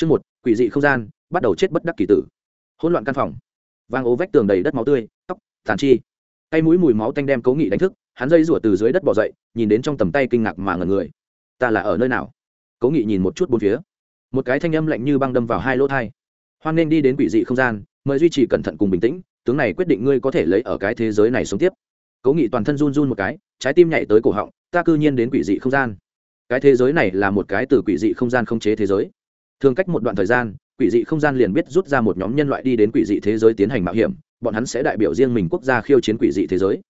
chương một, quỷ dị không gian, bắt đầu chết bất đắc kỳ tử. Hỗn loạn căn phòng. Vang ố vách tường đầy đất máu tươi, tóc, tàn chi. Tay mũi mùi máu tanh đem cố nghị đánh thức, hắn dây rủa từ dưới đất bỏ dậy, nhìn đến trong tầm tay kinh ngạc mà ngần người. Ta là ở nơi nào? Cố nghị nhìn một chút bốn phía. Một cái thanh âm lạnh như băng đâm vào hai lỗ thai. Hoan nên đi đến quỷ dị không gian, mời duy trì cẩn thận cùng bình tĩnh, tướng này quyết định ngươi có thể lấy ở cái thế giới này sống tiếp. Cố nghị toàn thân run run một cái, trái tim nhảy tới cổ họng, ta cư nhiên đến quỷ dị không gian. Cái thế giới này là một cái từ quỷ dị không gian không chế thế giới thường cách một đoạn thời gian, quỷ dị không gian liền biết rút ra một nhóm nhân loại đi đến quỷ dị thế giới tiến hành mạo hiểm, bọn hắn sẽ đại biểu riêng mình quốc gia khiêu chiến quỷ dị thế giới.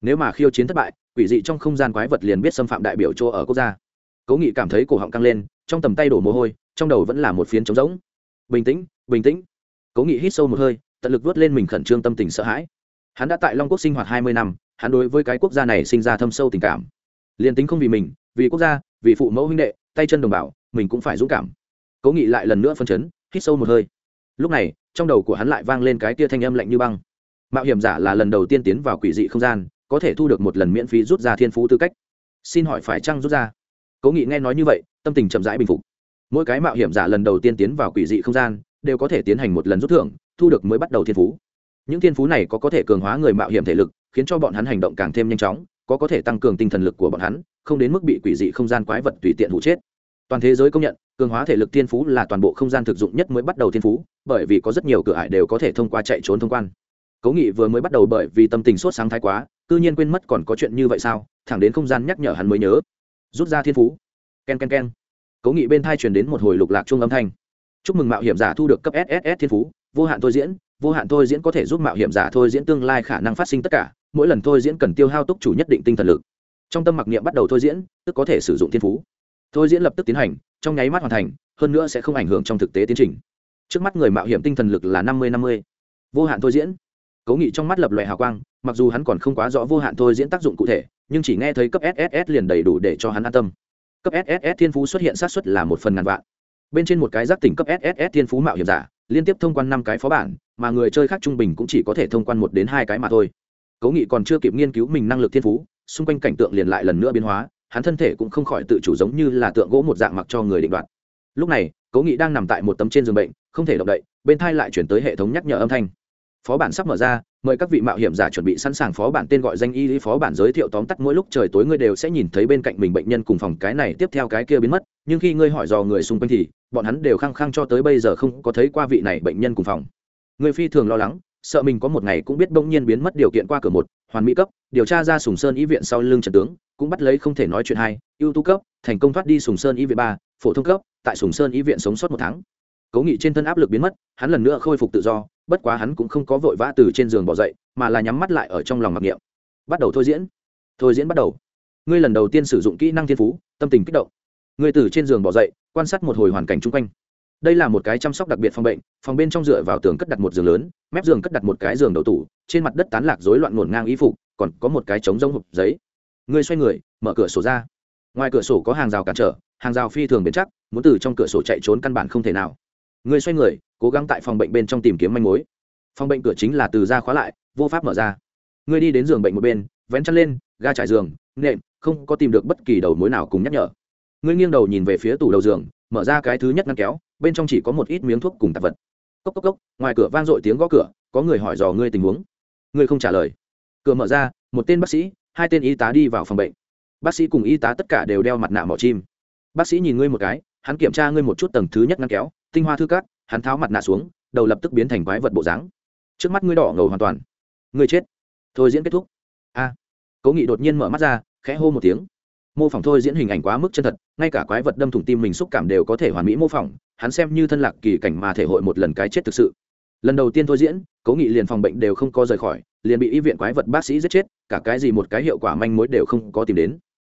Nếu mà khiêu chiến thất bại, quỷ dị trong không gian quái vật liền biết xâm phạm đại biểu chỗ ở quốc gia. Cố nghị cảm thấy cổ họng căng lên, trong tầm tay đổ mồ hôi, trong đầu vẫn là một phiến trống rỗng. Bình tĩnh bình tĩnh. Cố nghị hít sâu một hơi, tận lực vớt lên mình khẩn trương tâm tình sợ hãi. Hắn đã tại long quốc sinh hoạt hai mươi năm, hắn đối với cái quốc gia này sinh ra thâm sâu tình cảm. Liền tính không vì mình, vì quốc gia, vì phụ mẫu huynh đệ, tay chân đồng bào, mình cũng phải dũng cảm cố nghị lại lần nữa phân chấn, hít sâu một hơi. Lúc này, trong đầu của hắn lại vang lên cái tia thanh âm lạnh như băng. Mạo hiểm giả là lần đầu tiên tiến vào quỷ dị không gian, có thể thu được một lần miễn phí rút ra thiên phú tư cách. Xin hỏi phải chăng rút ra? Cố nghị nghe nói như vậy, tâm tình chậm rãi bình phục. Mỗi cái mạo hiểm giả lần đầu tiên tiến vào quỷ dị không gian, đều có thể tiến hành một lần rút thưởng, thu được mới bắt đầu thiên phú. Những thiên phú này có có thể cường hóa người mạo hiểm thể lực, khiến cho bọn hắn hành động càng thêm nhanh chóng, có có thể tăng cường tinh thần lực của bọn hắn, không đến mức bị quỷ dị không gian quái vật tùy tiện hụ chết. Toàn thế giới công nhận cường hóa thể lực thiên phú là toàn bộ không gian thực dụng nhất mới bắt đầu thiên phú, bởi vì có rất nhiều cửa ải đều có thể thông qua chạy trốn thông quan. Cố nghị vừa mới bắt đầu bởi vì tâm tình sốt sáng thái quá, cư nhiên quên mất còn có chuyện như vậy sao? Thẳng đến không gian nhắc nhở hắn mới nhớ. Rút ra thiên phú. K e n k e n k e n cố nghị bên thai truyền đến một hồi lục lạc chung âm thanh. Chúc mừng mạo hiểm giả thu được cấp sss thiên phú. Vô hạn thôi diễn. Vô hạn thôi diễn có thể giúp mạo hiểm giả thôi diễn tương lai khả năng phát sinh tất cả. Mỗi lần thôi diễn cần tiêu hao túc chủ nhất định tinh thần lực. Trong tâm mặc niệm bắt đầu thôi diễn, tức có thể sử dụng thiên phú. Thôi diễn lập tức tiến hành trong nháy mắt hoàn thành, hơn nữa sẽ không ảnh hưởng trong thực tế tiến trình. Trước mắt người mạo hiểm tinh thần lực là năm mươi năm mươi. Vô hạn thôi diễn. Cố nghị trong mắt lập loại hào quang, mặc dù hắn còn không quá rõ vô hạn thôi diễn tác dụng cụ thể, nhưng chỉ nghe thấy cấp sss liền đầy đủ để cho hắn an tâm. Cấp sss thiên phú xuất hiện sát xuất là một phần ngàn vạn. Bên trên một cái giác tỉnh cấp sss thiên phú mạo hiểm giả, liên tiếp thông quan năm cái phó bản, mà người chơi khác trung bình cũng chỉ có thể thông quan một đến hai cái mà thôi. Cố nghị còn chưa kịp nghiên cứu mình năng lực thiên phú, xung quanh cảnh tượng liền lại lần nữa biến hóa hắn thân thể cũng không khỏi tự chủ giống như là tượng gỗ một dạng mặc cho người định đoạt. Lúc này, cố nghị đang nằm tại một tấm trên giường bệnh, không thể động đậy, bên thai lại chuyển tới hệ thống nhắc nhở âm thanh. Phó bản sắp mở ra, mời các vị mạo hiểm giả chuẩn bị sẵn sàng phó bản tên gọi danh y lý phó bản giới thiệu tóm tắt mỗi lúc trời tối ngươi đều sẽ nhìn thấy bên cạnh mình bệnh nhân cùng phòng cái này tiếp theo cái kia biến mất, nhưng khi ngươi hỏi dò người xung quanh thì, bọn hắn đều khăng khăng cho tới bây giờ không có thấy qua vị này bệnh nhân cùng phòng. Người phi thường lo lắng, sợ mình có một ngày cũng biết bỗng nhiên biến mất điều kiện qua cửa một, hoàn mỹ cấp, điều tra ra sùng sơn y viện sau lưng trần tướng cũng bắt lấy không thể nói chuyện hay ưu tú cấp, thành công thoát đi sùng sơn y viện ba, phổ thông cấp, tại sùng sơn y viện sống sót một tháng. Cố nghị trên thân áp lực biến mất, hắn lần nữa khôi phục tự do, bất quá hắn cũng không có vội vã từ trên giường bỏ dậy, mà là nhắm mắt lại ở trong lòng mặc niệm. Bắt đầu thôi diễn. Thôi diễn bắt đầu. Ngươi lần đầu tiên sử dụng kỹ năng thiên phú, tâm tình kích động. Ngươi từ trên giường bỏ dậy, quan sát một hồi hoàn cảnh chung quanh. Đây là một cái chăm sóc đặc biệt phòng bệnh, phòng bên trong dựa vào tường cất đặt một giường lớn, mép giường cất đặt một cái giường đầu tủ, trên mặt đất tán lạc rối loạn ngổn ngang y phục, còn có một cái trống rông hộp giấy ngươi xoay người, mở cửa sổ ra. Ngoài cửa sổ có hàng rào cản trở, hàng rào phi thường bền chắc, muốn từ trong cửa sổ chạy trốn căn bản không thể nào. Ngươi xoay người, cố gắng tại phòng bệnh bên trong tìm kiếm manh mối. Phòng bệnh cửa chính là từ ra khóa lại, vô pháp mở ra. Ngươi đi đến giường bệnh một bên, vén chăn lên, ga trải giường, nệm, không có tìm được bất kỳ đầu mối nào cùng nhắc nhở. Ngươi nghiêng đầu nhìn về phía tủ đầu giường, mở ra cái thứ nhất ngăn kéo, bên trong chỉ có một ít miếng thuốc cùng tạp vật. Cốc cốc cốc, ngoài cửa vang dội tiếng gõ cửa, có người hỏi dò ngươi tình huống. Ngươi không trả lời. Cửa mở ra, một tên bác sĩ hai tên y tá đi vào phòng bệnh. Bác sĩ cùng y tá tất cả đều đeo mặt nạ mỏ chim. Bác sĩ nhìn ngươi một cái, hắn kiểm tra ngươi một chút tầng thứ nhất ngăn kéo, tinh hoa thư cát, hắn tháo mặt nạ xuống, đầu lập tức biến thành quái vật bộ dáng. Trước mắt ngươi đỏ ngầu hoàn toàn. Ngươi chết. Thôi diễn kết thúc. A. Cố nghị đột nhiên mở mắt ra, khẽ hô một tiếng. Mô phỏng thôi diễn hình ảnh quá mức chân thật, ngay cả quái vật đâm thủng tim mình xúc cảm đều có thể hoàn mỹ mô phỏng, hắn xem như thân lạc kỳ cảnh mà thể hội một lần cái chết thực sự. Lần đầu tiên thôi diễn, cố nghị liền phòng bệnh đều không có rời khỏi, liền bị y viện quái vật bác sĩ giết chết cả cái gì một cái hiệu quả manh mối đều không có tìm đến.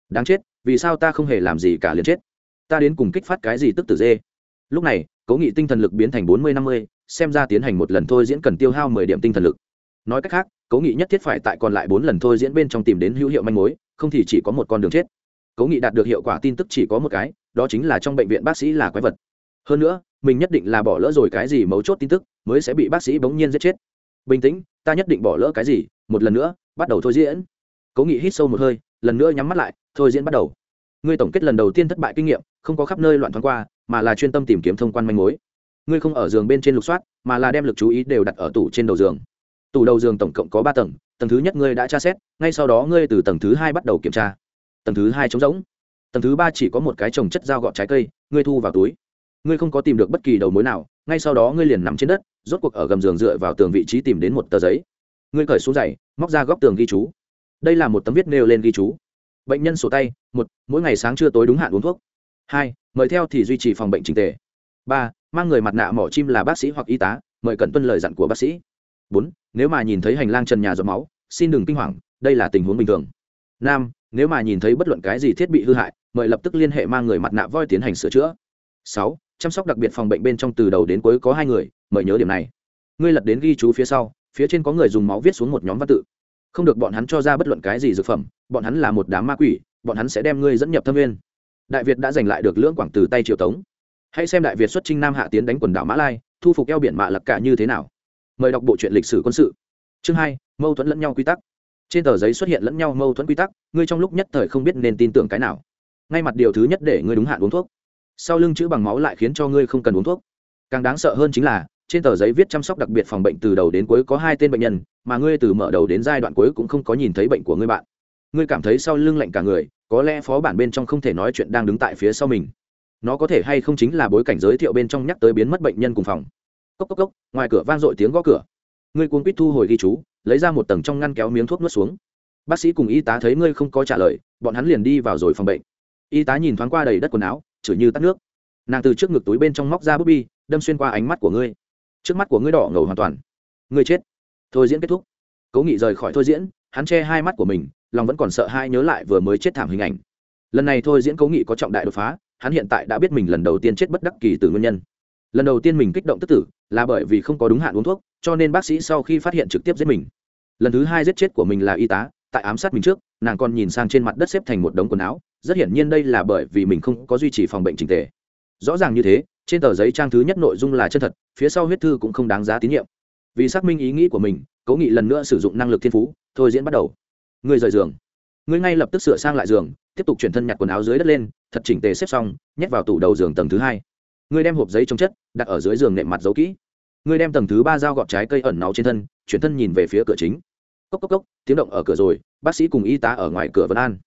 Đáng chết, vì sao ta không hề làm gì cả liền chết? Ta đến cùng kích phát cái gì tức tử dê? Lúc này cố nghị tinh thần lực biến thành bốn mươi năm mươi, xem ra tiến hành một lần thôi diễn cần tiêu hao mười điểm tinh thần lực. Nói cách khác cố nghị nhất thiết phải tại còn lại bốn lần thôi diễn bên trong tìm đến hữu hiệu manh mối, không thì chỉ có một con đường chết. Cố nghị đạt được hiệu quả tin tức chỉ có một cái, đó chính là trong bệnh viện bác sĩ là quái vật. Hơn nữa, mình nhất định là bỏ lỡ rồi cái gì mấu chốt tin tức, mới sẽ bị bác sĩ bỗng nhiên giết chết. Bình tĩnh ta nhất định bỏ lỡ cái gì, một lần nữa, bắt đầu thôi diễn. Cố nghị hít sâu một hơi, lần nữa nhắm mắt lại, thôi diễn bắt đầu. Ngươi tổng kết lần đầu tiên thất bại kinh nghiệm, không có khắp nơi loạn thoáng qua, mà là chuyên tâm tìm kiếm thông quan manh mối. Ngươi không ở giường bên trên lục soát, mà là đem lực chú ý đều đặt ở tủ trên đầu giường. Tủ đầu giường tổng cộng có ba tầng tầng thứ nhất ngươi đã tra xét, ngay sau đó ngươi từ tầng thứ hai bắt đầu kiểm tra. Tầng thứ hai trống rỗng. Tầng thứ ba chỉ có một cái trồng chất dao gọt trái cây, ngươi thu vào túi. Ngươi không có tìm được bất kỳ đầu mối nào ngay sau đó ngươi liền nằm trên đất, rốt cuộc ở gầm giường dựa vào tường vị trí tìm đến một tờ giấy. Ngươi cởi xuống giày, móc ra góc tường ghi chú. Đây là một tấm viết nêu lên ghi chú. Bệnh nhân sổ tay, một, mỗi ngày sáng trưa tối đúng hạn uống thuốc. Hai, mời theo thì duy trì phòng bệnh trình tề. Ba, mang người mặt nạ mỏ chim là bác sĩ hoặc y tá, mời cẩn tuân lời dặn của bác sĩ. Bốn, nếu mà nhìn thấy hành lang trần nhà giọt máu, xin đừng kinh hoàng, đây là tình huống bình thường. Năm, nếu mà nhìn thấy bất luận cái gì thiết bị hư hại, mời lập tức liên hệ mang người mặt nạ voi tiến hành sửa chữa. Sáu chăm sóc đặc biệt phòng bệnh bên trong từ đầu đến cuối có hai người, mời nhớ điểm này. Ngươi lật đến ghi chú phía sau, phía trên có người dùng máu viết xuống một nhóm văn tự. Không được bọn hắn cho ra bất luận cái gì dược phẩm, bọn hắn là một đám ma quỷ, bọn hắn sẽ đem ngươi dẫn nhập thâm viên đại việt đã giành lại được lưỡng quảng từ tay triều tống. Hãy xem đại việt xuất trinh nam hạ tiến đánh quần đảo mã lai, thu phục eo biển mạ lập cả như thế nào. Mời đọc bộ truyện lịch sử quân sự. Chương hai, mâu thuẫn lẫn nhau quy tắc. Trên tờ giấy xuất hiện lẫn nhau mâu thuẫn quy tắc, ngươi trong lúc nhất thời không biết nên tin tưởng cái nào. Ngay mặt điều thứ nhất để ngươi đúng hạn uống thuốc sau lưng chữ bằng máu lại khiến cho ngươi không cần uống thuốc. Càng đáng sợ hơn chính là, trên tờ giấy viết chăm sóc đặc biệt phòng bệnh từ đầu đến cuối có hai tên bệnh nhân, mà ngươi từ mở đầu đến giai đoạn cuối cũng không có nhìn thấy bệnh của ngươi bạn. Ngươi cảm thấy sau lưng lạnh cả người, có lẽ phó bản bên trong không thể nói chuyện đang đứng tại phía sau mình. Nó có thể hay không chính là bối cảnh giới thiệu bên trong nhắc tới biến mất bệnh nhân cùng phòng. Cốc cốc cốc, ngoài cửa vang dội tiếng gõ cửa. Ngươi cuốn quýt thu hồi ghi chú, lấy ra một tầng trong ngăn kéo miếng thuốc nuốt xuống. Bác sĩ cùng y tá thấy ngươi không có trả lời, bọn hắn liền đi vào rồi phòng bệnh. Y tá nhìn thoáng qua đầy đất quần áo chửi như tắt nước. Nàng từ trước ngực túi bên trong móc ra bút bi, đâm xuyên qua ánh mắt của ngươi. Trước mắt của ngươi đỏ ngầu hoàn toàn. Ngươi chết. Thôi diễn kết thúc. Cố nghị rời khỏi thôi diễn, hắn che hai mắt của mình, lòng vẫn còn sợ hai nhớ lại vừa mới chết thảm hình ảnh. Lần này thôi diễn cố nghị có trọng đại đột phá, hắn hiện tại đã biết mình lần đầu tiên chết bất đắc kỳ từ nguyên nhân. Lần đầu tiên mình kích động tức tử là bởi vì không có đúng hạn uống thuốc, cho nên bác sĩ sau khi phát hiện trực tiếp giết mình. Lần thứ hai giết chết của mình là y tá, tại ám sát mình trước, nàng còn nhìn sang trên mặt đất xếp thành một đống quần áo rất hiển nhiên đây là bởi vì mình không có duy trì phòng bệnh trình tề. Rõ ràng như thế, trên tờ giấy trang thứ nhất nội dung là chân thật, phía sau huyết thư cũng không đáng giá tín nhiệm. Vì xác minh ý nghĩ của mình, cố nghị lần nữa sử dụng năng lực thiên phú, thôi diễn bắt đầu. Người rời giường. Người ngay lập tức sửa sang lại giường, tiếp tục chuyển thân nhặt quần áo dưới đất lên, thật chỉnh tề xếp xong, nhét vào tủ đầu giường tầng thứ hai. Người đem hộp giấy trong chất, đặt ở dưới giường nệm mặt giấu kỹ. Người đem tầng thứ ba dao gọt trái cây ẩn náu trên thân, chuyển thân nhìn về phía cửa chính. Cốc cốc cốc, tiếng động ở cửa rồi, bác sĩ cùng y tá ở ngoài cửa vân an.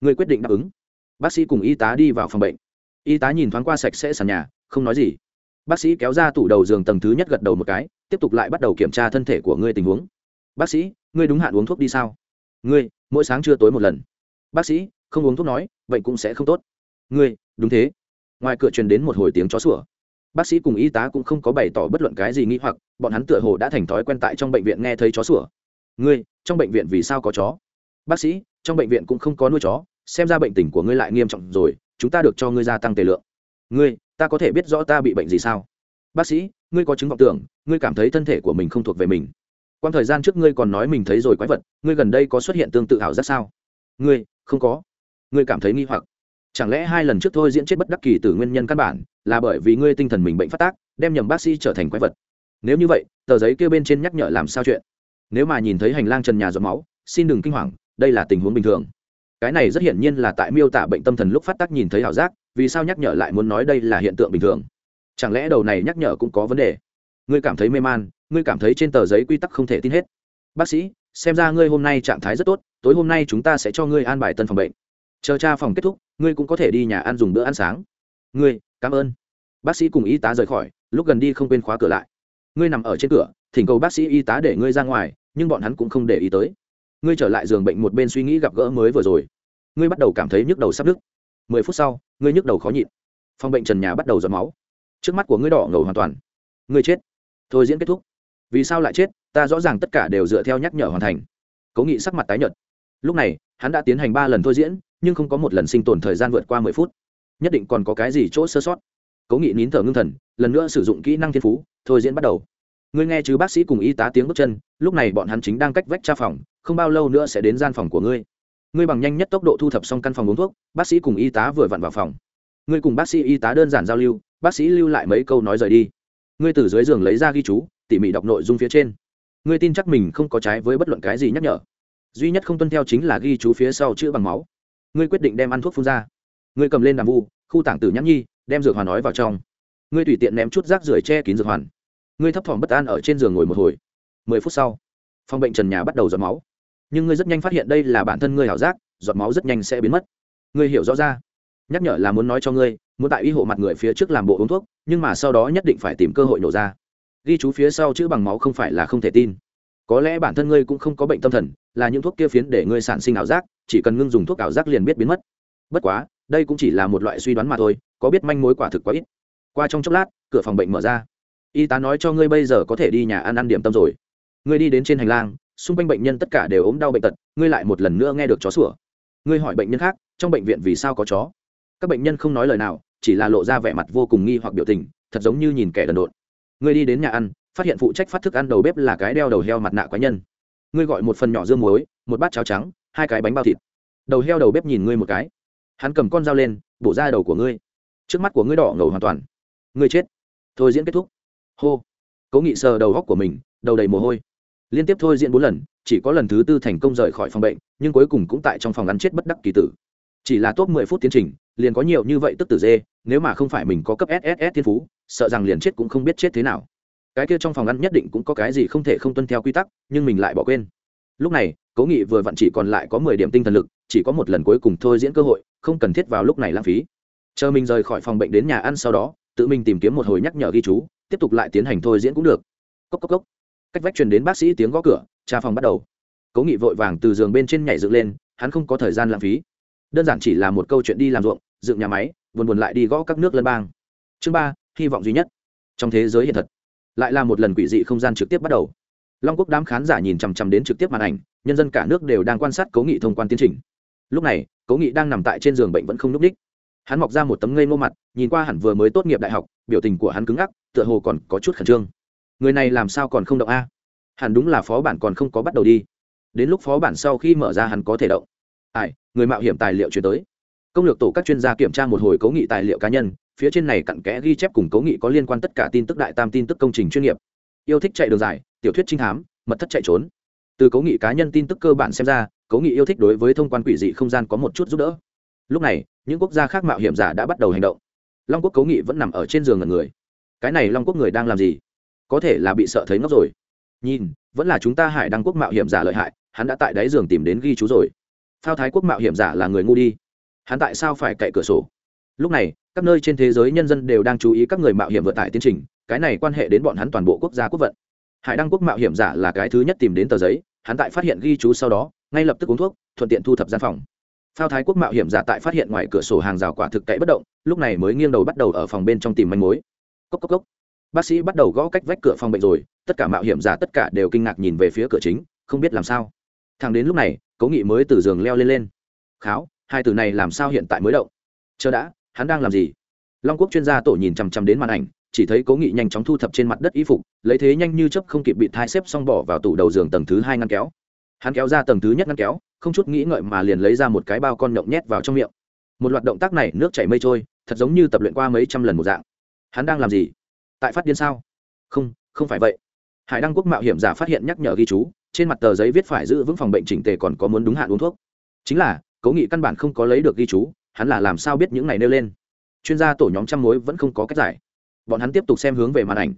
Người quyết định đáp ứng bác sĩ cùng y tá đi vào phòng bệnh. Y tá nhìn thoáng qua sạch sẽ sàn nhà, không nói gì. Bác sĩ kéo ra tủ đầu giường tầng thứ nhất gật đầu một cái, tiếp tục lại bắt đầu kiểm tra thân thể của ngươi tình huống. Bác sĩ, ngươi đúng hạn uống thuốc đi sao? Ngươi, mỗi sáng trưa tối một lần. Bác sĩ, không uống thuốc nói vậy cũng sẽ không tốt. Ngươi, đúng thế. Ngoài cửa truyền đến một hồi tiếng chó sủa. Bác sĩ cùng y tá cũng không có bày tỏ bất luận cái gì nghĩ hoặc, bọn hắn tựa hồ đã thành thói quen tại trong bệnh viện nghe thấy chó sủa. Ngươi, trong bệnh viện vì sao có chó? Bác sĩ, trong bệnh viện cũng không có nuôi chó xem ra bệnh tình của ngươi lại nghiêm trọng rồi, chúng ta được cho ngươi gia tăng tề lượng. Ngươi, ta có thể biết rõ ta bị bệnh gì sao? Bác sĩ, ngươi có chứng vọng tưởng, ngươi cảm thấy thân thể của mình không thuộc về mình. Quan thời gian trước ngươi còn nói mình thấy rồi quái vật, ngươi gần đây có xuất hiện tương tự ảo giác sao? Ngươi, không có. Ngươi cảm thấy nghi hoặc. Chẳng lẽ hai lần trước thôi diễn chết bất đắc kỳ từ nguyên nhân căn bản, là bởi vì ngươi tinh thần mình bệnh phát tác, đem nhầm bác sĩ trở thành quái vật? Nếu như vậy, tờ giấy kêu bên trên nhắc nhở làm sao chuyện? Nếu mà nhìn thấy hành lang trần nhà giọt máu, xin đừng kinh hoàng, đây là tình huống bình thường cái này rất hiển nhiên là tại miêu tả bệnh tâm thần lúc phát tác nhìn thấy ảo giác, vì sao nhắc nhở lại muốn nói đây là hiện tượng bình thường? Chẳng lẽ đầu này nhắc nhở cũng có vấn đề? Ngươi cảm thấy mê man, ngươi cảm thấy trên tờ giấy quy tắc không thể tin hết. Bác sĩ, xem ra ngươi hôm nay trạng thái rất tốt, tối hôm nay chúng ta sẽ cho ngươi an bài tân phòng bệnh. Chờ cha phòng kết thúc, ngươi cũng có thể đi nhà ăn dùng bữa ăn sáng. Ngươi, cảm ơn. Bác sĩ cùng y tá rời khỏi, lúc gần đi không quên khóa cửa lại. Ngươi nằm ở trên cửa, thỉnh cầu bác sĩ y tá để ngươi ra ngoài, nhưng bọn hắn cũng không để ý tới ngươi trở lại giường bệnh một bên suy nghĩ gặp gỡ mới vừa rồi. Ngươi bắt đầu cảm thấy nhức đầu sắp nứt. Mười phút sau, ngươi nhức đầu khó nhịn. Phòng bệnh trần nhà bắt đầu giọt máu. Trước mắt của ngươi đỏ ngầu hoàn toàn. Ngươi chết. Thôi diễn kết thúc. Vì sao lại chết? Ta rõ ràng tất cả đều dựa theo nhắc nhở hoàn thành. Cố nghị sắc mặt tái nhợt. Lúc này, hắn đã tiến hành ba lần thôi diễn, nhưng không có một lần sinh tồn thời gian vượt qua mười phút. Nhất định còn có cái gì chỗ sơ sót. Cố nghị nín thở ngưng thần, lần nữa sử dụng kỹ năng thiên phú, thôi diễn bắt đầu ngươi nghe chứ bác sĩ cùng y tá tiếng bước chân, lúc này bọn hắn chính đang cách vách tra phòng, không bao lâu nữa sẽ đến gian phòng của ngươi. Ngươi bằng nhanh nhất tốc độ thu thập xong căn phòng uống thuốc, bác sĩ cùng y tá vừa vặn vào phòng. Ngươi cùng bác sĩ y tá đơn giản giao lưu, bác sĩ lưu lại mấy câu nói rời đi. Ngươi từ dưới giường lấy ra ghi chú, tỉ mỉ đọc nội dung phía trên. Ngươi tin chắc mình không có trái với bất luận cái gì nhắc nhở. Duy nhất không tuân theo chính là ghi chú phía sau chữ bằng máu. Ngươi quyết định đem ăn thuốc phun ra. Ngươi cầm lên đàm vu, khu tảng tử nhãn nhi, đem dược hoàn nói vào trong. Ngươi tùy tiện ném chút rác rưởi che kín dược hoàn ngươi thấp thỏm bất an ở trên giường ngồi một hồi. Mười phút sau, phòng bệnh trần nhà bắt đầu giọt máu. Nhưng ngươi rất nhanh phát hiện đây là bản thân ngươi ảo giác, giọt máu rất nhanh sẽ biến mất. Ngươi hiểu rõ ra. Nhắc nhở là muốn nói cho ngươi, muốn tại y hộ mặt người phía trước làm bộ uống thuốc, nhưng mà sau đó nhất định phải tìm cơ hội nổ ra. Ghi chú phía sau chữ bằng máu không phải là không thể tin. Có lẽ bản thân ngươi cũng không có bệnh tâm thần, là những thuốc kia phiến để ngươi sản sinh ảo giác, chỉ cần ngưng dùng thuốc ảo giác liền biết biến mất. Bất quá, đây cũng chỉ là một loại suy đoán mà thôi, có biết manh mối quả thực quá ít. Qua trong chốc lát, cửa phòng bệnh mở ra y tá nói cho ngươi bây giờ có thể đi nhà ăn ăn điểm tâm rồi. Ngươi đi đến trên hành lang, xung quanh bệnh nhân tất cả đều ốm đau bệnh tật, ngươi lại một lần nữa nghe được chó sủa. Ngươi hỏi bệnh nhân khác, trong bệnh viện vì sao có chó? Các bệnh nhân không nói lời nào, chỉ là lộ ra vẻ mặt vô cùng nghi hoặc biểu tình, thật giống như nhìn kẻ đần độn. Ngươi đi đến nhà ăn, phát hiện phụ trách phát thức ăn đầu bếp là cái đeo đầu heo mặt nạ quái nhân. Ngươi gọi một phần nhỏ dương muối, một bát cháo trắng, hai cái bánh bao thịt. Đầu heo đầu bếp nhìn ngươi một cái. Hắn cầm con dao lên, bổ ra đầu của ngươi. Trước mắt của ngươi đỏ ngầu hoàn toàn. Ngươi chết. Thôi diễn kết thúc hô. Cố nghị sờ đầu góc của mình, đầu đầy mồ hôi. Liên tiếp thôi diễn bốn lần, chỉ có lần thứ tư thành công rời khỏi phòng bệnh, nhưng cuối cùng cũng tại trong phòng ăn chết bất đắc kỳ tử. Chỉ là top mười phút tiến trình, liền có nhiều như vậy tức tử dê, nếu mà không phải mình có cấp sss thiên phú, sợ rằng liền chết cũng không biết chết thế nào. Cái kia trong phòng ăn nhất định cũng có cái gì không thể không tuân theo quy tắc, nhưng mình lại bỏ quên. Lúc này, cố nghị vừa vặn chỉ còn lại có mười điểm tinh thần lực, chỉ có một lần cuối cùng thôi diễn cơ hội, không cần thiết vào lúc này lãng phí. Chờ mình rời khỏi phòng bệnh đến nhà ăn sau đó, tự mình tìm kiếm một hồi nhắc nhở ghi chú tiếp tục lại tiến hành thôi diễn cũng được. Cốc cốc cốc. Cách vách truyền đến bác sĩ tiếng gõ cửa tra phòng bắt đầu. Cố nghị vội vàng từ giường bên trên nhảy dựng lên, hắn không có thời gian lãng phí. Đơn giản chỉ là một câu chuyện đi làm ruộng, dựng nhà máy, buồn buồn lại đi gõ các nước lân bang. Chương ba, hy vọng duy nhất. Trong thế giới hiện thật, lại là một lần quỷ dị không gian trực tiếp bắt đầu. Long quốc đám khán giả nhìn chằm chằm đến trực tiếp màn ảnh, nhân dân cả nước đều đang quan sát cố nghị thông quan tiến trình. Lúc này, cố nghị đang nằm tại trên giường bệnh vẫn không n ú c đ í c h hắn mọc ra một tấm ngây ngô mặt, nhìn qua hẳn vừa mới tốt nghiệp đại học biểu tình của hắn cứng ngắc, tựa hồ còn có chút khẩn trương. Người này làm sao còn không động a? Hẳn đúng là phó bản còn không có bắt đầu đi. Đến lúc phó bản sau khi mở ra hắn có thể động. Ai, người mạo hiểm tài liệu chuyển tới. Công lược tổ các chuyên gia kiểm tra một hồi cố nghị tài liệu cá nhân, phía trên này cặn kẽ ghi chép cùng cố nghị có liên quan tất cả tin tức đại tam tin tức công trình chuyên nghiệp. Yêu thích chạy đường dài, tiểu thuyết trinh thám, mật thất chạy trốn. Từ cố nghị cá nhân tin tức cơ bản xem ra cố nghị yêu thích đối với thông quan quỷ dị không gian có một chút giúp đỡ. Lúc này, những quốc gia khác mạo hiểm giả đã bắt đầu hành động long quốc cấu nghị vẫn nằm ở trên giường ngần người. Cái này long quốc người đang làm gì? Có thể là bị sợ thấy ngốc rồi. Nhìn, vẫn là chúng ta hải đăng quốc mạo hiểm giả lợi hại, hắn đã tại đáy giường tìm đến ghi chú rồi. Phao thái quốc mạo hiểm giả là người ngu đi. Hắn tại sao phải cậy cửa sổ? Lúc này, các nơi trên thế giới nhân dân đều đang chú ý các người mạo hiểm vận tải tiến trình, cái này quan hệ đến bọn hắn toàn bộ quốc gia quốc vận. Hải đăng quốc mạo hiểm giả là cái thứ nhất tìm đến tờ giấy, hắn tại phát hiện ghi chú sau đó, ngay lập tức uống thuốc, thuận tiện thu thập gian phòng phao thái quốc mạo hiểm giả tại phát hiện ngoài cửa sổ hàng rào quả thực cậy bất động, lúc này mới nghiêng đầu bắt đầu ở phòng bên trong tìm manh mối. Cốc cốc cốc. Bác sĩ bắt đầu gõ cách vách cửa phòng bệnh rồi, tất cả mạo hiểm giả tất cả đều kinh ngạc nhìn về phía cửa chính, không biết làm sao. Thằng đến lúc này, cố nghị mới từ giường leo lên lên. Kháo, hai từ này làm sao hiện tại mới động? Chờ đã, hắn đang làm gì? Long quốc chuyên gia tổ nhìn chằm chằm đến màn ảnh, chỉ thấy cố nghị nhanh chóng thu thập trên mặt đất y phục, lấy thế nhanh như chấp không kịp bị thai xếp xong bỏ vào tủ đầu giường tầng thứ hai ngăn kéo hắn kéo ra tầng thứ nhất ngăn kéo, không chút nghĩ ngợi mà liền lấy ra một cái bao con nhộng nhét vào trong miệng. Một loạt động tác này nước chảy mây trôi, thật giống như tập luyện qua mấy trăm lần một dạng. Hắn đang làm gì? Tại phát điên sao? Không không phải vậy. Hải đăng quốc mạo hiểm giả phát hiện nhắc nhở ghi chú, trên mặt tờ giấy viết phải giữ vững phòng bệnh chỉnh tề còn có muốn đúng hạn uống thuốc. Chính là cố nghị căn bản không có lấy được ghi chú, hắn là làm sao biết những này nêu lên? Chuyên gia tổ nhóm trăm mối vẫn không có cách giải. Bọn hắn tiếp tục xem hướng về màn ảnh.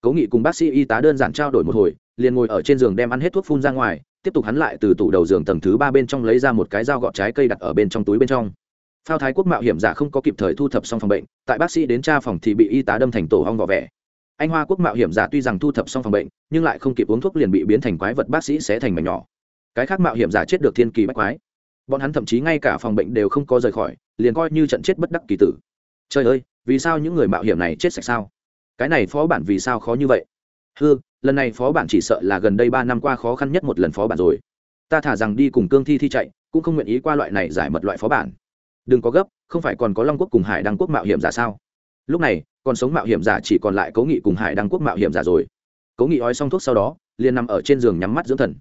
Cố nghị cùng bác sĩ y tá đơn giản trao đổi một hồi, liền ngồi ở trên giường đem ăn hết thuốc phun ra ngoài tiếp tục hắn lại từ tủ đầu giường tầng thứ ba bên trong lấy ra một cái dao gọt trái cây đặt ở bên trong túi bên trong. Phao thái quốc mạo hiểm giả không có kịp thời thu thập xong phòng bệnh, tại bác sĩ đến tra phòng thì bị y tá đâm thành tổ hong vỏ vẻ. Anh hoa quốc mạo hiểm giả tuy rằng thu thập xong phòng bệnh, nhưng lại không kịp uống thuốc liền bị biến thành quái vật bác sĩ sẽ thành mảnh nhỏ. Cái khác mạo hiểm giả chết được thiên kỳ bách quái. Bọn hắn thậm chí ngay cả phòng bệnh đều không có rời khỏi, liền coi như trận chết bất đắc kỳ tử. Trời ơi, vì sao những người mạo hiểm này chết sạch sao? Cái này phó bản vì sao khó như vậy? Hư lần này phó bản chỉ sợ là gần đây ba năm qua khó khăn nhất một lần phó bản rồi. Ta thả rằng đi cùng cương thi thi chạy, cũng không nguyện ý qua loại này giải mật loại phó bản. Đừng có gấp, không phải còn có long quốc cùng hải đăng quốc mạo hiểm giả sao? Lúc này, còn sống mạo hiểm giả chỉ còn lại cố nghị cùng hải đăng quốc mạo hiểm giả rồi. Cố nghị ói xong thuốc sau đó, liền nằm ở trên giường nhắm mắt dưỡng thần.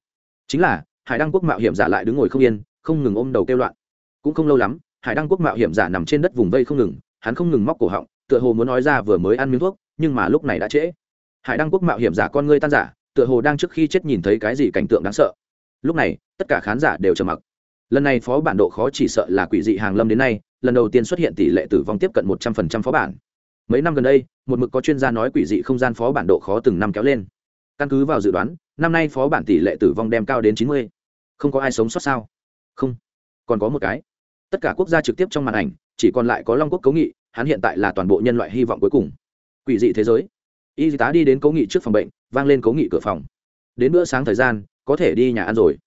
Chính là, hải đăng quốc mạo hiểm giả lại đứng ngồi không yên, không ngừng ôm đầu kêu loạn. Cũng không lâu lắm, hải đăng quốc mạo hiểm giả nằm trên đất vùng vây không ngừng, hắn không ngừng móc cổ họng, tựa hồ muốn nói ra vừa mới ăn miếng thuốc, nhưng mà lúc này đã trễ hải đăng quốc mạo hiểm giả con ngươi tan giả tựa hồ đang trước khi chết nhìn thấy cái gì cảnh tượng đáng sợ. Lúc này, tất cả khán giả đều trầm mặc. Lần này phó bản độ khó chỉ sợ là quỷ dị hàng lâm đến nay, lần đầu tiên xuất hiện tỷ lệ tử vong tiếp cận một trăm phần trăm phó bản. Mấy năm gần đây, một mực có chuyên gia nói quỷ dị không gian phó bản độ khó từng năm kéo lên. Căn cứ vào dự đoán, năm nay phó bản tỷ lệ tử vong đem cao đến chín mươi. Không có ai sống sót sao? Không. Còn có một cái. Tất cả quốc gia trực tiếp trong màn ảnh, chỉ còn lại có long quốc cấu nghị, hắn hiện tại là toàn bộ nhân loại hy vọng cuối cùng. Quỷ dị thế giới y tá đi đến Cố nghị trước phòng bệnh, vang lên Cố nghị cửa phòng. Đến bữa sáng thời gian, có thể đi nhà ăn rồi.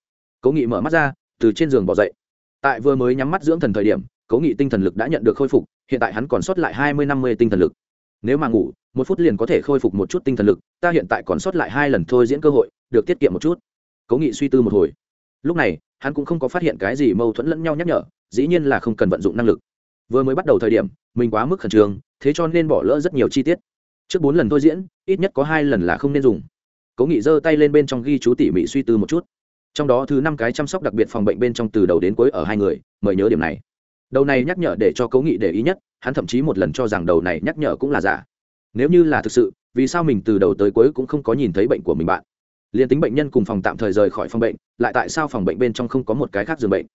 Cố nghị mở mắt ra, từ trên giường bỏ dậy. Tại vừa mới nhắm mắt dưỡng thần thời điểm Cố nghị tinh thần lực đã nhận được khôi phục, hiện tại hắn còn sót lại hai mươi năm mươi tinh thần lực. Nếu mà ngủ, một phút liền có thể khôi phục một chút tinh thần lực, ta hiện tại còn sót lại hai lần thôi diễn cơ hội, được tiết kiệm một chút. Cố nghị suy tư một hồi. Lúc này, hắn cũng không có phát hiện cái gì mâu thuẫn lẫn nhau nhắc nhở, dĩ nhiên là không cần vận dụng năng lực. Vừa mới bắt đầu thời điểm, mình quá mức khẩn trương, thế cho nên bỏ lỡ rất nhiều chi tiết trước bốn lần thôi diễn, ít nhất có hai lần là không nên dùng. Cố nghị giơ tay lên bên trong ghi chú tỉ mỉ suy tư một chút. Trong đó thứ năm cái chăm sóc đặc biệt phòng bệnh bên trong từ đầu đến cuối ở hai người, mời nhớ điểm này. Đầu này nhắc nhở để cho cố nghị để ý nhất, hắn thậm chí một lần cho rằng đầu này nhắc nhở cũng là giả. Nếu như là thực sự, vì sao mình từ đầu tới cuối cũng không có nhìn thấy bệnh của mình bạn? Liền tính bệnh nhân cùng phòng tạm thời rời khỏi phòng bệnh, lại tại sao phòng bệnh bên trong không có một cái khác giường bệnh?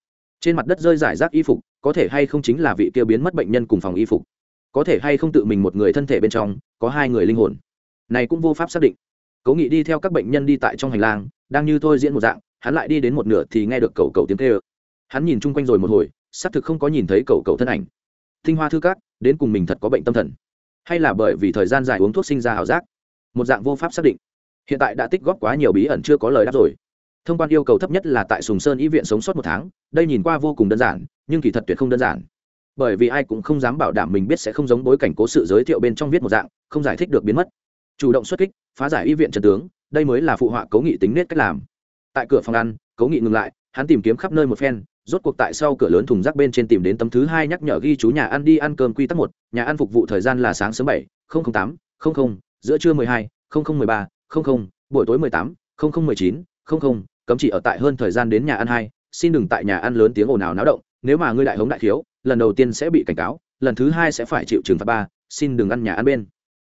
Trên mặt đất rơi giải rác y phục, có thể hay không chính là vị tiêu biến mất bệnh nhân cùng phòng y phục? Có thể hay không tự mình một người thân thể bên trong, có hai người linh hồn. Này cũng vô pháp xác định. Cố nghị đi theo các bệnh nhân đi tại trong hành lang, đang như thôi diễn một dạng, hắn lại đi đến một nửa thì nghe được cầu cầu tiếng tê ơ hắn nhìn chung quanh rồi một hồi, xác thực không có nhìn thấy cầu cầu thân ảnh. Thinh hoa thư cát đến cùng mình thật có bệnh tâm thần? Hay là bởi vì thời gian dài uống thuốc sinh ra ảo giác? Một dạng vô pháp xác định. Hiện tại đã tích góp quá nhiều bí ẩn chưa có lời đáp rồi. Thông quan yêu cầu thấp nhất là tại sùng sơn y viện sống sót một tháng, đây nhìn qua vô cùng đơn giản, nhưng kỳ thật tuyệt không đơn giản bởi vì ai cũng không dám bảo đảm mình biết sẽ không giống bối cảnh cố sự giới thiệu bên trong viết một dạng, không giải thích được biến mất. Chủ động xuất kích, phá giải y viện trần tướng, đây mới là phụ họa cố nghị tính nết cách làm. Tại cửa phòng ăn, cố nghị ngừng lại, hắn tìm kiếm khắp nơi một phen, rốt cuộc tại sau cửa lớn thùng rác bên trên tìm đến tấm thứ hai nhắc nhở ghi chú nhà ăn đi ăn cơm quy tắc một, nhà ăn phục vụ thời gian là sáng sớm bảy tám giữa trưa mười hai mười ba buổi tối mười tám mười chín cấm chỉ ở tại hơn thời gian đến nhà ăn hai xin đừng tại nhà ăn lớn tiếng ồn ào náo động, nếu mà ngươi đại hống đại thiếu lần đầu tiên sẽ bị cảnh cáo, lần thứ hai sẽ phải chịu trừng phạt ba, xin đừng ăn nhà ăn bên.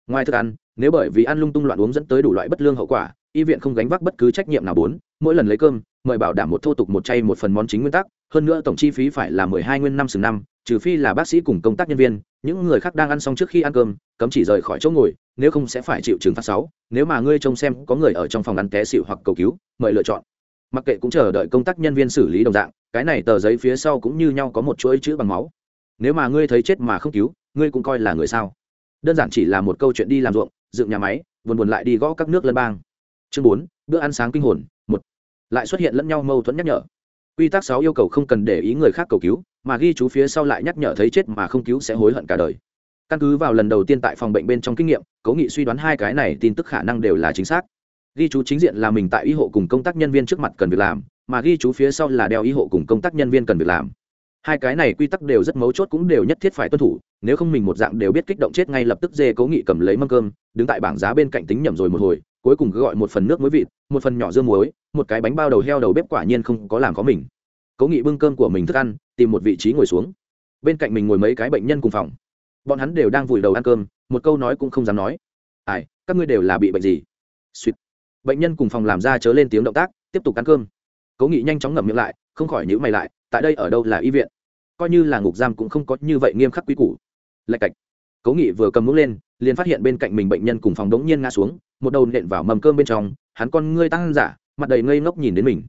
Ngoài thức ăn, nếu bởi vì ăn lung tung loạn uống dẫn tới đủ loại bất lương hậu quả, y viện không gánh vác bất cứ trách nhiệm nào bốn, mỗi lần lấy cơm, mời bảo đảm một thô tục một chay một phần món chính nguyên tắc, hơn nữa tổng chi phí phải là mười hai nguyên năm sừng năm, trừ phi là bác sĩ cùng công tác nhân viên, những người khác đang ăn xong trước khi ăn cơm, cấm chỉ rời khỏi chỗ ngồi, nếu không sẽ phải chịu trừng phạt sáu, nếu mà ngươi trông xem có người ở trong phòng ăn té xịu hoặc cầu cứu, mời lựa chọn mặc kệ cũng chờ đợi công tác nhân viên xử lý đồng dạng, cái này tờ giấy phía sau cũng như nhau có một chuỗi chữ bằng máu. Nếu mà ngươi thấy chết mà không cứu, ngươi cũng coi là người sao? Đơn giản chỉ là một câu chuyện đi làm ruộng, dựng nhà máy, buồn buồn lại đi gõ các nước lân bang. Chương bốn, bữa ăn sáng kinh hồn, một. Lại xuất hiện lẫn nhau mâu thuẫn nhắc nhở. Quy tắc sáu yêu cầu không cần để ý người khác cầu cứu, mà ghi chú phía sau lại nhắc nhở thấy chết mà không cứu sẽ hối hận cả đời. Căn cứ vào lần đầu tiên tại phòng bệnh bên trong kinh nghiệm, cố nghị suy đoán hai cái này tin tức khả năng đều là chính xác ghi chú chính diện là mình tại y hộ cùng công tác nhân viên trước mặt cần việc làm, mà ghi chú phía sau là đeo y hộ cùng công tác nhân viên cần việc làm. Hai cái này quy tắc đều rất mấu chốt cũng đều nhất thiết phải tuân thủ, nếu không mình một dạng đều biết kích động chết ngay lập tức dê cố nghị cầm lấy mâm cơm, đứng tại bảng giá bên cạnh tính nhầm rồi một hồi, cuối cùng cứ gọi một phần nước muối vịt, một phần nhỏ dưa muối, một cái bánh bao đầu heo đầu bếp quả nhiên không có làm có mình. Cố nghị bưng cơm của mình thức ăn, tìm một vị trí ngồi xuống. Bên cạnh mình ngồi mấy cái bệnh nhân cùng phòng. Bọn hắn đều đang vùi đầu ăn cơm, một câu nói cũng không dám nói. Ai, các ngươi đều là bị bệnh gì? Suýt bệnh nhân cùng phòng làm ra chớ lên tiếng động tác, tiếp tục ăn cơm. Cố nghị nhanh chóng ngậm miệng lại, không khỏi nhữ mày lại, tại đây ở đâu là y viện? Coi như là ngục giam cũng không có như vậy nghiêm khắc quy củ. Lạch cạch. Cố nghị vừa cầm mũ lên, liền phát hiện bên cạnh mình bệnh nhân cùng phòng đống nhiên ngã xuống, một đầu nện vào mầm cơm bên trong, hắn con ngươi tăng giả, mặt đầy ngây ngốc nhìn đến mình.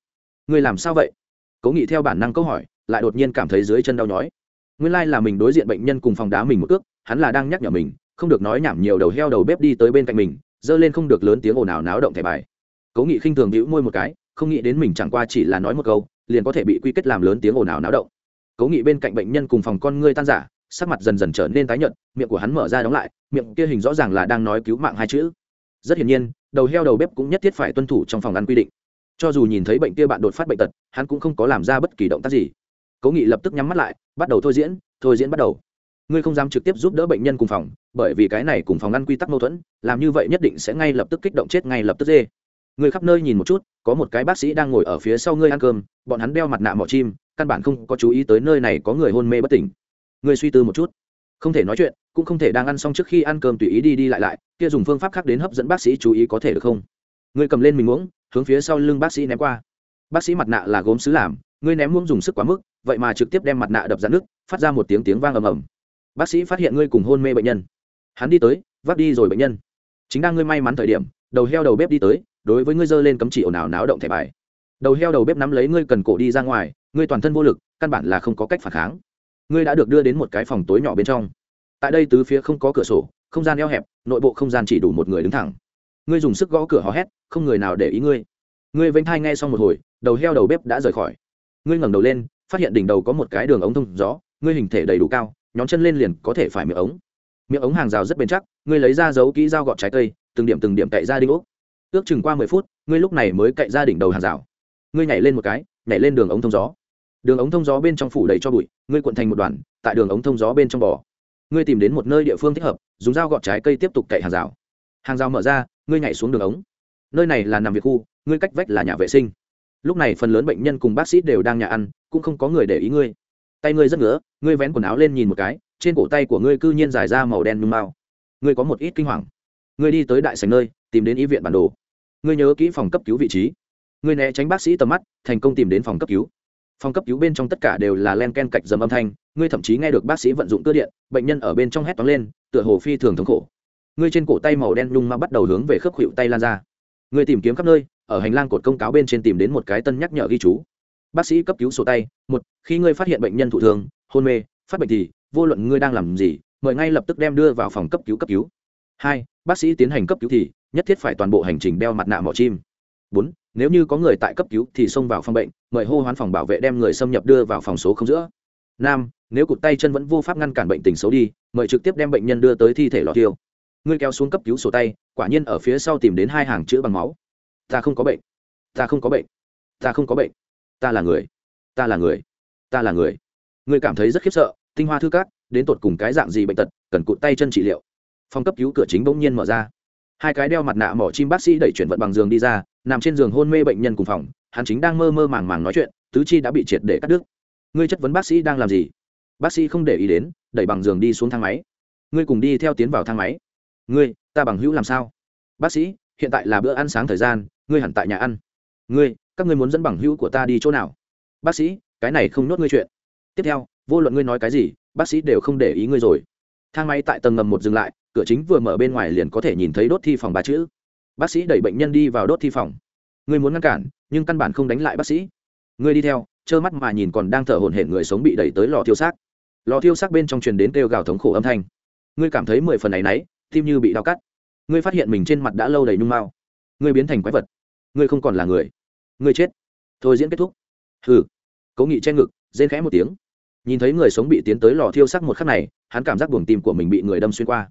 Ngươi làm sao vậy? Cố nghị theo bản năng câu hỏi, lại đột nhiên cảm thấy dưới chân đau nhói. Nguyên lai là mình đối diện bệnh nhân cùng phòng đá mình một cước, hắn là đang nhắc nhở mình, không được nói nhảm nhiều đầu heo đầu bếp đi tới bên cạnh mình dơ lên không được lớn tiếng ồn ào náo động thẻ bài. Cố nghị khinh thường hữu môi một cái, không nghĩ đến mình chẳng qua chỉ là nói một câu, liền có thể bị quy kết làm lớn tiếng ồn ào náo động. Cố nghị bên cạnh bệnh nhân cùng phòng con ngươi tan giả sắc mặt dần dần trở nên tái nhợt, miệng của hắn mở ra đóng lại, miệng kia hình rõ ràng là đang nói cứu mạng hai chữ. Rất hiển nhiên, đầu heo đầu bếp cũng nhất thiết phải tuân thủ trong phòng ăn quy định. Cho dù nhìn thấy bệnh kia bạn đột phát bệnh tật, hắn cũng không có làm ra bất kỳ động tác gì. Cố nghị lập tức nhắm mắt lại, bắt đầu thôi diễn thôi diễn bắt đầu ngươi không dám trực tiếp giúp đỡ bệnh nhân cùng phòng, bởi vì cái này cùng phòng ngăn quy tắc mâu thuẫn, làm như vậy nhất định sẽ ngay lập tức kích động chết ngay lập tức dê. Ngươi khắp nơi nhìn một chút, có một cái bác sĩ đang ngồi ở phía sau ngươi ăn cơm, bọn hắn đeo mặt nạ mỏ chim, căn bản không có chú ý tới nơi này có người hôn mê bất tỉnh. Ngươi suy tư một chút. Không thể nói chuyện, cũng không thể đang ăn xong trước khi ăn cơm tùy ý đi đi lại lại, kia dùng phương pháp khác đến hấp dẫn bác sĩ chú ý có thể được không? Ngươi cầm lên mình uống hướng phía sau lưng bác sĩ ném qua. Bác sĩ mặt nạ là gốm xứ làm, ngươi ném muỗng dùng sức quá mức, vậy mà trực tiếp đem mặt nạ đập ra nước phát ra một tiếng tiếng vang ầm ầm bác sĩ phát hiện ngươi cùng hôn mê bệnh nhân. Hắn đi tới, vác đi rồi bệnh nhân. Chính đang ngươi may mắn thời điểm, đầu heo đầu bếp đi tới, đối với ngươi dơ lên cấm chỉ ồn ào náo động thẻ bài. Đầu heo đầu bếp nắm lấy ngươi cần cổ đi ra ngoài, ngươi toàn thân vô lực, căn bản là không có cách phản kháng. Ngươi đã được đưa đến một cái phòng tối nhỏ bên trong. Tại đây tứ phía không có cửa sổ, không gian eo hẹp, nội bộ không gian chỉ đủ một người đứng thẳng. Ngươi dùng sức gõ cửa hò hét, không người nào để ý ngươi. Ngươi vênh thai nghe xong một hồi, đầu heo đầu bếp đã rời khỏi. Ngươi ngẩng đầu lên, phát hiện đỉnh đầu có một cái đường ống thông gió, ngươi hình thể đầy đủ cao nhóm chân lên liền có thể phải miệng ống. Miệng ống hàng rào rất bền chắc, ngươi lấy ra giấu kỹ dao gọt trái cây, từng điểm từng điểm cậy ra đinh ốc. Ước chừng qua mười phút, ngươi lúc này mới cậy ra đỉnh đầu hàng rào. Ngươi nhảy lên một cái, nhảy lên đường ống thông gió. Đường ống thông gió bên trong phủ đầy cho bụi, ngươi cuộn thành một đoàn, tại đường ống thông gió bên trong bò. Ngươi tìm đến một nơi địa phương thích hợp, dùng dao gọt trái cây tiếp tục cậy hàng rào. Hàng rào mở ra, ngươi nhảy xuống đường ống. Nơi này là nằm việc khu, ngươi cách vách là nhà vệ sinh. Lúc này phần lớn bệnh nhân cùng bác sĩ đều đang nhà ăn, cũng không có người để ý ngươi tay ngươi rất ngứa, ngươi vén quần áo lên nhìn một cái, trên cổ tay của ngươi cư nhiên dài ra màu đen nhung mao. Ngươi có một ít kinh hoàng. Ngươi đi tới đại sành nơi, tìm đến y viện bản đồ. Ngươi nhớ kỹ phòng cấp cứu vị trí. Ngươi né tránh bác sĩ tầm mắt, thành công tìm đến phòng cấp cứu. Phòng cấp cứu bên trong tất cả đều là len ken cạch dầm âm thanh, ngươi thậm chí nghe được bác sĩ vận dụng cơ điện, bệnh nhân ở bên trong hét toán lên, tựa hồ phi thường thống khổ. Ngươi trên cổ tay màu đen nhung mao bắt đầu hướng về khớp khuỵu tay lan ra. Ngươi tìm kiếm khắp nơi, ở hành lang cột công cáo bên trên tìm đến một cái tân nhắc nhở ghi chú bác sĩ cấp cứu sổ tay, một, khi ngươi phát hiện bệnh nhân thụ thương, hôn mê, phát bệnh thì, vô luận ngươi đang làm gì, mời ngay lập tức đem đưa vào phòng cấp cứu cấp cứu. Hai, bác sĩ tiến hành cấp cứu thì, nhất thiết phải toàn bộ hành trình đeo mặt nạ mỏ chim. Bốn, nếu như có người tại cấp cứu thì xông vào phòng bệnh, mời hô hoán phòng bảo vệ đem người xâm nhập đưa vào phòng số không giữa. Năm, nếu cụt tay chân vẫn vô pháp ngăn cản bệnh tình xấu đi, mời trực tiếp đem bệnh nhân đưa tới thi thể lò tiêu ngươi kéo xuống cấp cứu sổ tay, quả nhiên ở phía sau tìm đến hai hàng chữ bằng máu. Ta không có bệnh. Ta không có bệnh. Ta không có bệnh ta là người, ta là người, ta là người. Người cảm thấy rất khiếp sợ, tinh hoa thư cát đến tột cùng cái dạng gì bệnh tật, cần cụt tay chân trị liệu. Phòng cấp cứu cửa chính bỗng nhiên mở ra. Hai cái đeo mặt nạ mỏ chim bác sĩ đẩy chuyển vận bằng giường đi ra, nằm trên giường hôn mê bệnh nhân cùng phòng, hắn chính đang mơ mơ màng màng nói chuyện, tứ chi đã bị triệt để cắt đứt. Ngươi chất vấn bác sĩ đang làm gì? Bác sĩ không để ý đến, đẩy bằng giường đi xuống thang máy. Ngươi cùng đi theo tiến vào thang máy. Ngươi, ta bằng hữu làm sao? Bác sĩ, hiện tại là bữa ăn sáng thời gian, ngươi hẳn tại nhà ăn. Ngươi các ngươi muốn dẫn bằng hữu của ta đi chỗ nào? Bác sĩ, cái này không nhốt ngươi chuyện. Tiếp theo, vô luận ngươi nói cái gì, bác sĩ đều không để ý ngươi rồi. Thang máy tại tầng ngầm một dừng lại, cửa chính vừa mở bên ngoài liền có thể nhìn thấy đốt thi phòng ba chữ. Bác sĩ đẩy bệnh nhân đi vào đốt thi phòng. Ngươi muốn ngăn cản, nhưng căn bản không đánh lại bác sĩ. Ngươi đi theo, trơ mắt mà nhìn còn đang thở hổn hển người sống bị đẩy tới lò thiêu xác. Lò thiêu xác bên trong truyền đến kêu gào thống khổ âm thanh. Ngươi cảm thấy mười phần này náy, tim như bị đau cắt. Ngươi phát hiện mình trên mặt đã lâu đầy nhung mao ngươi biến thành quái vật. Ngươi không còn là người ngươi chết. Thôi diễn kết thúc. Hừ. Cố nghị che ngực, rên khẽ một tiếng. Nhìn thấy người sống bị tiến tới lò thiêu sắc một khắc này, hắn cảm giác buồng tim của mình bị người đâm xuyên qua.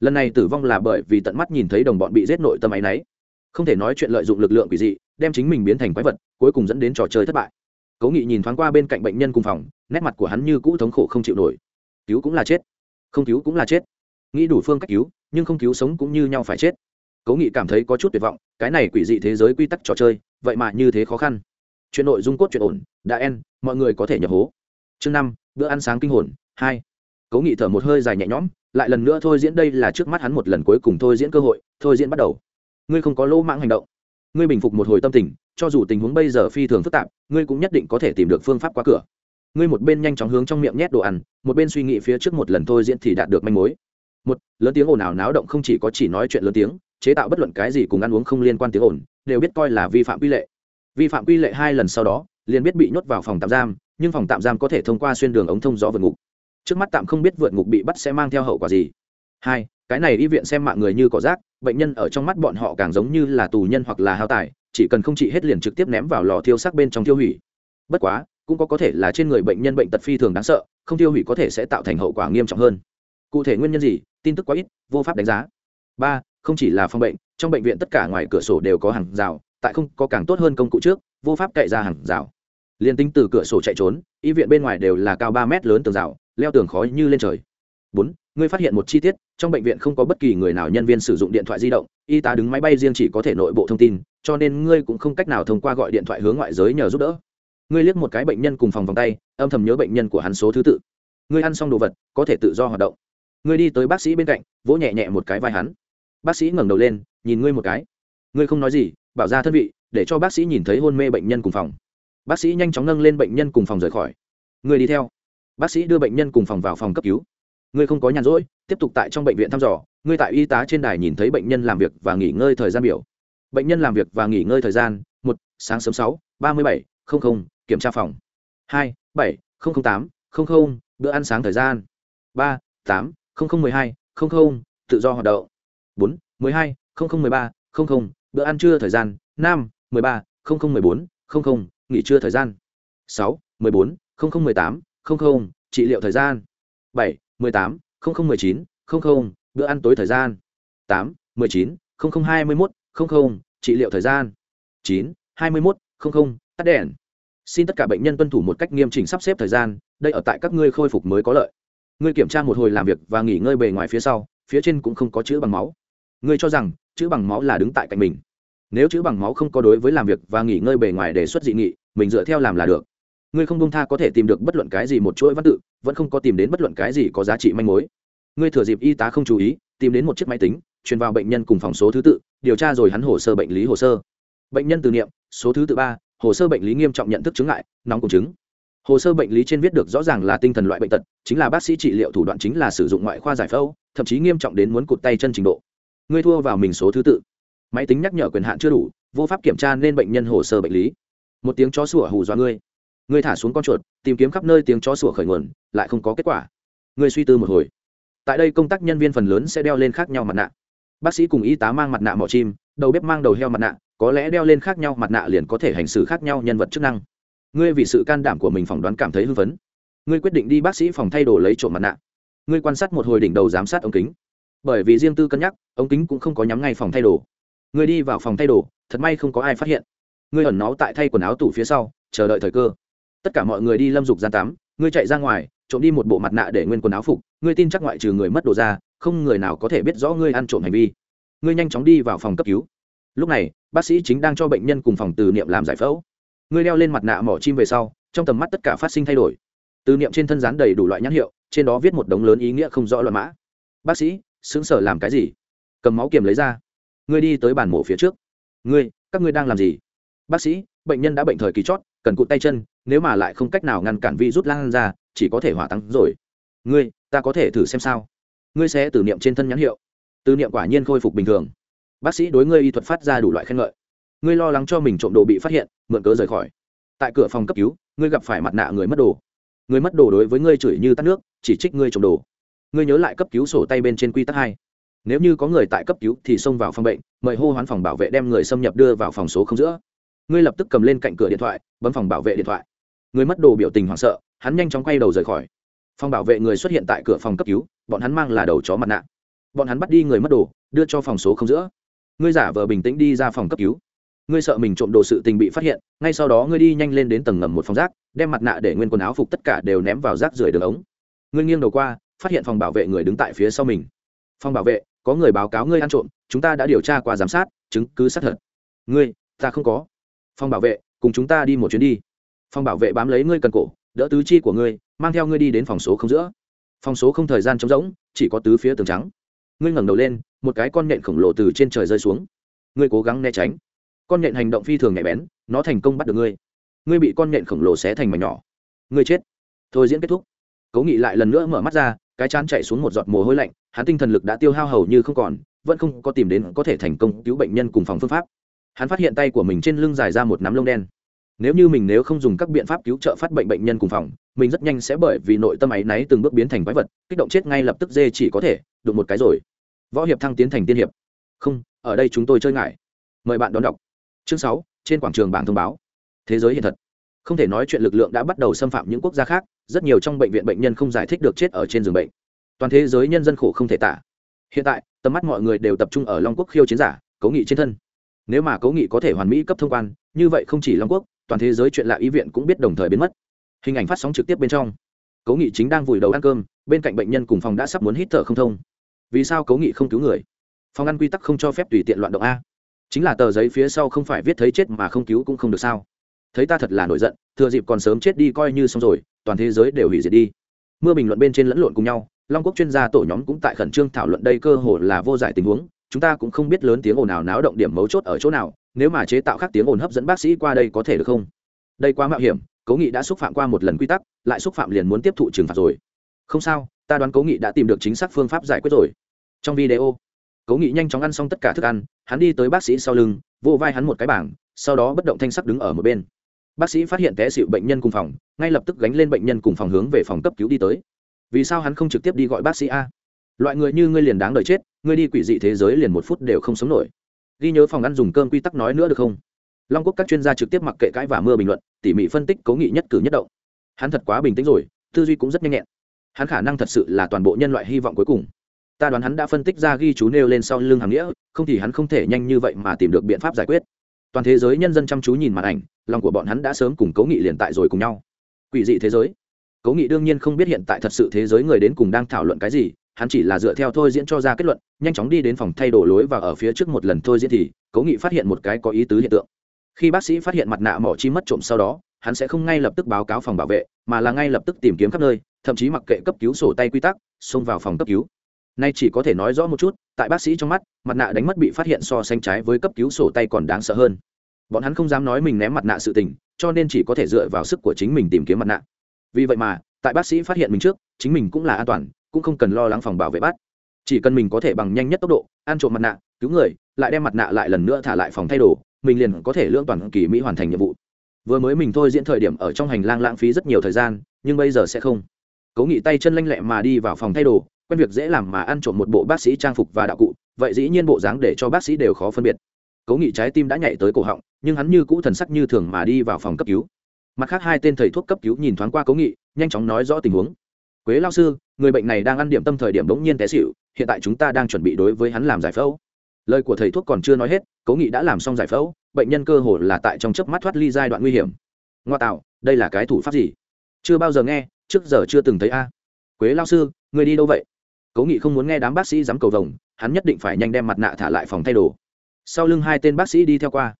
Lần này tử vong là bởi vì tận mắt nhìn thấy đồng bọn bị giết nội tâm áy náy. Không thể nói chuyện lợi dụng lực lượng quỷ dị, đem chính mình biến thành quái vật, cuối cùng dẫn đến trò chơi thất bại. Cố nghị nhìn thoáng qua bên cạnh bệnh nhân cùng phòng, nét mặt của hắn như cũ thống khổ không chịu nổi. Cứu cũng là chết. Không cứu cũng là chết. Nghĩ đủ phương cách cứu, nhưng không cứu sống cũng như nhau phải chết. Cố nghị cảm thấy có chút tuyệt vọng, cái này quỷ dị thế giới quy tắc trò chơi vậy mà như thế khó khăn. Chuyện nội dung cốt chuyện ổn, đã en mọi người có thể nhập hố. Chương năm, bữa ăn sáng kinh hồn, hai. Cố nghị thở một hơi dài nhẹ nhõm, lại lần nữa thôi diễn đây là trước mắt hắn một lần cuối cùng thôi diễn cơ hội, thôi diễn bắt đầu. Ngươi không có lỗ mãng hành động. Ngươi bình phục một hồi tâm tình, cho dù tình huống bây giờ phi thường phức tạp, ngươi cũng nhất định có thể tìm được phương pháp qua cửa. Ngươi một bên nhanh chóng hướng trong miệng nhét đồ ăn, một bên suy nghĩ phía trước một lần thôi diễn thì đạt được manh mối. Một, lớn tiếng ồn ào náo động không chỉ có chỉ nói chuyện lớn tiếng chế tạo bất luận cái gì cùng ăn uống không liên quan tiếng ồn, đều biết coi là vi phạm quy lệ. Vi phạm quy lệ hai lần sau đó, liền biết bị nhốt vào phòng tạm giam, nhưng phòng tạm giam có thể thông qua xuyên đường ống thông gió vượt ngục. Trước mắt tạm không biết vượt ngục bị bắt sẽ mang theo hậu quả gì. Hai, cái này y viện xem mạng người như cỏ rác, bệnh nhân ở trong mắt bọn họ càng giống như là tù nhân hoặc là hao tài, chỉ cần không trị hết liền trực tiếp ném vào lò thiêu xác bên trong tiêu hủy. Bất quá, cũng có có thể là trên người bệnh nhân bệnh tật phi thường đáng sợ, không tiêu hủy có thể sẽ tạo thành hậu quả nghiêm trọng hơn. Cụ thể nguyên nhân gì? Tin tức quá ít, vô pháp đánh giá. Ba không chỉ là phòng bệnh, trong bệnh viện tất cả ngoài cửa sổ đều có hàng rào, tại không có càng tốt hơn công cụ trước, vô pháp cậy ra hàng rào. Liên tính từ cửa sổ chạy trốn, y viện bên ngoài đều là cao ba mét lớn tường rào, leo tường khó như lên trời. Bốn, ngươi phát hiện một chi tiết, trong bệnh viện không có bất kỳ người nào nhân viên sử dụng điện thoại di động, y tá đứng máy bay riêng chỉ có thể nội bộ thông tin, cho nên ngươi cũng không cách nào thông qua gọi điện thoại hướng ngoại giới nhờ giúp đỡ. Ngươi liếc một cái bệnh nhân cùng phòng vòng tay, âm thầm nhớ bệnh nhân của hắn số thứ tự. Ngươi ăn xong đồ vật, có thể tự do hoạt động. Ngươi đi tới bác sĩ bên cạnh, vỗ nhẹ nhẹ một cái vai hắn bác sĩ ngẩng đầu lên, nhìn ngươi một cái. Ngươi không nói gì, bảo ra thân vị, để cho bác sĩ nhìn thấy hôn mê bệnh nhân cùng phòng. Bác sĩ nhanh chóng nâng lên bệnh nhân cùng phòng rời khỏi. Ngươi đi theo. Bác sĩ đưa bệnh nhân cùng phòng vào phòng cấp cứu. Ngươi không có nhàn rỗi, tiếp tục tại trong bệnh viện thăm dò. Ngươi tại y tá trên đài nhìn thấy bệnh nhân làm việc và nghỉ ngơi thời gian biểu. Bệnh nhân làm việc và nghỉ ngơi thời gian, một, sáng sớm sáu, ba mươi bảy, không không, kiểm tra phòng. Hai, bảy, không không tám, không không, bữa ăn sáng thời gian. Ba, tám, không không mười hai, không không, tự do hoạt động bốn, mười hai, không không mười ba, không không, bữa ăn trưa thời gian, năm, mười ba, không không mười bốn, không không, nghỉ trưa thời gian. sáu, mười bốn, không không mười tám, không không, trị liệu thời gian. bảy, mười tám, không không mười chín, không không, bữa ăn tối thời gian. tám, mười chín, không không hai mươi mốt, không không, trị liệu thời gian. chín, hai mươi mốt, không không, tắt đèn. Xin tất cả bệnh nhân tuân thủ một cách nghiêm chỉnh sắp xếp thời gian, đây ở tại các ngươi khôi phục mới có lợi. Ngươi kiểm tra một hồi làm việc và nghỉ ngơi bề ngoài phía sau, phía trên cũng không có chữ bằng máu ngươi cho rằng chữ bằng máu là đứng tại cạnh mình. Nếu chữ bằng máu không có đối với làm việc và nghỉ ngơi bề ngoài đề xuất dị nghị, mình dựa theo làm là được. Ngươi không đông tha có thể tìm được bất luận cái gì một chuỗi văn tự, vẫn không có tìm đến bất luận cái gì có giá trị manh mối. Ngươi thừa dịp y tá không chú ý, tìm đến một chiếc máy tính, truyền vào bệnh nhân cùng phòng số thứ tự, điều tra rồi hắn hồ sơ bệnh lý hồ sơ. Bệnh nhân từ niệm, số thứ tự ba, hồ sơ bệnh lý nghiêm trọng nhận thức chứng ngại, nóng cùng chứng. Hồ sơ bệnh lý trên viết được rõ ràng là tinh thần loại bệnh tật, chính là bác sĩ trị liệu thủ đoạn chính là sử dụng ngoại khoa giải phẫu, thậm chí nghiêm trọng đến muốn cụt tay chân trình độ ngươi thua vào mình số thứ tự. Máy tính nhắc nhở quyền hạn chưa đủ, vô pháp kiểm tra nên bệnh nhân hồ sơ bệnh lý. Một tiếng chó sủa hù dọa ngươi. Ngươi thả xuống con chuột, tìm kiếm khắp nơi tiếng chó sủa khởi nguồn, lại không có kết quả. Ngươi suy tư một hồi. Tại đây công tác nhân viên phần lớn sẽ đeo lên khác nhau mặt nạ. Bác sĩ cùng y tá mang mặt nạ mỏ chim, đầu bếp mang đầu heo mặt nạ, có lẽ đeo lên khác nhau mặt nạ liền có thể hành xử khác nhau nhân vật chức năng. Ngươi vì sự can đảm của mình phỏng đoán cảm thấy hưng phấn. Ngươi quyết định đi bác sĩ phòng thay đồ lấy trộm mặt nạ. Ngươi quan sát một hồi đỉnh đầu giám sát ống kính bởi vì riêng tư cân nhắc, ống kính cũng không có nhắm ngay phòng thay đồ. Ngươi đi vào phòng thay đồ, thật may không có ai phát hiện. Ngươi ẩn náu tại thay quần áo tủ phía sau, chờ đợi thời cơ. Tất cả mọi người đi lâm dục gian tắm ngươi chạy ra ngoài, trộm đi một bộ mặt nạ để nguyên quần áo phục ngươi tin chắc ngoại trừ người mất đồ ra, không người nào có thể biết rõ ngươi ăn trộm hành vi. Ngươi nhanh chóng đi vào phòng cấp cứu. Lúc này, bác sĩ chính đang cho bệnh nhân cùng phòng từ niệm làm giải phẫu. Ngươi đeo lên mặt nạ mỏ chim về sau, trong tầm mắt tất cả phát sinh thay đổi. Từ niệm trên thân rán đầy đủ loại nhãn hiệu, trên đó viết một đống lớn ý nghĩa không rõ loại mã. Bác sĩ sững sở làm cái gì? Cầm máu kiềm lấy ra. Ngươi đi tới bàn mổ phía trước. Ngươi, các ngươi đang làm gì? Bác sĩ, bệnh nhân đã bệnh thời kỳ chót, cần cụt tay chân, nếu mà lại không cách nào ngăn cản vi rút lan ra, chỉ có thể hỏa tăng rồi. Ngươi, ta có thể thử xem sao? Ngươi sẽ tử niệm trên thân nhãn hiệu. Từ niệm quả nhiên khôi phục bình thường. Bác sĩ đối ngươi y thuật phát ra đủ loại khen ngợi. Ngươi lo lắng cho mình trộm đồ bị phát hiện, mượn cớ rời khỏi. Tại cửa phòng cấp cứu, ngươi gặp phải mặt nạ người mất đồ. Người mất đồ đối với ngươi chửi như tắt nước, chỉ trích ngươi trộm đồ ngươi nhớ lại cấp cứu sổ tay bên trên quy tắc hai. Nếu như có người tại cấp cứu thì xông vào phòng bệnh, mời hô hoán phòng bảo vệ đem người xâm nhập đưa vào phòng số không giữa. Ngươi lập tức cầm lên cạnh cửa điện thoại, bấm phòng bảo vệ điện thoại. Người mất đồ biểu tình hoảng sợ, hắn nhanh chóng quay đầu rời khỏi. Phòng bảo vệ người xuất hiện tại cửa phòng cấp cứu, bọn hắn mang là đầu chó mặt nạ. Bọn hắn bắt đi người mất đồ, đưa cho phòng số không giữa. Ngươi giả vờ bình tĩnh đi ra phòng cấp cứu. Ngươi sợ mình trộm đồ sự tình bị phát hiện, ngay sau đó ngươi đi nhanh lên đến tầng ngầm một phòng rác, đem mặt nạ để nguyên quần áo phục tất cả đều ném vào rác rưởi đường ống. Ngươi nghiêng đầu qua phát hiện phòng bảo vệ người đứng tại phía sau mình. Phòng bảo vệ, có người báo cáo ngươi ăn trộm, chúng ta đã điều tra qua giám sát, chứng cứ xác thật. Ngươi, ta không có. Phòng bảo vệ, cùng chúng ta đi một chuyến đi. Phòng bảo vệ bám lấy ngươi cần cổ, đỡ tứ chi của ngươi, mang theo ngươi đi đến phòng số không giữa. Phòng số không thời gian trống rỗng, chỉ có tứ phía tường trắng. Ngươi ngẩng đầu lên, một cái con nhện khổng lồ từ trên trời rơi xuống. Ngươi cố gắng né tránh. Con nhện hành động phi thường nhạy bén, nó thành công bắt được ngươi. Ngươi bị con nhện khổng lồ xé thành mảnh nhỏ. Ngươi chết. Thôi diễn kết thúc. Cố nghị lại lần nữa mở mắt ra cái chán chạy xuống một giọt mồ hôi lạnh, hắn tinh thần lực đã tiêu hao hầu như không còn, vẫn không có tìm đến có thể thành công cứu bệnh nhân cùng phòng phương pháp. Hắn phát hiện tay của mình trên lưng dài ra một nắm lông đen. Nếu như mình nếu không dùng các biện pháp cứu trợ phát bệnh bệnh nhân cùng phòng, mình rất nhanh sẽ bởi vì nội tâm áy náy từng bước biến thành quái vật, kích động chết ngay lập tức dê chỉ có thể, đụng một cái rồi. Võ hiệp thăng tiến thành tiên hiệp. Không, ở đây chúng tôi chơi ngại. Mời bạn đón đọc. Chương sáu, trên quảng trường bảng thông báo. Thế giới hiện thật không thể nói chuyện lực lượng đã bắt đầu xâm phạm những quốc gia khác, rất nhiều trong bệnh viện bệnh nhân không giải thích được chết ở trên giường bệnh. Toàn thế giới nhân dân khổ không thể tả. Hiện tại, tầm mắt mọi người đều tập trung ở long quốc khiêu chiến giả cố nghị trên thân. Nếu mà cố nghị có thể hoàn mỹ cấp thông quan, như vậy không chỉ long quốc, toàn thế giới chuyện lạ y viện cũng biết đồng thời biến mất. Hình ảnh phát sóng trực tiếp bên trong. Cố nghị chính đang vùi đầu ăn cơm, bên cạnh bệnh nhân cùng phòng đã sắp muốn hít thở không thông. Vì sao cố nghị không cứu người? Phòng ăn quy tắc không cho phép tùy tiện loạn động a. Chính là tờ giấy phía sau không phải viết thấy chết mà không cứu cũng không được sao? Thấy ta thật là nổi giận, thừa dịp còn sớm chết đi coi như xong rồi, toàn thế giới đều hủy diệt đi. Mưa bình luận bên trên lẫn lộn cùng nhau, long quốc chuyên gia tổ nhóm cũng tại khẩn trương thảo luận đây cơ hội là vô giải tình huống, chúng ta cũng không biết lớn tiếng ồn nào náo động điểm mấu chốt ở chỗ nào, nếu mà chế tạo khác tiếng ồn hấp dẫn bác sĩ qua đây có thể được không? Đây quá mạo hiểm, cố nghị đã xúc phạm qua một lần quy tắc, lại xúc phạm liền muốn tiếp thụ trừng phạt rồi. Không sao, ta đoán cố nghị đã tìm được chính xác phương pháp giải quyết rồi. Trong video, cố nghị nhanh chóng ăn xong tất cả thức ăn, hắn đi tới bác sĩ sau lưng vô vai hắn một cái bảng, sau đó bất động thanh sắc đứng ở một bên bác sĩ phát hiện té xịu bệnh nhân cùng phòng, ngay lập tức gánh lên bệnh nhân cùng phòng hướng về phòng cấp cứu đi tới. Vì sao hắn không trực tiếp đi gọi bác sĩ a? Loại người như ngươi liền đáng đời chết, ngươi đi quỷ dị thế giới liền một phút đều không sống nổi. Ghi nhớ phòng ăn dùng cơm quy tắc nói nữa được không? Long quốc các chuyên gia trực tiếp mặc kệ cãi và mưa bình luận, tỉ mỉ phân tích cố nghị nhất cử nhất động. Hắn thật quá bình tĩnh rồi, tư duy cũng rất nhanh nhẹn. Hắn khả năng thật sự là toàn bộ nhân loại hy vọng cuối cùng. Ta đoán hắn đã phân tích ra ghi chú nêu lên sau lưng hàm nghĩa, không thì hắn không thể nhanh như vậy mà tìm được biện pháp giải quyết toàn thế giới nhân dân chăm chú nhìn màn ảnh, lòng của bọn hắn đã sớm cùng cố nghị liền tại rồi cùng nhau. Quỷ dị thế giới. Cố nghị đương nhiên không biết hiện tại thật sự thế giới người đến cùng đang thảo luận cái gì, hắn chỉ là dựa theo thôi diễn cho ra kết luận, nhanh chóng đi đến phòng thay đồ lối và ở phía trước một lần thôi diễn thì, cố nghị phát hiện một cái có ý tứ hiện tượng. Khi bác sĩ phát hiện mặt nạ mỏ chi mất trộm sau đó, hắn sẽ không ngay lập tức báo cáo phòng bảo vệ, mà là ngay lập tức tìm kiếm khắp nơi, thậm chí mặc kệ cấp cứu sổ tay quy tắc, xông vào phòng cấp cứu nay chỉ có thể nói rõ một chút, tại bác sĩ trong mắt, mặt nạ đánh mất bị phát hiện so sánh trái với cấp cứu sổ tay còn đáng sợ hơn. Bọn hắn không dám nói mình ném mặt nạ sự tình, cho nên chỉ có thể dựa vào sức của chính mình tìm kiếm mặt nạ. Vì vậy mà, tại bác sĩ phát hiện mình trước, chính mình cũng là an toàn, cũng không cần lo lắng phòng bảo vệ bắt. Chỉ cần mình có thể bằng nhanh nhất tốc độ, ăn trộm mặt nạ, cứu người, lại đem mặt nạ lại lần nữa thả lại phòng thay đồ, mình liền có thể lưỡng toàn kỳ mỹ hoàn thành nhiệm vụ. Vừa mới mình thôi diễn thời điểm ở trong hành lang lãng phí rất nhiều thời gian, nhưng bây giờ sẽ không. Cố nghị tay chân lanh lẹ mà đi vào phòng thay đồ quen việc dễ làm mà ăn trộm một bộ bác sĩ trang phục và đạo cụ, vậy dĩ nhiên bộ dáng để cho bác sĩ đều khó phân biệt. Cố nghị trái tim đã nhảy tới cổ họng, nhưng hắn như cũ thần sắc như thường mà đi vào phòng cấp cứu. Mặt khác hai tên thầy thuốc cấp cứu nhìn thoáng qua cố nghị, nhanh chóng nói rõ tình huống. Quế lao sư, người bệnh này đang ăn điểm tâm thời điểm bỗng nhiên té xịu hiện tại chúng ta đang chuẩn bị đối với hắn làm giải phẫu. Lời của thầy thuốc còn chưa nói hết, cố nghị đã làm xong giải phẫu, bệnh nhân cơ hồ là tại trong chớp mắt thoát ly giai đoạn nguy hiểm. Ngoa tạo, đây là cái thủ pháp gì? Chưa bao giờ nghe, trước giờ chưa từng thấy a. Quế lao sư, người đi đâu vậy? Cố nghị không muốn nghe đám bác sĩ dám cầu vồng, hắn nhất định phải nhanh đem mặt nạ thả lại phòng thay đồ. Sau lưng hai tên bác sĩ đi theo qua.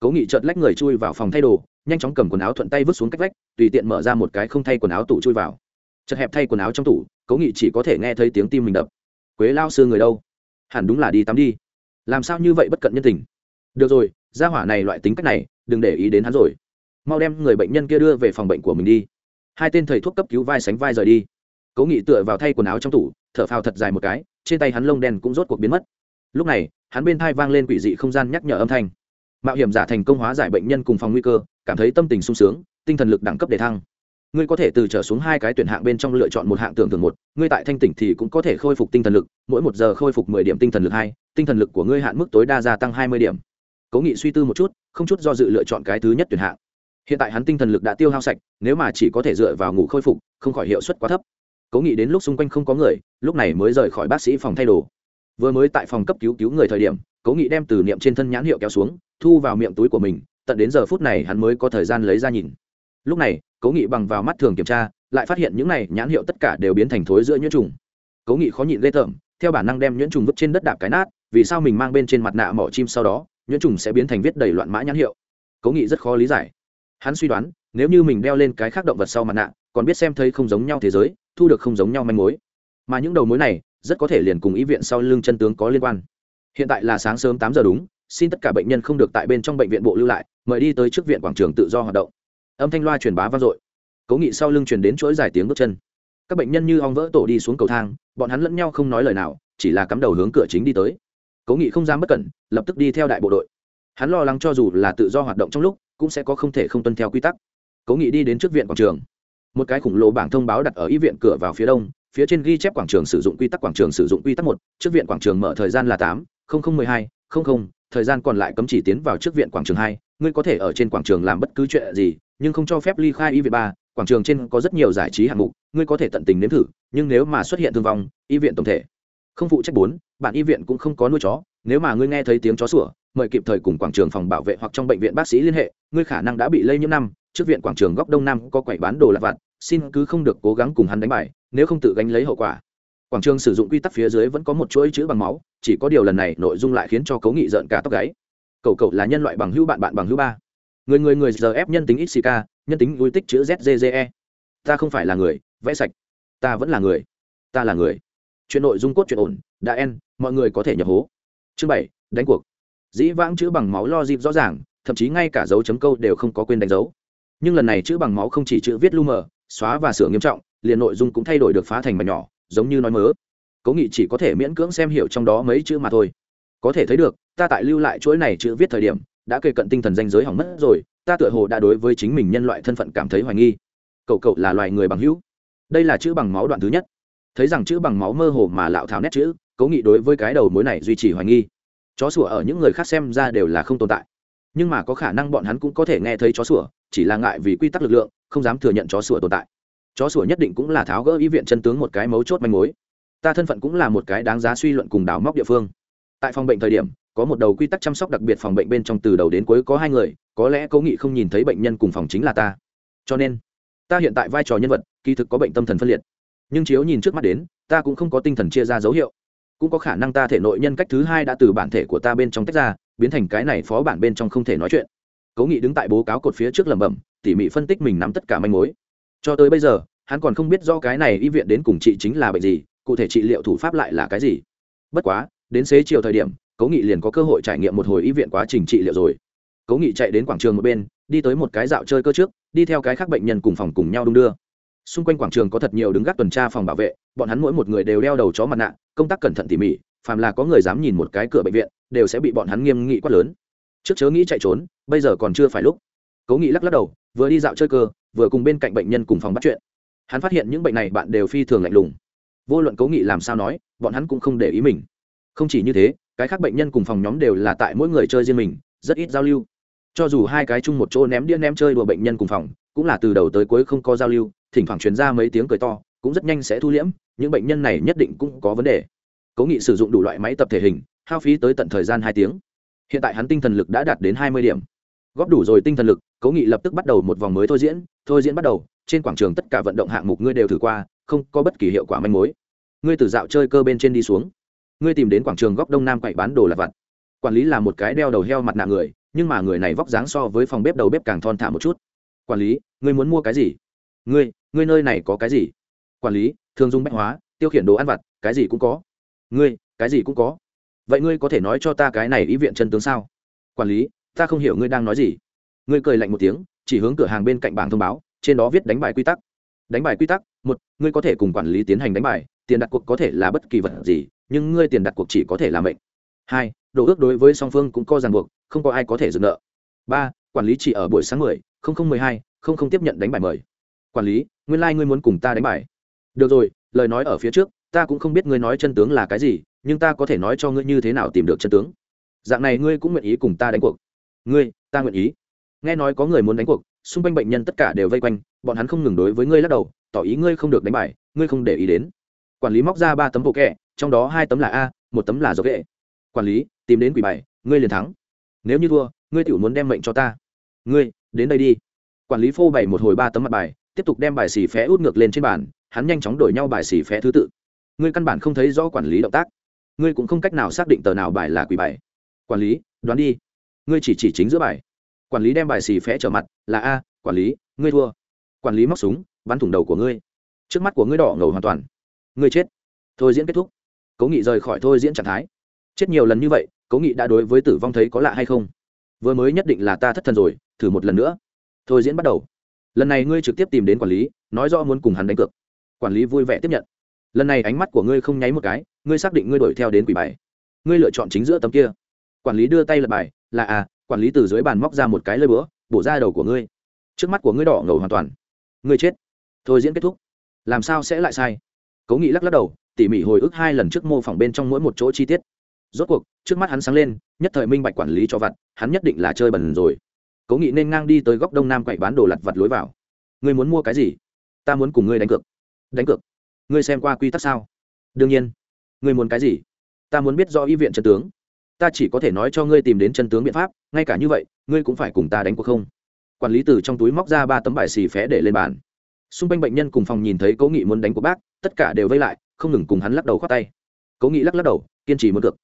Cố nghị chợt lách người chui vào phòng thay đồ, nhanh chóng cầm quần áo thuận tay vứt xuống cách vách, tùy tiện mở ra một cái không thay quần áo tủ chui vào. Chật hẹp thay quần áo trong tủ, cố nghị chỉ có thể nghe thấy tiếng tim mình đập. Quế lao sư người đâu? Hẳn đúng là đi tắm đi. Làm sao như vậy bất cận nhân tình? Được rồi, gia hỏa này loại tính cách này, đừng để ý đến hắn rồi. Mau đem người bệnh nhân kia đưa về phòng bệnh của mình đi. Hai tên thầy thuốc cấp cứu vai sánh vai rời đi. Cố nghị tựa vào thay quần áo trong tủ thở phào thật dài một cái, trên tay hắn lông đen cũng rốt cuộc biến mất. Lúc này, hắn bên thai vang lên quỷ dị không gian nhắc nhở âm thanh. Mạo hiểm giả thành công hóa giải bệnh nhân cùng phòng nguy cơ, cảm thấy tâm tình sung sướng, tinh thần lực đẳng cấp đề thăng. Ngươi có thể từ trở xuống hai cái tuyển hạng bên trong lựa chọn một hạng tưởng thường một, ngươi tại thanh tỉnh thì cũng có thể khôi phục tinh thần lực, mỗi một giờ khôi phục mười điểm tinh thần lực hai, tinh thần lực của ngươi hạn mức tối đa gia tăng hai mươi điểm. Cố nghị suy tư một chút, không chút do dự lựa chọn cái thứ nhất tuyển hạng. Hiện tại hắn tinh thần lực đã tiêu hao sạch, nếu mà chỉ có thể dựa vào ngủ khôi phục, không khỏi hiệu suất quá thấp cố nghị đến lúc xung quanh không có người, lúc này mới rời khỏi bác sĩ phòng thay đồ. Vừa mới tại phòng cấp cứu cứu người thời điểm, cố nghị đem từ niệm trên thân nhãn hiệu kéo xuống, thu vào miệng túi của mình, tận đến giờ phút này hắn mới có thời gian lấy ra nhìn. Lúc này, cố nghị bằng vào mắt thường kiểm tra, lại phát hiện những này nhãn hiệu tất cả đều biến thành thối giữa nhuyễn trùng. Cố nghị khó nhịn lê tởm, theo bản năng đem nhuyễn trùng vứt trên đất đạp cái nát, vì sao mình mang bên trên mặt nạ mỏ chim sau đó, nhuyễn trùng sẽ biến thành viết đầy loạn mã nhãn hiệu? Cố nghị rất khó lý giải. Hắn suy đoán, nếu như mình đeo lên cái khác động vật sau mặt nạ, còn biết xem thấy không giống nhau thế giới thu được không giống nhau manh mối. Mà những đầu mối này, rất có thể liền cùng ý viện sau lưng chân tướng có liên quan. Hiện tại là sáng sớm tám giờ đúng, xin tất cả bệnh nhân không được tại bên trong bệnh viện bộ lưu lại, mời đi tới trước viện quảng trường tự do hoạt động. Âm thanh loa truyền bá vang dội. Cố nghị sau lưng truyền đến chuỗi dài tiếng bước chân. Các bệnh nhân như ong vỡ tổ đi xuống cầu thang, bọn hắn lẫn nhau không nói lời nào, chỉ là cắm đầu hướng cửa chính đi tới. Cố nghị không dám bất cẩn, lập tức đi theo đại bộ đội. Hắn lo lắng cho dù là tự do hoạt động trong lúc, cũng sẽ có không thể không tuân theo quy tắc. Cố nghị đi đến trước viện quảng trường một cái khủng lồ bảng thông báo đặt ở y viện cửa vào phía đông phía trên ghi chép quảng trường sử dụng quy tắc quảng trường sử dụng quy tắc một trước viện quảng trường mở thời gian là tám không không mười hai không không, thời gian còn lại cấm chỉ tiến vào trước viện quảng trường hai ngươi có thể ở trên quảng trường làm bất cứ chuyện gì nhưng không cho phép ly khai y viện ba quảng trường trên có rất nhiều giải trí hạng mục ngươi có thể tận tình nếm thử nhưng nếu mà xuất hiện thương vong y viện tổng thể. Không phụ trách bốn bạn y viện cũng không có nuôi chó nếu mà ngươi nghe thấy tiếng chó sủa mời kịp thời cùng quảng trường phòng bảo vệ hoặc trong bệnh viện bác sĩ liên hệ ngươi khả năng đã bị lây nhiễm năm trước viện quảng trường góc đông nam có quầy bán đồ lặt vặt xin cứ không được cố gắng cùng hắn đánh bài, nếu không tự gánh lấy hậu quả. Quảng trường sử dụng quy tắc phía dưới vẫn có một chuỗi chữ bằng máu, chỉ có điều lần này nội dung lại khiến cho cấu nghị giận cả tóc gáy. Cậu cậu là nhân loại bằng hữu bạn bạn bằng hữu ba. Người người người giờ ép nhân tính xck nhân tính vui tích chữ zze ta không phải là người, vẽ sạch. Ta vẫn là người. Ta là người. Chuyện nội dung cốt chuyện ổn, đã en mọi người có thể nhập hố. Chương bảy, đánh cuộc. Dĩ vãng chữ bằng máu lo dịp rõ ràng, thậm chí ngay cả dấu chấm câu đều không có quên đánh dấu. Nhưng lần này chữ bằng máu không chỉ chữ viết lu mờ xóa và sửa nghiêm trọng, liền nội dung cũng thay đổi được phá thành mảnh nhỏ, giống như nói mớ. Cố nghị chỉ có thể miễn cưỡng xem hiểu trong đó mấy chữ mà thôi. Có thể thấy được, ta tại lưu lại chuỗi này chữ viết thời điểm, đã kề cận tinh thần danh giới hỏng mất rồi, ta tựa hồ đã đối với chính mình nhân loại thân phận cảm thấy hoài nghi. Cậu cậu là loài người bằng hữu. Đây là chữ bằng máu đoạn thứ nhất. Thấy rằng chữ bằng máu mơ hồ mà lạo tháo nét chữ, cố nghị đối với cái đầu mối này duy trì hoài nghi. Chó sủa ở những người khác xem ra đều là không tồn tại. Nhưng mà có khả năng bọn hắn cũng có thể nghe thấy chó sủa, chỉ là ngại vì quy tắc lực lượng không dám thừa nhận chó sủa tồn tại. Chó sủa nhất định cũng là tháo gỡ ý viện chân tướng một cái mấu chốt manh mối. Ta thân phận cũng là một cái đáng giá suy luận cùng đào móc địa phương. Tại phòng bệnh thời điểm, có một đầu quy tắc chăm sóc đặc biệt phòng bệnh bên trong từ đầu đến cuối có hai người, có lẽ cố nghị không nhìn thấy bệnh nhân cùng phòng chính là ta. Cho nên, ta hiện tại vai trò nhân vật, kỳ thực có bệnh tâm thần phân liệt. Nhưng chiếu nhìn trước mắt đến, ta cũng không có tinh thần chia ra dấu hiệu. Cũng có khả năng ta thể nội nhân cách thứ hai đã từ bản thể của ta bên trong tách ra, biến thành cái này phó bản bên trong không thể nói chuyện cố nghị đứng tại bố cáo cột phía trước lẩm bẩm, tỉ mỉ phân tích mình nắm tất cả manh mối. Cho tới bây giờ, hắn còn không biết do cái này y viện đến cùng trị chính là bệnh gì, cụ thể trị liệu thủ pháp lại là cái gì. Bất quá, đến xế chiều thời điểm, cố nghị liền có cơ hội trải nghiệm một hồi y viện quá trình trị liệu rồi. Cố nghị chạy đến quảng trường một bên, đi tới một cái dạo chơi cơ trước, đi theo cái khác bệnh nhân cùng phòng cùng nhau đung đưa. Xung quanh quảng trường có thật nhiều đứng gác tuần tra phòng bảo vệ, bọn hắn mỗi một người đều đeo đầu chó mặt nạ, công tác cẩn thận tỉ mỉ, phàm là có người dám nhìn một cái cửa bệnh viện, đều sẽ bị bọn hắn nghiêm nghị quát lớn trước chớ nghĩ chạy trốn, bây giờ còn chưa phải lúc. Cố nghị lắc lắc đầu, vừa đi dạo chơi cơ, vừa cùng bên cạnh bệnh nhân cùng phòng bắt chuyện. Hắn phát hiện những bệnh này bạn đều phi thường lạnh lùng. Vô luận cố nghị làm sao nói, bọn hắn cũng không để ý mình. Không chỉ như thế, cái khác bệnh nhân cùng phòng nhóm đều là tại mỗi người chơi riêng mình, rất ít giao lưu. Cho dù hai cái chung một chỗ ném đĩa ném chơi đùa bệnh nhân cùng phòng, cũng là từ đầu tới cuối không có giao lưu, thỉnh thoảng truyền ra mấy tiếng cười to, cũng rất nhanh sẽ thu liễm, những bệnh nhân này nhất định cũng có vấn đề. Cố nghị sử dụng đủ loại máy tập thể hình, hao phí tới tận thời gian hai tiếng hiện tại hắn tinh thần lực đã đạt đến hai mươi điểm. Góp đủ rồi tinh thần lực, cố nghị lập tức bắt đầu một vòng mới thôi diễn thôi diễn bắt đầu, trên quảng trường tất cả vận động hạng mục ngươi đều thử qua, không có bất kỳ hiệu quả manh mối. Ngươi từ dạo chơi cơ bên trên đi xuống. Ngươi tìm đến quảng trường góc đông nam quậy bán đồ lặt vặt. Quản lý là một cái đeo đầu heo mặt nạ người, nhưng mà người này vóc dáng so với phòng bếp đầu bếp càng thon thả một chút. Quản lý, ngươi muốn mua cái gì? Ngươi ngươi nơi này có cái gì? Quản lý, thường dùng bách hóa, tiêu khiển đồ ăn vặt, cái gì cũng có. Ngươi, cái gì cũng có vậy ngươi có thể nói cho ta cái này ý viện chân tướng sao? Quản lý, ta không hiểu ngươi đang nói gì. Ngươi cười lạnh một tiếng, chỉ hướng cửa hàng bên cạnh bảng thông báo, trên đó viết đánh bài quy tắc. Đánh bài quy tắc, một, ngươi có thể cùng quản lý tiến hành đánh bài, tiền đặt cuộc có thể là bất kỳ vật gì, nhưng ngươi tiền đặt cuộc chỉ có thể là mệnh. Hai, đồ ước đối với song phương cũng có ràng buộc, không có ai có thể dừng nợ. Ba, quản lý chỉ ở buổi sáng mười, không không mười hai, không không tiếp nhận đánh bài mời. Quản lý, nguyên lai、like、ngươi muốn cùng ta đánh bài. Được rồi, lời nói ở phía trước, ta cũng không biết ngươi nói chân tướng là cái gì nhưng ta có thể nói cho ngươi như thế nào tìm được chân tướng. Dạng này ngươi cũng nguyện ý cùng ta đánh cuộc. Ngươi, ta nguyện ý. Nghe nói có người muốn đánh cuộc, xung quanh bệnh nhân tất cả đều vây quanh, bọn hắn không ngừng đối với ngươi lắc đầu, tỏ ý ngươi không được đánh bài, ngươi không để ý đến. Quản lý móc ra ba tấm bộ kẹ trong đó hai tấm là a, một tấm là dấu kệ quản lý, tìm đến quỷ bài, ngươi liền thắng. Nếu như thua, ngươi tiểu muốn đem mệnh cho ta. Ngươi, đến đây đi. Quản lý phô bày một hồi ba tấm mặt bài, tiếp tục đem bài xì phé út ngược lên trên bàn, hắn nhanh chóng đổi nhau bài xì phé thứ tự. Ngươi căn bản không thấy rõ quản lý động tác ngươi cũng không cách nào xác định tờ nào bài là quỷ bài. Quản lý, đoán đi. Ngươi chỉ chỉ chính giữa bài. Quản lý đem bài xì phé trở mặt, là a, quản lý, ngươi thua. Quản lý móc súng, bắn thủng đầu của ngươi. Trước mắt của ngươi đỏ ngầu hoàn toàn. Ngươi chết. Thôi diễn kết thúc. Cố nghị rời khỏi thôi diễn trạng thái. Chết nhiều lần như vậy, cố nghị đã đối với tử vong thấy có lạ hay không? Vừa mới nhất định là ta thất thần rồi, thử một lần nữa. Thôi diễn bắt đầu. Lần này ngươi trực tiếp tìm đến quản lý, nói rõ muốn cùng hắn đánh cược. Quản lý vui vẻ tiếp nhận. Lần này ánh mắt của ngươi không nháy một cái ngươi xác định ngươi đuổi theo đến quỷ bài. Ngươi lựa chọn chính giữa tấm kia. Quản lý đưa tay lật bài, là à quản lý từ dưới bàn móc ra một cái lơi bữa bổ ra đầu của ngươi. Trước mắt của ngươi đỏ ngầu hoàn toàn. Ngươi chết. Thôi diễn kết thúc. Làm sao sẽ lại sai? Cố nghị lắc lắc đầu, tỉ mỉ hồi ức hai lần trước mô phỏng bên trong mỗi một chỗ chi tiết. Rốt cuộc, trước mắt hắn sáng lên, nhất thời minh bạch quản lý cho vặt, hắn nhất định là chơi bẩn rồi. Cố nghị nên ngang đi tới góc đông nam quậy bán đồ lặt vặt lối vào. Ngươi muốn mua cái gì? Ta muốn cùng ngươi đánh cược. Đánh cược. Ngươi xem qua quy tắc sao? Đương nhiên ngươi muốn cái gì? Ta muốn biết do y viện chân tướng. Ta chỉ có thể nói cho ngươi tìm đến chân tướng biện pháp, ngay cả như vậy, ngươi cũng phải cùng ta đánh cuộc không? Quản lý từ trong túi móc ra ba tấm bài xì phé để lên bàn. Xung quanh bệnh nhân cùng phòng nhìn thấy cố nghị muốn đánh của bác, tất cả đều vây lại, không ngừng cùng hắn lắc đầu khoác tay. Cố nghị lắc lắc đầu, kiên trì muốn cược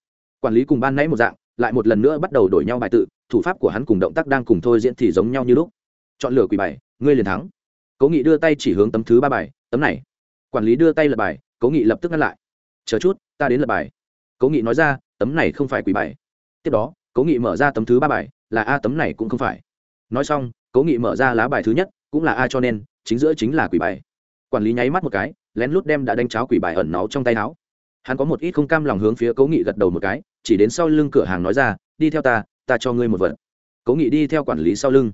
quản lý cùng ban nãy một dạng, lại một lần nữa bắt đầu đổi nhau bài tự, thủ pháp của hắn cùng động tác đang cùng thôi diễn thì giống nhau như lúc. Chọn lựa quỷ bài, ngươi liền thắng. Cố nghị đưa tay chỉ hướng tấm thứ ba bài, tấm này. Quản lý đưa tay lật bài, cố nghị lập tức ngăn lại chờ chút, ta đến lật bài. Cố nghị nói ra, tấm này không phải quỷ bài. Tiếp đó, cố nghị mở ra tấm thứ ba bài, là a tấm này cũng không phải. Nói xong, cố nghị mở ra lá bài thứ nhất, cũng là a cho nên, chính giữa chính là quỷ bài. Quản lý nháy mắt một cái, lén lút đem đã đánh cháo quỷ bài ẩn náu trong tay áo. Hắn có một ít không cam lòng hướng phía cố nghị gật đầu một cái, chỉ đến sau lưng cửa hàng nói ra, đi theo ta ta cho ngươi một vật. Cố nghị đi theo quản lý sau lưng.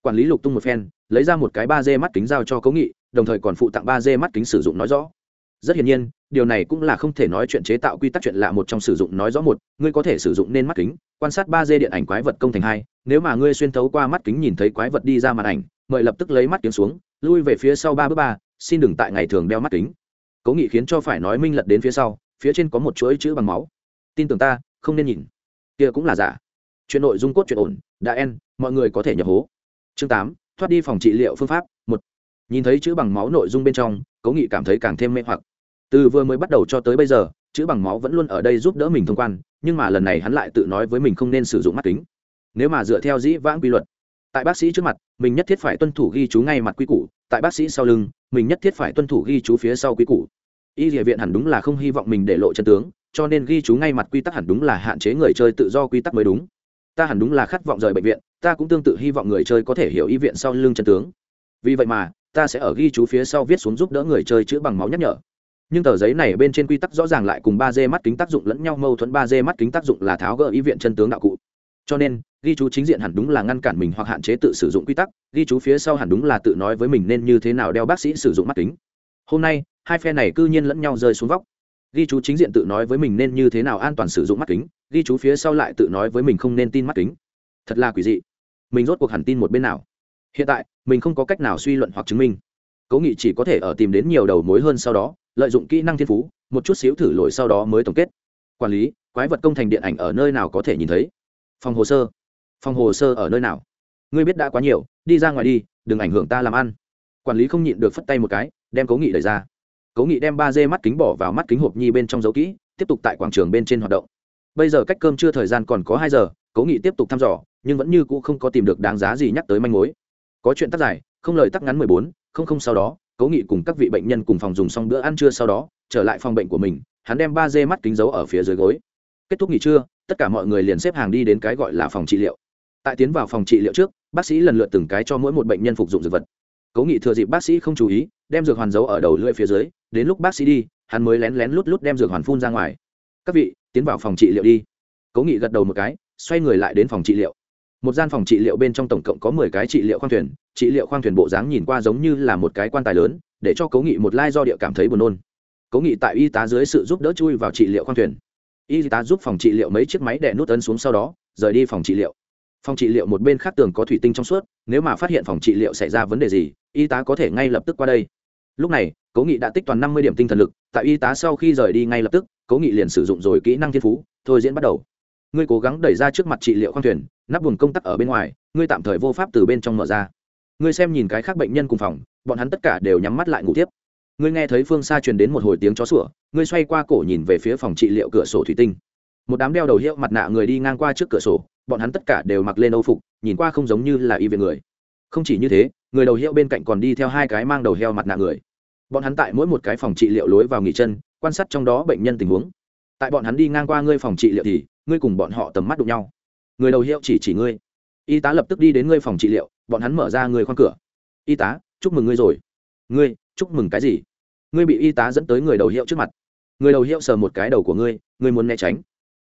Quản lý lục tung một phen, lấy ra một cái ba d mắt kính giao cho cố nghị, đồng thời còn phụ tặng ba d mắt kính sử dụng nói rõ rất hiển nhiên, điều này cũng là không thể nói chuyện chế tạo quy tắc chuyện lạ một trong sử dụng nói rõ một, ngươi có thể sử dụng nên mắt kính, quan sát ba d điện ảnh quái vật công thành hai, nếu mà ngươi xuyên thấu qua mắt kính nhìn thấy quái vật đi ra màn ảnh, mời lập tức lấy mắt kính xuống, lui về phía sau ba bước ba, xin đừng tại ngày thường đeo mắt kính. Cố nghị khiến cho phải nói minh lật đến phía sau, phía trên có một chuỗi chữ bằng máu. Tin tưởng ta, không nên nhìn. Kia cũng là giả. Chuyện nội dung cốt chuyện ổn, đã en, mọi người có thể nhập hố. Chương tám, thoát đi phòng trị liệu phương pháp, một. Nhìn thấy chữ bằng máu nội dung bên trong, cố nghị cảm thấy càng thêm mê hoặc từ vừa mới bắt đầu cho tới bây giờ, chữ bằng máu vẫn luôn ở đây giúp đỡ mình thông quan, nhưng mà lần này hắn lại tự nói với mình không nên sử dụng mắt kính. Nếu mà dựa theo dĩ vãng quy luật, tại bác sĩ trước mặt, mình nhất thiết phải tuân thủ ghi chú ngay mặt quy củ, tại bác sĩ sau lưng, mình nhất thiết phải tuân thủ ghi chú phía sau quy củ. Y địa viện hẳn đúng là không hy vọng mình để lộ chân tướng, cho nên ghi chú ngay mặt quy tắc hẳn đúng là hạn chế người chơi tự do quy tắc mới đúng. Ta hẳn đúng là khát vọng rời bệnh viện, ta cũng tương tự hy vọng người chơi có thể hiểu y viện sau lưng chân tướng. Vì vậy mà, ta sẽ ở ghi chú phía sau viết xuống giúp đỡ người chơi chữa bằng máu nhắc nhở nhưng tờ giấy này bên trên quy tắc rõ ràng lại cùng ba d mắt kính tác dụng lẫn nhau mâu thuẫn. Ba d mắt kính tác dụng là tháo gỡ ý viện chân tướng đạo cụ. Cho nên, ghi chú chính diện hẳn đúng là ngăn cản mình hoặc hạn chế tự sử dụng quy tắc. Ghi chú phía sau hẳn đúng là tự nói với mình nên như thế nào đeo bác sĩ sử dụng mắt kính. Hôm nay, hai phe này cư nhiên lẫn nhau rơi xuống vóc. Ghi chú chính diện tự nói với mình nên như thế nào an toàn sử dụng mắt kính. Ghi chú phía sau lại tự nói với mình không nên tin mắt kính. Thật là quỷ dị. Mình rốt cuộc hẳn tin một bên nào? Hiện tại, mình không có cách nào suy luận hoặc chứng minh cố nghị chỉ có thể ở tìm đến nhiều đầu mối hơn sau đó, lợi dụng kỹ năng thiên phú, một chút xíu thử lỗi sau đó mới tổng kết. Quản lý, quái vật công thành điện ảnh ở nơi nào có thể nhìn thấy? Phòng hồ sơ. Phòng hồ sơ ở nơi nào? Ngươi biết đã quá nhiều, đi ra ngoài đi, đừng ảnh hưởng ta làm ăn. Quản lý không nhịn được phất tay một cái, đem cố nghị đẩy ra. Cố nghị đem ba dê mắt kính bỏ vào mắt kính hộp nhi bên trong dấu kỹ, tiếp tục tại quảng trường bên trên hoạt động. Bây giờ cách cơm chưa thời gian còn có hai giờ, cố nghị tiếp tục thăm dò, nhưng vẫn như cũ không có tìm được đáng giá gì nhắc tới manh mối. Có chuyện tắt dài, không lời tắc ngắn mười bốn không không sau đó, cố nghị cùng các vị bệnh nhân cùng phòng dùng xong bữa ăn trưa sau đó, trở lại phòng bệnh của mình, hắn đem ba dê mắt kính giấu ở phía dưới gối. Kết thúc nghỉ trưa, tất cả mọi người liền xếp hàng đi đến cái gọi là phòng trị liệu. Tại tiến vào phòng trị liệu trước, bác sĩ lần lượt từng cái cho mỗi một bệnh nhân phục dụng dược vật. Cố nghị thừa dịp bác sĩ không chú ý, đem dược hoàn giấu ở đầu lưỡi phía dưới, đến lúc bác sĩ đi, hắn mới lén lén lút lút đem dược hoàn phun ra ngoài. Các vị, tiến vào phòng trị liệu đi. Cố nghị gật đầu một cái, xoay người lại đến phòng trị liệu một gian phòng trị liệu bên trong tổng cộng có mười cái trị liệu khoang thuyền, trị liệu khoang thuyền bộ dáng nhìn qua giống như là một cái quan tài lớn, để cho cố nghị một lai do địa cảm thấy buồn nôn. Cố nghị tại y tá dưới sự giúp đỡ chui vào trị liệu khoang thuyền. Y tá giúp phòng trị liệu mấy chiếc máy đẻ nút ấn xuống sau đó, rời đi phòng trị liệu. Phòng trị liệu một bên khác tường có thủy tinh trong suốt, nếu mà phát hiện phòng trị liệu xảy ra vấn đề gì, y tá có thể ngay lập tức qua đây. Lúc này, cố nghị đã tích toàn năm mươi điểm tinh thần lực, tại y tá sau khi rời đi ngay lập tức, cố nghị liền sử dụng rồi kỹ năng thiên phú, thôi diễn bắt đầu. Ngươi cố gắng đẩy ra trước mặt trị liệu khoang thuyền nắp buồng công tắc ở bên ngoài, ngươi tạm thời vô pháp từ bên trong mở ra. Ngươi xem nhìn cái khác bệnh nhân cùng phòng, bọn hắn tất cả đều nhắm mắt lại ngủ tiếp. Ngươi nghe thấy phương xa truyền đến một hồi tiếng chó sủa, ngươi xoay qua cổ nhìn về phía phòng trị liệu cửa sổ thủy tinh. Một đám đeo đầu hiệu mặt nạ người đi ngang qua trước cửa sổ, bọn hắn tất cả đều mặc lên âu phục, nhìn qua không giống như là y viện người. Không chỉ như thế, người đầu hiệu bên cạnh còn đi theo hai cái mang đầu heo mặt nạ người. Bọn hắn tại mỗi một cái phòng trị liệu lối vào nghỉ chân, quan sát trong đó bệnh nhân tình huống. Tại bọn hắn đi ngang qua ngươi phòng trị liệu thì, ngươi cùng bọn họ tầm mắt đụng nhau người đầu hiệu chỉ chỉ ngươi. Y tá lập tức đi đến ngươi phòng trị liệu, bọn hắn mở ra người khoang cửa. Y tá, chúc mừng ngươi rồi. Ngươi, chúc mừng cái gì? Ngươi bị y tá dẫn tới người đầu hiệu trước mặt. Người đầu hiệu sờ một cái đầu của ngươi ngươi muốn né tránh.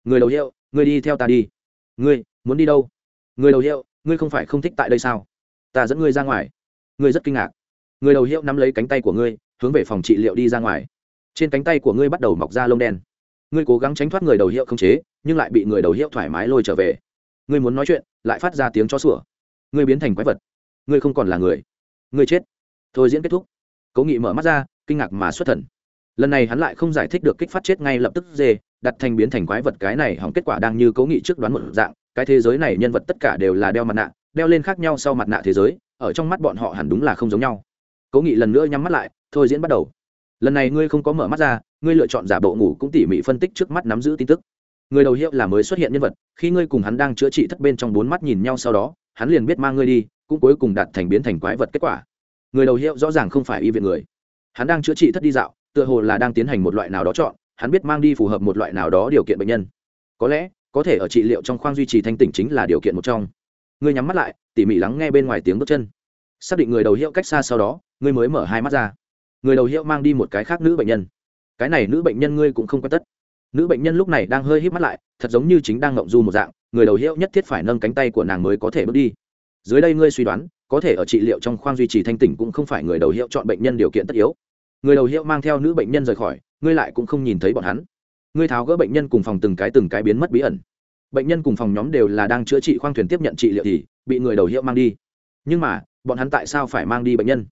Người đầu hiệu, ngươi đi theo ta đi. Ngươi, muốn đi đâu? Người đầu hiệu, ngươi không phải không thích tại đây sao? Ta dẫn ngươi ra ngoài. Ngươi rất kinh ngạc. Người đầu hiệu nắm lấy cánh tay của ngươi, hướng về phòng trị liệu đi ra ngoài. Trên cánh tay của ngươi bắt đầu mọc ra lông đen. Ngươi cố gắng tránh thoát người đầu hiệu không chế, nhưng lại bị người đầu hiệu thoải mái lôi trở về ngươi muốn nói chuyện, lại phát ra tiếng chó sủa. Ngươi biến thành quái vật. Ngươi không còn là người. Ngươi chết. Thôi diễn kết thúc. Cố nghị mở mắt ra, kinh ngạc mà xuất thần. Lần này hắn lại không giải thích được kích phát chết ngay lập tức dê, đặt thành biến thành quái vật cái này hỏng kết quả đang như cố nghị trước đoán một dạng, cái thế giới này nhân vật tất cả đều là đeo mặt nạ, đeo lên khác nhau sau mặt nạ thế giới, ở trong mắt bọn họ hẳn đúng là không giống nhau. Cố nghị lần nữa nhắm mắt lại, thôi diễn bắt đầu. Lần này ngươi không có mở mắt ra, ngươi lựa chọn giả bộ ngủ cũng tỉ mỉ phân tích trước mắt nắm giữ tin tức người đầu hiệu là mới xuất hiện nhân vật, khi ngươi cùng hắn đang chữa trị thất bên trong bốn mắt nhìn nhau sau đó, hắn liền biết mang ngươi đi, cũng cuối cùng đạt thành biến thành quái vật kết quả. Người đầu hiệu rõ ràng không phải y viện người. Hắn đang chữa trị thất đi dạo, tựa hồ là đang tiến hành một loại nào đó chọn, hắn biết mang đi phù hợp một loại nào đó điều kiện bệnh nhân. Có lẽ, có thể ở trị liệu trong khoang duy trì thanh tỉnh chính là điều kiện một trong. Ngươi nhắm mắt lại, tỉ mỉ lắng nghe bên ngoài tiếng bước chân. Xác định người đầu hiệu cách xa sau đó, ngươi mới mở hai mắt ra. Người đầu hiệu mang đi một cái khác nữ bệnh nhân. Cái này nữ bệnh nhân ngươi cũng không quan tất nữ bệnh nhân lúc này đang hơi hít mắt lại, thật giống như chính đang ngộng du một dạng, người đầu hiệu nhất thiết phải nâng cánh tay của nàng mới có thể bước đi. Dưới đây ngươi suy đoán, có thể ở trị liệu trong khoang duy trì thanh tỉnh cũng không phải người đầu hiệu chọn bệnh nhân điều kiện tất yếu. Người đầu hiệu mang theo nữ bệnh nhân rời khỏi, ngươi lại cũng không nhìn thấy bọn hắn. Ngươi tháo gỡ bệnh nhân cùng phòng từng cái từng cái biến mất bí ẩn. Bệnh nhân cùng phòng nhóm đều là đang chữa trị khoang thuyền tiếp nhận trị liệu thì bị người đầu hiệu mang đi. Nhưng mà, bọn hắn tại sao phải mang đi bệnh nhân?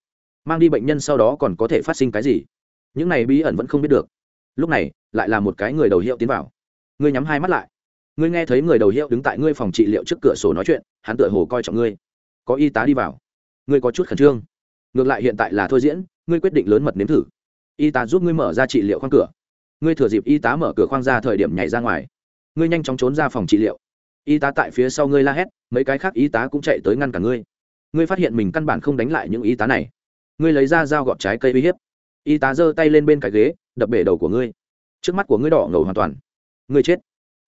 Mang đi bệnh nhân sau đó còn có thể phát sinh cái gì? Những này bí ẩn vẫn không biết được. Lúc này lại là một cái người đầu hiệu tiến vào. Ngươi nhắm hai mắt lại. Ngươi nghe thấy người đầu hiệu đứng tại ngươi phòng trị liệu trước cửa sổ nói chuyện, hắn tựa hồ coi trọng ngươi. Có y tá đi vào. Ngươi có chút khẩn trương. Ngược lại hiện tại là thôi diễn, ngươi quyết định lớn mật nếm thử. Y tá giúp ngươi mở ra trị liệu khoang cửa. Ngươi thừa dịp y tá mở cửa khoang ra thời điểm nhảy ra ngoài. Ngươi nhanh chóng trốn ra phòng trị liệu. Y tá tại phía sau ngươi la hét, mấy cái khác y tá cũng chạy tới ngăn cả ngươi. Ngươi phát hiện mình căn bản không đánh lại những y tá này. Ngươi lấy ra dao gọt trái cây uy hiếp. Y tá giơ tay lên bên cái ghế, đập bể đầu của ngươi trước mắt của ngươi đỏ ngầu hoàn toàn. Ngươi chết.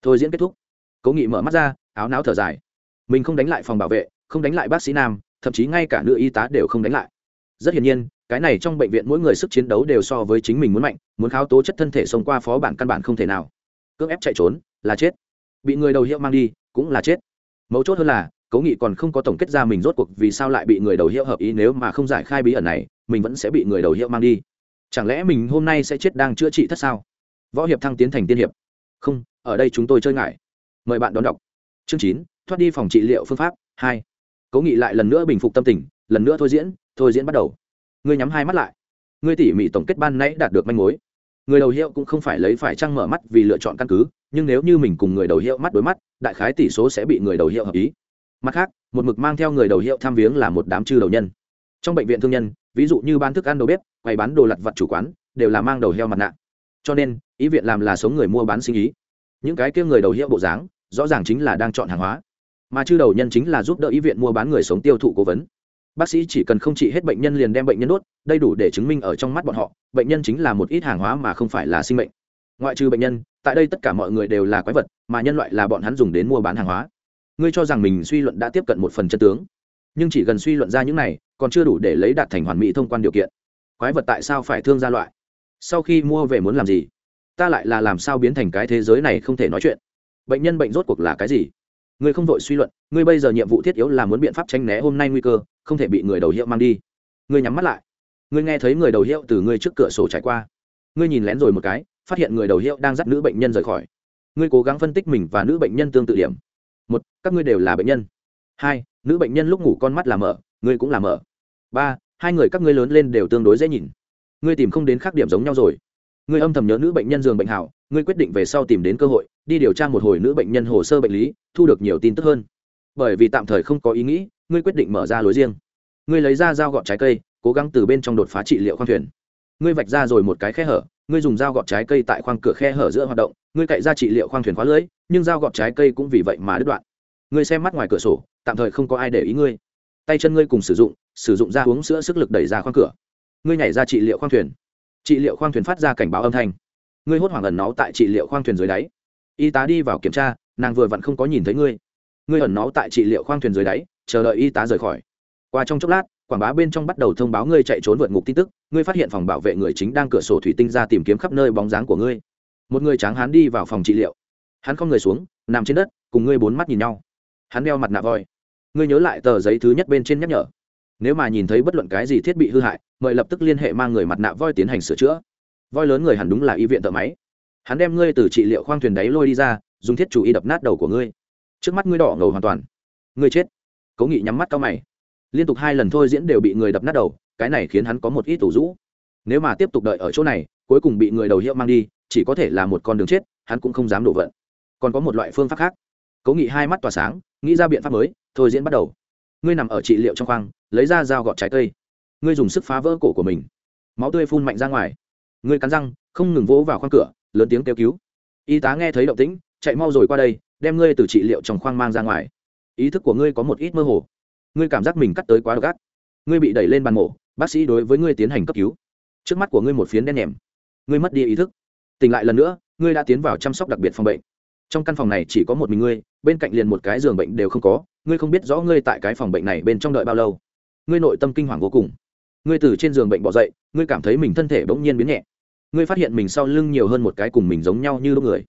Thôi diễn kết thúc. Cố nghị mở mắt ra, áo não thở dài. Mình không đánh lại phòng bảo vệ, không đánh lại bác sĩ nam, thậm chí ngay cả nữ y tá đều không đánh lại. Rất hiển nhiên, cái này trong bệnh viện mỗi người sức chiến đấu đều so với chính mình muốn mạnh, muốn kháo tố chất thân thể sống qua phó bản căn bản không thể nào. Cưỡng ép chạy trốn, là chết. Bị người đầu hiệu mang đi, cũng là chết. Mấu chốt hơn là, cố nghị còn không có tổng kết ra mình rốt cuộc vì sao lại bị người đầu hiệu hợp ý nếu mà không giải khai bí ẩn này, mình vẫn sẽ bị người đầu hiệu mang đi. Chẳng lẽ mình hôm nay sẽ chết đang chữa trị thất sao? Võ hiệp thăng tiến thành tiên hiệp. Không, ở đây chúng tôi chơi ngại. Mời bạn đón đọc. Chương chín, thoát đi phòng trị liệu phương pháp, hai. Cố nghị lại lần nữa bình phục tâm tình, lần nữa thôi diễn thôi diễn bắt đầu. Ngươi nhắm hai mắt lại. Ngươi tỉ mỉ tổng kết ban nãy đạt được manh mối. Người đầu hiệu cũng không phải lấy phải trăng mở mắt vì lựa chọn căn cứ, nhưng nếu như mình cùng người đầu hiệu mắt đối mắt, đại khái tỷ số sẽ bị người đầu hiệu hợp ý. Mặt khác, một mực mang theo người đầu hiệu tham viếng là một đám chư đầu nhân. Trong bệnh viện thương nhân, ví dụ như bán thức ăn đầu bếp, quầy bán đồ lặt vặt chủ quán, đều là mang đầu heo mặt nạ cho nên, ý viện làm là sống người mua bán sinh ý. Những cái kia người đầu hiệu bộ dáng, rõ ràng chính là đang chọn hàng hóa. Mà chư đầu nhân chính là giúp đỡ ý viện mua bán người sống tiêu thụ cố vấn. Bác sĩ chỉ cần không trị hết bệnh nhân liền đem bệnh nhân đốt đây đủ để chứng minh ở trong mắt bọn họ, bệnh nhân chính là một ít hàng hóa mà không phải là sinh mệnh. Ngoại trừ bệnh nhân, tại đây tất cả mọi người đều là quái vật, mà nhân loại là bọn hắn dùng đến mua bán hàng hóa. Ngươi cho rằng mình suy luận đã tiếp cận một phần chân tướng. Nhưng chỉ gần suy luận ra những này, còn chưa đủ để lấy đạt thành hoàn mỹ thông quan điều kiện. Quái vật tại sao phải thương gia loại? Sau khi mua về muốn làm gì? Ta lại là làm sao biến thành cái thế giới này không thể nói chuyện? Bệnh nhân bệnh rốt cuộc là cái gì? Ngươi không vội suy luận, ngươi bây giờ nhiệm vụ thiết yếu là muốn biện pháp tránh né hôm nay nguy cơ, không thể bị người đầu hiệu mang đi. Ngươi nhắm mắt lại. Ngươi nghe thấy người đầu hiệu từ ngươi trước cửa sổ trải qua. Ngươi nhìn lén rồi một cái, phát hiện người đầu hiệu đang dắt nữ bệnh nhân rời khỏi. Ngươi cố gắng phân tích mình và nữ bệnh nhân tương tự điểm. Một, các ngươi đều là bệnh nhân. Hai, nữ bệnh nhân lúc ngủ con mắt là mở, ngươi cũng là mở. Ba, hai người các ngươi lớn lên đều tương đối dễ nhìn ngươi tìm không đến khác điểm giống nhau rồi. Ngươi âm thầm nhớ nữ bệnh nhân giường bệnh hảo, ngươi quyết định về sau tìm đến cơ hội, đi điều tra một hồi nữ bệnh nhân hồ sơ bệnh lý, thu được nhiều tin tức hơn. Bởi vì tạm thời không có ý nghĩ, ngươi quyết định mở ra lối riêng. Ngươi lấy ra dao gọt trái cây, cố gắng từ bên trong đột phá trị liệu khoang thuyền. Ngươi vạch ra rồi một cái khe hở, ngươi dùng dao gọt trái cây tại khoang cửa khe hở giữa hoạt động, ngươi cậy ra trị liệu khoang thuyền khóa lưới, nhưng dao gọt trái cây cũng vì vậy mà đứt đoạn. Ngươi xem mắt ngoài cửa sổ, tạm thời không có ai để ý ngươi. Tay chân ngươi cùng sử dụng sử dụng ra uống sữa sức lực đẩy ra khoang cửa ngươi nhảy ra trị liệu khoang thuyền. Trị liệu khoang thuyền phát ra cảnh báo âm thanh. Ngươi hốt hoảng ẩn náu tại trị liệu khoang thuyền dưới đáy. Y tá đi vào kiểm tra, nàng vừa vặn không có nhìn thấy ngươi. Ngươi ẩn náu tại trị liệu khoang thuyền dưới đáy, chờ đợi y tá rời khỏi. Qua trong chốc lát, quảng bá bên trong bắt đầu thông báo ngươi chạy trốn vượt ngục tin tức, ngươi phát hiện phòng bảo vệ người chính đang cửa sổ thủy tinh ra tìm kiếm khắp nơi bóng dáng của ngươi. Một người tráng hán đi vào phòng trị liệu. Hắn không người xuống, nằm trên đất, cùng ngươi bốn mắt nhìn nhau. Hắn đeo mặt nạ voi. Ngươi nhớ lại tờ giấy thứ nhất bên trên nhắc nhở nếu mà nhìn thấy bất luận cái gì thiết bị hư hại, mời lập tức liên hệ mang người mặt nạ voi tiến hành sửa chữa. Voi lớn người hẳn đúng là y viện thợ máy. Hắn đem ngươi từ trị liệu khoang thuyền đáy lôi đi ra, dùng thiết chủ y đập nát đầu của ngươi. Trước mắt ngươi đỏ ngầu hoàn toàn. Ngươi chết. Cố nghị nhắm mắt cao mày. Liên tục hai lần thôi diễn đều bị người đập nát đầu, cái này khiến hắn có một ít tủ rũ. Nếu mà tiếp tục đợi ở chỗ này, cuối cùng bị người đầu hiệu mang đi, chỉ có thể là một con đường chết, hắn cũng không dám đổ vận. Còn có một loại phương pháp khác. Cố nghị hai mắt tỏa sáng, nghĩ ra biện pháp mới, thôi diễn bắt đầu ngươi nằm ở trị liệu trong khoang, lấy ra dao gọt trái cây. Ngươi dùng sức phá vỡ cổ của mình. Máu tươi phun mạnh ra ngoài. Ngươi cắn răng, không ngừng vỗ vào khoang cửa, lớn tiếng kêu cứu. Y tá nghe thấy động tĩnh, chạy mau rồi qua đây, đem ngươi từ trị liệu trong khoang mang ra ngoài. Ý thức của ngươi có một ít mơ hồ. Ngươi cảm giác mình cắt tới quá gắt. Ngươi bị đẩy lên bàn mổ, bác sĩ đối với ngươi tiến hành cấp cứu. Trước mắt của ngươi một phiến đen nhèm. Ngươi mất đi ý thức. Tỉnh lại lần nữa, ngươi đã tiến vào chăm sóc đặc biệt phòng bệnh trong căn phòng này chỉ có một mình ngươi, bên cạnh liền một cái giường bệnh đều không có, ngươi không biết rõ ngươi tại cái phòng bệnh này bên trong đợi bao lâu. Ngươi nội tâm kinh hoàng vô cùng. Ngươi từ trên giường bệnh bỏ dậy, ngươi cảm thấy mình thân thể bỗng nhiên biến nhẹ. Ngươi phát hiện mình sau lưng nhiều hơn một cái cùng mình giống nhau như lúc người.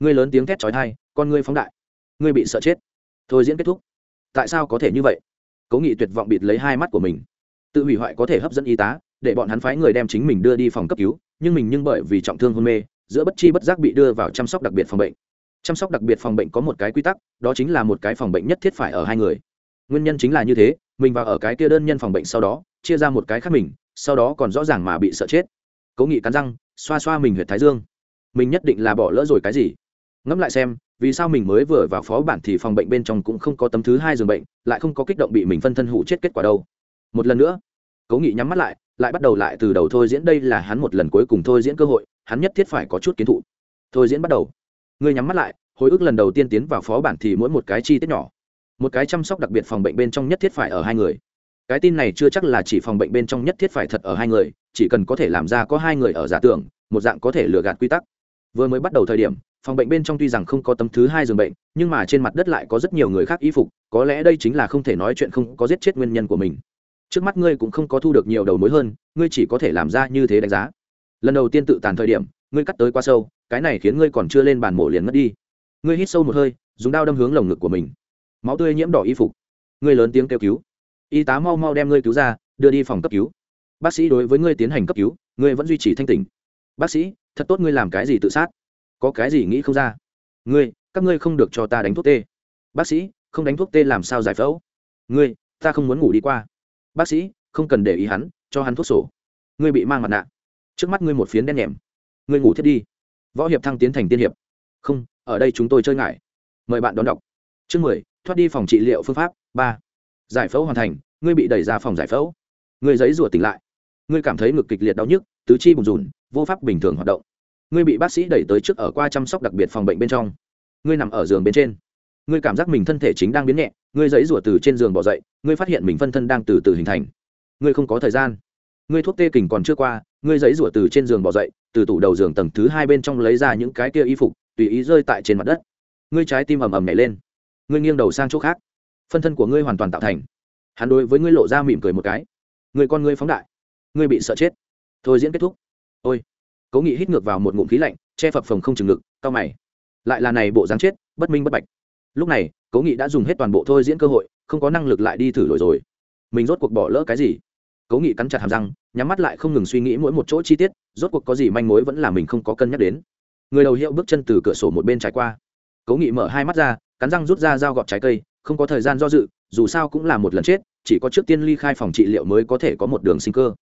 Ngươi lớn tiếng thét trói thai con ngươi phóng đại. Ngươi bị sợ chết. Thôi diễn kết thúc. Tại sao có thể như vậy? Cố nghị tuyệt vọng bịt lấy hai mắt của mình. Tự hủy hoại có thể hấp dẫn y tá, để bọn hắn phái người đem chính mình đưa đi phòng cấp cứu, nhưng mình nhưng bởi vì trọng thương hôn mê, giữa bất chi bất giác bị đưa vào chăm sóc đặc biệt phòng bệnh chăm sóc đặc biệt phòng bệnh có một cái quy tắc, đó chính là một cái phòng bệnh nhất thiết phải ở hai người. Nguyên nhân chính là như thế, mình vào ở cái kia đơn nhân phòng bệnh sau đó, chia ra một cái khác mình, sau đó còn rõ ràng mà bị sợ chết. Cố nghị cắn răng, xoa xoa mình huyệt thái dương. Mình nhất định là bỏ lỡ rồi cái gì? Ngẫm lại xem, vì sao mình mới vừa vào phó bản thì phòng bệnh bên trong cũng không có tấm thứ hai giường bệnh, lại không có kích động bị mình phân thân hụ chết kết quả đâu. Một lần nữa, cố nghị nhắm mắt lại lại bắt đầu lại từ đầu thôi diễn đây là hắn một lần cuối cùng thôi diễn cơ hội, hắn nhất thiết phải có chút kiến thụ. Thôi diễn bắt đầu ngươi nhắm mắt lại, hồi ức lần đầu tiên tiến vào phó bản thì mỗi một cái chi tiết nhỏ. Một cái chăm sóc đặc biệt phòng bệnh bên trong nhất thiết phải ở hai người. Cái tin này chưa chắc là chỉ phòng bệnh bên trong nhất thiết phải thật ở hai người, chỉ cần có thể làm ra có hai người ở giả tưởng, một dạng có thể lừa gạt quy tắc. Vừa mới bắt đầu thời điểm, phòng bệnh bên trong tuy rằng không có tấm thứ hai giường bệnh, nhưng mà trên mặt đất lại có rất nhiều người khác y phục, có lẽ đây chính là không thể nói chuyện không có giết chết nguyên nhân của mình. Trước mắt ngươi cũng không có thu được nhiều đầu mối hơn, ngươi chỉ có thể làm ra như thế đánh giá. Lần đầu tiên tự tàn thời điểm, ngươi cắt tới quá sâu cái này khiến ngươi còn chưa lên bàn mổ liền ngất đi. Ngươi hít sâu một hơi, dùng đao đâm hướng lồng ngực của mình. Máu tươi nhiễm đỏ y phục. Ngươi lớn tiếng kêu cứu. Y tá mau mau đem ngươi cứu ra, đưa đi phòng cấp cứu. Bác sĩ đối với ngươi tiến hành cấp cứu, ngươi vẫn duy trì thanh tỉnh. Bác sĩ, thật tốt ngươi làm cái gì tự sát? Có cái gì nghĩ không ra? Ngươi, các ngươi không được cho ta đánh thuốc tê. Bác sĩ, không đánh thuốc tê làm sao giải phẫu? Ngươi, ta không muốn ngủ đi qua. Bác sĩ, không cần để ý hắn, cho hắn thuốc sổ. Ngươi bị mang mặt nạ. Trước mắt ngươi một phiến đen nhèm ngươi ngủ thiết đi võ hiệp thăng tiến thành tiên hiệp. Không, ở đây chúng tôi chơi ngại. Mời bạn đón đọc. Chương mười, thoát đi phòng trị liệu phương pháp, ba. Giải phẫu hoàn thành, ngươi bị đẩy ra phòng giải phẫu. Ngươi giấy rủa tỉnh lại. Ngươi cảm thấy ngực kịch liệt đau nhức, tứ chi bùn rùn, vô pháp bình thường hoạt động. Ngươi bị bác sĩ đẩy tới trước ở qua chăm sóc đặc biệt phòng bệnh bên trong. Ngươi nằm ở giường bên trên. Ngươi cảm giác mình thân thể chính đang biến nhẹ, ngươi giấy rủa từ trên giường bỏ dậy, ngươi phát hiện mình phân thân đang từ từ hình thành. Ngươi không có thời gian ngươi thuốc tê kình còn chưa qua, ngươi giấy rủa từ trên giường bỏ dậy, từ tủ đầu giường tầng thứ hai bên trong lấy ra những cái kia y phục, tùy ý rơi tại trên mặt đất. Ngươi trái tim ầm ầm nhảy lên. Ngươi nghiêng đầu sang chỗ khác. Phân thân của ngươi hoàn toàn tạo thành. Hắn đối với ngươi lộ ra mỉm cười một cái. Người con ngươi phóng đại. Ngươi bị sợ chết. Thôi diễn kết thúc. Ôi. Cố nghị hít ngược vào một ngụm khí lạnh, che phập phồng không chừng ngực cao mày. Lại là này bộ dáng chết, bất minh bất bạch. Lúc này, cố nghị đã dùng hết toàn bộ thôi diễn cơ hội, không có năng lực lại đi thử lỗi rồi. Mình rốt cuộc bỏ lỡ cái gì? Cố nghị cắn chặt hàm răng nhắm mắt lại không ngừng suy nghĩ mỗi một chỗ chi tiết, rốt cuộc có gì manh mối vẫn là mình không có cân nhắc đến. Người đầu hiệu bước chân từ cửa sổ một bên trải qua. Cố nghị mở hai mắt ra, cắn răng rút ra dao gọt trái cây, không có thời gian do dự, dù sao cũng là một lần chết, chỉ có trước tiên ly khai phòng trị liệu mới có thể có một đường sinh cơ.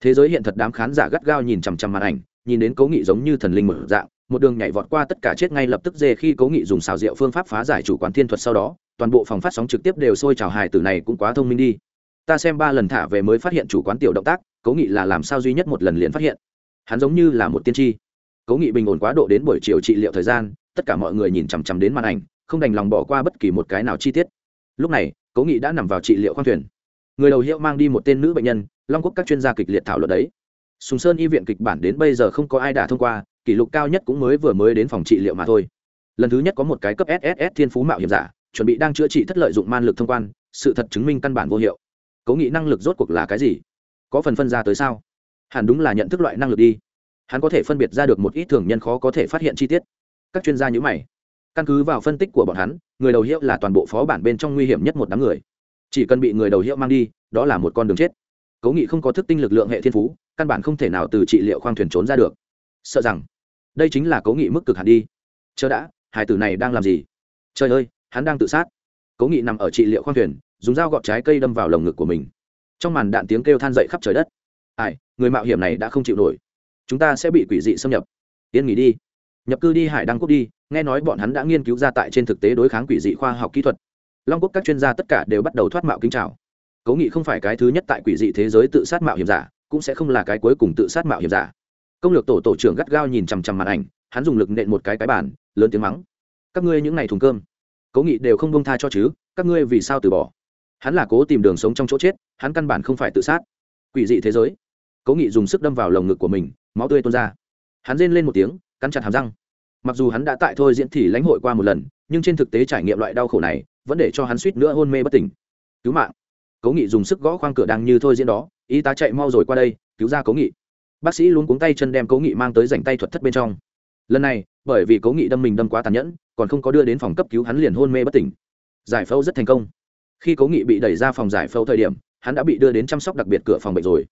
Thế giới hiện thật đám khán giả gắt gao nhìn chằm chằm màn ảnh, nhìn đến cố nghị giống như thần linh mở dạng, một đường nhảy vọt qua tất cả chết ngay lập tức dê khi cố nghị dùng xào rượu phương pháp phá giải chủ quán thiên thuật sau đó, toàn bộ phòng phát sóng trực tiếp đều sôi trào hài tử này cũng quá thông minh đi ta xem ba lần thả về mới phát hiện chủ quán tiểu động tác, cố nghị là làm sao duy nhất một lần liền phát hiện. Hắn giống như là một tiên tri. Cố nghị bình ổn quá độ đến buổi chiều trị liệu thời gian, tất cả mọi người nhìn chằm chằm đến màn ảnh, không đành lòng bỏ qua bất kỳ một cái nào chi tiết. Lúc này, cố nghị đã nằm vào trị liệu khoang thuyền. Người đầu hiệu mang đi một tên nữ bệnh nhân, long quốc các chuyên gia kịch liệt thảo luận đấy. Sùng sơn y viện kịch bản đến bây giờ không có ai đả thông qua, kỷ lục cao nhất cũng mới vừa mới đến phòng trị liệu mà thôi. Lần thứ nhất có một cái cấp sss thiên phú mạo hiểm giả, chuẩn bị đang chữa trị thất lợi dụng man lực thông quan, sự thật chứng minh căn bản vô hiệu cố nghị năng lực rốt cuộc là cái gì? Có phần phân ra tới sao? Hẳn đúng là nhận thức loại năng lực đi. Hắn có thể phân biệt ra được một ít thường nhân khó có thể phát hiện chi tiết. Các chuyên gia nhữ mày. Căn cứ vào phân tích của bọn hắn, người đầu hiệu là toàn bộ phó bản bên trong nguy hiểm nhất một đám người. Chỉ cần bị người đầu hiệu mang đi, đó là một con đường chết. Cố nghị không có thức tinh lực lượng hệ thiên phú, căn bản không thể nào từ trị liệu khoang thuyền trốn ra được. Sợ rằng, đây chính là cố nghị mức cực hẳn đi. Chờ đã hải tử này đang làm gì? Trời ơi, hắn đang tự sát. Cố nghị nằm ở trị liệu khoang thuyền dùng dao gọt trái cây đâm vào lồng ngực của mình. Trong màn đạn tiếng kêu than dậy khắp trời đất. Ai, người mạo hiểm này đã không chịu nổi. Chúng ta sẽ bị quỷ dị xâm nhập. Yên nghỉ đi. Nhập cư đi, hải đăng quốc đi. Nghe nói bọn hắn đã nghiên cứu ra tại trên thực tế đối kháng quỷ dị khoa học kỹ thuật. Long quốc các chuyên gia tất cả đều bắt đầu thoát mạo kính trào cố nghị không phải cái thứ nhất tại quỷ dị thế giới tự sát mạo hiểm giả, cũng sẽ không là cái cuối cùng tự sát mạo hiểm giả. Công lược tổ tổ trưởng gắt gao nhìn chằm chằm màn ảnh, hắn dùng lực nện một cái cái bàn, lớn tiếng mắng. Các ngươi những ngày thùng cơm. Cố nghị đều không bông tha cho chứ, các ngươi vì sao từ bỏ? Hắn là cố tìm đường sống trong chỗ chết, hắn căn bản không phải tự sát. Quỷ dị thế giới. Cố nghị dùng sức đâm vào lồng ngực của mình, máu tươi tuôn ra. Hắn rên lên một tiếng, cắn chặt hàm răng. Mặc dù hắn đã tại thôi diễn thì lãnh hội qua một lần, nhưng trên thực tế trải nghiệm loại đau khổ này vẫn để cho hắn suýt nữa hôn mê bất tỉnh. Cứu mạng. Cố nghị dùng sức gõ khoang cửa đang như thôi diễn đó, y tá chạy mau rồi qua đây, cứu ra cố nghị. Bác sĩ luôn cuống tay chân đem cố nghị mang tới dành tay thuật thất bên trong. Lần này, bởi vì cố nghị đâm mình đâm quá tàn nhẫn, còn không có đưa đến phòng cấp cứu hắn liền hôn mê bất tỉnh. Giải phẫu rất thành công khi cố nghị bị đẩy ra phòng giải phẫu thời điểm, hắn đã bị đưa đến chăm sóc đặc biệt cửa phòng bệnh rồi.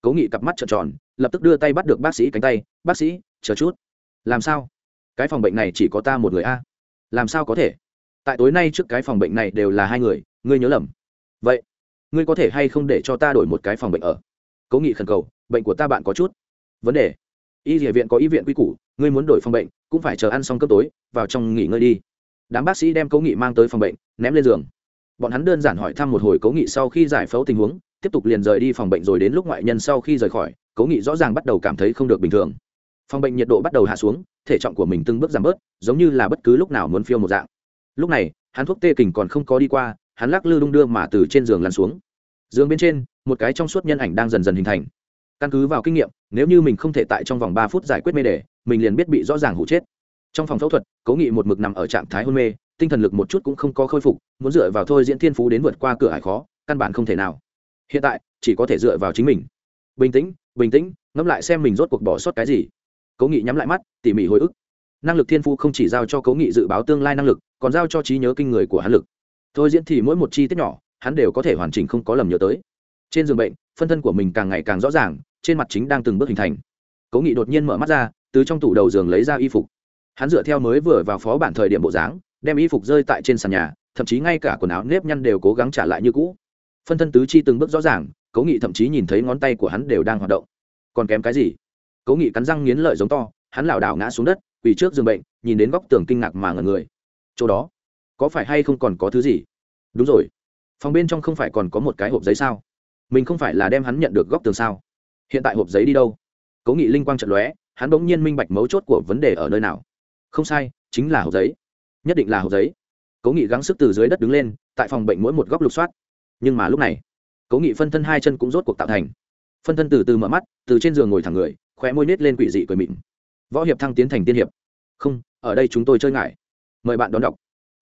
Cố nghị cặp mắt trợn tròn, lập tức đưa tay bắt được bác sĩ cánh tay. Bác sĩ, chờ chút. Làm sao? Cái phòng bệnh này chỉ có ta một người a. Làm sao có thể? Tại tối nay trước cái phòng bệnh này đều là hai người, ngươi nhớ lầm. Vậy, ngươi có thể hay không để cho ta đổi một cái phòng bệnh ở? Cố nghị khẩn cầu. Bệnh của ta bạn có chút. Vấn đề? Y địa viện có y viện quy củ, ngươi muốn đổi phòng bệnh, cũng phải chờ ăn xong cơm tối, vào trong nghỉ ngơi đi. Đám bác sĩ đem cố nghị mang tới phòng bệnh, ném lên giường bọn hắn đơn giản hỏi thăm một hồi cố nghị sau khi giải phẫu tình huống, tiếp tục liền rời đi phòng bệnh rồi đến lúc ngoại nhân sau khi rời khỏi cố nghị rõ ràng bắt đầu cảm thấy không được bình thường. Phòng bệnh nhiệt độ bắt đầu hạ xuống, thể trọng của mình từng bước giảm bớt, giống như là bất cứ lúc nào muốn phiêu một dạng. Lúc này, hắn thuốc tê kình còn không có đi qua, hắn lắc lư đung đưa mà từ trên giường lăn xuống. Giường bên trên, một cái trong suốt nhân ảnh đang dần dần hình thành. Căn cứ vào kinh nghiệm, nếu như mình không thể tại trong vòng ba phút giải quyết mê đề, mình liền biết bị rõ ràng hụ chết. Trong phòng phẫu thuật cố nghị một mực nằm ở trạng thái hôn mê tinh thần lực một chút cũng không có khôi phục, muốn dựa vào thôi diễn thiên phú đến vượt qua cửa hải khó, căn bản không thể nào. Hiện tại, chỉ có thể dựa vào chính mình. Bình tĩnh bình tĩnh, ngẫm lại xem mình rốt cuộc bỏ sót cái gì. Cố nghị nhắm lại mắt, tỉ mỉ hồi ức. Năng lực thiên phú không chỉ giao cho cố nghị dự báo tương lai năng lực, còn giao cho trí nhớ kinh người của hắn lực. Thôi diễn thì mỗi một chi tiết nhỏ, hắn đều có thể hoàn chỉnh không có lầm nhớ tới. Trên giường bệnh, phân thân của mình càng ngày càng rõ ràng, trên mặt chính đang từng bước hình thành. Cố nghị đột nhiên mở mắt ra, từ trong tủ đầu giường lấy ra y phục. Hắn dựa theo mới vừa vào phó bản thời điểm bộ dáng đem y phục rơi tại trên sàn nhà, thậm chí ngay cả quần áo nếp nhăn đều cố gắng trả lại như cũ. Phân thân tứ chi từng bước rõ ràng, cố nghị thậm chí nhìn thấy ngón tay của hắn đều đang hoạt động. Còn kém cái gì? Cố nghị cắn răng nghiến lợi giống to, hắn lảo đảo ngã xuống đất, quỳ trước giường bệnh, nhìn đến góc tường kinh ngạc mà ngần người. Chỗ đó, có phải hay không còn có thứ gì? Đúng rồi. Phòng bên trong không phải còn có một cái hộp giấy sao? Mình không phải là đem hắn nhận được góc tường sao? Hiện tại hộp giấy đi đâu? Cố nghị linh quang trận lóe, hắn bỗng nhiên minh bạch mấu chốt của vấn đề ở nơi nào. Không sai, chính là hộp giấy nhất định là hộp giấy. Cố nghị gắng sức từ dưới đất đứng lên, tại phòng bệnh mỗi một góc lục soát. Nhưng mà lúc này, cố nghị phân thân hai chân cũng rốt cuộc tạo thành. Phân thân từ từ mở mắt, từ trên giường ngồi thẳng người, khóe môi nết lên quỷ dị cười mịn. Võ hiệp thăng tiến thành tiên hiệp. Không, ở đây chúng tôi chơi ngại. Mời bạn đón đọc.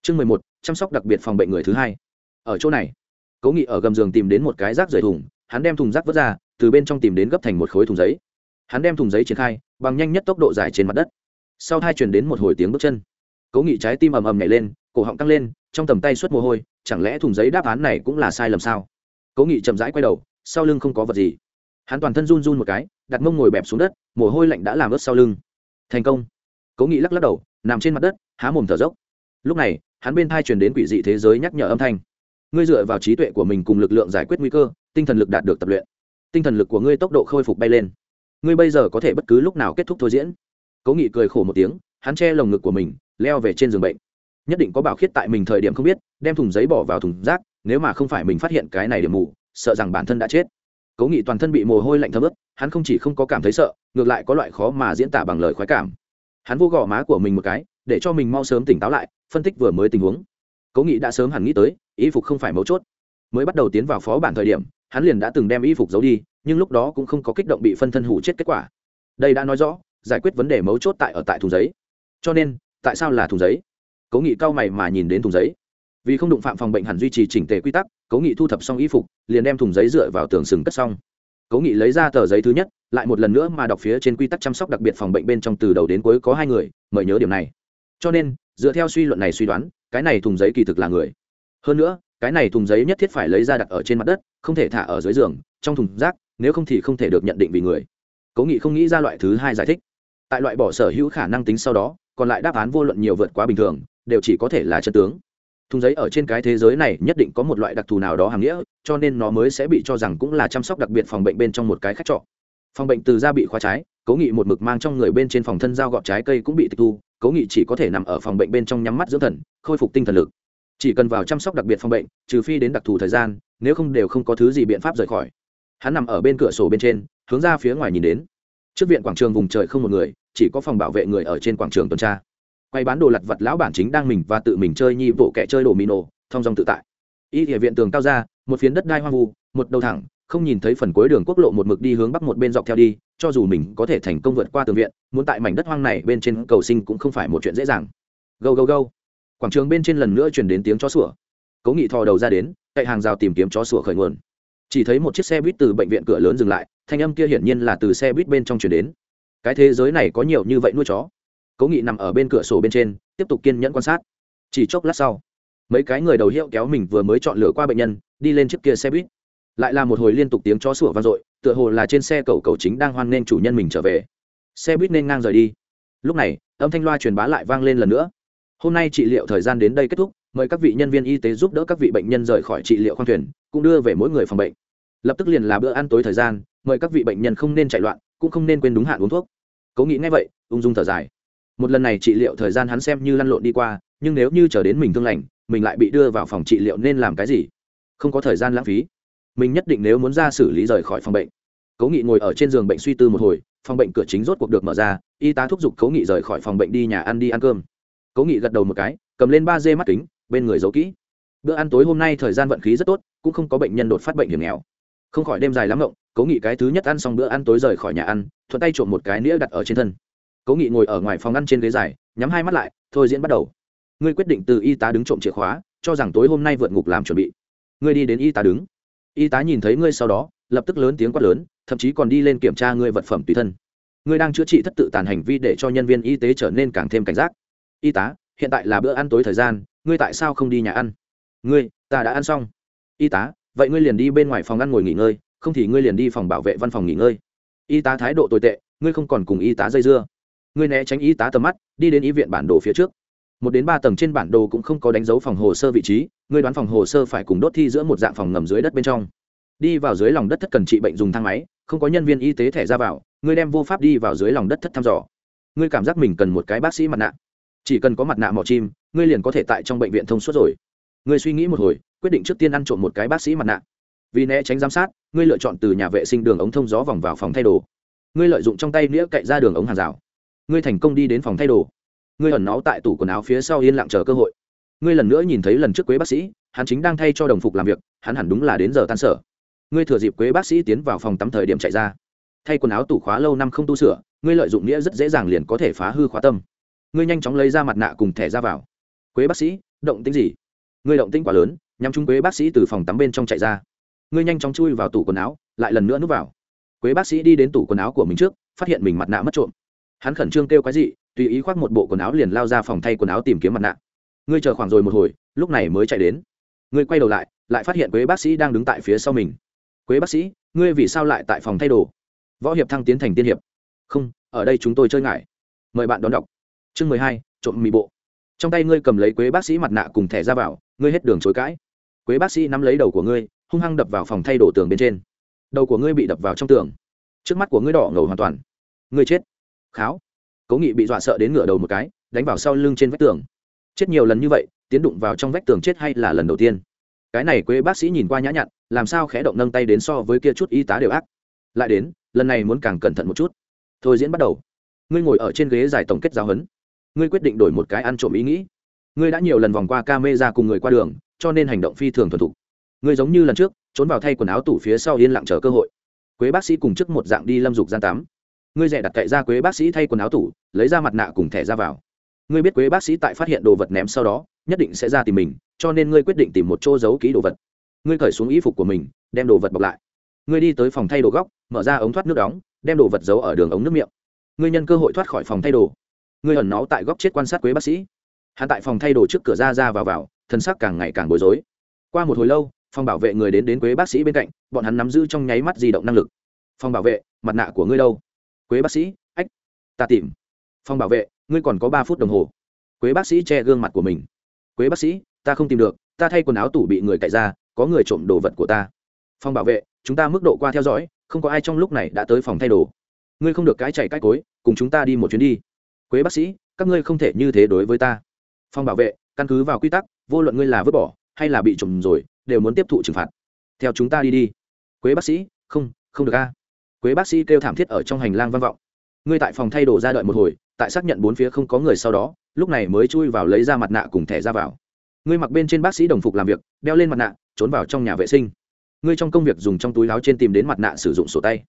Chương mười một, chăm sóc đặc biệt phòng bệnh người thứ hai. Ở chỗ này, cố nghị ở gầm giường tìm đến một cái rác rời thùng, hắn đem thùng rác vớt ra, từ bên trong tìm đến gấp thành một khối thùng giấy. Hắn đem thùng giấy triển khai, bằng nhanh nhất tốc độ dài trên mặt đất. Sau hai chuyển đến một hồi tiếng bước chân cố nghị trái tim ầm ầm nhảy lên, cổ họng căng lên, trong tầm tay suất mồ hôi, chẳng lẽ thùng giấy đáp án này cũng là sai lầm sao? Cố nghị chậm rãi quay đầu, sau lưng không có vật gì. Hắn toàn thân run run một cái, đặt mông ngồi bẹp xuống đất, mồ hôi lạnh đã làm ướt sau lưng. Thành công. Cố nghị lắc lắc đầu, nằm trên mặt đất, há mồm thở dốc. Lúc này, hắn bên thai truyền đến quỷ dị thế giới nhắc nhở âm thanh. Ngươi dựa vào trí tuệ của mình cùng lực lượng giải quyết nguy cơ, tinh thần lực đạt được tập luyện. Tinh thần lực của ngươi tốc độ khôi phục bay lên. Ngươi bây giờ có thể bất cứ lúc nào kết thúc thôi diễn. Cố nghị cười khổ một tiếng, hắn che lồng ngực của mình leo về trên giường bệnh. Nhất định có bảo khiết tại mình thời điểm không biết, đem thùng giấy bỏ vào thùng rác, nếu mà không phải mình phát hiện cái này điểm mù, sợ rằng bản thân đã chết. Cố nghị toàn thân bị mồ hôi lạnh thấm ướt, hắn không chỉ không có cảm thấy sợ, ngược lại có loại khó mà diễn tả bằng lời khoái cảm. Hắn vô gò má của mình một cái, để cho mình mau sớm tỉnh táo lại, phân tích vừa mới tình huống. Cố nghị đã sớm hẳn nghĩ tới, y phục không phải mấu chốt. Mới bắt đầu tiến vào phó bản thời điểm, hắn liền đã từng đem y phục giấu đi, nhưng lúc đó cũng không có kích động bị phân thân hủ chết kết quả. Đây đã nói rõ, giải quyết vấn đề mấu chốt tại ở tại thùng giấy. Cho nên tại sao là thùng giấy? Cố nghị cao mày mà nhìn đến thùng giấy. Vì không đụng phạm phòng bệnh hẳn duy trì chỉnh tề quy tắc, cố nghị thu thập xong y phục, liền đem thùng giấy dựa vào tường sừng cất xong. Cố nghị lấy ra tờ giấy thứ nhất, lại một lần nữa mà đọc phía trên quy tắc chăm sóc đặc biệt phòng bệnh bên trong từ đầu đến cuối có hai người, mời nhớ điểm này. Cho nên, dựa theo suy luận này suy đoán, cái này thùng giấy kỳ thực là người. Hơn nữa, cái này thùng giấy nhất thiết phải lấy ra đặt ở trên mặt đất, không thể thả ở dưới giường, trong thùng rác, nếu không thì không thể được nhận định vì người. Cố nghị không nghĩ ra loại thứ hai giải thích. Tại loại bỏ sở hữu khả năng tính sau đó còn lại đáp án vô luận nhiều vượt quá bình thường, đều chỉ có thể là chân tướng. Thùng giấy ở trên cái thế giới này nhất định có một loại đặc thù nào đó hàng nghĩa, cho nên nó mới sẽ bị cho rằng cũng là chăm sóc đặc biệt phòng bệnh bên trong một cái khách trọ. Phòng bệnh từ da bị khóa trái cố nghị một mực mang trong người bên trên phòng thân dao gọt trái cây cũng bị tịch thu cố nghị chỉ có thể nằm ở phòng bệnh bên trong nhắm mắt dưỡng thần, khôi phục tinh thần lực. Chỉ cần vào chăm sóc đặc biệt phòng bệnh, trừ phi đến đặc thù thời gian, nếu không đều không có thứ gì biện pháp rời khỏi. Hắn nằm ở bên cửa sổ bên trên, hướng ra phía ngoài nhìn đến. Trước viện quảng trường vùng trời không một người chỉ có phòng bảo vệ người ở trên quảng trường tuần tra. Quay bán đồ lặt vặt lão bản chính đang mình và tự mình chơi nhi bộ kẻ chơi đồ mino thong dong tự tại. Y địa viện tường cao ra, một phiến đất đai hoang vu, một đầu thẳng, không nhìn thấy phần cuối đường quốc lộ một mực đi hướng bắc một bên dọc theo đi, cho dù mình có thể thành công vượt qua tường viện, muốn tại mảnh đất hoang này bên trên cầu sinh cũng không phải một chuyện dễ dàng. Gâu gâu gâu. Quảng trường bên trên lần nữa chuyển đến tiếng chó sủa. Cố nghị thò đầu ra đến, cậy hàng rào tìm kiếm chó sủa khởi nguồn. Chỉ thấy một chiếc xe buýt từ bệnh viện cửa lớn dừng lại, thanh âm kia hiển nhiên là từ xe buýt bên trong chuyển đến cái thế giới này có nhiều như vậy nuôi chó. Cố nghị nằm ở bên cửa sổ bên trên, tiếp tục kiên nhẫn quan sát. Chỉ chốc lát sau, mấy cái người đầu hiệu kéo mình vừa mới chọn lửa qua bệnh nhân, đi lên chiếc kia xe buýt. Lại là một hồi liên tục tiếng chó sủa vang dội, tựa hồ là trên xe cầu cầu chính đang hoan nghênh chủ nhân mình trở về. Xe buýt nên ngang rời đi. Lúc này, âm thanh loa truyền bá lại vang lên lần nữa. Hôm nay trị liệu thời gian đến đây kết thúc, mời các vị nhân viên y tế giúp đỡ các vị bệnh nhân rời khỏi trị liệu khoang thuyền, cũng đưa về mỗi người phòng bệnh. Lập tức liền là bữa ăn tối thời gian, mời các vị bệnh nhân không nên chạy loạn cũng không nên quên đúng hạn uống thuốc. Cố nghĩ ngay vậy, ung dung thở dài. Một lần này trị liệu thời gian hắn xem như lăn lộn đi qua, nhưng nếu như chờ đến mình thương lành, mình lại bị đưa vào phòng trị liệu nên làm cái gì? Không có thời gian lãng phí. Mình nhất định nếu muốn ra xử lý rời khỏi phòng bệnh. Cố nghị ngồi ở trên giường bệnh suy tư một hồi, phòng bệnh cửa chính rốt cuộc được mở ra, y tá thúc giục cố nghị rời khỏi phòng bệnh đi nhà ăn đi ăn cơm. Cố nghị gật đầu một cái, cầm lên ba dê mắt kính, bên người giấu kỹ. Bữa ăn tối hôm nay thời gian vận khí rất tốt, cũng không có bệnh nhân đột phát bệnh hiểm nghèo. Không khỏi đêm dài lắm ngộng cố nghị cái thứ nhất ăn xong bữa ăn tối rời khỏi nhà ăn, thuận tay trộm một cái nĩa đặt ở trên thân. Cố nghị ngồi ở ngoài phòng ăn trên ghế dài, nhắm hai mắt lại, thôi diễn bắt đầu. Ngươi quyết định từ y tá đứng trộm chìa khóa, cho rằng tối hôm nay vượt ngục làm chuẩn bị. Ngươi đi đến y tá đứng. Y tá nhìn thấy ngươi sau đó, lập tức lớn tiếng quát lớn, thậm chí còn đi lên kiểm tra ngươi vật phẩm tùy thân. Ngươi đang chữa trị thất tự tàn hành vi để cho nhân viên y tế trở nên càng thêm cảnh giác. Y tá, hiện tại là bữa ăn tối thời gian, ngươi tại sao không đi nhà ăn? Ngươi, ta đã ăn xong. Y tá, vậy ngươi liền đi bên ngoài phòng ăn ngồi nghỉ ngơi không thì ngươi liền đi phòng bảo vệ văn phòng nghỉ ngơi. Y tá thái độ tồi tệ, ngươi không còn cùng y tá dây dưa. Ngươi né tránh y tá tầm mắt, đi đến y viện bản đồ phía trước. Một đến ba tầng trên bản đồ cũng không có đánh dấu phòng hồ sơ vị trí, ngươi đoán phòng hồ sơ phải cùng đốt thi giữa một dạng phòng ngầm dưới đất bên trong. Đi vào dưới lòng đất thất cần trị bệnh dùng thang máy, không có nhân viên y tế thẻ ra vào, ngươi đem vô pháp đi vào dưới lòng đất thất thăm dò. Ngươi cảm giác mình cần một cái bác sĩ mặt nạ. Chỉ cần có mặt nạ mỏ chim, ngươi liền có thể tại trong bệnh viện thông suốt rồi. Ngươi suy nghĩ một hồi, quyết định trước tiên ăn trộm một cái bác sĩ mặt nạ. Vì né tránh giám sát ngươi lựa chọn từ nhà vệ sinh đường ống thông gió vòng vào phòng thay đồ. Ngươi lợi dụng trong tay nĩa cậy ra đường ống hàng rào. Ngươi thành công đi đến phòng thay đồ. Ngươi ẩn náu tại tủ quần áo phía sau yên lặng chờ cơ hội. Ngươi lần nữa nhìn thấy lần trước quế bác sĩ, hắn chính đang thay cho đồng phục làm việc, hắn hẳn đúng là đến giờ tan sở. Ngươi thừa dịp quế bác sĩ tiến vào phòng tắm thời điểm chạy ra. Thay quần áo tủ khóa lâu năm không tu sửa, ngươi lợi dụng nghĩa rất dễ dàng liền có thể phá hư khóa tâm. Ngươi nhanh chóng lấy ra mặt nạ cùng thẻ ra vào. Quế bác sĩ, động tính gì? Ngươi động tính quá lớn nhằm chung quế bác sĩ từ phòng tắm bên trong chạy ra ngươi nhanh chóng chui vào tủ quần áo, lại lần nữa núp vào. Quế bác sĩ đi đến tủ quần áo của mình trước, phát hiện mình mặt nạ mất trộm. Hắn khẩn trương kêu cái gì tùy ý khoác một bộ quần áo liền lao ra phòng thay quần áo tìm kiếm mặt nạ. Ngươi chờ khoảng rồi một hồi, lúc này mới chạy đến. Ngươi quay đầu lại lại phát hiện quế bác sĩ đang đứng tại phía sau mình. Quế bác sĩ, ngươi vì sao lại tại phòng thay đồ? Võ hiệp thăng tiến thành tiên hiệp. Không, ở đây chúng tôi chơi ngại. Mời bạn đón đọc. Chương mười hai, trộm mì bộ. Trong tay ngươi cầm lấy quế bác sĩ mặt nạ cùng thẻ ra vào, ngươi hết đường chối cãi. Quế bác sĩ nắm lấy đầu của ngươi hung hăng đập vào phòng thay đồ tường bên trên. Đầu của ngươi bị đập vào trong tường. Trước mắt của ngươi đỏ ngầu hoàn toàn. Ngươi chết. Kháo. Cố nghị bị dọa sợ đến ngửa đầu một cái, đánh vào sau lưng trên vách tường. Chết nhiều lần như vậy, tiến đụng vào trong vách tường chết hay là lần đầu tiên? Cái này quế bác sĩ nhìn qua nhã nhặn, làm sao khẽ động nâng tay đến so với kia chút y tá đều ác? Lại đến, lần này muốn càng cẩn thận một chút. Thôi diễn bắt đầu. Ngươi ngồi ở trên ghế giải tổng kết giáo huấn. Ngươi quyết định đổi một cái ăn trộm ý nghĩ. Ngươi đã nhiều lần vòng qua ca mê ra cùng người qua đường, cho nên hành động phi thường thuần thục ngươi giống như lần trước, trốn vào thay quần áo tủ phía sau yên lặng chờ cơ hội. Quế bác sĩ cùng trước một dạng đi lâm dục gian tắm. Ngươi rẻ đặt cậy ra quế bác sĩ thay quần áo tủ, lấy ra mặt nạ cùng thẻ ra vào. Ngươi biết quế bác sĩ tại phát hiện đồ vật ném sau đó, nhất định sẽ ra tìm mình, cho nên ngươi quyết định tìm một chỗ giấu ký đồ vật. Ngươi cởi xuống y phục của mình, đem đồ vật bọc lại. Ngươi đi tới phòng thay đồ góc, mở ra ống thoát nước đóng, đem đồ vật giấu ở đường ống nước miệng. Ngươi nhân cơ hội thoát khỏi phòng thay đồ. Ngươi ẩn náu tại góc chết quan sát quế bác sĩ. Hắn tại phòng thay đồ trước cửa ra ra vào vào, thân sắc càng ngày càng bối rối. Qua một hồi lâu phòng bảo vệ người đến đến quế bác sĩ bên cạnh, bọn hắn nắm giữ trong nháy mắt di động năng lực. Phòng bảo vệ, mặt nạ của ngươi đâu? Quế bác sĩ, ách, ta tìm. Phòng bảo vệ, ngươi còn có ba phút đồng hồ. Quế bác sĩ che gương mặt của mình. Quế bác sĩ, ta không tìm được, ta thay quần áo tủ bị người cậy ra, có người trộm đồ vật của ta. Phòng bảo vệ, chúng ta mức độ qua theo dõi, không có ai trong lúc này đã tới phòng thay đồ. Ngươi không được cái chạy cái cối, cùng chúng ta đi một chuyến đi. Quế bác sĩ, các ngươi không thể như thế đối với ta. Phòng bảo vệ, căn cứ vào quy tắc, vô luận ngươi là vứt bỏ, hay là bị trộm rồi đều muốn tiếp thụ trừng phạt. Theo chúng ta đi đi. Quế bác sĩ, không không được a. Quế bác sĩ kêu thảm thiết ở trong hành lang vang vọng. Ngươi tại phòng thay đồ ra đợi một hồi, tại xác nhận bốn phía không có người sau đó, lúc này mới chui vào lấy ra mặt nạ cùng thẻ ra vào. Ngươi mặc bên trên bác sĩ đồng phục làm việc, đeo lên mặt nạ, trốn vào trong nhà vệ sinh. Ngươi trong công việc dùng trong túi láo trên tìm đến mặt nạ sử dụng sổ tay.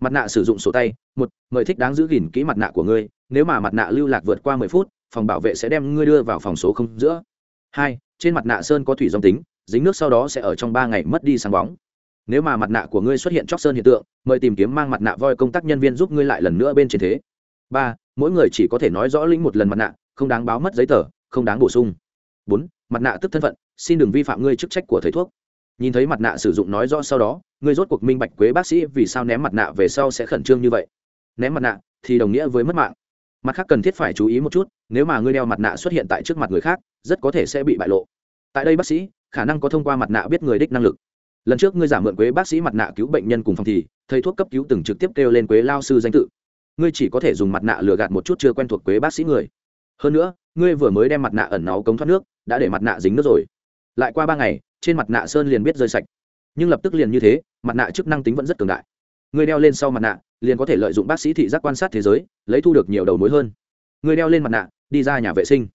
Mặt nạ sử dụng sổ tay, một, mời thích đáng giữ gìn kỹ mặt nạ của ngươi, nếu mà mặt nạ lưu lạc vượt qua mười phút, phòng bảo vệ sẽ đem ngươi đưa vào phòng số không giữa. Hai, trên mặt nạ sơn có thủy dòng tính dính nước sau đó sẽ ở trong ba ngày mất đi sáng bóng. Nếu mà mặt nạ của ngươi xuất hiện chóc sơn hiện tượng, mời tìm kiếm mang mặt nạ voi công tác nhân viên giúp ngươi lại lần nữa bên trên thế. Ba, mỗi người chỉ có thể nói rõ lĩnh một lần mặt nạ, không đáng báo mất giấy tờ, không đáng bổ sung. Bốn, mặt nạ tức thân phận, xin đừng vi phạm ngươi chức trách của thầy thuốc. Nhìn thấy mặt nạ sử dụng nói rõ sau đó, ngươi rốt cuộc minh bạch quế bác sĩ vì sao ném mặt nạ về sau sẽ khẩn trương như vậy. Ném mặt nạ thì đồng nghĩa với mất mạng. Mặt khác cần thiết phải chú ý một chút, nếu mà ngươi đeo mặt nạ xuất hiện tại trước mặt người khác, rất có thể sẽ bị bại lộ. Tại đây bác sĩ khả năng có thông qua mặt nạ biết người đích năng lực. Lần trước ngươi giả mượn quế bác sĩ mặt nạ cứu bệnh nhân cùng phòng thì, thầy thuốc cấp cứu từng trực tiếp kêu lên quế lao sư danh tự. Ngươi chỉ có thể dùng mặt nạ lừa gạt một chút chưa quen thuộc quế bác sĩ người. Hơn nữa, ngươi vừa mới đem mặt nạ ẩn náu cống thoát nước, đã để mặt nạ dính nước rồi. Lại qua ba ngày, trên mặt nạ sơn liền biết rơi sạch. Nhưng lập tức liền như thế, mặt nạ chức năng tính vẫn rất cường đại. Ngươi đeo lên sau mặt nạ, liền có thể lợi dụng bác sĩ thị giác quan sát thế giới, lấy thu được nhiều đầu mối hơn. Ngươi đeo lên mặt nạ, đi ra nhà vệ sinh.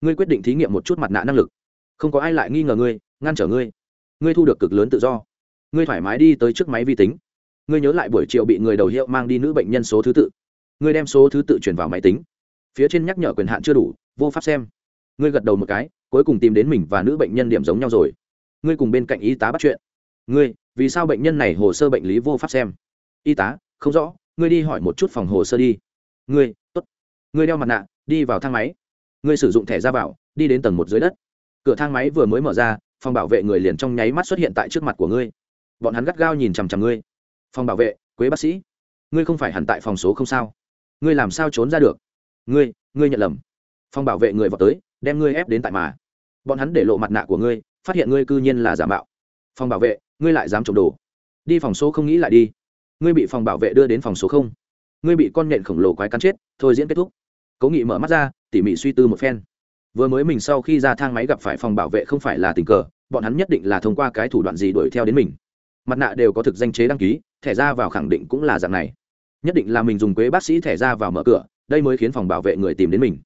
Ngươi quyết định thí nghiệm một chút mặt nạ năng lực. Không có ai lại nghi ngờ ngươi ngăn trở ngươi. Ngươi thu được cực lớn tự do. Ngươi thoải mái đi tới trước máy vi tính. Ngươi nhớ lại buổi chiều bị người đầu hiệu mang đi nữ bệnh nhân số thứ tự. Ngươi đem số thứ tự chuyển vào máy tính. Phía trên nhắc nhở quyền hạn chưa đủ, vô pháp xem. Ngươi gật đầu một cái, cuối cùng tìm đến mình và nữ bệnh nhân điểm giống nhau rồi. Ngươi cùng bên cạnh y tá bắt chuyện. Ngươi, vì sao bệnh nhân này hồ sơ bệnh lý vô pháp xem? Y tá, không rõ, ngươi đi hỏi một chút phòng hồ sơ đi. Ngươi, tốt. Ngươi đeo mặt nạ, đi vào thang máy. Ngươi sử dụng thẻ ra vào, đi đến tầng một dưới đất. Cửa thang máy vừa mới mở ra phòng bảo vệ người liền trong nháy mắt xuất hiện tại trước mặt của ngươi. Bọn hắn gắt gao nhìn chằm chằm ngươi. Phòng bảo vệ, quế bác sĩ, ngươi không phải hẳn tại phòng số không sao? Ngươi làm sao trốn ra được? Ngươi ngươi nhận lầm. Phòng bảo vệ người vào tới, đem ngươi ép đến tại mà. Bọn hắn để lộ mặt nạ của ngươi, phát hiện ngươi cư nhiên là giả mạo. Phòng bảo vệ, ngươi lại dám trộm đồ. Đi phòng số không nghĩ lại đi. Ngươi bị phòng bảo vệ đưa đến phòng số không. Ngươi bị con nhện khổng lồ quái cắn chết, thôi diễn kết thúc. Cố nghị mở mắt ra, tỉ mỉ suy tư một phen vừa mới mình sau khi ra thang máy gặp phải phòng bảo vệ không phải là tình cờ, bọn hắn nhất định là thông qua cái thủ đoạn gì đuổi theo đến mình. Mặt nạ đều có thực danh chế đăng ký, thẻ ra vào khẳng định cũng là dạng này. Nhất định là mình dùng quế bác sĩ thẻ ra vào mở cửa, đây mới khiến phòng bảo vệ người tìm đến mình.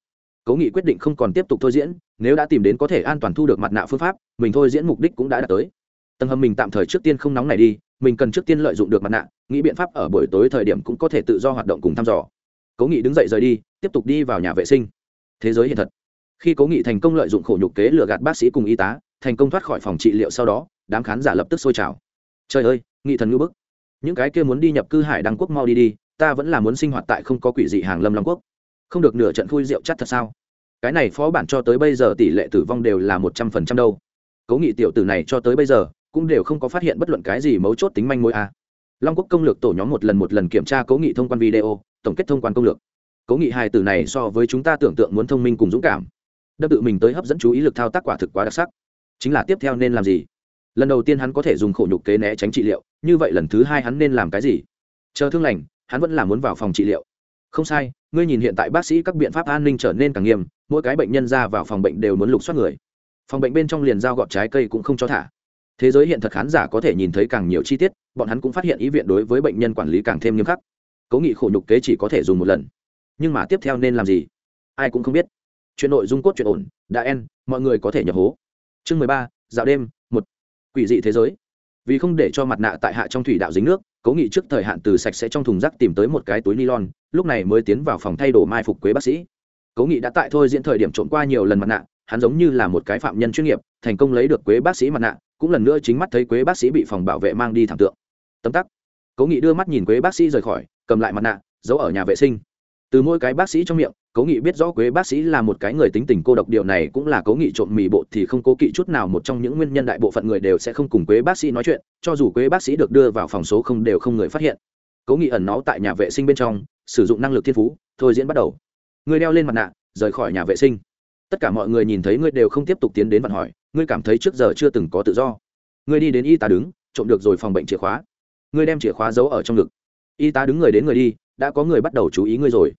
Cố nghị quyết định không còn tiếp tục thôi diễn, nếu đã tìm đến có thể an toàn thu được mặt nạ phương pháp, mình thôi diễn mục đích cũng đã đạt tới. Tầng hầm mình tạm thời trước tiên không nóng này đi, mình cần trước tiên lợi dụng được mặt nạ, nghĩ biện pháp ở buổi tối thời điểm cũng có thể tự do hoạt động cùng thăm dò. Cố nghị đứng dậy rời đi, tiếp tục đi vào nhà vệ sinh. Thế giới hiện thật khi cố nghị thành công lợi dụng khổ nhục kế lừa gạt bác sĩ cùng y tá, thành công thoát khỏi phòng trị liệu sau đó, đám khán giả lập tức sôi trào. Trời ơi, nghị thần ngữ bức. Những cái kia muốn đi nhập cư hải đăng quốc mau đi đi, ta vẫn là muốn sinh hoạt tại không có quỷ dị hàng lâm long quốc. Không được nửa trận khui rượu chắc thật sao? Cái này phó bản cho tới bây giờ tỷ lệ tử vong đều là một trăm phần trăm đâu. Cố nghị tiểu tử này cho tới bây giờ, cũng đều không có phát hiện bất luận cái gì mấu chốt tính manh mối a. À. long quốc công lược tổ nhóm một lần một lần kiểm tra cố nghị thông quan video, tổng kết thông quan công lược. Cố nghị hài tử này so với chúng ta tưởng tượng muốn thông minh cùng dũng cảm đâm tự mình tới hấp dẫn chú ý lực thao tác quả thực quá đặc sắc. Chính là tiếp theo nên làm gì? Lần đầu tiên hắn có thể dùng khổ nhục kế né tránh trị liệu, như vậy lần thứ hai hắn nên làm cái gì? Chờ thương lành, hắn vẫn là muốn vào phòng trị liệu. Không sai, ngươi nhìn hiện tại bác sĩ các biện pháp an ninh trở nên càng nghiêm, mỗi cái bệnh nhân ra vào phòng bệnh đều muốn lục soát người. Phòng bệnh bên trong liền dao gọt trái cây cũng không cho thả. Thế giới hiện thật khán giả có thể nhìn thấy càng nhiều chi tiết, bọn hắn cũng phát hiện ý viện đối với bệnh nhân quản lý càng thêm nghiêm khắc. Cố nghị khổ nhục kế chỉ có thể dùng một lần. Nhưng mà tiếp theo nên làm gì? Ai cũng không biết chuyện nội dung cốt chuyện ổn, đã en, mọi người có thể nhập hố. Chương mười ba, dạo đêm, một. Quỷ dị thế giới. Vì không để cho mặt nạ tại hạ trong thủy đạo dính nước, cố nghị trước thời hạn từ sạch sẽ trong thùng rác tìm tới một cái túi nylon, lúc này mới tiến vào phòng thay đồ mai phục quế bác sĩ. Cố nghị đã tại thôi diễn thời điểm trộm qua nhiều lần mặt nạ, hắn giống như là một cái phạm nhân chuyên nghiệp, thành công lấy được quế bác sĩ mặt nạ, cũng lần nữa chính mắt thấy quế bác sĩ bị phòng bảo vệ mang đi thảm tượng. Tấm tắc. Cố nghị đưa mắt nhìn quế bác sĩ rời khỏi, cầm lại mặt nạ, giấu ở nhà vệ sinh từ mỗi cái bác sĩ trong miệng, cố nghị biết rõ quế bác sĩ là một cái người tính tình cô độc, điều này cũng là cố nghị trộm mì bộ thì không cố kỵ chút nào, một trong những nguyên nhân đại bộ phận người đều sẽ không cùng quế bác sĩ nói chuyện, cho dù quế bác sĩ được đưa vào phòng số không đều không người phát hiện. Cố nghị ẩn nó tại nhà vệ sinh bên trong, sử dụng năng lực thiên phú, thôi diễn bắt đầu. Người đeo lên mặt nạ, rời khỏi nhà vệ sinh. Tất cả mọi người nhìn thấy ngươi đều không tiếp tục tiến đến vận hỏi, ngươi cảm thấy trước giờ chưa từng có tự do? Ngươi đi đến y tá đứng, trộm được rồi phòng bệnh chìa khóa. Ngươi đem chìa khóa giấu ở trong ngực. Y tá đứng người đến người đi, đã có người bắt đầu chú ý ngươi rồi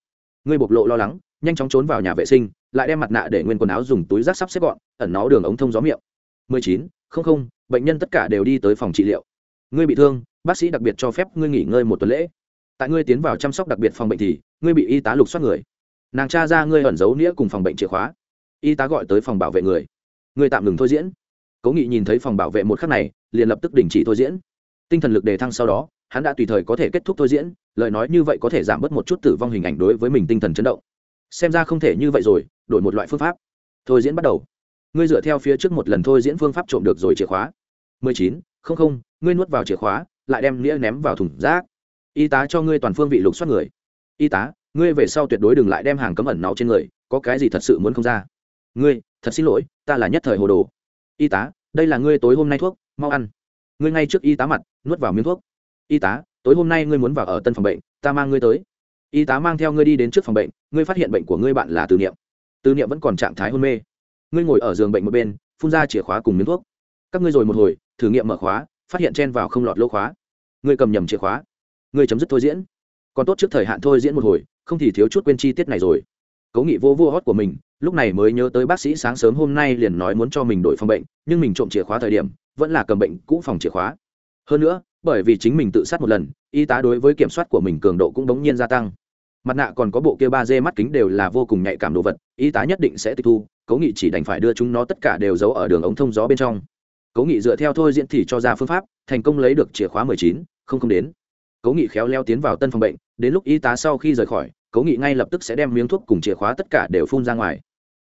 ngươi bộc lộ lo lắng, nhanh chóng trốn vào nhà vệ sinh, lại đem mặt nạ để nguyên quần áo dùng túi rác sắp xếp gọn, ẩn nó đường ống thông gió miệng. 19. không không, bệnh nhân tất cả đều đi tới phòng trị liệu. Ngươi bị thương, bác sĩ đặc biệt cho phép ngươi nghỉ ngơi một tuần lễ. Tại ngươi tiến vào chăm sóc đặc biệt phòng bệnh thì, ngươi bị y tá lục soát người. Nàng tra ra ngươi ẩn giấu nghĩa cùng phòng bệnh chìa khóa. Y tá gọi tới phòng bảo vệ người. Ngươi tạm ngừng thôi diễn. Cố nghị nhìn thấy phòng bảo vệ một khắc này, liền lập tức đình chỉ thôi diễn. Tinh thần lực đề thăng sau đó hắn đã tùy thời có thể kết thúc thôi diễn, lời nói như vậy có thể giảm bớt một chút tử vong hình ảnh đối với mình tinh thần chấn động. Xem ra không thể như vậy rồi, đổi một loại phương pháp. Thôi diễn bắt đầu. Ngươi dựa theo phía trước một lần thôi diễn phương pháp trộm được rồi chìa khóa. mười chín, không không, ngươi nuốt vào chìa khóa, lại đem nghĩa ném vào thùng rác. Y tá cho ngươi toàn phương vị lục soát người. Y tá, ngươi về sau tuyệt đối đừng lại đem hàng cấm ẩn náu trên người, có cái gì thật sự muốn không ra? Ngươi, thật xin lỗi, ta là nhất thời hồ đồ. Y tá, đây là ngươi tối hôm nay thuốc, mau ăn. Ngươi ngay trước y tá mặt, nuốt vào miếng thuốc y tá, tối hôm nay ngươi muốn vào ở tân phòng bệnh, ta mang ngươi tới. Y tá mang theo ngươi đi đến trước phòng bệnh, ngươi phát hiện bệnh của ngươi bạn là từ niệm. Từ niệm vẫn còn trạng thái hôn mê. Ngươi ngồi ở giường bệnh một bên, phun ra chìa khóa cùng miếng thuốc. Các ngươi rồi một hồi, thử nghiệm mở khóa, phát hiện chen vào không lọt lỗ khóa. Ngươi cầm nhầm chìa khóa. Ngươi chấm dứt thôi diễn. Còn tốt trước thời hạn thôi diễn một hồi, không thì thiếu chút quên chi tiết này rồi. Cố nghị vô vô hót của mình, lúc này mới nhớ tới bác sĩ sáng sớm hôm nay liền nói muốn cho mình đổi phòng bệnh, nhưng mình trộm chìa khóa thời điểm, vẫn là cầm bệnh cũ phòng chìa khóa. Hơn nữa bởi vì chính mình tự sát một lần, y tá đối với kiểm soát của mình cường độ cũng bỗng nhiên gia tăng. Mặt nạ còn có bộ kia ba d mắt kính đều là vô cùng nhạy cảm đồ vật, y tá nhất định sẽ tịch thu cố nghị chỉ đành phải đưa chúng nó tất cả đều giấu ở đường ống thông gió bên trong. Cố nghị dựa theo thôi diễn thì cho ra phương pháp, thành công lấy được chìa khóa mười chín, không không đến. Cố nghị khéo leo tiến vào tân phòng bệnh, đến lúc y tá sau khi rời khỏi cố nghị ngay lập tức sẽ đem miếng thuốc cùng chìa khóa tất cả đều phun ra ngoài.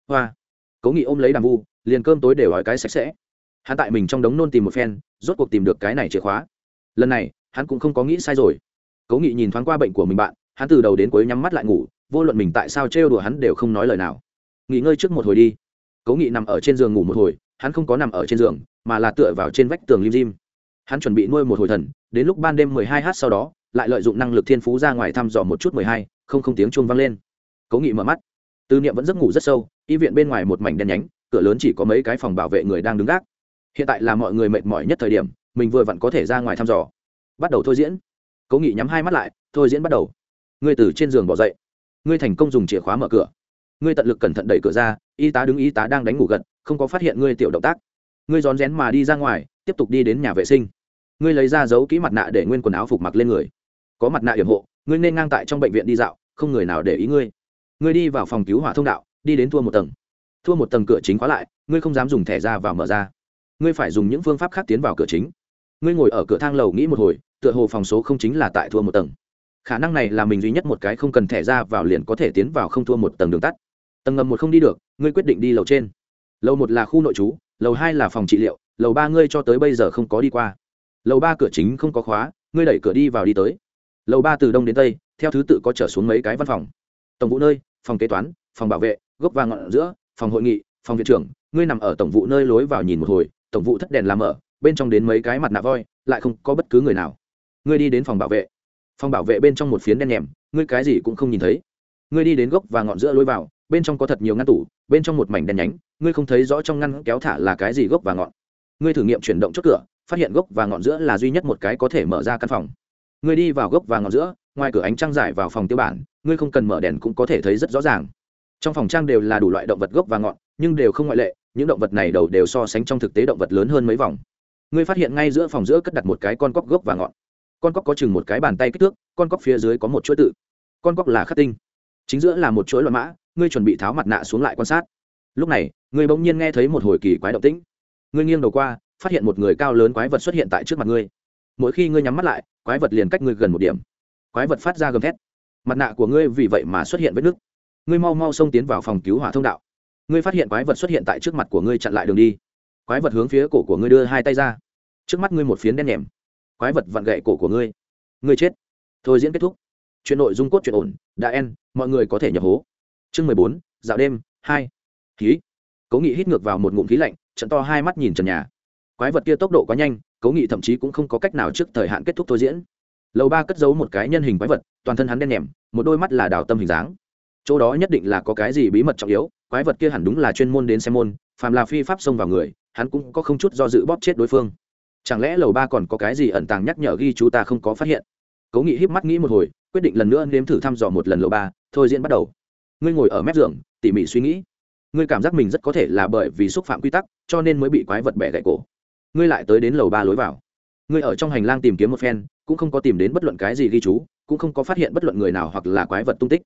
Hoa. Cố nghị ôm lấy đàm vu, liền cơm tối đều hỏi cái sạch sẽ. Hắn tại mình trong đống nôn tìm một phen, rốt cuộc tìm được cái này chìa khóa lần này, hắn cũng không có nghĩ sai rồi. Cố nghị nhìn thoáng qua bệnh của mình bạn, hắn từ đầu đến cuối nhắm mắt lại ngủ, vô luận mình tại sao trêu đùa hắn đều không nói lời nào. Nghỉ ngơi trước một hồi đi. Cố nghị nằm ở trên giường ngủ một hồi, hắn không có nằm ở trên giường, mà là tựa vào trên vách tường lim dim. Hắn chuẩn bị nuôi một hồi thần, đến lúc ban đêm mười hai h sau đó, lại lợi dụng năng lực thiên phú ra ngoài thăm dò một chút mười hai, không không tiếng chuông vang lên. Cố nghị mở mắt. Tư niệm vẫn giấc ngủ rất sâu, y viện bên ngoài một mảnh đen nhánh, cửa lớn chỉ có mấy cái phòng bảo vệ người đang đứng gác. Hiện tại là mọi người mệt mỏi nhất thời điểm mình vừa vặn có thể ra ngoài thăm dò. Bắt đầu thôi diễn. Cố nghị nhắm hai mắt lại, thôi diễn bắt đầu. Ngươi từ trên giường bỏ dậy. Ngươi thành công dùng chìa khóa mở cửa. Ngươi tận lực cẩn thận đẩy cửa ra, y tá đứng y tá đang đánh ngủ gật, không có phát hiện ngươi tiểu động tác. Ngươi rón rén mà đi ra ngoài, tiếp tục đi đến nhà vệ sinh. Ngươi lấy ra giấu kỹ mặt nạ để nguyên quần áo phục mặc lên người. Có mặt nạ hiểm hộ, ngươi nên ngang tại trong bệnh viện đi dạo, không người nào để ý ngươi. Ngươi đi vào phòng cứu hỏa thông đạo, đi đến thua một tầng. Thua một tầng cửa chính khóa lại, ngươi không dám dùng thẻ ra vào mở ra. Ngươi phải dùng những phương pháp khác tiến vào cửa chính ngươi ngồi ở cửa thang lầu nghĩ một hồi, tựa hồ phòng số không chính là tại thua một tầng. Khả năng này là mình duy nhất một cái không cần thẻ ra vào liền có thể tiến vào không thua một tầng đường tắt. Tầng ngầm một không đi được, ngươi quyết định đi lầu trên. Lầu một là khu nội trú, lầu hai là phòng trị liệu, lầu ba ngươi cho tới bây giờ không có đi qua. Lầu ba cửa chính không có khóa, ngươi đẩy cửa đi vào đi tới. Lầu ba từ đông đến tây, theo thứ tự có trở xuống mấy cái văn phòng. Tổng vụ nơi, phòng kế toán, phòng bảo vệ, gốc và ngọn giữa, phòng hội nghị, phòng viện trưởng, ngươi nằm ở tổng vụ nơi lối vào nhìn một hồi, tổng vụ thất đèn làm mở bên trong đến mấy cái mặt nạ voi, lại không có bất cứ người nào. Ngươi đi đến phòng bảo vệ. Phòng bảo vệ bên trong một phiến đen nhèm, ngươi cái gì cũng không nhìn thấy. Ngươi đi đến gốc và ngọn giữa lối vào, bên trong có thật nhiều ngăn tủ, bên trong một mảnh đen nhánh, ngươi không thấy rõ trong ngăn kéo thả là cái gì gốc và ngọn. Ngươi thử nghiệm chuyển động chốt cửa, phát hiện gốc và ngọn giữa là duy nhất một cái có thể mở ra căn phòng. Ngươi đi vào gốc và ngọn giữa, ngoài cửa ánh trăng giải vào phòng tiêu bản, ngươi không cần mở đèn cũng có thể thấy rất rõ ràng. Trong phòng trang đều là đủ loại động vật gốc và ngọn, nhưng đều không ngoại lệ, những động vật này đầu đều so sánh trong thực tế động vật lớn hơn mấy vòng ngươi phát hiện ngay giữa phòng giữa cất đặt một cái con cóc gốc và ngọn. Con cóc có chừng một cái bàn tay kích thước, con cóc phía dưới có một chuỗi tự. Con cóc là khắc tinh. Chính giữa là một chuỗi loại mã, ngươi chuẩn bị tháo mặt nạ xuống lại quan sát. Lúc này, ngươi bỗng nhiên nghe thấy một hồi kỳ quái động tĩnh. Ngươi nghiêng đầu qua, phát hiện một người cao lớn quái vật xuất hiện tại trước mặt ngươi. Mỗi khi ngươi nhắm mắt lại, quái vật liền cách ngươi gần một điểm. Quái vật phát ra gầm thét. Mặt nạ của ngươi vì vậy mà xuất hiện vết nứt. Ngươi mau mau xông tiến vào phòng cứu hỏa thông đạo. Ngươi phát hiện quái vật xuất hiện tại trước mặt của ngươi chặn lại đường đi quái vật hướng phía cổ của ngươi đưa hai tay ra. Trước mắt ngươi một phiến đen nhèm quái vật vặn gậy cổ của ngươi. Ngươi chết. Thôi diễn kết thúc. Chuyện nội dung cốt chuyện ổn, đã en, mọi người có thể nhập hố. Chương mười bốn, dạo đêm, hai. Khí. Cố nghị hít ngược vào một ngụm khí lạnh, trận to hai mắt nhìn trần nhà. Quái vật kia tốc độ quá nhanh, cố nghị thậm chí cũng không có cách nào trước thời hạn kết thúc thôi diễn. Lầu ba cất giấu một cái nhân hình quái vật, toàn thân hắn đen nhèm một đôi mắt là đào tâm hình dáng. Chỗ đó nhất định là có cái gì bí mật trọng yếu, quái vật kia hẳn đúng là chuyên môn đến xem môn, phàm là phi pháp xông vào người hắn cũng có không chút do dự bóp chết đối phương. Chẳng lẽ lầu ba còn có cái gì ẩn tàng nhắc nhở ghi chú ta không có phát hiện? Cố nghị híp mắt nghĩ một hồi, quyết định lần nữa nếm thử thăm dò một lần lầu ba, thôi diễn bắt đầu. Ngươi ngồi ở mép giường, tỉ mỉ suy nghĩ. Ngươi cảm giác mình rất có thể là bởi vì xúc phạm quy tắc, cho nên mới bị quái vật bẻ gãy cổ. Ngươi lại tới đến lầu ba lối vào. Ngươi ở trong hành lang tìm kiếm một phen, cũng không có tìm đến bất luận cái gì ghi chú, cũng không có phát hiện bất luận người nào hoặc là quái vật tung tích.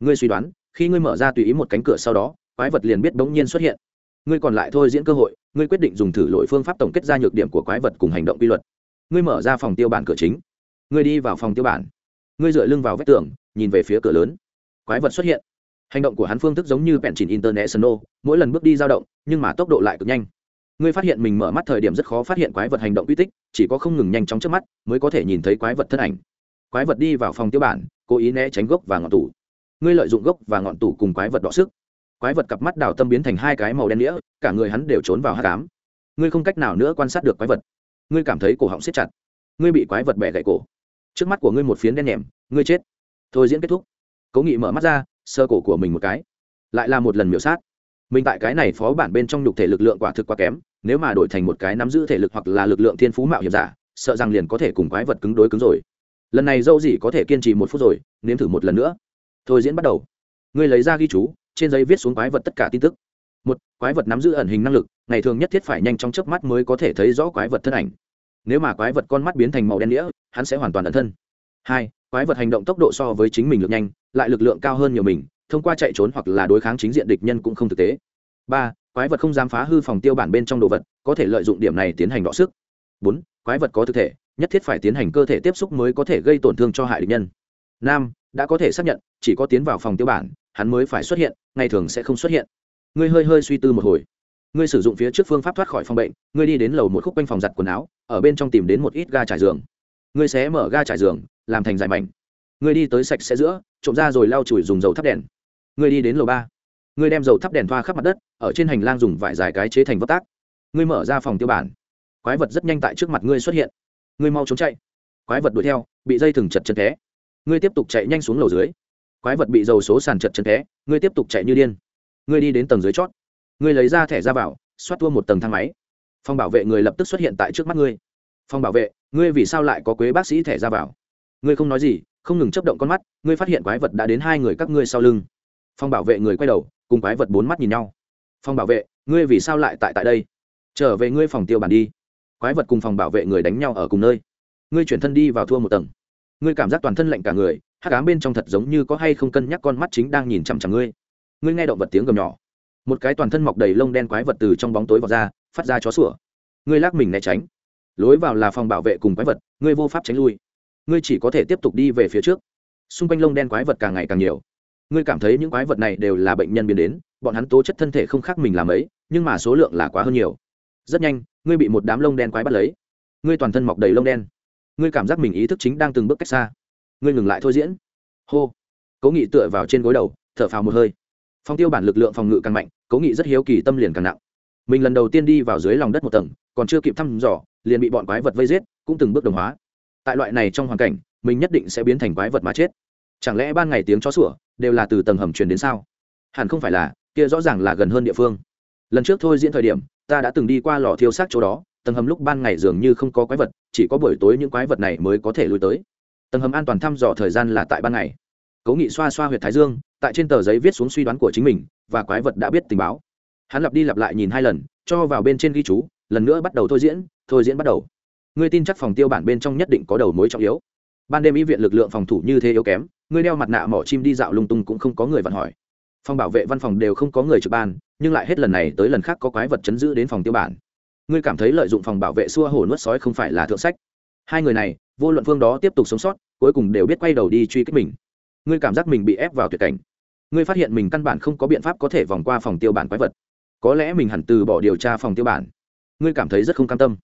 Ngươi suy đoán, khi ngươi mở ra tùy ý một cánh cửa sau đó, quái vật liền biết bỗng nhiên xuất hiện ngươi còn lại thôi diễn cơ hội, ngươi quyết định dùng thử lỗi phương pháp tổng kết ra nhược điểm của quái vật cùng hành động quy luật. Ngươi mở ra phòng tiêu bản cửa chính. Ngươi đi vào phòng tiêu bản. Ngươi dựa lưng vào vách tường, nhìn về phía cửa lớn. Quái vật xuất hiện. Hành động của hắn phương thức giống như bẹn chỉnh international, mỗi lần bước đi dao động, nhưng mà tốc độ lại cực nhanh. Ngươi phát hiện mình mở mắt thời điểm rất khó phát hiện quái vật hành động uy tích, chỉ có không ngừng nhanh chóng trước mắt mới có thể nhìn thấy quái vật thân ảnh. Quái vật đi vào phòng tiêu bản, cố ý né tránh gốc và ngọn tủ. Ngươi lợi dụng gốc và ngọn tủ cùng quái vật đọ sức quái vật cặp mắt đào tâm biến thành hai cái màu đen nghĩa cả người hắn đều trốn vào hát cám ngươi không cách nào nữa quan sát được quái vật. Ngươi cảm thấy cổ họng siết chặt. Ngươi bị quái vật bẻ gãy cổ. Trước mắt của ngươi một phiến đen nhèm ngươi chết. Thôi diễn kết thúc. Cố nghị mở mắt ra, sơ cổ của mình một cái. Lại là một lần miểu sát. Mình tại cái này phó bản bên trong nhục thể lực lượng quả thực quá kém, nếu mà đổi thành một cái nắm giữ thể lực hoặc là lực lượng thiên phú mạo hiểm giả, sợ rằng liền có thể cùng quái vật cứng đối cứng rồi. Lần này dâu gì có thể kiên trì một phút rồi, nếm thử một lần nữa. Thôi diễn bắt đầu. Ngươi lấy ra ghi chú trên giấy viết xuống quái vật tất cả tin tức. Một, quái vật nắm giữ ẩn hình năng lực, ngày thường nhất thiết phải nhanh trong chớp mắt mới có thể thấy rõ quái vật thân ảnh. Nếu mà quái vật con mắt biến thành màu đen đĩa, hắn sẽ hoàn toàn ẩn thân. Hai, quái vật hành động tốc độ so với chính mình lực nhanh, lại lực lượng cao hơn nhiều mình, thông qua chạy trốn hoặc là đối kháng chính diện địch nhân cũng không thực tế. Ba, quái vật không dám phá hư phòng tiêu bản bên trong đồ vật, có thể lợi dụng điểm này tiến hành đọ sức. Bốn, quái vật có thực thể, nhất thiết phải tiến hành cơ thể tiếp xúc mới có thể gây tổn thương cho hại địch nhân. Năm, đã có thể xác nhận, chỉ có tiến vào phòng tiêu bản hắn mới phải xuất hiện, ngày thường sẽ không xuất hiện. Ngươi hơi hơi suy tư một hồi. Ngươi sử dụng phía trước phương pháp thoát khỏi phòng bệnh, ngươi đi đến lầu một khúc quanh phòng giặt quần áo, ở bên trong tìm đến một ít ga trải giường. Ngươi sẽ mở ga trải giường, làm thành dài mảnh. Ngươi đi tới sạch sẽ giữa, trộm ra rồi lau chùi dùng dầu thắp đèn. Ngươi đi đến lầu ba. Ngươi đem dầu thắp đèn thoa khắp mặt đất, ở trên hành lang dùng vải dài cái chế thành vấp tác. Ngươi mở ra phòng tiêu bản. Quái vật rất nhanh tại trước mặt ngươi xuất hiện. Ngươi mau trốn chạy. Quái vật đuổi theo, bị dây thừng chật chân té. Ngươi tiếp tục chạy nhanh xuống lầu dưới quái vật bị dầu số sàn chật chân té ngươi tiếp tục chạy như điên. Ngươi đi đến tầng dưới chót. Ngươi lấy ra thẻ ra vào xoát thua một tầng thang máy. Phòng bảo vệ người lập tức xuất hiện tại trước mắt ngươi. Phòng bảo vệ, ngươi vì sao lại có quế bác sĩ thẻ ra vào? Ngươi không nói gì, không ngừng chấp động con mắt, ngươi phát hiện quái vật đã đến hai người các ngươi sau lưng. Phòng bảo vệ người quay đầu, cùng quái vật bốn mắt nhìn nhau. Phòng bảo vệ, ngươi vì sao lại tại tại đây? Trở về ngươi phòng tiêu bản đi. Quái vật cùng phòng bảo vệ người đánh nhau ở cùng nơi. Ngươi chuyển thân đi vào thua một tầng. Ngươi cảm giác toàn thân lạnh cả người hắc ám bên trong thật giống như có hay không cân nhắc con mắt chính đang nhìn chằm chằm ngươi. Ngươi nghe động vật tiếng gầm nhỏ. Một cái toàn thân mọc đầy lông đen quái vật từ trong bóng tối vọt ra, phát ra chó sủa. Ngươi lắc mình né tránh. Lối vào là phòng bảo vệ cùng quái vật, ngươi vô pháp tránh lui. Ngươi chỉ có thể tiếp tục đi về phía trước. Xung quanh lông đen quái vật càng ngày càng nhiều. Ngươi cảm thấy những quái vật này đều là bệnh nhân biến đến, bọn hắn tố chất thân thể không khác mình làm ấy nhưng mà số lượng là quá hơn nhiều. Rất nhanh, ngươi bị một đám lông đen quái bắt lấy. Ngươi toàn thân mọc đầy lông đen. Ngươi cảm giác mình ý thức chính đang từng bước cách xa ngươi ngừng lại thôi diễn. Hô. Cố nghị tựa vào trên gối đầu, thở phào một hơi. Phong tiêu bản lực lượng phòng ngự càng mạnh, cố nghị rất hiếu kỳ tâm liền càng nặng. Mình lần đầu tiên đi vào dưới lòng đất một tầng, còn chưa kịp thăm dò, liền bị bọn quái vật vây giết, cũng từng bước đồng hóa. Tại loại này trong hoàn cảnh, mình nhất định sẽ biến thành quái vật mà chết. Chẳng lẽ ban ngày tiếng chó sủa đều là từ tầng hầm truyền đến sao? Hẳn không phải là, kia rõ ràng là gần hơn địa phương. Lần trước thôi diễn thời điểm, ta đã từng đi qua lò thiêu xác chỗ đó, tầng hầm lúc ban ngày dường như không có quái vật, chỉ có buổi tối những quái vật này mới có thể lui tới tầng hầm an toàn thăm dò thời gian là tại ban ngày. Cố nghị xoa xoa h u y ệ t thái dương, tại trên tờ giấy viết xuống suy đoán của chính mình, và quái vật đã biết tình báo. Hắn lặp đi lặp lại nhìn hai lần, cho vào bên trên ghi chú, lần nữa bắt đầu thôi diễn thôi diễn bắt đầu. Ngươi tin chắc phòng tiêu bản bên trong nhất định có đầu mối trọng yếu. Ban đêm y viện lực lượng phòng thủ như thế yếu kém, ngươi đeo mặt nạ mỏ chim đi dạo lung tung cũng không có người vặn hỏi. Phòng bảo vệ văn phòng đều không có người trực ban, nhưng lại hết lần này tới lần khác có quái vật chấn giữ đến phòng tiêu bản. Ngươi cảm thấy lợi dụng phòng bảo vệ xua hổ nuốt sói không phải là thượng sách hai người này, vô luận phương đó tiếp tục sống sót, cuối cùng đều biết quay đầu đi truy kích mình. Ngươi cảm giác mình bị ép vào tuyệt cảnh. Ngươi phát hiện mình căn bản không có biện pháp có thể vòng qua phòng tiêu bản quái vật. Có lẽ mình hẳn từ bỏ điều tra phòng tiêu bản. Ngươi cảm thấy rất không cam tâm.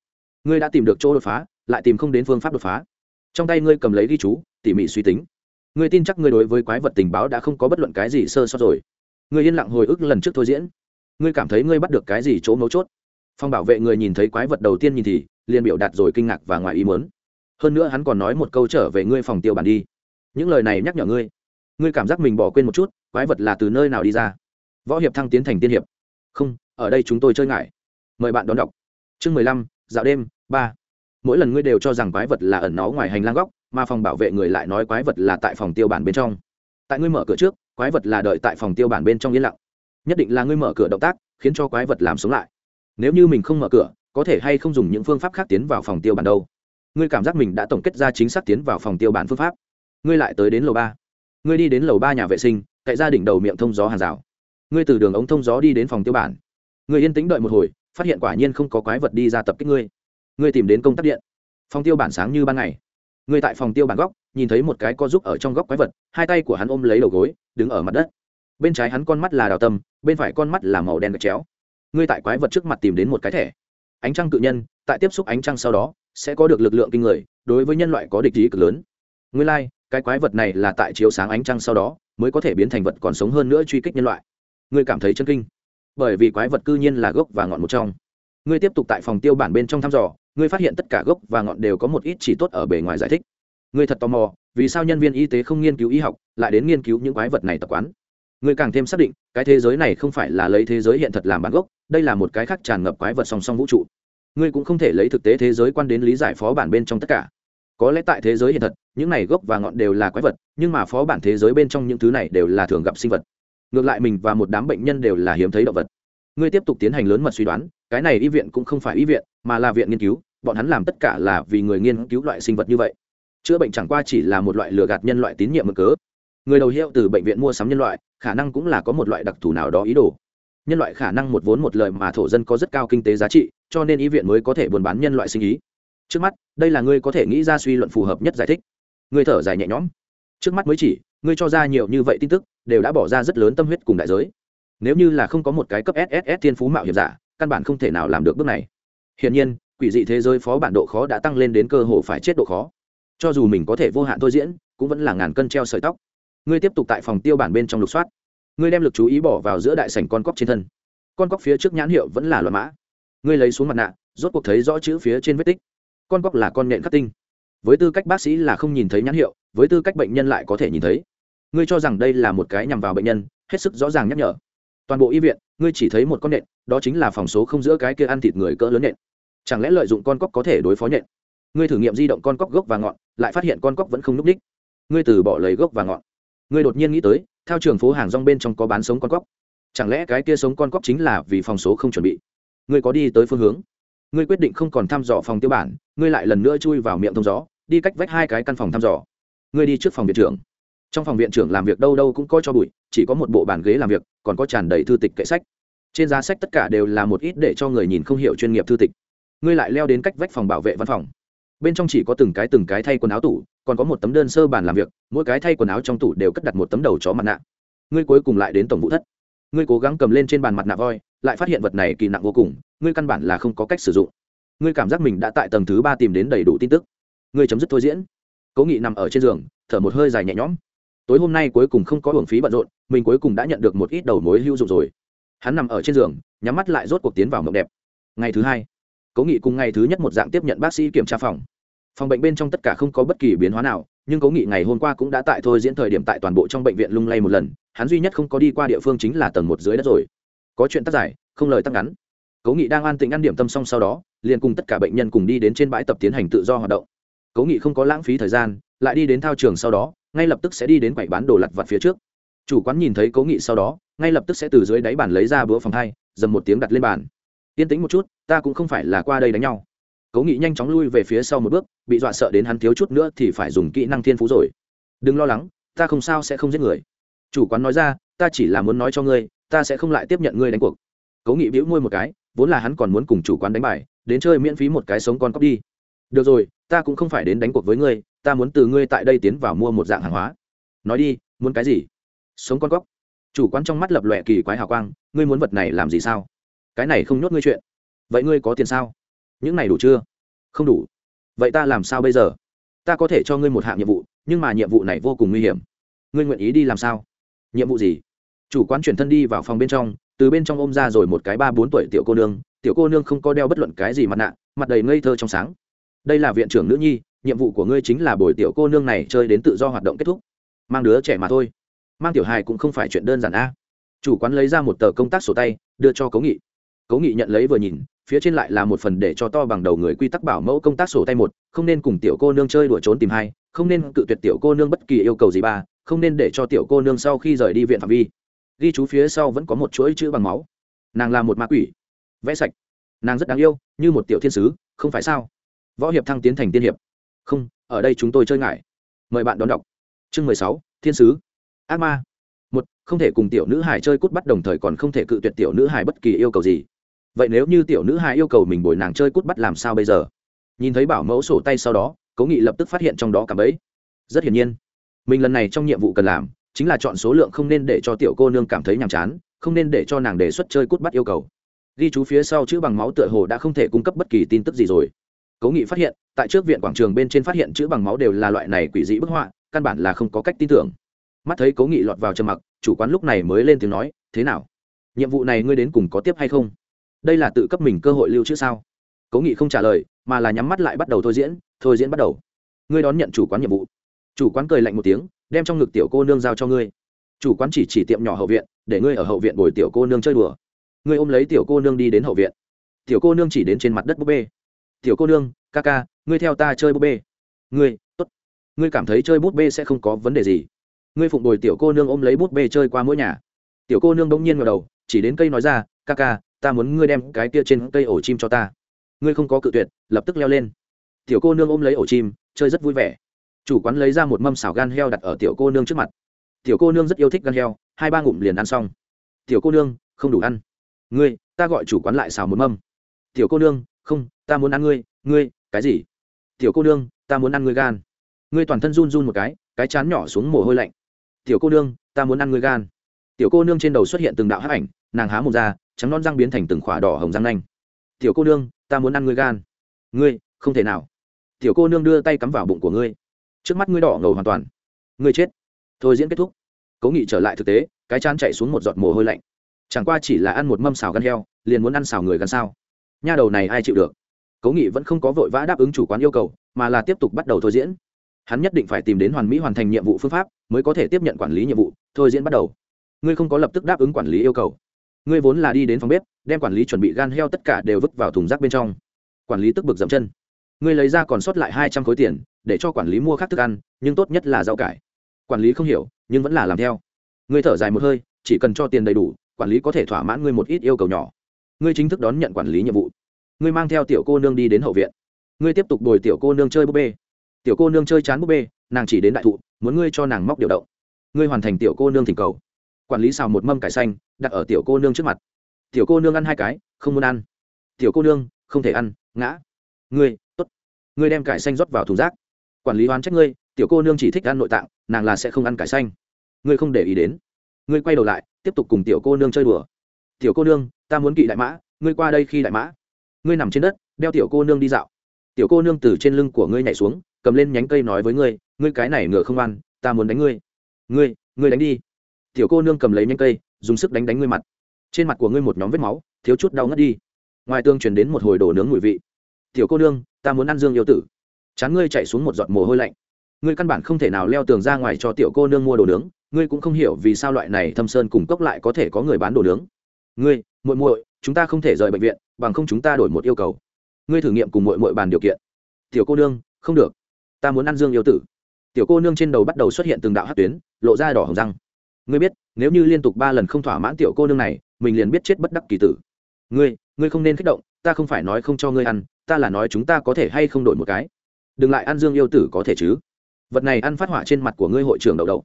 Ngươi đã tìm được chỗ đột phá, lại tìm không đến phương pháp đột phá. Trong tay ngươi cầm lấy ghi chú, tỉ mỉ suy tính. Ngươi tin chắc ngươi đối với quái vật tình báo đã không có bất luận cái gì sơ sót rồi. Ngươi yên lặng hồi ức lần trước thôi diễn. Ngươi cảm thấy ngươi bắt được cái gì chỗ mấu chốt? Phong bảo vệ người nhìn thấy quái vật đầu tiên nhìn thì, liền biểu đạt rồi kinh ngạc và ngoài ý muốn hơn nữa hắn còn nói một câu trở về ngươi phòng tiêu bản đi. Những lời này nhắc nhở ngươi ngươi cảm giác mình bỏ quên một chút, quái vật là từ nơi nào đi ra? Võ hiệp thăng tiến thành tiên hiệp. Không, ở đây chúng tôi chơi ngại. Mời bạn đón đọc. Chương mười lăm, dạo đêm, ba. Mỗi lần ngươi đều cho rằng quái vật là ẩn náu ngoài hành lang góc, mà phòng bảo vệ người lại nói quái vật là tại phòng tiêu bản bên trong. Tại ngươi mở cửa trước, quái vật là đợi tại phòng tiêu bản bên trong yên lặng. Nhất định là ngươi mở cửa động tác, khiến cho quái vật làm sống lại. Nếu như mình không mở cửa, có thể hay không dùng những phương pháp khác tiến vào phòng tiêu bản đâu? Ngươi cảm giác mình đã tổng kết ra chính xác tiến vào phòng tiêu bản phương pháp. Ngươi lại tới đến lầu ba. Ngươi đi đến lầu ba nhà vệ sinh, cậy gia đình đầu miệng thông gió hàng rào. Ngươi từ đường ống thông gió đi đến phòng tiêu bản. Ngươi yên tĩnh đợi một hồi, phát hiện quả nhiên không có quái vật đi ra tập kích ngươi. Ngươi tìm đến công tắc điện. Phòng tiêu bản sáng như ban ngày. Ngươi tại phòng tiêu bản góc, nhìn thấy một cái co giúp ở trong góc quái vật, hai tay của hắn ôm lấy đầu gối, đứng ở mặt đất. Bên trái hắn con mắt là đào tâm, bên phải con mắt là màu đen gạch chéo. Ngươi tại quái vật trước mặt tìm đến một cái thẻ. Ánh trăng cự nhân, tại tiếp xúc ánh trăng sau đó sẽ có được lực lượng kinh người đối với nhân loại có địch ý cực lớn. Nguyên lai、like, cái quái vật này là tại chiếu sáng ánh trăng sau đó mới có thể biến thành vật còn sống hơn nữa truy kích nhân loại. Ngươi cảm thấy chân kinh? Bởi vì quái vật cư nhiên là gốc và ngọn một trong. Ngươi tiếp tục tại phòng tiêu bản bên trong thăm dò ngươi phát hiện tất cả gốc và ngọn đều có một ít chỉ tốt ở bề ngoài giải thích. Ngươi thật tò mò vì sao nhân viên y tế không nghiên cứu y học lại đến nghiên cứu những quái vật này tập quán? Ngươi càng thêm xác định cái thế giới này không phải là lấy thế giới hiện thật làm bản gốc đây là một cái khác tràn ngập quái vật song song vũ trụ ngươi cũng không thể lấy thực tế thế giới quan đến lý giải phó bản bên trong tất cả. Có lẽ tại thế giới hiện thật, những này gốc và ngọn đều là quái vật, nhưng mà phó bản thế giới bên trong những thứ này đều là thường gặp sinh vật. Ngược lại mình và một đám bệnh nhân đều là hiếm thấy động vật. Ngươi tiếp tục tiến hành lớn mật suy đoán, cái này y viện cũng không phải y viện, mà là viện nghiên cứu, bọn hắn làm tất cả là vì người nghiên cứu loại sinh vật như vậy. Chữa bệnh chẳng qua chỉ là một loại lừa gạt nhân loại tín nhiệm mực cớ. Người đầu hiệu từ bệnh viện mua sắm nhân loại, khả năng cũng là có một loại đặc thù nào đó ý đồ nhân loại khả năng một vốn một lời mà thổ dân có rất cao kinh tế giá trị, cho nên y viện mới có thể buôn bán nhân loại sinh ý. Trước mắt, đây là ngươi có thể nghĩ ra suy luận phù hợp nhất giải thích. Ngươi thở dài nhẹ nhõm. Trước mắt mới chỉ, ngươi cho ra nhiều như vậy tin tức, đều đã bỏ ra rất lớn tâm huyết cùng đại giới. Nếu như là không có một cái cấp sss thiên phú mạo hiểm giả, căn bản không thể nào làm được bước này. Hiển nhiên, quỷ dị thế giới phó bản độ khó đã tăng lên đến cơ hội phải chết độ khó. Cho dù mình có thể vô hạn thôi diễn, cũng vẫn là ngàn cân treo sợi tóc. Ngươi tiếp tục tại phòng tiêu bản bên trong lục soát ngươi đem lực chú ý bỏ vào giữa đại sảnh con cóc trên thân. Con cóc phía trước nhãn hiệu vẫn là loạn mã. Ngươi lấy xuống mặt nạ, rốt cuộc thấy rõ chữ phía trên vết tích. Con cóc là con nện khắc tinh. Với tư cách bác sĩ là không nhìn thấy nhãn hiệu, với tư cách bệnh nhân lại có thể nhìn thấy. Ngươi cho rằng đây là một cái nhằm vào bệnh nhân, hết sức rõ ràng nhắc nhở. Toàn bộ y viện, ngươi chỉ thấy một con nện đó chính là phòng số không giữa cái kia ăn thịt người cỡ lớn nện chẳng lẽ lợi dụng con cóc có thể đối phó nện ngươi thử nghiệm di động con cóc gốc và ngọn, lại phát hiện con cóc vẫn không n ú c đích. Ngươi từ bỏ lấy gốc và ngọn. Ngươi đột nhiên nghĩ tới theo trường phố hàng rong bên trong có bán sống con cóc. Chẳng lẽ cái kia sống con cóc chính là vì phòng số không chuẩn bị? Ngươi có đi tới phương hướng? Ngươi quyết định không còn thăm dò phòng tiêu bản, ngươi lại lần nữa chui vào miệng thông gió, đi cách vách hai cái căn phòng thăm dò. Ngươi đi trước phòng viện trưởng. Trong phòng viện trưởng làm việc đâu đâu cũng coi cho bụi, chỉ có một bộ bàn ghế làm việc, còn có tràn đầy thư tịch kệ sách. Trên giá sách tất cả đều là một ít để cho người nhìn không hiểu chuyên nghiệp thư tịch. Ngươi lại leo đến cách vách phòng bảo vệ văn phòng. Bên trong chỉ có từng cái từng cái thay quần áo tủ còn có một tấm đơn sơ bàn làm việc, mỗi cái thay quần áo trong tủ đều cất đặt một tấm đầu chó mặt nạ. Ngươi cuối cùng lại đến tổng vụ thất. Ngươi cố gắng cầm lên trên bàn mặt nạ voi, lại phát hiện vật này kỳ nặng vô cùng, ngươi căn bản là không có cách sử dụng. Ngươi cảm giác mình đã tại tầng thứ ba tìm đến đầy đủ tin tức. Ngươi chấm dứt thôi diễn. Cố nghị nằm ở trên giường, thở một hơi dài nhẹ nhõm. Tối hôm nay cuối cùng không có hưởng phí bận rộn, mình cuối cùng đã nhận được một ít đầu mối hữu dụng rồi. Hắn nằm ở trên giường, nhắm mắt lại rốt cuộc tiến vào mộng đẹp. Ngày thứ hai, cố nghị cùng ngày thứ nhất một dạng tiếp nhận bác sĩ kiểm tra phòng phòng bệnh bên trong tất cả không có bất kỳ biến hóa nào, nhưng cố nghị ngày hôm qua cũng đã tại thôi diễn thời điểm tại toàn bộ trong bệnh viện lung lay một lần, hắn duy nhất không có đi qua địa phương chính là tầng một dưới đất rồi. Có chuyện tắt giải, không lời tắt ngắn. Cố nghị đang an tĩnh ăn điểm tâm xong sau đó, liền cùng tất cả bệnh nhân cùng đi đến trên bãi tập tiến hành tự do hoạt động. Cố nghị không có lãng phí thời gian, lại đi đến thao trường sau đó, ngay lập tức sẽ đi đến quầy bán đồ lặt vặt phía trước. Chủ quán nhìn thấy cố nghị sau đó, ngay lập tức sẽ từ dưới đáy bàn lấy ra bữa phòng hai, dầm một tiếng đặt lên bàn. Yên tĩnh một chút, ta cũng không phải là qua đây đánh nhau cố nghị nhanh chóng lui về phía sau một bước, bị dọa sợ đến hắn thiếu chút nữa thì phải dùng kỹ năng thiên phú rồi. Đừng lo lắng, ta không sao sẽ không giết người. Chủ quán nói ra, ta chỉ là muốn nói cho ngươi, ta sẽ không lại tiếp nhận ngươi đánh cuộc. Cố nghị bĩu môi một cái, vốn là hắn còn muốn cùng chủ quán đánh bài, đến chơi miễn phí một cái sống con cóc đi. Được rồi, ta cũng không phải đến đánh cuộc với ngươi, ta muốn từ ngươi tại đây tiến vào mua một dạng hàng hóa. Nói đi, muốn cái gì? Sống con cóc. Chủ quán trong mắt lập lòe kỳ quái hào quang, ngươi muốn vật này làm gì sao? Cái này không nhốt ngươi chuyện. Vậy ngươi có tiền sao? Những này đủ chưa? Không đủ. Vậy ta làm sao bây giờ? Ta có thể cho ngươi một hạng nhiệm vụ, nhưng mà nhiệm vụ này vô cùng nguy hiểm. Ngươi nguyện ý đi làm sao? Nhiệm vụ gì? Chủ quán chuyển thân đi vào phòng bên trong, từ bên trong ôm ra rồi một cái ba bốn tuổi tiểu cô nương. Tiểu cô nương không có đeo bất luận cái gì mặt nạ, mặt đầy ngây thơ trong sáng. Đây là viện trưởng nữ nhi, nhiệm vụ của ngươi chính là bồi tiểu cô nương này chơi đến tự do hoạt động kết thúc. Mang đứa trẻ mà thôi. Mang tiểu hài cũng không phải chuyện đơn giản a. Chủ quán lấy ra một tờ công tác sổ tay, đưa cho cố nghị. Cố nghị nhận lấy vừa nhìn phía trên lại là một phần để cho to bằng đầu người quy tắc bảo mẫu công tác sổ tay một, không nên cùng tiểu cô nương chơi đuổi trốn tìm hai, không nên cự tuyệt tiểu cô nương bất kỳ yêu cầu gì ba, không nên để cho tiểu cô nương sau khi rời đi viện phạm vi. Ghi chú phía sau vẫn có một chuỗi chữ bằng máu. Nàng là một ma quỷ. Vẽ sạch. Nàng rất đáng yêu, như một tiểu thiên sứ, không phải sao? Võ hiệp thăng tiến thành tiên hiệp. Không, ở đây chúng tôi chơi ngại. Mời bạn đón đọc. Chương mười sáu, thiên sứ. Ác ma. Một, không thể cùng tiểu nữ hải chơi cút bắt đồng thời còn không thể cự tuyệt tiểu nữ hải bất kỳ yêu cầu gì vậy nếu như tiểu nữ hai yêu cầu mình bồi nàng chơi cút bắt làm sao bây giờ? Nhìn thấy bảo mẫu sổ tay sau đó, cố nghị lập tức phát hiện trong đó cảm ấy rất hiển nhiên, mình lần này trong nhiệm vụ cần làm chính là chọn số lượng không nên để cho tiểu cô nương cảm thấy nhàm chán, không nên để cho nàng đề xuất chơi cút bắt yêu cầu. Ghi chú phía sau chữ bằng máu tựa hồ đã không thể cung cấp bất kỳ tin tức gì rồi. Cố nghị phát hiện, tại trước viện quảng trường bên trên phát hiện chữ bằng máu đều là loại này quỷ dị bức họa, căn bản là không có cách tin tưởng. Mắt thấy cố nghị lọt vào trầm mặc, chủ quán lúc này mới lên tiếng nói, thế nào? Nhiệm vụ này ngươi đến cùng có tiếp hay không? Đây là tự cấp mình cơ hội lưu trữ sao? Cố nghị không trả lời, mà là nhắm mắt lại bắt đầu thôi diễn thôi diễn bắt đầu. Ngươi đón nhận chủ quán nhiệm vụ. Chủ quán cười lạnh một tiếng, đem trong ngực tiểu cô nương giao cho ngươi. Chủ quán chỉ chỉ tiệm nhỏ hậu viện, để ngươi ở hậu viện bồi tiểu cô nương chơi đùa. Ngươi ôm lấy tiểu cô nương đi đến hậu viện. Tiểu cô nương chỉ đến trên mặt đất búp bê. Tiểu cô nương, ca ca, ngươi theo ta chơi búp bê. Ngươi, tốt. Ngươi cảm thấy chơi búp bê sẽ không có vấn đề gì. Ngươi phụng bồi tiểu cô nương ôm lấy búp bê chơi qua mỗi nhà. Tiểu cô nương bỗng nhiên ngờ đầu, chỉ đến cây nói ra, ca ca ta muốn ngươi đem cái kia trên cây ổ chim cho ta. Ngươi không có cự tuyệt, lập tức leo lên. Tiểu cô nương ôm lấy ổ chim, chơi rất vui vẻ. Chủ quán lấy ra một mâm xào gan heo đặt ở tiểu cô nương trước mặt. Tiểu cô nương rất yêu thích gan heo, hai ba ngụm liền ăn xong. Tiểu cô nương, không đủ ăn. Ngươi, ta gọi chủ quán lại xào một mâm. Tiểu cô nương, không, ta muốn ăn ngươi ngươi, cái gì? Tiểu cô nương, ta muốn ăn ngươi gan. Ngươi toàn thân run run một cái cái chán nhỏ xuống mồ hôi lạnh. Tiểu cô nương, ta muốn ăn ngươi gan. Tiểu cô nương trên đầu xuất hiện từng đạo hắc ảnh, nàng há một da trắng non răng biến thành từng khỏa đỏ hồng răng nanh. Tiểu cô nương, ta muốn ăn ngươi gan. Ngươi, không thể nào. Tiểu cô nương đưa tay cắm vào bụng của ngươi. Trước mắt ngươi đỏ ngầu hoàn toàn. Ngươi chết. Thôi diễn kết thúc. Cố nghị trở lại thực tế, cái chán chạy xuống một giọt mồ hôi lạnh. Chẳng qua chỉ là ăn một mâm xào gan heo, liền muốn ăn xào người gan sao? Nha đầu này ai chịu được? Cố nghị vẫn không có vội vã đáp ứng chủ quán yêu cầu, mà là tiếp tục bắt đầu thôi diễn. Hắn nhất định phải tìm đến hoàn mỹ hoàn thành nhiệm vụ phương pháp, mới có thể tiếp nhận quản lý nhiệm vụ. Thôi diễn bắt đầu. Ngươi không có lập tức đáp ứng quản lý yêu cầu ngươi vốn là đi đến phòng bếp, đem quản lý chuẩn bị gan heo tất cả đều vứt vào thùng rác bên trong. Quản lý tức bực dậm chân. Ngươi lấy ra còn sót lại hai trăm khối tiền, để cho quản lý mua khác thức ăn, nhưng tốt nhất là rau cải. Quản lý không hiểu, nhưng vẫn là làm theo. Ngươi thở dài một hơi, chỉ cần cho tiền đầy đủ, quản lý có thể thỏa mãn ngươi một ít yêu cầu nhỏ. Ngươi chính thức đón nhận quản lý nhiệm vụ. Ngươi mang theo tiểu cô nương đi đến hậu viện. Ngươi tiếp tục đổi tiểu cô nương chơi búp bê. Tiểu cô nương chơi chán búp bê, nàng chỉ đến đại thụ, muốn ngươi cho nàng móc điều động. Ngươi hoàn thành tiểu cô nương thỉnh cầu quản lý xào một mâm cải xanh, đặt ở tiểu cô nương trước mặt. Tiểu cô nương ăn hai cái, không muốn ăn. Tiểu cô nương, không thể ăn, ngã. Ngươi t ố t ngươi đem cải xanh rót vào thùng rác. Quản lý oán trách ngươi, tiểu cô nương chỉ thích ăn nội tạng, nàng là sẽ không ăn cải xanh. Ngươi không để ý đến. Ngươi quay đầu lại, tiếp tục cùng tiểu cô nương chơi đùa. Tiểu cô nương, ta muốn kỵ đại mã, ngươi qua đây khi đại mã. Ngươi nằm trên đất, đeo tiểu cô nương đi dạo. Tiểu cô nương từ trên lưng của ngươi nhảy xuống, cầm lên nhánh cây nói với ngươi ngươi cái này ngựa không ăn, ta muốn đánh ngươi. Ngươi ngươi đánh đi tiểu cô nương cầm lấy nhánh cây, dùng sức đánh đánh ngươi mặt. Trên mặt của ngươi một nhóm vết máu, thiếu chút đau ngất đi. Ngoài tương truyền đến một hồi đổ nướng mùi vị. Tiểu cô nương, ta muốn ăn dương yêu tử. Chán ngươi chạy xuống một giọt mồ hôi lạnh. Ngươi căn bản không thể nào leo tường ra ngoài cho tiểu cô nương mua đồ nướng, ngươi cũng không hiểu vì sao loại này thâm sơn cùng cốc lại có thể có người bán đồ nướng. Ngươi, muội muội, chúng ta không thể rời bệnh viện, bằng không chúng ta đổi một yêu cầu. Ngươi thử nghiệm cùng muội muội bàn điều kiện. Tiểu cô nương, không được. Ta muốn ăn dương yêu tử. Tiểu cô nương trên đầu bắt đầu xuất hiện từng đạo hát tuyến, lộ ra đỏ hồng răng ngươi biết, nếu như liên tục ba lần không thỏa mãn tiểu cô nương này, mình liền biết chết bất đắc kỳ tử. Ngươi ngươi không nên kích động, ta không phải nói không cho ngươi ăn, ta là nói chúng ta có thể hay không đổi một cái. Đừng lại ăn dương yêu tử có thể chứ? Vật này ăn phát hỏa trên mặt của ngươi hội trưởng đậu đậu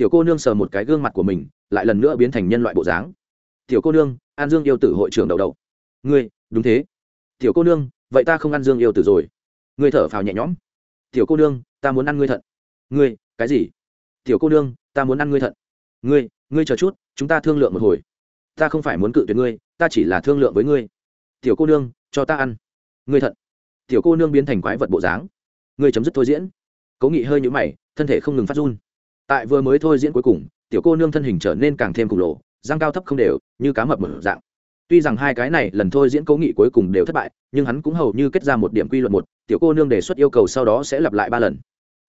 tiểu cô nương sờ một cái gương mặt của mình, lại lần nữa biến thành nhân loại bộ dáng. Tiểu cô nương, ăn dương yêu tử hội trưởng đậu đậu ngươi, đúng thế. Tiểu cô nương, vậy ta không ăn dương yêu tử rồi. Ngươi thở phào nhẹ nhõm. Tiểu cô nương, ta muốn ăn ngươi thận. Ngươi, cái gì? Tiểu cô nương, ta muốn ăn ngươi thận ngươi ngươi chờ chút, chúng ta thương lượng một hồi. Ta không phải muốn cự tuyệt ngươi, ta chỉ là thương lượng với ngươi. Tiểu cô nương, cho ta ăn. Ngươi thận tiểu cô nương biến thành quái vật bộ dáng. Ngươi chấm dứt thôi diễn. Cố nghị hơi nhũ mày, thân thể không ngừng phát run. Tại vừa mới thôi diễn cuối cùng, tiểu cô nương thân hình trở nên càng thêm khổng lồ, răng cao thấp không đều, như cá mập mở dạng. Tuy rằng hai cái này lần thôi diễn cố nghị cuối cùng đều thất bại, nhưng hắn cũng hầu như kết ra một điểm quy luật một, tiểu cô nương đề xuất yêu cầu sau đó sẽ lặp lại ba lần.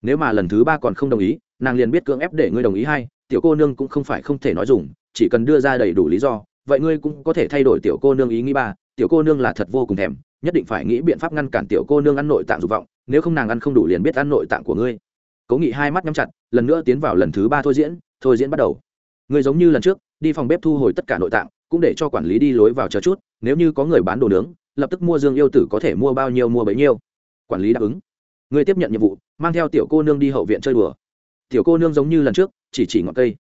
Nếu mà lần thứ ba còn không đồng ý, nàng liền biết cưỡng ép để ngươi đồng ý hai tiểu cô nương cũng không phải không thể nói dùng, chỉ cần đưa ra đầy đủ lý do, vậy ngươi cũng có thể thay đổi tiểu cô nương ý nghĩ ba, tiểu cô nương là thật vô cùng thèm, nhất định phải nghĩ biện pháp ngăn cản tiểu cô nương ăn nội tạng dục vọng, nếu không nàng ăn không đủ liền biết ăn nội tạng của ngươi. Cố nghị hai mắt nhắm chặt, lần nữa tiến vào lần thứ ba thôi diễn thôi diễn bắt đầu. Ngươi giống như lần trước, đi phòng bếp thu hồi tất cả nội tạng, cũng để cho quản lý đi lối vào chờ chút, nếu như có người bán đồ nướng, lập tức mua dương yêu tử có thể mua bao nhiêu mua bấy nhiêu. Quản lý đáp ứng. Ngươi tiếp nhận nhiệm vụ, mang theo tiểu cô nương đi hậu viện chơi đùa. Tiểu cô nương giống như lần trước chỉ chỉ ngọn cây.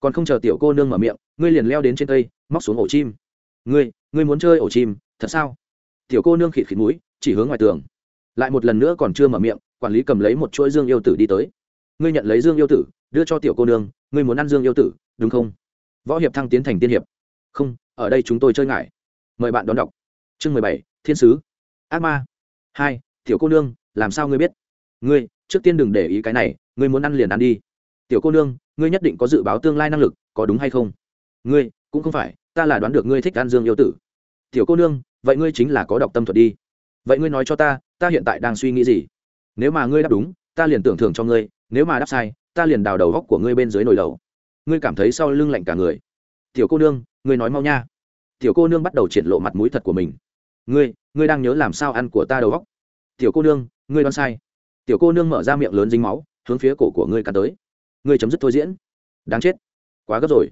Còn không chờ tiểu cô nương mở miệng, ngươi liền leo đến trên cây, móc xuống ổ chim. Ngươi ngươi muốn chơi ổ chim, thật sao? Tiểu cô nương khịt khịt mũi, chỉ hướng ngoài tường. Lại một lần nữa còn chưa mở miệng, quản lý cầm lấy một chuỗi dương yêu tử đi tới. Ngươi nhận lấy dương yêu tử, đưa cho tiểu cô nương, ngươi muốn ăn dương yêu tử, đúng không? Võ hiệp thăng tiến thành tiên hiệp. Không, ở đây chúng tôi chơi ngại. Mời bạn đón đọc. Chương mười bảy, thiên sứ. Ác ma. Hai, tiểu cô nương, làm sao ngươi biết? Ngươi, trước tiên đừng để ý cái này, ngươi muốn ăn liền ăn đi. Tiểu cô nương ngươi nhất định có dự báo tương lai năng lực, có đúng hay không? Ngươi, cũng không phải, ta là đoán được ngươi thích ăn dương yêu tử. Tiểu cô nương, vậy ngươi chính là có đọc tâm thuật đi. Vậy ngươi nói cho ta ta hiện tại đang suy nghĩ gì? Nếu mà ngươi đáp đúng, ta liền tưởng thưởng cho ngươi, nếu mà đáp sai, ta liền đào đầu góc của ngươi bên dưới nồi lầu ngươi cảm thấy sau lưng lạnh cả người. Tiểu cô nương, ngươi nói mau nha. Tiểu cô nương bắt đầu triển lộ mặt mũi thật của mình. Ngươi ngươi đang nhớ làm sao ăn của ta đầu góc? Tiểu cô nương, ngươi đoán sai. Tiểu cô nương mở ra miệng lớn dính máu, hướng phía cổ của ngươi cắn tới ngươi chấm dứt thôi diễn. Đáng chết. Quá gấp rồi.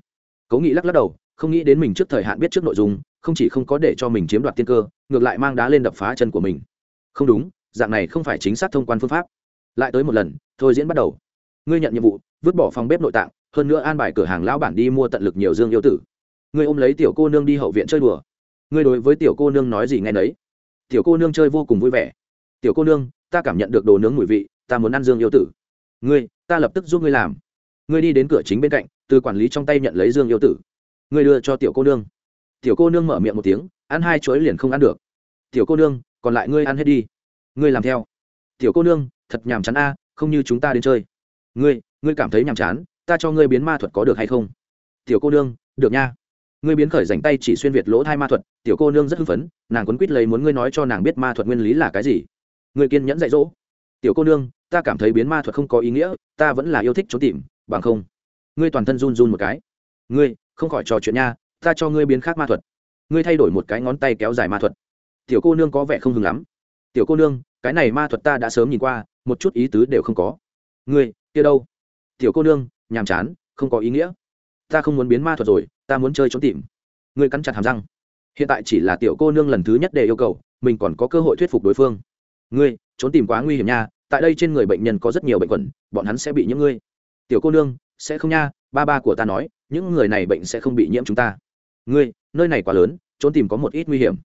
Cố nghĩ lắc lắc đầu, không nghĩ đến mình trước thời hạn biết trước nội dung, không chỉ không có để cho mình chiếm đoạt tiên cơ, ngược lại mang đá lên đập phá chân của mình. Không đúng, dạng này không phải chính xác thông quan phương pháp. Lại tới một lần, thôi diễn bắt đầu. Ngươi nhận nhiệm vụ, vứt bỏ phòng bếp nội tạng, hơn nữa an bài cửa hàng lão bản đi mua tận lực nhiều dương yêu tử. Ngươi ôm lấy tiểu cô nương đi hậu viện chơi đùa. Ngươi đối với tiểu cô nương nói gì nghe nấy. Tiểu cô nương chơi vô cùng vui vẻ. Tiểu cô nương, ta cảm nhận được đồ nướng mùi vị, ta muốn ăn dương yêu tử. Ngươi, ta lập tức giúp ngươi làm ngươi đi đến cửa chính bên cạnh, từ quản lý trong tay nhận lấy dương yêu tử. Ngươi đưa cho tiểu cô nương. Tiểu cô nương mở miệng một tiếng, ăn hai chuỗi liền không ăn được. Tiểu cô nương, còn lại ngươi ăn hết đi. Ngươi làm theo. Tiểu cô nương, thật nhàm chán a, không như chúng ta đến chơi. Ngươi ngươi cảm thấy nhàm chán, ta cho ngươi biến ma thuật có được hay không? Tiểu cô nương, được nha. Ngươi biến khởi dành tay chỉ xuyên việt lỗ thai ma thuật, tiểu cô nương rất hưng phấn, nàng quấn quýt lấy muốn ngươi nói cho nàng biết ma thuật nguyên lý là cái gì. Ngươi kiên nhẫn dạy dỗ. Tiểu cô nương, ta cảm thấy biến ma thuật không có ý nghĩa, ta vẫn là yêu thích trốn tìm bằng không, ngươi toàn thân run run một cái. Ngươi, không khỏi trò chuyện nha, ta cho ngươi biến khác ma thuật. Ngươi thay đổi một cái ngón tay kéo dài ma thuật. Tiểu cô nương có vẻ không hừng lắm. Tiểu cô nương, cái này ma thuật ta đã sớm nhìn qua, một chút ý tứ đều không có. Ngươi, kia đâu? Tiểu cô nương, nhàm chán, không có ý nghĩa. Ta không muốn biến ma thuật rồi, ta muốn chơi trốn tìm. Ngươi cắn chặt hàm răng. Hiện tại chỉ là tiểu cô nương lần thứ nhất để yêu cầu, mình còn có cơ hội thuyết phục đối phương. Ngươi, trốn tìm quá nguy hiểm nha, tại đây trên người bệnh nhân có rất nhiều bệnh quẩn, bọn hắn sẽ bị nhiễm ngươi tiểu cô nương, sẽ không nha, ba ba của ta nói, những người này bệnh sẽ không bị nhiễm chúng ta. Ngươi, nơi này quá lớn, trốn tìm có một ít nguy hiểm.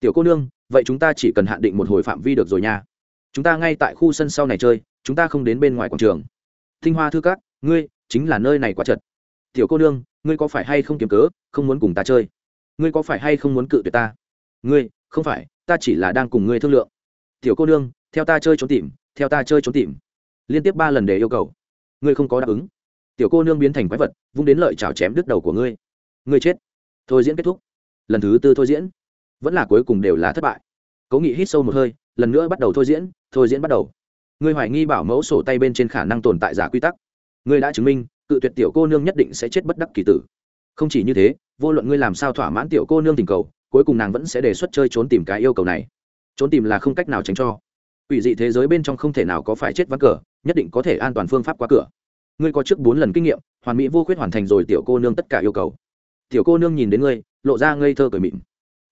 Tiểu cô nương, vậy chúng ta chỉ cần hạn định một hồi phạm vi được rồi nha. Chúng ta ngay tại khu sân sau này chơi, chúng ta không đến bên ngoài quảng trường. Thinh hoa thư cát ngươi, chính là nơi này quá chật. Tiểu cô nương, ngươi có phải hay không kiếm cớ, không muốn cùng ta chơi? Ngươi có phải hay không muốn cự tuyệt ta? Ngươi, không phải, ta chỉ là đang cùng ngươi thương lượng. Tiểu cô nương, theo ta chơi trốn tìm, theo ta chơi trốn tìm. Liên tiếp ba lần để yêu cầu ngươi không có đáp ứng. Tiểu cô nương biến thành quái vật, vung đến lợi chảo chém đứt đầu của ngươi. Ngươi chết. Thôi diễn kết thúc. Lần thứ tư thôi diễn. Vẫn là cuối cùng đều là thất bại. Cố nghị hít sâu một hơi, lần nữa bắt đầu thôi diễn thôi diễn bắt đầu. Ngươi hoài nghi bảo mẫu sổ tay bên trên khả năng tồn tại giả quy tắc. Ngươi đã chứng minh, cự tuyệt tiểu cô nương nhất định sẽ chết bất đắc kỳ tử. Không chỉ như thế, vô luận ngươi làm sao thỏa mãn tiểu cô nương tình cầu, cuối cùng nàng vẫn sẽ đề xuất chơi trốn tìm cái yêu cầu này. Trốn tìm là không cách nào tránh cho. Ủy dị thế giới bên trong không thể nào có phải chết vắng cờ nhất định có thể an toàn phương pháp qua cửa. Ngươi có trước bốn lần kinh nghiệm, hoàn mỹ vô khuyết hoàn thành rồi tiểu cô nương tất cả yêu cầu. Tiểu cô nương nhìn đến ngươi, lộ ra ngây thơ cười mịn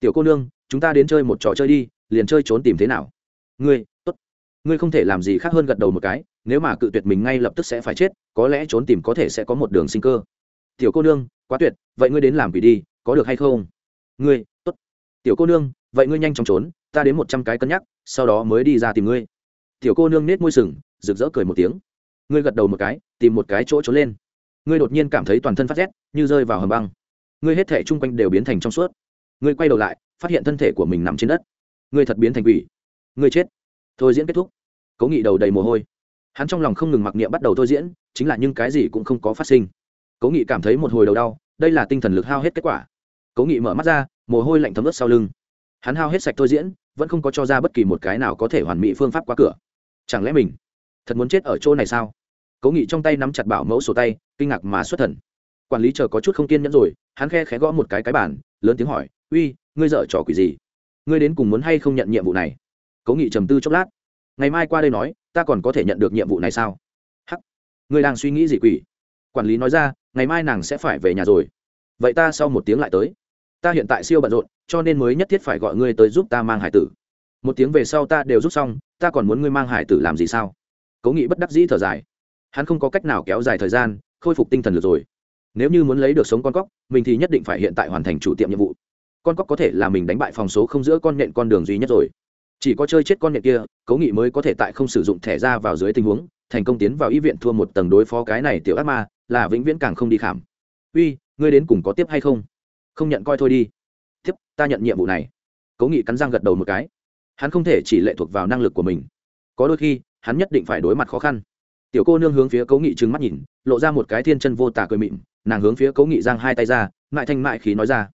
tiểu cô nương, chúng ta đến chơi một trò chơi đi, liền chơi trốn tìm thế nào? Ngươi, tốt. Ngươi không thể làm gì khác hơn gật đầu một cái, nếu mà cự tuyệt mình ngay lập tức sẽ phải chết, có lẽ trốn tìm có thể sẽ có một đường sinh cơ. Tiểu cô nương, quá tuyệt, vậy ngươi đến làm quỷ đi, có được hay không? Ngươi, tốt. Tiểu cô nương, vậy ngươi nhanh chóng trốn, ta đến một trăm cái cân nhắc, sau đó mới đi ra tìm ngươi. Tiểu cô nương nết môi sừng rực rỡ cười một tiếng. Ngươi gật đầu một cái, tìm một cái chỗ trốn lên. Ngươi đột nhiên cảm thấy toàn thân phát rét, như rơi vào hầm băng. Ngươi hết thể chung quanh đều biến thành trong suốt. Ngươi quay đầu lại, phát hiện thân thể của mình nằm trên đất. Ngươi thật biến thành quỷ. Ngươi chết. Thôi diễn kết thúc. Cố nghị đầu đầy mồ hôi. Hắn trong lòng không ngừng mặc niệm bắt đầu thôi diễn, chính là nhưng cái gì cũng không có phát sinh. Cố nghị cảm thấy một hồi đầu đau, đây là tinh thần lực hao hết kết quả. Cố nghị mở mắt ra, mồ hôi lạnh thấm ướt sau lưng. Hắn hao hết sạch thôi diễn, vẫn không có cho ra bất kỳ một cái nào có thể hoàn mỹ phương pháp qua cửa. Chẳng lẽ mình thật muốn chết ở chỗ này sao? Cố nghị trong tay nắm chặt bảo mẫu sổ tay, kinh ngạc mà xuất thần. Quản lý chờ có chút không kiên nhẫn rồi, hắn khe khẽ gõ một cái cái bản lớn tiếng hỏi, uy, ngươi dở trò quỷ gì? Ngươi đến cùng muốn hay không nhận nhiệm vụ này? Cố nghị trầm tư chốc lát. Ngày mai qua đây nói, ta còn có thể nhận được nhiệm vụ này sao? Hắc, ngươi đang suy nghĩ gì quỷ? Quản lý nói ra, ngày mai nàng sẽ phải về nhà rồi. Vậy ta sau một tiếng lại tới. Ta hiện tại siêu bận rộn, cho nên mới nhất thiết phải gọi ngươi tới giúp ta mang hải tử. Một tiếng về sau ta đều rút xong, ta còn muốn ngươi mang hải tử làm gì sao? Cố nghị bất đắc dĩ thở dài. Hắn không có cách nào kéo dài thời gian, khôi phục tinh thần được rồi. Nếu như muốn lấy được sống con cóc, mình thì nhất định phải hiện tại hoàn thành chủ tiệm nhiệm vụ. Con cóc có thể là mình đánh bại phòng số không giữa con nện con đường duy nhất rồi. Chỉ có chơi chết con nện kia, cố nghị mới có thể tại không sử dụng thẻ ra vào dưới tình huống, thành công tiến vào y viện thua một tầng đối phó cái này tiểu ác ma, là vĩnh viễn càng không đi khảm. Uy, ngươi đến cùng có tiếp hay không? Không nhận coi thôi đi. Tiếp, ta nhận nhiệm vụ này. Cố nghị cắn răng gật đầu một cái. Hắn không thể chỉ lệ thuộc vào năng lực của mình. Có đôi khi hắn nhất định phải đối mặt khó khăn. Tiểu cô nương hướng phía cố nghị trừng mắt nhìn, lộ ra một cái thiên chân vô tả cười mịn, nàng hướng phía cố nghị giang hai tay ra, mại thanh mại khí nói ra,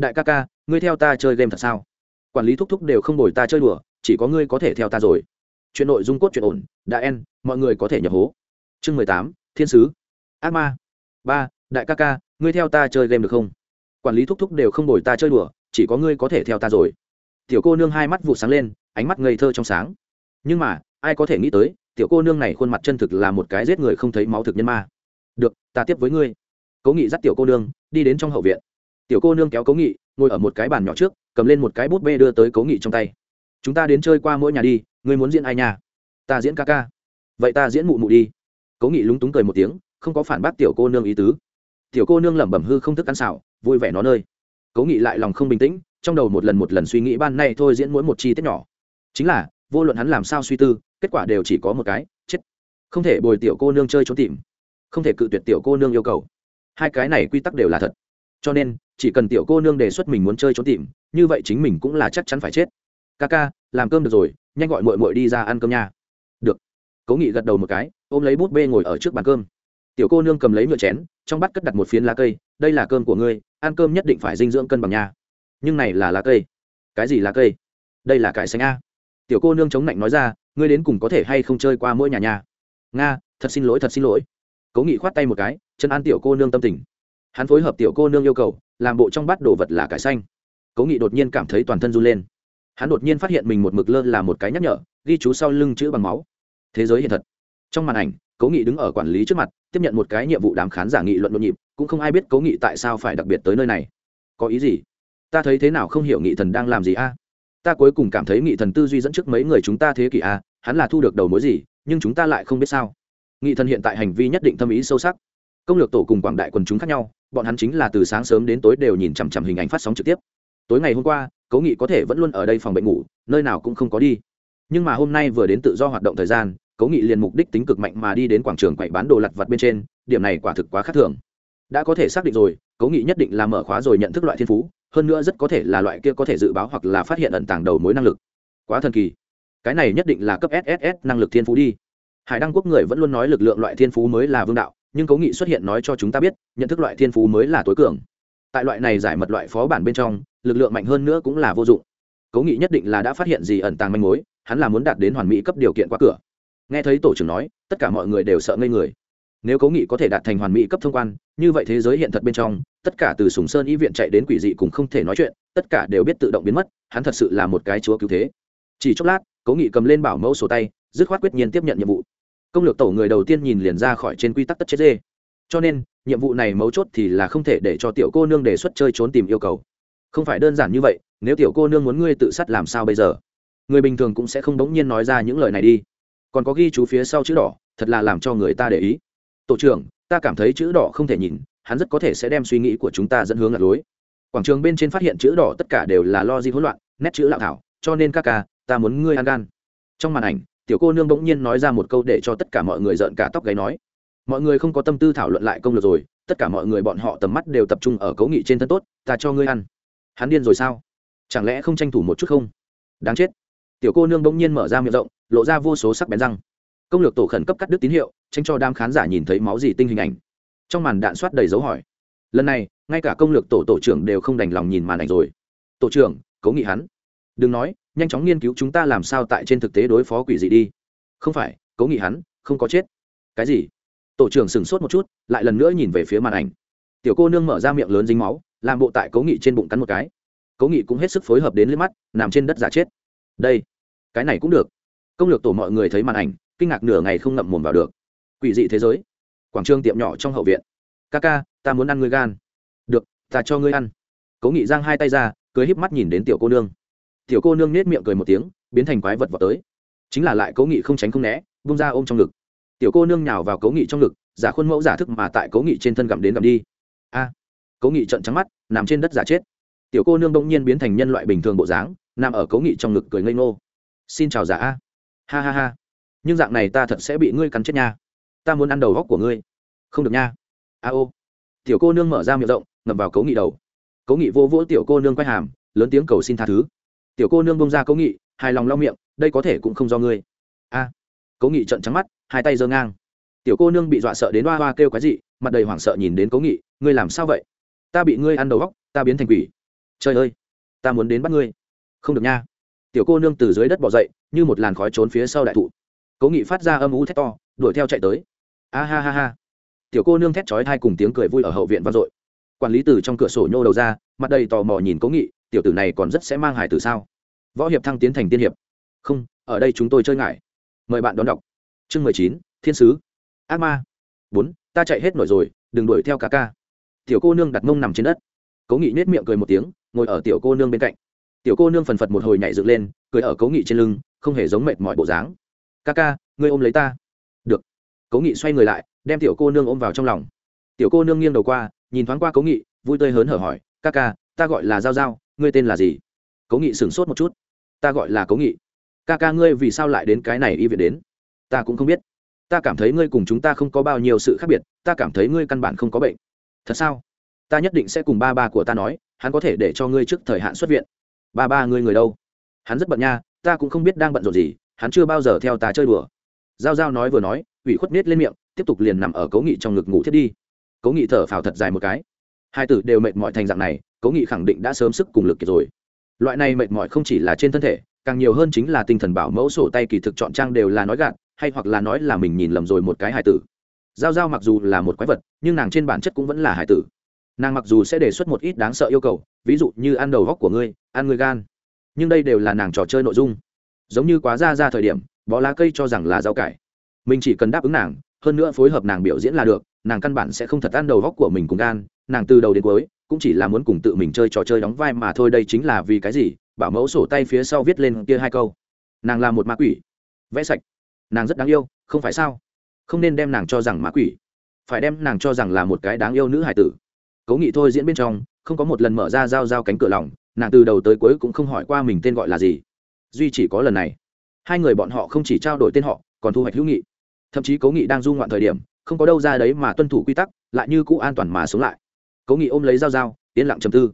đại ca ca, ngươi theo ta chơi game thật sao? Quản lý thúc thúc đều không đổi ta chơi đùa, chỉ có ngươi có thể theo ta rồi. Chuyện nội dung cốt chuyện ổn, đã en, mọi người có thể nhập hố. Chương mười tám, thiên sứ. Ác ma. Ba, đại ca ca, ngươi theo ta chơi game được không? Quản lý thúc thúc đều không đổi ta chơi đùa, chỉ có ngươi có thể theo ta rồi. Tiểu cô nương hai mắt vụ sáng lên, ánh mắt ngây thơ trong sáng. Nhưng mà ai có thể nghĩ tới, tiểu cô nương này khuôn mặt chân thực là một cái giết người không thấy máu thực nhân ma. Được, ta tiếp với ngươi. Cố nghị dắt tiểu cô nương, đi đến trong hậu viện. Tiểu cô nương kéo cố nghị, ngồi ở một cái bàn nhỏ trước, cầm lên một cái bút bê đưa tới cố nghị trong tay. Chúng ta đến chơi qua mỗi nhà đi, ngươi muốn diễn ai nhà ta diễn ca ca. Vậy ta diễn mụ mụ đi. Cố nghị lúng túng cười một tiếng, không có phản bác tiểu cô nương ý tứ. Tiểu cô nương lẩm bẩm hư không thức ăn xảo, vui vẻ nó nơi. Cố nghị lại lòng không bình tĩnh, trong đầu một lần một lần suy nghĩ ban nay thôi diễn mỗi một chi tiết nhỏ. Chính là vô luận hắn làm sao suy tư, kết quả đều chỉ có một cái, chết. Không thể bồi tiểu cô nương chơi trốn tìm. Không thể cự tuyệt tiểu cô nương yêu cầu. Hai cái này quy tắc đều là thật. Cho nên, chỉ cần tiểu cô nương đề xuất mình muốn chơi trốn tìm, như vậy chính mình cũng là chắc chắn phải chết. Ca ca, làm cơm được rồi, nhanh gọi mội mội đi ra ăn cơm nha. Được. Cố nghị gật đầu một cái, ôm lấy bút bê ngồi ở trước bàn cơm. Tiểu cô nương cầm lấy nhựa chén, trong bát cất đặt một phiến lá cây, đây là cơm của ngươi, ăn cơm nhất định phải dinh dưỡng cân bằng nha. Nhưng này là lá cây. Cái gì lá cây? Đây là cải xanh a tiểu cô nương chống lạnh nói ra, ngươi đến cùng có thể hay không chơi qua mỗi nhà nhà nga, thật xin lỗi, thật xin lỗi. Cố nghị khoát tay một cái chân an tiểu cô nương tâm tình. Hắn phối hợp tiểu cô nương yêu cầu, làm bộ trong bát đồ vật là cải xanh. Cố nghị đột nhiên cảm thấy toàn thân run lên. Hắn đột nhiên phát hiện mình một mực lơ là một cái nhắc nhở, ghi chú sau lưng chữ bằng máu. Thế giới hiện thật. Trong màn ảnh, cố nghị đứng ở quản lý trước mặt, tiếp nhận một cái nhiệm vụ đám khán giả nghị luận nhộn nhịp, cũng không ai biết cố nghị tại sao phải đặc biệt tới nơi này. Có ý gì? Ta thấy thế nào không hiểu nghị thần đang làm gì a? Ta cuối cùng cảm thấy nghị thần tư duy dẫn trước mấy người chúng ta thế kỷ a, hắn là thu được đầu mối gì, nhưng chúng ta lại không biết sao. Nghị thần hiện tại hành vi nhất định tâm ý sâu sắc. Công lược tổ cùng quảng đại quần chúng khác nhau, bọn hắn chính là từ sáng sớm đến tối đều nhìn chằm chằm hình ảnh phát sóng trực tiếp. Tối ngày hôm qua, cố nghị có thể vẫn luôn ở đây phòng bệnh ngủ, nơi nào cũng không có đi. Nhưng mà hôm nay vừa đến tự do hoạt động thời gian, cố nghị liền mục đích tính cực mạnh mà đi đến quảng trường quậy bán đồ lặt vặt bên trên, điểm này quả thực quá khác thường. Đã có thể xác định rồi cố nghị nhất định là mở khóa rồi nhận thức loại thiên phú, hơn nữa rất có thể là loại kia có thể dự báo hoặc là phát hiện ẩn tàng đầu mối năng lực. Quá thần kỳ. Cái này nhất định là cấp sss năng lực thiên phú đi. Hải đăng quốc người vẫn luôn nói lực lượng loại thiên phú mới là vương đạo, nhưng cố nghị xuất hiện nói cho chúng ta biết, nhận thức loại thiên phú mới là tối cường. Tại loại này giải mật loại phó bản bên trong, lực lượng mạnh hơn nữa cũng là vô dụng. Cố nghị nhất định là đã phát hiện gì ẩn tàng manh mối, hắn là muốn đạt đến hoàn mỹ cấp điều kiện qua cửa. Nghe thấy tổ trưởng nói, tất cả mọi người đều sợ ngây người nếu cố nghị có thể đạt thành hoàn mỹ cấp thông quan, như vậy thế giới hiện thật bên trong, tất cả từ sùng sơn y viện chạy đến quỷ dị cũng không thể nói chuyện, tất cả đều biết tự động biến mất, hắn thật sự là một cái chúa cứu thế. Chỉ chốc lát, cố nghị cầm lên bảo mẫu sổ tay, dứt khoát quyết nhiên tiếp nhận nhiệm vụ. Công lược tổ người đầu tiên nhìn liền ra khỏi trên quy tắc tất chết dê. Cho nên, nhiệm vụ này mấu chốt thì là không thể để cho tiểu cô nương đề xuất chơi trốn tìm yêu cầu. Không phải đơn giản như vậy, nếu tiểu cô nương muốn ngươi tự sát làm sao bây giờ? Người bình thường cũng sẽ không đống nhiên nói ra những lời này đi. Còn có ghi chú phía sau chữ đỏ, thật là làm cho người ta để ý tổ trưởng, ta cảm thấy chữ đỏ không thể nhìn, hắn rất có thể sẽ đem suy nghĩ của chúng ta dẫn hướng lạc lối. Quảng trường bên trên phát hiện chữ đỏ tất cả đều là lo di hỗn loạn, nét chữ lạo thảo, cho nên các ca, ta muốn ngươi ăn gan. Trong màn ảnh, tiểu cô nương bỗng nhiên nói ra một câu để cho tất cả mọi người rợn cả tóc gáy nói. Mọi người không có tâm tư thảo luận lại công lược rồi, tất cả mọi người bọn họ tầm mắt đều tập trung ở cấu nghị trên thân tốt, ta cho ngươi ăn. Hắn điên rồi sao? Chẳng lẽ không tranh thủ một chút không? Đáng chết. Tiểu cô nương bỗng nhiên mở ra miệng rộng, lộ ra vô số sắc bén răng công lược tổ khẩn cấp cắt đứt tín hiệu, tránh cho đám khán giả nhìn thấy máu gì tinh hình ảnh. Trong màn đạn soát đầy dấu hỏi. Lần này, ngay cả công lược tổ tổ trưởng đều không đành lòng nhìn màn ảnh rồi. Tổ trưởng cố nghị hắn. Đừng nói, nhanh chóng nghiên cứu chúng ta làm sao tại trên thực tế đối phó quỷ dị đi. Không phải cố nghị hắn, không có chết. Cái gì? Tổ trưởng sửng sốt một chút, lại lần nữa nhìn về phía màn ảnh. Tiểu cô nương mở ra miệng lớn dính máu, làm bộ tại cố nghị trên bụng cắn một cái. Cố nghị cũng hết sức phối hợp đến lên mắt, nằm trên đất giả chết. Đây, cái này cũng được. Công lược tổ mọi người thấy màn ảnh kinh ngạc nửa ngày không ngậm mồm vào được. Quỷ dị thế giới. Quảng trường tiệm nhỏ trong hậu viện. Ca ca ta muốn ăn ngươi gan. Được ta cho ngươi ăn. Cố nghị giang hai tay ra cưới híp mắt nhìn đến tiểu cô nương. Tiểu cô nương nết miệng cười một tiếng biến thành quái vật vào tới. Chính là lại cố nghị không tránh không né bung ra ôm trong ngực. Tiểu cô nương nhào vào cố nghị trong ngực giả khuôn mẫu giả thức mà tại cố nghị trên thân gặm đến gặm đi. A. À, cố nghị trận trắng mắt nằm trên đất giả chết. Tiểu cô nương bỗng nhiên biến thành nhân loại bình thường bộ dáng nằm ở cố nghị trong ngực cười ngây ngô. Xin chào giả a. Ha ha ha nhưng dạng này ta thật sẽ bị ngươi cắn chết nha. Ta muốn ăn đầu góc của ngươi. Không được nha. A ô. Tiểu cô nương mở ra miệng rộng ngậm vào cấu nghị đầu. Cấu nghị vô vỗ tiểu cô nương quay hàm lớn tiếng cầu xin tha thứ. Tiểu cô nương bông ra cấu nghị hài lòng lau miệng đây có thể cũng không do ngươi. A. À, cấu nghị trận trắng mắt hai tay giơ ngang. Tiểu cô nương bị dọa sợ đến hoa hoa kêu cái gì mặt đầy hoảng sợ nhìn đến cấu nghị ngươi làm sao vậy? Ta bị ngươi ăn đầu góc ta biến thành quỷ. Trời ơi ta muốn đến bắt ngươi. Không được nha. Tiểu cô nương từ dưới đất bỏ dậy như một làn khói trốn phía sau đại thụ cố nghị phát ra âm u thét to, đuổi theo chạy tới. A ha ha ha. Tiểu cô nương thét chói thai cùng tiếng cười vui ở hậu viện vang dội. Quản lý từ trong cửa sổ nhô đầu ra, mặt đầy tò mò nhìn cố nghị, tiểu tử này còn rất sẽ mang hải từ sao? Võ hiệp thăng tiến thành tiên hiệp. Không, ở đây chúng tôi chơi ngại. Mời bạn đón đọc. Chương mười chín, thiên sứ. Ác ma. Bốn, ta chạy hết nổi rồi, đừng đuổi theo cả ca. Tiểu cô nương đặt mông nằm trên đất. Cố nghị nết miệng cười một tiếng, ngồi ở tiểu cô nương bên cạnh. Tiểu cô nương phần phật một hồi nhảy dựng lên, cười ở cố nghị trên lưng, không hề giống mệt mỏi bộ dáng ca ca, ngươi ôm lấy ta. Được. Cố nghị xoay người lại, đem tiểu cô nương ôm vào trong lòng. Tiểu cô nương nghiêng đầu qua, nhìn thoáng qua cố nghị, vui tươi hớn hở hỏi, ca ca, ta gọi là giao giao, ngươi tên là gì? Cố nghị sửng sốt một chút. Ta gọi là cố nghị. Ca ca, ngươi vì sao lại đến cái này y viện đến? Ta cũng không biết. Ta cảm thấy ngươi cùng chúng ta không có bao nhiêu sự khác biệt, ta cảm thấy ngươi căn bản không có bệnh. Thật sao? Ta nhất định sẽ cùng ba ba của ta nói, hắn có thể để cho ngươi trước thời hạn xuất viện. Ba ba, ngươi người đâu? Hắn rất bận nha, ta cũng không biết đang bận rộn gì hắn chưa bao giờ theo ta chơi đùa. Giao giao nói vừa nói, ủy khuất nết lên miệng, tiếp tục liền nằm ở cố nghị trong ngực ngủ thiết đi. Cố nghị thở phào thật dài một cái. Hai tử đều mệt mỏi thành dạng này cố nghị khẳng định đã sớm sức cùng lực kiệt rồi. Loại này mệt mỏi không chỉ là trên thân thể, càng nhiều hơn chính là tinh thần bảo mẫu sổ tay kỳ thực chọn trang đều là nói gạt, hay hoặc là nói là mình nhìn lầm rồi một cái hài tử. Giao giao mặc dù là một quái vật, nhưng nàng trên bản chất cũng vẫn là hài tử. Nàng mặc dù sẽ đề xuất một ít đáng sợ yêu cầu, ví dụ như ăn đầu góc của ngươi, ăn ngươi gan, nhưng đây đều là nàng trò chơi nội dung giống như quá ra ra thời điểm, bó lá cây cho rằng là rau cải. Mình chỉ cần đáp ứng nàng, hơn nữa phối hợp nàng biểu diễn là được, nàng căn bản sẽ không thật ăn đầu góc của mình cùng gan, nàng từ đầu đến cuối, cũng chỉ là muốn cùng tự mình chơi trò chơi đóng vai mà thôi, đây chính là vì cái gì? Bảo mẫu sổ tay phía sau viết lên kia hai câu. Nàng là một ma quỷ. Vẽ sạch. Nàng rất đáng yêu, không phải sao? Không nên đem nàng cho rằng ma quỷ. Phải đem nàng cho rằng là một cái đáng yêu nữ hải tử. Cố nghị thôi diễn bên trong, không có một lần mở ra giao giao cánh cửa lòng, nàng từ đầu tới cuối cũng không hỏi qua mình tên gọi là gì duy chỉ có lần này. Hai người bọn họ không chỉ trao đổi tên họ, còn thu hoạch hữu nghị. Thậm chí cố nghị đang du ngoạn thời điểm, không có đâu ra đấy mà tuân thủ quy tắc, lại như cũ an toàn mà sống lại. Cố nghị ôm lấy dao dao yên lặng chầm tư.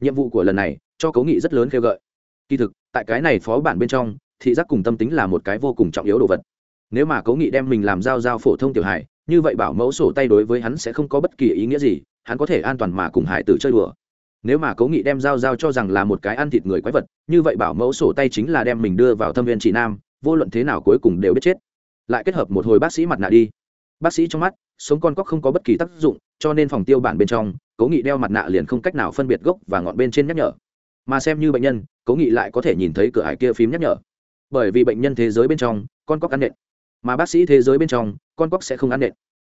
Nhiệm vụ của lần này, cho cố nghị rất lớn kêu gợi. Kỳ thực, tại cái này phó bản bên trong, thị giác cùng tâm tính là một cái vô cùng trọng yếu đồ vật. Nếu mà cố nghị đem mình làm giao giao phổ thông tiểu hải như vậy bảo mẫu sổ tay đối với hắn sẽ không có bất kỳ ý nghĩa gì, hắn có thể an toàn mà cùng hải tử chơi đùa nếu mà cố nghị đem giao giao cho rằng là một cái ăn thịt người quái vật, như vậy bảo mẫu sổ tay chính là đem mình đưa vào thâm viên chỉ nam, vô luận thế nào cuối cùng đều biết chết. Lại kết hợp một hồi bác sĩ mặt nạ đi. Bác sĩ trong mắt, sống con cóc không có bất kỳ tác dụng, cho nên phòng tiêu bản bên trong, cố nghị đeo mặt nạ liền không cách nào phân biệt gốc và ngọn bên trên nhắc nhở. Mà xem như bệnh nhân, cố nghị lại có thể nhìn thấy cửa hải kia phím nhắc nhở. Bởi vì bệnh nhân thế giới bên trong, con cóc ăn nện. Mà bác sĩ thế giới bên trong, con cóc sẽ không ăn nện.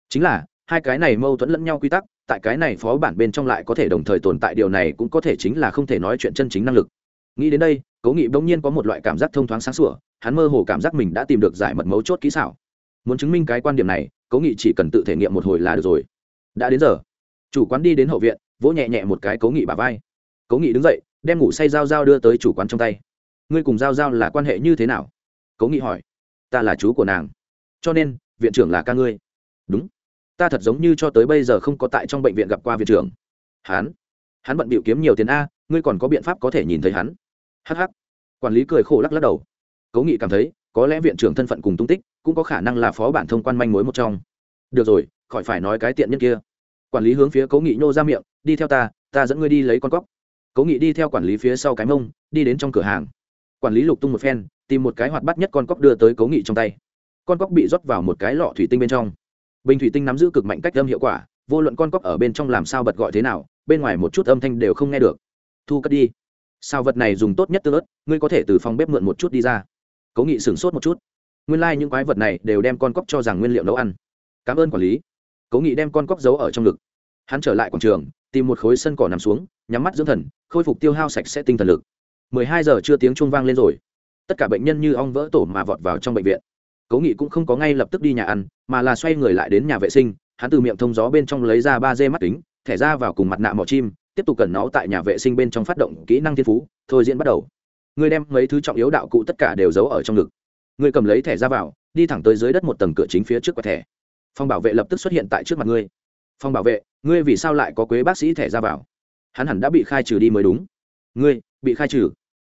Chính là, hai cái này mâu thuẫn lẫn nhau quy tắc tại cái này phó bản bên trong lại có thể đồng thời tồn tại, điều này cũng có thể chính là không thể nói chuyện chân chính năng lực. Nghĩ đến đây, cố nghị bỗng nhiên có một loại cảm giác thông thoáng sáng sủa, hắn mơ hồ cảm giác mình đã tìm được giải mật mấu chốt kỹ xảo. Muốn chứng minh cái quan điểm này, cố nghị chỉ cần tự thể nghiệm một hồi là được rồi. Đã đến giờ. Chủ quán đi đến hậu viện, vỗ nhẹ nhẹ một cái cố nghị bà vai. Cố nghị đứng dậy, đem ngủ say dao dao đưa tới chủ quán trong tay. Ngươi cùng dao dao là quan hệ như thế nào? Cố nghị hỏi. Ta là chú của nàng. Cho nên, viện trưởng là ca ngươi. Đúng ta thật giống như cho tới bây giờ không có tại trong bệnh viện gặp qua viện trưởng. Hắn hắn bận bịu kiếm nhiều tiền a, ngươi còn có biện pháp có thể nhìn thấy hắn. Hh quản lý cười khổ lắc lắc đầu. Cố nghị cảm thấy, có lẽ viện trưởng thân phận cùng tung tích, cũng có khả năng là phó bản thông quan manh mối một trong. Được rồi, khỏi phải nói cái tiện nhân kia. Quản lý hướng phía cố nghị nhô ra miệng, đi theo ta ta dẫn ngươi đi lấy con cóc. Cố nghị đi theo quản lý phía sau cái mông, đi đến trong cửa hàng. Quản lý lục tung một phen, tìm một cái hoạt bắt nhất con cóc đưa tới cố nghị trong tay. Con cóc bị rót vào một cái lọ thủy tinh bên trong bình thủy tinh nắm giữ cực mạnh cách âm hiệu quả, vô luận con cóc ở bên trong làm sao bật gọi thế nào, bên ngoài một chút âm thanh đều không nghe được. Thu cất đi. Sao vật này dùng tốt nhất tương ớt, ngươi có thể từ phòng bếp mượn một chút đi ra. Cố nghị sửng sốt một chút. Nguyên lai、like、những quái vật này đều đem con cóc cho rằng nguyên liệu nấu ăn. Cảm ơn quản lý. Cố nghị đem con cóc giấu ở trong ngực. Hắn trở lại quảng trường, tìm một khối sân cỏ nằm xuống, nhắm mắt dưỡng thần, khôi phục tiêu hao sạch sẽ tinh thần lực. Mười hai giờ chưa tiếng chuông vang lên rồi. Tất cả bệnh nhân như ong vỡ tổ mà vọt vào trong bệnh viện cố nghị cũng không có ngay lập tức đi nhà ăn, mà là xoay người lại đến nhà vệ sinh, hắn từ miệng thông gió bên trong lấy ra ba dê mắt kính, thẻ ra vào cùng mặt nạ mỏ chim, tiếp tục cẩn nó tại nhà vệ sinh bên trong phát động kỹ năng thiên phú, thôi diễn bắt đầu. Người đem mấy thứ trọng yếu đạo cụ tất cả đều giấu ở trong ngực. Người cầm lấy thẻ ra vào, đi thẳng tới dưới đất một tầng cửa chính phía trước quẹt thẻ. Phòng bảo vệ lập tức xuất hiện tại trước mặt ngươi. Phòng bảo vệ, ngươi vì sao lại có quế bác sĩ thẻ ra vào? Hắn hẳn đã bị khai trừ đi mới đúng. Ngươi, bị khai trừ?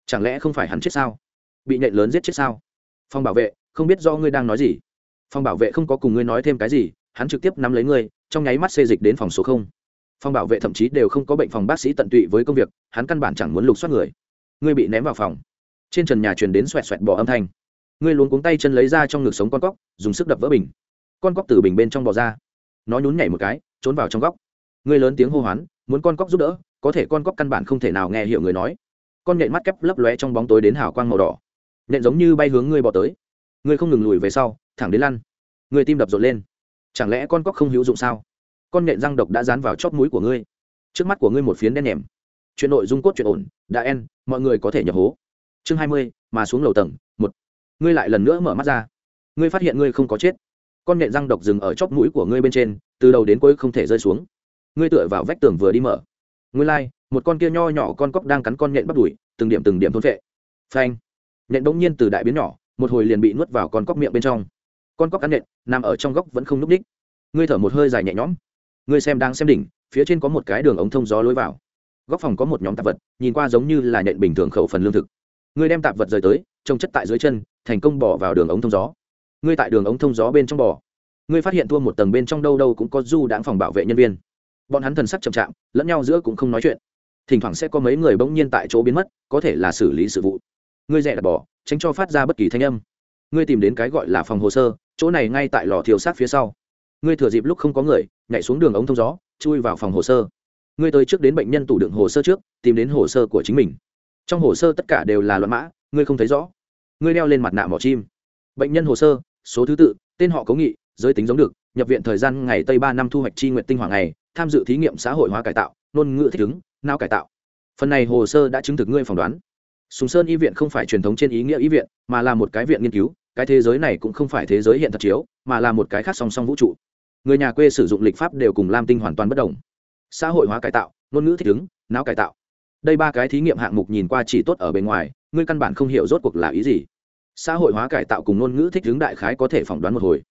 Chẳng lẽ không phải hắn chết sao? Bị nhện lớn giết chết sao? Phòng bảo vệ không biết do ngươi đang nói gì. Phòng bảo vệ không có cùng ngươi nói thêm cái gì, hắn trực tiếp nắm lấy ngươi, trong nháy mắt xê dịch đến phòng số không. Phòng bảo vệ thậm chí đều không có bệnh phòng bác sĩ tận tụy với công việc, hắn căn bản chẳng muốn lục soát người. Ngươi bị ném vào phòng. Trên trần nhà truyền đến xoẹt xoẹt bỏ âm thanh. Ngươi luôn cuống tay chân lấy ra trong ngực sống con cóc, dùng sức đập vỡ bình. Con cóc từ bình bên trong bò ra. Nó nhún nhảy một cái, trốn vào trong góc. Ngươi lớn tiếng hô hoán, muốn con cóc giúp đỡ, có thể con cóc căn bản không thể nào nghe hiểu người nói. Con nhện mắt kép lấp lóe trong bóng tối đến hào quang màu đỏ. Nhện giống như bay hướng ngươi bò tới ngươi không ngừng lùi về sau thẳng đến lăn. Ngươi tim đập rộn lên. Chẳng lẽ con cóc không hữu dụng sao? Con nhện răng độc đã dán vào chóp mũi của ngươi. Trước mắt của ngươi một phiến đen nhèm. Chuyện nội dung cốt chuyện ổn đã en mọi người có thể nhập hố. Chương hai mươi mà xuống lầu tầng một. Ngươi lại lần nữa mở mắt ra. Ngươi phát hiện ngươi không có chết. Con nhện răng độc dừng ở chóp mũi của ngươi bên trên từ đầu đến cuối không thể rơi xuống. Ngươi tựa vào vách tường vừa đi mở. Ngươi lai、like, một con kia nho nhỏ con cóc đang cắn con nhện bắt đùi từng điểm từng điểm thôn vệ phanh. Nhện bỗng nhiên từ đại biến nhỏ một hồi liền bị nuốt vào con cóc miệng bên trong. Con cóc cắn nện, nằm ở trong góc vẫn không núp ních ngươi thở một hơi dài nhẹ nhõm. Ngươi xem đang xem đỉnh, phía trên có một cái đường ống thông gió lối vào. Góc phòng có một nhóm tạp vật, nhìn qua giống như là nhện bình thường khẩu phần lương thực. Ngươi đem tạp vật rời tới, trông chất tại dưới chân, thành công bỏ vào đường ống thông gió. Ngươi tại đường ống thông gió bên trong bò. Ngươi phát hiện thua một tầng bên trong đâu đâu cũng có du đãng phòng bảo vệ nhân viên. Bọn hắn thần sắc chậm chạm lẫn nhau giữa cũng không nói chuyện. Thỉnh thoảng sẽ có mấy người bỗng nhiên tại chỗ biến mất, có thể là xử lý sự vụ ngươi rẻ đặt bỏ, tránh cho phát ra bất kỳ thanh âm. Ngươi tìm đến cái gọi là phòng hồ sơ, chỗ này ngay tại lò thiêu sát phía sau. Ngươi thừa dịp lúc không có người, nhảy xuống đường ống thông gió, chui vào phòng hồ sơ. Ngươi tới trước đến bệnh nhân tủ đựng hồ sơ trước, tìm đến hồ sơ của chính mình. Trong hồ sơ tất cả đều là loạn mã, ngươi không thấy rõ. Ngươi đeo lên mặt nạ mỏ chim. Bệnh nhân hồ sơ, số thứ tự, tên họ cố nghị, giới tính giống được, nhập viện thời gian ngày tây ba năm thu hoạch chi nguyện tinh hoàng ngày, tham dự thí nghiệm xã hội hóa cải tạo, ngôn ngữ thích ứng, não cải tạo. Phần này hồ sơ đã chứng thực ngươi phỏng đoán sùng sơn y viện không phải truyền thống trên ý nghĩa y viện, mà là một cái viện nghiên cứu, cái thế giới này cũng không phải thế giới hiện thật chiếu, mà là một cái khác song song vũ trụ. Người nhà quê sử dụng lịch pháp đều cùng lam tinh hoàn toàn bất đồng. Xã hội hóa cải tạo, ngôn ngữ thích ứng, não cải tạo. Đây ba cái thí nghiệm hạng mục nhìn qua chỉ tốt ở bề ngoài, ngươi căn bản không hiểu rốt cuộc là ý gì. Xã hội hóa cải tạo cùng ngôn ngữ thích ứng đại khái có thể phỏng đoán một hồi.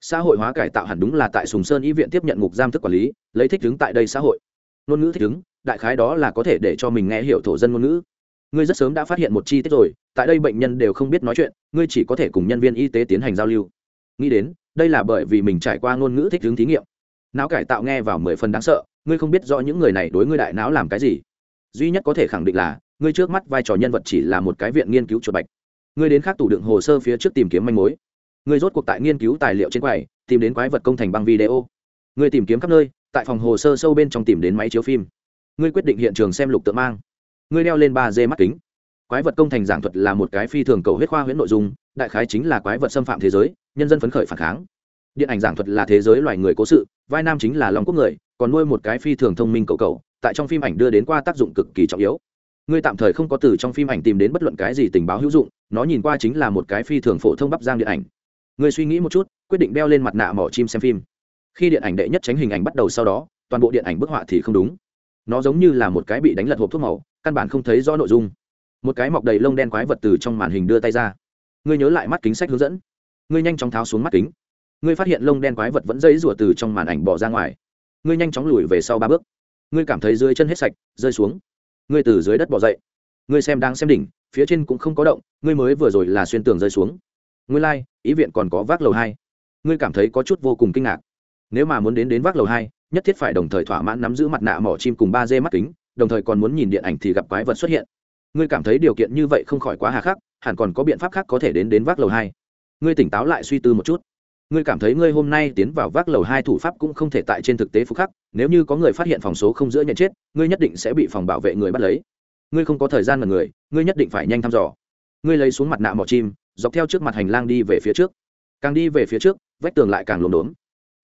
Xã hội hóa cải tạo hẳn đúng là tại sùng sơn y viện tiếp nhận ngục giam thức quản lý, lấy thích ứng tại đây xã hội. Ngôn ngữ thích ứng, đại khái đó là có thể để cho mình nghe hiểu thổ dân ngôn ngữ ngươi rất sớm đã phát hiện một chi tiết rồi, tại đây bệnh nhân đều không biết nói chuyện, ngươi chỉ có thể cùng nhân viên y tế tiến hành giao lưu. Nghĩ đến, đây là bởi vì mình trải qua ngôn ngữ thích ứng thí nghiệm. Não cải tạo nghe vào mười phần đáng sợ, ngươi không biết rõ những người này đối ngươi đại não làm cái gì. Duy nhất có thể khẳng định là, ngươi trước mắt vai trò nhân vật chỉ là một cái viện nghiên cứu chuột bạch. Ngươi đến khác tủ đựng hồ sơ phía trước tìm kiếm manh mối. Ngươi rốt cuộc tại nghiên cứu tài liệu trên quầy, tìm đến quái vật công thành băng video. Ngươi tìm kiếm khắp nơi, tại phòng hồ sơ sâu bên trong tìm đến máy chiếu phim. Ngươi quyết định hiện trường xem lục tượng mang ngươi đeo lên ba d mắt kính. Quái vật công thành giảng thuật là một cái phi thường cầu huyết khoa huyễn nội dung, đại khái chính là quái vật xâm phạm thế giới, nhân dân phấn khởi phản kháng. Điện ảnh giảng thuật là thế giới loài người cố sự, vai nam chính là lòng quốc người, còn nuôi một cái phi thường thông minh cầu cầu tại trong phim ảnh đưa đến qua tác dụng cực kỳ trọng yếu. Ngươi tạm thời không có từ trong phim ảnh tìm đến bất luận cái gì tình báo hữu dụng, nó nhìn qua chính là một cái phi thường phổ thông bắp giang điện ảnh. Ngươi suy nghĩ một chút, quyết định đeo lên mặt nạ mỏ chim xem phim. Khi điện ảnh đệ nhất tránh hình ảnh bắt đầu sau đó, toàn bộ điện ảnh bức họa thì không đúng. Nó giống như là một cái bị đánh lật hộp thuốc màu căn bản không thấy rõ nội dung. Một cái mọc đầy lông đen quái vật từ trong màn hình đưa tay ra. Ngươi nhớ lại mắt kính sách hướng dẫn. Ngươi nhanh chóng tháo xuống mắt kính. Ngươi phát hiện lông đen quái vật vẫn dây rủa từ trong màn ảnh bỏ ra ngoài. Ngươi nhanh chóng lùi về sau ba bước. Ngươi cảm thấy dưới chân hết sạch rơi xuống. Ngươi từ dưới đất bỏ dậy. Ngươi xem đang xem đỉnh phía trên cũng không có động ngươi mới vừa rồi là xuyên tường rơi xuống. Ngươi lai、like, ý viện còn có vác lầu hai. Ngươi cảm thấy có chút vô cùng kinh ngạc. Nếu mà muốn đến đến vác lầu hai nhất thiết phải đồng thời thỏa mãn nắm giữ mặt nạ mỏ chim cùng ba d mắt kính đồng thời còn muốn nhìn điện ảnh thì gặp quái vật xuất hiện. Ngươi cảm thấy điều kiện như vậy không khỏi quá hà khắc, hẳn còn có biện pháp khác có thể đến đến vác lầu hai. Ngươi tỉnh táo lại suy tư một chút. Ngươi cảm thấy ngươi hôm nay tiến vào vác lầu hai thủ pháp cũng không thể tại trên thực tế phục khắc, nếu như có người phát hiện phòng số không giữa nhận chết, ngươi nhất định sẽ bị phòng bảo vệ người bắt lấy. Ngươi không có thời gian mà người, ngươi nhất định phải nhanh thăm dò. Ngươi lấy xuống mặt nạ mỏ chim, dọc theo trước mặt hành lang đi về phía trước. Càng đi về phía trước, vách tường lại càng lồn đốn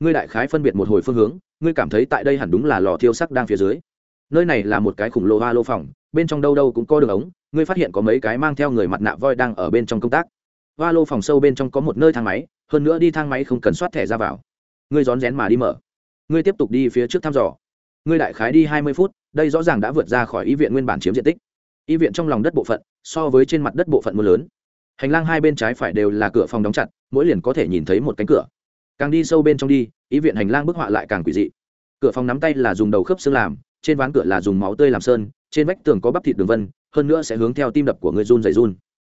ngươi đại khái phân biệt một hồi phương hướng, ngươi cảm thấy tại đây hẳn đúng là lò thiêu sắc đang phía dưới nơi này là một cái khủng lồ hoa lô phòng, bên trong đâu đâu cũng có đường ống, ngươi phát hiện có mấy cái mang theo người mặt nạ voi đang ở bên trong công tác. Hoa lô phòng sâu bên trong có một nơi thang máy, hơn nữa đi thang máy không cần soát thẻ ra vào. Ngươi rón rén mà đi mở. Ngươi tiếp tục đi phía trước thăm dò. Ngươi đại khái đi hai mươi phút, đây rõ ràng đã vượt ra khỏi y viện nguyên bản chiếm diện tích. Y viện trong lòng đất bộ phận, so với trên mặt đất bộ phận mưa lớn. Hành lang hai bên trái phải đều là cửa phòng đóng chặt, mỗi liền có thể nhìn thấy một cánh cửa. Càng đi sâu bên trong đi, y viện hành lang bức họa lại càng quỷ dị. Cửa phòng nắm tay là dùng đầu khớp xương làm trên ván cửa là dùng máu tươi làm sơn, trên vách tường có bắp thịt đường vân, hơn nữa sẽ hướng theo tim đập của người run dày run.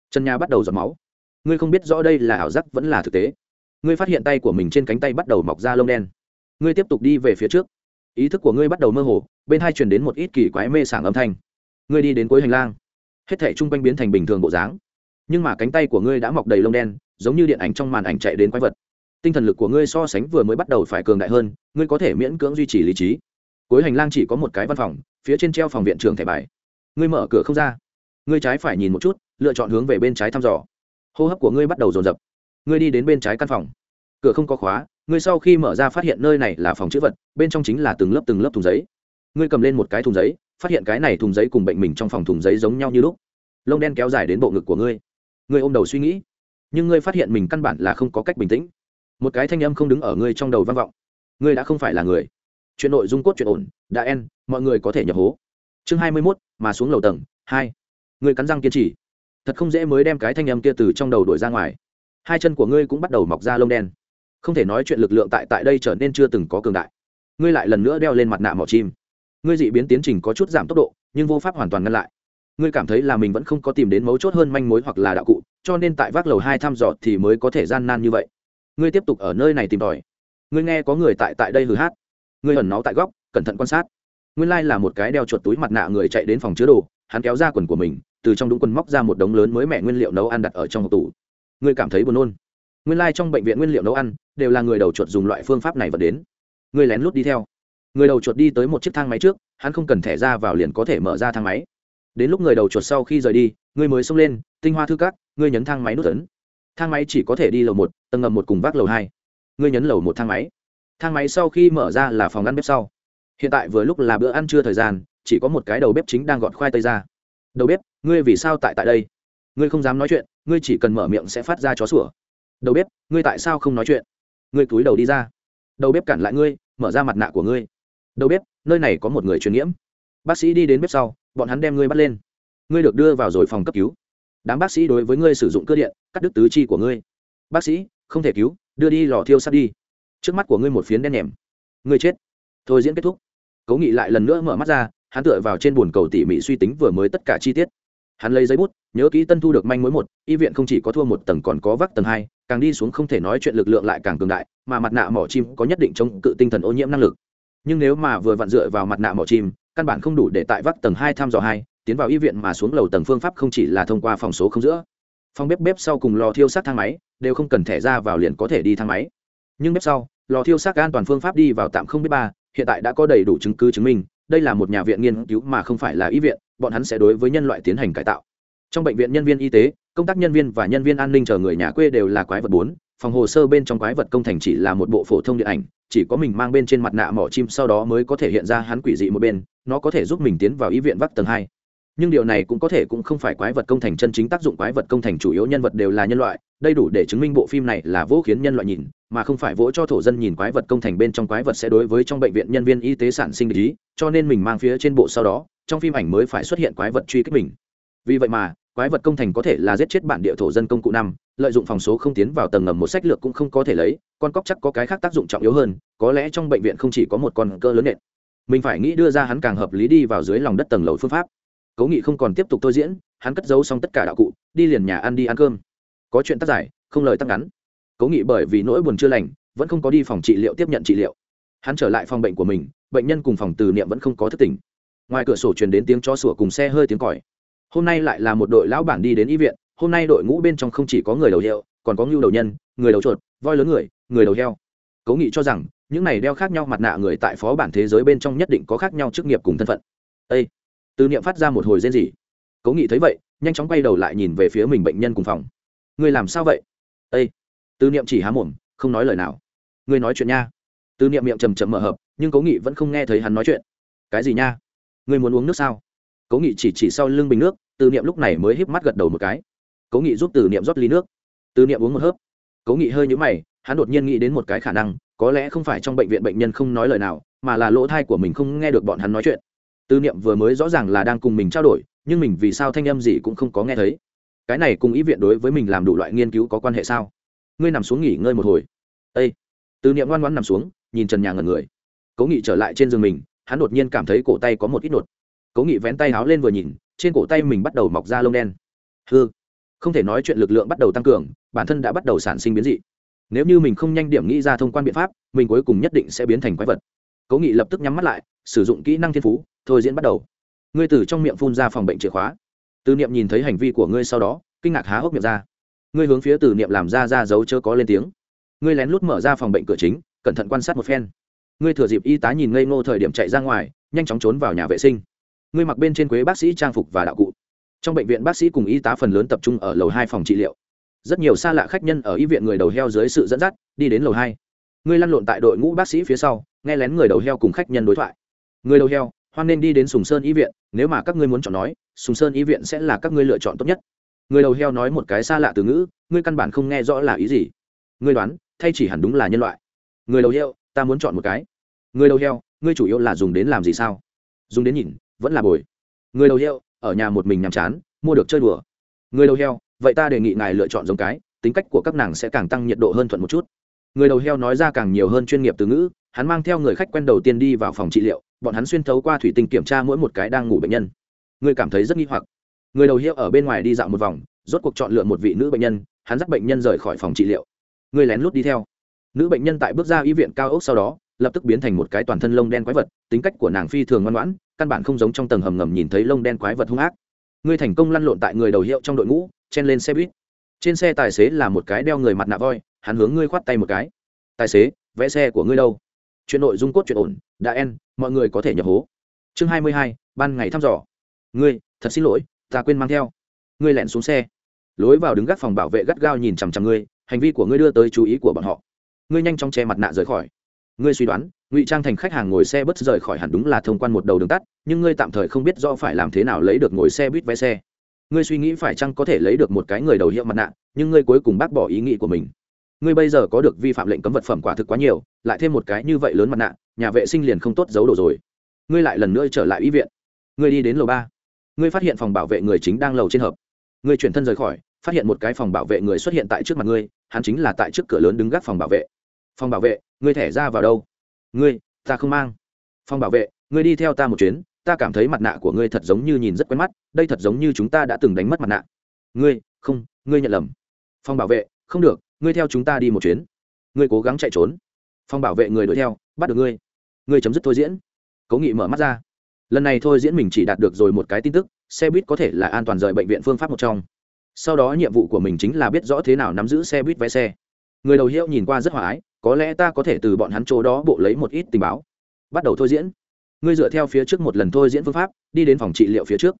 Chân nhà bắt đầu giọt máu. Ngươi không biết rõ đây là ảo giác vẫn là thực tế. Ngươi phát hiện tay của mình trên cánh tay bắt đầu mọc ra lông đen. Ngươi tiếp tục đi về phía trước. Ý thức của ngươi bắt đầu mơ hồ, bên hai truyền đến một ít kỳ quái mê sảng âm thanh. Ngươi đi đến cuối hành lang. Hết thể chung quanh biến thành bình thường bộ dáng. Nhưng mà cánh tay của ngươi đã mọc đầy lông đen, giống như điện ảnh trong màn ảnh chạy đến quái vật. Tinh thần lực của ngươi so sánh vừa mới bắt đầu phải cường đại hơn, ngươi có thể miễn cưỡng duy trì lý trí cuối hành lang chỉ có một cái văn phòng, phía trên treo phòng viện trưởng thẻ bài. Ngươi mở cửa không ra. Ngươi trái phải nhìn một chút, lựa chọn hướng về bên trái thăm dò. Hô hấp của ngươi bắt đầu dồn dập. Ngươi đi đến bên trái căn phòng. Cửa không có khóa, ngươi sau khi mở ra phát hiện nơi này là phòng chữ vật, bên trong chính là từng lớp từng lớp thùng giấy. Ngươi cầm lên một cái thùng giấy, phát hiện cái này thùng giấy cùng bệnh mình trong phòng thùng giấy giống nhau như lúc. Lông đen kéo dài đến bộ ngực của ngươi. Ngươi ôm đầu suy nghĩ, nhưng ngươi phát hiện mình căn bản là không có cách bình tĩnh. Một cái thanh âm không đứng ở ngươi trong đầu vang vọng. Ngươi đã không phải là người chuyện nội dung cốt chuyện ổn, đã en, mọi người có thể nhập hố. Chương hai mươi mốt, mà xuống lầu tầng hai. Ngươi cắn răng kiên trì. Thật không dễ mới đem cái thanh âm kia từ trong đầu đổi ra ngoài. Hai chân của ngươi cũng bắt đầu mọc ra lông đen. Không thể nói chuyện lực lượng tại tại đây trở nên chưa từng có cường đại. Ngươi lại lần nữa đeo lên mặt nạ mỏ chim. Ngươi dị biến tiến trình có chút giảm tốc độ, nhưng vô pháp hoàn toàn ngăn lại. Ngươi cảm thấy là mình vẫn không có tìm đến mấu chốt hơn manh mối hoặc là đạo cụ, cho nên tại vác lầu hai thăm dò thì mới có thể gian nan như vậy. Ngươi tiếp tục ở nơi này tìm tòi. Ngươi nghe có người tại tại đây hừ hát ngươi ẩn nó tại góc, cẩn thận quan sát. Nguyên lai là một cái đeo chuột túi mặt nạ người chạy đến phòng chứa đồ, hắn kéo ra quần của mình, từ trong đúng quần móc ra một đống lớn mới mẹ nguyên liệu nấu ăn đặt ở trong hộp tủ. Ngươi cảm thấy buồn nôn. Nguyên lai、like、trong bệnh viện nguyên liệu nấu ăn, đều là người đầu chuột dùng loại phương pháp này vật đến. Ngươi lén lút đi theo. Người đầu chuột đi tới một chiếc thang máy trước, hắn không cần thẻ ra vào liền có thể mở ra thang máy. Đến lúc người đầu chuột sau khi rời đi, ngươi mới xông lên, tinh hoa thư cát ngươi nhấn thang máy nút tấn thang máy chỉ có thể đi lầu một, tầng ngầm một cùng vác lầu hai. Ngươi nhấn lầu một thang máy thang máy sau khi mở ra là phòng ăn bếp sau. Hiện tại vừa lúc là bữa ăn trưa thời gian, chỉ có một cái đầu bếp chính đang gọt khoai tây ra. Đầu bếp, ngươi vì sao tại tại đây? Ngươi không dám nói chuyện, ngươi chỉ cần mở miệng sẽ phát ra chó sủa. Đầu bếp, ngươi tại sao không nói chuyện? Ngươi cúi đầu đi ra. Đầu bếp cản lại ngươi, mở ra mặt nạ của ngươi. Đầu bếp, nơi này có một người truyền nhiễm. Bác sĩ đi đến bếp sau, bọn hắn đem ngươi bắt lên. Ngươi được đưa vào rồi phòng cấp cứu. Đám bác sĩ đối với ngươi sử dụng cơ điện, cắt đứt tứ chi của ngươi. Bác sĩ, không thể cứu, đưa đi lò thiêu sắt đi trước mắt của ngươi một phiến đen nhèm. Ngươi chết. Thôi diễn kết thúc. Cố nghị lại lần nữa mở mắt ra, hắn tựa vào trên bồn cầu tỉ mỉ suy tính vừa mới tất cả chi tiết. Hắn lấy giấy bút, nhớ kỹ tân thu được manh mối một, y viện không chỉ có thua một tầng còn có vác tầng hai, càng đi xuống không thể nói chuyện lực lượng lại càng cường đại, mà mặt nạ mỏ chim có nhất định chống cự tinh thần ô nhiễm năng lực. Nhưng nếu mà vừa vặn dựa vào mặt nạ mỏ chim, căn bản không đủ để tại vác tầng hai thăm dò hai, tiến vào y viện mà xuống lầu tầng phương pháp không chỉ là thông qua phòng số không giữa. Phòng bếp bếp sau cùng lò thiêu sát thang máy, đều không cần thẻ ra vào liền có thể đi thang máy. Nhưng bếp sau lò thiêu xác an toàn phương pháp đi vào tạm không biết ba, hiện tại đã có đầy đủ chứng cứ chứng minh, đây là một nhà viện nghiên cứu mà không phải là y viện, bọn hắn sẽ đối với nhân loại tiến hành cải tạo. Trong bệnh viện nhân viên y tế, công tác nhân viên và nhân viên an ninh chờ người nhà quê đều là quái vật bốn, phòng hồ sơ bên trong quái vật công thành chỉ là một bộ phổ thông điện ảnh, chỉ có mình mang bên trên mặt nạ mỏ chim sau đó mới có thể hiện ra hắn quỷ dị một bên, nó có thể giúp mình tiến vào y viện vắt tầng hai. Nhưng điều này cũng có thể cũng không phải quái vật công thành chân chính tác dụng, quái vật công thành chủ yếu nhân vật đều là nhân loại đây đủ để chứng minh bộ phim này là vô khiến nhân loại nhìn, mà không phải vỗ cho thổ dân nhìn quái vật công thành bên trong quái vật sẽ đối với trong bệnh viện nhân viên y tế sản sinh lý cho nên mình mang phía trên bộ sau đó, trong phim ảnh mới phải xuất hiện quái vật truy kích mình. Vì vậy mà, quái vật công thành có thể là giết chết bản địa thổ dân công cụ năm, lợi dụng phòng số không tiến vào tầng ngầm một sách lược cũng không có thể lấy, con cóc chắc có cái khác tác dụng trọng yếu hơn, có lẽ trong bệnh viện không chỉ có một con cơ lớn nện. Mình phải nghĩ đưa ra hắn càng hợp lý đi vào dưới lòng đất tầng lầu phương pháp. Cố nghị không còn tiếp tục thôi diễn, hắn cất giấu xong tất cả đạo cụ, đi liền nhà ăn đi ăn cơm có chuyện tác giải không lời tắc ngắn. Cố nghị bởi vì nỗi buồn chưa lành vẫn không có đi phòng trị liệu tiếp nhận trị liệu. Hắn trở lại phòng bệnh của mình bệnh nhân cùng phòng từ niệm vẫn không có thất tình. ngoài cửa sổ truyền đến tiếng cho sủa cùng xe hơi tiếng còi. Hôm nay lại là một đội lão bản đi đến y viện hôm nay đội ngũ bên trong không chỉ có người đầu hiệu, còn có ngưu đầu nhân người đầu chuột voi lớn người người đầu heo. Cố nghị cho rằng những này đeo khác nhau mặt nạ người tại phó bản thế giới bên trong nhất định có khác nhau chức nghiệp cùng thân phận. Ây từ niệm phát ra một hồi rên rỉ. Cố nghị thấy vậy nhanh chóng quay đầu lại nhìn về phía mình bệnh nhân cùng phòng người làm sao vậy? Ây tư niệm chỉ há mồm, không nói lời nào. Người nói chuyện nha. Tư niệm miệng chầm trầm mở hợp nhưng cố nghị vẫn không nghe thấy hắn nói chuyện. Cái gì nha? Người muốn uống nước sao? Cố nghị chỉ chỉ sau lưng bình nước, tư niệm lúc này mới híp mắt gật đầu một cái. Cố nghị giúp từ niệm rót ly nước. Tư niệm uống một hớp. Cố nghị hơi nhũ mày, hắn đột nhiên nghĩ đến một cái khả năng, có lẽ không phải trong bệnh viện bệnh nhân không nói lời nào, mà là lỗ thai của mình không nghe được bọn hắn nói chuyện. Tư niệm vừa mới rõ ràng là đang cùng mình trao đổi, nhưng mình vì sao thanh âm gì cũng không có nghe thấy cái này cùng ý viện đối với mình làm đủ loại nghiên cứu có quan hệ sao? Ngươi nằm xuống nghỉ ngơi một hồi. Â tư niệm ngoan ngoãn nằm xuống, nhìn trần nhà ngần người. Cố nghị trở lại trên giường mình, hắn đột nhiên cảm thấy cổ tay có một ít nột cố nghị vén tay háo lên vừa nhìn, trên cổ tay mình bắt đầu mọc ra lông đen. Hư không thể nói chuyện lực lượng bắt đầu tăng cường, bản thân đã bắt đầu sản sinh biến dị. Nếu như mình không nhanh điểm nghĩ ra thông quan biện pháp, mình cuối cùng nhất định sẽ biến thành quái vật. Cố nghị lập tức nhắm mắt lại, sử dụng kỹ năng thiên phú, thôi diễn bắt đầu. Ngươi từ trong miệng phun ra phòng bệnh chìa khóa từ niệm nhìn thấy hành vi của ngươi sau đó, kinh ngạc há hốc miệng ra. Ngươi hướng phía từ niệm làm ra ra dấu chớ có lên tiếng. Ngươi lén lút mở ra phòng bệnh cửa chính, cẩn thận quan sát một phen. Ngươi thừa dịp y tá nhìn ngây ngô thời điểm chạy ra ngoài, nhanh chóng trốn vào nhà vệ sinh. Ngươi mặc bên trên quế bác sĩ trang phục và đạo cụ. Trong bệnh viện bác sĩ cùng y tá phần lớn tập trung ở lầu hai phòng trị liệu. Rất nhiều xa lạ khách nhân ở y viện người đầu heo dưới sự dẫn dắt, đi đến lầu hai. Ngươi lăn lộn tại đội ngũ bác sĩ phía sau, nghe lén người đầu heo cùng khách nhân đối thoại. Người đầu heo, hoan nên đi đến sùng sơn y viện, nếu mà các ngươi muốn chọn nói sùng sơn y viện sẽ là các ngươi lựa chọn tốt nhất. Người đầu heo nói một cái xa lạ từ ngữ, ngươi căn bản không nghe rõ là ý gì. Ngươi đoán, thay chỉ hẳn đúng là nhân loại. Người đầu heo, ta muốn chọn một cái. Người đầu heo, ngươi chủ yếu là dùng đến làm gì sao? Dùng đến nhìn, vẫn là bồi. Người đầu heo, ở nhà một mình nhàm chán, mua được chơi đùa. Người đầu heo, vậy ta đề nghị ngài lựa chọn giống cái, tính cách của các nàng sẽ càng tăng nhiệt độ hơn thuận một chút. Người đầu heo nói ra càng nhiều hơn chuyên nghiệp từ ngữ, hắn mang theo người khách quen đầu tiên đi vào phòng trị liệu, bọn hắn xuyên thấu qua thủy tinh kiểm tra mỗi một cái đang ngủ bệnh nhân người cảm thấy rất nghi hoặc. Người đầu hiệu ở bên ngoài đi dạo một vòng, rốt cuộc chọn lựa một vị nữ bệnh nhân, hắn dắt bệnh nhân rời khỏi phòng trị liệu. Người lén lút đi theo. Nữ bệnh nhân tại bước ra y viện cao ốc sau đó, lập tức biến thành một cái toàn thân lông đen quái vật, tính cách của nàng phi thường ngoan ngoãn, căn bản không giống trong tầng hầm ngầm nhìn thấy lông đen quái vật hung ác. Ngươi thành công lăn lộn tại người đầu hiệu trong đội ngũ, chen lên xe buýt. Trên xe tài xế là một cái đeo người mặt nạ voi, hắn hướng ngươi khoát tay một cái. Tài xế, vẽ xe của ngươi đâu? Chuyện nội dung cốt chuyện ổn, đã en mọi người có thể nhập hố. Chương hai mươi hai, ban ngày thăm dò ngươi, thật xin lỗi, ta quên mang theo. Ngươi lẻn xuống xe. Lối vào đứng gác phòng bảo vệ gắt gao nhìn chằm chằm ngươi, hành vi của ngươi đưa tới chú ý của bọn họ. Ngươi nhanh chóng che mặt nạ rời khỏi. Ngươi suy đoán, ngụy trang thành khách hàng ngồi xe bất rời khỏi hẳn đúng là thông quan một đầu đường tắt, nhưng ngươi tạm thời không biết do phải làm thế nào lấy được ngồi xe buýt vé xe. Ngươi suy nghĩ phải chăng có thể lấy được một cái người đầu hiệu mặt nạ, nhưng ngươi cuối cùng bác bỏ ý nghĩ của mình. Ngươi bây giờ có được vi phạm lệnh cấm vật phẩm quả thực quá nhiều, lại thêm một cái như vậy lớn mặt nạ, nhà vệ sinh liền không tốt giấu đồ rồi. Ngươi lại lần nữa trở lại y viện. Ngươi đi đến lầu ba ngươi phát hiện phòng bảo vệ người chính đang lầu trên hợp. Ngươi chuyển thân rời khỏi, phát hiện một cái phòng bảo vệ người xuất hiện tại trước mặt ngươi, hắn chính là tại trước cửa lớn đứng gác phòng bảo vệ. Phòng bảo vệ, ngươi thẻ ra vào đâu? Ngươi, ta không mang. Phòng bảo vệ, ngươi đi theo ta một chuyến, ta cảm thấy mặt nạ của ngươi thật giống như nhìn rất quen mắt, đây thật giống như chúng ta đã từng đánh mất mặt nạ. Ngươi, không, ngươi nhận lầm. Phòng bảo vệ, không được, ngươi theo chúng ta đi một chuyến. Ngươi cố gắng chạy trốn. Phòng bảo vệ người đuổi theo, bắt được ngươi. Ngươi chấm dứt thôi diễn. Cố nghị mở mắt ra lần này thôi diễn mình chỉ đạt được rồi một cái tin tức, xe buýt có thể là an toàn rời bệnh viện phương pháp một trong. Sau đó nhiệm vụ của mình chính là biết rõ thế nào nắm giữ xe buýt vé xe. Người đầu hiệu nhìn qua rất hòa ái có lẽ ta có thể từ bọn hắn chỗ đó bộ lấy một ít tình báo. Bắt đầu thôi diễn. Ngươi dựa theo phía trước một lần thôi diễn phương pháp, đi đến phòng trị liệu phía trước.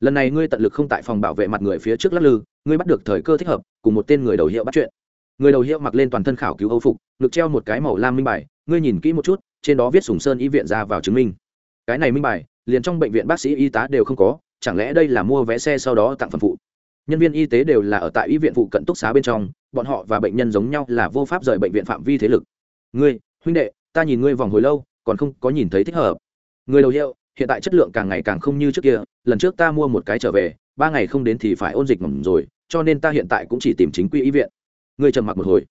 Lần này ngươi tận lực không tại phòng bảo vệ mặt người phía trước lắc lư, ngươi bắt được thời cơ thích hợp, cùng một tên người đầu hiệu bắt chuyện. Người đầu hiệu mặc lên toàn thân khảo cứu âu phục, ngực treo một cái màu lam minh bài, ngươi nhìn kỹ một chút, trên đó viết sùng sơn y viện ra vào chứng minh cái này minh bài, liền trong bệnh viện bác sĩ y tá đều không có, chẳng lẽ đây là mua vé xe sau đó tặng phần phụ? Nhân viên y tế đều là ở tại y viện phụ cận túc xá bên trong, bọn họ và bệnh nhân giống nhau là vô pháp rời bệnh viện phạm vi thế lực. Ngươi, huynh đệ, ta nhìn ngươi vòng hồi lâu, còn không có nhìn thấy thích hợp. Người đầu hiệu, hiện tại chất lượng càng ngày càng không như trước kia, lần trước ta mua một cái trở về, ba ngày không đến thì phải ôn dịch mầm rồi, cho nên ta hiện tại cũng chỉ tìm chính quy y viện. Ngươi trầm mặc một hồi.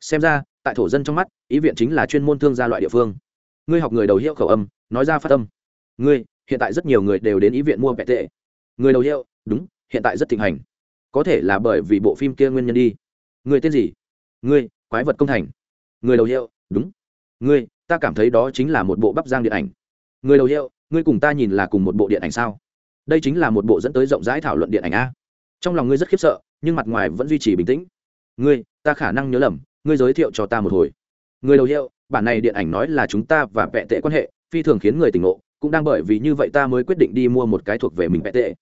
Xem ra, tại thổ dân trong mắt, y viện chính là chuyên môn thương gia loại địa phương. Ngươi học người đầu hiệu khẩu âm, nói ra phát âm ngươi, hiện tại rất nhiều người đều đến y viện mua vẹt tệ. Người đầu hiệu, đúng, hiện tại rất thịnh hành. Có thể là bởi vì bộ phim kia nguyên nhân đi. Người tên gì? Ngươi, quái vật công thành. Người đầu hiệu, đúng. Ngươi, ta cảm thấy đó chính là một bộ bắp giang điện ảnh. Người đầu hiệu, ngươi cùng ta nhìn là cùng một bộ điện ảnh sao? Đây chính là một bộ dẫn tới rộng rãi thảo luận điện ảnh a. Trong lòng ngươi rất khiếp sợ, nhưng mặt ngoài vẫn duy trì bình tĩnh. Ngươi, ta khả năng nhớ lầm, ngươi giới thiệu cho ta một hồi. Người đầu hiệu, bản này điện ảnh nói là chúng ta và vẹ tệ quan hệ, phi thường khiến người tỉnh ngộ cũng đang bởi vì như vậy ta mới quyết định đi mua một cái thuộc về mình vẹ tệ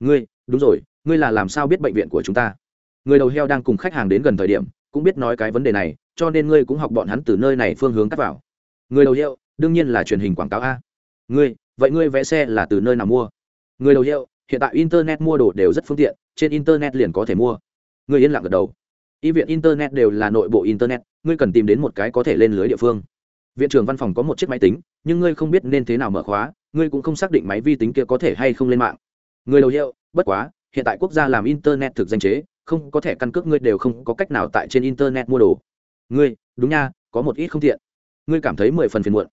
ngươi, đúng rồi, ngươi là làm sao biết bệnh viện của chúng ta? Người đầu heo đang cùng khách hàng đến gần thời điểm, cũng biết nói cái vấn đề này, cho nên ngươi cũng học bọn hắn từ nơi này phương hướng cắt vào. Người đầu heo, đương nhiên là truyền hình quảng cáo a. Ngươi, vậy ngươi vẽ xe là từ nơi nào mua? Người đầu heo, hiện tại internet mua đồ đều rất phương tiện, trên internet liền có thể mua. Ngươi yên lặng gật đầu. Y viện internet đều là nội bộ internet, ngươi cần tìm đến một cái có thể lên lưới địa phương viện trưởng văn phòng có một chiếc máy tính, nhưng ngươi không biết nên thế nào mở khóa, ngươi cũng không xác định máy vi tính kia có thể hay không lên mạng. Người đầu hiệu, bất quá, hiện tại quốc gia làm internet thực danh chế, không có thẻ căn cước ngươi đều không có cách nào tại trên internet mua đồ. Ngươi, đúng nha, có một ít không thiện ngươi cảm thấy mười phần phiền muộn.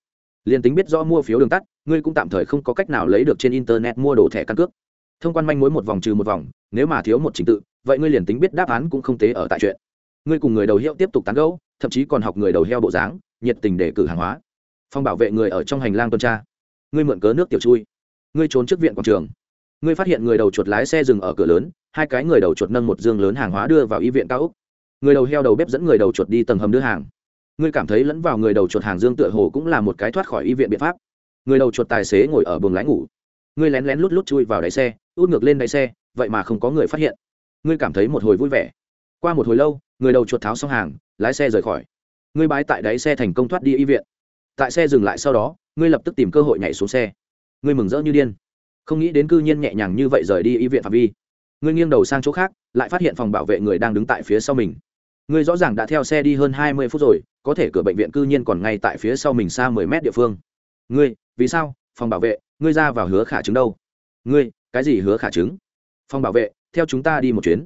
Liền tính biết rõ mua phiếu đường tắt, ngươi cũng tạm thời không có cách nào lấy được trên internet mua đồ thẻ căn cước. Thông quan manh mối một vòng trừ một vòng, nếu mà thiếu một trình tự, vậy ngươi liền tính biết đáp án cũng không tế ở tại chuyện ngươi cùng người đầu heo tiếp tục tán gẫu, thậm chí còn học người đầu heo bộ dáng, nhiệt tình để cử hàng hóa. Phòng bảo vệ người ở trong hành lang tuần tra. Ngươi mượn cớ nước tiểu chui. Ngươi trốn trước viện quảng trường. Ngươi phát hiện người đầu chuột lái xe dừng ở cửa lớn, hai cái người đầu chuột nâng một dương lớn hàng hóa đưa vào y viện cao úc người đầu heo đầu bếp dẫn người đầu chuột đi tầng hầm đưa hàng. Ngươi cảm thấy lẫn vào người đầu chuột hàng dương tựa hồ cũng là một cái thoát khỏi y viện biện pháp. Người đầu chuột tài xế ngồi ở buồng lái ngủ. Ngươi lén lén lút lút chui vào đáy xe, út ngược lên đáy xe, vậy mà không có người phát hiện. Ngươi cảm thấy một hồi vui vẻ. Qua một hồi lâu người đầu chuột tháo xong hàng, lái xe rời khỏi. Ngươi bái tại đáy xe thành công thoát đi y viện. Tại xe dừng lại sau đó ngươi lập tức tìm cơ hội nhảy xuống xe. Ngươi mừng rỡ như điên. Không nghĩ đến cư nhiên nhẹ nhàng như vậy rời đi y viện phạm vi. Ngươi nghiêng đầu sang chỗ khác, lại phát hiện phòng bảo vệ người đang đứng tại phía sau mình. Ngươi rõ ràng đã theo xe đi hơn hai mươi phút rồi, có thể cửa bệnh viện cư nhiên còn ngay tại phía sau mình xa mười mét địa phương. Ngươi, vì sao? Phòng bảo vệ, ngươi ra vào hứa khả chứng đâu? Ngươi, cái gì hứa khả chứng? Phòng bảo vệ, theo chúng ta đi một chuyến.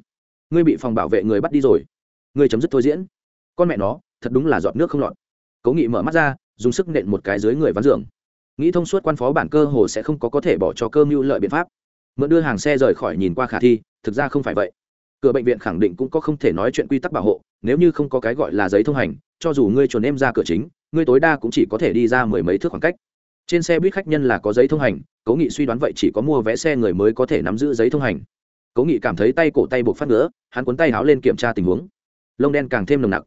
Ngươi bị phòng bảo vệ người bắt đi rồi ngươi chấm dứt thôi diễn. Con mẹ nó, thật đúng là giọt nước không lọt. Cố nghị mở mắt ra, dùng sức nện một cái dưới người ván giường. Nghĩ thông suốt quan phó bản cơ hồ sẽ không có có thể bỏ cho cơ mưu lợi biện pháp. Mượn đưa hàng xe rời khỏi nhìn qua khả thi, thực ra không phải vậy. Cửa bệnh viện khẳng định cũng có không thể nói chuyện quy tắc bảo hộ, nếu như không có cái gọi là giấy thông hành, cho dù ngươi chuồn em ra cửa chính, ngươi tối đa cũng chỉ có thể đi ra mười mấy thước khoảng cách. Trên xe buýt khách nhân là có giấy thông hành, cố nghị suy đoán vậy chỉ có mua vé xe người mới có thể nắm giữ giấy thông hành. Cố nghị cảm thấy tay cổ tay buộc phát nữa hắn cuốn tay háo lên kiểm tra tình huống lông đen càng thêm nồng nặc.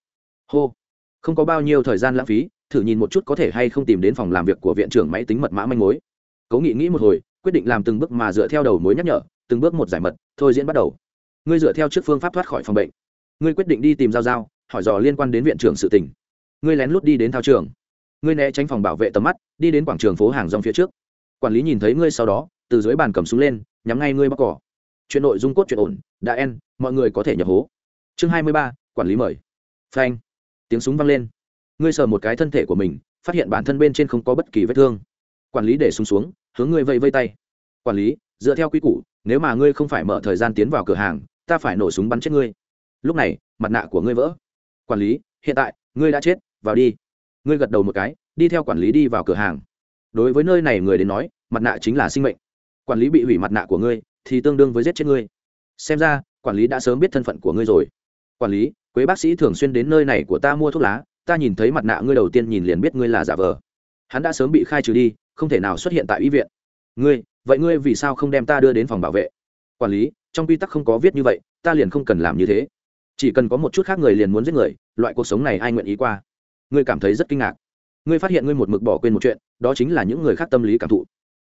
Hô. Không có bao nhiêu thời gian lãng phí, thử nhìn một chút có thể hay không tìm đến phòng làm việc của viện trưởng máy tính mật mã manh mối. Cố nghị nghĩ một hồi, quyết định làm từng bước mà dựa theo đầu mối nhắc nhở, từng bước một giải mật, thôi diễn bắt đầu. Ngươi dựa theo trước phương pháp thoát khỏi phòng bệnh. Ngươi quyết định đi tìm giao giao, hỏi dò liên quan đến viện trưởng sự tình. ngươi lén lút đi đến thao trường. Ngươi né tránh phòng bảo vệ tầm mắt, đi đến quảng trường phố hàng rong phía trước. Quản lý nhìn thấy ngươi sau đó, từ dưới bàn cầm súng lên, nhắm ngay ngươi bóc cỏ. Chuyện nội dung cốt chuyện ổn, đã en, mọi người có thể nhập hố. Chương hai mươi ba quản lý mời. Phanh. Tiếng súng vang lên. Ngươi sờ một cái thân thể của mình, phát hiện bản thân bên trên không có bất kỳ vết thương. Quản lý để súng xuống, hướng ngươi vây vây tay. Quản lý, dựa theo quy củ, nếu mà ngươi không phải mở thời gian tiến vào cửa hàng, ta phải nổ súng bắn chết ngươi. Lúc này, mặt nạ của ngươi vỡ. Quản lý, hiện tại, ngươi đã chết, vào đi. Ngươi gật đầu một cái, đi theo quản lý đi vào cửa hàng. Đối với nơi này người đến nói, mặt nạ chính là sinh mệnh. Quản lý bị hủy mặt nạ của ngươi, thì tương đương với giết chết ngươi. Xem ra, quản lý đã sớm biết thân phận của ngươi rồi. Quản lý quế bác sĩ thường xuyên đến nơi này của ta mua thuốc lá, ta nhìn thấy mặt nạ ngươi đầu tiên nhìn liền biết ngươi là giả vờ. Hắn đã sớm bị khai trừ đi, không thể nào xuất hiện tại y viện. Ngươi, vậy ngươi vì sao không đem ta đưa đến phòng bảo vệ? Quản lý, trong quy tắc không có viết như vậy, ta liền không cần làm như thế. Chỉ cần có một chút khác người liền muốn giết người, loại cuộc sống này ai nguyện ý qua? Ngươi cảm thấy rất kinh ngạc. Ngươi phát hiện ngươi một mực bỏ quên một chuyện, đó chính là những người khác tâm lý cảm thụ.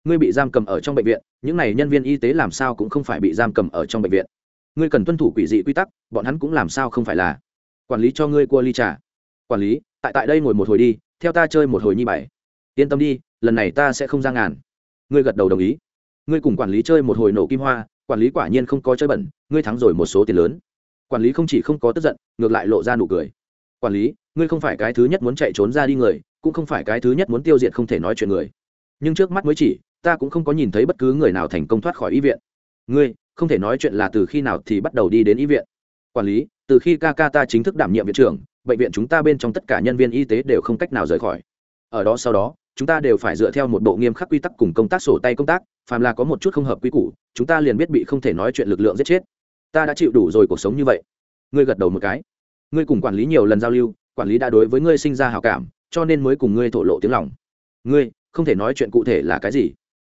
Ngươi bị giam cầm ở trong bệnh viện, những n à y nhân viên y tế làm sao cũng không phải bị giam cầm ở trong bệnh viện ngươi cần tuân thủ quỷ dị quy tắc, bọn hắn cũng làm sao không phải là? Quản lý cho ngươi cua ly trà. Quản lý, tại tại đây ngồi một hồi đi, theo ta chơi một hồi nhi bảy yên tâm đi, lần này ta sẽ không ra ngàn. Ngươi gật đầu đồng ý. Ngươi cùng quản lý chơi một hồi nổ kim hoa, quản lý quả nhiên không có chơi bẩn, ngươi thắng rồi một số tiền lớn. Quản lý không chỉ không có tức giận, ngược lại lộ ra nụ cười. Quản lý, ngươi không phải cái thứ nhất muốn chạy trốn ra đi người, cũng không phải cái thứ nhất muốn tiêu diệt không thể nói chuyện người. Nhưng trước mắt mới chỉ, ta cũng không có nhìn thấy bất cứ người nào thành công thoát khỏi y viện. Ngươi không thể nói chuyện là từ khi nào thì bắt đầu đi đến y viện. Quản lý, từ khi ca ca ta chính thức đảm nhiệm viện trưởng, bệnh viện chúng ta bên trong tất cả nhân viên y tế đều không cách nào rời khỏi. Ở đó sau đó, chúng ta đều phải dựa theo một bộ nghiêm khắc quy tắc cùng công tác sổ tay công tác, phàm là có một chút không hợp quy củ, chúng ta liền biết bị không thể nói chuyện lực lượng giết chết. Ta đã chịu đủ rồi cuộc sống như vậy. Ngươi gật đầu một cái. Ngươi cùng quản lý nhiều lần giao lưu, quản lý đã đối với ngươi sinh ra hào cảm, cho nên mới cùng ngươi thổ lộ tiếng lòng. Ngươi, không thể nói chuyện cụ thể là cái gì?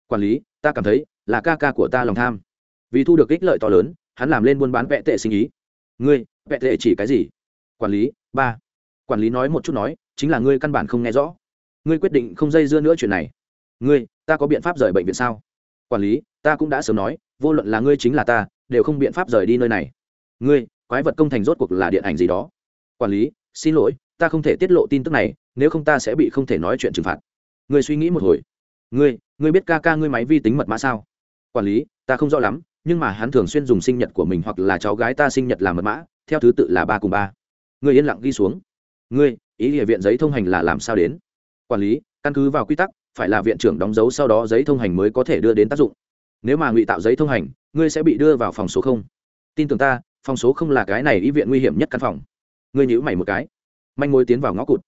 Quản lý, ta cảm thấy là ca ca của ta lòng tham vì thu được ích lợi to lớn, hắn làm lên buôn bán vẽ tệ sinh ý. Ngươi, vẽ tệ chỉ cái gì? Quản lý, ba. Quản lý nói một chút nói, chính là ngươi căn bản không nghe rõ. Ngươi quyết định không dây dưa nữa chuyện này. Ngươi, ta có biện pháp rời bệnh viện sao? Quản lý, ta cũng đã sớm nói, vô luận là ngươi chính là ta, đều không biện pháp rời đi nơi này. Ngươi, quái vật công thành rốt cuộc là điện ảnh gì đó? Quản lý, xin lỗi, ta không thể tiết lộ tin tức này, nếu không ta sẽ bị không thể nói chuyện trừng phạt. Ngươi suy nghĩ một hồi. Ngươi ngươi biết ca ca ngươi máy vi tính mật mã sao? Quản lý, ta không rõ lắm nhưng mà hắn thường xuyên dùng sinh nhật của mình hoặc là cháu gái ta sinh nhật làm mật mã, theo thứ tự là ba cùng ba. Người yên lặng ghi xuống. Ngươi, ý địa viện giấy thông hành là làm sao đến? Quản lý, căn cứ vào quy tắc, phải là viện trưởng đóng dấu sau đó giấy thông hành mới có thể đưa đến tác dụng. Nếu mà ngụy tạo giấy thông hành, ngươi sẽ bị đưa vào phòng số không. Tin tưởng ta, phòng số không là cái này ý viện nguy hiểm nhất căn phòng. Ngươi nhữ mày một cái. Manh mối tiến vào ngõ cụt.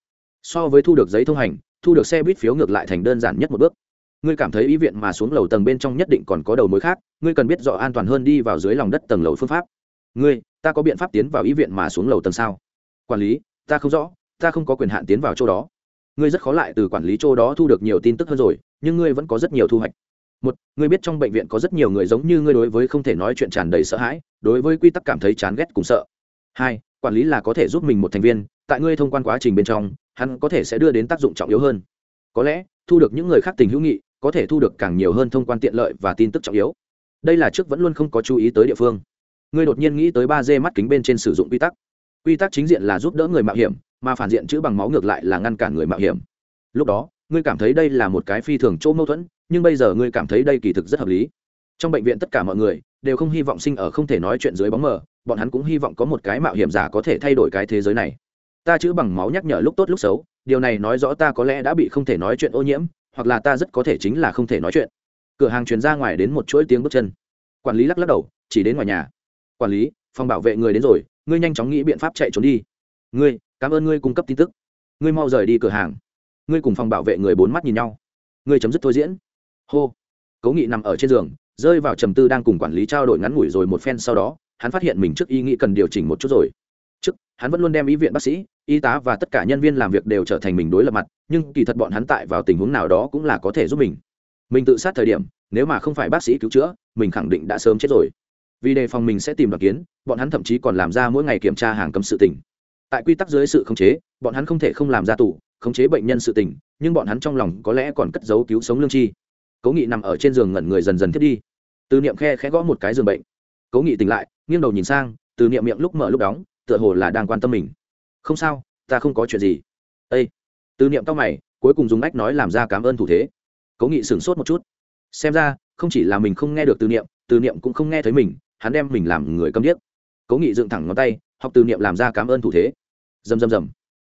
So với thu được giấy thông hành, thu được xe buýt phiếu ngược lại thành đơn giản nhất một bước ngươi cảm thấy ý viện mà xuống lầu tầng bên trong nhất định còn có đầu mối khác, ngươi cần biết rõ an toàn hơn đi vào dưới lòng đất tầng lầu phương pháp. Ngươi, ta có biện pháp tiến vào ý viện mà xuống lầu tầng sao? Quản lý, ta không rõ, ta không có quyền hạn tiến vào chỗ đó. Ngươi rất khó lại từ quản lý chỗ đó thu được nhiều tin tức hơn rồi, nhưng ngươi vẫn có rất nhiều thu hoạch. Một, ngươi biết trong bệnh viện có rất nhiều người giống như ngươi đối với không thể nói chuyện tràn đầy sợ hãi, đối với quy tắc cảm thấy chán ghét cùng sợ. Hai, quản lý là có thể giúp mình một thành viên, tại ngươi thông quan quá trình bên trong, hắn có thể sẽ đưa đến tác dụng trọng yếu hơn. Có lẽ, thu được những người khác tình hữu nghị có thể thu được càng nhiều hơn thông quan tiện lợi và tin tức trọng yếu. Đây là trước vẫn luôn không có chú ý tới địa phương. Ngươi đột nhiên nghĩ tới ba d mắt kính bên trên sử dụng quy tắc. Quy tắc chính diện là giúp đỡ người mạo hiểm, mà phản diện chữ bằng máu ngược lại là ngăn cản người mạo hiểm. Lúc đó, ngươi cảm thấy đây là một cái phi thường chỗ mâu thuẫn, nhưng bây giờ ngươi cảm thấy đây kỳ thực rất hợp lý. Trong bệnh viện tất cả mọi người đều không hy vọng sinh ở không thể nói chuyện dưới bóng mờ, bọn hắn cũng hy vọng có một cái mạo hiểm giả có thể thay đổi cái thế giới này. Ta chữ bằng máu nhắc nhở lúc tốt lúc xấu, điều này nói rõ ta có lẽ đã bị không thể nói chuyện ô nhiễm hoặc là ta rất có thể chính là không thể nói chuyện. Cửa hàng chuyển ra ngoài đến một chuỗi tiếng bước chân. Quản lý lắc lắc đầu, chỉ đến ngoài nhà. Quản lý, phòng bảo vệ người đến rồi, ngươi nhanh chóng nghĩ biện pháp chạy trốn đi. Ngươi, cảm ơn ngươi cung cấp tin tức. Ngươi mau rời đi cửa hàng. Ngươi cùng phòng bảo vệ người bốn mắt nhìn nhau. Ngươi chấm dứt thôi diễn. Hô. Cố nghị nằm ở trên giường, rơi vào trầm tư đang cùng quản lý trao đổi ngắn ngủi rồi một phen sau đó, hắn phát hiện mình trước ý nghĩ cần điều chỉnh một chút rồi. Trước, hắn vẫn luôn đem ý viện bác sĩ y tá và tất cả nhân viên làm việc đều trở thành mình đối lập mặt, nhưng kỳ thật bọn hắn tại vào tình huống nào đó cũng là có thể giúp mình. Mình tự sát thời điểm, nếu mà không phải bác sĩ cứu chữa, mình khẳng định đã sớm chết rồi. Vì đề phòng mình sẽ tìm đoạt kiến, bọn hắn thậm chí còn làm ra mỗi ngày kiểm tra hàng cấm sự tình. Tại quy tắc dưới sự khống chế, bọn hắn không thể không làm ra tù, khống chế bệnh nhân sự tình, nhưng bọn hắn trong lòng có lẽ còn cất giấu cứu sống lương chi cố nghị nằm ở trên giường ngẩn người dần dần thiết đi. Từ niệm khe khẽ gõ một cái giường bệnh. Cố nghị tỉnh lại, nghiêng đầu nhìn sang, từ niệm miệng lúc mở lúc đóng, tựa hồ là đang quan tâm mình không sao, ta không có chuyện gì. Â từ niệm tao mày, cuối cùng dùng ách nói làm ra cảm ơn thủ thế. Cố nghị sửng sốt một chút. Xem ra, không chỉ là mình không nghe được từ niệm từ niệm cũng không nghe thấy mình, hắn đem mình làm người câm điếc. Cố nghị dựng thẳng ngón tay, học từ niệm làm ra cảm ơn thủ thế. Rầm rầm rầm.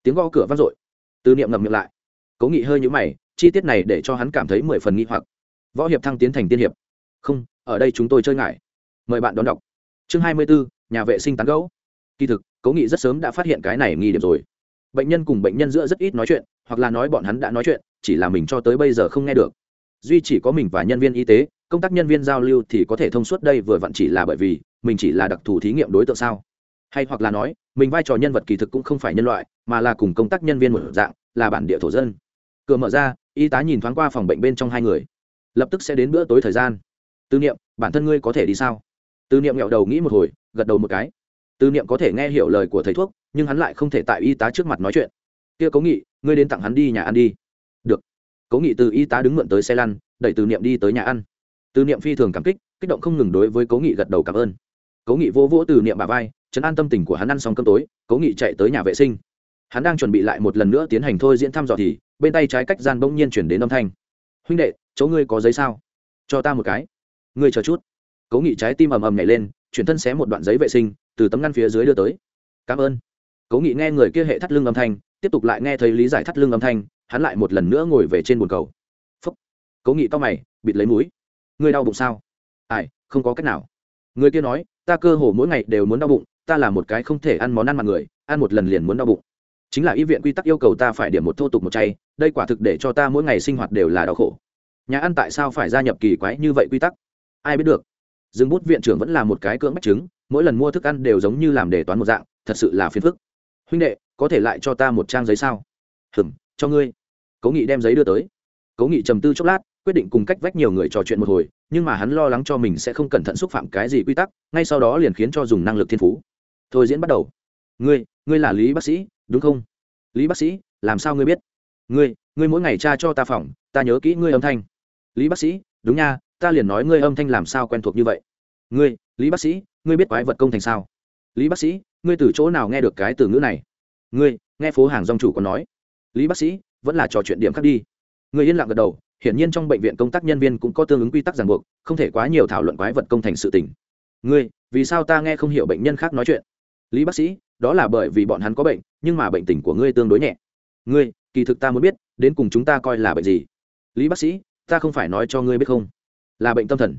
Tiếng gõ cửa vang dội. Từ niệm ngậm miệng lại. Cố nghị hơi nhũ mày, chi tiết này để cho hắn cảm thấy mười phần nghi hoặc. Võ hiệp thăng tiến thành tiên hiệp. Không, ở đây chúng tôi chơi ngại. Mời bạn đón đọc. Chương hai mươi bốn nhà vệ sinh tán gấu kỳ thực cố nghị rất sớm đã phát hiện cái này nghi điểm rồi. Bệnh nhân cùng bệnh nhân giữa rất ít nói chuyện, hoặc là nói bọn hắn đã nói chuyện, chỉ là mình cho tới bây giờ không nghe được. Duy chỉ có mình và nhân viên y tế, công tác nhân viên giao lưu thì có thể thông suốt đây vừa vặn chỉ là bởi vì, mình chỉ là đặc thù thí nghiệm đối tượng sao? Hay hoặc là nói, mình vai trò nhân vật kỳ thực cũng không phải nhân loại, mà là cùng công tác nhân viên một dạng, là bản địa thổ dân. Cửa mở ra, y tá nhìn thoáng qua phòng bệnh bên trong hai người. Lập tức sẽ đến bữa tối thời gian. Tư niệm, bản thân ngươi có thể đi sao? Tư niệm nghẹo đầu nghĩ một hồi, gật đầu một cái tư niệm có thể nghe hiểu lời của thầy thuốc, nhưng hắn lại không thể tại y tá trước mặt nói chuyện. Kia cố nghị, ngươi đến tặng hắn đi nhà ăn đi. Được. Cố nghị từ y tá đứng mượn tới xe lăn, đẩy từ niệm đi tới nhà ăn. Từ niệm phi thường cảm kích kích động không ngừng đối với cố nghị gật đầu cảm ơn. Cố nghị vô vỗ từ niệm bà vai, chấn an tâm tình của hắn ăn xong cơm tối, cố nghị chạy tới nhà vệ sinh. Hắn đang chuẩn bị lại một lần nữa tiến hành thôi diễn thăm dò thì, bên tay trái cách gian bỗng nhiên chuyển đến âm thanh. Huynh đệ, chỗ ngươi có giấy sao? Cho ta một cái. Ngươi chờ chút. Cố nghị trái tim ầm ầm nhảy lên, chuyển thân xé một đoạn giấy vệ sinh từ tấm ngăn phía dưới đưa tới. Cảm ơn. Cố nghị nghe người kia hệ thắt lưng âm thanh, tiếp tục lại nghe thấy lý giải thắt lưng âm thanh, hắn lại một lần nữa ngồi về trên bồn cầu. Phúc. Cố nghị to mày, bịt lấy mũi. ngươi đau bụng sao? Ai, không có cách nào. Người kia nói, ta cơ hồ mỗi ngày đều muốn đau bụng, ta là một cái không thể ăn món ăn mặt người, ăn một lần liền muốn đau bụng. Chính là y viện quy tắc yêu cầu ta phải điểm một thô tục một chay, đây quả thực để cho ta mỗi ngày sinh hoạt đều là đau khổ. Nhà ăn tại sao phải gia nhập kỳ quái như vậy quy tắc? Ai biết được dương bút viện trưởng vẫn là một cái cưỡng bách chứng mỗi lần mua thức ăn đều giống như làm đề toán một dạng, thật sự là phiền phức. Huynh đệ, có thể lại cho ta một trang giấy sao? Hừm, cho ngươi. Cố nghị đem giấy đưa tới. Cố nghị trầm tư chốc lát, quyết định cùng cách vách nhiều người trò chuyện một hồi, nhưng mà hắn lo lắng cho mình sẽ không cẩn thận xúc phạm cái gì quy tắc, ngay sau đó liền khiến cho dùng năng lực thiên phú. Thôi diễn bắt đầu. Ngươi ngươi là lý bác sĩ, đúng không? Lý bác sĩ, làm sao ngươi biết? Ngươi ngươi mỗi ngày tra cho ta phòng, ta nhớ kỹ ngươi âm thanh. Lý bác sĩ, đúng nha ta liền nói ngươi âm thanh làm sao quen thuộc như vậy. Ngươi, lý bác sĩ, ngươi biết quái vật công thành sao? Lý bác sĩ, ngươi từ chỗ nào nghe được cái từ ngữ này? Ngươi, nghe phố hàng dòng chủ có nói. Lý bác sĩ, vẫn là trò chuyện điểm khác đi. Ngươi yên lặng gật đầu, hiển nhiên trong bệnh viện công tác nhân viên cũng có tương ứng quy tắc ràng buộc, không thể quá nhiều thảo luận quái vật công thành sự tình. Ngươi, vì sao ta nghe không hiểu bệnh nhân khác nói chuyện? Lý bác sĩ, đó là bởi vì bọn hắn có bệnh, nhưng mà bệnh tình của ngươi tương đối nhẹ. Ngươi, kỳ thực ta muốn biết, đến cùng chúng ta coi là bệnh gì? Lý bác sĩ, ta không phải nói cho ngươi biết không? Là bệnh tâm thần.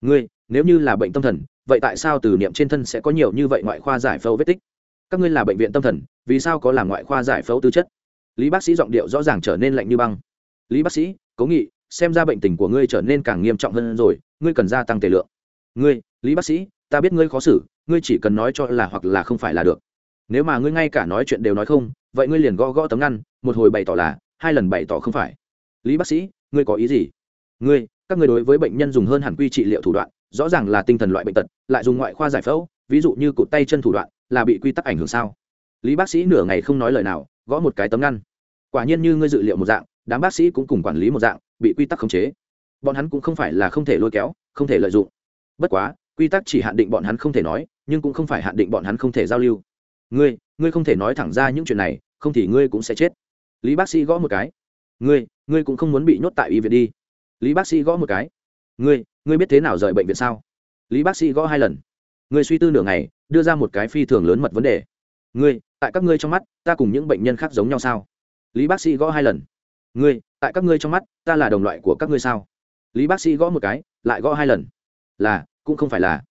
Ngươi, nếu như là bệnh tâm thần, vậy tại sao từ niệm trên thân sẽ có nhiều như vậy ngoại khoa giải phẫu vết tích? Các ngươi là bệnh viện tâm thần, vì sao có làm ngoại khoa giải phẫu tư chất? Lý bác sĩ giọng điệu rõ ràng trở nên lạnh như băng. Lý bác sĩ, cố nghị, xem ra bệnh tình của ngươi trở nên càng nghiêm trọng hơn rồi, ngươi cần gia tăng tề lượng. Ngươi, lý bác sĩ, ta biết ngươi khó xử, ngươi chỉ cần nói cho là hoặc là không phải là được. Nếu mà ngươi ngay cả nói chuyện đều nói không, vậy ngươi liền gõ gõ tấm ngăn, một hồi bày tỏ là, hai lần bày tỏ không phải. Lý bác sĩ, ngươi có ý gì? Ngươi các người đối với bệnh nhân dùng hơn hẳn quy trị liệu thủ đoạn, rõ ràng là tinh thần loại bệnh tật, lại dùng ngoại khoa giải phẫu, ví dụ như cụt tay chân thủ đoạn, là bị quy tắc ảnh hưởng sao? Lý bác sĩ nửa ngày không nói lời nào, gõ một cái tấm ngăn. Quả nhiên như ngươi dự liệu một dạng, đám bác sĩ cũng cùng quản lý một dạng, bị quy tắc khống chế. Bọn hắn cũng không phải là không thể lôi kéo, không thể lợi dụng. Bất quá, quy tắc chỉ hạn định bọn hắn không thể nói, nhưng cũng không phải hạn định bọn hắn không thể giao lưu. Ngươi ngươi không thể nói thẳng ra những chuyện này, không thì ngươi cũng sẽ chết. Lý bác sĩ gõ một cái. Ngươi ngươi cũng không muốn bị nhốt tại y viện đi lý bác sĩ gõ một cái. Ngươi ngươi biết thế nào rời bệnh viện sao? Lý bác sĩ gõ hai lần. Ngươi suy tư nửa ngày, đưa ra một cái phi thường lớn mật vấn đề. Ngươi, tại các ngươi trong mắt, ta cùng những bệnh nhân khác giống nhau sao? Lý bác sĩ gõ hai lần. Ngươi, tại các ngươi trong mắt, ta là đồng loại của các ngươi sao? Lý bác sĩ gõ một cái, lại gõ hai lần. Là, cũng không phải là.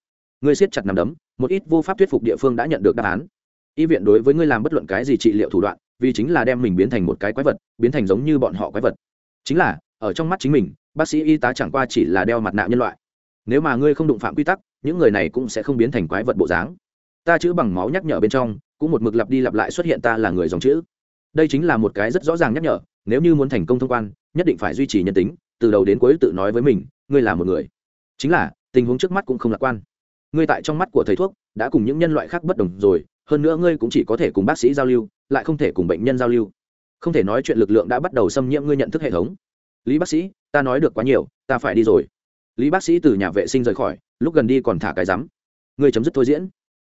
Ngươi siết chặt nằm đấm, một ít vô pháp thuyết phục địa phương đã nhận được đáp án. Y viện đối với ngươi làm bất luận cái gì trị liệu thủ đoạn, vì chính là đem mình biến thành một cái quái vật, biến thành giống như bọn họ quái vật. Chính là, ở trong mắt chính mình bác sĩ y tá chẳng qua chỉ là đeo mặt nạ nhân loại. Nếu mà ngươi không đụng phạm quy tắc, những người này cũng sẽ không biến thành quái vật bộ dáng. Ta chữ bằng máu nhắc nhở bên trong, cũng một mực lặp đi lặp lại xuất hiện ta là người dòng chữ. Đây chính là một cái rất rõ ràng nhắc nhở, nếu như muốn thành công thông quan, nhất định phải duy trì nhân tính, từ đầu đến cuối tự nói với mình, ngươi là một người. Chính là, tình huống trước mắt cũng không lạc quan. Ngươi tại trong mắt của thầy thuốc, đã cùng những nhân loại khác bất đồng rồi, hơn nữa ngươi cũng chỉ có thể cùng bác sĩ giao lưu, lại không thể cùng bệnh nhân giao lưu. Không thể nói chuyện lực lượng đã bắt đầu xâm nhiễm ngươi nhận thức hệ thống lý bác sĩ, ta nói được quá nhiều, ta phải đi rồi. Lý bác sĩ từ nhà vệ sinh rời khỏi, lúc gần đi còn thả cái rắm. Ngươi chấm dứt thôi diễn.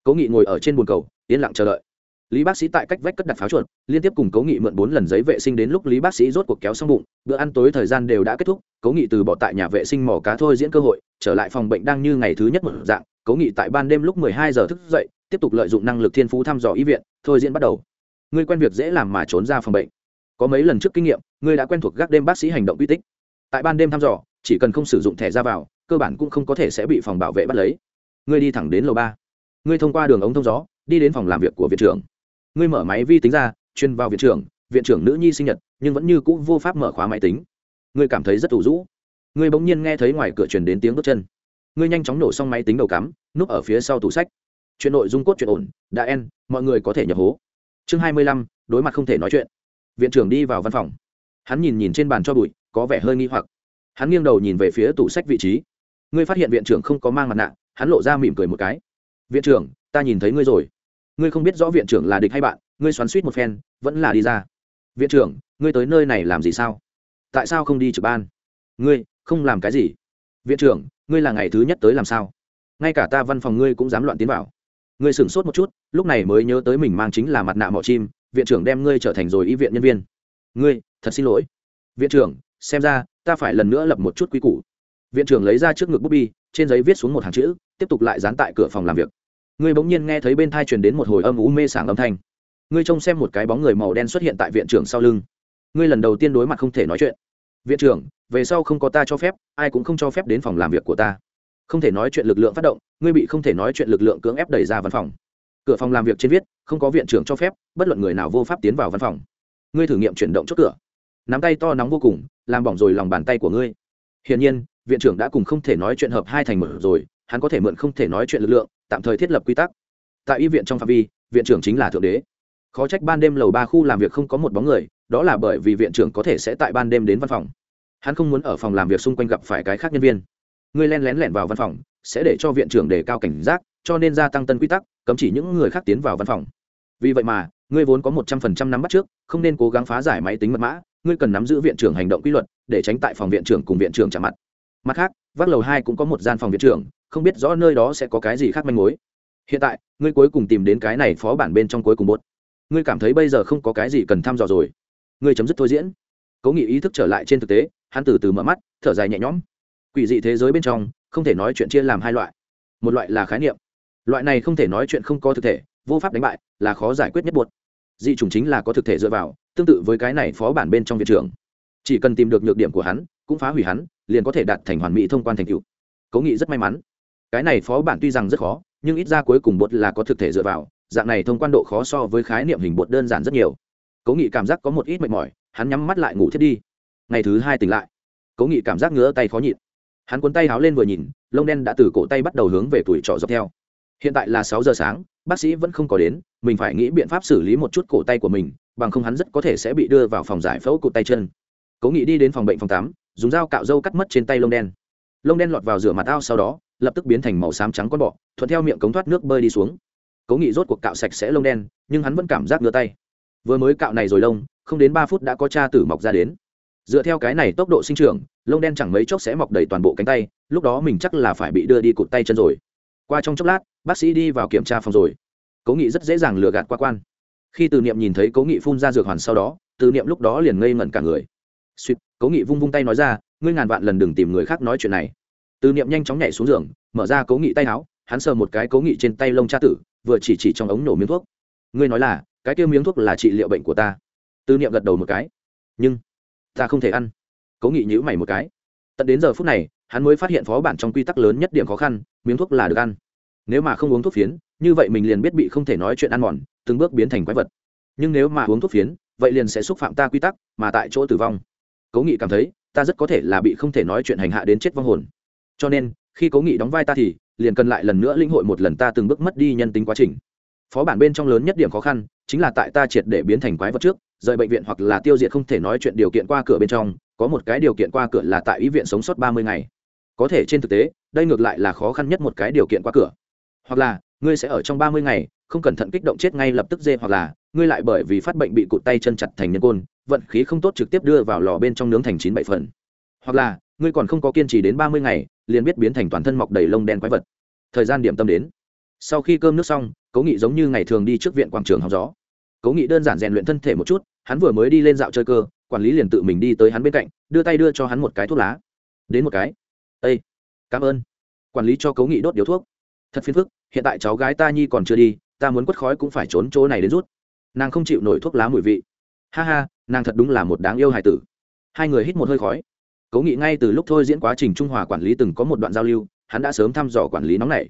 Cố nghị ngồi ở trên bồn cầu, yên lặng chờ đợi. Lý bác sĩ tại cách vách cất đặt pháo chuột, liên tiếp cùng cố nghị mượn bốn lần giấy vệ sinh đến lúc lý bác sĩ rốt cuộc kéo xong bụng, bữa ăn tối thời gian đều đã kết thúc, cố nghị từ bỏ tại nhà vệ sinh mỏ cá thôi diễn cơ hội, trở lại phòng bệnh đang như ngày thứ nhất một dạng, cố nghị tại ban đêm lúc mười hai giờ thức dậy, tiếp tục lợi dụng năng lực thiên phú thăm dò y viện, thôi diễn bắt đầu. Ngươi quen việc dễ làm mà trốn ra phòng bệnh có mấy lần trước kinh nghiệm, ngươi đã quen thuộc gác đêm bác sĩ hành động uy tích. Tại ban đêm thăm dò, chỉ cần không sử dụng thẻ ra vào, cơ bản cũng không có thể sẽ bị phòng bảo vệ bắt lấy. Ngươi đi thẳng đến lầu ba. Ngươi thông qua đường ống thông gió, đi đến phòng làm việc của viện trưởng. Ngươi mở máy vi tính ra, chuyên vào viện trưởng viện trưởng nữ nhi sinh nhật, nhưng vẫn như c ũ vô pháp mở khóa máy tính. Ngươi cảm thấy rất ủ rũ. Ngươi bỗng nhiên nghe thấy ngoài cửa truyền đến tiếng bước chân. Ngươi nhanh chóng nổ xong máy tính đầu cắm, núp ở phía sau tủ sách. Chuyện nội dung cốt chuyện ổn, đã en mọi người có thể nhập hố. Chương hai mươi lăm, đối mặt không thể nói chuyện viện trưởng đi vào văn phòng. Hắn nhìn nhìn trên bàn cho bụi, có vẻ hơi nghi hoặc. Hắn nghiêng đầu nhìn về phía tủ sách vị trí. Ngươi phát hiện viện trưởng không có mang mặt nạ, hắn lộ ra mỉm cười một cái. Viện trưởng, ta nhìn thấy ngươi rồi. Ngươi không biết rõ viện trưởng là địch hay bạn, ngươi xoắn suýt một phen, vẫn là đi ra. Viện trưởng, ngươi tới nơi này làm gì sao? Tại sao không đi trực ban? Ngươi, không làm cái gì? Viện trưởng, ngươi là ngày thứ nhất tới làm sao? Ngay cả ta văn phòng ngươi cũng dám loạn tiến vào. Ngươi sửng sốt một chút, lúc này mới nhớ tới mình mang chính là mặt nạ mỏ chim viện trưởng đem ngươi trở thành rồi y viện nhân viên. Ngươi, thật xin lỗi. Viện trưởng, xem ra, ta phải lần nữa lập một chút quy củ. Viện trưởng lấy ra trước ngực bút bi, trên giấy viết xuống một hàng chữ, tiếp tục lại dán tại cửa phòng làm việc. Ngươi bỗng nhiên nghe thấy bên thai truyền đến một hồi âm ú mê sảng âm thanh. Ngươi trông xem một cái bóng người màu đen xuất hiện tại viện trưởng sau lưng. Ngươi lần đầu tiên đối mặt không thể nói chuyện. Viện trưởng, về sau không có ta cho phép, ai cũng không cho phép đến phòng làm việc của ta. Không thể nói chuyện lực lượng phát động, ngươi bị không thể nói chuyện lực lượng cưỡng ép đẩy ra văn phòng. Cửa phòng làm việc trên viết không có viện trưởng cho phép, bất luận người nào vô pháp tiến vào văn phòng. Ngươi thử nghiệm chuyển động chốt cửa. Nắm tay to nóng vô cùng, làm bỏng rồi lòng bàn tay của ngươi. Hiển nhiên, viện trưởng đã cùng không thể nói chuyện hợp hai thành một rồi, hắn có thể mượn không thể nói chuyện lực lượng, tạm thời thiết lập quy tắc. Tại y viện trong phạm vi, viện trưởng chính là thượng đế. Khó trách ban đêm lầu ba khu làm việc không có một bóng người, đó là bởi vì viện trưởng có thể sẽ tại ban đêm đến văn phòng. Hắn không muốn ở phòng làm việc xung quanh gặp phải cái khác nhân viên. Ngươi len lén lẻn vào văn phòng, sẽ để cho viện trưởng đề cao cảnh giác, cho nên gia tăng tân quy tắc, cấm chỉ những người khác tiến vào văn phòng vì vậy mà, ngươi vốn có một trăm phần trăm nắm bắt trước, không nên cố gắng phá giải máy tính mật mã, ngươi cần nắm giữ viện trưởng hành động quy luật, để tránh tại phòng viện trưởng cùng viện trưởng chạm mặt. Mặt khác, vác lầu hai cũng có một gian phòng viện trưởng, không biết rõ nơi đó sẽ có cái gì khác manh mối. Hiện tại, ngươi cuối cùng tìm đến cái này phó bản bên trong cuối cùng bốt. Ngươi cảm thấy bây giờ không có cái gì cần thăm dò rồi. Ngươi chấm dứt thôi diễn. Cố nghị ý thức trở lại trên thực tế, hắn từ từ mở mắt, thở dài nhẹ nhõm. Quỷ dị thế giới bên trong, không thể nói chuyện chia làm hai loại. Một loại là khái niệm. Loại này không thể nói chuyện không có thực thể vô pháp đánh bại, là khó giải quyết nhất buộc. Dị chủng chính là có thực thể dựa vào, tương tự với cái này phó bản bên trong viện trưởng. Chỉ cần tìm được nhược điểm của hắn, cũng phá hủy hắn, liền có thể đạt thành hoàn mỹ thông quan thành cựu cố nghị rất may mắn. Cái này phó bản tuy rằng rất khó, nhưng ít ra cuối cùng bột là có thực thể dựa vào, dạng này thông quan độ khó so với khái niệm hình bột đơn giản rất nhiều. Cố nghị cảm giác có một ít mệt mỏi, hắn nhắm mắt lại ngủ thiết đi. Ngày thứ hai tỉnh lại, cố nghị cảm giác ngứa tay khó nhịn. Hắn cuốn tay háo lên vừa nhìn, lông đen đã từ cổ tay bắt đầu hướng về tuổi trọ dọc theo hiện tại là sáu giờ sáng, bác sĩ vẫn không có đến, mình phải nghĩ biện pháp xử lý một chút cổ tay của mình, bằng không hắn rất có thể sẽ bị đưa vào phòng giải phẫu cụt tay chân. Cố nghị đi đến phòng bệnh phòng tám, dùng dao cạo râu cắt mất trên tay lông đen. Lông đen lọt vào rửa mặt ao sau đó, lập tức biến thành màu xám trắng con bọ, thuận theo miệng cống thoát nước bơi đi xuống. Cố nghị rốt cuộc cạo sạch sẽ lông đen, nhưng hắn vẫn cảm giác ngứa tay. Vừa mới cạo này rồi lông, không đến ba phút đã có cha tử mọc ra đến. Dựa theo cái này tốc độ sinh trưởng, lông đen chẳng mấy chốc sẽ mọc đầy toàn bộ cánh tay, lúc đó mình chắc là phải bị đưa đi cụt tay chân rồi qua trong chốc lát, bác sĩ đi vào kiểm tra phòng rồi. Cố nghị rất dễ dàng lừa gạt qua quan. Khi từ niệm nhìn thấy cố nghị phun ra dược hoàn sau đó, từ niệm lúc đó liền ngây ngẩn cả người. Suýt, cố nghị vung vung tay nói ra, ngươi ngàn vạn lần đừng tìm người khác nói chuyện này. Từ niệm nhanh chóng nhảy xuống giường, mở ra cố nghị tay áo, hắn sờ một cái cố nghị trên tay lông cha tử, vừa chỉ chỉ trong ống nổ miếng thuốc. Ngươi nói là, cái kia miếng thuốc là trị liệu bệnh của ta. Từ niệm gật đầu một cái. Nhưng ta không thể ăn. Cố nghị nhữ mày một cái. Tận đến giờ phút này hắn mới phát hiện phó bản trong quy tắc lớn nhất điểm khó khăn, miếng thuốc là được ăn. Nếu mà không uống thuốc phiến, như vậy mình liền biết bị không thể nói chuyện ăn mòn, từng bước biến thành quái vật. Nhưng nếu mà uống thuốc phiến, vậy liền sẽ xúc phạm ta quy tắc, mà tại chỗ tử vong. Cố nghị cảm thấy, ta rất có thể là bị không thể nói chuyện hành hạ đến chết vong hồn. Cho nên, khi cố nghị đóng vai ta thì, liền cần lại lần nữa linh hội một lần ta từng bước mất đi nhân tính quá trình. Phó bản bên trong lớn nhất điểm khó khăn, chính là tại ta triệt để biến thành quái vật trước, rời bệnh viện hoặc là tiêu diệt không thể nói chuyện điều kiện qua cửa bên trong, có một cái điều kiện qua cửa là tại ý viện sống sót ba mươi ngày có thể trên thực tế, đây ngược lại là khó khăn nhất một cái điều kiện qua cửa. Hoặc là, ngươi sẽ ở trong ba mươi ngày, không cẩn thận kích động chết ngay lập tức dê, hoặc là, ngươi lại bởi vì phát bệnh bị cụt tay chân chặt thành nhân côn, vận khí không tốt trực tiếp đưa vào lò bên trong nướng thành chín bảy phần. Hoặc là, ngươi còn không có kiên trì đến ba mươi ngày, liền biết biến thành toàn thân mọc đầy lông đen quái vật. Thời gian điểm tâm đến. Sau khi cơm nước xong, cố nghị giống như ngày thường đi trước viện quảng trường học gió. Cố nghị đơn giản rèn luyện thân thể một chút, hắn vừa mới đi lên dạo chơi cơ, quản lý liền tự mình đi tới hắn bên cạnh, đưa tay đưa cho hắn một cái thuốc lá. Đến một cái ây cảm ơn. Quản lý cho cố nghị đốt điếu thuốc. Thật phiền phức, hiện tại cháu gái ta nhi còn chưa đi, ta muốn quất khói cũng phải trốn chỗ này đến rút. Nàng không chịu nổi thuốc lá mùi vị. Ha ha, nàng thật đúng là một đáng yêu hài tử. Hai người hít một hơi khói. Cố nghị ngay từ lúc thôi diễn quá trình trung hòa quản lý từng có một đoạn giao lưu, hắn đã sớm thăm dò quản lý nóng này.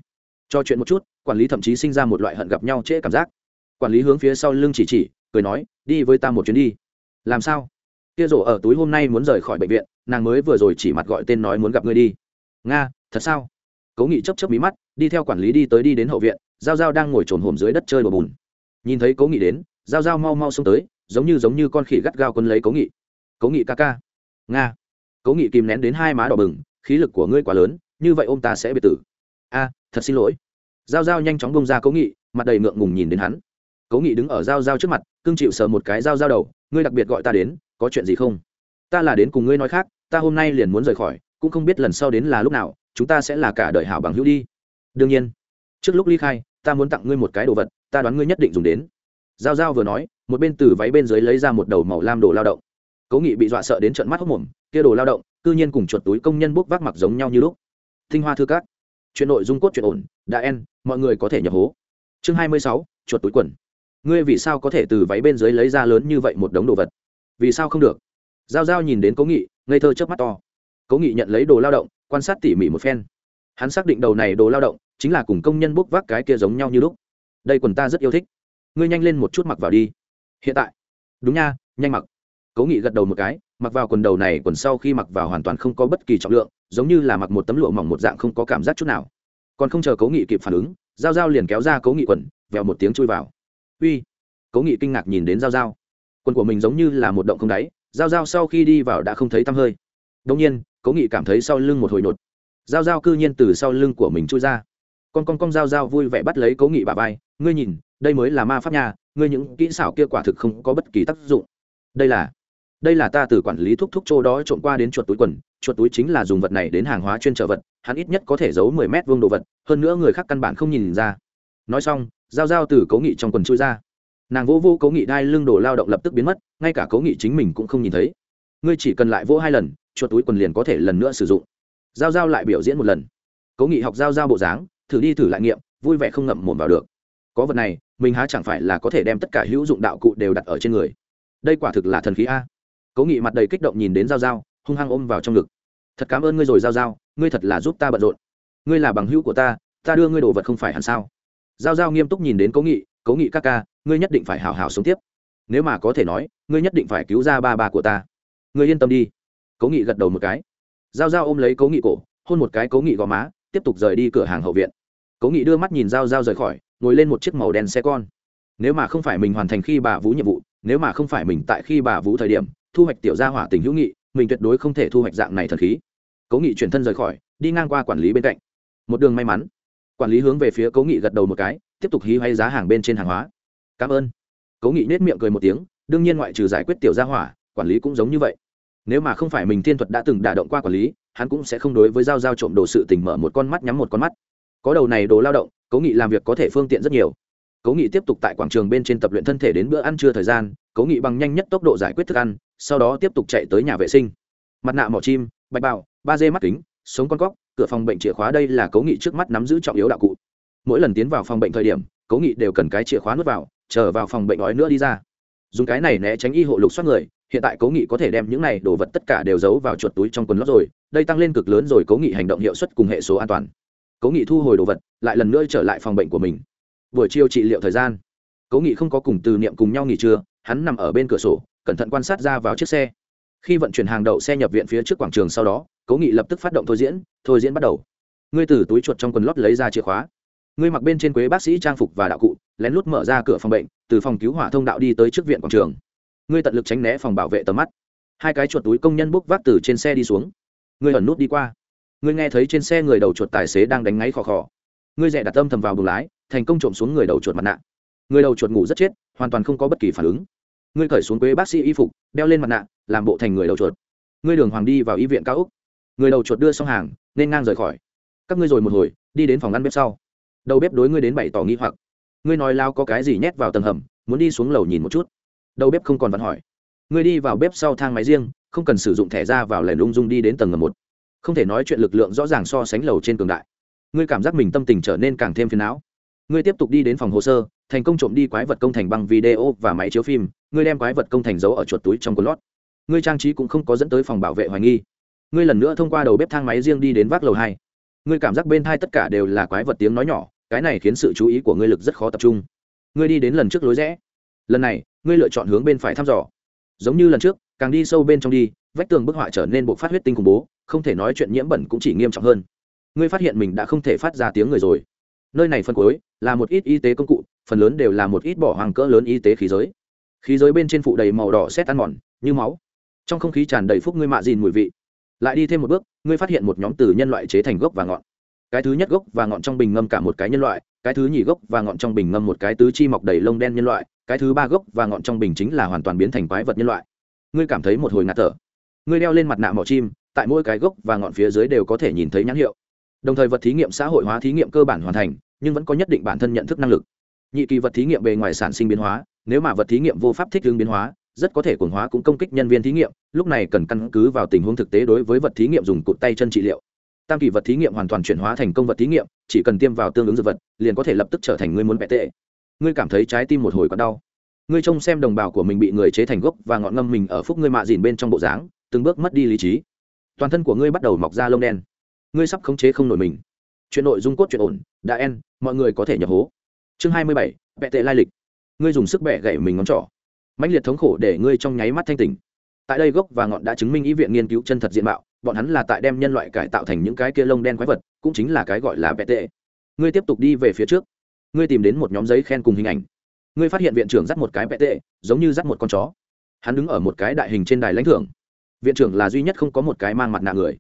Cho chuyện một chút, quản lý thậm chí sinh ra một loại hận gặp nhau trễ cảm giác. Quản lý hướng phía sau lưng chỉ chỉ, cười nói, đi với ta một chuyến đi. Làm sao? Kia rổ ở túi hôm nay muốn rời khỏi bệnh viện, nàng mới vừa rồi chỉ mặt gọi tên nói muốn gặp ngươi đi. Nga, thật sao? Cố nghị chấp chấp mí mắt, đi theo quản lý đi tới đi đến hậu viện, giao giao đang ngồi trồn hồm dưới đất chơi đồ bùn. Nhìn thấy cố nghị đến, giao giao mau mau xông tới, giống như giống như con khỉ gắt gao quân lấy cố nghị. Cố nghị ca ca. Nga. Cố nghị kìm nén đến hai má đỏ bừng, khí lực của ngươi quá lớn, như vậy ô m ta sẽ biệt tử. A, thật xin lỗi. Giao giao nhanh chóng bông ra cố nghị, mặt đầy ngượng ngùng nhìn đến hắn. Cố nghị đứng ở giao giao trước mặt, cưng chịu sờ một cái giao giao đầu, ngươi đặc biệt gọi ta đến có chuyện gì không? Ta là đến cùng ngươi nói khác, ta hôm nay liền muốn rời khỏi, cũng không biết lần sau đến là lúc nào, chúng ta sẽ là cả đời hảo bằng hữu đi. Đương nhiên, trước lúc ly khai, ta muốn tặng ngươi một cái đồ vật, ta đoán ngươi nhất định dùng đến. Giao giao vừa nói, một bên từ váy bên dưới lấy ra một đầu màu lam đồ lao động. Cố nghị bị dọa sợ đến trận mắt hốc mồm, kia đồ lao động, cư nhiên cùng chuột túi công nhân bốc vác mặc giống nhau như lúc. Thinh hoa thư cát chuyện nội dung cốt chuyện ổn, đã en, mọi người có thể nhập hố. Chương hai mươi sáu, chuột túi quần. Ngươi vì sao có thể từ váy bên dưới lấy ra lớn như vậy một đống đồ vật? Vì sao không được? Giao giao nhìn đến cố nghị, ngây thơ chớp mắt to. Cố nghị nhận lấy đồ lao động, quan sát tỉ mỉ một phen. Hắn xác định đầu này đồ lao động chính là cùng công nhân bốc vác cái kia giống nhau như lúc. Đây quần ta rất yêu thích. Ngươi nhanh lên một chút mặc vào đi. Hiện tại. Đúng nha, nhanh mặc. Cố nghị gật đầu một cái, mặc vào quần đầu này quần sau khi mặc vào hoàn toàn không có bất kỳ trọng lượng, giống như là mặc một tấm lụa mỏng một dạng không có cảm giác chút nào. Còn không chờ cố nghị kịp phản ứng g i a o g i a o liền kéo ra cố nghị quần, vèo một tiếng chui vào. Uy. Cố nghị kinh ngạc nhìn đến g i a o g i a o quần của mình giống như là một động không đáy dao dao sau khi đi vào đã không thấy tăm hơi. Đông nhiên, cố nghị cảm thấy sau lưng một hồi nột. Dao dao cư nhiên từ sau lưng của mình chui ra. Con con con dao dao vui vẻ bắt lấy cố nghị bà vai, ngươi nhìn, đây mới là ma pháp nhà ngươi những kỹ xảo kia quả thực không có bất kỳ tác dụng. Đây là đây là ta từ quản lý thúc thúc chỗ đó trộm qua đến chuột túi quần, chuột túi chính là dùng vật này đến hàng hóa chuyên trở vật, hắn ít nhất có thể giấu mười mét vuông đồ vật, hơn nữa người khác căn bản không nhìn ra. Nói xong, giao giao từ cố nghị trong quần chui ra nàng vỗ vô cố nghị đai lưng đồ lao động lập tức biến mất, ngay cả cố nghị chính mình cũng không nhìn thấy. Ngươi chỉ cần lại vỗ hai lần, chuột túi quần liền có thể lần nữa sử dụng. Giao giao lại biểu diễn một lần. Cố nghị học giao giao bộ dáng, thử đi thử lại nghiệm, vui vẻ không ngậm mồm vào được. Có vật này, mình há chẳng phải là có thể đem tất cả hữu dụng đạo cụ đều đặt ở trên người. Đây quả thực là thần khí a. Cố nghị mặt đầy kích động nhìn đến giao giao, hung hăng ôm vào trong ngực. Thật cảm ơn ngươi rồi, giao giao, ngươi thật là giúp ta bận rộn. Ngươi là bằng hữu của ta ta đưa ngươi đồ vật không phải hẳn sao? Giao giao nghiêm túc nhìn đến cố nghị cố nghị ca ca ngươi nhất định phải hào hào sống tiếp. Nếu mà có thể nói, ngươi nhất định phải cứu ra ba bà của ta. Ngươi yên tâm đi. Cố nghị gật đầu một cái. G i a o g i a o ôm lấy cố nghị cổ, hôn một cái cố nghị gò má, tiếp tục rời đi cửa hàng hậu viện. Cố nghị đưa mắt nhìn g i a o g i a o rời khỏi, ngồi lên một chiếc màu đen xe con. Nếu mà không phải mình hoàn thành khi bà vũ nhiệm vụ, nếu mà không phải mình tại khi bà vũ thời điểm, thu hoạch tiểu gia hỏa tình hữu nghị, mình tuyệt đối không thể thu hoạch dạng này thần khí. Cố nghị chuyển thân rời khỏi, đi ngang qua quản lý bên cạnh. Một đường may mắn. Quản lý hướng về phía cố nghị gật đầu một cái, tiếp tục hí hay giá hàng bên trên hàng hóa cảm ơn. Cố nghị nết miệng cười một tiếng, đương nhiên ngoại trừ giải quyết tiểu gia hỏa, quản lý cũng giống như vậy. Nếu mà không phải mình thiên thuật đã từng đả động qua quản lý, hắn cũng sẽ không đối với giao giao trộm đồ sự tình mở một con mắt nhắm một con mắt. Có đầu này đồ lao động, cố nghị làm việc có thể phương tiện rất nhiều. Cố nghị tiếp tục tại quảng trường bên trên tập luyện thân thể đến bữa ăn trưa thời gian, cố nghị bằng nhanh nhất tốc độ giải quyết thức ăn, sau đó tiếp tục chạy tới nhà vệ sinh. Mặt nạ mỏ chim, bạch bào, ba dê mắt kính, sống con cóc, cửa phòng bệnh chìa khóa đây là cố nghị trước mắt nắm giữ trọng yếu đạo cụ. Mỗi lần tiến vào phòng bệnh thời điểm, cố nghị đều cần cái chìa khóa nuốt vào chờ vào phòng bệnh ói nữa đi ra. Dùng cái này né tránh y hộ lục soát người, hiện tại cố nghị có thể đem những này đồ vật tất cả đều giấu vào chuột túi trong quần lót rồi, đây tăng lên cực lớn rồi cố nghị hành động hiệu suất cùng hệ số an toàn. Cố nghị thu hồi đồ vật, lại lần nữa trở lại phòng bệnh của mình. Buổi chiều trị liệu thời gian. Cố nghị không có cùng từ niệm cùng nhau nghỉ trưa, hắn nằm ở bên cửa sổ, cẩn thận quan sát ra vào chiếc xe. Khi vận chuyển hàng đậu xe nhập viện phía trước quảng trường sau đó, cố nghị lập tức phát động thôi diễn thôi diễn bắt đầu. Ngươi từ túi chuột trong quần lót lấy ra chìa khóa. Ngươi mặc bên trên quế bác sĩ trang phục và đạo cụ lén lút mở ra cửa phòng bệnh, từ phòng cứu hỏa thông đạo đi tới trước viện quảng trường. Ngươi tận lực tránh né phòng bảo vệ tầm mắt. Hai cái chuột túi công nhân bốc vác từ trên xe đi xuống. Ngươi ẩn nút đi qua. Ngươi nghe thấy trên xe người đầu chuột tài xế đang đánh ngáy khò khò. Ngươi rẻ đặt tâm thầm vào buồng lái, thành công trộm xuống người đầu chuột mặt nạ. Người đầu chuột ngủ rất chết, hoàn toàn không có bất kỳ phản ứng. Ngươi cởi xuống quế bác sĩ y phục, đeo lên mặt nạ, làm bộ thành người đầu chuột. Ngươi đường hoàng đi vào y viện cao úc người đầu chuột đưa xong hàng, nên ngang rời khỏi. Các ngươi rồi một hồi, đi đến phòng ăn bếp sau. Đầu bếp đối ngươi đến bày tỏ nghi hoặc ngươi nói lao có cái gì nhét vào tầng hầm, muốn đi xuống lầu nhìn một chút. Đầu bếp không còn vẫn hỏi. Ngươi đi vào bếp sau thang máy riêng, không cần sử dụng thẻ ra vào lẻn ung dung đi đến tầng ngầm một. Không thể nói chuyện lực lượng rõ ràng so sánh lầu trên cường đại. Ngươi cảm giác mình tâm tình trở nên càng thêm phiền não. Ngươi tiếp tục đi đến phòng hồ sơ, thành công trộm đi quái vật công thành bằng video và máy chiếu phim, ngươi đem quái vật công thành giấu ở chuột túi trong quần lót. Ngươi trang trí cũng không có dẫn tới phòng bảo vệ hoài nghi. Ngươi lần nữa thông qua đầu bếp thang máy riêng đi đến vác lầu hai. Ngươi cảm giác bên thai tất cả đều là quái vật tiếng nói nhỏ cái này khiến sự chú ý của ngươi lực rất khó tập trung. Ngươi đi đến lần trước lối rẽ. Lần này, ngươi lựa chọn hướng bên phải thăm dò. Giống như lần trước, càng đi sâu bên trong đi, vách tường bức họa trở nên bộ phát huyết tinh khủng bố, không thể nói chuyện nhiễm bẩn cũng chỉ nghiêm trọng hơn. Ngươi phát hiện mình đã không thể phát ra tiếng người rồi. Nơi này phân cuối là một ít y tế công cụ, phần lớn đều là một ít bỏ hoàng cỡ lớn y tế khí giới. Khí giới bên trên phụ đầy màu đỏ xét ăn mòn, như máu. Trong không khí tràn đầy phúc ngươi mạ dìn mùi vị. Lại đi thêm một bước, ngươi phát hiện một nhóm từ nhân loại chế thành gốc và ngọn cái thứ nhất gốc và ngọn trong bình ngâm cả một cái nhân loại, cái thứ nhì gốc và ngọn trong bình ngâm một cái tứ chi mọc đầy lông đen nhân loại, cái thứ ba gốc và ngọn trong bình chính là hoàn toàn biến thành quái vật nhân loại. Ngươi cảm thấy một hồi ngạt thở. Ngươi đeo lên mặt nạ mỏ chim, tại mỗi cái gốc và ngọn phía dưới đều có thể nhìn thấy nhãn hiệu. Đồng thời vật thí nghiệm xã hội hóa thí nghiệm cơ bản hoàn thành, nhưng vẫn có nhất định bản thân nhận thức năng lực. Nhị kỳ vật thí nghiệm bề ngoài sản sinh biến hóa, nếu mà vật thí nghiệm vô pháp thích ứng biến hóa, rất có thể quần hóa cũng công kích nhân viên thí nghiệm, lúc này cần căn cứ vào tình huống thực tế đối với vật thí nghiệm dùng cụt tay chân trị liệu tam kỳ vật thí nghiệm hoàn toàn chuyển hóa thành công vật thí nghiệm, chỉ cần tiêm vào tương ứng dược vật, liền có thể lập tức trở thành ngươi muốn vẽ tệ. Ngươi cảm thấy trái tim một hồi còn đau. Ngươi trông xem đồng bào của mình bị người chế thành gốc và ngọn ngâm mình ở phúc ngươi mạ dìn bên trong bộ dáng, từng bước mất đi lý trí. Toàn thân của ngươi bắt đầu mọc ra lông đen. Ngươi sắp khống chế không nổi mình. Chuyện nội dung cốt chuyện ổn, đã en, mọi người có thể nhập hố. Chương hai mươi bảy, vẽ tệ lai lịch. Ngươi dùng sức bẻ gậy mình ngón trỏ. Mãnh liệt thống khổ để ngươi trong nháy mắt thanh tỉnh. Tại đây gốc và ngọn đã chứng minh ý viện nghiên cứu chân thật diện mạo bọn hắn là tại đem nhân loại cải tạo thành những cái kia lông đen quái vật, cũng chính là cái gọi là vẽ tệ. Ngươi tiếp tục đi về phía trước. Ngươi tìm đến một nhóm giấy khen cùng hình ảnh. Ngươi phát hiện viện trưởng dắt một cái vẽ tệ, giống như dắt một con chó. Hắn đứng ở một cái đại hình trên đài lãnh thưởng. Viện trưởng là duy nhất không có một cái mang mặt nạ người.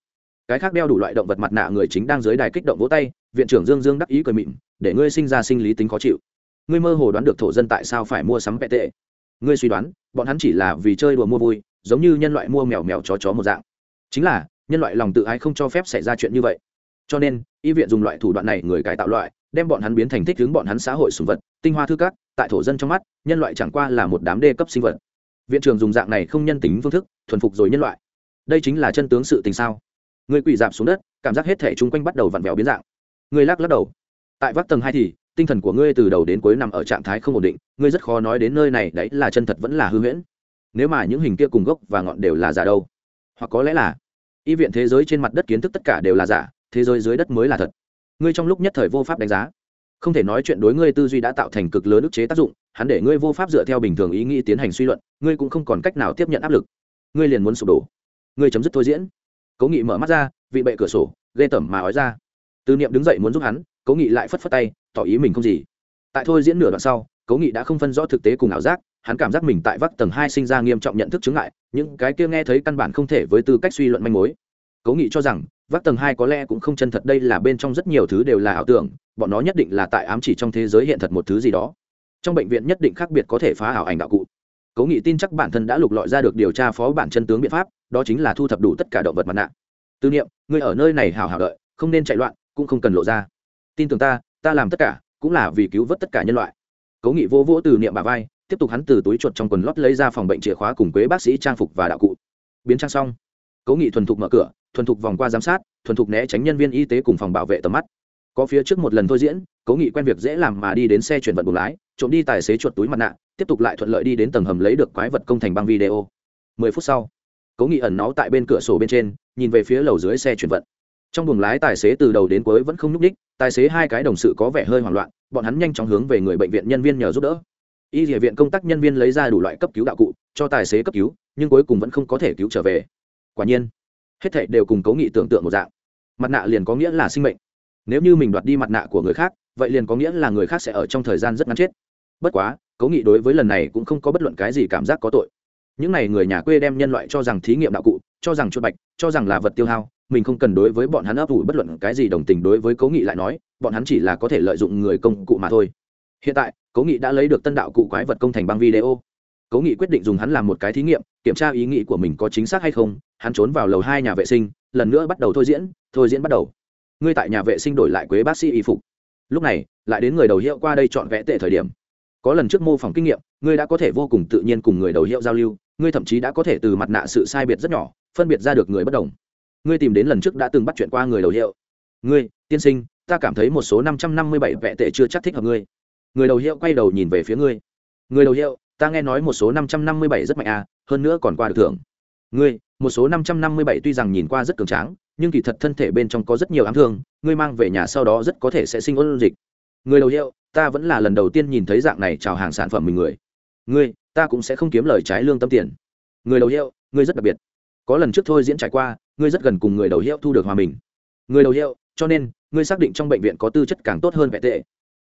Cái khác đeo đủ loại động vật mặt nạ người chính đang dưới đài kích động vỗ tay, viện trưởng dương dương đắc ý cười mịn để ngươi sinh ra sinh lý tính khó chịu. Ngươi mơ hồ đoán được thổ dân tại sao phải mua sắm vẽ tệ. Ngươi suy đoán, bọn hắn chỉ là vì chơi đùa mua vui, giống như nhân loại mua mèo mèo chó chó một dạng. Chính là nhân loại lòng tự ái không cho phép xảy ra chuyện như vậy. Cho nên, y viện dùng loại thủ đoạn này người cải tạo loại, đem bọn hắn biến thành thích hướng bọn hắn xã hội sùng vật, tinh hoa thư cát tại thổ dân trong mắt, nhân loại chẳng qua là một đám đê cấp sinh vật. Viện trưởng dùng dạng này không nhân tính phương thức, thuần phục rồi nhân loại. Đây chính là chân tướng sự tình sao? Người quỳ dạp xuống đất, cảm giác hết thể chung quanh bắt đầu vặn vẹo biến dạng. Người lắc lắc đầu. Tại vác tầng hai thì, tinh thần của ngươi từ đầu đến cuối nằm ở trạng thái không ổn định, ngươi rất khó nói đến nơi này, đấy là chân thật vẫn là hư huyễn. Nếu mà những hình kia cùng gốc và ngọn đều là giả đâu? Hoặc có lẽ là y viện thế giới trên mặt đất kiến thức tất cả đều là giả, thế giới dưới đất mới là thật. Ngươi trong lúc nhất thời vô pháp đánh giá. Không thể nói chuyện đối ngươi tư duy đã tạo thành cực lớn ức chế tác dụng, hắn để ngươi vô pháp dựa theo bình thường ý nghĩ tiến hành suy luận, ngươi cũng không còn cách nào tiếp nhận áp lực. Ngươi liền muốn sụp đổ. Ngươi chấm dứt thôi diễn. Cố nghị mở mắt ra, vị bệ cửa sổ, ghê tẩm mà ói ra. Tư niệm đứng dậy muốn giúp hắn, cố nghị lại phất phất tay, tỏ ý mình không gì. Tại thôi diễn nửa đoạn sau, cố nghị đã không phân rõ thực tế cùng ảo giác hắn cảm giác mình tại vắc tầng hai sinh ra nghiêm trọng nhận thức chứng ngại, những cái kia nghe thấy căn bản không thể với tư cách suy luận manh mối. Cố nghị cho rằng vác tầng hai có lẽ cũng không chân thật, đây là bên trong rất nhiều thứ đều là ảo tưởng, bọn nó nhất định là tại ám chỉ trong thế giới hiện thật một thứ gì đó. Trong bệnh viện nhất định khác biệt có thể phá ảo ảnh đạo cụ. Cố nghị tin chắc bản thân đã lục lọi ra được điều tra phó bản chân tướng biện pháp, đó chính là thu thập đủ tất cả động vật mặt nạ. Tư niệm, ngươi ở nơi này hào hào đợi, không nên chạy loạn, cũng không cần lộ ra. Tin tưởng ta ta làm tất cả, cũng là vì cứu vớt tất cả nhân loại. Cố nghị vô vỗ từ niệm bà vai tiếp tục hắn từ túi chuột trong quần lót lấy ra phòng bệnh chìa khóa cùng quế bác sĩ trang phục và đạo cụ. Biến trang xong, cố nghị thuần thục mở cửa, thuần thục vòng qua giám sát, thuần thục né tránh nhân viên y tế cùng phòng bảo vệ tầm mắt. Có phía trước một lần thôi diễn, cố nghị quen việc dễ làm mà đi đến xe chuyển vận buồng lái, trộm đi tài xế chuột túi mặt nạ, tiếp tục lại thuận lợi đi đến tầng hầm lấy được quái vật công thành băng video. Mười phút sau, cố nghị ẩn náu tại bên cửa sổ bên trên, nhìn về phía lầu dưới xe chuyển vận. Trong buồng lái tài xế từ đầu đến cuối vẫn không nhúc ních tài xế hai cái đồng sự có vẻ hơi hoảng loạn, bọn hắn nhanh chóng hướng về người bệnh viện nhân viên nhờ giúp đỡ y địa viện công tác nhân viên lấy ra đủ loại cấp cứu đạo cụ, cho tài xế cấp cứu, nhưng cuối cùng vẫn không có thể cứu trở về. Quả nhiên, hết thảy đều cùng cố nghị tưởng tượng một dạng. Mặt nạ liền có nghĩa là sinh mệnh. Nếu như mình đoạt đi mặt nạ của người khác, vậy liền có nghĩa là người khác sẽ ở trong thời gian rất ngắn chết. Bất quá cố nghị đối với lần này cũng không có bất luận cái gì cảm giác có tội. Những n à y người nhà quê đem nhân loại cho rằng thí nghiệm đạo cụ, cho rằng chuột bạch, cho rằng là vật tiêu hao, mình không cần đối với bọn hắn ấp ủ bất luận cái gì đồng tình đối với cố nghị lại nói, bọn hắn chỉ là có thể lợi dụng người công cụ mà thôi hiện tại, cố nghị đã lấy được tân đạo cụ quái vật công thành băng video. Cố nghị quyết định dùng hắn làm một cái thí nghiệm, kiểm tra ý nghĩ của mình có chính xác hay không, hắn trốn vào lầu hai nhà vệ sinh, lần nữa bắt đầu thôi diễn thôi diễn bắt đầu. Ngươi tại nhà vệ sinh đổi lại quế bác sĩ y phục. Lúc này, lại đến người đầu hiệu qua đây chọn vẽ tệ thời điểm. Có lần trước mô phỏng kinh nghiệm, ngươi đã có thể vô cùng tự nhiên cùng người đầu hiệu giao lưu, ngươi thậm chí đã có thể từ mặt nạ sự sai biệt rất nhỏ, phân biệt ra được người bất đồng. Ngươi tìm đến lần trước đã từng bắt chuyện qua người đầu hiệu. Ngươi, tiên sinh, ta cảm thấy một số năm trăm năm mươi bảy vẽ tệ chưa chắc thích hợp ngươi người đầu hiệu quay đầu nhìn về phía ngươi. Người đầu hiệu, ta nghe nói một số năm trăm năm mươi bảy rất mạnh à hơn nữa còn qua được thưởng. Ngươi, một số năm trăm năm mươi bảy tuy rằng nhìn qua rất cường tráng, nhưng kỳ thật thân thể bên trong có rất nhiều ám thương, ngươi mang về nhà sau đó rất có thể sẽ sinh ôn dịch. Người đầu hiệu, ta vẫn là lần đầu tiên nhìn thấy dạng này chào hàng sản phẩm mình người. Ngươi, ta cũng sẽ không kiếm lời trái lương tâm tiền. Người đầu hiệu, ngươi rất đặc biệt. Có lần trước thôi diễn trải qua, ngươi rất gần cùng người đầu hiệu thu được hòa mình. Người đầu hiệu, cho nên, ngươi xác định trong bệnh viện có tư chất càng tốt hơn vẽ tệ.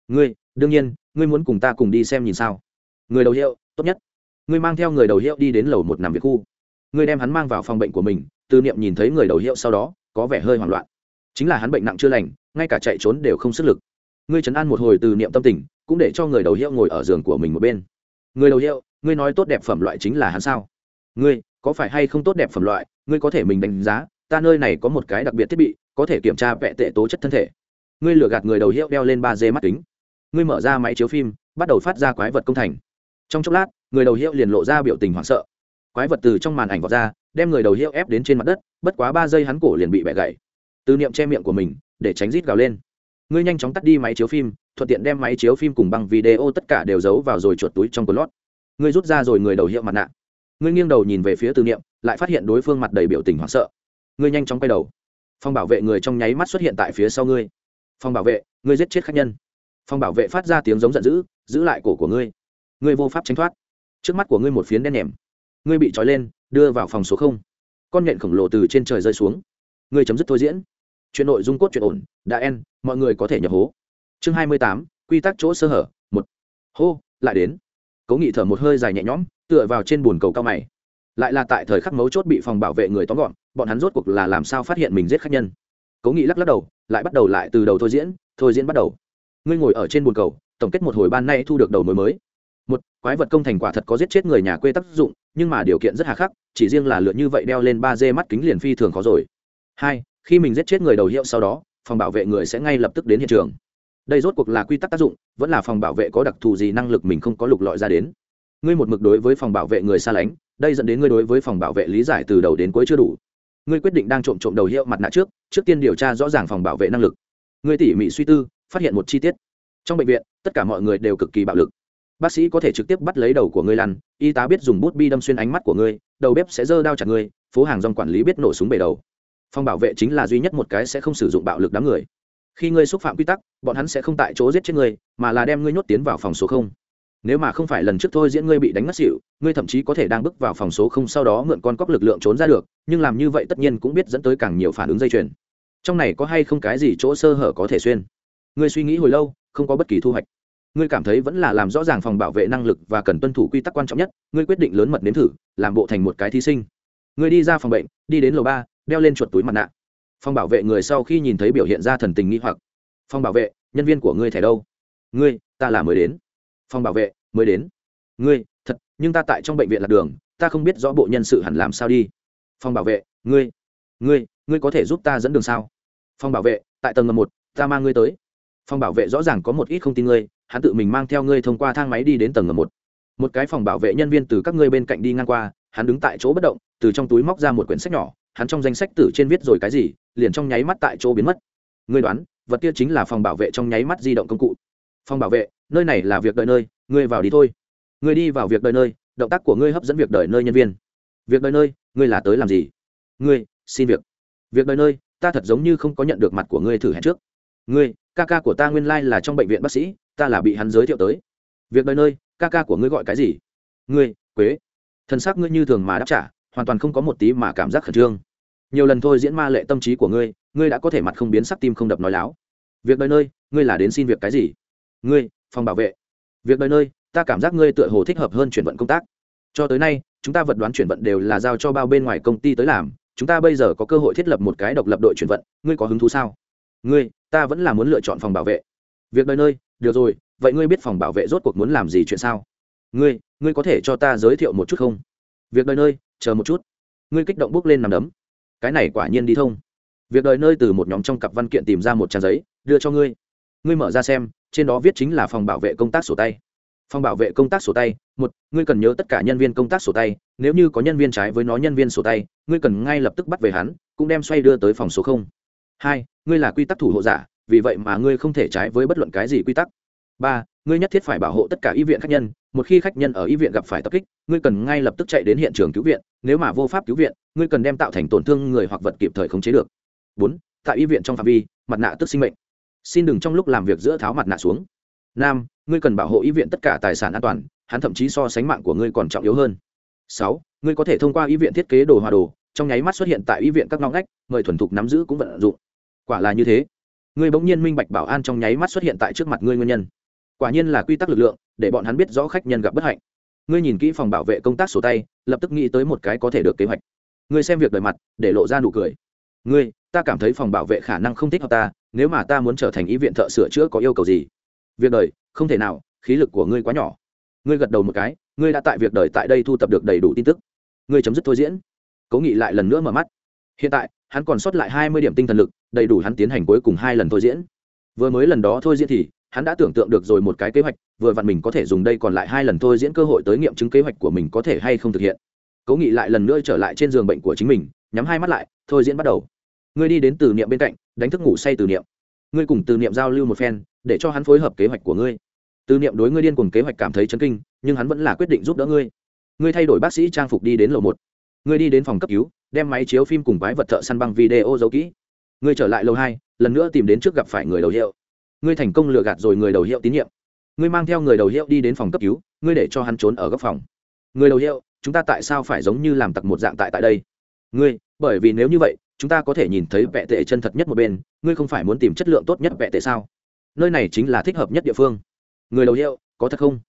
Ngươi đương nhiên, ngươi muốn cùng ta cùng đi xem nhìn sao? Người đầu hiệu, tốt nhất. Ngươi mang theo người đầu hiệu đi đến lầu một nằm việc khu. Ngươi đem hắn mang vào phòng bệnh của mình tư niệm nhìn thấy người đầu hiệu sau đó, có vẻ hơi hoảng loạn. Chính là hắn bệnh nặng chưa lành, ngay cả chạy trốn đều không sức lực. Ngươi chấn an một hồi từ niệm tâm tình, cũng để cho người đầu hiệu ngồi ở giường của mình một bên. Người đầu hiệu, ngươi nói tốt đẹp phẩm loại chính là hắn sao? Ngươi, có phải hay không tốt đẹp phẩm loại, ngươi có thể mình đánh giá, ta nơi này có một cái đặc biệt thiết bị, có thể kiểm tra vẽ tệ tố chất thân thể. Ngươi lừa gạt người đầu hiệu đeo lên ba d mắt kính ngươi mở ra máy chiếu phim, bắt đầu phát ra quái vật công thành. Trong chốc lát, người đầu hiệu liền lộ ra biểu tình hoảng sợ. Quái vật từ trong màn ảnh vọt ra, đem người đầu hiệu ép đến trên mặt đất, bất quá ba giây hắn cổ liền bị bẻ gãy. Từ niệm che miệng của mình, để tránh rít gào lên. Ngươi nhanh chóng tắt đi máy chiếu phim, thuận tiện đem máy chiếu phim cùng băng video tất cả đều giấu vào rồi chuột túi trong quần lót. Ngươi rút ra rồi người đầu hiệu mặt nạ. Ngươi nghiêng đầu nhìn về phía từ niệm, lại phát hiện đối phương mặt đầy biểu tình hoảng sợ. Ngươi nhanh chóng quay đầu. Phòng bảo vệ người trong nháy mắt xuất hiện tại phía sau ngươi. Phòng bảo vệ, ngươi giết chết khách nhân phòng bảo vệ phát ra tiếng giống giận dữ, giữ lại cổ của ngươi. Ngươi vô pháp tránh thoát. Trước mắt của ngươi một phiến đen nhèm. Ngươi bị trói lên, đưa vào phòng số không. Con nhện khổng lồ từ trên trời rơi xuống. Ngươi chấm dứt thôi diễn. Chuyện nội dung cốt chuyện ổn, đã en, mọi người có thể nhập hố. Chương hai mươi tám, quy tắc chỗ sơ hở, một. Hô, lại đến. Cố nghị thở một hơi dài nhẹ nhõm, tựa vào trên bồn cầu cao mày. Lại là tại thời khắc mấu chốt bị phòng bảo vệ người tóm gọn, bọn hắn rốt cuộc là làm sao phát hiện mình giết khách nhân? Cố nghị lắc lắc đầu, lại bắt đầu lại từ đầu thôi diễn thôi diễn bắt đầu ngươi ngồi ở trên bồn cầu, tổng kết một hồi ban nay thu được đầu mối mới. Một, quái vật công thành quả thật có giết chết người nhà quê tác dụng, nhưng mà điều kiện rất hà khắc, chỉ riêng là lựa như vậy đeo lên ba d mắt kính liền phi thường khó rồi. Hai, khi mình giết chết người đầu hiệu sau đó, phòng bảo vệ người sẽ ngay lập tức đến hiện trường. Đây rốt cuộc là quy tắc tác dụng, vẫn là phòng bảo vệ có đặc thù gì năng lực mình không có lục lọi ra đến. Ngươi một mực đối với phòng bảo vệ người xa lánh, đây dẫn đến ngươi đối với phòng bảo vệ lý giải từ đầu đến cuối chưa đủ. Ngươi quyết định đang trộm trộm đầu hiệu mặt nạ trước trước tiên điều tra rõ ràng phòng bảo vệ năng lực. Ngươi tỉ mỉ suy tư phát hiện một chi tiết. Trong bệnh viện, tất cả mọi người đều cực kỳ bạo lực. Bác sĩ có thể trực tiếp bắt lấy đầu của ngươi lăn, y tá biết dùng bút bi đâm xuyên ánh mắt của ngươi, đầu bếp sẽ giơ đao chặt ngươi, phố hàng dòng quản lý biết nổ súng bể đầu. Phòng bảo vệ chính là duy nhất một cái sẽ không sử dụng bạo lực đám người. Khi ngươi xúc phạm quy tắc, bọn hắn sẽ không tại chỗ giết chết ngươi, mà là đem ngươi nhốt tiến vào phòng số không. Nếu mà không phải lần trước thôi diễn ngươi bị đánh ngất xỉu, ngươi thậm chí có thể đang bước vào phòng số không sau đó mượn con cóc lực lượng trốn ra được, nhưng làm như vậy tất nhiên cũng biết dẫn tới càng nhiều phản ứng dây chuyền. Trong này có hay không cái gì chỗ sơ hở có thể xuyên? Ngươi suy nghĩ hồi lâu, không có bất kỳ thu hoạch. Ngươi cảm thấy vẫn là làm rõ ràng phòng bảo vệ năng lực và cần tuân thủ quy tắc quan trọng nhất, ngươi quyết định lớn mật nếm thử, làm bộ thành một cái thí sinh. Ngươi đi ra phòng bệnh, đi đến lầu ba, đeo lên chuột túi mặt nạ. Phòng bảo vệ người sau khi nhìn thấy biểu hiện ra thần tình nghi hoặc. Phòng bảo vệ, nhân viên của ngươi thẻ đâu? Ngươi, ta là mới đến. Phòng bảo vệ, mới đến. Ngươi, thật, nhưng ta tại trong bệnh viện lạc đường, ta không biết rõ bộ nhân sự hẳn làm sao đi. Phòng bảo vệ, ngươi ngươi ngươi có thể giúp ta dẫn đường sao? Phòng bảo vệ, tại tầng ngầm một, ta mang ngươi tới phòng bảo vệ rõ ràng có một ít không tin ngươi, hắn tự mình mang theo ngươi thông qua thang máy đi đến tầng ngầm một. Một cái phòng bảo vệ nhân viên từ các ngươi bên cạnh đi ngang qua, hắn đứng tại chỗ bất động, từ trong túi móc ra một quyển sách nhỏ, hắn trong danh sách tử trên viết rồi cái gì, liền trong nháy mắt tại chỗ biến mất. Ngươi đoán, vật kia chính là phòng bảo vệ trong nháy mắt di động công cụ. Phòng bảo vệ, nơi này là việc đợi nơi, ngươi vào đi thôi. Ngươi đi vào việc đợi nơi, động tác của ngươi hấp dẫn việc đợi nơi nhân viên. Việc đợi nơi, ngươi là tới làm gì? Ngươi, xin việc. Việc đợi nơi, ta thật giống như không có nhận được mặt của ngươi thử hẹn trước. Ngươi ca ca của ta nguyên lai là trong bệnh viện bác sĩ, ta là bị hắn giới thiệu tới. Việc đời nơi, ca ca của ngươi gọi cái gì? Ngươi, quế. Thân xác ngươi như thường mà đáp trả, hoàn toàn không có một tí mà cảm giác khẩn trương. Nhiều lần thôi diễn ma lệ tâm trí của ngươi ngươi đã có thể mặt không biến sắc tim không đập nói láo. Việc đời nơi, ngươi là đến xin việc cái gì? Ngươi, phòng bảo vệ. Việc đời nơi, ta cảm giác ngươi tựa hồ thích hợp hơn chuyển vận công tác. Cho tới nay, chúng ta vật đoán chuyển vận đều là giao cho bao bên ngoài công ty tới làm. Chúng ta bây giờ có cơ hội thiết lập một cái độc lập đội chuyển vận, ngươi có hứng thú sao? Ngươi ta vẫn là muốn lựa chọn phòng bảo vệ. Việc đời nơi, được rồi, vậy ngươi biết phòng bảo vệ rốt cuộc muốn làm gì chuyện sao? Ngươi ngươi có thể cho ta giới thiệu một chút không? Việc đời nơi, chờ một chút. Ngươi kích động bước lên nằm đấm. Cái này quả nhiên đi thông. Việc đời nơi từ một nhóm trong cặp văn kiện tìm ra một trang giấy, đưa cho ngươi. Ngươi mở ra xem, trên đó viết chính là phòng bảo vệ công tác sổ tay. Phòng bảo vệ công tác sổ tay, một, ngươi cần nhớ tất cả nhân viên công tác sổ tay, nếu như có nhân viên trái với nó nhân viên sổ tay, ngươi cần ngay lập tức bắt về hắn, cũng đem xoay đưa tới phòng số không hai, ngươi là quy tắc thủ hộ giả, vì vậy mà ngươi không thể trái với bất luận cái gì quy tắc. Ba, ngươi nhất thiết phải bảo hộ tất cả y viện khách nhân, một khi khách nhân ở y viện gặp phải tập kích, ngươi cần ngay lập tức chạy đến hiện trường cứu viện, nếu mà vô pháp cứu viện, ngươi cần đem tạo thành tổn thương người hoặc vật kịp thời khống chế được. Bốn, tại y viện trong phạm vi, mặt nạ tức sinh mệnh. Xin đừng trong lúc làm việc giữa tháo mặt nạ xuống. Năm ngươi cần bảo hộ y viện tất cả tài sản an toàn, hắn thậm chí so sánh mạng của ngươi còn trọng yếu hơn. Sáu, ngươi có thể thông qua y viện thiết kế đồ hòa đồ, trong nháy mắt xuất hiện tại y viện các ngõ ngách, mời thuần thục nắm giữ cũng vận dụng quả là như thế. Ngươi bỗng nhiên minh bạch bảo an trong nháy mắt xuất hiện tại trước mặt ngươi nguyên nhân. Quả nhiên là quy tắc lực lượng, để bọn hắn biết rõ khách nhân gặp bất hạnh. Ngươi nhìn kỹ phòng bảo vệ công tác sổ tay, lập tức nghĩ tới một cái có thể được kế hoạch. Ngươi xem việc đời mặt, để lộ ra nụ cười. Ngươi, ta cảm thấy phòng bảo vệ khả năng không thích hợp ta, nếu mà ta muốn trở thành ý viện thợ sửa chữa có yêu cầu gì? Việc đời, không thể nào, khí lực của ngươi quá nhỏ. Ngươi gật đầu một cái, ngươi đã tại việc đời tại đây thu tập được đầy đủ tin tức. Ngươi chấm dứt thôi diễn. Cố nghị lại lần nữa mở mắt hiện tại, hắn còn sót lại hai mươi điểm tinh thần lực, đầy đủ hắn tiến hành cuối cùng hai lần thôi diễn. Vừa mới lần đó thôi diễn thì, hắn đã tưởng tượng được rồi một cái kế hoạch, vừa vặn mình có thể dùng đây còn lại hai lần thôi diễn cơ hội tới nghiệm chứng kế hoạch của mình có thể hay không thực hiện. Cố nghị lại lần nữa trở lại trên giường bệnh của chính mình, nhắm hai mắt lại, thôi diễn bắt đầu. Ngươi đi đến từ niệm bên cạnh, đánh thức ngủ say từ niệm. Ngươi cùng từ niệm giao lưu một phen, để cho hắn phối hợp kế hoạch của ngươi. Từ niệm đối ngươi điên cùng kế hoạch cảm thấy chấn kinh, nhưng hắn vẫn là quyết định giúp đỡ ngươi. Ngươi thay đổi bác sĩ trang phục đi đến lầu một. Ngươi đi đến phòng cấp cứu đem máy chiếu phim cùng quái vật thợ săn băng video giấu kỹ. Ngươi trở lại lâu hai, lần nữa tìm đến trước gặp phải người đầu hiệu. Ngươi thành công lừa gạt rồi người đầu hiệu tín nhiệm. Ngươi mang theo người đầu hiệu đi đến phòng cấp cứu, ngươi để cho hắn trốn ở góc phòng. Người đầu hiệu, chúng ta tại sao phải giống như làm tặc một dạng tại tại đây? Ngươi, bởi vì nếu như vậy, chúng ta có thể nhìn thấy vẹ tệ chân thật nhất một bên, ngươi không phải muốn tìm chất lượng tốt nhất vẹ tệ sao? Nơi này chính là thích hợp nhất địa phương. Người đầu hiệu, có thật không?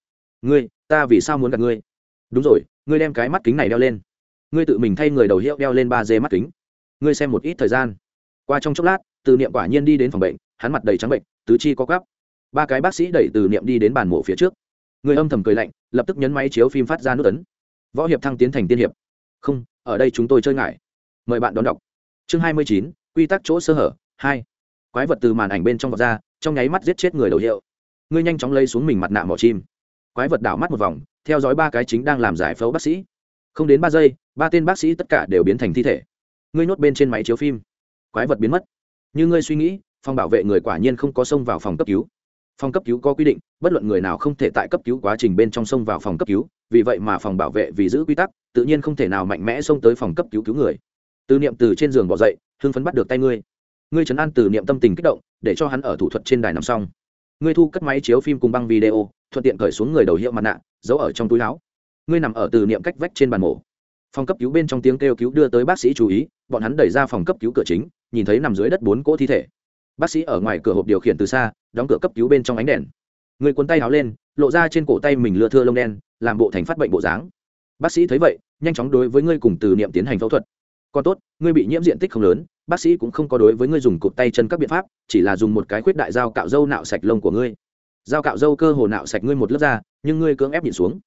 Ngươi, ta vì sao muốn gặp ngươi? Đúng rồi, ngươi đem cái mắt kính này đeo lên ngươi tự mình thay người đầu hiệu đeo lên ba dê mắt kính. Ngươi xem một ít thời gian. Qua trong chốc lát, từ niệm quả nhiên đi đến phòng bệnh, hắn mặt đầy trắng bệnh, tứ chi có gắp ba cái bác sĩ đẩy từ niệm đi đến bàn mổ phía trước. Người âm thầm cười lạnh, lập tức nhấn máy chiếu phim phát ra nút ấn. Võ hiệp thăng tiến thành tiên hiệp. Không, ở đây chúng tôi chơi ngại. Mời bạn đón đọc. Chương hai mươi chín, quy tắc chỗ sơ hở, hai. Quái vật từ màn ảnh bên trong vọt ra, trong nháy mắt giết chết người đầu hiệu. Ngươi nhanh chóng lấy xuống mình mặt nạ mỏ chim. Quái vật đảo mắt một vòng, theo dõi ba cái chính đang làm giải phẫu bác sĩ không đến ba giây, ba tên bác sĩ tất cả đều biến thành thi thể. Ngươi nhốt bên trên máy chiếu phim. Quái vật biến mất. Như ngươi suy nghĩ, phòng bảo vệ người quả nhiên không có xông vào phòng cấp cứu. Phòng cấp cứu có quy định, bất luận người nào không thể tại cấp cứu quá trình bên trong xông vào phòng cấp cứu, vì vậy mà phòng bảo vệ vì giữ quy tắc, tự nhiên không thể nào mạnh mẽ xông tới phòng cấp cứu cứu người. Từ niệm từ trên giường bỏ dậy, hưng phấn bắt được tay ngươi. Ngươi chấn an từ niệm tâm tình kích động, để cho hắn ở thủ thuật trên đài nằm xong. Ngươi thu cất máy chiếu phim cùng băng video, thuận tiện cởi xuống người đầu hiệu mặt nạ, giấu ở trong túi áo ngươi nằm ở từ niệm cách vách trên bàn mổ. Phòng cấp cứu bên trong tiếng kêu cứu đưa tới bác sĩ chú ý, bọn hắn đẩy ra phòng cấp cứu cửa chính, nhìn thấy nằm dưới đất bốn cỗ thi thể. Bác sĩ ở ngoài cửa hộp điều khiển từ xa, đóng cửa cấp cứu bên trong ánh đèn. Người cuốn tay áo lên, lộ ra trên cổ tay mình lưa thưa lông đen, làm bộ thành phát bệnh bộ dáng. Bác sĩ thấy vậy, nhanh chóng đối với ngươi cùng từ niệm tiến hành phẫu thuật. Còn tốt, ngươi bị nhiễm diện tích không lớn, bác sĩ cũng không có đối với ngươi dùng cụt tay chân các biện pháp, chỉ là dùng một cái khuyết đại dao cạo dâu nạo sạch lông của ngươi. Dao cạo dâu cơ hồ nạo sạch ngươi một lớp da, nhưng ngươi cưỡng ép nhịn xuống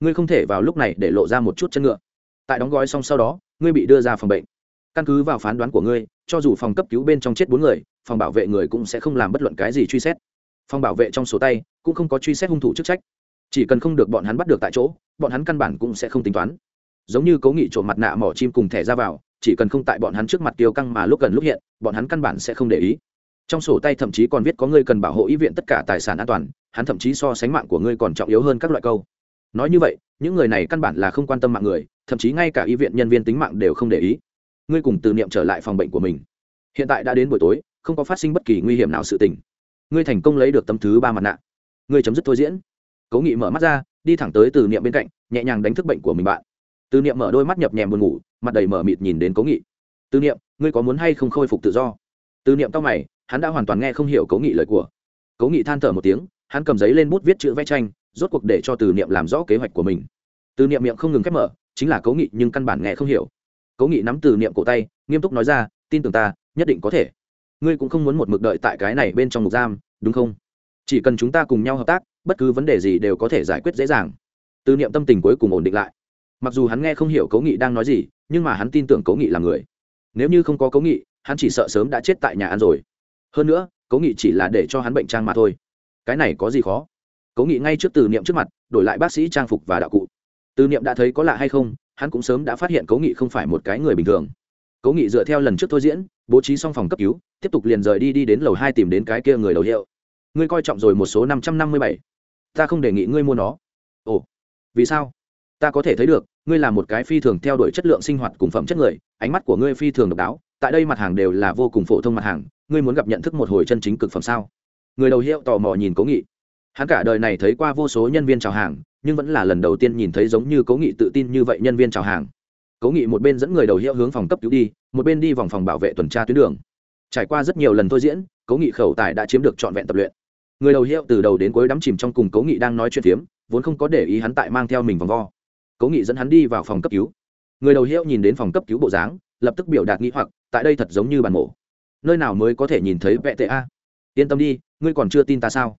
ngươi không thể vào lúc này để lộ ra một chút chân ngựa. Tại đóng gói xong sau đó, ngươi bị đưa ra phòng bệnh. Căn cứ vào phán đoán của ngươi, cho dù phòng cấp cứu bên trong chết bốn người, phòng bảo vệ người cũng sẽ không làm bất luận cái gì truy xét. Phòng bảo vệ trong số tay cũng không có truy xét hung thủ chức trách. Chỉ cần không được bọn hắn bắt được tại chỗ, bọn hắn căn bản cũng sẽ không tính toán. Giống như cố nghị trộm mặt nạ mỏ chim cùng thẻ ra vào, chỉ cần không tại bọn hắn trước mặt tiêu căng mà lúc gần lúc hiện, bọn hắn căn bản sẽ không để ý. Trong sổ tay thậm chí còn viết có ngươi cần bảo hộ ý viện tất cả tài sản an toàn, hắn thậm chí so sánh mạng của ngươi còn trọng yếu hơn các loại câu nói như vậy, những người này căn bản là không quan tâm mạng người, thậm chí ngay cả y viện nhân viên tính mạng đều không để ý. Ngươi cùng từ niệm trở lại phòng bệnh của mình. Hiện tại đã đến buổi tối, không có phát sinh bất kỳ nguy hiểm nào sự tình. Ngươi thành công lấy được tấm thứ ba mặt nạ. Ngươi chấm dứt thôi diễn. Cố nghị mở mắt ra, đi thẳng tới từ niệm bên cạnh, nhẹ nhàng đánh thức bệnh của mình bạn. Từ niệm mở đôi mắt nhập nhèm buồn ngủ, mặt đầy mở mịt nhìn đến cố nghị. Từ niệm, ngươi có muốn hay không khôi phục tự do? Từ niệm tao mày, hắn đã hoàn toàn nghe không hiểu cố nghị lời của. Cố nghị than thở một tiếng, hắn cầm giấy lên bút viết chữ vẽ tranh rốt cuộc để cho từ niệm làm rõ kế hoạch của mình. Từ niệm miệng không ngừng khép mở, chính là cố nghị nhưng căn bản nghe không hiểu. Cố nghị nắm từ niệm cổ tay, nghiêm túc nói ra, tin tưởng ta, nhất định có thể. Ngươi cũng không muốn một mực đợi tại cái này bên trong ngục giam, đúng không? Chỉ cần chúng ta cùng nhau hợp tác, bất cứ vấn đề gì đều có thể giải quyết dễ dàng. Từ niệm tâm tình cuối cùng ổn định lại. Mặc dù hắn nghe không hiểu cố nghị đang nói gì, nhưng mà hắn tin tưởng cố nghị là người. Nếu như không có cố nghị, hắn chỉ sợ sớm đã chết tại nhà ăn rồi. Hơn nữa, cố nghị chỉ là để cho hắn bệnh trang mà thôi. Cái này có gì khó? Cố nghị ngay trước từ niệm trước mặt, đổi lại bác sĩ trang phục và đạo cụ. Từ niệm đã thấy có lạ hay không, hắn cũng sớm đã phát hiện cố nghị không phải một cái người bình thường. Cố nghị dựa theo lần trước thôi diễn, bố trí xong phòng cấp cứu, tiếp tục liền rời đi đi đến lầu hai tìm đến cái kia người đầu hiệu. Ngươi coi trọng rồi một số năm trăm năm mươi bảy. Ta không đề nghị ngươi mua nó. Ồ, vì sao? Ta có thể thấy được, ngươi là một cái phi thường theo đuổi chất lượng sinh hoạt cùng phẩm chất người, ánh mắt của ngươi phi thường độc đáo, tại đây mặt hàng đều là vô cùng phổ thông mặt hàng, ngươi muốn gặp nhận thức một hồi chân chính cực phẩm sao? Người đầu hiệu tò mò nhìn cố nghị hắn cả đời này thấy qua vô số nhân viên chào hàng, nhưng vẫn là lần đầu tiên nhìn thấy giống như cố nghị tự tin như vậy nhân viên chào hàng. Cố nghị một bên dẫn người đầu hiệu hướng phòng cấp cứu đi, một bên đi vòng phòng bảo vệ tuần tra tuyến đường. Trải qua rất nhiều lần thôi diễn, cố nghị khẩu tài đã chiếm được trọn vẹn tập luyện. Người đầu hiệu từ đầu đến cuối đắm chìm trong cùng cố nghị đang nói chuyện phiếm, vốn không có để ý hắn tại mang theo mình vòng vo. Cố nghị dẫn hắn đi vào phòng cấp cứu. Người đầu hiệu nhìn đến phòng cấp cứu bộ dáng, lập tức biểu đạt nghĩ hoặc, tại đây thật giống như bàn mổ nơi nào mới có thể nhìn thấy vẽ tệ a? Yên tâm đi, ngươi còn chưa tin ta sao?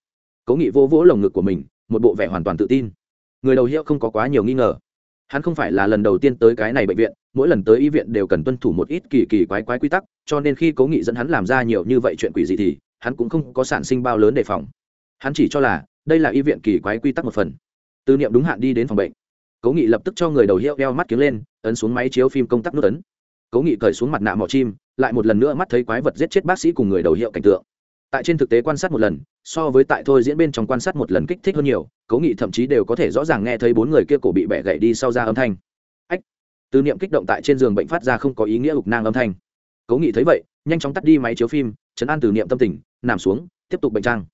Cố nghị vô vỗ lồng ngực của mình, một bộ vẻ hoàn toàn tự tin. Người đầu hiệu không có quá nhiều nghi ngờ. Hắn không phải là lần đầu tiên tới cái này bệnh viện, mỗi lần tới y viện đều cần tuân thủ một ít kỳ kỳ quái quái quy tắc, cho nên khi cố nghị dẫn hắn làm ra nhiều như vậy chuyện quỷ gì thì, hắn cũng không có sản sinh bao lớn đề phòng. Hắn chỉ cho là, đây là y viện kỳ quái quy tắc một phần. Tư niệm đúng hạn đi đến phòng bệnh. Cố nghị lập tức cho người đầu hiệu đeo mắt kiếng lên, ấn xuống máy chiếu phim công tác nút ấn. Cố nghị cởi xuống mặt nạ mỏ chim, lại một lần nữa mắt thấy quái vật giết chết bác sĩ cùng người đầu hiệu cảnh tượng. Tại trên thực tế quan sát một lần so với tại thôi diễn bên trong quan sát một lần kích thích hơn nhiều cố nghị thậm chí đều có thể rõ ràng nghe thấy bốn người kia cổ bị bẻ gãy đi sau ra âm thanh. Ách, từ niệm kích động tại trên giường bệnh phát ra không có ý nghĩa lục nang âm thanh. Cố nghị thấy vậy, nhanh chóng tắt đi máy chiếu phim chấn an từ niệm tâm tình, nằm xuống, tiếp tục bệnh trang.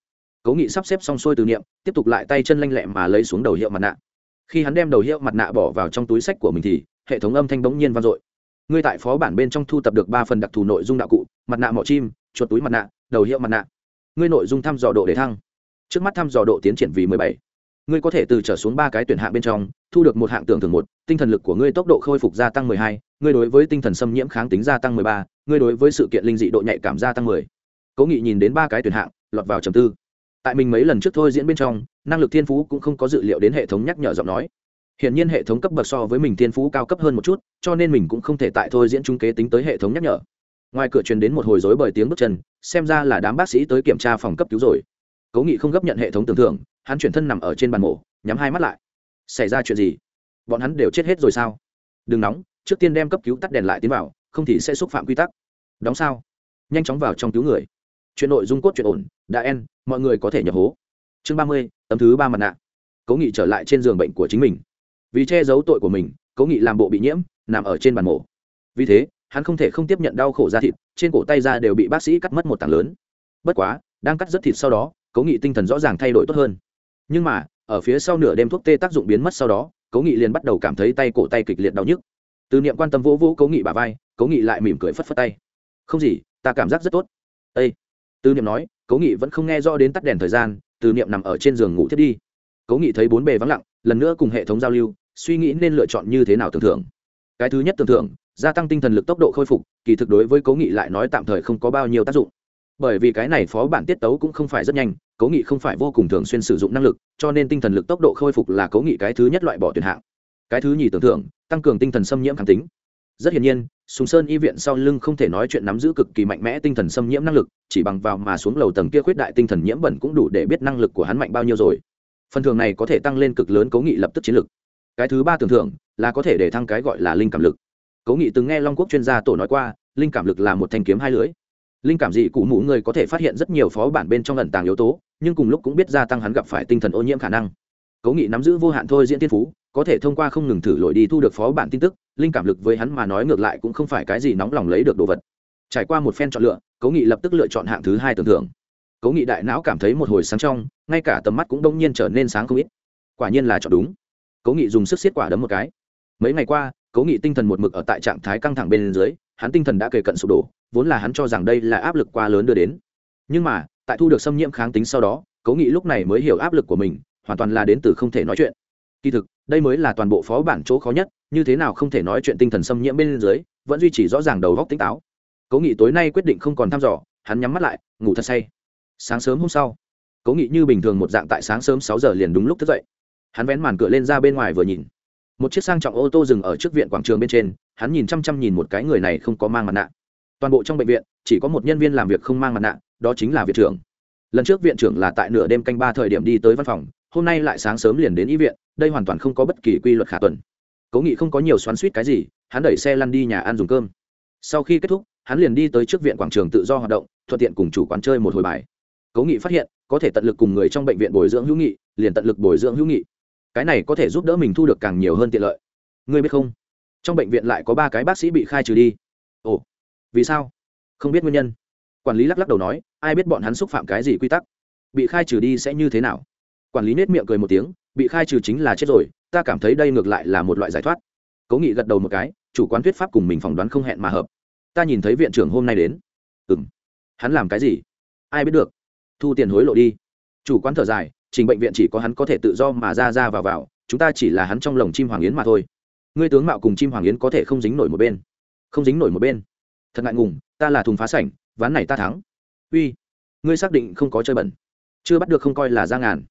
Cố nghị sắp xếp xong xuôi từ niệm, tiếp tục lại tay chân lanh lẹ mà lấy xuống đầu hiệu mặt nạ. Khi hắn đem đầu hiệu mặt nạ bỏ vào trong túi sách của mình thì, hệ thống âm thanh bỗng nhiên vang dội. Ngươi tại phó bản bên trong thu tập được ba phần đặc thù nội dung đạo cụ, mặt nạ mỏ chim, chuột túi mặt nạ, đầu hiệu mặt nạ ngươi nội dung thăm dò độ để thăng. Trước mắt thăm dò độ tiến triển vì mười bảy. Ngươi có thể từ trở xuống ba cái tuyển hạng bên trong thu được một hạng tưởng thưởng một tinh thần lực của ngươi tốc độ khôi phục gia tăng mười hai ngươi đối với tinh thần xâm nhiễm kháng tính gia tăng mười ba ngươi đối với sự kiện linh dị độ nhạy cảm gia tăng mười. Cố nghị nhìn đến ba cái tuyển hạng lọt vào trầm tư. Tại mình mấy lần trước thôi diễn bên trong năng lực thiên phú cũng không có dự liệu đến hệ thống nhắc nhở giọng nói. Hiện nhiên hệ thống cấp bậc so với mình thiên phú cao cấp hơn một chút, cho nên mình cũng không thể tại thôi diễn trung kế tính tới hệ thống nhắc nhở. Ngoài cửa truyền đến một hồi rối bởi tiếng bước chân, xem ra là đám bác sĩ tới kiểm tra phòng cấp cứu rồi. Cố Nghị không gấp nhận hệ thống tưởng thưởng, hắn chuyển thân nằm ở trên bàn mổ, nhắm hai mắt lại. Xảy ra chuyện gì? Bọn hắn đều chết hết rồi sao? Đừng nóng, trước tiên đem cấp cứu tắt đèn lại tiến vào, không thì sẽ xúc phạm quy tắc. Đóng sao? Nhanh chóng vào trong cứu người. Chuyện nội dung cốt chuyện ổn, đã en, mọi người có thể nhập hố. Chương ba mươi, tấm thứ ba mặt nạ. Cố Nghị trở lại trên giường bệnh của chính mình vì che giấu tội của mình cố nghị làm bộ bị nhiễm nằm ở trên bàn mổ vì thế hắn không thể không tiếp nhận đau khổ da thịt, trên cổ tay da đều bị bác sĩ cắt mất một tảng lớn. Bất quá, đang cắt rất thịt sau đó cố nghị tinh thần rõ ràng thay đổi tốt hơn. Nhưng mà, ở phía sau nửa đêm thuốc tê tác dụng biến mất sau đó cố nghị liền bắt đầu cảm thấy tay cổ tay kịch liệt đau nhức. Từ niệm quan tâm vỗ vỗ cố nghị bà vai cố nghị lại mỉm cười phất phất tay. Không gì, ta cảm giác rất tốt. Ây từ niệm nói cố nghị vẫn không nghe rõ đến tắt đèn thời gian, từ niệm nằm ở trên giường ngủ thiết đi. Cố nghị thấy bốn bề vắng lặng, lần nữa cùng hệ thống giao lưu, suy nghĩ nên lựa chọn như thế nào tưởng thưởng. Cái thứ nhất tưởng thưởng gia tăng tinh thần lực tốc độ khôi phục, kỳ thực đối với cố nghị lại nói tạm thời không có bao nhiêu tác dụng. Bởi vì cái này phó bản tiết tấu cũng không phải rất nhanh, cố nghị không phải vô cùng thường xuyên sử dụng năng lực, cho nên tinh thần lực tốc độ khôi phục là cố nghị cái thứ nhất loại bỏ tuyển hạng. Cái thứ nhì tưởng thưởng tăng cường tinh thần xâm nhiễm kháng tính. Rất hiển nhiên, sùng sơn y viện sau lưng không thể nói chuyện nắm giữ cực kỳ mạnh mẽ tinh thần xâm nhiễm năng lực, chỉ bằng vào mà xuống lầu tầng kia khuyết đại tinh thần nhiễm bẩn cũng đủ để biết năng lực của hắn mạnh bao nhiêu rồi. Phần thưởng này có thể tăng lên cực lớn cố nghị lập tức chiến lực cái thứ ba tưởng thưởng là có thể để thăng cái gọi là linh cảm lực cố nghị từng nghe long quốc chuyên gia tổ nói qua, linh cảm lực là một thanh kiếm hai lưới linh cảm dị cụ mũ người có thể phát hiện rất nhiều phó bản bên trong ẩn tàng yếu tố, nhưng cùng lúc cũng biết gia tăng hắn gặp phải tinh thần ô nhiễm khả năng. Cố nghị nắm giữ vô hạn thôi diễn tiên phú, có thể thông qua không ngừng thử lội đi thu được phó bản tin tức, linh cảm lực với hắn mà nói ngược lại cũng không phải cái gì nóng lòng lấy được đồ vật. Trải qua một phen chọn lựa, cố nghị lập tức lựa chọn hạng thứ hai tưởng thưởng cố nghị đại não cảm thấy một hồi sáng trong, ngay cả tầm mắt cũng đông nhiên trở nên sáng không ít. Quả nhiên là chọn đúng. Cố nghị dùng sức xiết quả đấm một cái. Mấy ngày qua cố nghị tinh thần một mực ở tại trạng thái căng thẳng bên dưới, hắn tinh thần đã kề cận sụp đổ, vốn là hắn cho rằng đây là áp lực quá lớn đưa đến. Nhưng mà, tại thu được xâm nhiễm kháng tính sau đó, cố nghị lúc này mới hiểu áp lực của mình, hoàn toàn là đến từ không thể nói chuyện. Kỳ thực, đây mới là toàn bộ phó bản chỗ khó nhất, như thế nào không thể nói chuyện tinh thần xâm nhiễm bên dưới, vẫn duy trì rõ ràng đầu góc tỉnh táo. Cố nghị tối nay quyết định không còn thăm dò, hắn nhắm mắt lại, ngủ thật say. Sáng sớm hôm sau, cố nghị như bình thường một dạng tại sáng sớm sáu giờ liền đúng lúc thức dậy. Hắn vén màn cửa lên ra bên ngoài vừa nhìn một chiếc sang trọng ô tô dừng ở trước viện quảng trường bên trên, hắn nhìn chăm chăm nhìn một cái người này không có mang mặt nạ. Toàn bộ trong bệnh viện, chỉ có một nhân viên làm việc không mang mặt nạ, đó chính là viện trưởng. Lần trước viện trưởng là tại nửa đêm canh ba thời điểm đi tới văn phòng, hôm nay lại sáng sớm liền đến y viện, đây hoàn toàn không có bất kỳ quy luật khả tuần. Cố nghị không có nhiều xoắn suýt cái gì, hắn đẩy xe lăn đi nhà ăn dùng cơm. Sau khi kết thúc, hắn liền đi tới trước viện quảng trường tự do hoạt động, thuận tiện cùng chủ quán chơi một hồi bài. Cố nghị phát hiện, có thể tận lực cùng người trong bệnh viện bồi dưỡng hữu nghị, liền tận lực bồi dưỡng hữu nghị cái này có thể giúp đỡ mình thu được càng nhiều hơn tiện lợi. Ngươi biết không? Trong bệnh viện lại có ba cái bác sĩ bị khai trừ đi. Ồ, vì sao? Không biết nguyên nhân. Quản lý lắc lắc đầu nói, ai biết bọn hắn xúc phạm cái gì quy tắc? Bị khai trừ đi sẽ như thế nào? Quản lý nết miệng cười một tiếng, bị khai trừ chính là chết rồi, ta cảm thấy đây ngược lại là một loại giải thoát. Cố nghị gật đầu một cái, chủ quán thuyết pháp cùng mình phỏng đoán không hẹn mà hợp. Ta nhìn thấy viện trưởng hôm nay đến. Ừ m hắn làm cái gì? Ai biết được? Thu tiền hối lộ đi. Chủ quán thở dài trình bệnh viện chỉ có hắn có thể tự do mà ra ra vào vào, chúng ta chỉ là hắn trong lồng chim hoàng yến mà thôi. Ngươi tướng mạo cùng chim hoàng yến có thể không dính nổi một bên. Không dính nổi một bên. Thật ngại ngùng, ta là thùng phá sảnh, ván này ta thắng. Uy, ngươi xác định không có chơi bẩn. Chưa bắt được không coi là ra ngàn.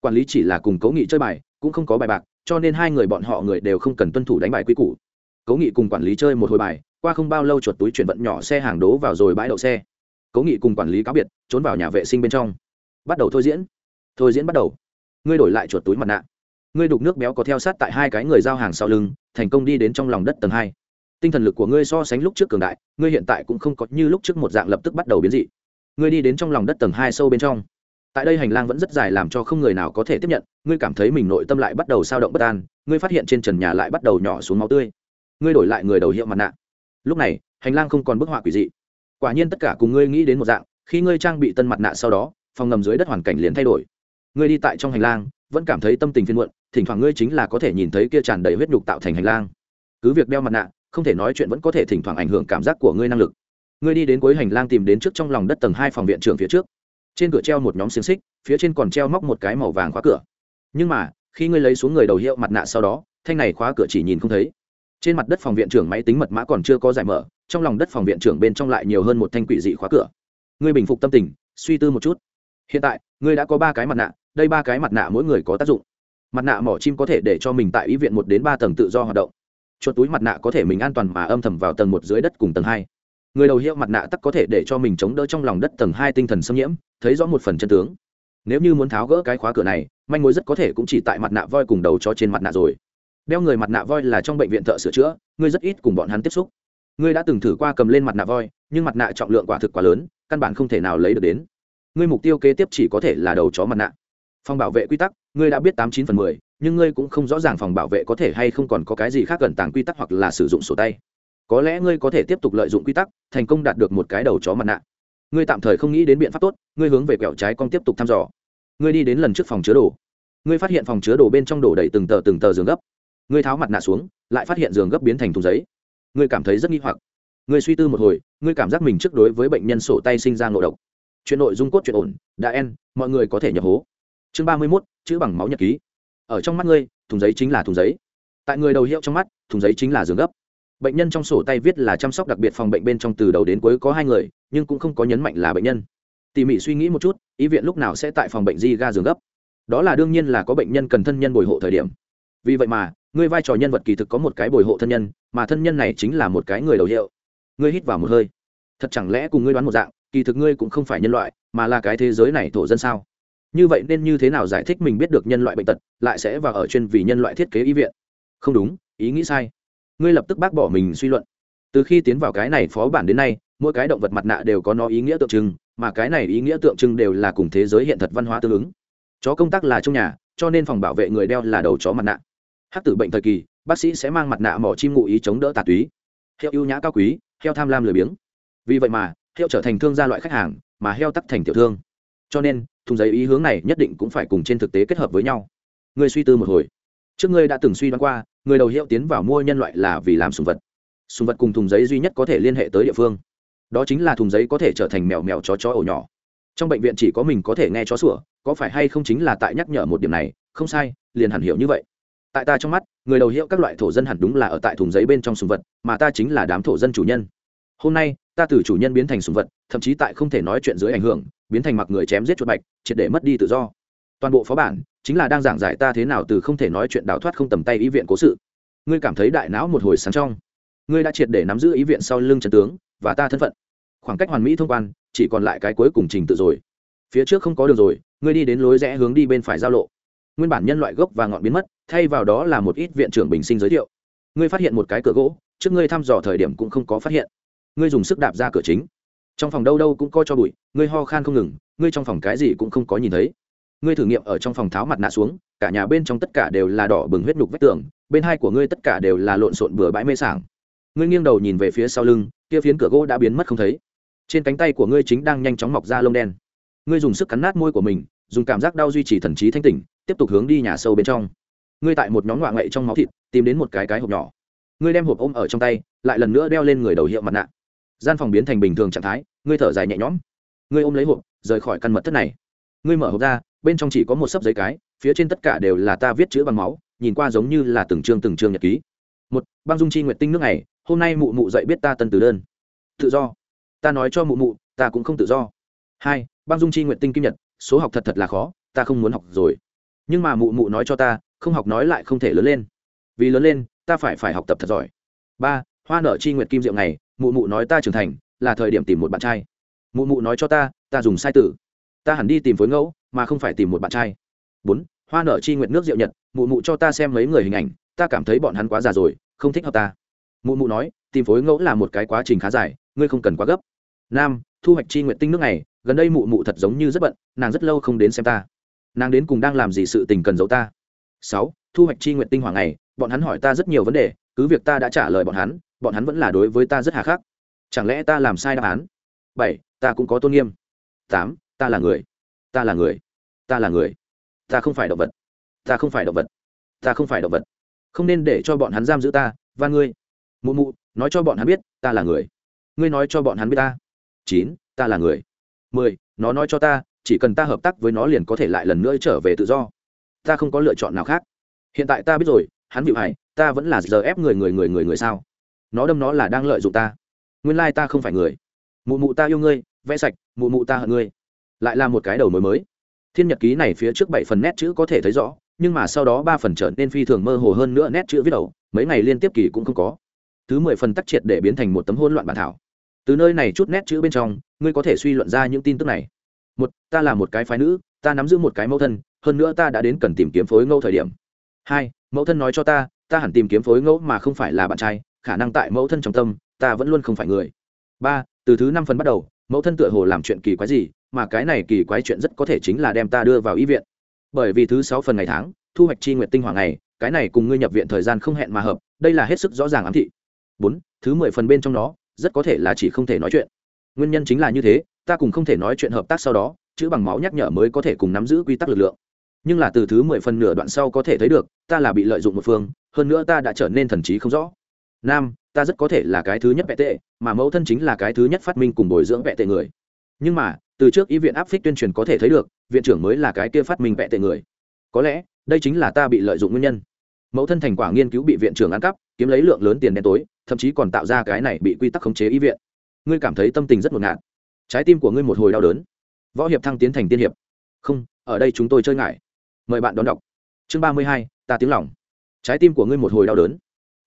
Quản lý chỉ là cùng cố nghị chơi bài, cũng không có bài bạc, cho nên hai người bọn họ người đều không cần tuân thủ đánh bài quy củ. Cố nghị cùng quản lý chơi một hồi bài, qua không bao lâu chuột túi chuyển vận nhỏ xe hàng đố vào rồi bãi đậu xe. Cố nghị cùng quản lý cáo biệt, trốn vào nhà vệ sinh bên trong. Bắt đầu thôi diễn thôi diễn bắt đầu. Ngươi đổi lại chuột túi mặt nạ. Ngươi đục nước béo có theo sát tại hai cái người giao hàng sau lưng, thành công đi đến trong lòng đất tầng hai. Tinh thần lực của ngươi so sánh lúc trước cường đại, ngươi hiện tại cũng không có như lúc trước một dạng lập tức bắt đầu biến dị. Ngươi đi đến trong lòng đất tầng hai sâu bên trong. Tại đây hành lang vẫn rất dài làm cho không người nào có thể tiếp nhận, ngươi cảm thấy mình nội tâm lại bắt đầu sao động bất an, ngươi phát hiện trên trần nhà lại bắt đầu nhỏ xuống máu tươi. Ngươi đổi lại người đầu hiệu mặt nạ. Lúc này, hành lang không còn bức họa quỷ dị. Quả nhiên tất cả cùng ngươi nghĩ đến một dạng, khi ngươi trang bị tân mặt nạ sau đó, phòng ngầm dưới đất hoàn cảnh liền thay đổi ngươi đi tại trong hành lang, vẫn cảm thấy tâm tình phiên muộn, thỉnh thoảng ngươi chính là có thể nhìn thấy kia tràn đầy huyết nhục tạo thành hành lang. Cứ việc đeo mặt nạ, không thể nói chuyện vẫn có thể thỉnh thoảng ảnh hưởng cảm giác của ngươi năng lực. Ngươi đi đến cuối hành lang tìm đến trước trong lòng đất tầng hai phòng viện trưởng phía trước. Trên cửa treo một nhóm xiềng xích, phía trên còn treo móc một cái màu vàng khóa cửa. Nhưng mà, khi ngươi lấy xuống người đầu hiệu mặt nạ sau đó, thanh này khóa cửa chỉ nhìn không thấy. Trên mặt đất phòng viện trưởng máy tính mật mã còn chưa có giải mở, trong lòng đất phòng viện trưởng bên trong lại nhiều hơn một thanh quỷ dị khóa cửa. Ngươi bình phục tâm tình, suy tư một chút. Hiện tại, ngươi đã có ba cái mặt nạ đây ba cái mặt nạ mỗi người có tác dụng. Mặt nạ mỏ chim có thể để cho mình tại ý viện một đến ba tầng tự do hoạt động. Chuột túi mặt nạ có thể mình an toàn mà âm thầm vào tầng một dưới đất cùng tầng hai. Người đầu hiệu mặt nạ tắc có thể để cho mình chống đỡ trong lòng đất tầng hai tinh thần xâm nhiễm, thấy rõ một phần chân tướng. Nếu như muốn tháo gỡ cái khóa cửa này, manh mối rất có thể cũng chỉ tại mặt nạ voi cùng đầu cho trên mặt nạ rồi. Đeo người mặt nạ voi là trong bệnh viện thợ sửa chữa, ngươi rất ít cùng bọn hắn tiếp xúc. Ngươi đã từng thử qua cầm lên mặt nạ voi, nhưng mặt nạ trọng lượng quả thực quá lớn, căn bản không thể nào lấy được đến. Ngươi mục tiêu kế tiếp chỉ có thể là đầu chó mặt nạ phòng bảo vệ quy tắc, ngươi đã biết tám chín phần mười, nhưng ngươi cũng không rõ ràng phòng bảo vệ có thể hay không còn có cái gì khác gần tàng quy tắc hoặc là sử dụng sổ tay. Có lẽ ngươi có thể tiếp tục lợi dụng quy tắc, thành công đạt được một cái đầu chó mặt nạ. Ngươi tạm thời không nghĩ đến biện pháp tốt, ngươi hướng về quẹo trái con tiếp tục thăm dò. Ngươi đi đến lần trước phòng chứa đồ. Ngươi phát hiện phòng chứa đồ bên trong đổ đầy từng tờ từng tờ giường gấp. Ngươi tháo mặt nạ xuống, lại phát hiện giường gấp biến thành thùng giấy. Ngươi cảm thấy rất nghi hoặc. Ngươi suy tư một hồi, ngươi cảm giác mình trước đối với bệnh nhân sổ tay sinh ra ngộ độc. Chuyện nội dung cốt chuyện ổn, đã en, mọi người có thể nhập hố chương ba mươi mốt, chữ bằng máu nhật ký. Ở trong mắt ngươi, thùng giấy chính là thùng giấy. Tại người đầu hiệu trong mắt, thùng giấy chính là giường gấp. Bệnh nhân trong sổ tay viết là chăm sóc đặc biệt phòng bệnh bên trong từ đầu đến cuối có hai người, nhưng cũng không có nhấn mạnh là bệnh nhân. Tỉ mỉ suy nghĩ một chút, ý viện lúc nào sẽ tại phòng bệnh di ga giường gấp. Đó là đương nhiên là có bệnh nhân cần thân nhân bồi hộ thời điểm. Vì vậy mà, ngươi vai trò nhân vật kỳ thực có một cái bồi hộ thân nhân, mà thân nhân này chính là một cái người đầu hiệu. Ngươi hít vào một hơi. Thật chẳng lẽ cùng ngươi đoán một dạng, kỳ thực ngươi cũng không phải nhân loại, mà là cái thế giới này thổ dân sao? Như vậy nên như thế nào giải thích mình biết được nhân loại bệnh tật, lại sẽ và ở chuyên vì nhân loại thiết kế y viện? Không đúng, ý nghĩ sai. Ngươi lập tức bác bỏ mình suy luận. Từ khi tiến vào cái này phó bản đến nay, mỗi cái động vật mặt nạ đều có nó ý nghĩa tượng trưng, mà cái này ý nghĩa tượng trưng đều là cùng thế giới hiện thật văn hóa tương ứng. Chó công tác là trong nhà, cho nên phòng bảo vệ người đeo là đầu chó mặt nạ. Hát tử bệnh thời kỳ, bác sĩ sẽ mang mặt nạ mỏ chim ngụ ý chống đỡ tà túy. Heo ưu nhã cao quý, heo tham lam lười biếng. Vì vậy mà, heo trở thành thương gia loại khách hàng, mà heo tắc thành tiểu thương cho nên, thùng giấy ý hướng này nhất định cũng phải cùng trên thực tế kết hợp với nhau. Ngươi suy tư một hồi. Trước ngươi đã từng suy đoán qua, người đầu hiệu tiến vào mua nhân loại là vì làm sùng vật. Sùng vật cùng thùng giấy duy nhất có thể liên hệ tới địa phương. Đó chính là thùng giấy có thể trở thành mèo mèo chó chó ổ nhỏ. Trong bệnh viện chỉ có mình có thể nghe chó sủa, có phải hay không chính là tại nhắc nhở một điểm này, không sai, liền hẳn hiểu như vậy. Tại ta trong mắt, người đầu hiệu các loại thổ dân hẳn đúng là ở tại thùng giấy bên trong sùng vật, mà ta chính là đám thổ dân chủ nhân. Hôm nay, ta từ chủ nhân biến thành sùng vật, thậm chí tại không thể nói chuyện dưới ảnh hưởng biến thành mặc người chém giết chuột bạch, triệt để mất đi tự do. Toàn bộ phó bản chính là đang giảng giải ta thế nào từ không thể nói chuyện đào thoát không tầm tay ý viện cố sự. Ngươi cảm thấy đại não một hồi sáng trong. Ngươi đã triệt để nắm giữ ý viện sau lưng trần tướng và ta thân phận. Khoảng cách hoàn mỹ thông quan, chỉ còn lại cái cuối cùng trình tự rồi. Phía trước không có đường rồi, ngươi đi đến lối rẽ hướng đi bên phải giao lộ. Nguyên bản nhân loại gốc và ngọn biến mất, thay vào đó là một ít viện trưởng bình sinh giới thiệu. Ngươi phát hiện một cái cửa gỗ, trước ngươi thăm dò thời điểm cũng không có phát hiện. Ngươi dùng sức đạp ra cửa chính trong phòng đâu đâu cũng có cho bụi, ngươi ho khan không ngừng, ngươi trong phòng cái gì cũng không có nhìn thấy. Ngươi thử nghiệm ở trong phòng tháo mặt nạ xuống, cả nhà bên trong tất cả đều là đỏ bừng huyết nhục vách tường, bên hai của ngươi tất cả đều là lộn xộn bừa bãi mê sảng. Ngươi nghiêng đầu nhìn về phía sau lưng, kia phiến cửa gỗ đã biến mất không thấy. Trên cánh tay của ngươi chính đang nhanh chóng mọc ra lông đen. Ngươi dùng sức cắn nát môi của mình, dùng cảm giác đau duy trì thần trí thanh tỉnh, tiếp tục hướng đi nhà sâu bên trong. Ngươi tại một nhóm ngoại ngậy trong máu thịt, tìm đến một cái cái hộp nhỏ. Ngươi đem hộp ôm ở trong tay, lại lần nữa đeo lên người đầu hiệu mặt nạ. Gian phòng biến thành bình thường trạng thái ngươi thở dài nhẹ nhõm. Ngươi ôm lấy hộp, rời khỏi căn mật thất này. Ngươi mở hộp ra, bên trong chỉ có một sấp giấy cái, phía trên tất cả đều là ta viết chữ bằng máu, nhìn qua giống như là từng chương từng chương nhật ký. Một, băng dung chi nguyện tinh nước này, hôm nay mụ mụ dậy biết ta tân từ đơn. Tự do. Ta nói cho mụ mụ, ta cũng không tự do. Hai, băng dung chi nguyện tinh kim nhật, số học thật thật là khó, ta không muốn học rồi. Nhưng mà mụ mụ nói cho ta, không học nói lại không thể lớn lên. Vì lớn lên, ta phải phải học tập thật giỏi. Ba, hoa nở chi nguyện kim diệu này mụ mụ nói ta trưởng thành là thời điểm tìm một bạn trai. Mụ mụ nói cho ta ta dùng sai tử ta hẳn đi tìm phối ngẫu, mà không phải tìm một bạn trai. Bốn, hoa nở chi nguyện nước rượu nhật, mụ mụ cho ta xem mấy người hình ảnh, ta cảm thấy bọn hắn quá già rồi, không thích hợp ta. Mụ mụ nói, tìm phối ngẫu là một cái quá trình khá dài, ngươi không cần quá gấp. Năm thu hoạch chi nguyện tinh nước này, gần đây mụ mụ thật giống như rất bận, nàng rất lâu không đến xem ta. Nàng đến cùng đang làm gì sự tình cần giấu ta? Sáu, thu hoạch chi nguyện tinh hoàng này bọn hắn hỏi ta rất nhiều vấn đề, cứ việc ta đã trả lời bọn hắn bọn hắn vẫn là đối với ta rất hà khắc chẳng lẽ ta làm sai đáp án? Bảy, ta cũng có tôn nghiêm. Tám, ta là người. Ta là người. Ta là người. Ta không phải động vật. Ta không phải động vật. Ta không phải động vật. Không nên để cho bọn hắn giam giữ ta, và ngươi. Mụ mụ, nói cho bọn hắn biết, ta là người. Ngươi nói cho bọn hắn biết ta. Chín, ta là người. Mười, nó nói cho ta, chỉ cần ta hợp tác với nó liền có thể lại lần nữa trở về tự do. Ta không có lựa chọn nào khác. Hiện tại ta biết rồi, hắn vịu hải ta vẫn là giờ ép người người người người người sao? Nó đâm nó là đang lợi dụng ta nguyên lai ta không phải người. Mụ mụ ta yêu ngươi, vẽ sạch, mụ mụ ta hận ngươi. Lại là một cái đầu mới mới. Thiên nhật ký này phía trước bảy phần nét chữ có thể thấy rõ, nhưng mà sau đó ba phần trở nên phi thường mơ hồ hơn nữa nét chữ viết đầu, mấy ngày liên tiếp kỳ cũng không có. Thứ mười phần tắc triệt để biến thành một tấm hỗn loạn bản thảo. Từ nơi này chút nét chữ bên trong, ngươi có thể suy luận ra những tin tức này. Một, ta là một cái phái nữ, ta nắm giữ một cái mẫu thân, hơn nữa ta đã đến cần tìm kiếm phối ngẫu thời điểm. Hai, mẫu thân nói cho ta ta hẳn tìm kiếm phối ngẫu mà không phải là bạn trai, khả năng tại mẫu thân trong tâm ta vẫn luôn không phải người. Ba, từ thứ năm phần bắt đầu, mẫu thân tựa hồ làm chuyện kỳ quái gì, mà cái này kỳ quái chuyện rất có thể chính là đem ta đưa vào y viện. Bởi vì thứ sáu phần ngày tháng, thu hoạch chi nguyện tinh hoàng này cái này cùng ngươi nhập viện thời gian không hẹn mà hợp, đây là hết sức rõ ràng ám thị. Bốn, thứ mười phần bên trong đó, rất có thể là chỉ không thể nói chuyện. Nguyên nhân chính là như thế, ta cùng không thể nói chuyện hợp tác sau đó, chữ bằng máu nhắc nhở mới có thể cùng nắm giữ quy tắc lực lượng. Nhưng là từ thứ mười phần nửa đoạn sau có thể thấy được, ta là bị lợi dụng một phương, hơn nữa ta đã trở nên thần trí không rõ. Nam ta rất có thể là cái thứ nhất vẽ tệ, mà mẫu thân chính là cái thứ nhất phát minh cùng bồi dưỡng vẽ tệ người. Nhưng mà, từ trước ý viện áp phích tuyên truyền có thể thấy được, viện trưởng mới là cái kia phát minh vẽ tệ người. Có lẽ, đây chính là ta bị lợi dụng nguyên nhân. Mẫu thân thành quả nghiên cứu bị viện trưởng ăn cắp, kiếm lấy lượng lớn tiền đen tối, thậm chí còn tạo ra cái này bị quy tắc khống chế ý viện. Ngươi cảm thấy tâm tình rất ngột ngạt. Trái tim của ngươi một hồi đau đớn. Võ hiệp thăng tiến thành tiên hiệp. Không, ở đây chúng tôi chơi ngại. Mời bạn đón đọc. Chương ba mươi hai, ta tiếng lòng. Trái tim của ngươi một hồi đau đớn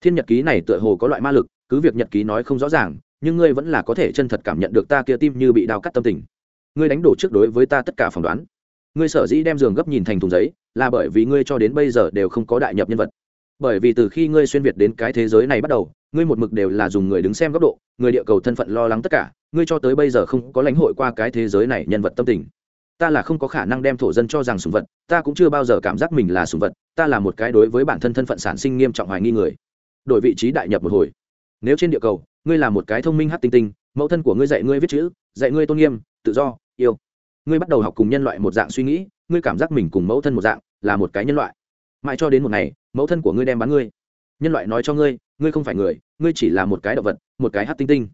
thiên nhật ký này tựa hồ có loại ma lực, cứ việc nhật ký nói không rõ ràng, nhưng ngươi vẫn là có thể chân thật cảm nhận được ta kia tim như bị đau cắt tâm tình. Ngươi đánh đổ trước đối với ta tất cả phỏng đoán. Ngươi sở dĩ đem giường gấp nhìn thành thùng giấy, là bởi vì ngươi cho đến bây giờ đều không có đại nhập nhân vật. Bởi vì từ khi ngươi xuyên việt đến cái thế giới này bắt đầu, ngươi một mực đều là dùng người đứng xem góc độ, người địa cầu thân phận lo lắng tất cả, ngươi cho tới bây giờ không có lãnh hội qua cái thế giới này nhân vật tâm tình. Ta là không có khả năng đem thổ dân cho rằng sùng vật, ta cũng chưa bao giờ cảm giác mình là sùng vật, ta là một cái đối với bản thân thân phận sản sinh nghiêm trọng hoài nghi người đổi vị trí đại nhập một hồi. Nếu trên địa cầu, ngươi là một cái thông minh hát tinh tinh, mẫu thân của ngươi dạy ngươi viết chữ, dạy ngươi tôn nghiêm, tự do, yêu. Ngươi bắt đầu học cùng nhân loại một dạng suy nghĩ, ngươi cảm giác mình cùng mẫu thân một dạng, là một cái nhân loại. Mãi cho đến một ngày, mẫu thân của ngươi đem bán ngươi. Nhân loại nói cho ngươi ngươi không phải người, ngươi chỉ là một cái động vật, một cái hát tinh tinh.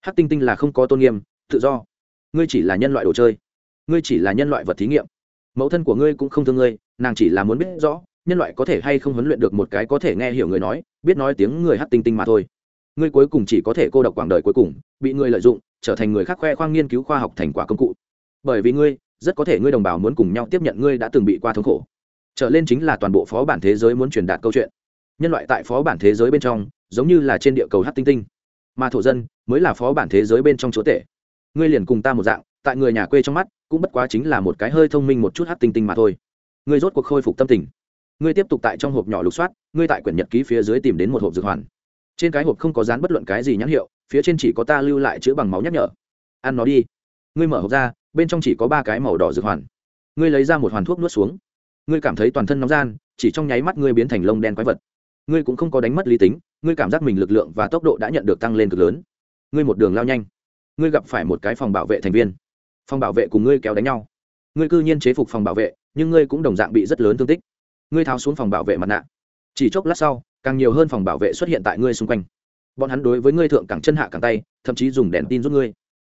Hát tinh tinh là không có tôn nghiêm, tự do. Ngươi chỉ là nhân loại đồ chơi. Ngươi chỉ là nhân loại vật thí nghiệm. Mẫu thân của ngươi cũng không thương ngươi, nàng chỉ là muốn biết rõ nhân loại có thể hay không huấn luyện được một cái có thể nghe hiểu người nói, biết nói tiếng người hát tinh tinh mà thôi. Ngươi cuối cùng chỉ có thể cô độc quãng đời cuối cùng, bị người lợi dụng, trở thành người khác khoe khoang nghiên cứu khoa học thành quả công cụ. Bởi vì ngươi, rất có thể ngươi đồng bào muốn cùng nhau tiếp nhận ngươi đã từng bị qua thống khổ. Trở lên chính là toàn bộ phó bản thế giới muốn truyền đạt câu chuyện. Nhân loại tại phó bản thế giới bên trong, giống như là trên địa cầu hát tinh tinh. Mà thổ dân, mới là phó bản thế giới bên trong chúa tể. Ngươi liền cùng ta một dạng, tại người nhà quê trong mắt, cũng bất quá chính là một cái hơi thông minh một chút hát tinh tinh mà thôi. Ngươi rốt cuộc khôi phục tâm tình ngươi tiếp tục tại trong hộp nhỏ lục soát, ngươi tại quyển nhật ký phía dưới tìm đến một hộp dược hoàn. Trên cái hộp không có dán bất luận cái gì nhãn hiệu, phía trên chỉ có ta lưu lại chữ bằng máu nhắc nhở. Ăn nó đi. Ngươi mở hộp ra, bên trong chỉ có ba cái màu đỏ dược hoàn. Ngươi lấy ra một hoàn thuốc nuốt xuống. Ngươi cảm thấy toàn thân nóng gian, chỉ trong nháy mắt ngươi biến thành lông đen quái vật. Ngươi cũng không có đánh mất lý tính, ngươi cảm giác mình lực lượng và tốc độ đã nhận được tăng lên cực lớn. Ngươi một đường lao nhanh. Ngươi gặp phải một cái phòng bảo vệ thành viên. Phòng bảo vệ cùng ngươi kéo đánh nhau. Ngươi cư nhiên chế phục phòng bảo vệ, nhưng ngươi cũng đồng dạng bị rất lớn thương tích ngươi tháo xuống phòng bảo vệ mặt nạ. Chỉ chốc lát sau, càng nhiều hơn phòng bảo vệ xuất hiện tại ngươi xung quanh. Bọn hắn đối với ngươi thượng cẳng chân hạ cẳng tay, thậm chí dùng đèn tin giúp ngươi.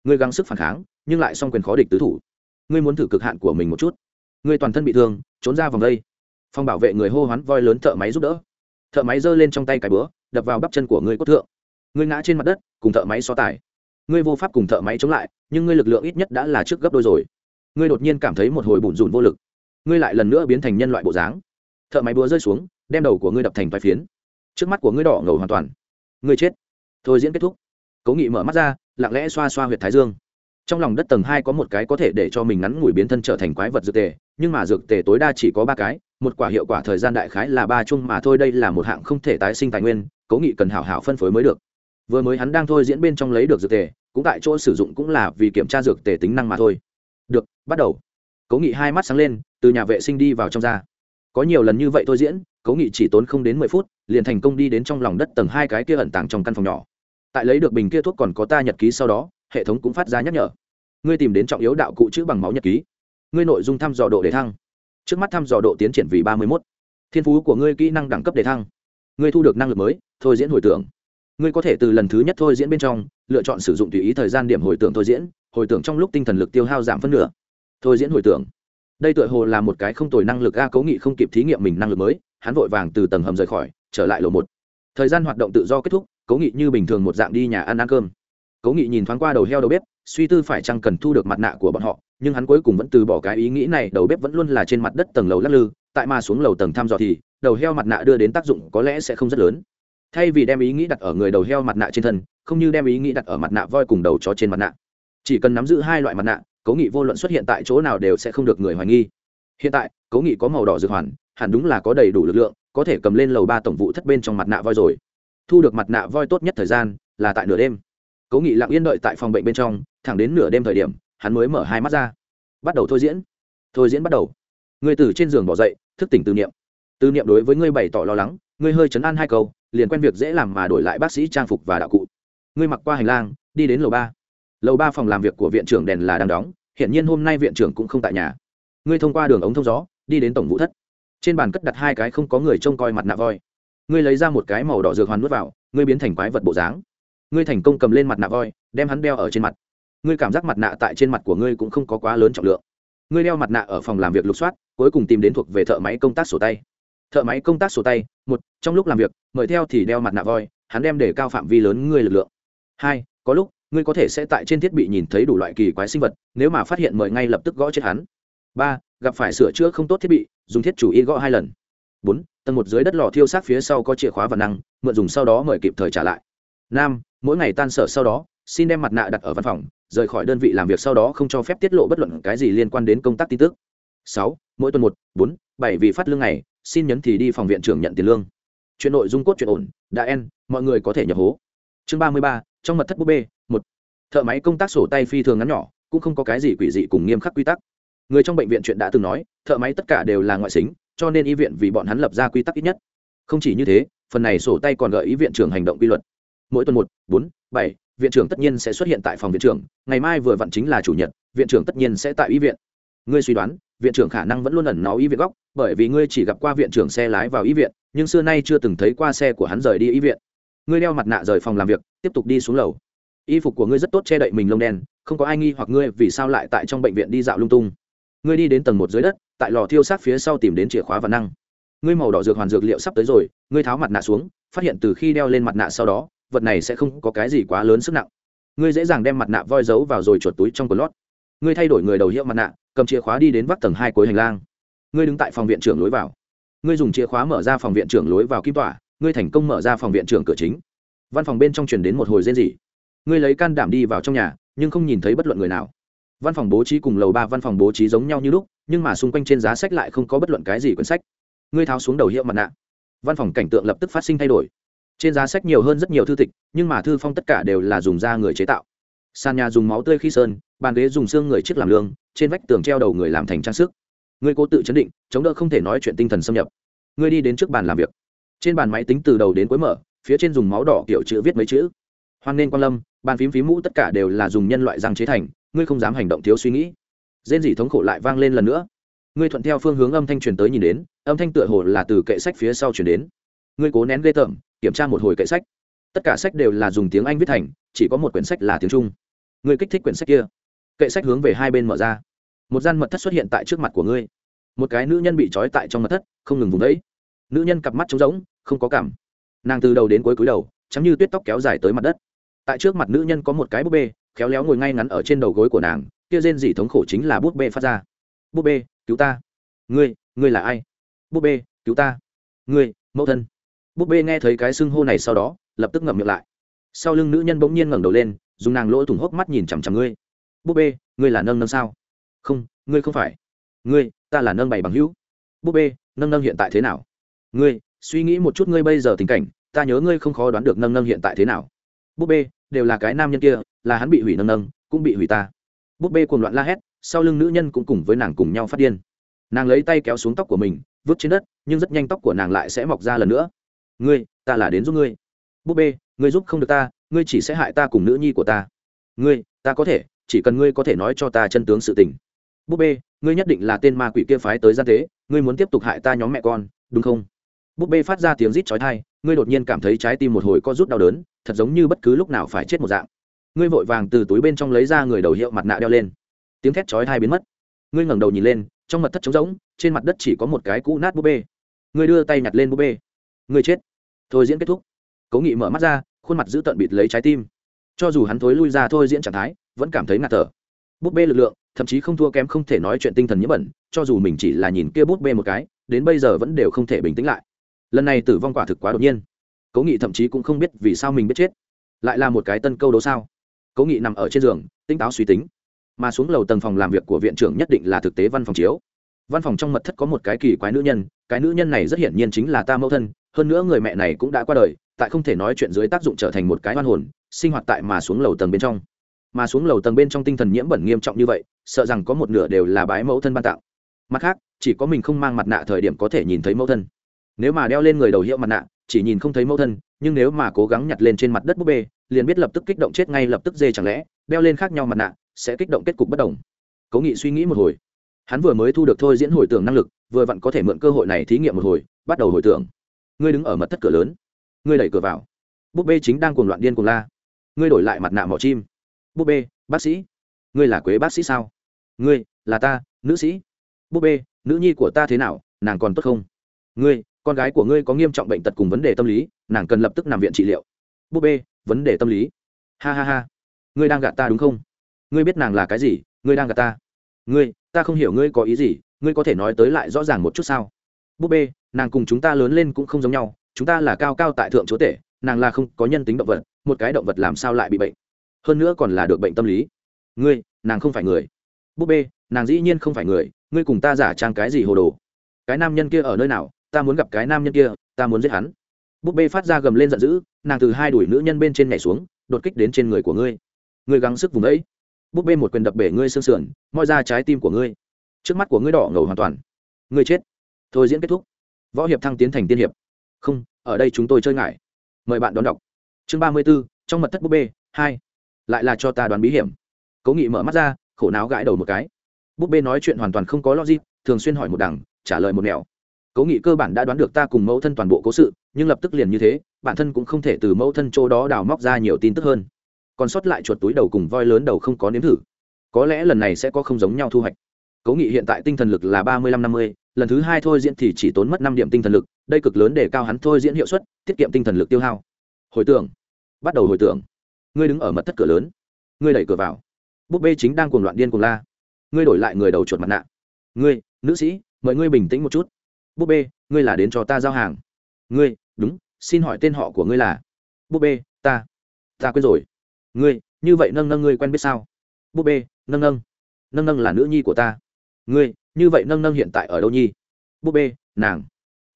Ngươi gắng sức phản kháng, nhưng lại song quyền khó địch tứ thủ. Ngươi muốn thử cực hạn của mình một chút. Ngươi toàn thân bị thương, trốn ra vòng đây. Phòng bảo vệ người hô hoán voi lớn thợ máy giúp đỡ. Thợ máy giơ lên trong tay cái bữa đập vào bắp chân của ngươi cốt thượng. Ngươi ngã trên mặt đất, cùng thợ máy so tài. Ngươi vô pháp cùng thợ máy chống lại, nhưng ngươi lực lượng ít nhất đã là trước gấp đôi rồi. Ngươi đột nhiên cảm thấy một hồi bùn rùn vô lực. Ngươi lại lần nữa biến thành nhân loại bộ dáng thợ máy búa rơi xuống, đem đầu của ngươi đập thành vài phiến. Trước mắt của ngươi đỏ ngầu hoàn toàn. Ngươi chết. Thôi diễn kết thúc. Cố nghị mở mắt ra, lặng lẽ xoa xoa h u y ệ t thái dương. Trong lòng đất tầng hai có một cái có thể để cho mình ngắn ngủi biến thân trở thành quái vật dược tề, nhưng mà dược tề tối đa chỉ có ba cái, một quả hiệu quả thời gian đại khái là ba chung mà thôi, đây là một hạng không thể tái sinh tài nguyên, cố nghị cần hảo hảo phân phối mới được. Vừa mới hắn đang thôi diễn bên trong lấy được dược tề, cũng tại chỗ sử dụng cũng là vì kiểm tra dược tề tính năng mà thôi. Được, bắt đầu. Cố nghị hai mắt sáng lên, từ nhà vệ sinh đi vào trong ra có nhiều lần như vậy thôi diễn cố nghị chỉ tốn không đến mười phút, liền thành công đi đến trong lòng đất tầng hai cái kia ẩn tàng trong căn phòng nhỏ. Tại lấy được bình kia thuốc còn có ta nhật ký sau đó, hệ thống cũng phát ra nhắc nhở. Ngươi tìm đến trọng yếu đạo cụ chữ bằng máu nhật ký. Ngươi nội dung thăm dò độ đề thăng. Trước mắt thăm dò độ tiến triển vì ba mươi mốt. Thiên phú của ngươi kỹ năng đẳng cấp đề thăng. Ngươi thu được năng lực mới, thôi diễn hồi tưởng. Ngươi có thể từ lần thứ nhất thôi diễn bên trong, lựa chọn sử dụng tùy ý thời gian điểm hồi tưởng thôi diễn, hồi tưởng trong lúc tinh thần lực tiêu hao giảm phân nửa. Thôi diễn hồi tưởng đây tựa hồ là một cái không tồi năng lực a cấu nghị không kịp thí nghiệm mình năng lực mới, hắn vội vàng từ tầng hầm rời khỏi, trở lại lầu một. Thời gian hoạt động tự do kết thúc cấu nghị như bình thường một dạng đi nhà ăn ăn cơm. Cấu nghị nhìn thoáng qua đầu heo đầu bếp, suy tư phải chăng cần thu được mặt nạ của bọn họ, nhưng hắn cuối cùng vẫn từ bỏ cái ý nghĩ này, đầu bếp vẫn luôn là trên mặt đất tầng lầu lắc lư, tại mà xuống lầu tầng thăm dò thì, đầu heo mặt nạ đưa đến tác dụng có lẽ sẽ không rất lớn. Thay vì đem ý nghĩ đặt ở người đầu heo mặt nạ trên thân, không như đem ý nghĩ đặt ở mặt nạ voi cùng đầu chó trên mặt nạ. Chỉ cần nắm giữ hai loại mặt nạ Cố nghị vô luận xuất hiện tại chỗ nào đều sẽ không được người hoài nghi. Hiện tại cố nghị có màu đỏ dược hoàn, hẳn đúng là có đầy đủ lực lượng, có thể cầm lên lầu ba tổng vụ thất bên trong mặt nạ voi rồi. Thu được mặt nạ voi tốt nhất thời gian là tại nửa đêm. Cố nghị lặng yên đợi tại phòng bệnh bên trong, thẳng đến nửa đêm thời điểm, hắn mới mở hai mắt ra. Bắt đầu thôi diễn. Thôi diễn bắt đầu. Người từ trên giường bỏ dậy, thức tỉnh từ niệm. Từ niệm đối với ngươi bày tỏ lo lắng, ngươi hơi chấn an hai câu, liền quen việc dễ làm mà đổi lại bác sĩ trang phục và đạo cụ. Ngươi mặc qua hành lang, đi đến lầu ba lầu ba phòng làm việc của viện trưởng đèn là đang đóng hiện nhiên hôm nay viện trưởng cũng không tại nhà. Ngươi thông qua đường ống thông gió, đi đến tổng vũ thất. Trên bàn cất đặt hai cái không có người trông coi mặt nạ voi. Ngươi lấy ra một cái màu đỏ dược hoàn nuốt vào, ngươi biến thành quái vật bộ dáng. Ngươi thành công cầm lên mặt nạ voi, đem hắn đeo ở trên mặt. Ngươi cảm giác mặt nạ tại trên mặt của ngươi cũng không có quá lớn trọng lượng. Ngươi đeo mặt nạ ở phòng làm việc lục soát, cuối cùng tìm đến thuộc về thợ máy công tác sổ tay. Thợ máy công tác sổ tay, một, trong lúc làm việc, mời theo thì đeo mặt nạ voi, hắn đem để cao phạm vi lớn ngươi lực lượng. Hai, có lúc ngươi có thể sẽ tại trên thiết bị nhìn thấy đủ loại kỳ quái sinh vật, nếu mà phát hiện mời ngay lập tức gõ chết hắn. Ba, gặp phải sửa chữa không tốt thiết bị, dùng thiết chủ y gõ hai lần. Bốn, tầng một dưới đất lò thiêu sát phía sau có chìa khóa và năng, mượn dùng sau đó mời kịp thời trả lại. Năm, mỗi ngày tan sở sau đó, xin đem mặt nạ đặt ở văn phòng, rời khỏi đơn vị làm việc sau đó không cho phép tiết lộ bất luận cái gì liên quan đến công tác tin tức. Sáu, mỗi tuần một, bốn, bảy vì phát lương này xin nhấn thì đi phòng viện trưởng nhận tiền lương. Chuyện nội dung cốt chuyện ổn, đã en mọi người có thể nhập hố. Chương ba mươi ba trong mật thất búp bê, một, thợ máy công tác sổ tay phi thường ngắn nhỏ, cũng không có cái gì quỷ dị cùng nghiêm khắc quy tắc. Người trong bệnh viện chuyện đã từng nói, thợ máy tất cả đều là ngoại xính, cho nên y viện vì bọn hắn lập ra quy tắc ít nhất. Không chỉ như thế, phần này sổ tay còn gợi ý viện trưởng hành động quy luật. Mỗi tuần một, bốn, bảy, viện trưởng tất nhiên sẽ xuất hiện tại phòng viện trưởng, ngày mai vừa vặn chính là chủ nhật, viện trưởng tất nhiên sẽ tại y viện. Ngươi suy đoán, viện trưởng khả năng vẫn luôn ẩn náu y viện góc, bởi vì ngươi chỉ gặp qua viện trưởng xe lái vào y viện, nhưng xưa nay chưa từng thấy qua xe của hắn rời đi y viện ngươi đeo mặt nạ rời phòng làm việc, tiếp tục đi xuống lầu. Y phục của ngươi rất tốt che đậy mình lông đen, không có ai nghi hoặc ngươi vì sao lại tại trong bệnh viện đi dạo lung tung. Ngươi đi đến tầng một dưới đất, tại lò thiêu sát phía sau tìm đến chìa khóa và năng. Ngươi màu đỏ dược hoàn dược liệu sắp tới rồi, ngươi tháo mặt nạ xuống, phát hiện từ khi đeo lên mặt nạ sau đó, vật này sẽ không có cái gì quá lớn sức nặng. Ngươi dễ dàng đem mặt nạ voi giấu vào rồi chuột túi trong quần lót. Ngươi thay đổi người đầu hiệu mặt nạ, cầm chìa khóa đi đến vắt tầng hai cuối hành lang. Ngươi đứng tại phòng viện trưởng lối vào. Ngươi dùng chìa khóa mở ra phòng viện trưởng lối vào kim tỏa ngươi thành công mở ra phòng viện trưởng cửa chính. Văn phòng bên trong truyền đến một hồi rên rỉ. Ngươi lấy can đảm đi vào trong nhà, nhưng không nhìn thấy bất luận người nào. Văn phòng bố trí cùng lầu ba văn phòng bố trí giống nhau như lúc, nhưng mà xung quanh trên giá sách lại không có bất luận cái gì quyển sách. Ngươi tháo xuống đầu hiệu mặt nạ. Văn phòng cảnh tượng lập tức phát sinh thay đổi. Trên giá sách nhiều hơn rất nhiều thư tịch, nhưng mà thư phong tất cả đều là dùng da người chế tạo. Sàn nhà dùng máu tươi khi sơn, bàn ghế dùng xương người chiếc làm lương, trên vách tường treo đầu người làm thành trang sức. Ngươi cố tự chấn định, chống đỡ không thể nói chuyện tinh thần xâm nhập. Ngươi đi đến trước bàn làm việc trên bàn máy tính từ đầu đến cuối mở, phía trên dùng máu đỏ kiểu chữ viết mấy chữ. Hoan nên quan lâm, bàn phím phím mũ tất cả đều là dùng nhân loại răng chế thành, ngươi không dám hành động thiếu suy nghĩ. Rên dỉ thống khổ lại vang lên lần nữa. Ngươi thuận theo phương hướng âm thanh truyền tới nhìn đến, âm thanh tựa hồ là từ kệ sách phía sau truyền đến. Ngươi cố nén ghê tởm, kiểm tra một hồi kệ sách. Tất cả sách đều là dùng tiếng anh viết thành, chỉ có một quyển sách là tiếng trung. Ngươi kích thích quyển sách kia. Kệ sách hướng về hai bên mở ra. Một gian mật thất xuất hiện tại trước mặt của ngươi. Một cái nữ nhân bị trói tại trong mật thất, không ngừng vùng đấy nữ nhân cặp mắt trống rỗng, không có cảm. Nàng từ đầu đến cuối cúi đầu chắm như tuyết tóc kéo dài tới mặt đất. Tại trước mặt nữ nhân có một cái búp bê, khéo léo ngồi ngay ngắn ở trên đầu gối của nàng, kia rên dỉ thống khổ chính là búp bê phát ra. Búp bê, cứu ta. Ngươi ngươi là ai? Búp bê, cứu ta. Ngươi, mẫu thân. Búp bê nghe thấy cái xưng hô này sau đó, lập tức ngậm miệng lại. Sau lưng nữ nhân bỗng nhiên ngẩng đầu lên, dùng nàng lỗ thủng hốc mắt nhìn chằm chằm ngươi. Búp bê, ngươi là nâng nâng sao? Không, ngươi không phải. Ngươi, ta là nâng bày bằng hữu. Búp bê, nâng nâng hiện tại thế nào? Ngươi, suy nghĩ một chút ngươi bây giờ tình cảnh, ta nhớ ngươi không khó đoán được nâng nâng hiện tại thế nào. Búp bê, đều là cái nam nhân kia, là hắn bị hủy nâng nâng, cũng bị hủy ta. Búp bê cuồng loạn la hét, sau lưng nữ nhân cũng cùng với nàng cùng nhau phát điên. Nàng lấy tay kéo xuống tóc của mình, vứt trên đất, nhưng rất nhanh tóc của nàng lại sẽ mọc ra lần nữa. Ngươi, ta là đến giúp ngươi. Búp bê, ngươi giúp không được ta, ngươi chỉ sẽ hại ta cùng nữ nhi của ta. Ngươi, ta có thể, chỉ cần ngươi có thể nói cho ta chân tướng sự tình. Búp bê, ngươi nhất định là tên ma quỷ kia phái tới gian tế, ngươi muốn tiếp tục hại ta nhóm mẹ con, đúng không? Búp bê phát ra tiếng rít chói tai, ngươi đột nhiên cảm thấy trái tim một hồi co rút đau đớn, thật giống như bất cứ lúc nào phải chết một dạng. Ngươi vội vàng từ túi bên trong lấy ra người đầu hiệu mặt nạ đeo lên. Tiếng thét chói tai biến mất. Ngươi ngẩng đầu nhìn lên, trong mật thất trống rỗng, trên mặt đất chỉ có một cái cũ nát búp bê. Ngươi đưa tay nhặt lên búp bê. Ngươi chết. Thôi diễn kết thúc. Cố nghị mở mắt ra, khuôn mặt giữ tận bịt lấy trái tim. Cho dù hắn thối lui ra thôi diễn trạng thái, vẫn cảm thấy ngạt thở. Búp bê lực lượng, thậm chí không thua kém không thể nói chuyện tinh thần nhiễm bẩn, cho dù mình chỉ là nhìn kia búp bê một cái, đến bây giờ vẫn đều không thể bình tĩnh lại lần này tử vong quả thực quá đột nhiên. Cố nghị thậm chí cũng không biết vì sao mình biết chết. Lại là một cái tân câu đố sao? Cố nghị nằm ở trên giường tinh táo suy tính. Mà xuống lầu tầng phòng làm việc của viện trưởng nhất định là thực tế văn phòng chiếu. Văn phòng trong mật thất có một cái kỳ quái nữ nhân, cái nữ nhân này rất hiển nhiên chính là ta mẫu thân, hơn nữa người mẹ này cũng đã qua đời, tại không thể nói chuyện dưới tác dụng trở thành một cái oan hồn, sinh hoạt tại mà xuống lầu tầng bên trong. Mà xuống lầu tầng bên trong tinh thần nhiễm bẩn nghiêm trọng như vậy, sợ rằng có một nửa đều là bái mẫu thân ban tạo mặt khác, chỉ có mình không mang mặt nạ thời điểm có thể nhìn thấy mẫu thân nếu mà đeo lên người đầu hiệu mặt nạ, chỉ nhìn không thấy mẫu thân, nhưng nếu mà cố gắng nhặt lên trên mặt đất búp bê, liền biết lập tức kích động chết ngay lập tức dê chẳng lẽ, đeo lên khác nhau mặt nạ, sẽ kích động kết cục bất đồng. Cố nghị suy nghĩ một hồi. Hắn vừa mới thu được thôi diễn hồi tưởng năng lực, vừa vặn có thể mượn cơ hội này thí nghiệm một hồi, bắt đầu hồi tưởng. Ngươi đứng ở mật thất cửa lớn. Ngươi đẩy cửa vào. Búp bê chính đang cuồng loạn điên cuồng la. Ngươi đổi lại mặt nạ mỏ chim. Búp bê, bác sĩ. Ngươi là quế bác sĩ sao? Ngươi, là ta, nữ sĩ. Búp bê, nữ nhi của ta thế nào, nàng còn tốt không? Ngươi con gái của ngươi có nghiêm trọng bệnh tật cùng vấn đề tâm lý, nàng cần lập tức nằm viện trị liệu. Búp bê, vấn đề tâm lý. Ha ha ha. Ngươi đang gạt ta đúng không? Ngươi biết nàng là cái gì, ngươi đang gạt ta. Ngươi, ta không hiểu ngươi có ý gì, ngươi có thể nói tới lại rõ ràng một chút sao? Búp bê, nàng cùng chúng ta lớn lên cũng không giống nhau, chúng ta là cao cao tại thượng chúa tể, nàng là không có nhân tính động vật, một cái động vật làm sao lại bị bệnh? Hơn nữa còn là được bệnh tâm lý. Ngươi, nàng không phải người. Búp bê, nàng dĩ nhiên không phải người, ngươi cùng ta giả trang cái gì hồ đồ? Cái nam nhân kia ở nơi nào ta muốn gặp cái nam nhân kia, ta muốn giết hắn. Búp bê phát ra gầm lên giận dữ, nàng từ hai đuổi nữ nhân bên trên nhảy xuống, đột kích đến trên người của ngươi. Ngươi gắng sức vùng ấy búp bê một quyền đập bể ngươi xương sườn, moi ra trái tim của ngươi. Trước mắt của ngươi đỏ ngầu hoàn toàn. Ngươi chết. Thôi diễn kết thúc. Võ hiệp thăng tiến thành tiên hiệp. Không, ở đây chúng tôi chơi ngại. Mời bạn đón đọc. Chương ba mươi b ố trong mật thất búp bê, hai. Lại là cho ta đoán bí hiểm. Cố nghị mở mắt ra, khổ não gãi đầu một cái. Búp bê nói chuyện hoàn toàn không có logic, thường xuyên hỏi một đằng, trả lời một nẻo cố nghị cơ bản đã đoán được ta cùng mẫu thân toàn bộ cố sự, nhưng lập tức liền như thế, bản thân cũng không thể từ mẫu thân chỗ đó đào móc ra nhiều tin tức hơn. Còn sót lại chuột túi đầu cùng voi lớn đầu không có nếm thử. Có lẽ lần này sẽ có không giống nhau thu hoạch. Cố nghị hiện tại tinh thần lực là ba mươi lăm năm mươi, lần thứ hai thôi diễn thì chỉ tốn mất năm điểm tinh thần lực, đây cực lớn để cao hắn thôi diễn hiệu suất, tiết kiệm tinh thần lực tiêu hao. Hồi tưởng. Bắt đầu hồi tưởng. Ngươi đứng ở mật thất cửa lớn. Ngươi đẩy cửa vào. Búp bê chính đang cuồng loạn điên cuồng la. Ngươi đổi lại người đầu chuột mặt nạ. Ngươi, nữ sĩ, mời ngươi bình tĩnh một chút búp bê, ngươi là đến cho ta giao hàng. Ngươi, đúng, xin hỏi tên họ của ngươi là? Búp bê, ta. Ta quên rồi. Ngươi, như vậy nâng nâng ngươi quen biết sao? Búp bê, nâng nâng. Nâng nâng là nữ nhi của ta. Ngươi, như vậy nâng nâng hiện tại ở đâu nhi? Búp bê, nàng.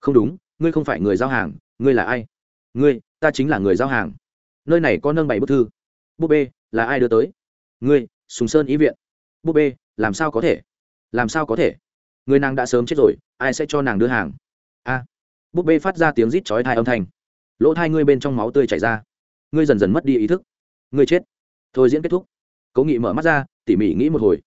Không đúng, ngươi không phải người giao hàng, ngươi là ai? Ngươi, ta chính là người giao hàng. Nơi này có nâng bảy bức thư. Búp bê, là ai đưa tới? Ngươi, sùng sơn ý viện. Búp bê, làm sao có thể? Làm sao có thể? Người nàng đã sớm chết rồi, ai sẽ cho nàng đưa hàng? A. Búp bê phát ra tiếng rít chói thai âm thanh. Lỗ thai ngươi bên trong máu tươi chảy ra. Ngươi dần dần mất đi ý thức. Ngươi chết. Thôi diễn kết thúc. Cố nghị mở mắt ra, tỉ mỉ nghĩ một hồi.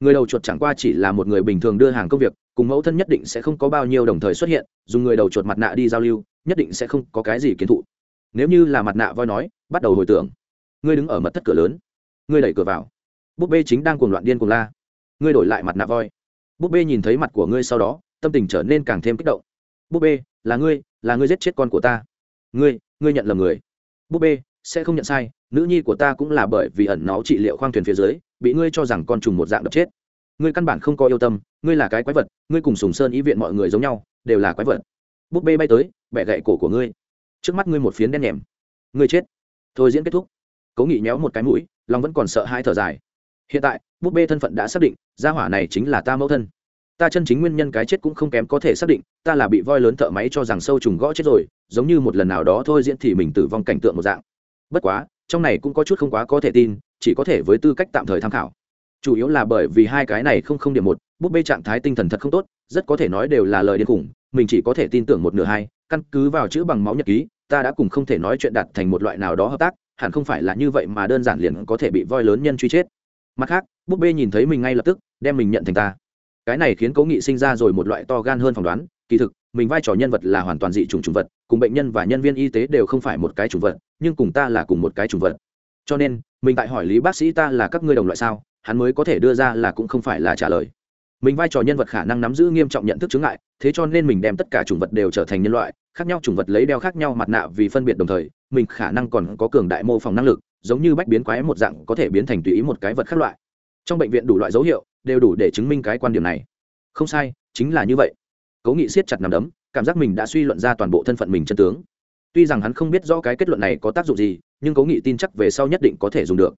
Người đầu chuột chẳng qua chỉ là một người bình thường đưa hàng công việc, cùng mẫu thân nhất định sẽ không có bao nhiêu đồng thời xuất hiện, dùng người đầu chuột mặt nạ đi giao lưu, nhất định sẽ không có cái gì kiến thụ. Nếu như là mặt nạ voi nói, bắt đầu hồi tưởng. Ngươi đứng ở mật thất cửa lớn. Ngươi đẩy cửa vào. Búp bê chính đang cuồng loạn điên cuồng la. Ngươi đổi lại mặt nạ voi búp bê nhìn thấy mặt của ngươi sau đó, tâm tình trở nên càng thêm kích động. Búp bê, là ngươi là ngươi giết chết con của ta. Ngươi ngươi nhận lầm người. Búp bê, sẽ không nhận sai, nữ nhi của ta cũng là bởi vì ẩn náu trị liệu khoang thuyền phía dưới, bị ngươi cho rằng con trùng một dạng đập chết. Ngươi căn bản không có yêu tâm, ngươi là cái quái vật, ngươi cùng sùng sơn ý viện mọi người giống nhau, đều là quái vật. Búp bê bay tới, bẻ gậy cổ của ngươi. Trước mắt ngươi một phiến đen nhèm. Ngươi chết. Thôi diễn kết thúc. Cố nghị nhéo một cái mũi, lòng vẫn còn sợ hai thở dài hiện tại, búp bê thân phận đã xác định, gia hỏa này chính là ta mẫu thân. Ta chân chính nguyên nhân cái chết cũng không kém có thể xác định, ta là bị voi lớn thợ máy cho rằng sâu trùng gõ chết rồi, giống như một lần nào đó thôi diễn thì mình tử vong cảnh tượng một dạng. Bất quá, trong này cũng có chút không quá có thể tin, chỉ có thể với tư cách tạm thời tham khảo. Chủ yếu là bởi vì hai cái này không không điểm một, búp bê trạng thái tinh thần thật không tốt, rất có thể nói đều là lời điên khủng, mình chỉ có thể tin tưởng một nửa hai, căn cứ vào chữ bằng máu nhật ký, ta đã cùng không thể nói chuyện đặt thành một loại nào đó hợp tác, hẳn không phải là như vậy mà đơn giản liền có thể bị voi lớn nhân truy chết mặt khác, búp bê nhìn thấy mình ngay lập tức, đem mình nhận thành ta. Cái này khiến cố nghị sinh ra rồi một loại to gan hơn phỏng đoán, kỳ thực, mình vai trò nhân vật là hoàn toàn dị chủng chủng vật, cùng bệnh nhân và nhân viên y tế đều không phải một cái chủng vật, nhưng cùng ta là cùng một cái chủng vật. Cho nên, mình tại hỏi lý bác sĩ ta là các ngươi đồng loại sao, hắn mới có thể đưa ra là cũng không phải là trả lời. Mình vai trò nhân vật khả năng nắm giữ nghiêm trọng nhận thức chứng ngại, thế cho nên mình đem tất cả chủng vật đều trở thành nhân loại, khác nhau chủng vật lấy đeo khác nhau mặt nạ vì phân biệt đồng thời, mình khả năng còn có cường đại mô phỏng năng lực giống như bách biến quái một dạng có thể biến thành tùy ý một cái vật khác loại. Trong bệnh viện đủ loại dấu hiệu, đều đủ để chứng minh cái quan điểm này. Không sai, chính là như vậy. Cố nghị siết chặt nằm đấm, cảm giác mình đã suy luận ra toàn bộ thân phận mình chân tướng. Tuy rằng hắn không biết rõ cái kết luận này có tác dụng gì, nhưng cố nghị tin chắc về sau nhất định có thể dùng được.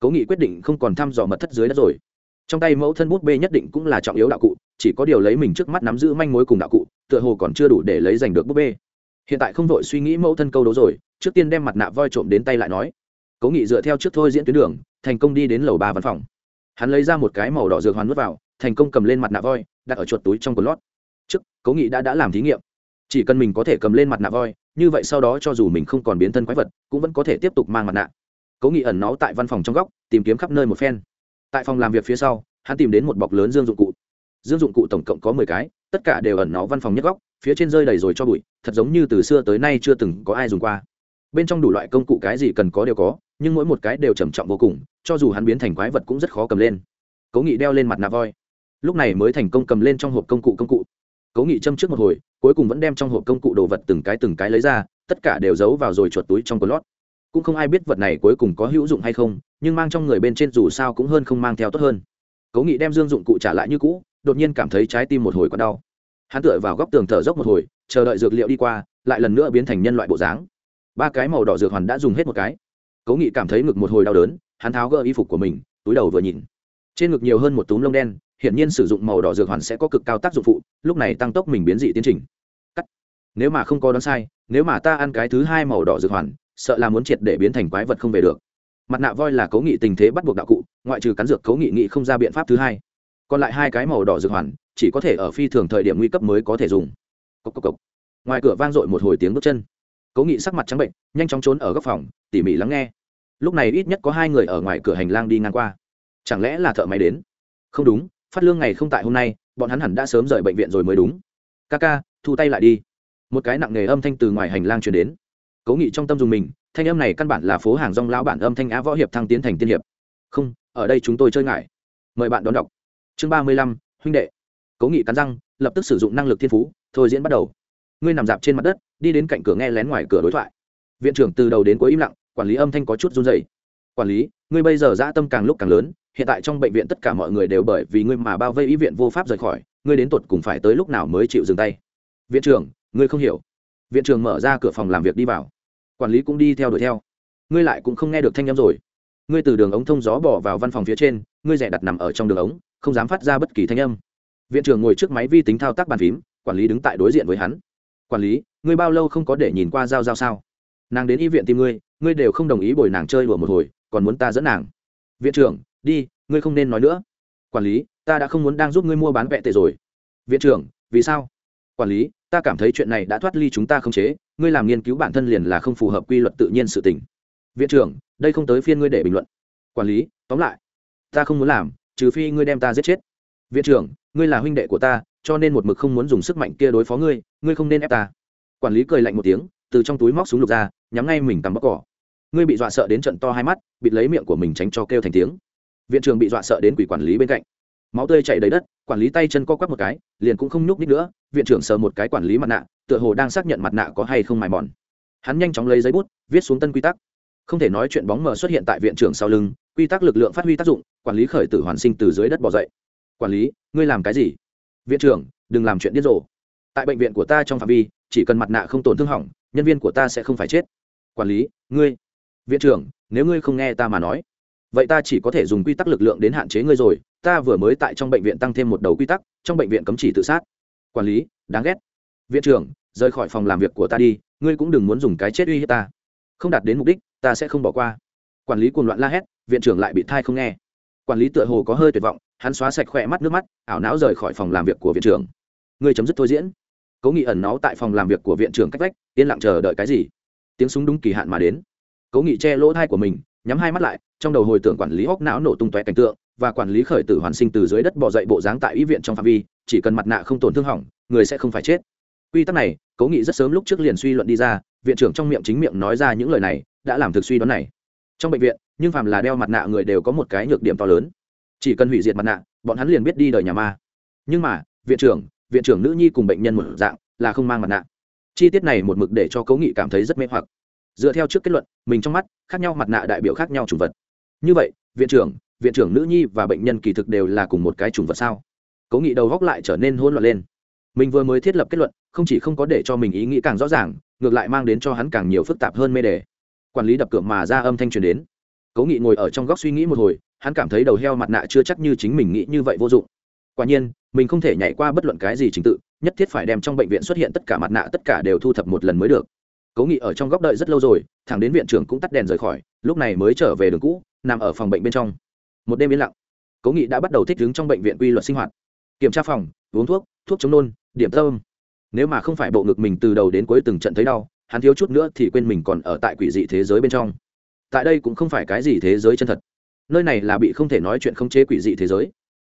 Cố nghị quyết định không còn thăm dò mật thất dưới đất rồi. Trong tay mẫu thân bút bê nhất định cũng là trọng yếu đạo cụ, chỉ có điều lấy mình trước mắt nắm giữ manh mối cùng đạo cụ, tựa hồ còn chưa đủ để lấy giành được bút bê. Hiện tại không vội suy nghĩ mẫu thân câu đố rồi, trước tiên đem mặt nạ voi trộm đến tay lại nói cố nghị dựa theo trước thôi diễn tuyến đường, thành công đi đến lầu ba văn phòng. Hắn lấy ra một cái màu đỏ dược hoàn nuốt vào, thành công cầm lên mặt nạ voi, đặt ở chuột túi trong quần lót. Trước, cố nghị đã đã làm thí nghiệm. Chỉ cần mình có thể cầm lên mặt nạ voi, như vậy sau đó cho dù mình không còn biến thân quái vật, cũng vẫn có thể tiếp tục mang mặt nạ. Cố nghị ẩn náu tại văn phòng trong góc, tìm kiếm khắp nơi một phen. Tại phòng làm việc phía sau, hắn tìm đến một bọc lớn dương dụng cụ. Dương dụng cụ tổng cộng có mười cái, tất cả đều ẩn náu văn phòng nhất góc, phía trên rơi đầy rồi cho bụi, thật giống như từ xưa tới nay chưa từng có ai dùng qua bên trong đủ loại công cụ cái gì cần có đều có, nhưng mỗi một cái đều trầm trọng vô cùng, cho dù hắn biến thành quái vật cũng rất khó cầm lên. Cố nghị đeo lên mặt nạ voi. Lúc này mới thành công cầm lên trong hộp công cụ công cụ. Cố nghị châm trước một hồi, cuối cùng vẫn đem trong hộp công cụ đồ vật từng cái từng cái lấy ra, tất cả đều giấu vào rồi chuột túi trong quần lót. Cũng không ai biết vật này cuối cùng có hữu dụng hay không, nhưng mang trong người bên trên dù sao cũng hơn không mang theo tốt hơn. Cố nghị đem dương dụng cụ trả lại như cũ, đột nhiên cảm thấy trái tim một hồi còn đau. Hắn tựa vào góc tường thở dốc một hồi, chờ đợi dược liệu đi qua, lại lần nữa biến thành nhân loại bộ dáng ba cái màu đỏ dược hoàn đã dùng hết một cái. Cố nghị cảm thấy ngực một hồi đau đớn, hắn tháo gỡ y phục của mình, túi đầu vừa nhìn. Trên ngực nhiều hơn một túm lông đen, hiển nhiên sử dụng màu đỏ dược hoàn sẽ có cực cao tác dụng phụ, lúc này tăng tốc mình biến dị tiến trình. Cắt. Nếu mà không có đoán sai, nếu mà ta ăn cái thứ hai màu đỏ dược hoàn, sợ là muốn triệt để biến thành quái vật không về được. Mặt nạ voi là cố nghị tình thế bắt buộc đạo cụ, ngoại trừ cắn dược cố nghị nghị không ra biện pháp thứ hai. Còn lại hai cái màu đỏ dược hoàn, chỉ có thể ở phi thường thời điểm nguy cấp mới có thể dùng. Cốc cốc cốc. ngoài cửa vang dội một hồi tiếng bước chân cố nghị sắc mặt trắng bệnh, nhanh chóng trốn ở góc phòng, tỉ mỉ lắng nghe. Lúc này ít nhất có hai người ở ngoài cửa hành lang đi ngang qua. Chẳng lẽ là thợ máy đến? Không đúng, phát lương ngày không tại hôm nay, bọn hắn hẳn đã sớm rời bệnh viện rồi mới đúng. Ca ca, thu tay lại đi. Một cái nặng nề âm thanh từ ngoài hành lang truyền đến. Cố nghị trong tâm dùng mình, thanh âm này căn bản là phố hàng rong lão bản âm thanh á võ hiệp thăng tiến thành tiên hiệp. Không, ở đây chúng tôi chơi ngại. Mời bạn đón đọc. Chương ba mươi lăm, huynh đệ. Cố nghị cắn răng, lập tức sử dụng năng lực thiên phú, thôi diễn bắt đầu. Ngươi nằm dạp trên mặt đất đi đến cạnh cửa nghe lén ngoài cửa đối thoại. Viện trưởng từ đầu đến cuối im lặng, quản lý âm thanh có chút run dày quản lý, ngươi bây giờ dã tâm càng lúc càng lớn, hiện tại trong bệnh viện tất cả mọi người đều bởi vì ngươi mà bao vây ý viện vô pháp rời khỏi, ngươi đến tột cùng phải tới lúc nào mới chịu dừng tay? Viện trưởng, ngươi không hiểu. Viện trưởng mở ra cửa phòng làm việc đi vào. Quản lý cũng đi theo đuổi theo. Ngươi lại cũng không nghe được thanh â m rồi. Ngươi từ đường ống thông gió bỏ vào văn phòng phía trên, ngươi rẻ đặt nằm ở trong đường ống, không dám phát ra bất kỳ thanh âm. Viện trưởng ngồi trước máy vi tính thao tác bàn phím, quản lý đứng tại đối diện với hắn. Quản lý ngươi bao lâu không có để nhìn qua giao giao sao? Nàng đến y viện tìm ngươi ngươi đều không đồng ý bồi nàng chơi đùa một hồi, còn muốn ta dẫn nàng. Viện trưởng, đi, ngươi không nên nói nữa. Quản lý, ta đã không muốn đang giúp ngươi mua bán vẹ tệ rồi. Viện trưởng, vì sao? Quản lý, ta cảm thấy chuyện này đã thoát ly chúng ta không chế, ngươi làm nghiên cứu bản thân liền là không phù hợp quy luật tự nhiên sự tình. Viện trưởng, đây không tới phiên ngươi để bình luận. Quản lý, tóm lại, ta không muốn làm, trừ phi ngươi đem ta giết chết. Viện trưởng, ngươi là huynh đệ của ta, cho nên một mực không muốn dùng sức mạnh kia đối phó ngươi ngươi không nên ép ta quản lý cười lạnh một tiếng, từ trong túi móc súng lục ra, nhắm ngay mình tắm bóc cỏ. Ngươi bị dọa sợ đến trận to hai mắt, bịt lấy miệng của mình tránh cho kêu thành tiếng. Viện trưởng bị dọa sợ đến quỷ quản lý bên cạnh. Máu tươi chảy đầy đất, quản lý tay chân co quắp một cái, liền cũng không nhúc nít nữa, viện trưởng sờ một cái quản lý mặt nạ, tựa hồ đang xác nhận mặt nạ có hay không mài mòn. Hắn nhanh chóng lấy giấy bút, viết xuống tân quy tắc. Không thể nói chuyện bóng mờ xuất hiện tại viện trưởng sau lưng, quy tắc lực lượng phát huy tác dụng, quản lý khởi tử hoàn sinh từ dưới đất bỏ dậy. Quản lý, ngươi làm cái gì? Viện trưởng, đừng làm chuyện điên rồ. Tại bệnh viện của ta trong phạm vi chỉ cần mặt nạ không tổn thương hỏng, nhân viên của ta sẽ không phải chết. Quản lý, ngươi, viện trưởng, nếu ngươi không nghe ta mà nói, vậy ta chỉ có thể dùng quy tắc lực lượng đến hạn chế ngươi rồi. Ta vừa mới tại trong bệnh viện tăng thêm một đầu quy tắc, trong bệnh viện cấm chỉ tự sát. Quản lý, đáng ghét. Viện trưởng, rời khỏi phòng làm việc của ta đi, ngươi cũng đừng muốn dùng cái chết uy hiếp ta. Không đạt đến mục đích, ta sẽ không bỏ qua. Quản lý cuồng loạn la hét, viện trưởng lại bị thai không nghe. Quản lý tựa hồ có hơi tuyệt vọng, hắn xóa sạch khỏe mắt nước mắt, ảo não rời khỏi phòng làm việc của viện trưởng. Ngươi chấm dứt thôi diễn cố nghị ẩn náu tại phòng làm việc của viện trưởng cách vách, yên lặng chờ đợi cái gì? Tiếng súng đúng kỳ hạn mà đến. Cố nghị che lỗ thai của mình, nhắm hai mắt lại, trong đầu hồi tưởng quản lý hóc não nổ tung tóe cảnh tượng và quản lý khởi tử hoàn sinh từ dưới đất bỏ dậy bộ dáng tại ý viện trong phạm vi, chỉ cần mặt nạ không tổn thương hỏng, người sẽ không phải chết. Quy tắc này, cố nghị rất sớm lúc trước liền suy luận đi ra, viện trưởng trong miệng chính miệng nói ra những lời này, đã làm thực suy đoán này. Trong bệnh viện, nhưng phàm là đeo mặt nạ người đều có một cái nhược điểm to lớn. Chỉ cần hủy diệt mặt nạ, bọn hắn liền biết đi đời nhà ma. Nhưng mà, viện trưởng viện trưởng nữ nhi cùng bệnh nhân một dạng, là không mang mặt nạ. Chi tiết này một mực để cho cố nghị cảm thấy rất mê hoặc. Dựa theo trước kết luận, mình trong mắt, khác nhau mặt nạ đại biểu khác nhau chủng vật. Như vậy, viện trưởng viện trưởng nữ nhi và bệnh nhân kỳ thực đều là cùng một cái chủng vật sao? Cố nghị đầu góc lại trở nên hỗn loạn lên. Mình vừa mới thiết lập kết luận, không chỉ không có để cho mình ý nghĩ càng rõ ràng, ngược lại mang đến cho hắn càng nhiều phức tạp hơn mê đề. Quản lý đập cửa mà ra âm thanh truyền đến. Cố nghị ngồi ở trong góc suy nghĩ một hồi, hắn cảm thấy đầu heo mặt nạ chưa chắc như chính mình nghĩ như vậy vô dụng quả nhiên, mình không thể nhảy qua bất luận cái gì trình tự, nhất thiết phải đem trong bệnh viện xuất hiện tất cả mặt nạ, tất cả đều thu thập một lần mới được. Cố nghị ở trong góc đợi rất lâu rồi, thẳng đến viện trưởng cũng tắt đèn rời khỏi, lúc này mới trở về đường cũ, nằm ở phòng bệnh bên trong. Một đêm yên lặng, cố nghị đã bắt đầu thích ứng trong bệnh viện quy luật sinh hoạt. Kiểm tra phòng, uống thuốc thuốc chống nôn, điểm tâm. Nếu mà không phải bộ ngực mình từ đầu đến cuối từng trận thấy đau, hắn thiếu chút nữa thì quên mình còn ở tại quỷ dị thế giới bên trong. Tại đây cũng không phải cái gì thế giới chân thật. Nơi này là bị không thể nói chuyện không chế quỷ dị thế giới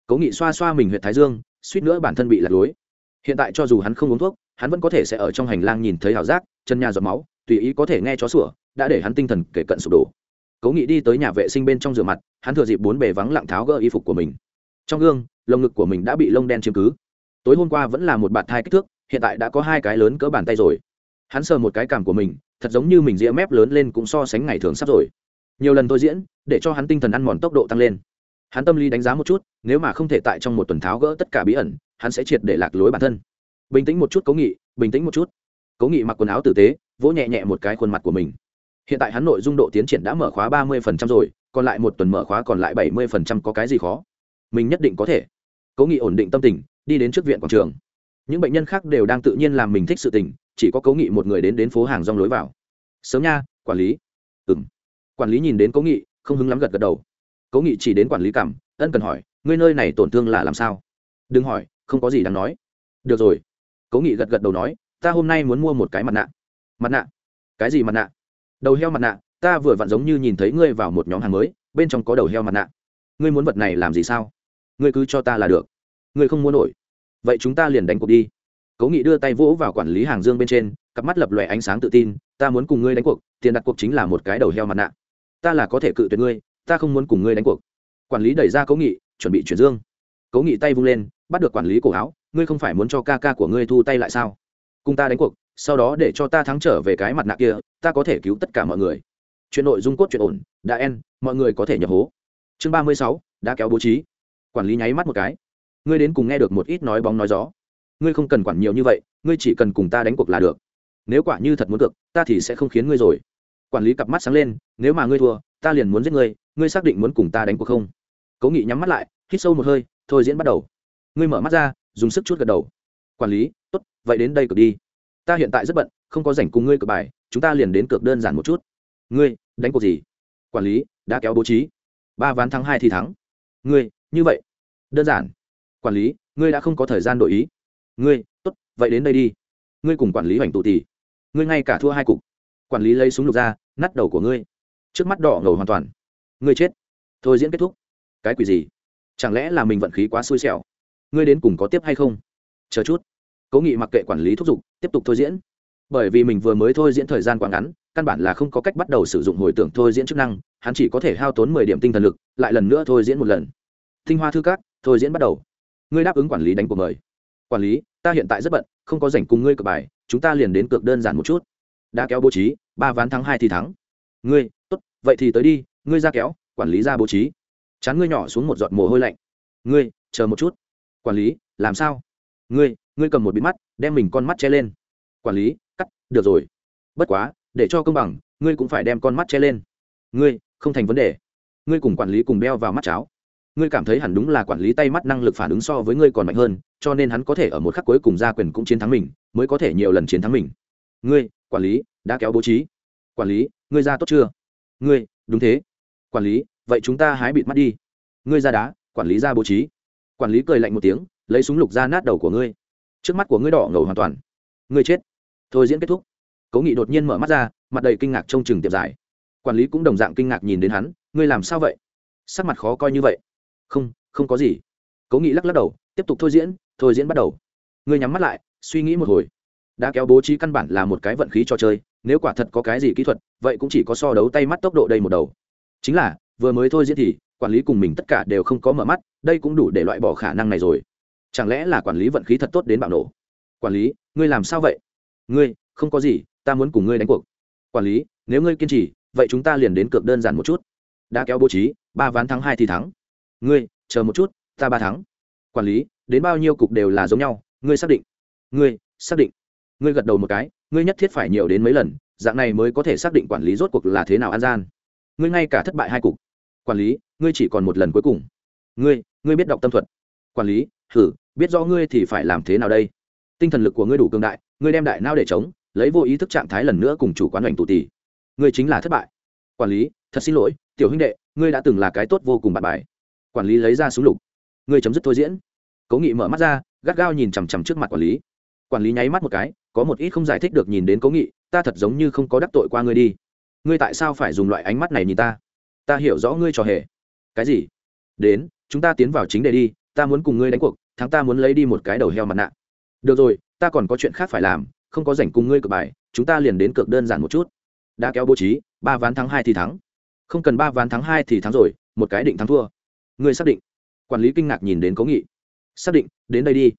cố nghị xoa xoa mình huyện thái dương, suýt nữa bản thân bị lạc lối. Hiện tại cho dù hắn không uống thuốc, hắn vẫn có thể sẽ ở trong hành lang nhìn thấy ảo giác, chân nhà giọt máu, tùy ý có thể nghe chó sủa, đã để hắn tinh thần kể cận sụp đổ. Cố nghị đi tới nhà vệ sinh bên trong rửa mặt, hắn thừa dịp bốn bề vắng lặng tháo gỡ y phục của mình. Trong gương, lồng ngực của mình đã bị lông đen chiếm cứ. Tối hôm qua vẫn là một bạt thai kích thước, hiện tại đã có hai cái lớn cỡ bàn tay rồi. Hắn sờ một cái cảm của mình, thật giống như mình ria mép lớn lên cũng so sánh ngày thường sắp rồi. Nhiều lần tôi diễn, để cho hắn tinh thần ăn mòn tốc độ tăng lên hắn tâm lý đánh giá một chút, nếu mà không thể tại trong một tuần tháo gỡ tất cả bí ẩn, hắn sẽ triệt để lạc lối bản thân. Bình tĩnh một chút cố nghị, bình tĩnh một chút. Cố nghị mặc quần áo tử tế, vỗ nhẹ nhẹ một cái khuôn mặt của mình. Hiện tại hắn nội dung độ tiến triển đã mở khóa ba mươi phần trăm rồi, còn lại một tuần mở khóa còn lại bảy mươi phần trăm có cái gì khó? Mình nhất định có thể. Cố nghị ổn định tâm tình, đi đến trước viện quảng trường. Những bệnh nhân khác đều đang tự nhiên làm mình thích sự tình, chỉ có cố nghị một người đến đến phố hàng rong lối vào. Sớm nha, quản lý. Ừ m quản lý nhìn đến cố nghị, không hứng lắm gật gật đầu cố nghị chỉ đến quản lý cảm, ân cần hỏi, ngươi nơi này tổn thương là làm sao? Đừng hỏi, không có gì đáng nói. Được rồi. Cố nghị gật gật đầu nói, ta hôm nay muốn mua một cái mặt nạ. Mặt nạ? Cái gì mặt nạ? Đầu heo mặt nạ, ta vừa vặn giống như nhìn thấy ngươi vào một nhóm hàng mới, bên trong có đầu heo mặt nạ. Ngươi muốn vật này làm gì sao? Ngươi cứ cho ta là được. Ngươi không mua nổi. Vậy chúng ta liền đánh cuộc đi. Cố nghị đưa tay vỗ vào quản lý hàng dương bên trên, cặp mắt lập lòe ánh sáng tự tin, ta muốn cùng ngươi đánh cuộc, tiền đặt cuộc chính là một cái đầu heo mặt nạ. Ta là có thể cự tuyệt ngươi ta không muốn cùng ngươi đánh cuộc. Quản lý đẩy ra cố nghị, chuẩn bị chuyển dương. Cố nghị tay vung lên, bắt được quản lý cổ áo, ngươi không phải muốn cho ca ca của ngươi thu tay lại sao? Cùng ta đánh cuộc, sau đó để cho ta thắng trở về cái mặt nạ kia, ta có thể cứu tất cả mọi người. Chuyện nội dung cốt chuyện ổn, đã en mọi người có thể nhập hố. Chương ba mươi sáu, đã kéo bố trí. Quản lý nháy mắt một cái. Ngươi đến cùng nghe được một ít nói bóng nói gió. Ngươi không cần quản nhiều như vậy, ngươi chỉ cần cùng ta đánh cuộc là được. Nếu quả như thật muốn được, ta thì sẽ không khiến ngươi rồi. Quản lý cặp mắt sáng lên, nếu mà ngươi thua ta liền muốn giết ngươi ngươi xác định muốn cùng ta đánh cuộc không? Cố nghị nhắm mắt lại, hít sâu một hơi, thôi diễn bắt đầu. Ngươi mở mắt ra, dùng sức chút gật đầu. Quản lý, tốt, vậy đến đây cực đi. Ta hiện tại rất bận, không có rảnh cùng ngươi cược bài, chúng ta liền đến cược đơn giản một chút. Ngươi, đánh cuộc gì? Quản lý, đã kéo bố trí. Ba ván thắng, hai thì thắng. Ngươi, như vậy. Đơn giản. Quản lý, ngươi đã không có thời gian đổi ý. Ngươi, tốt, vậy đến đây đi. Ngươi cùng quản lý hoành tụ tỷ ngươi ngay cả thua hai cục. Quản lý lấy súng lục ra nắt đầu của ngươi trước mắt đỏ ngầu hoàn toàn. Ngươi chết. Thôi diễn kết thúc. Cái quỷ gì? Chẳng lẽ là mình vận khí quá xui xẻo? Ngươi đến cùng có tiếp hay không? Chờ chút. Cố nghị mặc kệ quản lý thúc giục, tiếp tục thôi diễn. Bởi vì mình vừa mới thôi diễn thời gian quá ngắn, căn bản là không có cách bắt đầu sử dụng hồi tưởng thôi diễn chức năng, hắn chỉ có thể hao tốn mười điểm tinh thần lực, lại lần nữa thôi diễn một lần. Tinh hoa thư cát thôi diễn bắt đầu. Ngươi đáp ứng quản lý đánh cuộc mời. Quản lý, ta hiện tại rất bận, không có rảnh cùng ngươi cược bài, chúng ta liền đến cược đơn giản một chút. Đã kéo bố trí, ba ván thắng hai thì thắng ngươi, tốt, vậy thì tới đi, ngươi ra kéo, quản lý ra bố trí. Chán ngươi nhỏ xuống một giọt mồ hôi lạnh. Ngươi, chờ một chút. Quản lý, làm sao? Ngươi ngươi cầm một bịt mắt, đem mình con mắt che lên. Quản lý, cắt, được rồi. Bất quá, để cho công bằng, ngươi cũng phải đem con mắt che lên. Ngươi, không thành vấn đề. Ngươi cùng quản lý cùng đeo vào mắt cháo. Ngươi cảm thấy hẳn đúng là quản lý tay mắt năng lực phản ứng so với ngươi còn mạnh hơn, cho nên hắn có thể ở một khắc cuối cùng ra quyền cũng chiến thắng mình, mới có thể nhiều lần chiến thắng mình. Ngươi, quản lý, đã kéo bố trí. Quản lý ngươi ra tốt chưa? Ngươi, đúng thế. Quản lý, vậy chúng ta hái bịt mắt đi. Ngươi ra đá, quản lý ra bố trí. Quản lý cười lạnh một tiếng, lấy súng lục ra nát đầu của ngươi. Trước mắt của ngươi đỏ ngầu hoàn toàn. Ngươi chết. Thôi diễn kết thúc. Cố nghị đột nhiên mở mắt ra, mặt đầy kinh ngạc trông chừng tiệp dài quản lý cũng đồng dạng kinh ngạc nhìn đến hắn, ngươi làm sao vậy? Sắc mặt khó coi như vậy. Không không có gì. Cố nghị lắc lắc đầu, tiếp tục thôi diễn thôi diễn bắt đầu. Ngươi nhắm mắt lại, suy nghĩ một hồi. Đã kéo bố trí căn bản là một cái vận khí cho chơi nếu quả thật có cái gì kỹ thuật, vậy cũng chỉ có so đấu tay mắt tốc độ đây một đầu. Chính là, vừa mới thôi diễn thì, quản lý cùng mình tất cả đều không có mở mắt, đây cũng đủ để loại bỏ khả năng này rồi. Chẳng lẽ là quản lý vận khí thật tốt đến bạo nổ? Quản lý, ngươi làm sao vậy? Ngươi, không có gì, ta muốn cùng ngươi đánh cuộc. Quản lý, nếu ngươi kiên trì, vậy chúng ta liền đến cược đơn giản một chút. Đã kéo bố trí, ba ván thắng hai thì thắng. Ngươi, chờ một chút, ta ba thắng. Quản lý, đến bao nhiêu cục đều là giống nhau, ngươi xác định. Ngươi, xác định. Ngươi gật đầu một cái ngươi nhất thiết phải nhiều đến mấy lần, dạng này mới có thể xác định quản lý rốt cuộc là thế nào an gian. Ngươi ngay cả thất bại hai cục. Quản lý, ngươi chỉ còn một lần cuối cùng. Ngươi ngươi biết đọc tâm thuật. Quản lý thử biết rõ ngươi thì phải làm thế nào đây? Tinh thần lực của ngươi đủ cường đại, ngươi đem đại nao để chống, lấy vô ý thức trạng thái lần nữa cùng chủ quán hoành tụ tỷ ngươi chính là thất bại. Quản lý, thật xin lỗi, tiểu huynh đệ, ngươi đã từng là cái tốt vô cùng bạn bài. Quản lý lấy ra súng lục. Ngươi chấm dứt thôi diễn. Cố nghị mở mắt ra, gắt gao nhìn chằm chằm trước mặt quản lý. Quản lý nháy mắt một cái có một ít không giải thích được nhìn đến cố nghị, ta thật giống như không có đắc tội qua ngươi đi. Ngươi tại sao phải dùng loại ánh mắt này nhìn ta? Ta hiểu rõ ngươi trò hề. Cái gì? Đến, chúng ta tiến vào chính đề đi, ta muốn cùng ngươi đánh cuộc, thắng ta muốn lấy đi một cái đầu heo mặt nạ. Được rồi, ta còn có chuyện khác phải làm, không có rảnh cùng ngươi cược bài, chúng ta liền đến cược đơn giản một chút. Đã kéo bố trí, ba ván thắng hai thì thắng. Không cần ba ván thắng hai thì thắng rồi, một cái định thắng thua. Ngươi xác định. Quản lý kinh ngạc nhìn đến cố nghị. Xác định, đến đây đi.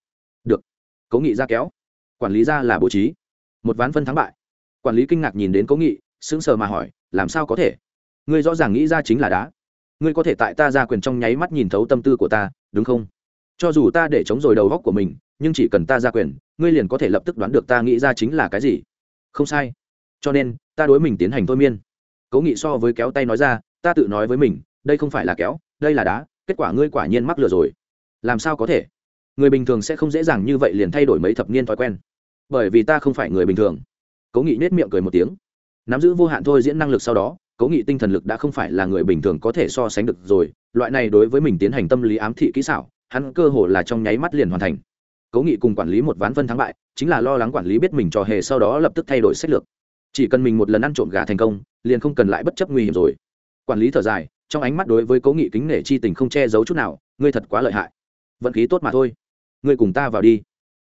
Được. Cố nghị ra kéo quản lý ra là bố trí. Một ván phân thắng bại. Quản lý kinh ngạc nhìn đến cố nghị, sững sờ mà hỏi, làm sao có thể? Ngươi rõ ràng nghĩ ra chính là đá. Ngươi có thể tại ta ra quyền trong nháy mắt nhìn thấu tâm tư của ta, đúng không? Cho dù ta để chống rồi đầu góc của mình, nhưng chỉ cần ta ra quyền, ngươi liền có thể lập tức đoán được ta nghĩ ra chính là cái gì. Không sai. Cho nên, ta đối mình tiến hành thôi miên. Cố nghị so với kéo tay nói ra, ta tự nói với mình, đây không phải là kéo, đây là đá, kết quả ngươi quả nhiên mắc lừa rồi. Làm sao có thể? Người bình thường sẽ không dễ dàng như vậy liền thay đổi mấy thập niên thói quen bởi vì ta không phải người bình thường. Cố nghị nết miệng cười một tiếng. Nắm giữ vô hạn thôi diễn năng lực sau đó, cố nghị tinh thần lực đã không phải là người bình thường có thể so sánh được rồi, loại này đối với mình tiến hành tâm lý ám thị kỹ xảo, hắn cơ hồ là trong nháy mắt liền hoàn thành. Cố nghị cùng quản lý một ván phân thắng bại, chính là lo lắng quản lý biết mình trò hề sau đó lập tức thay đổi sách lược. Chỉ cần mình một lần ăn trộm gà thành công, liền không cần lại bất chấp nguy hiểm rồi. Quản lý thở dài, trong ánh mắt đối với cố nghị kính nể chi tình không che giấu chút nào, ngươi thật quá lợi hại. Vận khí tốt mà thôi. Ngươi cùng ta vào đi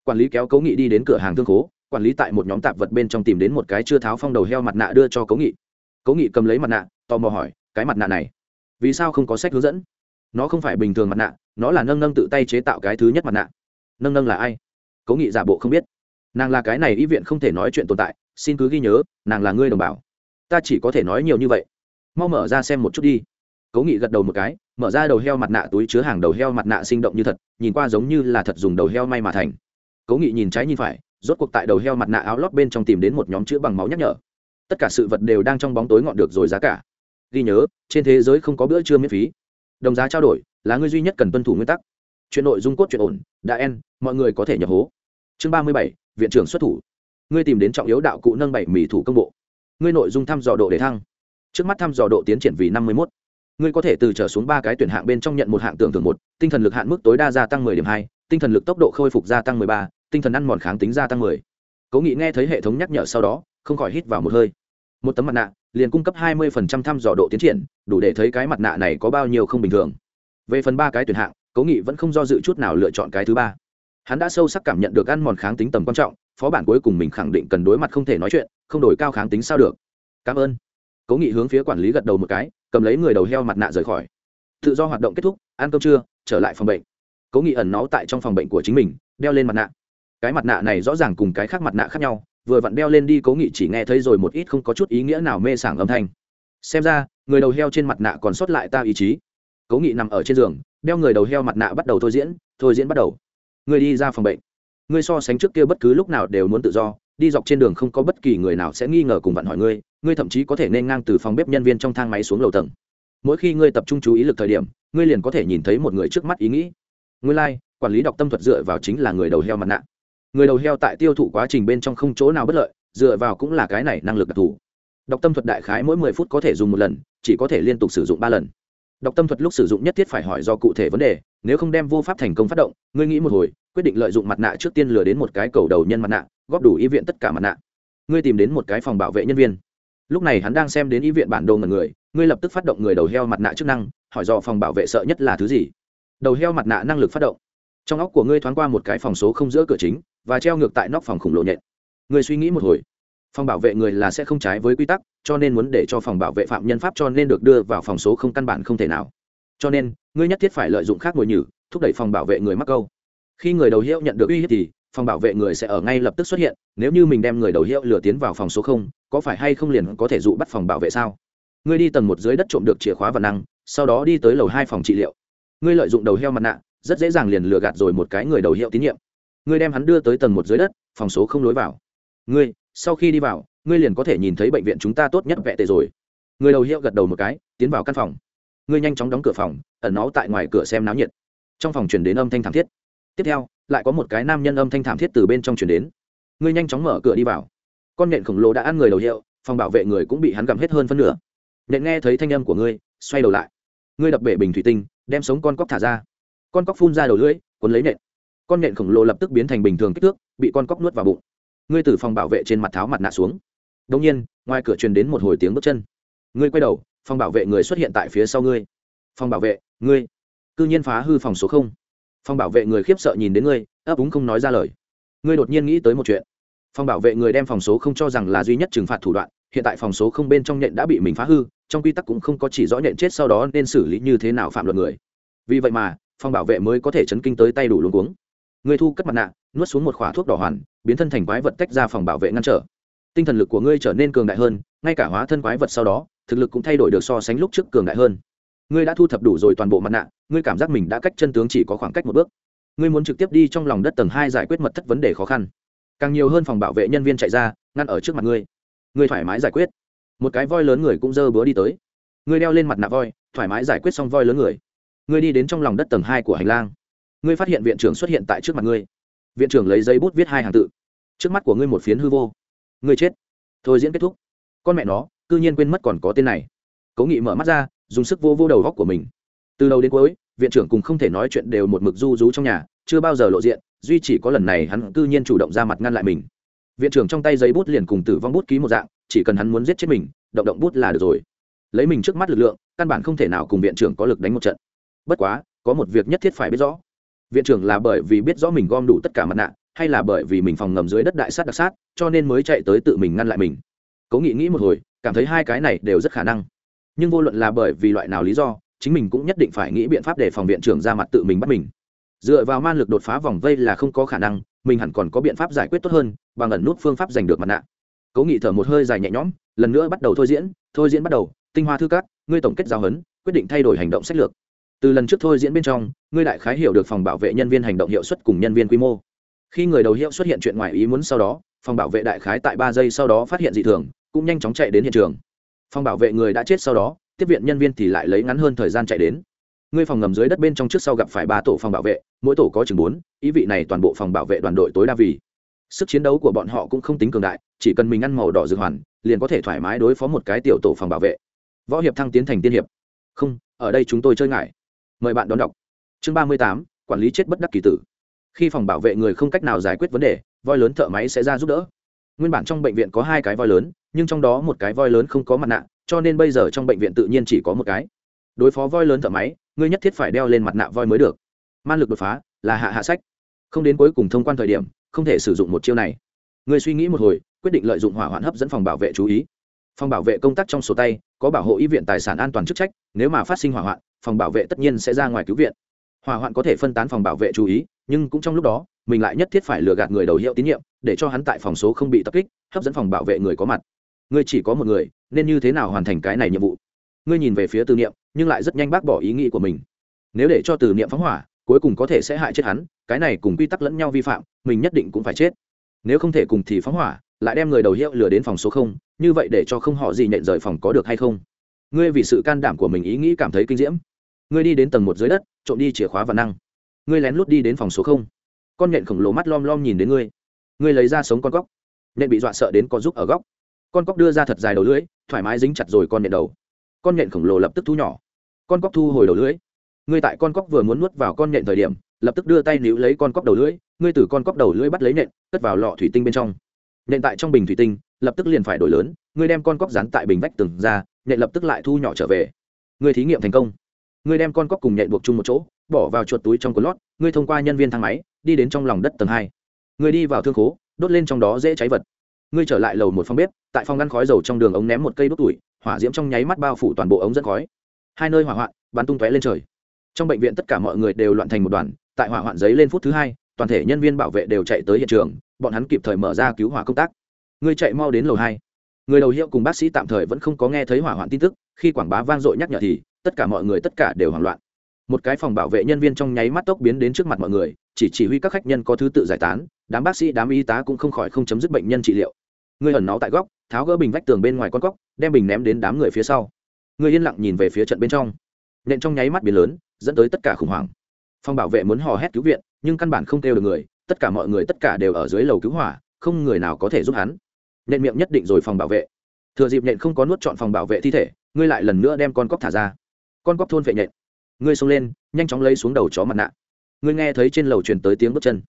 quản lý kéo cố nghị đi đến cửa hàng thương khố, quản lý tại một nhóm tạp vật bên trong tìm đến một cái chưa tháo phong đầu heo mặt nạ đưa cho cố nghị. Cố nghị cầm lấy mặt nạ, tò mò hỏi, cái mặt nạ này, vì sao không có sách hướng dẫn? Nó không phải bình thường mặt nạ, nó là nâng nâng tự tay chế tạo cái thứ nhất mặt nạ. Nâng nâng là ai? Cố nghị giả bộ không biết. Nàng là cái này y viện không thể nói chuyện tồn tại, xin cứ ghi nhớ, nàng là ngươi đồng bào. Ta chỉ có thể nói nhiều như vậy. Mau mở ra xem một chút đi. Cố nghị gật đầu một cái, mở ra đầu heo mặt nạ túi chứa hàng đầu heo mặt nạ sinh động như thật, nhìn qua giống như là thật dùng đầu heo may mà thành cố nghị nhìn trái nhìn phải rốt cuộc tại đầu heo mặt nạ áo lót bên trong tìm đến một nhóm chữ bằng máu nhắc nhở. Tất cả sự vật đều đang trong bóng tối ngọn được rồi giá cả. Ghi nhớ trên thế giới không có bữa trưa miễn phí. Đồng giá trao đổi là người duy nhất cần tuân thủ nguyên tắc. Chuyện nội dung cốt chuyện ổn đã en mọi người có thể nhập hố. Chương ba mươi bảy viện trưởng xuất thủ. Ngươi tìm đến trọng yếu đạo cụ nâng bảy mỹ thủ công bộ. Ngươi nội dung thăm dò độ để thăng. Trước mắt thăm dò độ tiến triển vì năm mươi một ngươi có thể từ trở xuống ba cái tuyển hạng bên trong nhận một hạng tưởng thưởng một tinh thần lực hạn mức tối đa gia tăng 10 điểm hai tinh thần lực tốc độ khôi phục gia tăng 13, tinh thần ăn mòn kháng tính gia tăng 10. cố nghị nghe thấy hệ thống nhắc nhở sau đó, không khỏi hít vào một hơi. Một tấm mặt nạ, liền cung cấp 20% thăm dò độ tiến triển, đủ để thấy cái mặt nạ này có bao nhiêu không bình thường. Về phần ba cái tuyển hạng, cố nghị vẫn không do dự chút nào lựa chọn cái thứ ba. Hắn đã sâu sắc cảm nhận được ăn mòn kháng tính tầm quan trọng, phó bản cuối cùng mình khẳng định cần đối mặt không thể nói chuyện, không đổi cao kháng tính sao được. Cảm ơn. Cố nghị hướng phía quản lý gật đầu một cái, cầm lấy người đầu heo mặt nạ rời khỏi. Tự do hoạt động kết thúc, ăn cơm trưa, trở lại phòng bệnh. Cố nghị ẩn náu tại trong phòng bệnh của chính mình, đeo lên mặt nạ cái mặt nạ này rõ ràng cùng cái khác mặt nạ khác nhau vừa vặn đeo lên đi cố nghị chỉ nghe thấy rồi một ít không có chút ý nghĩa nào mê sảng âm thanh. Xem ra người đầu heo trên mặt nạ còn sót lại ta ý chí. Cố nghị nằm ở trên giường đeo người đầu heo mặt nạ bắt đầu thôi diễn thôi diễn bắt đầu. Người đi ra phòng bệnh. Người so sánh trước kia bất cứ lúc nào đều muốn tự do đi dọc trên đường không có bất kỳ người nào sẽ nghi ngờ cùng vặn hỏi ngươi ngươi thậm chí có thể nên ngang từ phòng bếp nhân viên trong thang máy xuống lầu tầng. Mỗi khi ngươi tập trung chú ý lực thời điểm ngươi liền có thể nhìn thấy một người trước mắt ý nghĩ. Ngươi lai、like, quản lý đọc tâm thuật dựa vào chính là người đầu heo mặt nạ người đầu heo tại tiêu thụ quá trình bên trong không chỗ nào bất lợi, dựa vào cũng là cái này năng lực đặc thù. Đọc tâm thuật đại khái mỗi mười phút có thể dùng một lần, chỉ có thể liên tục sử dụng ba lần. Đọc tâm thuật lúc sử dụng nhất thiết phải hỏi do cụ thể vấn đề, nếu không đem vô pháp thành công phát động, ngươi nghĩ một hồi, quyết định lợi dụng mặt nạ trước tiên lừa đến một cái cầu đầu nhân mặt nạ, góp đủ y viện tất cả mặt nạ. Ngươi tìm đến một cái phòng bảo vệ nhân viên. Lúc này hắn đang xem đến y viện bản đồ ngần người, ngươi lập tức phát động người đầu heo mặt nạ chức năng, hỏi do phòng bảo vệ sợ nhất là thứ gì? Đầu heo mặt nạ năng lực phát động. Trong óc của ngươi thoáng qua một cái phòng số không giữa cửa chính và treo ngược tại nóc phòng khổng lồ nhện. Người suy nghĩ một hồi. Phòng bảo vệ người là sẽ không trái với quy tắc, cho nên muốn để cho phòng bảo vệ phạm nhân pháp cho nên được đưa vào phòng số không căn bản không thể nào. Cho nên ngươi nhất thiết phải lợi dụng khác ngồi nhử, thúc đẩy phòng bảo vệ người mắc câu. Khi người đầu hiệu nhận được uy hiếp thì, phòng bảo vệ người sẽ ở ngay lập tức xuất hiện, nếu như mình đem người đầu hiệu lừa tiến vào phòng số không, có phải hay không liền có thể dụ bắt phòng bảo vệ sao? Ngươi đi tầng một dưới đất trộm được chìa khóa và năng, sau đó đi tới lầu hai phòng trị liệu. Ngươi lợi dụng đầu heo mặt nạ, rất dễ dàng liền lừa gạt rồi một cái người đầu hiệu tín nhiệm ngươi đem hắn đưa tới tầng một dưới đất, phòng số không lối vào. Ngươi, sau khi đi vào, ngươi liền có thể nhìn thấy bệnh viện chúng ta tốt nhất vẹ tệ rồi. Người đầu hiệu gật đầu một cái, tiến vào căn phòng. Ngươi nhanh chóng đóng cửa phòng, ẩn nó tại ngoài cửa xem náo nhiệt. Trong phòng chuyển đến âm thanh thảm thiết. Tiếp theo, lại có một cái nam nhân âm thanh thảm thiết từ bên trong chuyển đến. Ngươi nhanh chóng mở cửa đi vào. Con nện khổng lồ đã ăn người đầu hiệu, phòng bảo vệ người cũng bị hắn gặm hết hơn phân nửa. Nện nghe thấy thanh âm của ngươi, xoay đầu lại. Ngươi đập bể bình thủy tinh, đem sống con cóc thả ra. Con cóc phun ra đầu lưỡi, cuốn lấy nện con nện khổng lồ lập tức biến thành bình thường kích thước, bị con cóc nuốt vào bụng. Ngươi từ phòng bảo vệ trên mặt tháo mặt nạ xuống. Đông nhiên, ngoài cửa truyền đến một hồi tiếng bước chân. Ngươi quay đầu, phòng bảo vệ người xuất hiện tại phía sau ngươi. Phòng bảo vệ, ngươi. Cư nhiên phá hư phòng số không. Phòng bảo vệ người khiếp sợ nhìn đến ngươi, ấp úng không nói ra lời. Ngươi đột nhiên nghĩ tới một chuyện. Phòng bảo vệ người đem phòng số không cho rằng là duy nhất trừng phạt thủ đoạn, hiện tại phòng số không bên trong nhện đã bị mình phá hư, trong quy tắc cũng không có chỉ rõ nhện chết sau đó nên xử lý như thế nào phạm luật người. Vì vậy mà, phòng bảo vệ mới có thể chấn kinh tới tay đủ luống cuống ngươi thu cất mặt nạ, nuốt xuống một khỏa thuốc đỏ hoàn, biến thân thành quái vật tách ra phòng bảo vệ ngăn trở. Tinh thần lực của ngươi trở nên cường đại hơn, ngay cả hóa thân quái vật sau đó, thực lực cũng thay đổi được so sánh lúc trước cường đại hơn. Ngươi đã thu thập đủ rồi toàn bộ mặt nạ, ngươi cảm giác mình đã cách chân tướng chỉ có khoảng cách một bước. Ngươi muốn trực tiếp đi trong lòng đất tầng hai giải quyết mật thất vấn đề khó khăn. Càng nhiều hơn phòng bảo vệ nhân viên chạy ra, ngăn ở trước mặt ngươi. Ngươi thoải mái giải quyết. Một cái voi lớn người cũng dơ búa đi tới. Ngươi đeo lên mặt nạ voi, thoải mái giải quyết xong voi lớn người. Ngươi đi đến trong lòng đất tầng hai của hành lang ngươi phát hiện viện trưởng xuất hiện tại trước mặt ngươi. Viện trưởng lấy giấy bút viết hai hàng tự. Trước mắt của ngươi một phiến hư vô. Ngươi chết. Thôi diễn kết thúc. Con mẹ nó c ư nhiên quên mất còn có tên này. Cố nghị mở mắt ra, dùng sức vô vô đầu góc của mình. Từ đầu đến cuối, viện trưởng cùng không thể nói chuyện đều một mực du rú trong nhà, chưa bao giờ lộ diện, duy chỉ có lần này hắn c ư nhiên chủ động ra mặt ngăn lại mình. Viện trưởng trong tay giấy bút liền cùng tử vong bút ký một dạng, chỉ cần hắn muốn giết chết mình, động động bút là được rồi. Lấy mình trước mắt lực lượng, căn bản không thể nào cùng viện trưởng có lực đánh một trận. Bất quá, có một việc nhất thiết phải biết rõ viện trưởng là bởi vì biết rõ mình gom đủ tất cả mặt nạ, hay là bởi vì mình phòng ngầm dưới đất đại sát đặc sát, cho nên mới chạy tới tự mình ngăn lại mình. Cố nghị nghĩ một hồi, cảm thấy hai cái này đều rất khả năng. Nhưng vô luận là bởi vì loại nào lý do, chính mình cũng nhất định phải nghĩ biện pháp để phòng viện trưởng ra mặt tự mình bắt mình. Dựa vào man lực đột phá vòng vây là không có khả năng, mình hẳn còn có biện pháp giải quyết tốt hơn, bằng ẩn nút phương pháp giành được mặt nạ. Cố nghị thở một hơi dài nhẹ nhõm, lần nữa bắt đầu thôi diễn thôi diễn bắt đầu, tinh hoa thư cát ngươi tổng kết giao hấn quyết định thay đổi hành động sách lược từ lần trước thôi diễn bên trong, ngươi đại khái hiểu được phòng bảo vệ nhân viên hành động hiệu suất cùng nhân viên quy mô. Khi người đầu hiệu xuất hiện chuyện ngoài ý muốn sau đó, phòng bảo vệ đại khái tại ba giây sau đó phát hiện dị thường, cũng nhanh chóng chạy đến hiện trường. Phòng bảo vệ người đã chết sau đó, tiếp viện nhân viên thì lại lấy ngắn hơn thời gian chạy đến. Ngươi phòng ngầm dưới đất bên trong trước sau gặp phải ba tổ phòng bảo vệ, mỗi tổ có chừng bốn, ý vị này toàn bộ phòng bảo vệ đoàn đội tối đa vì. Sức chiến đấu của bọn họ cũng không tính cường đại, chỉ cần mình ăn màu đỏ dược hoàn, liền có thể thoải mái đối phó một cái tiểu tổ phòng bảo vệ. Võ hiệp thăng tiến thành tiên hiệp. Không, ở đây chúng tôi chơi ngại mời bạn đón đọc. Chương ba mươi tám, quản lý chết bất đắc kỳ tử. Khi phòng bảo vệ người không cách nào giải quyết vấn đề, voi lớn thợ máy sẽ ra giúp đỡ. Nguyên bản trong bệnh viện có hai cái voi lớn, nhưng trong đó một cái voi lớn không có mặt nạ, cho nên bây giờ trong bệnh viện tự nhiên chỉ có một cái. Đối phó voi lớn thợ máy, ngươi nhất thiết phải đeo lên mặt nạ voi mới được. Man lực đột phá, là hạ hạ sách. Không đến cuối cùng thông quan thời điểm, không thể sử dụng một chiêu này. Ngươi suy nghĩ một hồi, quyết định lợi dụng hỏa hoạn hấp dẫn phòng bảo vệ chú ý phòng bảo vệ công tác trong sổ tay, có bảo hộ y viện tài sản an toàn chức trách, nếu mà phát sinh hỏa hoạn, phòng bảo vệ tất nhiên sẽ ra ngoài cứu viện. Hỏa hoạn có thể phân tán phòng bảo vệ chú ý, nhưng cũng trong lúc đó, mình lại nhất thiết phải lừa gạt người đầu hiệu tín nhiệm, để cho hắn tại phòng số không bị tập kích, hấp dẫn phòng bảo vệ người có mặt. Ngươi chỉ có một người, nên như thế nào hoàn thành cái này nhiệm vụ? Ngươi nhìn về phía từ niệm, nhưng lại rất nhanh bác bỏ ý nghĩ của mình. Nếu để cho từ niệm phóng hỏa, cuối cùng có thể sẽ hại chết hắn, cái này cùng quy tắc lẫn nhau vi phạm, mình nhất định cũng phải chết. Nếu không thể cùng thì phóng hỏa, lại đem người đầu hiệu lừa đến phòng số không như vậy để cho không họ gì nhện rời phòng có được hay không? Ngươi vì sự can đảm của mình ý nghĩ cảm thấy kinh diễm. Ngươi đi đến tầng một dưới đất, trộm đi chìa khóa và năng. Ngươi lén lút đi đến phòng số không. Con nhện khổng lồ mắt lom lom nhìn đến ngươi. Ngươi lấy ra sống con cóc. Nhện bị dọa sợ đến có giúp ở góc. Con cóc đưa ra thật dài đầu lưỡi, thoải mái dính chặt rồi con nhện đầu. Con nhện khổng lồ lập tức thu nhỏ. Con cóc thu hồi đầu lưỡi. Ngươi tại con cóc vừa muốn nuốt vào con nhện thời điểm, lập tức đưa tay níu lấy con cóc đầu lưỡi. Ngươi từ con cóc đầu lưỡi bắt lấy nhện, cất vào lọ thủy tinh bên trong nện tại trong bình thủy tinh, lập tức liền phải đổi lớn, ngươi đem con cóc dán tại bình vách tường ra, nện lập tức lại thu nhỏ trở về. Ngươi thí nghiệm thành công. Ngươi đem con cóc cùng nhện buộc chung một chỗ, bỏ vào chuột túi trong cuốn lót, ngươi thông qua nhân viên thang máy, đi đến trong lòng đất tầng hai. Ngươi đi vào thương khố, đốt lên trong đó dễ cháy vật. Ngươi trở lại lầu một phòng bếp, tại phòng ngăn khói dầu trong đường ống ném một cây đốt tuổi hỏa diễm trong nháy mắt bao phủ toàn bộ ống dẫn khói. Hai nơi hỏa hoạn, bắn tung tóe lên trời. Trong bệnh viện tất cả mọi người đều loạn thành một đoàn, tại hỏa hoạn giấy lên phút thứ hai, toàn thể nhân viên bảo vệ đều chạy tới hiện trường bọn hắn kịp thời mở ra cứu hỏa công tác. Người chạy mau đến lầu hai. Người đầu hiệu cùng bác sĩ tạm thời vẫn không có nghe thấy hỏa hoạn tin tức, khi quảng bá vang dội nhắc nhở thì, tất cả mọi người tất cả đều hoảng loạn. Một cái phòng bảo vệ nhân viên trong nháy mắt tốc biến đến trước mặt mọi người, chỉ chỉ huy các khách nhân có thứ tự giải tán, đám bác sĩ, đám y tá cũng không khỏi không chấm dứt bệnh nhân trị liệu. Người ẩn náu tại góc, tháo gỡ bình vách tường bên ngoài con cóc, đem bình ném đến đám người phía sau. Người yên lặng nhìn về phía trận bên trong. Nện trong nháy mắt biến lớn, dẫn tới tất cả khủng hoảng. Phòng bảo vệ muốn hò hét cứu viện, nhưng căn bản không kêu được người tất cả mọi người tất cả đều ở dưới lầu cứu hỏa không người nào có thể giúp hắn. Nện miệng nhất định rồi phòng bảo vệ. Thừa dịp nện không có nuốt chọn phòng bảo vệ thi thể ngươi lại lần nữa đem con cóc thả ra. Con cóc thôn vệ nện, ngươi xông lên nhanh chóng lấy xuống đầu chó mặt nạ. Ngươi nghe thấy trên lầu truyền tới tiếng bước chân.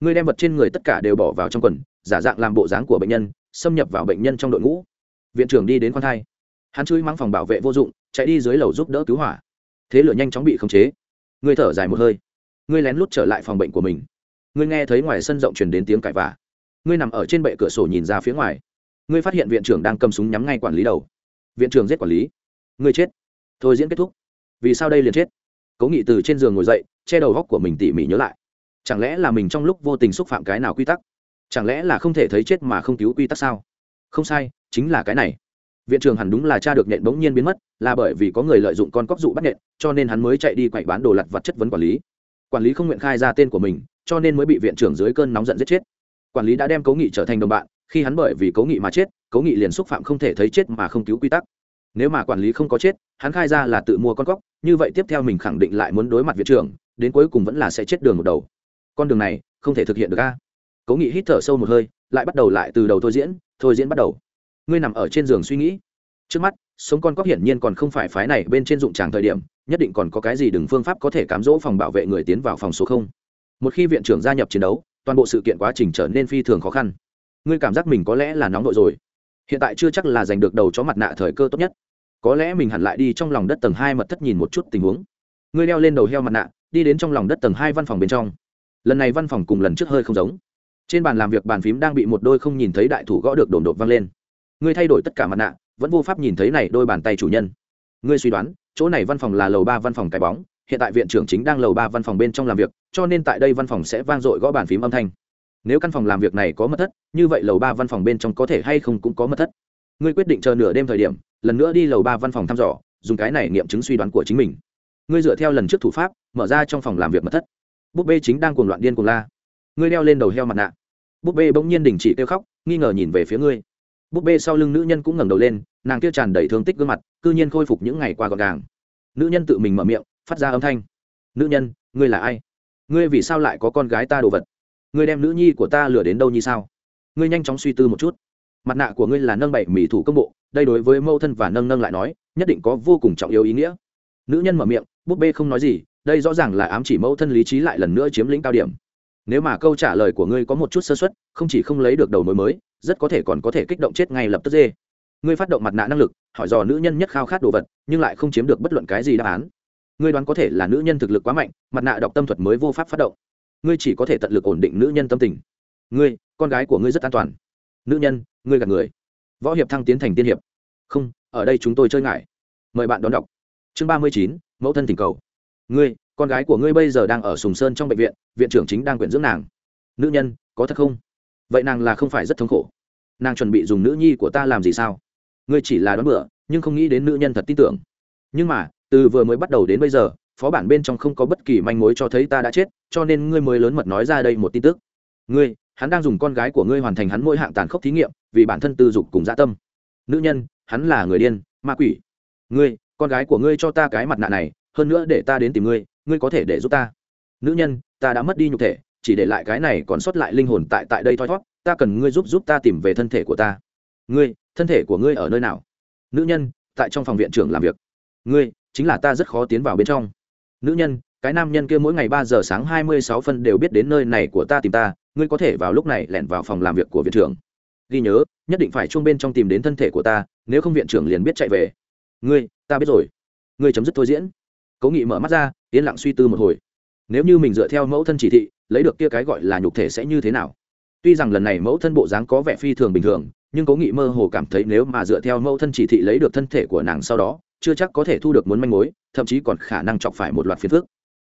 Ngươi đem vật trên người tất cả đều bỏ vào trong quần giả dạng làm bộ dáng của bệnh nhân xâm nhập vào bệnh nhân trong đội ngũ. Viện trưởng đi đến khoan thai. Hắn chui mang phòng bảo vệ vô dụng chạy đi dưới lầu giúp đỡ cứu hỏa. Thế lửa nhanh chóng bị khống chế. Ngươi thở dài một hơi. Ngươi lén lút trở lại phòng bệnh của mình ngươi nghe thấy ngoài sân rộng truyền đến tiếng cãi vã. ngươi nằm ở trên bệ cửa sổ nhìn ra phía ngoài. Ngươi phát hiện viện trưởng đang cầm súng nhắm ngay quản lý đầu. Viện trưởng giết quản lý. Ngươi chết. Thôi diễn kết thúc. Vì sao đây liền chết? Cố nghị từ trên giường ngồi dậy, che đầu góc của mình tỉ mỉ nhớ lại. Chẳng lẽ là mình trong lúc vô tình xúc phạm cái nào quy tắc? Chẳng lẽ là không thể thấy chết mà không cứu quy tắc sao? Không sai, chính là cái này. Viện trưởng hẳn đúng là cha được nện bỗng nhiên biến mất, là bởi vì có người lợi dụng con cóc dụ bắt nện, cho nên hắn mới chạy đi quậy bán đồ lặt vặt chất vấn quản lý. Quản lý không nguyện khai ra tên của mình cho nên mới bị viện trưởng dưới cơn nóng giận giết chết. Quản lý đã đem cố nghị trở thành đồng bạn, khi hắn bởi vì cố nghị mà chết cố nghị liền xúc phạm không thể thấy chết mà không cứu quy tắc. Nếu mà quản lý không có chết, hắn khai ra là tự mua con cóc, như vậy tiếp theo mình khẳng định lại muốn đối mặt viện trưởng, đến cuối cùng vẫn là sẽ chết đường một đầu. Con đường này, không thể thực hiện được a. Cố nghị hít thở sâu một hơi, lại bắt đầu lại từ đầu thôi diễn thôi diễn bắt đầu. Ngươi nằm ở trên giường suy nghĩ. Trước mắt, sống con cóc hiển nhiên còn không phải phái này bên trên dụng tràng thời điểm, nhất định còn có cái gì đừng phương pháp có thể cám dỗ phòng bảo vệ người tiến vào phòng số không một khi viện trưởng gia nhập chiến đấu, toàn bộ sự kiện quá trình trở nên phi thường khó khăn. Ngươi cảm giác mình có lẽ là nóng nội rồi. Hiện tại chưa chắc là giành được đầu chó mặt nạ thời cơ tốt nhất. Có lẽ mình hẳn lại đi trong lòng đất tầng hai mật thất nhìn một chút tình huống. Ngươi đeo lên đầu heo mặt nạ, đi đến trong lòng đất tầng hai văn phòng bên trong. Lần này văn phòng cùng lần trước hơi không giống. Trên bàn làm việc bàn phím đang bị một đôi không nhìn thấy đại thủ gõ được đổn đột vang lên. Ngươi thay đổi tất cả mặt nạ, vẫn vô pháp nhìn thấy này đôi bàn tay chủ nhân. Ngươi suy đoán, chỗ này văn phòng là lầu ba văn phòng cái bóng hiện tại viện trưởng chính đang lầu ba văn phòng bên trong làm việc, cho nên tại đây văn phòng sẽ vang dội gõ bàn phím âm thanh. Nếu căn phòng làm việc này có mật thất, như vậy lầu ba văn phòng bên trong có thể hay không cũng có mật thất. Ngươi quyết định chờ nửa đêm thời điểm, lần nữa đi lầu ba văn phòng thăm dò, dùng cái này nghiệm chứng suy đoán của chính mình. Ngươi dựa theo lần trước thủ pháp, mở ra trong phòng làm việc mật thất. Búp bê chính đang cuồng loạn điên cuồng la. Ngươi đeo lên đầu heo mặt nạ. Búp bê bỗng nhiên đình chỉ kêu khóc, nghi ngờ nhìn về phía ngươi. Búp bê sau lưng nữ nhân cũng ngẩng đầu lên, nàng kia tràn đầy thương tích gương mặt, cư nhiên khôi phục những ngày qua gọn gàng. Nữ nhân tự mình mở miệng phát ra âm thanh. Nữ nhân, ngươi là ai? Ngươi vì sao lại có con gái ta đồ vật? Ngươi đem nữ nhi của ta lừa đến đâu như sao? Ngươi nhanh chóng suy tư một chút. Mặt nạ của ngươi là nâng bảy mỹ thủ công bộ, đây đối với mâu thân và nâng nâng lại nói, nhất định có vô cùng trọng yếu ý nghĩa. Nữ nhân mở miệng, búp bê không nói gì, đây rõ ràng là ám chỉ mâu thân lý trí lại lần nữa chiếm lĩnh cao điểm. Nếu mà câu trả lời của ngươi có một chút sơ xuất không chỉ không lấy được đầu mối mới, rất có thể còn có thể kích động chết ngay lập tức dê. Ngươi phát động mặt nạ năng lực, hỏi dò nữ nhân nhất khao khát đồ vật, nhưng lại không chiếm được bất luận cái gì đáp án ngươi đoán có thể là nữ nhân thực lực quá mạnh, mặt nạ đọc tâm thuật mới vô pháp phát động. Ngươi chỉ có thể tận lực ổn định nữ nhân tâm tình. Ngươi, con gái của ngươi rất an toàn. Nữ nhân, ngươi gạt người. Võ hiệp thăng tiến thành tiên hiệp. Không, ở đây chúng tôi chơi ngại. Mời bạn đón đọc. Chương ba mươi chín, mẫu thân tình cầu. Ngươi, con gái của ngươi bây giờ đang ở sùng sơn trong bệnh viện viện trưởng chính đang quyển dưỡng nàng. Nữ nhân, có thật không? Vậy nàng là không phải rất thống khổ. Nàng chuẩn bị dùng nữ nhi của ta làm gì sao? Ngươi chỉ là đoán bựa nhưng không nghĩ đến nữ nhân thật tin tưởng. Nhưng mà từ vừa mới bắt đầu đến bây giờ, phó bản bên trong không có bất kỳ manh mối cho thấy ta đã chết, cho nên ngươi mới lớn mật nói ra đây một tin tức. Ngươi, hắn đang dùng con gái của ngươi hoàn thành hắn mỗi hạng tàn khốc thí nghiệm, vì bản thân tư dục cùng dã tâm. Nữ nhân, hắn là người điên, ma quỷ. Ngươi, con gái của ngươi cho ta cái mặt nạ này, hơn nữa để ta đến tìm ngươi ngươi có thể để giúp ta. Nữ nhân, ta đã mất đi nhục thể, chỉ để lại cái này còn sót lại linh hồn tại tại đây thoi thót, ta cần ngươi giúp giúp ta tìm về thân thể của ta. Ngươi, thân thể của ngươi ở nơi nào? Nữ nhân, tại trong phòng viện trưởng làm việc. Ngươi chính là ta rất khó tiến vào bên trong. Nữ nhân, cái nam nhân kia mỗi ngày ba giờ sáng hai mươi sáu phân đều biết đến nơi này của ta tìm ta, ngươi có thể vào lúc này lẻn vào phòng làm việc của viện trưởng. Ghi nhớ, nhất định phải chung bên trong tìm đến thân thể của ta, nếu không viện trưởng liền biết chạy về. Ngươi, ta biết rồi. Ngươi chấm dứt thôi diễn. Cố nghị mở mắt ra, yên lặng suy tư một hồi. Nếu như mình dựa theo mẫu thân chỉ thị, lấy được kia cái gọi là nhục thể sẽ như thế nào? Tuy rằng lần này mẫu thân bộ dáng có vẻ phi thường bình thường, nhưng cố nghị mơ hồ cảm thấy nếu mà dựa theo mẫu thân chỉ thị lấy được thân thể của nàng sau đó chưa chắc có thể thu được muốn manh mối, thậm chí còn khả năng chọc phải một loạt phiền phức.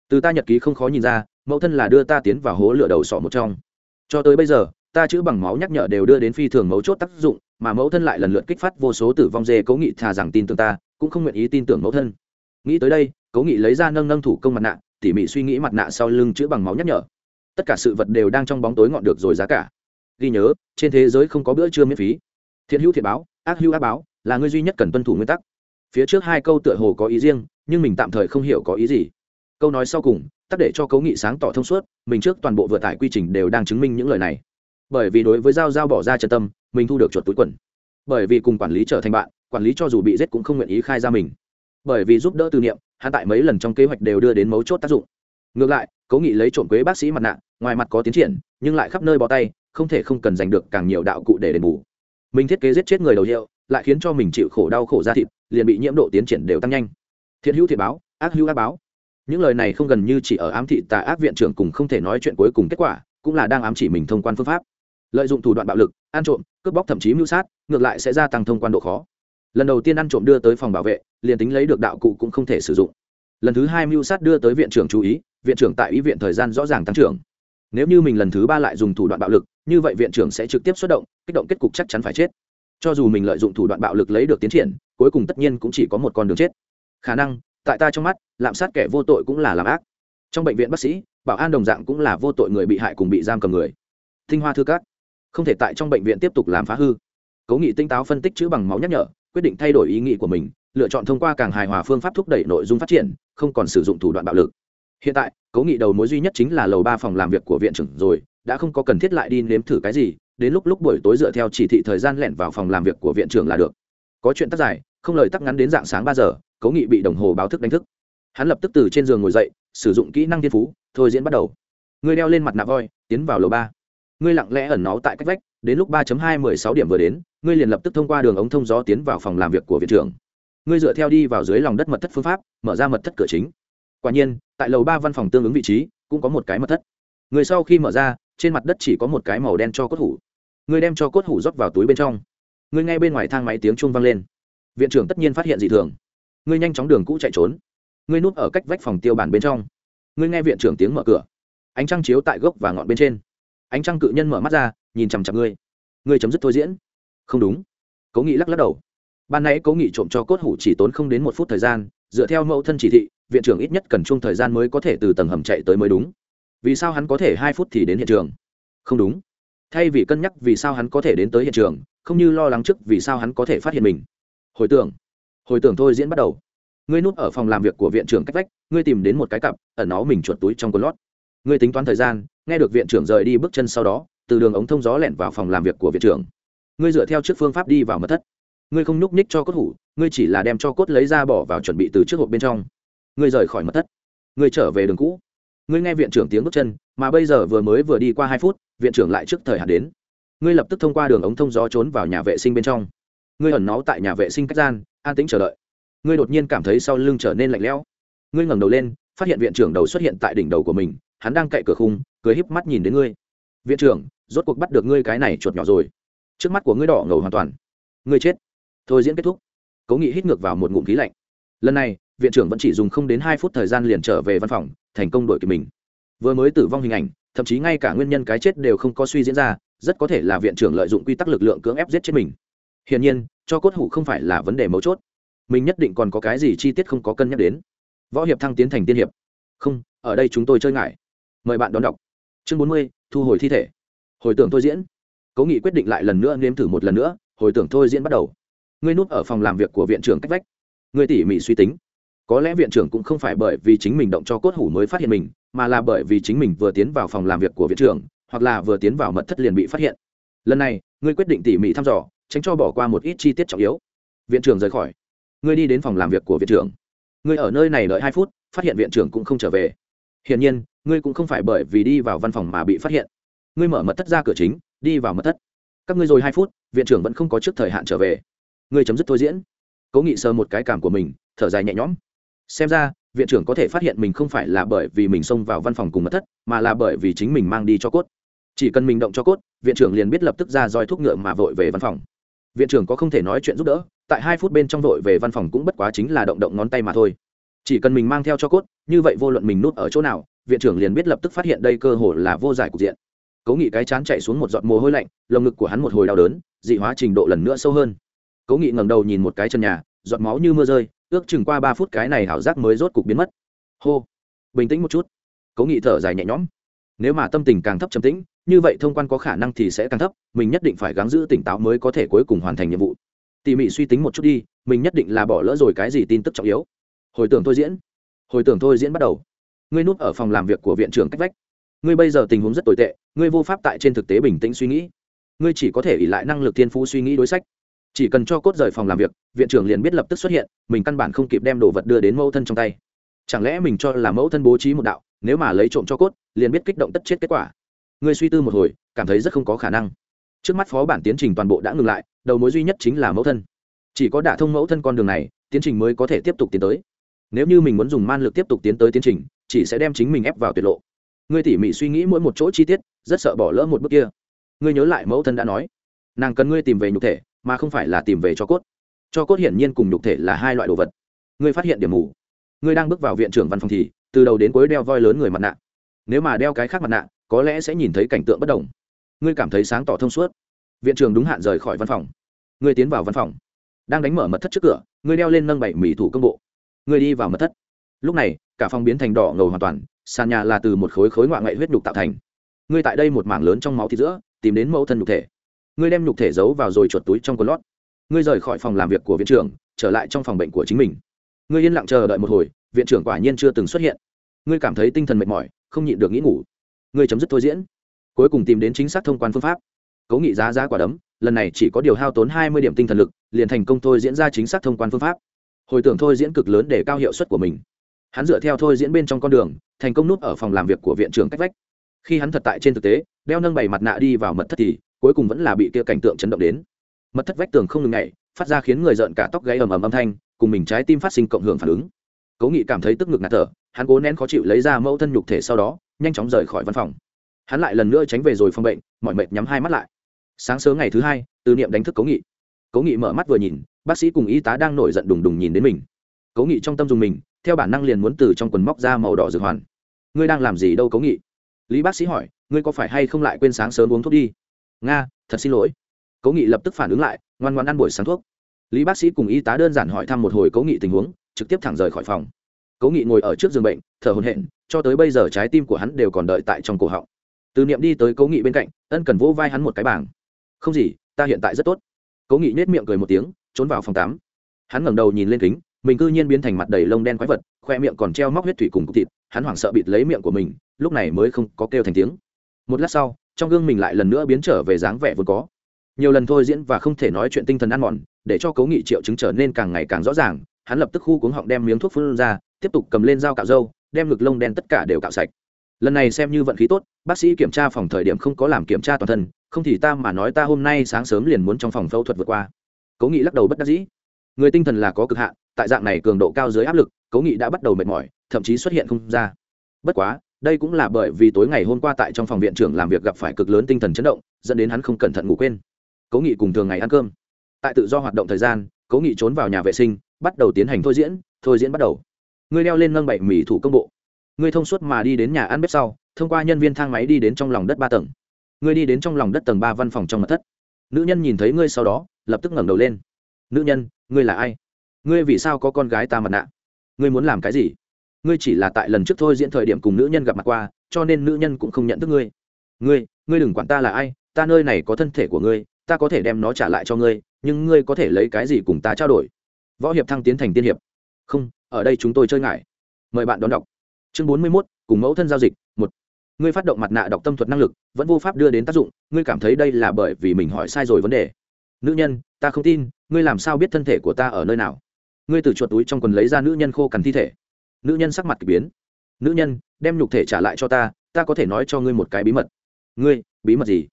Từ ta nhật ký không khó nhìn ra, mẫu thân là đưa ta tiến vào hố lửa đầu sọ một trong. Cho tới bây giờ, ta chữ bằng máu nhắc nhở đều đưa đến phi thường mấu chốt tác dụng, mà mẫu thân lại lần lượt kích phát vô số tử vong dê cố nghị thà rằng tin tưởng ta, cũng không nguyện ý tin tưởng mẫu thân. Nghĩ tới đây, cố nghị lấy ra nâng nâng thủ công mặt nạ, tỉ mỉ suy nghĩ mặt nạ sau lưng chữ bằng máu nhắc nhở. Tất cả sự vật đều đang trong bóng tối ngọn được rồi giá cả. Ghi nhớ, trên thế giới không có bữa trưa miễn phí. Thiện hữu thiện báo, ác hữu ác báo, là người duy nhất cần tuân thủ nguyên tắc phía trước hai câu tựa hồ có ý riêng, nhưng mình tạm thời không hiểu có ý gì. Câu nói sau cùng, tắt để cho cấu nghị sáng tỏ thông suốt, mình trước toàn bộ vừa tải quy trình đều đang chứng minh những lời này. Bởi vì đối với giao giao bỏ ra chân tâm, mình thu được chuột túi quần. Bởi vì cùng quản lý trở thành bạn, quản lý cho dù bị giết cũng không nguyện ý khai ra mình. Bởi vì giúp đỡ tư niệm hạ tại mấy lần trong kế hoạch đều đưa đến mấu chốt tác dụng. Ngược lại cố nghị lấy trộm quế bác sĩ mặt nạ, ngoài mặt có tiến triển, nhưng lại khắp nơi bó tay, không thể không cần giành được càng nhiều đạo cụ để đền bù. Mình thiết kế giết chết người đầu hiệu, lại khiến cho mình chịu khổ đau khổ ra thịt liền bị nhiễm độ tiến triển đều tăng nhanh. Thiện hữu thiện báo, ác hữu ác báo. Những lời này không gần như chỉ ở ám thị tà ác viện trưởng cùng không thể nói chuyện cuối cùng kết quả, cũng là đang ám chỉ mình thông quan phương pháp. Lợi dụng thủ đoạn bạo lực, ăn trộm, cướp bóc thậm chí mưu sát, ngược lại sẽ gia tăng thông quan độ khó. Lần đầu tiên ăn trộm đưa tới phòng bảo vệ, liền tính lấy được đạo cụ cũng không thể sử dụng. Lần thứ hai mưu sát đưa tới viện trưởng chú ý, viện trưởng tại ý viện thời gian rõ ràng tăng trưởng. Nếu như mình lần thứ ba lại dùng thủ đoạn bạo lực, như vậy viện trưởng sẽ trực tiếp xuất động, kích động kết cục chắc chắn phải chết. Cho dù mình lợi dụng thủ đoạn bạo lực lấy được tiến triển cuối cùng tất nhiên cũng chỉ có một con đường chết. Khả năng, tại ta trong mắt, lạm sát kẻ vô tội cũng là làm ác. Trong bệnh viện bác sĩ, bảo an đồng dạng cũng là vô tội người bị hại cùng bị giam cầm người. Tinh hoa thư cát không thể tại trong bệnh viện tiếp tục làm phá hư. Cố nghị tinh táo phân tích chữ bằng máu nhắc nhở, quyết định thay đổi ý nghĩ của mình, lựa chọn thông qua càng hài hòa phương pháp thúc đẩy nội dung phát triển, không còn sử dụng thủ đoạn bạo lực. Hiện tại, cố nghị đầu mối duy nhất chính là lầu ba phòng làm việc của viện trưởng rồi, đã không có cần thiết lại đi nếm thử cái gì, đến lúc lúc buổi tối dựa theo chỉ thị thời gian lẻn vào phòng làm việc của viện trưởng là được có chuyện tắt dài không lời tắc ngắn đến dạng sáng ba giờ, cố nghị bị đồng hồ báo thức đánh thức. Hắn lập tức từ trên giường ngồi dậy, sử dụng kỹ năng thiên phú, thôi diễn bắt đầu. Ngươi đeo lên mặt nạ voi, tiến vào lầu ba. Ngươi lặng lẽ ẩn náu tại cách vách, đến lúc ba hai mươi sáu điểm vừa đến, ngươi liền lập tức thông qua đường ống thông gió tiến vào phòng làm việc của viện trưởng. Ngươi dựa theo đi vào dưới lòng đất mật thất phương pháp, mở ra mật thất cửa chính. Quả nhiên, tại lầu ba văn phòng tương ứng vị trí, cũng có một cái mật thất. Người sau khi mở ra, trên mặt đất chỉ có một cái màu đen cho cốt hủ. Ngươi đem cho cốt hủ rót vào túi bên trong ngươi ngay bên ngoài thang máy tiếng chuông vang lên. Viện trưởng tất nhiên phát hiện dị thường. Ngươi nhanh chóng đường cũ chạy trốn. Ngươi núp ở cách vách phòng tiêu bản bên trong. Ngươi nghe viện trưởng tiếng mở cửa. Ánh trăng chiếu tại gốc và ngọn bên trên. Ánh trăng cự nhân mở mắt ra, nhìn chằm chặp ngươi. Ngươi chấm dứt thôi diễn. Không đúng. Cố nghị lắc lắc đầu. Ban nãy cố nghị trộm cho cốt hủ chỉ tốn không đến một phút thời gian, dựa theo mẫu thân chỉ thị, viện trưởng ít nhất cần chung thời gian mới có thể từ tầng hầm chạy tới mới đúng. Vì sao hắn có thể hai phút thì đến hiện trường? Không đúng. Thay vì cân nhắc vì sao hắn có thể đến tới hiện trường không như lo lắng trước vì sao hắn có thể phát hiện mình. Hồi tưởng hồi tưởng thôi diễn bắt đầu. Ngươi núp ở phòng làm việc của viện trưởng cách vách, ngươi tìm đến một cái cặp, ẩn nó mình chuột túi trong quần lót. Ngươi tính toán thời gian, nghe được viện trưởng rời đi bước chân sau đó, từ đường ống thông gió lẻn vào phòng làm việc của viện trưởng. Ngươi dựa theo trước phương pháp đi vào mật thất. Ngươi không nhúc ních cho cốt hủ, ngươi chỉ là đem cho cốt lấy ra bỏ vào chuẩn bị từ trước hộp bên trong. Ngươi rời khỏi mật thất. Ngươi trở về đường cũ. Ngươi nghe viện trưởng tiếng bước chân, mà bây giờ vừa mới vừa đi qua hai phút, viện trưởng lại trước thời hạn đến ngươi lập tức thông qua đường ống thông gió trốn vào nhà vệ sinh bên trong. Ngươi ẩn náu tại nhà vệ sinh cách gian, an tĩnh chờ đợi. Ngươi đột nhiên cảm thấy sau lưng trở nên lạnh lẽo. Ngươi ngẩng đầu lên, phát hiện viện trưởng đầu xuất hiện tại đỉnh đầu của mình, hắn đang cậy cửa khung, cười híp mắt nhìn đến ngươi. Viện trưởng, rốt cuộc bắt được ngươi cái này chuột nhỏ rồi. Trước mắt của ngươi đỏ ngầu hoàn toàn. Ngươi chết. Thôi diễn kết thúc. Cố nghị hít ngược vào một ngụm khí lạnh. Lần này, viện trưởng vẫn chỉ dùng không đến hai phút thời gian liền trở về văn phòng, thành công đổi kịp mình. Vừa mới tử vong hình ảnh, thậm chí ngay cả nguyên nhân cái chết đều không có suy diễn ra rất có thể là viện trưởng lợi dụng quy tắc lực lượng cưỡng ép giết chết mình. Hiển nhiên, cho cốt hủ không phải là vấn đề mấu chốt. Mình nhất định còn có cái gì chi tiết không có cân nhắc đến. Võ hiệp thăng tiến thành tiên hiệp. Không, ở đây chúng tôi chơi ngại. Mời bạn đón đọc. Chương bốn mươi, thu hồi thi thể. Hồi tưởng tôi diễn. Cố nghị quyết định lại lần nữa nếm thử một lần nữa, hồi tưởng thôi diễn bắt đầu. Ngươi núp ở phòng làm việc của viện trưởng cách vách. Ngươi tỉ mỉ suy tính. Có lẽ viện trưởng cũng không phải bởi vì chính mình động cho cốt hủ mới phát hiện mình, mà là bởi vì chính mình vừa tiến vào phòng làm việc của viện trưởng hoặc là vừa tiến vào mật thất liền bị phát hiện. Lần này, ngươi quyết định tỉ mỉ thăm dò, tránh cho bỏ qua một ít chi tiết trọng yếu. Viện trưởng rời khỏi. Ngươi đi đến phòng làm việc của viện trưởng. Ngươi ở nơi này đợi hai phút, phát hiện viện trưởng cũng không trở về. Hiển nhiên, ngươi cũng không phải bởi vì đi vào văn phòng mà bị phát hiện. Ngươi mở mật thất ra cửa chính, đi vào mật thất. Các ngươi rồi hai phút, viện trưởng vẫn không có trước thời hạn trở về. Ngươi chấm dứt thôi diễn. Cố nghị sờ một cái cảm của mình, thở dài nhẹ nhõm. Xem ra, viện trưởng có thể phát hiện mình không phải là bởi vì mình xông vào văn phòng cùng mật thất, mà là bởi vì chính mình mang đi cho cốt chỉ cần mình động cho cốt, viện trưởng liền biết lập tức ra roi thuốc ngựa mà vội về văn phòng. Viện trưởng có không thể nói chuyện giúp đỡ, tại hai phút bên trong vội về văn phòng cũng bất quá chính là động động ngón tay mà thôi. Chỉ cần mình mang theo cho cốt, như vậy vô luận mình nút ở chỗ nào, viện trưởng liền biết lập tức phát hiện đây cơ hội là vô giải cục diện. Cố nghị cái chán chạy xuống một giọt mồ hôi lạnh, lồng ngực của hắn một hồi đau đớn, dị hóa trình độ lần nữa sâu hơn. Cố nghị ngẩng đầu nhìn một cái chân nhà, giọt máu như mưa rơi, ước chừng qua ba phút cái này hảo giác mới rốt cục biến mất. Hô, bình tĩnh một chút. Cố nghị thở dài nhẹ nhõm. Nếu mà tâm tình càng thấp trầm tĩnh như vậy thông quan có khả năng thì sẽ càng thấp, mình nhất định phải gắng giữ tỉnh táo mới có thể cuối cùng hoàn thành nhiệm vụ. Tỉ mỉ suy tính một chút đi, mình nhất định là bỏ lỡ rồi cái gì tin tức trọng yếu. Hồi tưởng thôi diễn. Hồi tưởng thôi diễn bắt đầu. Ngươi núp ở phòng làm việc của viện trưởng cách vách. Ngươi bây giờ tình huống rất tồi tệ, ngươi vô pháp tại trên thực tế bình tĩnh suy nghĩ. Ngươi chỉ có thể ỉ lại năng lực thiên phú suy nghĩ đối sách. Chỉ cần cho cốt rời phòng làm việc, viện trưởng liền biết lập tức xuất hiện, mình căn bản không kịp đem đồ vật đưa đến mẫu thân trong tay. Chẳng lẽ mình cho là mẫu thân bố trí một đạo, nếu mà lấy trộm cho cốt, liền biết kích động tất chết kết quả? Ngươi suy tư một hồi, cảm thấy rất không có khả năng. Trước mắt phó bản tiến trình toàn bộ đã ngừng lại, đầu mối duy nhất chính là mẫu thân. Chỉ có đả thông mẫu thân con đường này, tiến trình mới có thể tiếp tục tiến tới. Nếu như mình muốn dùng man lực tiếp tục tiến tới tiến trình, chỉ sẽ đem chính mình ép vào tuyệt lộ. Ngươi tỉ mỉ suy nghĩ mỗi một chỗ chi tiết, rất sợ bỏ lỡ một bước kia. Ngươi nhớ lại mẫu thân đã nói, nàng cần ngươi tìm về nhục thể, mà không phải là tìm về cho cốt. Cho cốt hiển nhiên cùng nhục thể là hai loại đồ vật. Ngươi phát hiện điểm mù. Ngươi đang bước vào viện trưởng văn phòng thì, từ đầu đến cuối đeo voi lớn người mặt nạ. Nếu mà đeo cái khác mặt nạ có lẽ sẽ nhìn thấy cảnh tượng bất đồng. Ngươi cảm thấy sáng tỏ thông suốt. Viện trưởng đúng hạn rời khỏi văn phòng. Ngươi tiến vào văn phòng. Đang đánh mở mật thất trước cửa, ngươi đeo lên nâng bảy mỹ thủ công bộ. Ngươi đi vào mật thất. Lúc này, cả phòng biến thành đỏ ngầu hoàn toàn, sàn nhà là từ một khối khối ngoại ngoại huyết nhục tạo thành. Ngươi tại đây một mảng lớn trong máu thịt giữa, tìm đến mẫu thân nhục thể. Ngươi đem nhục thể giấu vào rồi chuột túi trong quần lót. Ngươi rời khỏi phòng làm việc của viện trưởng, trở lại trong phòng bệnh của chính mình. Ngươi yên lặng chờ đợi một hồi, viện trưởng quả nhiên chưa từng xuất hiện. Ngươi cảm thấy tinh thần mệt mỏi, không nhịn được nghĩ ngủ ngươi chấm dứt thôi diễn. Cuối cùng tìm đến chính xác thông quan phương pháp. Cố nghị giá giá quả đấm, lần này chỉ có điều hao tốn hai mươi điểm tinh thần lực, liền thành công thôi diễn ra chính xác thông quan phương pháp. Hồi tưởng thôi diễn cực lớn để cao hiệu suất của mình. Hắn dựa theo thôi diễn bên trong con đường, thành công nút ở phòng làm việc của viện trưởng cách vách. Khi hắn thật tại trên thực tế, đeo nâng bày mặt nạ đi vào mật thất thì, cuối cùng vẫn là bị kia cảnh tượng chấn động đến. Mật thất vách tường không ngừng nhảy, phát ra khiến người giận cả tóc gáy ầm ầm âm thanh, cùng mình trái tim phát sinh cộng hưởng phản ứng cố nghị cảm thấy tức ngực ngạt thở, hắn cố nén khó chịu lấy ra mẫu thân nhục thể sau đó, nhanh chóng rời khỏi văn phòng. Hắn lại lần nữa tránh về rồi phòng bệnh mọi mệt nhắm hai mắt lại. Sáng sớm ngày thứ hai, từ niệm đánh thức cố nghị. Cố nghị mở mắt vừa nhìn, bác sĩ cùng y tá đang nổi giận đùng đùng nhìn đến mình. Cố nghị trong tâm dùng mình, theo bản năng liền muốn từ trong quần móc ra màu đỏ dược hoàn. Ngươi đang làm gì đâu, cố nghị? Lý bác sĩ hỏi, ngươi có phải hay không lại quên sáng sớm uống thuốc đi? Nga, thật xin lỗi. Cố nghị lập tức phản ứng lại, ngoan ngoan ăn buổi sáng thuốc. Lý bác sĩ cùng y tá đơn giản hỏi thăm một hồi cố nghị tình huống trực tiếp thẳng rời khỏi phòng. Cố nghị ngồi ở trước giường bệnh, thở hồn hển, cho tới bây giờ trái tim của hắn đều còn đợi tại trong cổ họng. Từ niệm đi tới cố nghị bên cạnh, ân cần vỗ vai hắn một cái bảng. Không gì, ta hiện tại rất tốt. Cố nghị nết miệng cười một tiếng, trốn vào phòng tám hắn ngẩng đầu nhìn lên kính, mình cư nhiên biến thành mặt đầy lông đen quái vật, khoe miệng còn treo móc huyết thủy cùng cục thịt, hắn hoảng sợ bịt lấy miệng của mình, lúc này mới không có kêu thành tiếng. Một lát sau, trong gương mình lại lần nữa biến trở về dáng vẻ vốn có. Nhiều lần thôi diễn và không thể nói chuyện tinh thần ăn mòn, để cho cố nghị triệu chứng trở nên càng ngày càng rõ ràng hắn lập tức khu cuống họng đem miếng thuốc phun ra, tiếp tục cầm lên dao cạo râu, đem ngực lông đen tất cả đều cạo sạch. Lần này xem như vận khí tốt, bác sĩ kiểm tra phòng thời điểm không có làm kiểm tra toàn thân, không thì ta mà nói ta hôm nay sáng sớm liền muốn trong phòng phẫu thuật vượt qua. Cố nghị lắc đầu bất đắc dĩ. Người tinh thần là có cực hạn, tại dạng này cường độ cao dưới áp lực, cố nghị đã bắt đầu mệt mỏi, thậm chí xuất hiện không ra. Bất quá, đây cũng là bởi vì tối ngày hôm qua tại trong phòng viện trưởng làm việc gặp phải cực lớn tinh thần chấn động, dẫn đến hắn không cẩn thận ngủ quên. Cố nghị cùng thường ngày ăn cơm. Tại tự do hoạt động thời gian, cố nghị trốn vào nhà vệ sinh bắt đầu tiến hành thôi diễn thôi diễn bắt đầu. Ngươi leo lên nâng bảy mỹ thủ công bộ. Ngươi thông suốt mà đi đến nhà ăn bếp sau, thông qua nhân viên thang máy đi đến trong lòng đất ba tầng. Ngươi đi đến trong lòng đất tầng ba văn phòng trong mặt thất. Nữ nhân nhìn thấy ngươi sau đó, lập tức ngẩng đầu lên. Nữ nhân, ngươi là ai? Ngươi vì sao có con gái ta mặt nạ? Ngươi muốn làm cái gì? Ngươi chỉ là tại lần trước thôi diễn thời điểm cùng nữ nhân gặp mặt qua, cho nên nữ nhân cũng không nhận thức ngươi. Ngươi ngươi đừng quản ta là ai, ta nơi này có thân thể của ngươi, ta có thể đem nó trả lại cho ngươi, nhưng ngươi có thể lấy cái gì cùng ta trao đổi? Võ hiệp thăng tiến thành tiên hiệp. Không, ở đây chúng tôi chơi ngại. Mời bạn đón đọc. Chương bốn mươi mốt, cùng mẫu thân giao dịch, một. Ngươi phát động mặt nạ đọc tâm thuật năng lực, vẫn vô pháp đưa đến tác dụng, ngươi cảm thấy đây là bởi vì mình hỏi sai rồi vấn đề. Nữ nhân, ta không tin, ngươi làm sao biết thân thể của ta ở nơi nào? Ngươi từ chuột túi trong quần lấy ra nữ nhân khô cằn thi thể. Nữ nhân sắc mặt k ỳ biến. Nữ nhân, đem nhục thể trả lại cho ta ta có thể nói cho ngươi một cái bí mật. Ngươi, bí mật gì?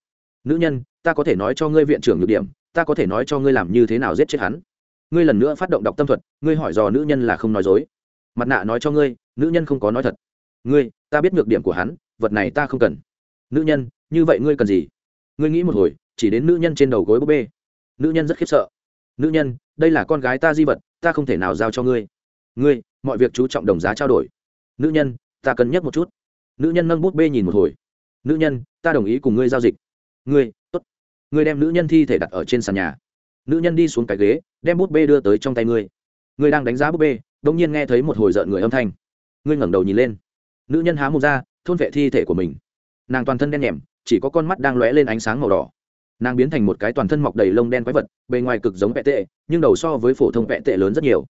Nữ nhân, ta có thể nói cho ngươi viện trưởng nhược điểm, ta có thể nói cho ngươi làm như thế nào giết chết hắn ngươi lần nữa phát động đọc tâm thuật, ngươi hỏi dò nữ nhân là không nói dối. Mặt nạ nói cho ngươi, nữ nhân không có nói thật. Ngươi, ta biết nhược điểm của hắn, vật này ta không cần. Nữ nhân, như vậy ngươi cần gì? Ngươi nghĩ một hồi, chỉ đến nữ nhân trên đầu gối búp bê. Nữ nhân rất khiếp sợ. Nữ nhân, đây là con gái ta di vật, ta không thể nào giao cho ngươi. Ngươi, mọi việc chú trọng đồng giá trao đổi. Nữ nhân, ta cân nhắc một chút. Nữ nhân nâng bút bê nhìn một hồi. Nữ nhân, ta đồng ý cùng ngươi giao dịch. Ngươi t ố t ngươi đem nữ nhân thi thể đặt ở trên sàn nhà nữ nhân đi xuống cái ghế, đem bút bê đưa tới trong tay ngươi. Ngươi đang đánh giá bút bê đ ỗ n g nhiên nghe thấy một hồi rợn người âm thanh. Ngươi ngẩng đầu nhìn lên. Nữ nhân há mồm ra, thôn vệ thi thể của mình. Nàng toàn thân đen nhèm chỉ có con mắt đang lóe lên ánh sáng màu đỏ. Nàng biến thành một cái toàn thân mọc đầy lông đen quái vật, bề ngoài cực giống vẹ tệ, nhưng đầu so với phổ thông vẹ tệ lớn rất nhiều.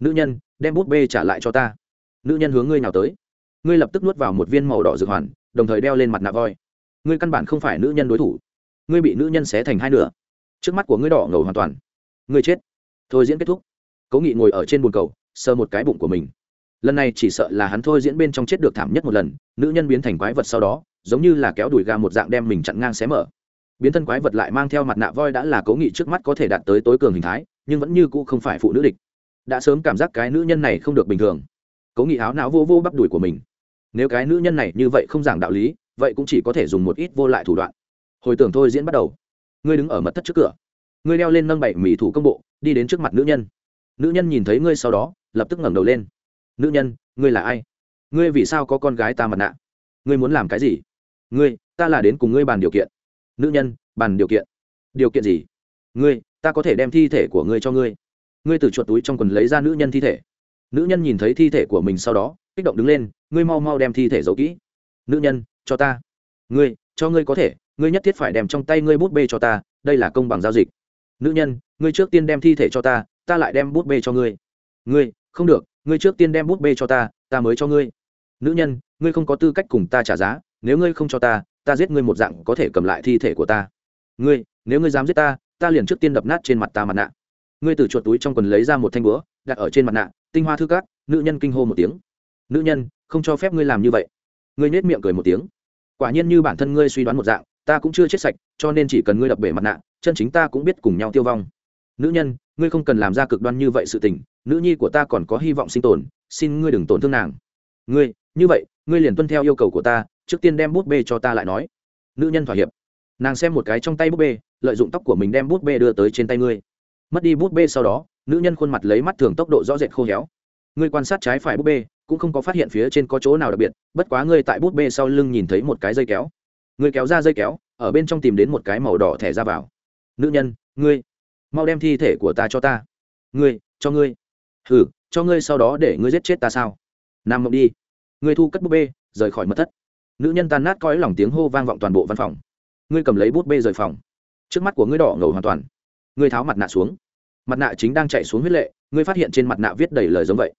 Nữ nhân, đem bút bê trả lại cho ta. Nữ nhân hướng ngươi nào tới. Ngươi lập tức nuốt vào một viên màu đỏ dược hoàn, đồng thời đeo lên mặt nạ voi. Ngươi căn bản không phải nữ nhân đối thủ. Ngươi bị nữ nhân xé thành hai nửa trước mắt của ngươi đỏ ngầu hoàn toàn. Ngươi chết. Thôi diễn kết thúc. Cố nghị ngồi ở trên bồn cầu, sờ một cái bụng của mình. Lần này chỉ sợ là hắn thôi diễn bên trong chết được thảm nhất một lần, nữ nhân biến thành quái vật sau đó, giống như là kéo đùi ga một dạng đem mình chặn ngang xé mở. Biến thân quái vật lại mang theo mặt nạ voi đã là cố nghị trước mắt có thể đạt tới tối cường hình thái, nhưng vẫn như cũ không phải phụ nữ địch. Đã sớm cảm giác cái nữ nhân này không được bình thường. Cố nghị áo não vô vô bắp đùi của mình. Nếu cái nữ nhân này như vậy không giảng đạo lý, vậy cũng chỉ có thể dùng một ít vô lại thủ đoạn. Hồi tưởng thôi diễn bắt đầu ngươi đứng ở mật thất trước cửa. Ngươi đeo lên nâng bảy mỹ thủ công bộ, đi đến trước mặt nữ nhân. Nữ nhân nhìn thấy ngươi sau đó, lập tức ngẩng đầu lên. Nữ nhân, ngươi là ai? Ngươi vì sao có con gái ta mặt nạ? Ngươi muốn làm cái gì? Ngươi, ta là đến cùng ngươi bàn điều kiện. Nữ nhân, bàn điều kiện. Điều kiện gì? Ngươi, ta có thể đem thi thể của ngươi cho ngươi. Ngươi từ chuột túi trong quần lấy ra nữ nhân thi thể. Nữ nhân nhìn thấy thi thể của mình sau đó, kích động đứng lên, ngươi mau mau đem thi thể giấu kỹ. Nữ nhân, cho ta. Ngươi, cho ngươi có thể ngươi nhất thiết phải đem trong tay ngươi bút bê cho ta, đây là công bằng giao dịch. Nữ nhân, ngươi trước tiên đem thi thể cho ta ta lại đem bút bê cho ngươi. Ngươi, không được, ngươi trước tiên đem bút bê cho ta ta mới cho ngươi. Nữ nhân, ngươi không có tư cách cùng ta trả giá, nếu ngươi không cho ta ta giết ngươi một dạng có thể cầm lại thi thể của ta. Ngươi, nếu ngươi dám giết ta ta liền trước tiên đập nát trên mặt ta mặt nạ. Ngươi từ chuột túi trong quần lấy ra một thanh búa, đặt ở trên mặt nạ, tinh hoa thư cát nữ nhân kinh hô một tiếng. Nữ nhân, không cho phép ngươi làm như vậy. Ngươi nết miệng cười một tiếng. Quả nhiên như bản thân ngươi suy đoán một dạng ta cũng chưa chết sạch, cho nên chỉ cần ngươi đập bể mặt nạ, chân chính ta cũng biết cùng nhau tiêu vong. Nữ nhân, ngươi không cần làm ra cực đoan như vậy sự tình, nữ nhi của ta còn có hy vọng sinh tồn, xin ngươi đừng tổn thương nàng. Ngươi, như vậy, ngươi liền tuân theo yêu cầu của ta, trước tiên đem bút bê cho ta lại nói. Nữ nhân thỏa hiệp. Nàng xem một cái trong tay bút bê, lợi dụng tóc của mình đem bút bê đưa tới trên tay ngươi. Mất đi bút bê sau đó, nữ nhân khuôn mặt lấy mắt thường tốc độ rõ rệt khô héo. Ngươi quan sát trái phải bút bê, cũng không có phát hiện phía trên có chỗ nào đặc biệt, bất quá ngươi tại bút bê sau lưng nhìn thấy một cái dây kéo ngươi kéo ra dây kéo, ở bên trong tìm đến một cái màu đỏ thẻ ra vào. Nữ nhân, ngươi, mau đem thi thể của ta cho ta. Ngươi, cho ngươi. Ừ cho ngươi sau đó để ngươi giết chết ta sao? Nằm mộng đi. Ngươi thu cất bút bê, rời khỏi mật thất. Nữ nhân tan nát coi lòng tiếng hô vang vọng toàn bộ văn phòng. Ngươi cầm lấy bút bê rời phòng. Trước mắt của ngươi đỏ ngầu hoàn toàn. Ngươi tháo mặt nạ xuống. Mặt nạ chính đang chạy xuống huyết lệ, ngươi phát hiện trên mặt nạ viết đầy lời giống vậy.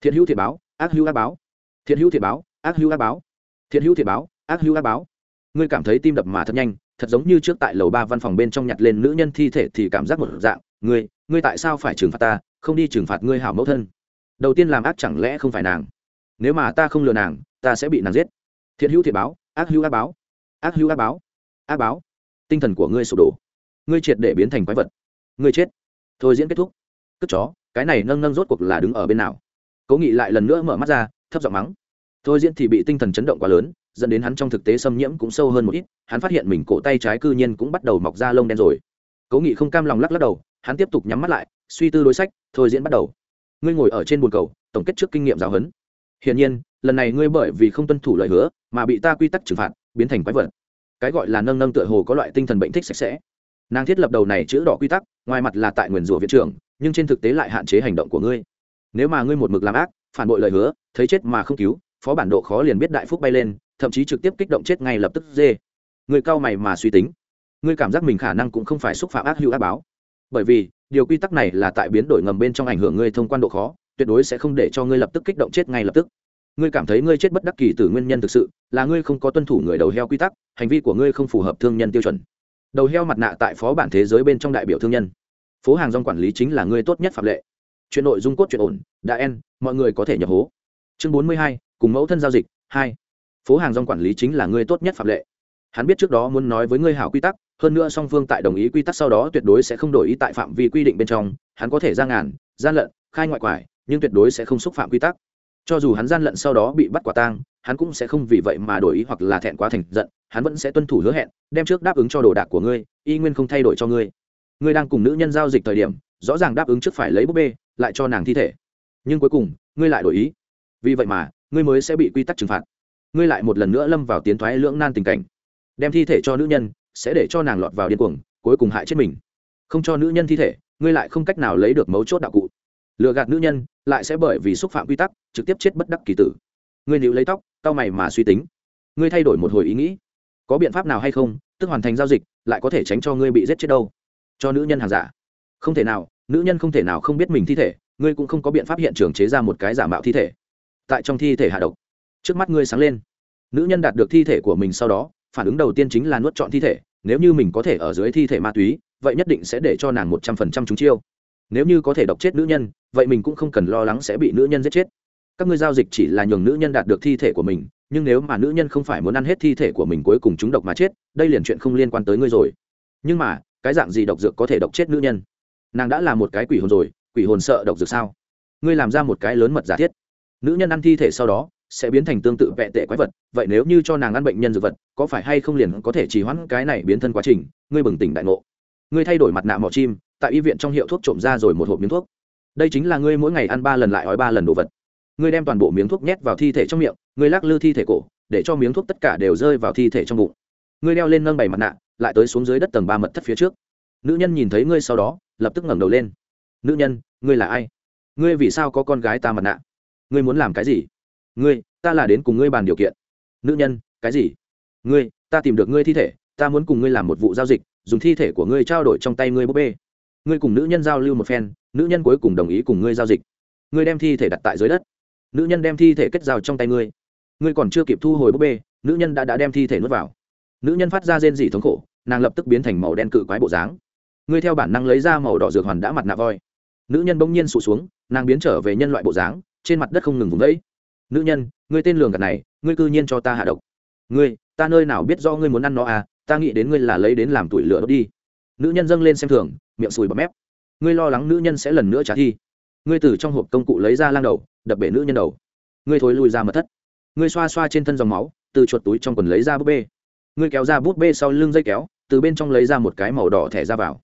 Thiện hữu thiệt báo, ác hữu ác báo. Thiện hữu thiệt báo, ác hữu ác báo. Thiện hữu thiệt báo, ác hữu ác báo ngươi cảm thấy tim đập mà thật nhanh, thật giống như trước tại lầu ba văn phòng bên trong nhặt lên nữ nhân thi thể thì cảm giác một dạng. Ngươi ngươi tại sao phải trừng phạt ta, không đi trừng phạt ngươi hảo mẫu thân? Đầu tiên làm ác chẳng lẽ không phải nàng? Nếu mà ta không lừa nàng, ta sẽ bị nàng giết. Thiện hữu thiệt báo, ác hữu ác báo. Ác hữu ác báo ác báo. Tinh thần của ngươi sụp đổ. Ngươi triệt để biến thành quái vật. Ngươi chết. Thôi diễn kết thúc. Cất chó, cái này nâng nâng rốt cuộc là đứng ở bên nào? Cố nghị lại lần nữa mở mắt ra, thấp giọng mắng. Thôi diễn thì bị tinh thần chấn động quá lớn dẫn đến hắn trong thực tế xâm nhiễm cũng sâu hơn một ít, hắn phát hiện mình cổ tay trái cư nhiên cũng bắt đầu mọc ra lông đen rồi. Cố nghị không cam lòng lắc lắc đầu, hắn tiếp tục nhắm mắt lại, suy tư đối sách, thôi diễn bắt đầu. Ngươi ngồi ở trên bồn cầu, tổng kết trước kinh nghiệm giáo huấn. Hiển nhiên, lần này ngươi bởi vì không tuân thủ lời hứa, mà bị ta quy tắc trừng phạt, biến thành quái vật. Cái gọi là nâng nâng tựa hồ có loại tinh thần bệnh thích sạch sẽ. Nàng thiết lập đầu này chữ đỏ quy tắc, ngoài mặt là tại nguyền rủa viện trưởng, nhưng trên thực tế lại hạn chế hành động của ngươi. Nếu mà ngươi một mực làm ác, phản bội lời hứa, thấy chết mà không cứu, phó bản độ khó liền biết đại phúc bay lên thậm chí trực tiếp kích động chết ngay lập tức dê. Người cao mày mà suy tính. Ngươi cảm giác mình khả năng cũng không phải xúc phạm ác hữu ác báo. Bởi vì, điều quy tắc này là tại biến đổi ngầm bên trong ảnh hưởng ngươi thông quan độ khó, tuyệt đối sẽ không để cho ngươi lập tức kích động chết ngay lập tức. Ngươi cảm thấy ngươi chết bất đắc kỳ từ nguyên nhân thực sự, là ngươi không có tuân thủ người đầu heo quy tắc, hành vi của ngươi không phù hợp thương nhân tiêu chuẩn. Đầu heo mặt nạ tại phó bản thế giới bên trong đại biểu thương nhân. Phố hàng rong quản lý chính là ngươi tốt nhất phạm lệ. Chuyện nội dung cốt chuyện ổn, đã en mọi người có thể nhập hố. Chương bốn mươi hai, cùng mẫu thân giao dịch, hai phố hàng rong quản lý chính là ngươi tốt nhất phạm lệ. Hắn biết trước đó muốn nói với ngươi hảo quy tắc, hơn nữa song phương tại đồng ý quy tắc sau đó tuyệt đối sẽ không đổi ý tại phạm vi quy định bên trong, hắn có thể ra ngàn, gian lận, khai ngoại quải, nhưng tuyệt đối sẽ không xúc phạm quy tắc. Cho dù hắn gian lận sau đó bị bắt quả tang, hắn cũng sẽ không vì vậy mà đổi ý hoặc là thẹn quá thành giận, hắn vẫn sẽ tuân thủ hứa hẹn, đem trước đáp ứng cho đồ đạc của ngươi, y nguyên không thay đổi cho ngươi. Ngươi đang cùng nữ nhân giao dịch thời điểm, rõ ràng đáp ứng trước phải lấy búp bê, lại cho nàng thi thể. Nhưng cuối cùng, ngươi lại đổi ý. Vì vậy mà, ngươi mới sẽ bị quy tắc trừng phạt ngươi lại một lần nữa lâm vào tiến thoái lưỡng nan tình cảnh. Đem thi thể cho nữ nhân, sẽ để cho nàng lọt vào điên cuồng, cuối cùng hại chết mình. Không cho nữ nhân thi thể, ngươi lại không cách nào lấy được mấu chốt đạo cụ. Lừa gạt nữ nhân, lại sẽ bởi vì xúc phạm quy tắc, trực tiếp chết bất đắc kỳ tử. Ngươi níu lấy tóc tao mày mà suy tính. Ngươi thay đổi một hồi ý nghĩ. Có biện pháp nào hay không, tức hoàn thành giao dịch, lại có thể tránh cho ngươi bị giết chết đâu? Cho nữ nhân hàng giả. Không thể nào, nữ nhân không thể nào không biết mình thi thể, ngươi cũng không có biện pháp hiện trường chế ra một cái giả mạo thi thể. Tại trong thi thể hạ độc trước mắt ngươi sáng lên. Nữ nhân đạt được thi thể của mình sau đó, phản ứng đầu tiên chính là nuốt chọn thi thể, nếu như mình có thể ở dưới thi thể ma túy, vậy nhất định sẽ để cho nàng một trăm phần trăm chúng chiêu. Nếu như có thể độc chết nữ nhân, vậy mình cũng không cần lo lắng sẽ bị nữ nhân giết chết. Các ngươi giao dịch chỉ là nhường nữ nhân đạt được thi thể của mình, nhưng nếu mà nữ nhân không phải muốn ăn hết thi thể của mình cuối cùng chúng độc mà chết, đây liền chuyện không liên quan tới ngươi rồi. Nhưng mà, cái dạng gì độc dược có thể độc chết nữ nhân? Nàng đã là một cái quỷ hồn rồi, quỷ hồn sợ độc dược sao? Ngươi làm ra một cái lớn mật giả thiết. Nữ nhân ăn thi thể sau đó sẽ biến thành tương tự vẹ tệ quái vật, vậy nếu như cho nàng ăn bệnh nhân dược vật, có phải hay không liền có thể trì hoãn cái này biến thân quá trình? Ngươi bừng tỉnh đại ngộ. Ngươi thay đổi mặt nạ mỏ chim, tại y viện trong hiệu thuốc trộm ra rồi một hộp miếng thuốc. Đây chính là ngươi mỗi ngày ăn ba lần lại ói ba lần đồ vật. Ngươi đem toàn bộ miếng thuốc nhét vào thi thể trong miệng, ngươi lắc lư thi thể cổ, để cho miếng thuốc tất cả đều rơi vào thi thể trong bụng. Ngươi đeo lên nâng bảy mặt nạ, lại tới xuống dưới đất tầng ba mật thất phía trước. Nữ nhân nhìn thấy ngươi sau đó, lập tức ngẩng đầu lên. Nữ nhân, ngươi là ai? Ngươi vì sao có con gái ta mặt nạ? Ngươi muốn làm cái gì? Ngươi, ta là đến cùng ngươi bàn điều kiện. Nữ nhân, cái gì? Ngươi, ta tìm được ngươi thi thể, ta muốn cùng ngươi làm một vụ giao dịch, dùng thi thể của ngươi trao đổi trong tay ngươi búp bê. Ngươi cùng nữ nhân giao lưu một phen, nữ nhân cuối cùng đồng ý cùng ngươi giao dịch. Ngươi đem thi thể đặt tại dưới đất. Nữ nhân đem thi thể kết rào trong tay ngươi. Ngươi còn chưa kịp thu hồi búp bê, nữ nhân đã đã đem thi thể nuốt vào. Nữ nhân phát ra rên dị thống khổ, nàng lập tức biến thành màu đen cự quái bộ dáng. Ngươi theo bản năng lấy ra màu đỏ dược hoàn đã mặt nạ voi. Nữ nhân bỗng nhiên sụt xuống, nàng biến trở về nhân loại bộ dáng, trên mặt đất không ngừng vùng vẫy nữ nhân, ngươi tên lường gạt này, ngươi cư nhiên cho ta hạ độc. Ngươi, ta nơi nào biết do ngươi muốn ăn nó à ta nghĩ đến ngươi là lấy đến làm tuổi lửa đốt đi. Nữ nhân dâng lên xem thường, miệng sùi bọt mép. Ngươi lo lắng nữ nhân sẽ lần nữa trả thi. Ngươi từ trong hộp công cụ lấy ra lang đầu, đập bể nữ nhân đầu. Ngươi thối lùi ra mật thất. Ngươi xoa xoa trên thân dòng máu, từ chuột túi trong quần lấy ra búp bê. Ngươi kéo ra bút bê sau lưng dây kéo, từ bên trong lấy ra một cái màu đỏ thẻ ra vào.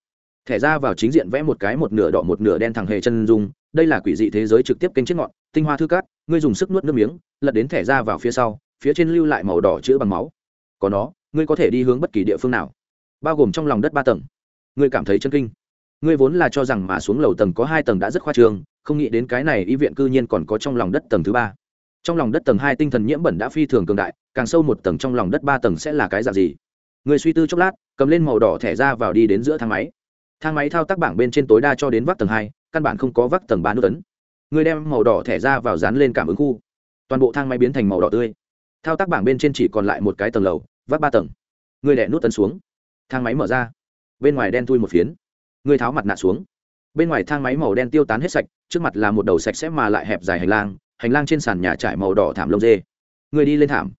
Thẻ ra vào chính diện vẽ một cái một nửa đỏ một nửa đen thẳng hề chân dung, đây là quỷ dị thế giới trực tiếp kênh chết ngọn tinh hoa thư cát, ngươi dùng sức nuốt nước miếng, lật đến thẻ ra vào phía sau, phía trên lưu lại màu đỏ chữ bằng máu. Có nó, ngươi có thể đi hướng bất kỳ địa phương nào, bao gồm trong lòng đất ba tầng. Ngươi cảm thấy chân kinh. Ngươi vốn là cho rằng mà xuống lầu tầng có hai tầng đã rất khoa trương, không nghĩ đến cái này y viện cư nhiên còn có trong lòng đất tầng thứ ba. Trong lòng đất tầng hai tinh thần nhiễm bẩn đã phi thường cường đại, càng sâu một tầng trong lòng đất ba tầng sẽ là cái dạng gì? Người suy tư chốc lát, cầm lên màu đỏ thẻ ra vào đi đến giữa thang máy. Thang máy thao tác bảng bên trên tối đa cho đến vác tầng hai, căn bản không có vác tầng ba nút tấn người đem màu đỏ thẻ ra vào dán lên cảm ứng khu. Toàn bộ thang máy biến thành màu đỏ tươi. Thao tác bảng bên trên chỉ còn lại một cái tầng lầu, vác ba tầng. Người đẻ nút tấn xuống. Thang máy mở ra. Bên ngoài đen thui một phiến. Người tháo mặt nạ xuống. Bên ngoài thang máy màu đen tiêu tán hết sạch, trước mặt là một đầu sạch sẽ mà lại hẹp dài hành lang hành lang trên sàn nhà trải màu đỏ thảm lông dê. Người đi lên thảm.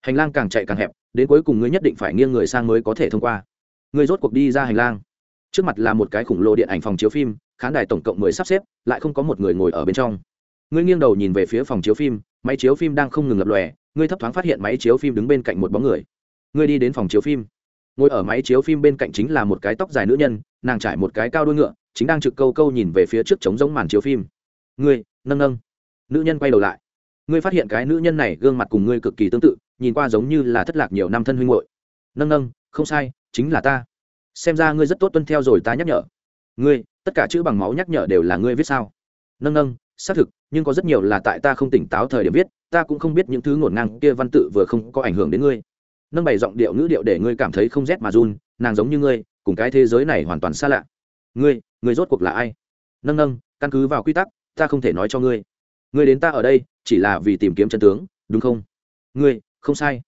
Hành lang càng chạy càng hẹp, đến cuối cùng ngươi nhất định phải nghiêng người sang mới có thể thông qua. Ngươi rốt cuộc đi ra hành lang. Trước mặt là một cái khủng lồ điện ảnh phòng chiếu phim khán đài tổng cộng mới sắp xếp, lại không có một người ngồi ở bên trong. Ngươi nghiêng đầu nhìn về phía phòng chiếu phim, máy chiếu phim đang không ngừng lập lòe, ngươi thấp thoáng phát hiện máy chiếu phim đứng bên cạnh một bóng người. Ngươi đi đến phòng chiếu phim. Ngồi ở máy chiếu phim bên cạnh chính là một cái tóc dài nữ nhân, nàng trải một cái cao đuôi ngựa, chính đang trực câu câu nhìn về phía trước trống giống màn chiếu phim. Ngươi, nâng nâng. Nữ nhân quay đầu lại. Ngươi phát hiện cái nữ nhân này gương mặt cùng ngươi cực kỳ tương tự, nhìn qua giống như là thất lạc nhiều năm thân huynh hội nâng nâng, không sai, chính là ta. Xem ra ngươi rất tốt tuân theo rồi ta nhắc nhở ngươi, tất cả chữ bằng máu nhắc nhở đều là ngươi viết sao? Nâng nâng, xác thực, nhưng có rất nhiều là tại ta không tỉnh táo thời điểm viết, ta cũng không biết những thứ ngổn ngang kia văn tự vừa không có ảnh hưởng đến ngươi. Nâng bày giọng điệu ngữ điệu để ngươi cảm thấy không rét mà run, nàng giống như ngươi, cùng cái thế giới này hoàn toàn xa lạ. Ngươi ngươi rốt cuộc là ai? Nâng nâng, căn cứ vào quy tắc, ta không thể nói cho ngươi. Ngươi đến ta ở đây, chỉ là vì tìm kiếm chân tướng, đúng không? Ngươi, không sai.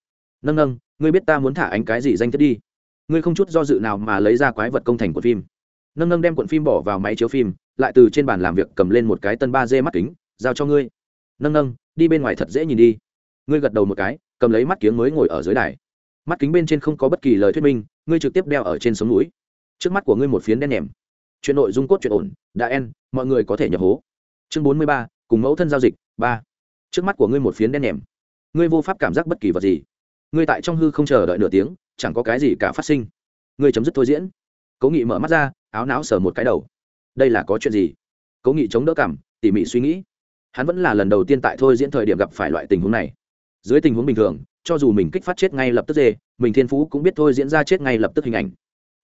Nâng nâng, ngươi biết ta muốn thả ánh cái gì danh thiết đi. Ngươi không chút do dự nào mà lấy ra quái vật công thành của phim nâng nâng đem cuộn phim bỏ vào máy chiếu phim, lại từ trên bàn làm việc cầm lên một cái tân ba d mắt kính, giao cho ngươi. Nâng nâng, đi bên ngoài thật dễ nhìn đi. Ngươi gật đầu một cái, cầm lấy mắt kiếng mới ngồi ở dưới đài. Mắt kính bên trên không có bất kỳ lời thuyết minh, ngươi trực tiếp đeo ở trên sống núi. Trước mắt của ngươi một phiến đen nhèm. Chuyện nội dung cốt chuyện ổn, đã en, mọi người có thể nhập hố. Chương bốn mươi ba, cùng mẫu thân giao dịch, ba. Trước mắt của ngươi một phiến đen nhèm. Ngươi vô pháp cảm giác bất kỳ vật gì. Ngươi tại trong hư không chờ đợi nửa tiếng, chẳng có cái gì cả phát sinh. Ngươi chấm dứt thôi diễn. Cố nghị mở mắt ra áo não sờ một cái đầu. Đây là có chuyện gì? Cố nghị chống đỡ cảm, tỉ mỉ suy nghĩ. Hắn vẫn là lần đầu tiên tại thôi diễn thời điểm gặp phải loại tình huống này. Dưới tình huống bình thường, cho dù mình kích phát chết ngay lập tức dê, mình thiên phú cũng biết thôi diễn ra chết ngay lập tức hình ảnh.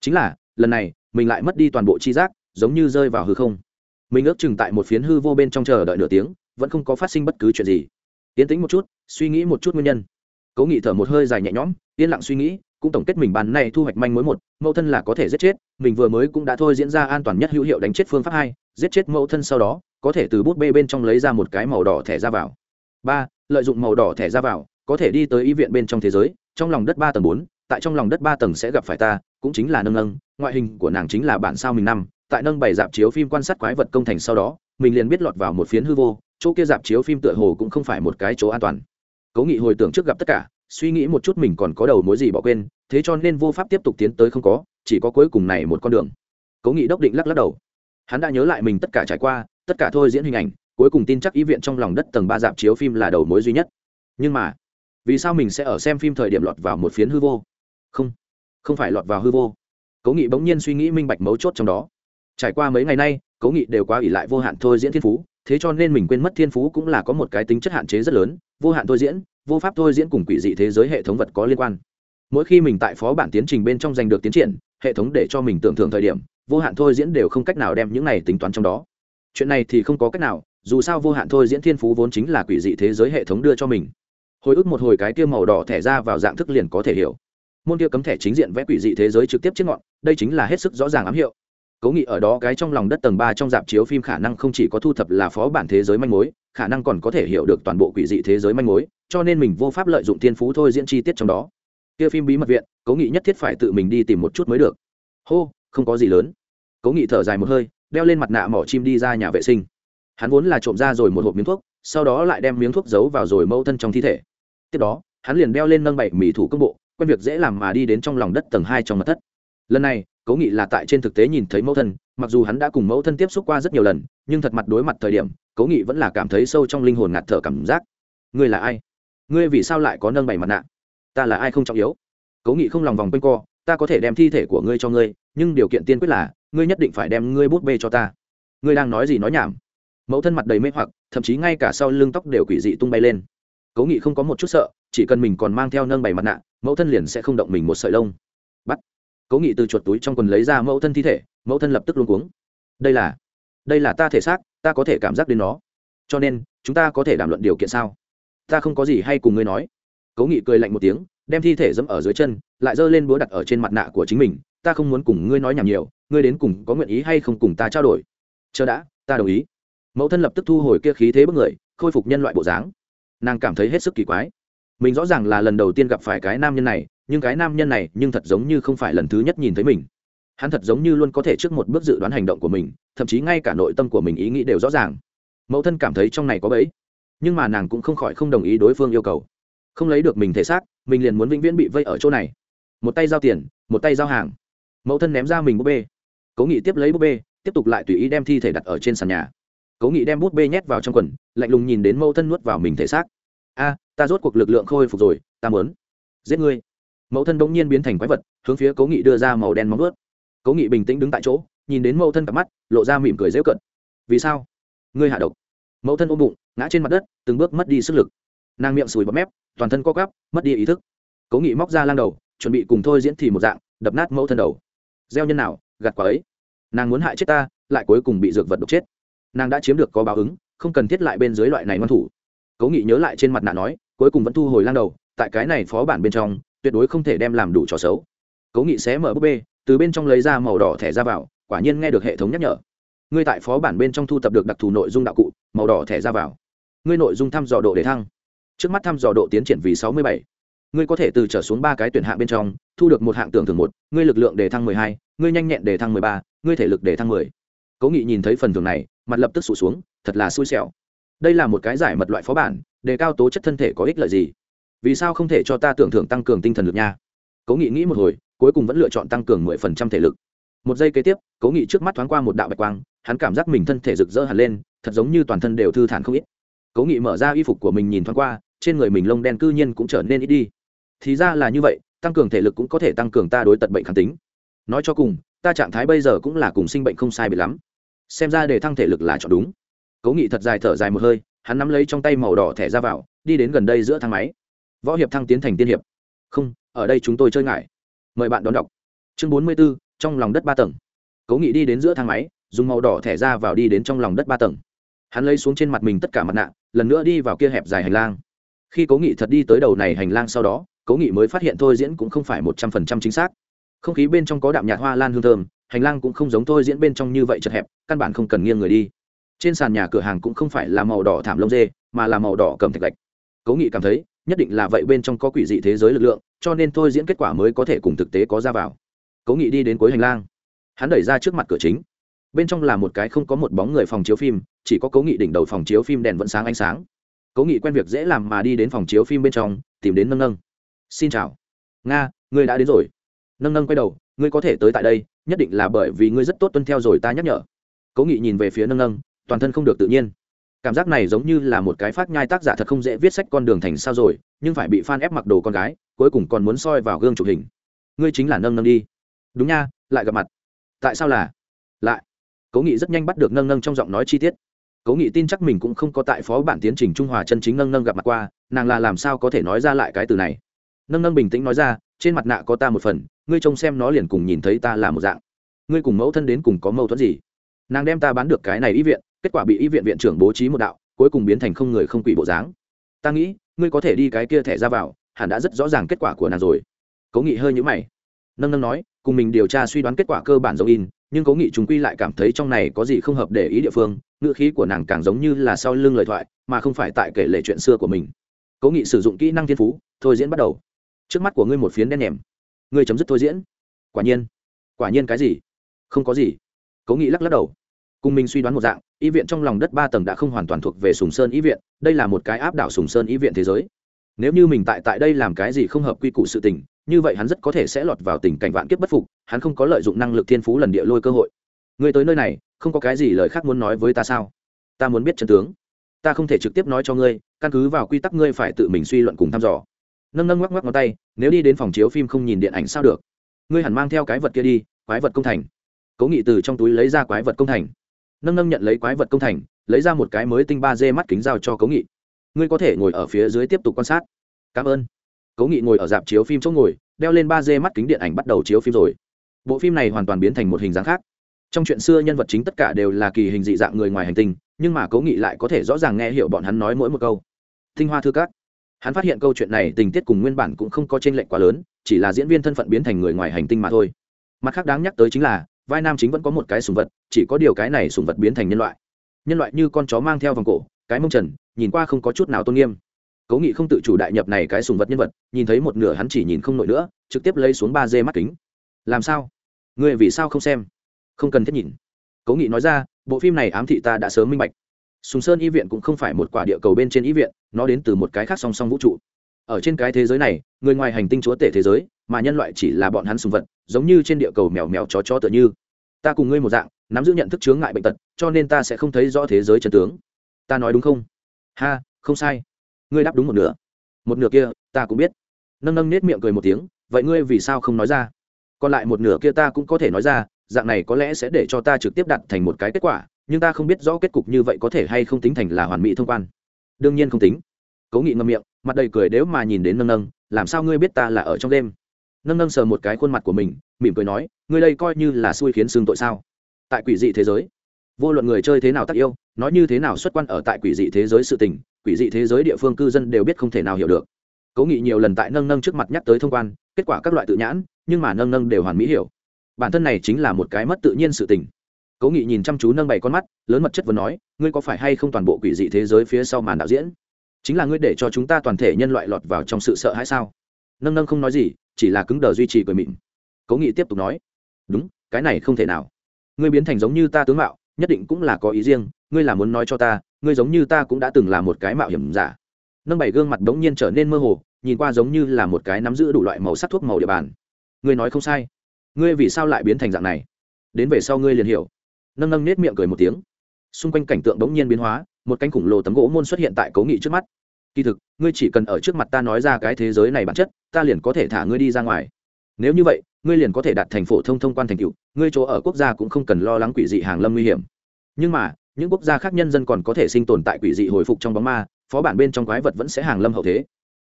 Chính là, lần này, mình lại mất đi toàn bộ chi giác, giống như rơi vào hư không. Mình ước chừng tại một phiến hư vô bên trong chờ đợi nửa tiếng, vẫn không có phát sinh bất cứ chuyện gì. Tiến tĩnh một chút, suy nghĩ một chút nguyên nhân. Cố nghị thở một hơi dài nhẹ nhõm, yên lặng suy nghĩ cũng tổng kết mình bàn này thu hoạch manh mối một, mẫu thân là có thể giết chết, mình vừa mới cũng đã thôi diễn ra an toàn nhất hữu hiệu đánh chết phương pháp hai, giết chết mẫu thân sau đó, có thể từ bút bê bên trong lấy ra một cái màu đỏ thẻ ra vào. Ba, lợi dụng màu đỏ thẻ ra vào, có thể đi tới y viện bên trong thế giới, trong lòng đất ba tầng bốn, tại trong lòng đất ba tầng sẽ gặp phải ta, cũng chính là nâng nâng, ngoại hình của nàng chính là bản sao mình năm, tại nâng bảy dạp chiếu phim quan sát quái vật công thành sau đó, mình liền biết lọt vào một phiến hư vô, chỗ kia dạp chiếu phim tựa hồ cũng không phải một cái chỗ an toàn. Cố nghị hồi tưởng trước gặp tất cả suy nghĩ một chút mình còn có đầu mối gì bỏ quên, thế cho nên vô pháp tiếp tục tiến tới không có, chỉ có cuối cùng này một con đường. Cố nghị đốc định lắc lắc đầu. Hắn đã nhớ lại mình tất cả trải qua, tất cả thôi diễn hình ảnh, cuối cùng tin chắc ý viện trong lòng đất tầng ba dạp chiếu phim là đầu mối duy nhất. Nhưng mà, vì sao mình sẽ ở xem phim thời điểm lọt vào một phiến hư vô? Không không phải lọt vào hư vô. Cố nghị bỗng nhiên suy nghĩ minh bạch mấu chốt trong đó. Trải qua mấy ngày nay, cố nghị đều quá ỉ lại vô hạn thôi diễn thiên phú, thế cho nên mình quên mất thiên phú cũng là có một cái tính chất hạn chế rất lớn, vô hạn thôi diễn vô pháp thôi diễn cùng quỷ dị thế giới hệ thống vật có liên quan. Mỗi khi mình tại phó bản tiến trình bên trong giành được tiến triển, hệ thống để cho mình tưởng thưởng thời điểm, vô hạn thôi diễn đều không cách nào đem những này tính toán trong đó. Chuyện này thì không có cách nào, dù sao vô hạn thôi diễn thiên phú vốn chính là quỷ dị thế giới hệ thống đưa cho mình. Hồi ức một hồi cái kia màu đỏ thẻ ra vào dạng thức liền có thể hiểu. Môn kia cấm thẻ chính diện vẽ quỷ dị thế giới trực tiếp chiếc ngọn, đây chính là hết sức rõ ràng ám hiệu cố nghị ở đó cái trong lòng đất tầng ba trong dạp chiếu phim khả năng không chỉ có thu thập là phó bản thế giới manh mối, khả năng còn có thể hiểu được toàn bộ quỷ dị thế giới manh mối, cho nên mình vô pháp lợi dụng thiên phú thôi diễn chi tiết trong đó. Kia phim bí mật viện, cố nghị nhất thiết phải tự mình đi tìm một chút mới được. Hô, không có gì lớn. Cố nghị thở dài một hơi, đeo lên mặt nạ mỏ chim đi ra nhà vệ sinh. Hắn vốn là trộm ra rồi một hộp miếng thuốc, sau đó lại đem miếng thuốc giấu vào rồi mâu thân trong thi thể. Tiếp đó, hắn liền đeo lên nâng bậy mỹ thủ công bộ, quen việc dễ làm mà đi đến trong lòng đất tầng hai trong mặt thất. Lần này cố nghị là tại trên thực tế nhìn thấy mẫu thân, mặc dù hắn đã cùng mẫu thân tiếp xúc qua rất nhiều lần, nhưng thật mặt đối mặt thời điểm, cố nghị vẫn là cảm thấy sâu trong linh hồn ngạt thở cảm giác. Ngươi là ai? Ngươi vì sao lại có nâng bảy mặt nạ? Ta là ai không trọng yếu? Cố nghị không lòng vòng quanh co, ta có thể đem thi thể của ngươi cho ngươi, nhưng điều kiện tiên quyết là, ngươi nhất định phải đem ngươi bút bê cho ta. Ngươi đang nói gì nói nhảm? Mẫu thân mặt đầy mê hoặc, thậm chí ngay cả sau lưng tóc đều quỷ dị tung bay lên. Cố nghị không có một chút sợ, chỉ cần mình còn mang theo nâng bảy mặt nạ, mẫu thân liền sẽ không động mình một sợi lông. Bắt cố nghị từ chuột túi trong quần lấy ra mẫu thân thi thể, mẫu thân lập tức luôn cuống. Đây là đây là ta thể xác, ta có thể cảm giác đến nó. Cho nên, chúng ta có thể đàm luận điều kiện sao? Ta không có gì hay cùng ngươi nói. Cố nghị cười lạnh một tiếng, đem thi thể dẫm ở dưới chân, lại giơ lên búa đặt ở trên mặt nạ của chính mình. Ta không muốn cùng ngươi nói nhảm nhiều, ngươi đến cùng có nguyện ý hay không cùng ta trao đổi? Chờ đã, ta đồng ý. Mẫu thân lập tức thu hồi kia khí thế bất người, khôi phục nhân loại bộ dáng. Nàng cảm thấy hết sức kỳ quái. Mình rõ ràng là lần đầu tiên gặp phải cái nam nhân này nhưng cái nam nhân này nhưng thật giống như không phải lần thứ nhất nhìn thấy mình. Hắn thật giống như luôn có thể trước một bước dự đoán hành động của mình, thậm chí ngay cả nội tâm của mình ý nghĩ đều rõ ràng. Mẫu thân cảm thấy trong này có bẫy, nhưng mà nàng cũng không khỏi không đồng ý đối phương yêu cầu. Không lấy được mình thể xác, mình liền muốn vĩnh viễn bị vây ở chỗ này. Một tay giao tiền, một tay giao hàng. Mẫu thân ném ra mình búp bê. Cố nghị tiếp lấy búp bê, tiếp tục lại tùy ý đem thi thể đặt ở trên sàn nhà. Cố nghị đem bút bê nhét vào trong quần, lạnh lùng nhìn đến mẫu thân nuốt vào mình thể xác. A, ta rốt cuộc lực lượng khôi phục rồi, ta mớn giết ngươi mẫu thân bỗng nhiên biến thành quái vật, hướng phía cố nghị đưa ra màu đen móng ướt cố nghị bình tĩnh đứng tại chỗ, nhìn đến mẫu thân cặp mắt, lộ ra mỉm cười dễu cận vì sao? Ngươi hạ độc. Mẫu thân ôm bụng, ngã trên mặt đất, từng bước mất đi sức lực. Nàng miệng sùi bọt mép, toàn thân co cắp mất đi ý thức. Cố nghị móc ra lang đầu, chuẩn bị cùng thôi diễn thì một dạng, đập nát mẫu thân đầu. Gieo nhân nào gặt quả ấy. Nàng muốn hại chết ta, lại cuối cùng bị dược vật độc chết. Nàng đã chiếm được có báo ứng, không cần thiết lại bên dưới loại này ngoan thủ. Cố nghị nhớ lại trên mặt nạ nói, cuối cùng vẫn thu hồi lang đầu, tại cái này phó bản bên trong tuyệt đối không thể đem làm đủ trò xấu. Cố nghị xé mở búp bê, từ bên trong lấy ra màu đỏ thẻ ra vào, quả nhiên nghe được hệ thống nhắc nhở. Ngươi tại phó bản bên trong thu tập được đặc thù nội dung đạo cụ, màu đỏ thẻ ra vào. Ngươi nội dung thăm dò độ để thăng. Trước mắt thăm dò độ tiến triển vì sáu mươi bảy. Ngươi có thể từ trở xuống ba cái tuyển hạng bên trong, thu được một hạng tưởng thưởng một, ngươi lực lượng để thăng mười hai, ngươi nhanh nhẹn để thăng mười ba, ngươi thể lực để thăng mười. Cố nghị nhìn thấy phần thưởng này, mặt lập tức sụt xuống, thật là xui xẻo. Đây là một cái giải mật loại phó bản, đề cao tố chất thân thể có ích lợi gì? Vì sao không thể cho ta tưởng thưởng tăng cường tinh thần lực nha? Cố nghị nghĩ một hồi, cuối cùng vẫn lựa chọn tăng cường mười phần trăm thể lực. Một giây kế tiếp, cố nghị trước mắt thoáng qua một đạo bạch quang, hắn cảm giác mình thân thể rực rỡ hẳn lên, thật giống như toàn thân đều thư thản không ít. Cố nghị mở ra y phục của mình nhìn thoáng qua, trên người mình lông đen cư nhiên cũng trở nên ít đi. Thì ra là như vậy, tăng cường thể lực cũng có thể tăng cường ta đối tật bệnh kháng tính. Nói cho cùng, ta trạng thái bây giờ cũng là cùng sinh bệnh không sai bị lắm. Xem ra để thăng thể lực là chọn đúng. Cố nghị thật dài thở dài một hơi, hắn nắm lấy trong tay màu đỏ thẻ ra vào, đi đến gần đây giữa thang máy võ hiệp thăng tiến thành tiên hiệp. Không, ở đây chúng tôi chơi ngại. Mời bạn đón đọc. Chương bốn mươi b ố trong lòng đất ba tầng. Cố nghị đi đến giữa thang máy, dùng màu đỏ thẻ ra vào đi đến trong lòng đất ba tầng. Hắn lấy xuống trên mặt mình tất cả mặt nạ, lần nữa đi vào kia hẹp dài hành lang. Khi cố nghị thật đi tới đầu này hành lang sau đó, cố nghị mới phát hiện thôi diễn cũng không phải một trăm phần trăm chính xác. Không khí bên trong có đạm nhạt hoa lan hương thơm, hành lang cũng không giống thôi diễn bên trong như vậy chật hẹp, căn bản không cần nghiêng người đi. Trên sàn nhà cửa hàng cũng không phải là màu đỏ thảm lông dê, mà là màu đỏ cầm thạch lạch cố nghị cảm thấy nhất định là vậy bên trong có quỷ dị thế giới lực lượng, cho nên thôi diễn kết quả mới có thể cùng thực tế có ra vào. Cố nghị đi đến cuối hành lang. Hắn đẩy ra trước mặt cửa chính. Bên trong là một cái không có một bóng người phòng chiếu phim, chỉ có cố nghị đỉnh đầu phòng chiếu phim đèn vẫn sáng ánh sáng. Cố nghị quen việc dễ làm mà đi đến phòng chiếu phim bên trong, tìm đến nâng nâng. Xin chào. Nga, ngươi đã đến rồi. Nâng nâng quay đầu, ngươi có thể tới tại đây, nhất định là bởi vì ngươi rất tốt tuân theo rồi ta nhắc nhở. Cố nghị nhìn về phía nâng nâng, toàn thân không được tự nhiên cảm giác này giống như là một cái phát nhai tác giả thật không dễ viết sách con đường thành sao rồi, nhưng phải bị f a n ép mặc đồ con gái, cuối cùng còn muốn soi vào gương chụp hình. Ngươi chính là nâng nâng đi. Đúng nha, lại gặp mặt. Tại sao là? Lại. Cố nghị rất nhanh bắt được nâng nâng trong giọng nói chi tiết. Cố nghị tin chắc mình cũng không có tại phó bản tiến trình trung hòa chân chính nâng nâng gặp mặt qua, nàng là làm sao có thể nói ra lại cái từ này? Nâng nâng bình tĩnh nói ra, trên mặt nạ có ta một phần, ngươi trông xem nó liền cùng nhìn thấy ta là một dạng. Ngươi cùng mẫu thân đến cùng có mâu thuẫn gì? Nàng đem ta bán được cái này y viện kết quả bị y viện viện trưởng bố trí một đạo, cuối cùng biến thành không người không quỷ bộ dáng. Ta nghĩ, ngươi có thể đi cái kia thẻ ra vào, hẳn đã rất rõ ràng kết quả của nàng rồi. Cố nghị hơi nhũ mày. Nâng nâng nói, cùng mình điều tra suy đoán kết quả cơ bản giống in, nhưng cố nghị chúng quy lại cảm thấy trong này có gì không hợp để ý địa phương, ngữ khí của nàng càng giống như là sau lưng lời thoại, mà không phải tại kể lệ chuyện xưa của mình. Cố nghị sử dụng kỹ năng thiên phú, thôi diễn bắt đầu. Trước mắt của ngươi một phiến đen nhèm. Ngươi chấm dứt thôi diễn. Quả nhiên. Quả nhiên cái gì? Không có gì. Cố nghị lắc lắc đầu. Cùng mình suy đoán một dạng y viện trong lòng đất ba tầng đã không hoàn toàn thuộc về sùng sơn y viện, đây là một cái áp đảo sùng sơn y viện thế giới. Nếu như mình tại tại đây làm cái gì không hợp quy củ sự tình, như vậy hắn rất có thể sẽ lọt vào tình cảnh vạn kiếp bất phục, hắn không có lợi dụng năng lực thiên phú lần địa lôi cơ hội. Người tới nơi này, không có cái gì lời khác muốn nói với ta sao? Ta muốn biết chân tướng. Ta không thể trực tiếp nói cho ngươi, căn cứ vào quy tắc ngươi phải tự mình suy luận cùng thăm dò. Nâng nâng ngoắc ngoắc ngón tay, nếu đi đến phòng chiếu phim không nhìn điện ảnh sao được? Ngươi hẳn mang theo cái vật kia đi, quái vật công thành. Cố nghị từ trong túi lấy ra quái vật công thành nâng nâng nhận lấy quái vật công thành, lấy ra một cái mới tinh ba d mắt kính giao cho Cấu nghị. Ngươi có thể ngồi ở phía dưới tiếp tục quan sát. Cảm ơn. Cấu nghị ngồi ở dạp chiếu phim chỗ ngồi, đeo lên ba d mắt kính điện ảnh bắt đầu chiếu phim rồi. Bộ phim này hoàn toàn biến thành một hình dáng khác. Trong chuyện xưa nhân vật chính tất cả đều là kỳ hình dị dạng người ngoài hành tinh, nhưng mà Cấu nghị lại có thể rõ ràng nghe hiểu bọn hắn nói mỗi một câu. Tinh hoa thư cát hắn phát hiện câu chuyện này tình tiết cùng nguyên bản cũng không có t r ê n lệch quá lớn, chỉ là diễn viên thân phận biến thành người ngoài hành tinh mà thôi. Mặt khác đáng nhắc tới chính là vai nam chính vẫn có một cái sùng vật, chỉ có điều cái này sùng vật biến thành nhân loại. Nhân loại như con chó mang theo vòng cổ, cái mông trần, nhìn qua không có chút nào tôn nghiêm. Cố nghị không tự chủ đại nhập này cái sùng vật nhân vật, nhìn thấy một nửa hắn chỉ nhìn không nổi nữa, trực tiếp lấy xuống ba dê mắt kính. Làm sao? Người vì sao không xem? Không cần thiết nhìn. Cố nghị nói ra, bộ phim này ám thị ta đã sớm minh bạch. Sùng sơn y viện cũng không phải một quả địa cầu bên trên y viện, nó đến từ một cái khác song song vũ trụ. Ở trên cái thế giới này, người ngoài hành tinh chúa tể thế giới, mà nhân loại chỉ là bọn hắn sùng vật, giống như trên địa cầu mèo mèo chó chó tựa như ta cùng ngươi một dạng, nắm giữ nhận thức chướng ngại bệnh tật, cho nên ta sẽ không thấy rõ thế giới chân tướng. Ta nói đúng không? Ha, không sai. Ngươi đáp đúng một nửa. Một nửa kia, ta cũng biết. Nâng nâng nết miệng cười một tiếng, vậy ngươi vì sao không nói ra? Còn lại một nửa kia ta cũng có thể nói ra, dạng này có lẽ sẽ để cho ta trực tiếp đặt thành một cái kết quả, nhưng ta không biết rõ kết cục như vậy có thể hay không tính thành là hoàn mỹ thông quan. Đương nhiên không tính. Cố nghị ngâm miệng, mặt đầy cười nếu mà nhìn đến nâng nâng, làm sao ngươi biết ta là ở trong đêm? Nâng nâng sờ một cái khuôn mặt của mình, mỉm cười nói, ngươi đây coi như là xui khiến xương tội sao? Tại quỷ dị thế giới, vô luận người chơi thế nào tác yêu, nói như thế nào xuất quan ở tại quỷ dị thế giới sự tình, quỷ dị thế giới địa phương cư dân đều biết không thể nào hiểu được. Cố nghị nhiều lần tại nâng nâng trước mặt nhắc tới thông quan, kết quả các loại tự nhãn, nhưng mà nâng nâng đều hoàn mỹ hiểu. Bản thân này chính là một cái mất tự nhiên sự tình. Cố nghị nhìn chăm chú nâng bảy con mắt, lớn mật chất vừa nói, ngươi có phải hay không toàn bộ quỷ dị thế giới phía sau màn đạo diễn? Chính là ngươi để cho chúng ta toàn thể nhân loại lọt vào trong sự sợ hãi sao? Nâng nâng không nói gì, chỉ là cứng đờ duy trì cười mịn. Cố nghị tiếp tục nói, đúng, cái này không thể nào. Ngươi biến thành giống như ta tướng mạo, nhất định cũng là có ý riêng, ngươi là muốn nói cho ta, ngươi giống như ta cũng đã từng là một cái mạo hiểm giả. Nâng bảy gương mặt đống nhiên trở nên mơ hồ, nhìn qua giống như là một cái nắm giữ đủ loại màu sắc thuốc màu địa bàn. Ngươi nói không sai. Ngươi vì sao lại biến thành dạng này? Đến về sau ngươi liền hiểu. Nâng nâng nết miệng cười một tiếng. Xung quanh cảnh tượng bỗng nhiên biến hóa, một cánh khủng lồ tấm gỗ môn xuất hiện tại cố nghị trước mắt kỳ thực, ngươi chỉ cần ở trước mặt ta nói ra cái thế giới này bản chất, ta liền có thể thả ngươi đi ra ngoài. Nếu như vậy, ngươi liền có thể đặt thành phổ thông thông quan thành cựu ngươi chỗ ở quốc gia cũng không cần lo lắng quỷ dị hàng lâm nguy hiểm. Nhưng mà, những quốc gia khác nhân dân còn có thể sinh tồn tại quỷ dị hồi phục trong bóng ma, phó bản bên trong quái vật vẫn sẽ hàng lâm hậu thế.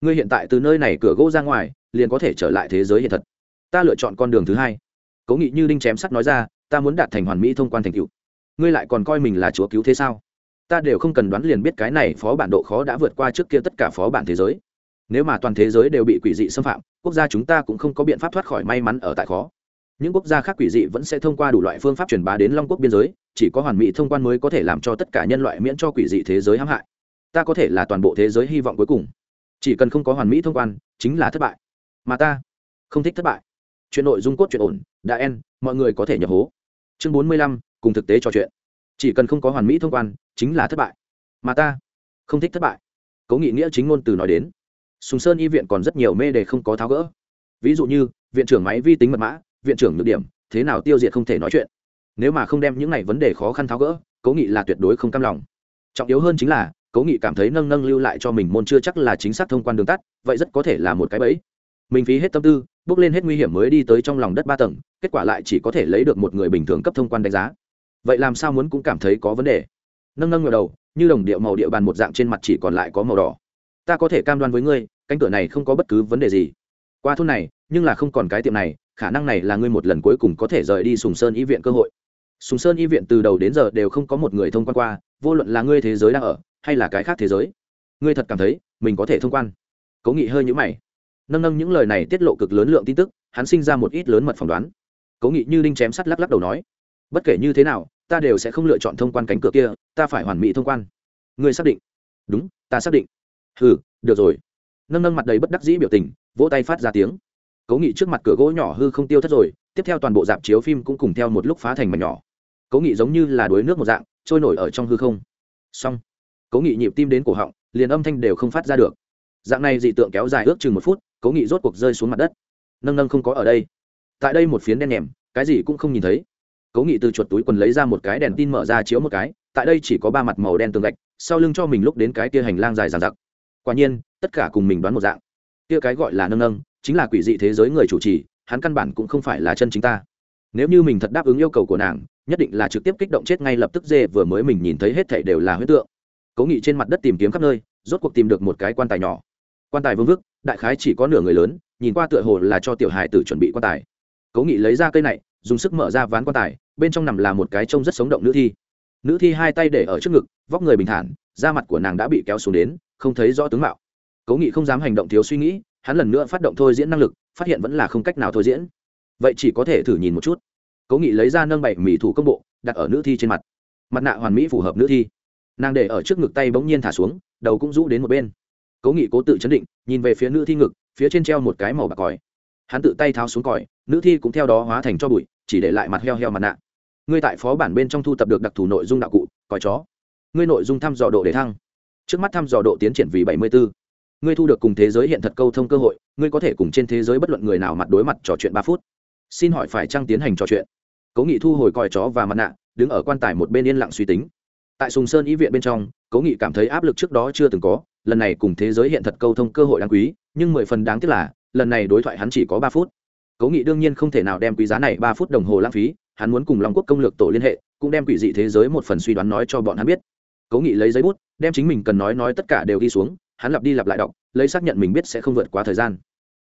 Ngươi hiện tại từ nơi này cửa gỗ ra ngoài, liền có thể trở lại thế giới hiện thật. Ta lựa chọn con đường thứ hai. Cố nghị như đinh chém sắt nói ra, ta muốn đạt thành hoàn mỹ thông quan thành cựu ngươi lại còn coi mình là chúa cứu thế sao? Ta đều không cần đoán liền biết cái này phó bản độ khó đã vượt qua trước kia tất cả phó bản thế giới. Nếu mà toàn thế giới đều bị quỷ dị xâm phạm, quốc gia chúng ta cũng không có biện pháp thoát khỏi may mắn ở tại khó. Những quốc gia khác quỷ dị vẫn sẽ thông qua đủ loại phương pháp truyền bá đến long quốc biên giới, chỉ có hoàn mỹ thông quan mới có thể làm cho tất cả nhân loại miễn cho quỷ dị thế giới hãm hại. Ta có thể là toàn bộ thế giới hy vọng cuối cùng. Chỉ cần không có hoàn mỹ thông quan, chính là thất bại. Mà ta không thích thất bại. Chuyện nội dung cốt chuyện ổn, đã en mọi người có thể nhập hố. Chương bốn mươi lăm, cùng thực tế trò chuyện chỉ cần không có hoàn mỹ thông quan, chính là thất bại. Mà ta, không thích thất bại. Cố nghị nghĩa chính ngôn từ nói đến. Sùng sơn y viện còn rất nhiều mê đề không có tháo gỡ. Ví dụ như, viện trưởng máy vi tính mật mã, viện trưởng nhược điểm, thế nào tiêu diệt không thể nói chuyện. Nếu mà không đem những này vấn đề khó khăn tháo gỡ, cố nghị là tuyệt đối không cam lòng. Trọng yếu hơn chính là, cố nghị cảm thấy nâng nâng lưu lại cho mình môn chưa chắc là chính xác thông quan đường tắt, vậy rất có thể là một cái bẫy. Mình phí hết tâm tư, bước lên hết nguy hiểm mới đi tới trong lòng đất ba tầng, kết quả lại chỉ có thể lấy được một người bình thường cấp thông quan đánh giá vậy làm sao muốn cũng cảm thấy có vấn đề. Nâng nâng ngờ đầu, như đồng điệu màu địa bàn một dạng trên mặt chỉ còn lại có màu đỏ. Ta có thể cam đoan với ngươi, cánh cửa này không có bất cứ vấn đề gì. Qua thôn này, nhưng là không còn cái tiệm này, khả năng này là ngươi một lần cuối cùng có thể rời đi sùng sơn y viện cơ hội. Sùng sơn y viện từ đầu đến giờ đều không có một người thông quan qua, vô luận là ngươi thế giới đang ở, hay là cái khác thế giới. Ngươi thật cảm thấy, mình có thể thông quan. Cố nghị hơi nhũ mày. Nâng nâng những lời này tiết lộ cực lớn lượng tin tức, hắn sinh ra một ít lớn mật phỏng đoán. Cố nghị như đinh chém sắt lắc lắc đầu nói, bất kể như thế nào ta đều sẽ không lựa chọn thông quan cánh cửa kia, ta phải hoàn mỹ thông quan. Ngươi xác định? Đúng, ta xác định. Ừ được rồi. Nâng nâng mặt đầy bất đắc dĩ biểu tình, vỗ tay phát ra tiếng. Cố nghị trước mặt cửa gỗ nhỏ hư không tiêu thất rồi, tiếp theo toàn bộ dạp chiếu phim cũng cùng theo một lúc phá thành mảnh nhỏ. Cố nghị giống như là đuối nước một dạng, trôi nổi ở trong hư không. Xong. Cố nghị nhịp tim đến cổ họng, liền âm thanh đều không phát ra được. Dạng này dị tượng kéo dài ước chừng một phút cố nghị rốt cuộc rơi xuống mặt đất. Nâng nâng không có ở đây. Tại đây một phiến đen nhèm, cái gì cũng không nhìn thấy cố nghị từ chuột túi quần lấy ra một cái đèn tin mở ra chiếu một cái, tại đây chỉ có ba mặt màu đen tường gạch, sau lưng cho mình lúc đến cái kia hành lang dài dàn giặc quả nhiên, tất cả cùng mình đoán một dạng. Tia cái gọi là nâng nâng, chính là quỷ dị thế giới người chủ trì, hắn căn bản cũng không phải là chân chính ta. Nếu như mình thật đáp ứng yêu cầu của nàng, nhất định là trực tiếp kích động chết ngay lập tức dê vừa mới mình nhìn thấy hết thảy đều là huyết tượng. Cố nghị trên mặt đất tìm kiếm khắp nơi, rốt cuộc tìm được một cái quan tài nhỏ. Quan tài vương vức, đại khái chỉ có nửa người lớn, nhìn qua tựa hồ là cho tiểu hài tử chuẩn bị quan tài. Cố nghị lấy ra cây này dùng sức mở ra ván quan tài, bên trong nằm là một cái trông rất sống động nữ thi. Nữ thi hai tay để ở trước ngực, vóc người bình thản, da mặt của nàng đã bị kéo xuống đến, không thấy rõ tướng mạo. Cố nghị không dám hành động thiếu suy nghĩ, hắn lần nữa phát động thôi diễn năng lực, phát hiện vẫn là không cách nào thôi diễn. Vậy chỉ có thể thử nhìn một chút. Cố nghị lấy ra nâng bảy mỹ thủ công bộ, đặt ở nữ thi trên mặt. Mặt nạ hoàn mỹ phù hợp nữ thi. Nàng để ở trước ngực tay bỗng nhiên thả xuống, đầu cũng rũ đến một bên. Cố nghị cố tự chấn định, nhìn về phía nữ thi ngực, phía trên treo một cái màu bạc còi. Hắn tự tay tháo xuống còi, nữ thi cũng theo đó hóa thành cho bụi chỉ để lại mặt heo heo mặt nạ. Ngươi tại phó bản bên trong thu tập được đặc thù nội dung đạo cụ còi chó. Ngươi nội dung thăm dò độ để thăng. Trước mắt thăm dò độ tiến triển vì bảy mươi bốn ngươi thu được cùng thế giới hiện thật câu thông cơ hội, ngươi có thể cùng trên thế giới bất luận người nào mặt đối mặt trò chuyện ba phút. Xin hỏi phải trăng tiến hành trò chuyện? Cố nghị thu hồi còi chó và mặt nạ, đứng ở quan tài một bên yên lặng suy tính. Tại sùng sơn y viện bên trong, cố nghị cảm thấy áp lực trước đó chưa từng có, lần này cùng thế giới hiện thật câu thông cơ hội đáng quý, nhưng mười phần đáng tiếc là, lần này đối thoại hắn chỉ có ba phút cố nghị đương nhiên không thể nào đem quý giá này ba phút đồng hồ lãng phí, hắn muốn cùng long quốc công lược tổ liên hệ, cũng đem quỷ dị thế giới một phần suy đoán nói cho bọn hắn biết. Cố nghị lấy giấy bút, đem chính mình cần nói nói tất cả đều đi xuống, hắn lặp đi lặp lại đọc, lấy xác nhận mình biết sẽ không vượt quá thời gian.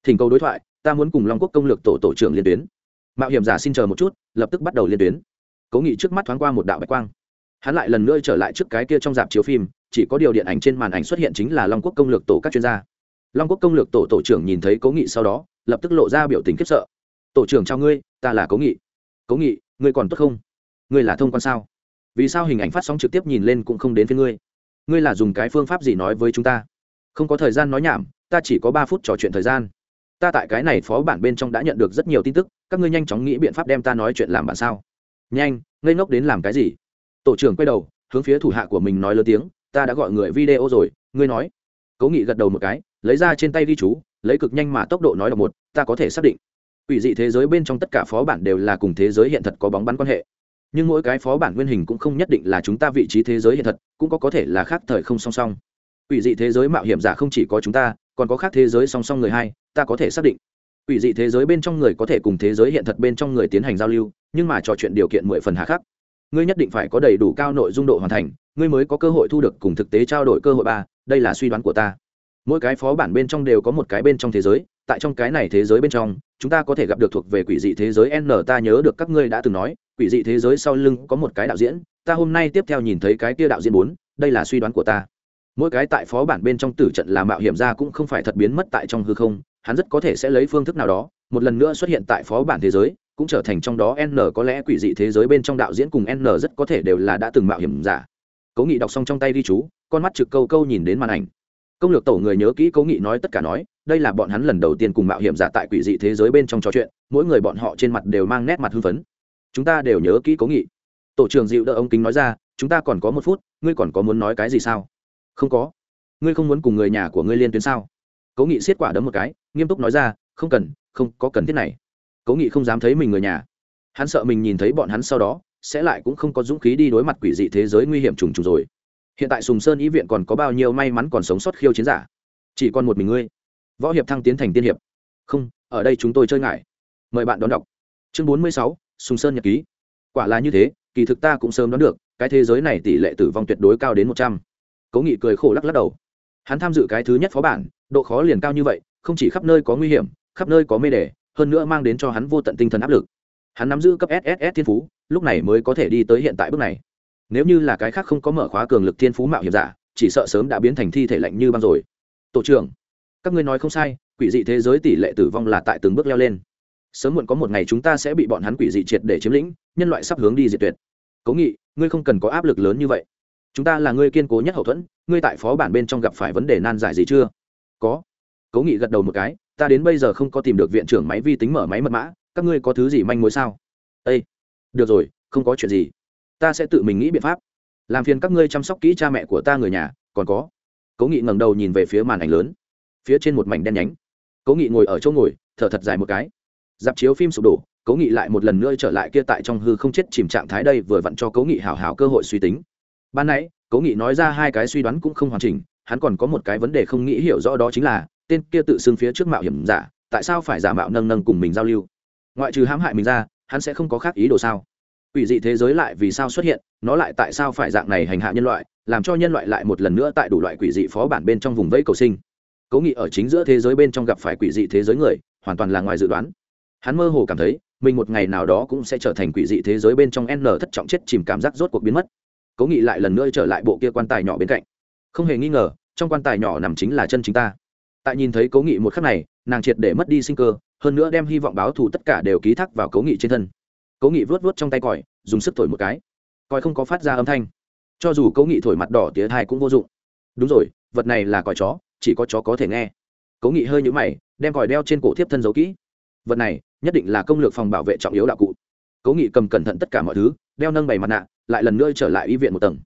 Thỉnh cầu đối thoại, ta muốn cùng long quốc công lược tổ tổ trưởng liên tuyến. Mạo hiểm giả xin chờ một chút, lập tức bắt đầu liên tuyến. Cố nghị trước mắt thoáng qua một đạo bạch quang. Hắn lại lần nữa trở lại trước cái kia trong dạp chiếu phim, chỉ có điều điện ảnh trên màn ảnh xuất hiện chính là long quốc công lược tổ các chuyên gia. Long quốc công lược tổ tổ trưởng nhìn thấy cố nghị sau đó lập tức lộ ra biểu tình khiếp sợ. Tổ trưởng cho ngươi, ta là cố nghị. Cố nghị, ngươi còn tốt không? Ngươi là thông quan sao? Vì sao hình ảnh phát sóng trực tiếp nhìn lên cũng không đến với ngươi? Ngươi là dùng cái phương pháp gì nói với chúng ta? Không có thời gian nói nhảm, ta chỉ có ba phút trò chuyện thời gian. Ta tại cái này phó bản bên trong đã nhận được rất nhiều tin tức, các ngươi nhanh chóng nghĩ biện pháp đem ta nói chuyện làm bản sao? Nhanh, ngây ngốc đến làm cái gì? Tổ trưởng quay đầu, hướng phía thủ hạ của mình nói lớn tiếng, ta đã gọi người video rồi, ngươi nói. Cố nghị gật đầu một cái, lấy ra trên tay ghi chú, lấy cực nhanh mà tốc độ nói là một ta có thể xác định. Ủy dị thế giới bên trong tất cả phó bản đều là cùng thế giới hiện thật có bóng bắn quan hệ. Nhưng mỗi cái phó bản nguyên hình cũng không nhất định là chúng ta vị trí thế giới hiện thật, cũng có có thể là khác thời không song song. Ủy dị thế giới mạo hiểm giả không chỉ có chúng ta, còn có khác thế giới song song người hai, ta có thể xác định. Ủy dị thế giới bên trong người có thể cùng thế giới hiện thật bên trong người tiến hành giao lưu, nhưng mà trò chuyện điều kiện mười phần hạ khắc. Ngươi nhất định phải có đầy đủ cao nội dung độ hoàn thành, ngươi mới có cơ hội thu được cùng thực tế trao đổi cơ hội ba, đây là suy đoán của ta. Mỗi cái phó bản bên trong đều có một cái bên trong thế giới tại trong cái này thế giới bên trong, chúng ta có thể gặp được thuộc về quỷ dị thế giới n, ta nhớ được các ngươi đã từng nói, quỷ dị thế giới sau lưng có một cái đạo diễn, ta hôm nay tiếp theo nhìn thấy cái kia đạo diễn bốn, đây là suy đoán của ta. Mỗi cái tại phó bản bên trong tử trận làm mạo hiểm ra cũng không phải thật biến mất tại trong hư không, hắn rất có thể sẽ lấy phương thức nào đó, một lần nữa xuất hiện tại phó bản thế giới, cũng trở thành trong đó n, có lẽ quỷ dị thế giới bên trong đạo diễn cùng n rất có thể đều là đã từng mạo hiểm giả. Cố nghị đọc xong trong tay ghi chú, con mắt trực câu câu nhìn đến màn ảnh. Công lược tổ người nhớ kỹ cố nghị nói tất cả nói đây là bọn hắn lần đầu tiên cùng mạo hiểm giả tại quỷ dị thế giới bên trong trò chuyện, mỗi người bọn họ trên mặt đều mang nét mặt hưng phấn. Chúng ta đều nhớ kỹ cố nghị. Tổ trưởng dịu đỡ ông kính nói ra, chúng ta còn có một phút, ngươi còn có muốn nói cái gì sao? Không có. Ngươi không muốn cùng người nhà của ngươi liên tuyến sao? Cố nghị xiết quả đấm một cái, nghiêm túc nói ra, không cần, không có cần thiết này. Cố nghị không dám thấy mình người nhà. Hắn sợ mình nhìn thấy bọn hắn sau đó, sẽ lại cũng không có dũng khí đi đối mặt quỷ dị thế giới nguy hiểm trùng trùng rồi. Hiện tại sùng sơn ý viện còn có bao nhiêu may mắn còn sống sót khiêu chiến giả? Chỉ còn một mình ngươi võ hiệp thăng tiến thành tiên hiệp. Không, ở đây chúng tôi chơi ngại. Mời bạn đón đọc. Chương bốn mươi sáu, sùng sơn nhật ký. Quả là như thế, kỳ thực ta cũng sớm đoán được, cái thế giới này tỷ lệ tử vong tuyệt đối cao đến một trăm. Cố nghị cười khổ lắc lắc đầu. Hắn tham dự cái thứ nhất phó bản, độ khó liền cao như vậy, không chỉ khắp nơi có nguy hiểm, khắp nơi có mê đề, hơn nữa mang đến cho hắn vô tận tinh thần áp lực. Hắn nắm giữ cấp sss thiên phú, lúc này mới có thể đi tới hiện tại bước này. Nếu như là cái khác không có mở khóa cường lực thiên phú mạo hiểm giả, chỉ sợ sớm đã biến thành thi thể lạnh như băng rồi. Tổ trưởng các ngươi nói không sai, quỷ dị thế giới tỷ lệ tử vong là tại từng bước leo lên. Sớm muộn có một ngày chúng ta sẽ bị bọn hắn quỷ dị triệt để chiếm lĩnh, nhân loại sắp hướng đi diệt tuyệt. Cố nghị, ngươi không cần có áp lực lớn như vậy. Chúng ta là ngươi kiên cố nhất hậu thuẫn, ngươi tại phó bản bên trong gặp phải vấn đề nan giải gì chưa? Có. Cố nghị gật đầu một cái, ta đến bây giờ không có tìm được viện trưởng máy vi tính mở máy mật mã, các ngươi có thứ gì manh mối sao? Ây được rồi, không có chuyện gì. Ta sẽ tự mình nghĩ biện pháp. Làm phiền các ngươi chăm sóc kỹ cha mẹ của ta người nhà, còn có. Cố nghị ngẩng đầu nhìn về phía màn ảnh lớn phía trên một mảnh đen nhánh. Cố nghị ngồi ở chỗ ngồi, thở thật dài một cái. Dạp chiếu phim sụp đổ, cố nghị lại một lần nữa trở lại kia tại trong hư không chết chìm trạng thái đây vừa vặn cho cố nghị hào hào cơ hội suy tính. Ban nãy, cố nghị nói ra hai cái suy đoán cũng không hoàn chỉnh, hắn còn có một cái vấn đề không nghĩ hiểu rõ đó chính là, tên kia tự xưng phía trước mạo hiểm giả, tại sao phải giả mạo nâng nâng cùng mình giao lưu? Ngoại trừ hãm hại mình ra, hắn sẽ không có khác ý đồ sao? Ủy dị thế giới lại vì sao xuất hiện, nó lại tại sao phải dạng này hành hạ nhân loại, làm cho nhân loại lại một lần nữa tại đủ loại quỷ dị phó bản bên trong vùng vẫy cầu sinh? Cố nghị ở chính giữa thế giới bên trong gặp phải quỷ dị thế giới người, hoàn toàn là ngoài dự đoán. Hắn mơ hồ cảm thấy, mình một ngày nào đó cũng sẽ trở thành quỷ dị thế giới bên trong n thất trọng chết chìm cảm giác rốt cuộc biến mất. Cố nghị lại lần nữa trở lại bộ kia quan tài nhỏ bên cạnh. Không hề nghi ngờ, trong quan tài nhỏ nằm chính là chân chính ta. Tại nhìn thấy cố nghị một khắc này, nàng triệt để mất đi sinh cơ, hơn nữa đem hy vọng báo thù tất cả đều ký thác vào cố nghị trên thân. Cố nghị vớt vớt trong tay còi, dùng sức thổi một cái. Còi không có phát ra âm thanh. Cho dù cố nghị thổi mặt đỏ tía thai cũng vô dụng. Đúng rồi, vật này là còi chó chỉ có chó có thể nghe. Cố nghị hơi nhũ mày, đem còi đeo trên cổ thiếp thân giấu kỹ. Vật này, nhất định là công lược phòng bảo vệ trọng yếu đạo cụ. Cố nghị cầm cẩn thận tất cả mọi thứ, đeo nâng bày mặt nạ, lại lần nữa trở lại y viện một tầng.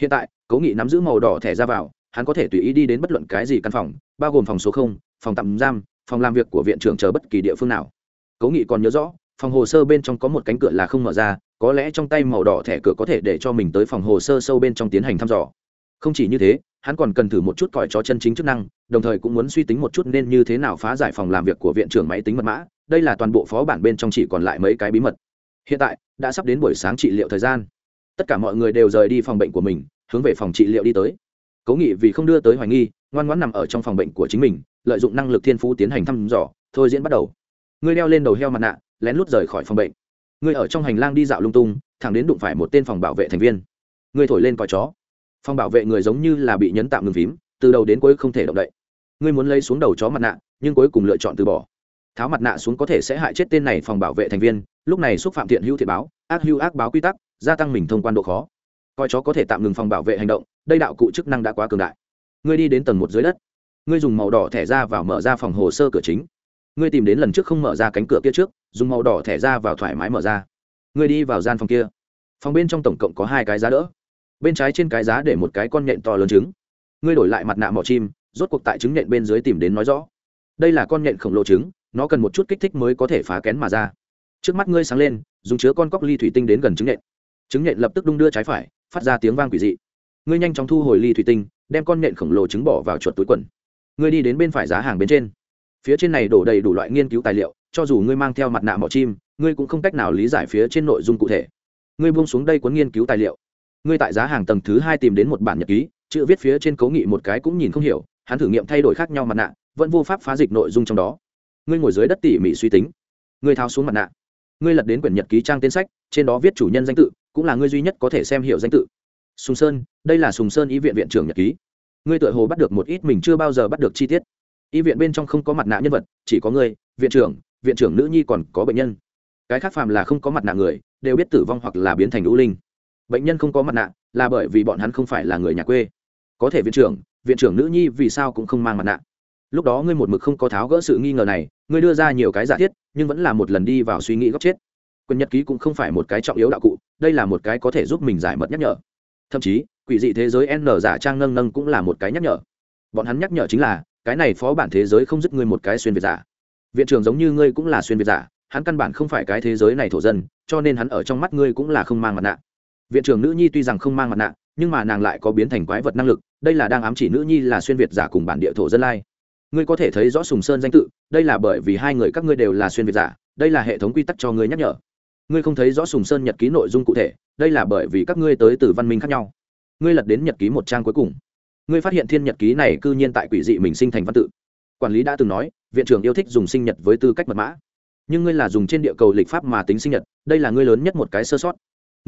Hiện tại, cố nghị nắm giữ màu đỏ thẻ ra vào, hắn có thể tùy ý đi đến bất luận cái gì căn phòng, bao gồm phòng số không, phòng tạm giam, phòng làm việc của viện trưởng chờ bất kỳ địa phương nào. Cố nghị còn nhớ rõ, phòng hồ sơ bên trong có một cánh cửa là không mở ra, có lẽ trong tay màu đỏ thẻ cửa có thể để cho mình tới phòng hồ sơ sâu bên trong tiến hành thăm dò. Không chỉ như thế hắn còn cần thử một chút còi chó chân chính chức năng, đồng thời cũng muốn suy tính một chút nên như thế nào phá giải phòng làm việc của viện trưởng máy tính mật mã. Đây là toàn bộ phó bản bên trong chỉ còn lại mấy cái bí mật. Hiện tại, đã sắp đến buổi sáng trị liệu thời gian. Tất cả mọi người đều rời đi phòng bệnh của mình, hướng về phòng trị liệu đi tới. Cố nghị vì không đưa tới hoài nghi, ngoan ngoãn nằm ở trong phòng bệnh của chính mình, lợi dụng năng lực thiên phú tiến hành thăm dò, thôi diễn bắt đầu. Ngươi đeo lên đầu heo mặt nạ, lén lút rời khỏi phòng bệnh. Ngươi ở trong hành lang đi dạo lung tung, thẳng đến đụng phải một tên phòng bảo vệ thành viên. Ngươi thổi lên còi chó phòng bảo vệ người giống như là bị nhấn tạm ngừng phím, từ đầu đến cuối không thể động đậy. Ngươi muốn lấy xuống đầu chó mặt nạ, nhưng cuối cùng lựa chọn từ bỏ. Tháo mặt nạ xuống có thể sẽ hại chết tên này phòng bảo vệ thành viên, lúc này xúc phạm thiện hữu thiện báo, ác hữu ác báo quy tắc, gia tăng mình thông quan độ khó. Coi chó có thể tạm ngừng phòng bảo vệ hành động, đây đạo cụ chức năng đã quá cường đại. Ngươi đi đến tầng một dưới đất. Ngươi dùng màu đỏ thẻ ra vào mở ra phòng hồ sơ cửa chính. Ngươi tìm đến lần trước không mở ra cánh cửa kia trước, dùng màu đỏ thẻ ra vào thoải mái mở ra. Ngươi đi vào gian phòng kia. Phòng bên trong tổng cộng có hai cái giá đỡ bên trái trên cái giá để một cái con nhện to lớn trứng. Ngươi đổi lại mặt nạ mỏ chim, rốt cuộc tại trứng nhện bên dưới tìm đến nói rõ. Đây là con nhện khổng lồ trứng, nó cần một chút kích thích mới có thể phá kén mà ra. Trước mắt ngươi sáng lên, dùng chứa con cóc ly thủy tinh đến gần trứng nhện. Trứng nhện lập tức đung đưa trái phải, phát ra tiếng vang quỷ dị. Ngươi nhanh chóng thu hồi ly thủy tinh, đem con nhện khổng lồ trứng bỏ vào chuột túi quần. Ngươi đi đến bên phải giá hàng bên trên. Phía trên này đổ đầy đủ loại nghiên cứu tài liệu, cho dù ngươi mang theo mặt nạ mỏ chim, ngươi cũng không cách nào lý giải phía trên nội dung cụ thể. Ngươi buông xuống đây cuốn nghiên cứu tài liệu ngươi tại giá hàng tầng thứ hai tìm đến một bản nhật ký, chữ viết phía trên cố nghị một cái cũng nhìn không hiểu, hắn thử nghiệm thay đổi khác nhau mặt nạ, vẫn vô pháp phá dịch nội dung trong đó. Ngươi ngồi dưới đất tỉ mỉ suy tính. Ngươi tháo xuống mặt nạ. Ngươi lật đến quyển nhật ký trang tên sách, trên đó viết chủ nhân danh tự, cũng là ngươi duy nhất có thể xem hiểu danh tự. Sùng sơn, đây là sùng sơn y viện viện trưởng nhật ký. Ngươi tự hồ bắt được một ít mình chưa bao giờ bắt được chi tiết. Y viện bên trong không có mặt nạ nhân vật, chỉ có ngươi, viện trưởng viện trưởng nữ nhi còn có bệnh nhân. Cái khác phàm là không có mặt nạ người, đều biết tử vong hoặc là biến thành lũ linh bệnh nhân không có mặt nạ là bởi vì bọn hắn không phải là người nhà quê. Có thể viện trưởng viện trưởng nữ nhi vì sao cũng không mang mặt nạ. Lúc đó ngươi một mực không có tháo gỡ sự nghi ngờ này, ngươi đưa ra nhiều cái giả thiết, nhưng vẫn là một lần đi vào suy nghĩ góc chết. Quyền nhật ký cũng không phải một cái trọng yếu đạo cụ, đây là một cái có thể giúp mình giải mật nhắc nhở. Thậm chí, quỷ dị thế giới n giả trang nâng nâng cũng là một cái nhắc nhở. Bọn hắn nhắc nhở chính là, cái này phó bản thế giới không dứt ngươi một cái xuyên việt giả. Viện trưởng giống như ngươi cũng là xuyên việt giả, hắn căn bản không phải cái thế giới này thổ dân, cho nên hắn ở trong mắt ngươi cũng là không mang mặt nạ viện trưởng nữ nhi tuy rằng không mang mặt nạ, nhưng mà nàng lại có biến thành quái vật năng lực, đây là đang ám chỉ nữ nhi là xuyên việt giả cùng bản địa thổ dân lai. Ngươi có thể thấy rõ sùng sơn danh tự, đây là bởi vì hai người các ngươi đều là xuyên việt giả, đây là hệ thống quy tắc cho ngươi nhắc nhở. Ngươi không thấy rõ sùng sơn nhật ký nội dung cụ thể, đây là bởi vì các ngươi tới từ văn minh khác nhau. Ngươi lật đến nhật ký một trang cuối cùng. Ngươi phát hiện thiên nhật ký này cư nhiên tại quỷ dị mình sinh thành văn tự. Quản lý đã từng nói, viện trưởng yêu thích dùng sinh nhật với tư cách mật mã. Nhưng ngươi là dùng trên địa cầu lịch pháp mà tính sinh nhật, đây là ngươi lớn nhất một cái sơ sót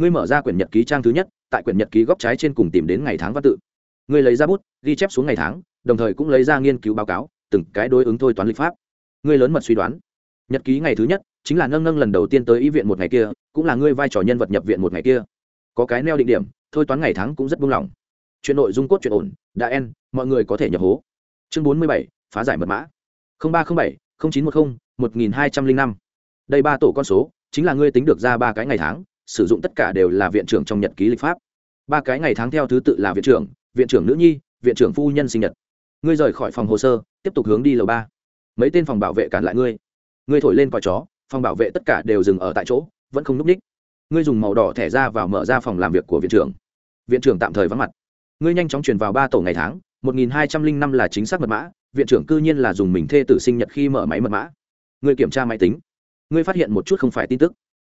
ngươi mở ra quyển nhật ký trang thứ nhất, tại quyển nhật ký góc trái trên cùng tìm đến ngày tháng văn tự. Ngươi lấy ra bút, ghi chép xuống ngày tháng, đồng thời cũng lấy ra nghiên cứu báo cáo, từng cái đối ứng thôi toán lịch pháp. Ngươi lớn mật suy đoán. Nhật ký ngày thứ nhất, chính là nâng nâng lần đầu tiên tới y viện một ngày kia, cũng là ngươi vai trò nhân vật nhập viện một ngày kia. Có cái neo định điểm, thôi toán ngày tháng cũng rất buông lỏng. Chuyện nội dung cốt chuyện ổn, đã en, mọi người có thể nhập hố. Chương bốn mươi bảy, phá giải mật mã. Ba trăm linh bảy chín trăm một mươi một nghìn hai trăm linh năm. Đây ba tổ con số, chính là ngươi tính được ra ba cái ngày tháng sử dụng tất cả đều là viện trưởng trong nhật ký lịch pháp. Ba cái ngày tháng theo thứ tự là viện trưởng viện trưởng nữ nhi, viện trưởng phu nhân sinh nhật. Ngươi rời khỏi phòng hồ sơ, tiếp tục hướng đi lầu ba. Mấy tên phòng bảo vệ cản lại ngươi. Ngươi thổi lên còi chó, phòng bảo vệ tất cả đều dừng ở tại chỗ, vẫn không núp ních. Ngươi dùng màu đỏ thẻ ra vào mở ra phòng làm việc của viện trưởng. Viện trưởng tạm thời vắng mặt. Ngươi nhanh chóng truyền vào ba tổ ngày tháng, một nghìn hai trăm linh năm là chính xác mật mã, viện trưởng cư nhiên là dùng mình thê tử sinh nhật khi mở máy mật mã. Ngươi kiểm tra máy tính. Ngươi phát hiện một chút không phải tin tức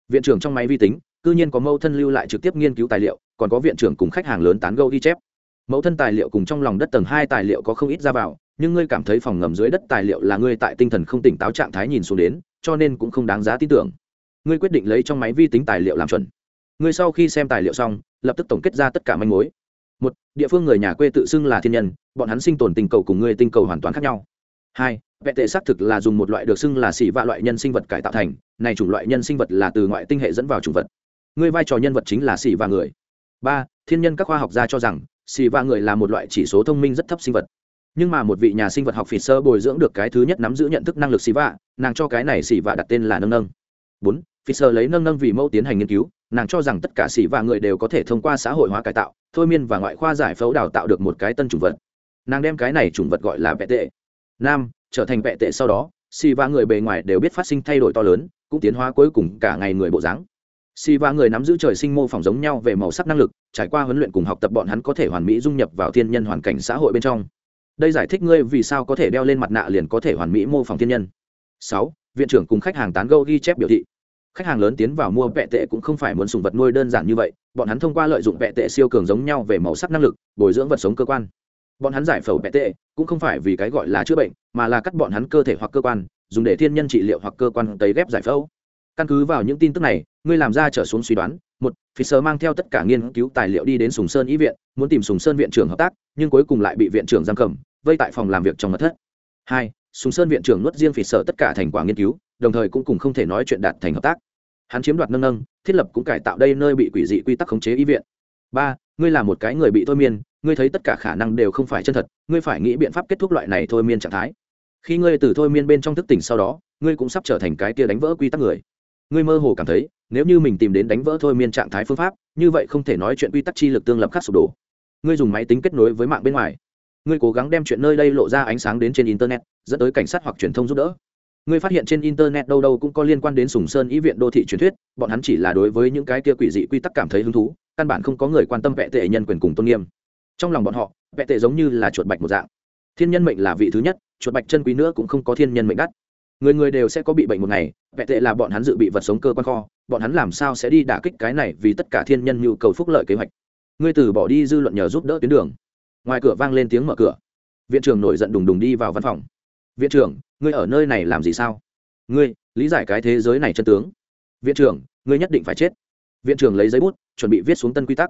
viện trưởng trong máy vi tính, cư nhiên có mâu thân lưu lại trực tiếp nghiên cứu tài liệu, còn có viện trưởng cùng khách hàng lớn tán gâu ghi chép. Mẫu thân tài liệu cùng trong lòng đất tầng hai tài liệu có không ít ra vào, nhưng ngươi cảm thấy phòng ngầm dưới đất tài liệu là ngươi tại tinh thần không tỉnh táo trạng thái nhìn xuống đến, cho nên cũng không đáng giá tin tưởng. Ngươi quyết định lấy trong máy vi tính tài liệu làm chuẩn. Ngươi sau khi xem tài liệu xong, lập tức tổng kết ra tất cả manh mối. Một, địa phương người nhà quê tự xưng là thiên nhân, bọn hắn sinh tồn tình cầu cùng ngươi tinh cầu hoàn toàn khác nhau. Hai vẹn tệ xác thực là dùng một loại được xưng là xỉ vạ loại nhân sinh vật cải tạo thành, này chủng loại nhân sinh vật là từ ngoại tinh hệ dẫn vào chủng vật. Ngươi vai trò nhân vật chính là xỉ và người. Ba, thiên nhân các khoa học gia cho rằng, xỉ và người là một loại chỉ số thông minh rất thấp sinh vật. Nhưng mà một vị nhà sinh vật học phỉ sơ bồi dưỡng được cái thứ nhất nắm giữ nhận thức năng lực xỉ vạ, nàng cho cái này xỉ vạ đặt tên là nâng nâng. Bốn phỉ sơ lấy nâng nâng vì mẫu tiến hành nghiên cứu, nàng cho rằng tất cả xỉ vạ người đều có thể thông qua xã hội hóa cải tạo, thôi miên và ngoại khoa giải phẫu đào tạo được một cái tân chủng vật. Nàng đem cái này chủng vật gọi là vẽ tệ. Nam trở thành vẽ tệ sau đó si va người bề ngoài đều biết phát sinh thay đổi to lớn, cũng tiến hóa cuối cùng cả ngày người bộ dáng. Si va người nắm giữ trời sinh mô phỏng giống nhau về màu sắc năng lực, trải qua huấn luyện cùng học tập bọn hắn có thể hoàn mỹ dung nhập vào thiên nhân hoàn cảnh xã hội bên trong. Đây giải thích ngươi vì sao có thể đeo lên mặt nạ liền có thể hoàn mỹ mô phỏng thiên nhân. Sáu, viện trưởng cùng khách hàng tán gâu ghi chép biểu thị. Khách hàng lớn tiến vào mua vẹ tệ cũng không phải muốn sùng vật nuôi đơn giản như vậy, bọn hắn thông qua lợi dụng vẹ tệ siêu cường giống nhau về màu sắc năng lực, bồi dưỡng vật sống cơ quan bọn hắn giải phẫu vẹ tệ cũng không phải vì cái gọi là chữa bệnh, mà là cắt bọn hắn cơ thể hoặc cơ quan, dùng để thiên nhân trị liệu hoặc cơ quan tấy ghép giải phẫu. Căn cứ vào những tin tức này, ngươi làm ra trở xuống suy đoán, một, phi sơ mang theo tất cả nghiên cứu tài liệu đi đến sùng sơn ý viện, muốn tìm sùng sơn viện trưởng hợp tác, nhưng cuối cùng lại bị viện trưởng giam cầm, vây tại phòng làm việc trong mật thất. Hai, sùng sơn viện trưởng nuốt riêng phi sơ tất cả thành quả nghiên cứu, đồng thời cũng cùng không thể nói chuyện đạt thành hợp tác. Hắn chiếm đoạt nâng nâng, thiết lập cũng cải tạo đây nơi bị quỷ dị quy tắc khống chế ý viện. Ba, ngươi là một cái người bị thôi miên ngươi thấy tất cả khả năng đều không phải chân thật, ngươi phải nghĩ biện pháp kết thúc loại này thôi miên trạng thái. Khi ngươi từ thôi miên bên trong thức tỉnh sau đó, ngươi cũng sắp trở thành cái kia đánh vỡ quy tắc người. Ngươi mơ hồ cảm thấy, nếu như mình tìm đến đánh vỡ thôi miên trạng thái phương pháp, như vậy không thể nói chuyện quy tắc chi lực tương lập khắc sụp đổ. Ngươi dùng máy tính kết nối với mạng bên ngoài. Ngươi cố gắng đem chuyện nơi đây lộ ra ánh sáng đến trên internet, dẫn tới cảnh sát hoặc truyền thông giúp đỡ. Ngươi phát hiện trên internet đâu đâu cũng có liên quan đến sùng sơn ý viện đô thị truyền thuyết, bọn hắn chỉ là đối với những cái kia quỷ dị quy tắc cảm thấy hứng thú, căn bản không có người quan tâm vệ tệ nhân quyền cùng tôn nghiêm trong lòng bọn họ vệ tệ giống như là chuột bạch một dạng. Thiên nhân mệnh là vị thứ nhất, chuột bạch chân quý nữa cũng không có thiên nhân mệnh đắt. Người người đều sẽ có bị bệnh một ngày vệ tệ là bọn hắn dự bị vật sống cơ quan kho, bọn hắn làm sao sẽ đi đả kích cái này vì tất cả thiên nhân nhu cầu phúc lợi kế hoạch. Ngươi từ bỏ đi dư luận nhờ giúp đỡ tuyến đường. Ngoài cửa vang lên tiếng mở cửa. Viện trưởng nổi giận đùng đùng đi vào văn phòng. Viện trưởng, ngươi ở nơi này làm gì sao? Ngươi, lý giải cái thế giới này chân tướng. Viện trưởng, ngươi nhất định phải chết. Viện trưởng lấy giấy bút, chuẩn bị viết xuống tân quy tắc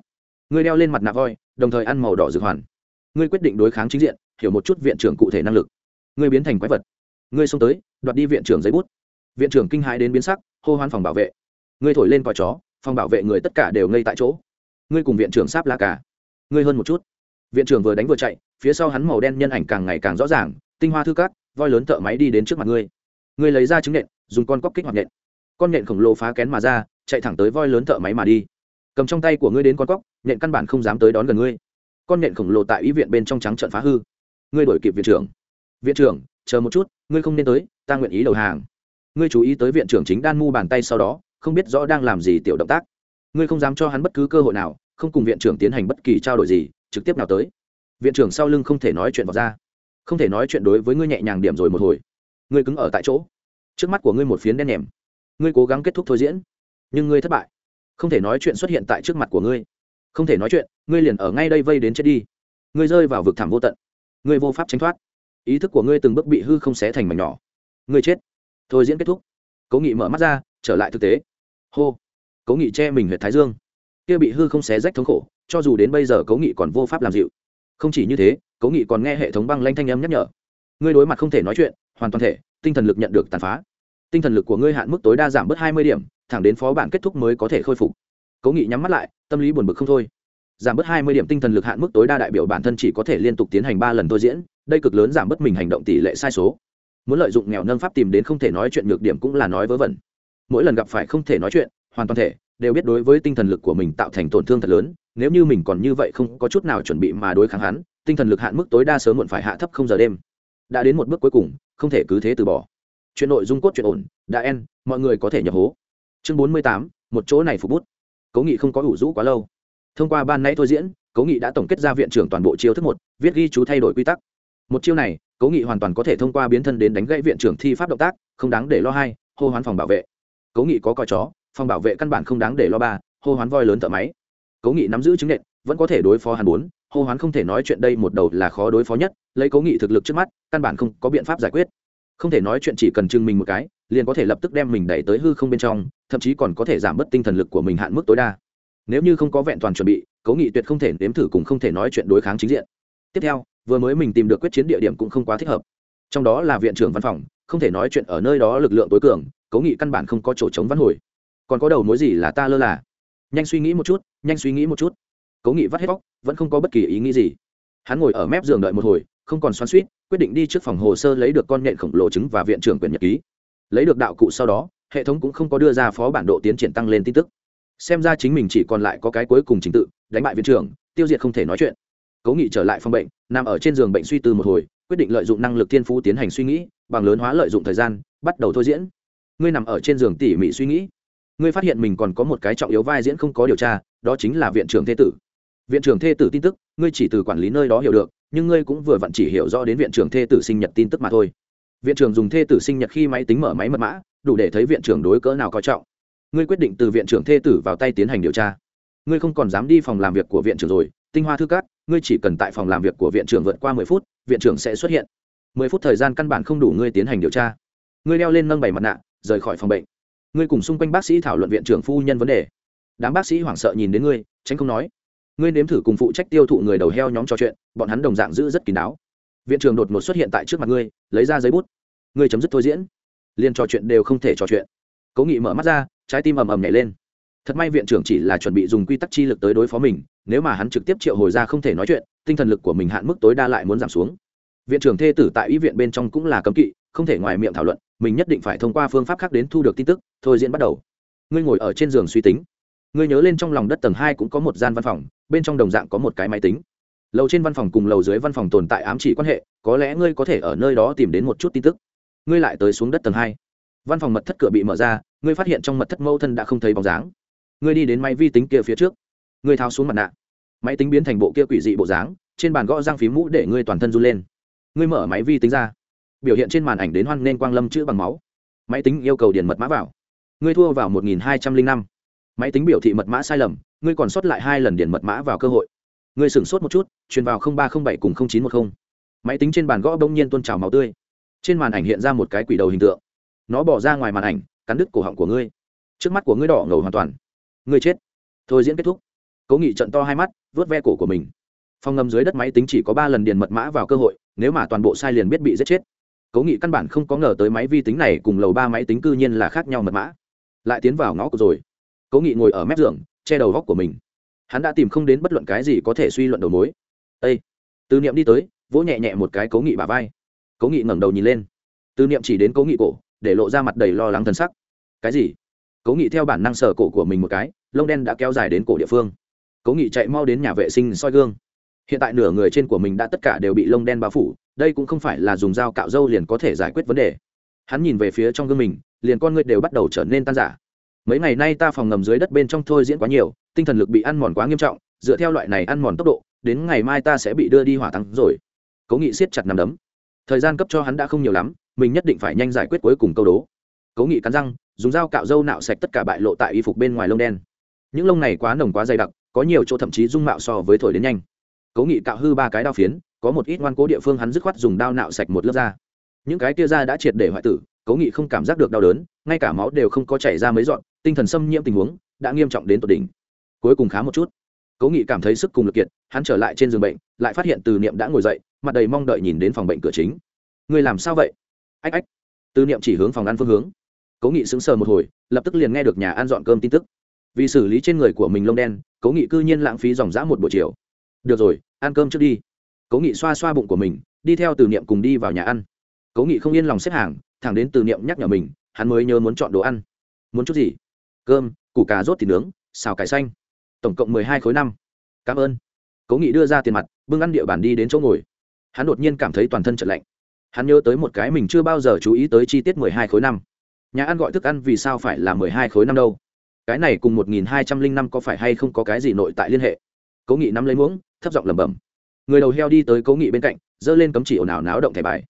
ngươi đeo lên mặt nạ voi, đồng thời ăn màu đỏ dược hoàn. Ngươi quyết định đối kháng chính diện, hiểu một chút viện trưởng cụ thể năng lực. Ngươi biến thành quái vật. Ngươi xông tới, đoạt đi viện trưởng giấy bút. Viện trưởng kinh hãi đến biến sắc, hô hoán phòng bảo vệ. Ngươi thổi lên còi chó, phòng bảo vệ người tất cả đều ngây tại chỗ. Ngươi cùng viện trưởng sáp la cả ngươi hơn một chút. Viện trưởng vừa đánh vừa chạy, phía sau hắn màu đen nhân ảnh càng ngày càng rõ ràng, tinh hoa thư cát voi lớn thợ máy đi đến trước mặt ngươi. Ngươi lấy ra trứng nện, dùng con cóc kích hoạt nện. Con nện khổng lồ phá kén mà ra, chạy thẳng tới voi lớn thợ máy mà đi cầm trong tay của ngươi đến con cóc, nhện căn bản không dám tới đón gần ngươi. Con nhện khổng lồ tại ý viện bên trong trắng trận phá hư. Ngươi đổi kịp viện trưởng. Viện trưởng, chờ một chút, ngươi không nên tới, ta nguyện ý đầu hàng. Ngươi chú ý tới viện trưởng chính đan mu bàn tay sau đó, không biết rõ đang làm gì tiểu động tác. Ngươi không dám cho hắn bất cứ cơ hội nào, không cùng viện trưởng tiến hành bất kỳ trao đổi gì, trực tiếp nào tới. Viện trưởng sau lưng không thể nói chuyện vào ra. Không thể nói chuyện đối với ngươi nhẹ nhàng điểm rồi một hồi. Ngươi cứng ở tại chỗ. Trước mắt của ngươi một phiến đen nhèm. Ngươi cố gắng kết thúc thôi diễn. Nhưng ngươi thất bại không thể nói chuyện xuất hiện tại trước mặt của ngươi. Không thể nói chuyện, ngươi liền ở ngay đây vây đến chết đi. Ngươi rơi vào vực thẳm vô tận. Ngươi vô pháp tránh thoát. Ý thức của ngươi từng bước bị hư không xé thành mảnh nhỏ. Ngươi chết. Thôi diễn kết thúc. Cố nghị mở mắt ra, trở lại thực tế. Hô. Cố nghị che mình huyện thái dương. Kia bị hư không xé rách thống khổ, cho dù đến bây giờ cố nghị còn vô pháp làm dịu. Không chỉ như thế, cố nghị còn nghe hệ thống băng lanh thanh âm nhắc nhở. Ngươi đối mặt không thể nói chuyện, hoàn toàn thể, tinh thần lực nhận được tàn phá tinh thần lực của ngươi hạn mức tối đa giảm bớt hai mươi điểm, thẳng đến phó bản kết thúc mới có thể khôi phục. Cố nghị nhắm mắt lại, tâm lý buồn bực không thôi. Giảm bớt hai mươi điểm tinh thần lực hạn mức tối đa đại biểu bản thân chỉ có thể liên tục tiến hành ba lần thôi diễn, đây cực lớn giảm bớt mình hành động tỷ lệ sai số. Muốn lợi dụng nghèo nâng pháp tìm đến không thể nói chuyện nhược điểm cũng là nói vớ vẩn. Mỗi lần gặp phải không thể nói chuyện, hoàn toàn thể, đều biết đối với tinh thần lực của mình tạo thành tổn thương thật lớn, nếu như mình còn như vậy không có chút nào chuẩn bị mà đối kháng hắn, tinh thần lực hạn mức tối đa sớm muộn phải hạ thấp không giờ đêm. Đã đến một bước cuối cùng, không thể cứ thế từ bỏ chuyện nội dung cốt chuyện ổn, đã en, mọi người có thể nhập hố. Chương bốn mươi tám, một chỗ này phục bút. Cố nghị không có ủ rũ quá lâu. Thông qua ban nay thôi diễn, cố nghị đã tổng kết ra viện trưởng toàn bộ chiêu thức một, viết ghi chú thay đổi quy tắc. Một chiêu này, cố nghị hoàn toàn có thể thông qua biến thân đến đánh gãy viện trưởng thi pháp động tác, không đáng để lo hai, hô hoán phòng bảo vệ. Cố nghị có coi chó, phòng bảo vệ căn bản không đáng để lo ba, hô hoán voi lớn thợ máy. Cố nghị nắm giữ chứng nện, vẫn có thể đối phó hàn bốn, hô hoán không thể nói chuyện đây một đầu là khó đối phó nhất, lấy cố nghị thực lực trước mắt, căn bản không có biện pháp giải quyết không thể nói chuyện chỉ cần chừng mình một cái, liền có thể lập tức đem mình đẩy tới hư không bên trong, thậm chí còn có thể giảm bớt tinh thần lực của mình hạn mức tối đa. Nếu như không có vẹn toàn chuẩn bị, cố nghị tuyệt không thể nếm thử cùng không thể nói chuyện đối kháng chính diện. Tiếp theo, vừa mới mình tìm được quyết chiến địa điểm cũng không quá thích hợp. Trong đó là viện trưởng văn phòng, không thể nói chuyện ở nơi đó lực lượng tối cường, cố nghị căn bản không có chỗ chống văn hồi. Còn có đầu mối gì là ta lơ là? Nhanh suy nghĩ một chút, nhanh suy nghĩ một chút. Cố nghị vắt hết vóc vẫn không có bất kỳ ý nghĩ gì. Hắn ngồi ở mép giường đợi một hồi không còn xoắn suýt, quyết định đi trước phòng hồ sơ lấy được con nhện khổng lồ trứng và viện trưởng quyền nhật ký. Lấy được đạo cụ sau đó, hệ thống cũng không có đưa ra phó bản độ tiến triển tăng lên tin tức. Xem ra chính mình chỉ còn lại có cái cuối cùng trình tự, đánh bại viện trưởng, tiêu diệt không thể nói chuyện. Cố nghị trở lại phòng bệnh, nằm ở trên giường bệnh suy tư một hồi, quyết định lợi dụng năng lực thiên phú tiến hành suy nghĩ, bằng lớn hóa lợi dụng thời gian, bắt đầu thôi diễn. Ngươi nằm ở trên giường tỉ mỉ suy nghĩ. Ngươi phát hiện mình còn có một cái trọng yếu vai diễn không có điều tra, đó chính là viện trưởng thê tử. Viện trưởng thê tử tin tức, ngươi chỉ từ quản lý nơi đó hiểu được nhưng ngươi cũng vừa vặn chỉ hiểu rõ đến viện trưởng thê tử sinh nhật tin tức mà thôi. Viện trưởng dùng thê tử sinh nhật khi máy tính mở máy mật mã, đủ để thấy viện trưởng đối cỡ nào coi trọng. Ngươi quyết định từ viện trưởng thê tử vào tay tiến hành điều tra. Ngươi không còn dám đi phòng làm việc của viện trưởng rồi, tinh hoa thư cát, ngươi chỉ cần tại phòng làm việc của viện trưởng vượt qua mười phút, viện trưởng sẽ xuất hiện. Mười phút thời gian căn bản không đủ ngươi tiến hành điều tra. Ngươi đeo lên nâng bảy mặt nạ, rời khỏi phòng bệnh. Ngươi cùng xung quanh bác sĩ thảo luận viện trưởng phu nhân vấn đề. Đám bác sĩ hoảng sợ nhìn đến ngươi, tránh không nói ngươi nếm thử cùng phụ trách tiêu thụ người đầu heo nhóm trò chuyện, bọn hắn đồng dạng giữ rất kín đáo. Viện trưởng đột ngột xuất hiện tại trước mặt ngươi, lấy ra giấy bút. Ngươi chấm dứt thôi diễn. Liền trò chuyện đều không thể trò chuyện. Cố nghị mở mắt ra, trái tim ầm ầm nhảy lên. Thật may viện trưởng chỉ là chuẩn bị dùng quy tắc chi lực tới đối phó mình, nếu mà hắn trực tiếp triệu hồi ra không thể nói chuyện, tinh thần lực của mình hạn mức tối đa lại muốn giảm xuống. Viện trưởng thê tử tại ý viện bên trong cũng là cấm kỵ, không thể ngoài miệng thảo luận, mình nhất định phải thông qua phương pháp khác đến thu được tin tức, thôi diễn bắt đầu. Ngươi ngồi ở trên giường suy tính. Ngươi nhớ lên trong lòng đất tầng hai cũng có một gian văn phòng bên trong đồng dạng có một cái máy tính. Lầu trên văn phòng cùng lầu dưới văn phòng tồn tại ám chỉ quan hệ, có lẽ ngươi có thể ở nơi đó tìm đến một chút tin tức. Ngươi lại tới xuống đất tầng hai. Văn phòng mật thất cửa bị mở ra, ngươi phát hiện trong mật thất mâu thân đã không thấy bóng dáng. Ngươi đi đến máy vi tính kia phía trước. Ngươi tháo xuống mặt nạ. Máy tính biến thành bộ kia quỷ dị bộ dáng, trên bàn gõ răng phí mũ để ngươi toàn thân run lên. Ngươi mở máy vi tính ra. Biểu hiện trên màn ảnh đến hoan nên quang lâm chữ bằng máu. Máy tính yêu cầu điền mật mã vào. Ngươi thua vào một nghìn hai trăm linh năm. Máy tính biểu thị mật mã sai lầm ngươi còn sót lại hai lần điền mật mã vào cơ hội. Ngươi sửng sốt một chút, truyền vào ba trăm bảy cùng chín trăm một mươi máy tính trên bàn gõ bỗng nhiên tuôn trào máu tươi. Trên màn ảnh hiện ra một cái quỷ đầu hình tượng. Nó bỏ ra ngoài màn ảnh, cắn đứt cổ họng của ngươi. Trước mắt của ngươi đỏ ngầu hoàn toàn. Ngươi chết. Thôi diễn kết thúc. Cố nghị trận to hai mắt vớt ve cổ của mình. Phòng ngầm dưới đất máy tính chỉ có ba lần điền mật mã vào cơ hội, nếu mà toàn bộ sai liền biết bị giết chết. Cố nghị căn bản không có ngờ tới máy vi tính này cùng lầu ba máy tính cư nhiên là khác nhau mật mã. Lại tiến vào ngõ của rồi. Cố nghị ngồi ở mép giường che đầu góc của mình. Hắn đã tìm không đến bất luận cái gì có thể suy luận đầu mối. Â từ niệm đi tới, vỗ nhẹ nhẹ một cái cố nghị bà vai. Cố nghị ngẩng đầu nhìn lên. Từ niệm chỉ đến cố nghị cổ, để lộ ra mặt đầy lo lắng thân sắc. Cái gì? Cố nghị theo bản năng sờ cổ của mình một cái, lông đen đã kéo dài đến cổ địa phương. Cố nghị chạy mau đến nhà vệ sinh soi gương. Hiện tại nửa người trên của mình đã tất cả đều bị lông đen bao phủ, đây cũng không phải là dùng dao cạo râu liền có thể giải quyết vấn đề. Hắn nhìn về phía trong gương mình, liền con người đều bắt đầu trở nên tan giả mấy ngày nay ta phòng ngầm dưới đất bên trong thôi diễn quá nhiều, tinh thần lực bị ăn mòn quá nghiêm trọng, dựa theo loại này ăn mòn tốc độ, đến ngày mai ta sẽ bị đưa đi hỏa tăng rồi. Cố nghị siết chặt nằm đấm. Thời gian cấp cho hắn đã không nhiều lắm, mình nhất định phải nhanh giải quyết cuối cùng câu đố. Cố nghị cắn răng, dùng dao cạo râu nạo sạch tất cả bại lộ tại y phục bên ngoài lông đen. Những lông này quá nồng quá dày đặc, có nhiều chỗ thậm chí dung mạo so với thổi đến nhanh. Cố nghị cạo hư ba cái đao phiến, có một ít ngoan cố địa phương hắn dứt khoát dùng đao nạo sạch một lớp da. Những cái kia da đã triệt để hoại tử, cố nghị không cảm giác được đau đớn, ngay cả máu đều không có chảy ra mấy dọn tinh thần xâm nhiễm tình huống đã nghiêm trọng đến tột đỉnh. Cuối cùng khá một chút. Cố nghị cảm thấy sức cùng lực kiệt, hắn trở lại trên giường bệnh, lại phát hiện từ niệm đã ngồi dậy, mặt đầy mong đợi nhìn đến phòng bệnh cửa chính. Người làm sao vậy? Ách ách. Từ niệm chỉ hướng phòng ăn phương hướng. Cố nghị sững sờ một hồi, lập tức liền nghe được nhà ăn dọn cơm tin tức. Vì xử lý trên người của mình lông đen, cố nghị cư nhiên lãng phí dòng dã một buổi chiều. Được rồi, ăn cơm trước đi. Cố nghị xoa xoa bụng của mình, đi theo từ niệm cùng đi vào nhà ăn. Cố nghị không yên lòng xếp hàng, thẳng đến từ niệm nhắc nhở mình, hắn mới nhớ muốn chọn đồ ăn. Muốn chút gì? Cơm, củ cà rốt thịt nướng, xào cải xanh. Tổng cộng mười hai khối năm. Cảm ơn. Cố nghị đưa ra tiền mặt, bưng ăn địa bàn đi đến chỗ ngồi. Hắn đột nhiên cảm thấy toàn thân chật lạnh. Hắn nhớ tới một cái mình chưa bao giờ chú ý tới chi tiết mười hai khối năm. Nhà ăn gọi thức ăn vì sao phải là mười hai khối năm đâu? Cái này cùng một nghìn hai trăm linh năm có phải hay không có cái gì nội tại liên hệ? Cố nghị nắm lấy muỗng, thấp giọng lẩm bẩm. Người đầu heo đi tới cố nghị bên cạnh, giơ lên cấm chỉ ồn ào náo động thẻ bài.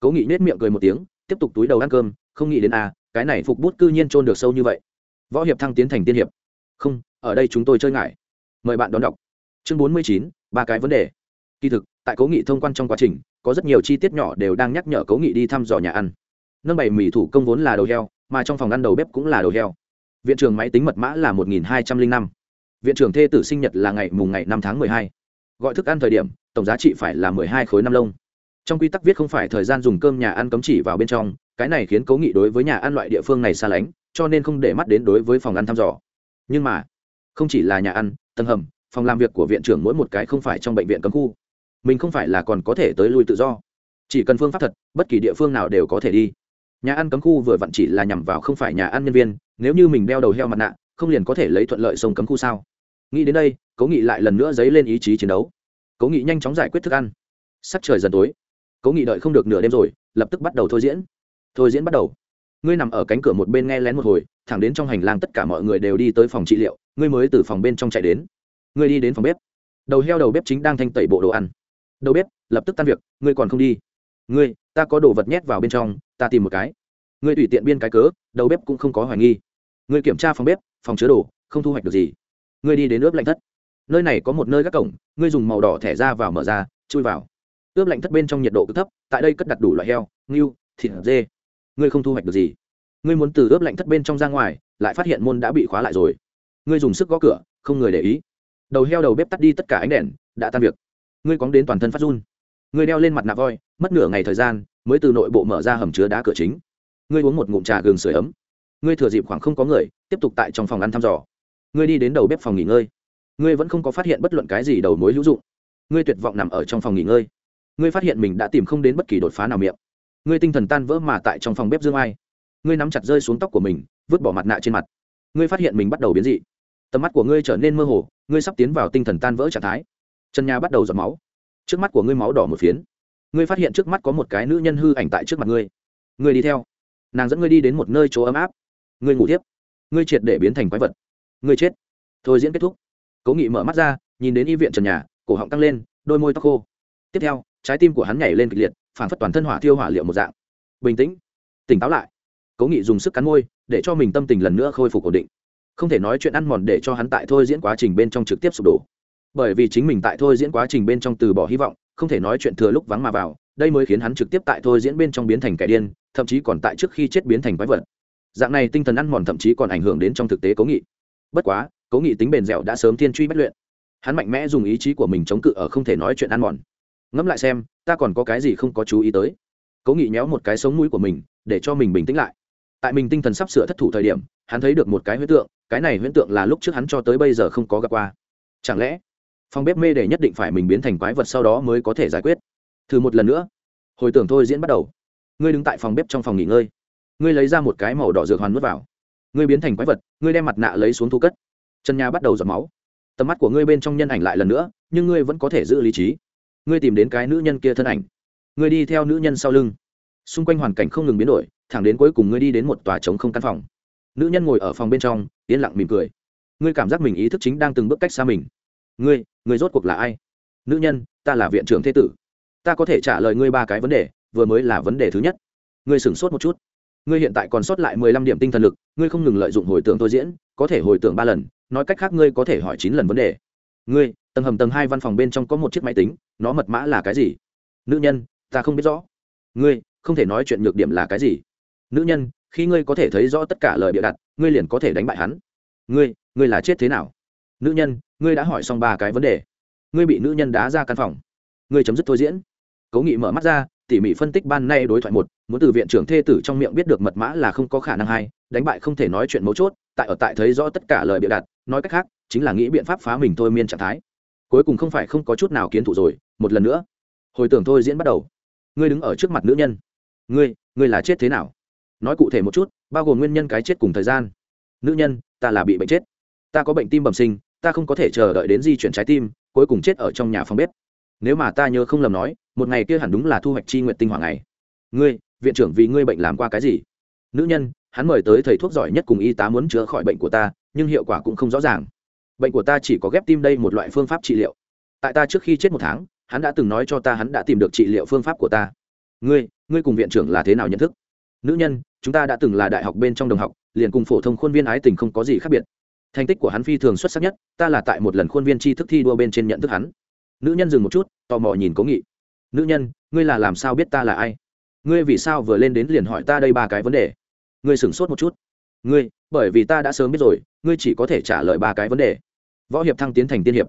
Cố nghị nết miệng cười một tiếng, tiếp tục túi đầu ăn cơm, không nghĩ đến a cái này phục bút cư nhiên trôn được sâu như vậy võ hiệp thăng tiến thành tiên hiệp. Không, ở đây chúng tôi chơi ngại. Mời bạn đón đọc. Chương bốn mươi chín, ba cái vấn đề. Kỳ thực, tại cố nghị thông quan trong quá trình, có rất nhiều chi tiết nhỏ đều đang nhắc nhở cố nghị đi thăm dò nhà ăn. Nâng bày mì thủ công vốn là đầu heo, mà trong phòng ăn đầu bếp cũng là đầu heo. Viện trưởng máy tính mật mã là một nghìn hai trăm linh năm. Viện trưởng thê tử sinh nhật là ngày mùng ngày năm tháng mười hai. Gọi thức ăn thời điểm, tổng giá trị phải là mười hai khối năm lông. Trong quy tắc viết không phải thời gian dùng cơm nhà ăn cấm chỉ vào bên trong, cái này khiến cố nghị đối với nhà ăn loại địa phương này xa lánh cho nên không để mắt đến đối với phòng ăn thăm dò. Nhưng mà, không chỉ là nhà ăn, tầng hầm, phòng làm việc của viện trưởng mỗi một cái không phải trong bệnh viện cấm khu. Mình không phải là còn có thể tới lui tự do. Chỉ cần phương pháp thật, bất kỳ địa phương nào đều có thể đi. Nhà ăn cấm khu vừa vặn chỉ là nhằm vào không phải nhà ăn nhân viên, nếu như mình đeo đầu heo mặt nạ, không liền có thể lấy thuận lợi sông cấm khu sao? Nghĩ đến đây, cố nghị lại lần nữa dấy lên ý chí chiến đấu. Cố nghị nhanh chóng giải quyết thức ăn. Sắc trời dần tối. Cố nghị đợi không được nửa đêm rồi, lập tức bắt đầu thôi diễn. Thôi diễn bắt đầu ngươi nằm ở cánh cửa một bên nghe lén một hồi, thẳng đến trong hành lang tất cả mọi người đều đi tới phòng trị liệu, ngươi mới từ phòng bên trong chạy đến. Ngươi đi đến phòng bếp. Đầu heo đầu bếp chính đang thanh tẩy bộ đồ ăn. Đầu bếp, lập tức tan việc, ngươi còn không đi. Ngươi, ta có đồ vật nhét vào bên trong, ta tìm một cái. Ngươi tùy tiện biên cái cớ, đầu bếp cũng không có hoài nghi. Ngươi kiểm tra phòng bếp, phòng chứa đồ, không thu hoạch được gì. Ngươi đi đến ướp lạnh thất. Nơi này có một nơi gác cổng, ngươi dùng màu đỏ thẻ ra vào mở ra, chui vào. Ướp lạnh thất bên trong nhiệt độ cực thấp, tại đây cất đặt đủ loại heo, ngưu, thịt, dê ngươi không thu hoạch được gì. Ngươi muốn từ ướp lạnh thất bên trong ra ngoài, lại phát hiện môn đã bị khóa lại rồi. Ngươi dùng sức gõ cửa, không người để ý. Đầu heo đầu bếp tắt đi tất cả ánh đèn, đã tan việc. Ngươi cóng đến toàn thân phát run. Ngươi đeo lên mặt nạ voi, mất nửa ngày thời gian, mới từ nội bộ mở ra hầm chứa đá cửa chính. Ngươi uống một ngụm trà gừng sưởi ấm. Ngươi thừa dịp khoảng không có người, tiếp tục tại trong phòng ăn thăm dò. Ngươi đi đến đầu bếp phòng nghỉ ngơi. Ngươi vẫn không có phát hiện bất luận cái gì đầu mối hữu dụng. Ngươi tuyệt vọng nằm ở trong phòng nghỉ ngơi. Ngươi phát hiện mình đã tìm không đến bất kỳ đột phá nào miệng ngươi tinh thần tan vỡ mà tại trong phòng bếp dương ai. Ngươi nắm chặt rơi xuống tóc của mình, vứt bỏ mặt nạ trên mặt. Ngươi phát hiện mình bắt đầu biến dị. Tầm mắt của ngươi trở nên mơ hồ, ngươi sắp tiến vào tinh thần tan vỡ trạng thái. Chân nhà bắt đầu giọt máu. Trước mắt của ngươi máu đỏ một phiến. Ngươi phát hiện trước mắt có một cái nữ nhân hư ảnh tại trước mặt ngươi. Ngươi đi theo. Nàng dẫn ngươi đi đến một nơi chỗ ấm áp. Ngươi ngủ tiếp. Ngươi triệt để biến thành quái vật. Ngươi chết. Thôi diễn kết thúc. Cố nghị mở mắt ra, nhìn đến y viện trần nhà, cổ họng tăng lên, đôi môi tóc khô. Tiếp theo, trái tim của hắn nhảy lên kịch liệt phản phất toàn thân hỏa thiêu hỏa liệu một dạng. Bình tĩnh, tỉnh táo lại. Cố nghị dùng sức cắn môi, để cho mình tâm tình lần nữa khôi phục ổn định. Không thể nói chuyện ăn mòn để cho hắn tại thôi diễn quá trình bên trong trực tiếp sụp đổ. Bởi vì chính mình tại thôi diễn quá trình bên trong từ bỏ hy vọng, không thể nói chuyện thừa lúc vắng mà vào, đây mới khiến hắn trực tiếp tại thôi diễn bên trong biến thành kẻ điên, thậm chí còn tại trước khi chết biến thành quái vật. Dạng này tinh thần ăn mòn thậm chí còn ảnh hưởng đến trong thực tế cố nghị. Bất quá, cố nghị tính bền dẻo đã sớm thiên truy bất luyện. Hắn mạnh mẽ dùng ý chí của mình chống cự ở không thể nói chuyện ăn mòn ngẫm lại xem, ta còn có cái gì không có chú ý tới. Cố nghị nhéo một cái sống mũi của mình, để cho mình bình tĩnh lại. Tại mình tinh thần sắp sửa thất thủ thời điểm, hắn thấy được một cái huyễn tượng, cái này huyễn tượng là lúc trước hắn cho tới bây giờ không có gặp qua. Chẳng lẽ, phòng bếp mê để nhất định phải mình biến thành quái vật sau đó mới có thể giải quyết? Thử một lần nữa. Hồi tưởng thôi diễn bắt đầu. Ngươi đứng tại phòng bếp trong phòng nghỉ ngơi. Ngươi lấy ra một cái màu đỏ dược hoàn nuốt vào. Ngươi biến thành quái vật, ngươi đem mặt nạ lấy xuống thu cất. Chân nhà bắt đầu giọt máu. Tầm mắt của ngươi bên trong nhân ảnh lại lần nữa, nhưng ngươi vẫn có thể giữ lý trí ngươi tìm đến cái nữ nhân kia thân ảnh. Ngươi đi theo nữ nhân sau lưng. Xung quanh hoàn cảnh không ngừng biến đổi, thẳng đến cuối cùng ngươi đi đến một tòa trống không căn phòng. Nữ nhân ngồi ở phòng bên trong, yên lặng mỉm cười. Ngươi cảm giác mình ý thức chính đang từng bước cách xa mình. Ngươi ngươi rốt cuộc là ai? Nữ nhân, ta là viện trưởng thế tử. Ta có thể trả lời ngươi ba cái vấn đề, vừa mới là vấn đề thứ nhất. Ngươi sửng sốt một chút. Ngươi hiện tại còn sót lại mười lăm điểm tinh thần lực, ngươi không ngừng lợi dụng hồi tưởng tôi diễn, có thể hồi tưởng ba lần, nói cách khác ngươi có thể hỏi chín lần vấn đề ngươi, tầng hầm tầng hai văn phòng bên trong có một chiếc máy tính, nó mật mã là cái gì? Nữ nhân, ta không biết rõ. Ngươi, không thể nói chuyện nhược điểm là cái gì? Nữ nhân, khi ngươi có thể thấy rõ tất cả lời bịa đặt, ngươi liền có thể đánh bại hắn. Ngươi ngươi là chết thế nào? Nữ nhân, ngươi đã hỏi xong ba cái vấn đề. Ngươi bị nữ nhân đá ra căn phòng. Ngươi chấm dứt thôi diễn. Cố nghị mở mắt ra, tỉ mỉ phân tích ban nay đối thoại một, muốn từ viện trưởng thê tử trong miệng biết được mật mã là không có khả năng hay đánh bại không thể nói chuyện mấu chốt, tại ở tại thấy rõ tất cả lời bịa đặt, nói cách khác chính là nghĩ biện pháp phá mình thôi miên trạng thái. Cuối cùng không phải không có chút nào kiến thủ rồi, một lần nữa. Hồi tưởng thôi diễn bắt đầu. Ngươi đứng ở trước mặt nữ nhân. Ngươi ngươi là chết thế nào? Nói cụ thể một chút, bao gồm nguyên nhân cái chết cùng thời gian. Nữ nhân, ta là bị bệnh chết. Ta có bệnh tim bẩm sinh, ta không có thể chờ đợi đến di chuyển trái tim, cuối cùng chết ở trong nhà phòng bếp. Nếu mà ta nhớ không lầm nói, một ngày kia hẳn đúng là thu hoạch chi nguyện tinh hoàng ngày. Ngươi, viện trưởng vì ngươi bệnh làm qua cái gì? Nữ nhân, hắn mời tới thầy thuốc giỏi nhất cùng y tá muốn chữa khỏi bệnh của ta, nhưng hiệu quả cũng không rõ ràng bệnh của ta chỉ có ghép tim đây một loại phương pháp trị liệu. Tại ta trước khi chết một tháng, hắn đã từng nói cho ta hắn đã tìm được trị liệu phương pháp của ta. Ngươi ngươi cùng viện trưởng là thế nào nhận thức? Nữ nhân, chúng ta đã từng là đại học bên trong đồng học, liền cùng phổ thông khuôn viên ái tình không có gì khác biệt. Thành tích của hắn phi thường xuất sắc nhất, ta là tại một lần khuôn viên tri thức thi đua bên trên nhận thức hắn. Nữ nhân dừng một chút, tò mò nhìn cố nghị. Nữ nhân, ngươi là làm sao biết ta là ai? Ngươi vì sao vừa lên đến liền hỏi ta đây ba cái vấn đề? Ngươi sửng sốt một chút. Ngươi, bởi vì ta đã sớm biết rồi, ngươi chỉ có thể trả lời ba cái vấn đề võ hiệp thăng tiến thành tiên hiệp.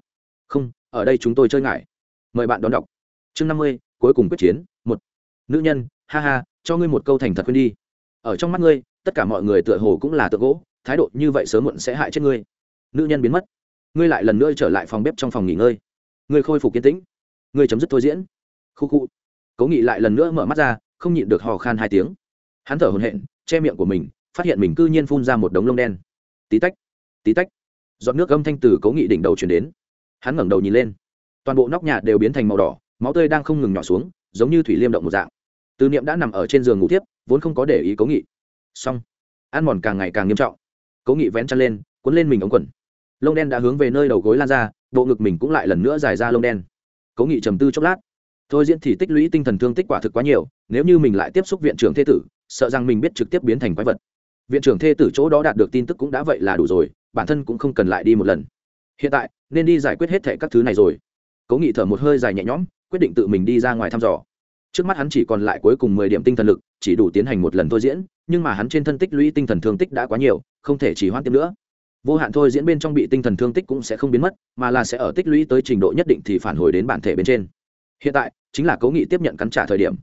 Không, ở đây chúng tôi chơi ngại. Mời bạn đón đọc. Chương năm mươi, cuối cùng quyết chiến, một. Nữ nhân, ha ha, cho ngươi một câu thành thật quên đi. Ở trong mắt ngươi, tất cả mọi người tựa hồ cũng là tượng gỗ, thái độ như vậy sớm muộn sẽ hại chết ngươi. Nữ nhân biến mất. Ngươi lại lần nữa trở lại phòng bếp trong phòng nghỉ ngơi. Ngươi khôi phục kiên tĩnh. Ngươi chấm dứt thôi diễn. Khu khu. Cố nghị lại lần nữa mở mắt ra, không nhịn được hò khan hai tiếng. Hắn thở hồn hện che miệng của mình, phát hiện mình cư nhiên phun ra một đống lông đen. Tí tách tí tách giọt nước âm thanh từ cố nghị đỉnh đầu chuyển đến. Hắn ngẩng đầu nhìn lên. Toàn bộ nóc nhà đều biến thành màu đỏ, máu tươi đang không ngừng nhỏ xuống, giống như thủy liêm động một dạng. Tư niệm đã nằm ở trên giường ngủ tiếp vốn không có để ý cố nghị. Xong, ăn mòn càng ngày càng nghiêm trọng. Cố nghị vén chăn lên, cuốn lên mình ống quần. Lông đen đã hướng về nơi đầu gối lan ra, bộ ngực mình cũng lại lần nữa dài ra lông đen. Cố nghị trầm tư chốc lát. Thôi diễn thì tích lũy tinh thần thương tích quả thực quá nhiều, nếu như mình lại tiếp xúc viện trưởng thế tử, sợ rằng mình biết trực tiếp biến thành quái vật. Viện trưởng thê tử chỗ đó đạt được tin tức cũng đã vậy là đủ rồi bản thân cũng không cần lại đi một lần. Hiện tại, nên đi giải quyết hết thệ các thứ này rồi. Cố nghị thở một hơi dài nhẹ nhõm, quyết định tự mình đi ra ngoài thăm dò. Trước mắt hắn chỉ còn lại cuối cùng mười điểm tinh thần lực, chỉ đủ tiến hành một lần thôi diễn, nhưng mà hắn trên thân tích lũy tinh thần thương tích đã quá nhiều, không thể chỉ hoãn tiếp nữa. Vô hạn thôi diễn bên trong bị tinh thần thương tích cũng sẽ không biến mất, mà là sẽ ở tích lũy tới trình độ nhất định thì phản hồi đến bản thể bên trên. Hiện tại, chính là cố nghị tiếp nhận cắn trả thời điểm.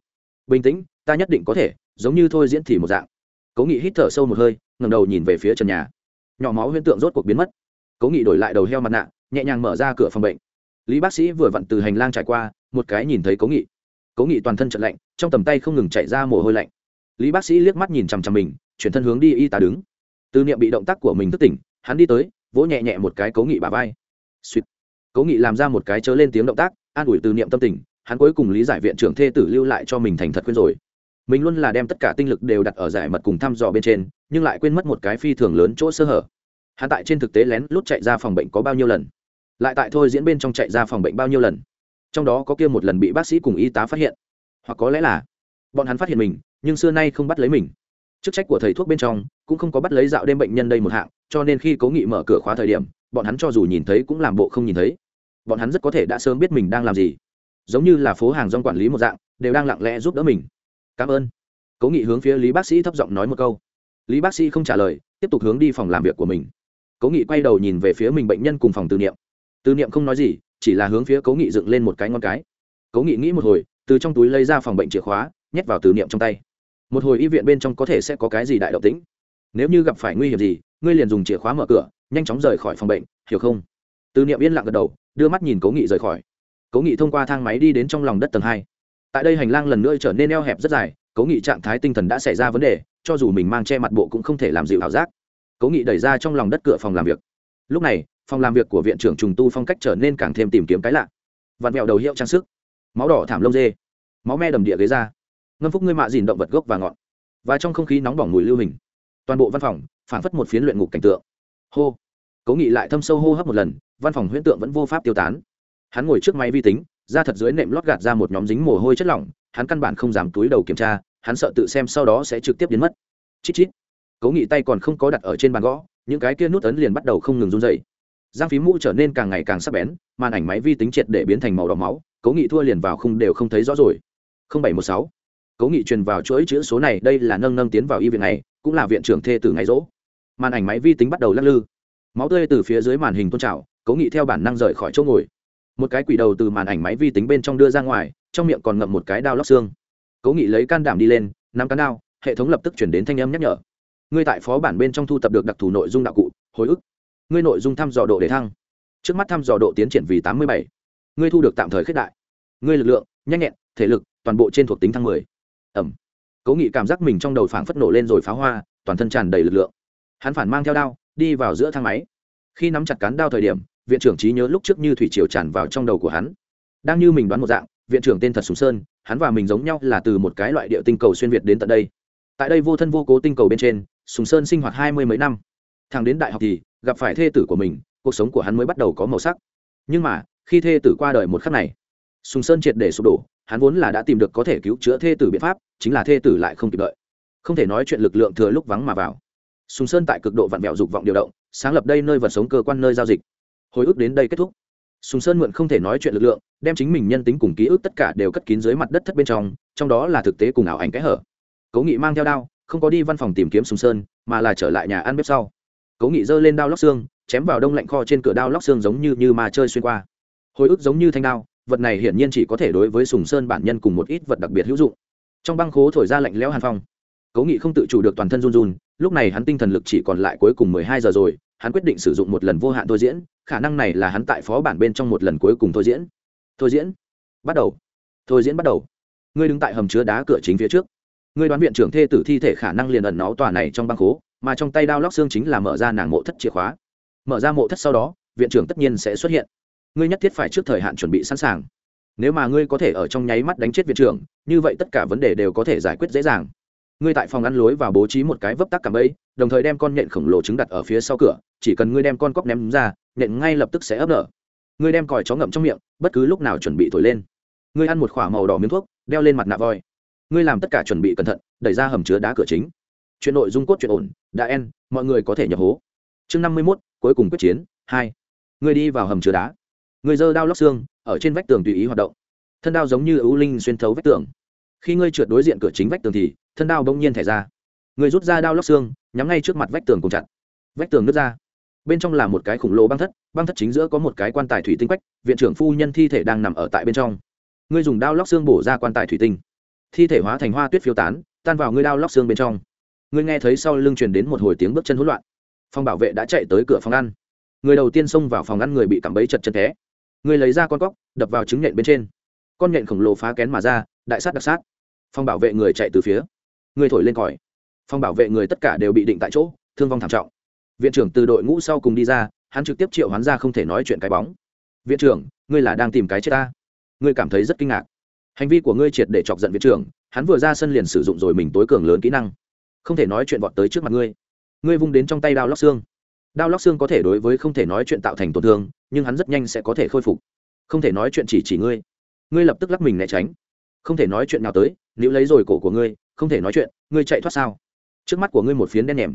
Bình tĩnh, ta nhất định có thể, giống như thôi diễn thì một dạng. Cố nghị hít thở sâu một hơi ngầm đầu nhìn về phía trần nhà nhỏ máu huyễn tượng rốt cuộc biến mất. Cố nghị đổi lại đầu heo mặt nạ, nhẹ nhàng mở ra cửa phòng bệnh. Lý bác sĩ vừa vặn từ hành lang trải qua, một cái nhìn thấy cố nghị. Cố nghị toàn thân trận lạnh, trong tầm tay không ngừng chạy ra mồ hôi lạnh. Lý bác sĩ liếc mắt nhìn chằm chằm mình, chuyển thân hướng đi y tá đứng. Từ niệm bị động tác của mình thức tỉnh, hắn đi tới, vỗ nhẹ nhẹ một cái cố nghị bà vai. Suýt. Cố nghị làm ra một cái chớ lên tiếng động tác, an ủi từ niệm tâm tình, hắn cuối cùng lý giải viện trưởng thê tử lưu lại cho mình thành thật khuyên rồi mình luôn là đem tất cả tinh lực đều đặt ở giải mật cùng thăm dò bên trên, nhưng lại quên mất một cái phi thường lớn chỗ sơ hở. Hạ tại trên thực tế lén lút chạy ra phòng bệnh có bao nhiêu lần? Lại tại thôi diễn bên trong chạy ra phòng bệnh bao nhiêu lần? Trong đó có kia một lần bị bác sĩ cùng y tá phát hiện. Hoặc có lẽ là bọn hắn phát hiện mình, nhưng xưa nay không bắt lấy mình. Chức trách của thầy thuốc bên trong cũng không có bắt lấy dạo đêm bệnh nhân đây một hạng, cho nên khi cố nghị mở cửa khóa thời điểm, bọn hắn cho dù nhìn thấy cũng làm bộ không nhìn thấy. Bọn hắn rất có thể đã sớm biết mình đang làm gì. Giống như là phố hàng rong quản lý một dạng, đều đang lặng lẽ giúp đỡ mình cảm ơn. Cố nghị hướng phía lý bác sĩ thấp giọng nói một câu. Lý bác sĩ không trả lời, tiếp tục hướng đi phòng làm việc của mình. Cố nghị quay đầu nhìn về phía mình bệnh nhân cùng phòng từ niệm. Từ niệm không nói gì, chỉ là hướng phía cố nghị dựng lên một cái ngon cái. Cố nghị nghĩ một hồi, từ trong túi lấy ra phòng bệnh chìa khóa, nhét vào từ niệm trong tay. Một hồi y viện bên trong có thể sẽ có cái gì đại động tĩnh? Nếu như gặp phải nguy hiểm gì, ngươi liền dùng chìa khóa mở cửa, nhanh chóng rời khỏi phòng bệnh, hiểu không? Từ niệm yên lặng gật đầu, đưa mắt nhìn cố nghị rời khỏi. Cố nghị thông qua thang máy đi đến trong lòng đất tầng hai tại đây hành lang lần nữa trở nên eo hẹp rất dài cố nghị trạng thái tinh thần đã xảy ra vấn đề, cho dù mình mang che mặt bộ cũng không thể làm dịu ảo giác. Cố nghị đẩy ra trong lòng đất cửa phòng làm việc. Lúc này, phòng làm việc của viện trưởng trùng tu phong cách trở nên càng thêm tìm kiếm cái lạ. Vặn vẹo đầu hiệu trang sức. Máu đỏ thảm lông dê. Máu me đầm địa ghế ra. Ngâm phúc ngươi mạ dìn động vật gốc và ngọn. Và trong không khí nóng bỏng mùi lưu hình. Toàn bộ văn phòng phản phất một phiến luyện ngục cảnh tượng. Hô. Cố nghị lại thâm sâu hô hấp một lần, văn phòng huyễn tượng vẫn vô pháp tiêu tán. Hắn ngồi trước máy vi tính ra thật dưới nệm lót gạt ra một nhóm dính mồ hôi chất lỏng, hắn căn bản không dám túi đầu kiểm tra, hắn sợ tự xem sau đó sẽ trực tiếp biến mất. Chít chít. Cố nghị tay còn không có đặt ở trên bàn gõ, những cái kia nút ấn liền bắt đầu không ngừng run dậy giang phí mũ trở nên càng ngày càng sắc bén, màn ảnh máy vi tính triệt để biến thành màu đỏ máu, cố nghị thua liền vào không đều không thấy rõ rồi. Bảy một sáu. Cố nghị truyền vào chuỗi chữ số này, đây là nâng nâng tiến vào y viện này, cũng là viện trưởng thê từ ngày rỗ. Màn ảnh máy vi tính bắt đầu lắc lư. Máu tươi từ phía dưới màn hình tôn trào, cố nghị theo bản năng rời khỏi chỗ ngồi một cái quỷ đầu từ màn ảnh máy vi tính bên trong đưa ra ngoài, trong miệng còn ngậm một cái đao lóc xương. Cố nghị lấy can đảm đi lên, nắm cán đao, hệ thống lập tức chuyển đến thanh âm nhắc nhở. Ngươi tại phó bản bên trong thu tập được đặc thù nội dung đạo cụ, hồi ức. Ngươi nội dung thăm dò độ để thăng. Trước mắt thăm dò độ tiến triển vì tám mươi bảy. Ngươi thu được tạm thời khết đại. Ngươi lực lượng, nhanh nhẹn, thể lực, toàn bộ trên thuộc tính thăng mười. Ẩm. Cố nghị cảm giác mình trong đầu phảng phất nổ lên rồi pháo hoa, toàn thân tràn đầy lực lượng. Hắn phản mang theo đao, đi vào giữa thang máy. Khi nắm chặt cán đao thời điểm viện trưởng trí nhớ lúc trước như thủy triều tràn vào trong đầu của hắn. Đang như mình đoán một dạng, viện trưởng tên thật sùng sơn, hắn và mình giống nhau là từ một cái loại địa tinh cầu xuyên việt đến tận đây. Tại đây vô thân vô cố tinh cầu bên trên, sùng sơn sinh hoạt hai mươi mấy năm. Thằng đến đại học thì, gặp phải thê tử của mình, cuộc sống của hắn mới bắt đầu có màu sắc. Nhưng mà, khi thê tử qua đời một khắc này, sùng sơn triệt để sụp đổ, hắn vốn là đã tìm được có thể cứu chữa thê tử biện pháp, chính là thê tử lại không kịp đợi. Không thể nói chuyện lực lượng thừa lúc vắng mà vào. Sùng sơn tại cực độ vặn vẹo dục vọng điều động, sáng lập đây nơi vật sống cơ quan nơi giao dịch hồi ức đến đây kết thúc. Sùng sơn mượn không thể nói chuyện lực lượng, đem chính mình nhân tính cùng ký ức tất cả đều cất kín dưới mặt đất thất bên trong trong đó là thực tế cùng ảo ảnh kẽ hở. Cố nghị mang theo đao, không có đi văn phòng tìm kiếm sùng sơn, mà là trở lại nhà ăn bếp sau. Cố nghị giơ lên đao lóc xương, chém vào đông lạnh kho trên cửa đao lóc xương giống như như mà chơi xuyên qua. Hồi ức giống như thanh đao, vật này hiển nhiên chỉ có thể đối với sùng sơn bản nhân cùng một ít vật đặc biệt hữu dụng. Trong băng khố thổi ra lạnh lẽo hàn phong. Cố nghị không tự chủ được toàn thân run run, lúc này hắn tinh thần lực chỉ còn lại cuối cùng mười hai giờ rồi hắn quyết định sử dụng một lần vô hạn thôi diễn, khả năng này là hắn tại phó bản bên trong một lần cuối cùng thôi diễn. Thôi diễn? Bắt đầu. Thôi diễn bắt đầu. Ngươi đứng tại hầm chứa đá cửa chính phía trước. Ngươi đoán viện trưởng thê tử thi thể khả năng liền ẩn náu tòa này trong băng khố, mà trong tay đao lóc xương chính là mở ra nàng mộ thất chìa khóa. Mở ra mộ thất sau đó, viện trưởng tất nhiên sẽ xuất hiện. Ngươi nhất thiết phải trước thời hạn chuẩn bị sẵn sàng. Nếu mà ngươi có thể ở trong nháy mắt đánh chết viện trưởng, như vậy tất cả vấn đề đều có thể giải quyết dễ dàng ngươi tại phòng ăn lối và bố trí một cái vấp tắc cảm ấy đồng thời đem con nhện khổng lồ trứng đặt ở phía sau cửa, chỉ cần ngươi đem con cóc ném ra, nhện ngay lập tức sẽ ấp nở. Ngươi đem còi chó ngậm trong miệng, bất cứ lúc nào chuẩn bị thổi lên. Ngươi ăn một k h ỏ a màu đỏ miếng thuốc, đeo lên mặt nạ voi. Ngươi làm tất cả chuẩn bị cẩn thận, đẩy ra hầm chứa đá cửa chính. Chuyện nội dung cốt chuyện ổn, đã en, mọi người có thể nhập hố. Chương năm mươi mốt, cuối cùng quyết chiến, hai. Ngươi đi vào hầm chứa đá. Ngươi giơ đao lóc xương, ở trên vách tường tùy ý hoạt động. Thân đao giống như ưu linh xuyên thấu vách tường. Khi ngươi trượt đối diện cửa chính vách tường thì thân đao bỗng nhiên thẻ ra. Người rút ra đao lóc xương, nhắm ngay trước mặt vách tường cùng chặt. Vách tường nứt ra. Bên trong là một cái khủng lồ băng thất băng thất chính giữa có một cái quan tài thủy tinh quách, viện trưởng phu nhân thi thể đang nằm ở tại bên trong. Ngươi dùng đao lóc xương bổ ra quan tài thủy tinh. Thi thể hóa thành hoa tuyết phiêu tán, tan vào ngươi đao lóc xương bên trong. Ngươi nghe thấy sau lưng truyền đến một hồi tiếng bước chân hỗn loạn. Phòng bảo vệ đã chạy tới cửa phòng ăn. Người đầu tiên xông vào phòng ăn người bị cảm bấy chật chân té. Người lấy ra con cóc, đập vào trứng nhện bên trên. Con nhện khổng lồ phá kén mà ra, đại sát đặc sát. Phòng bảo vệ người chạy từ phía người thổi lên còi. Phòng bảo vệ người tất cả đều bị định tại chỗ, thương vong thảm trọng. Viện trưởng từ đội ngũ sau cùng đi ra, hắn trực tiếp triệu hắn ra không thể nói chuyện cái bóng. Viện trưởng, ngươi là đang tìm cái chết ta? Ngươi cảm thấy rất kinh ngạc. Hành vi của ngươi triệt để chọc giận viện trưởng, hắn vừa ra sân liền sử dụng rồi mình tối cường lớn kỹ năng. Không thể nói chuyện vọt tới trước mặt ngươi. Ngươi vung đến trong tay đao lóc xương. Đao lóc xương có thể đối với không thể nói chuyện tạo thành tổn thương, nhưng hắn rất nhanh sẽ có thể khôi phục. Không thể nói chuyện chỉ chỉ ngươi. Ngươi lập tức lắc mình né tránh. Không thể nói chuyện nào tới nếu lấy rồi cổ của ngươi không thể nói chuyện, ngươi chạy thoát sao? Trước mắt của ngươi một phiến đen nhèm.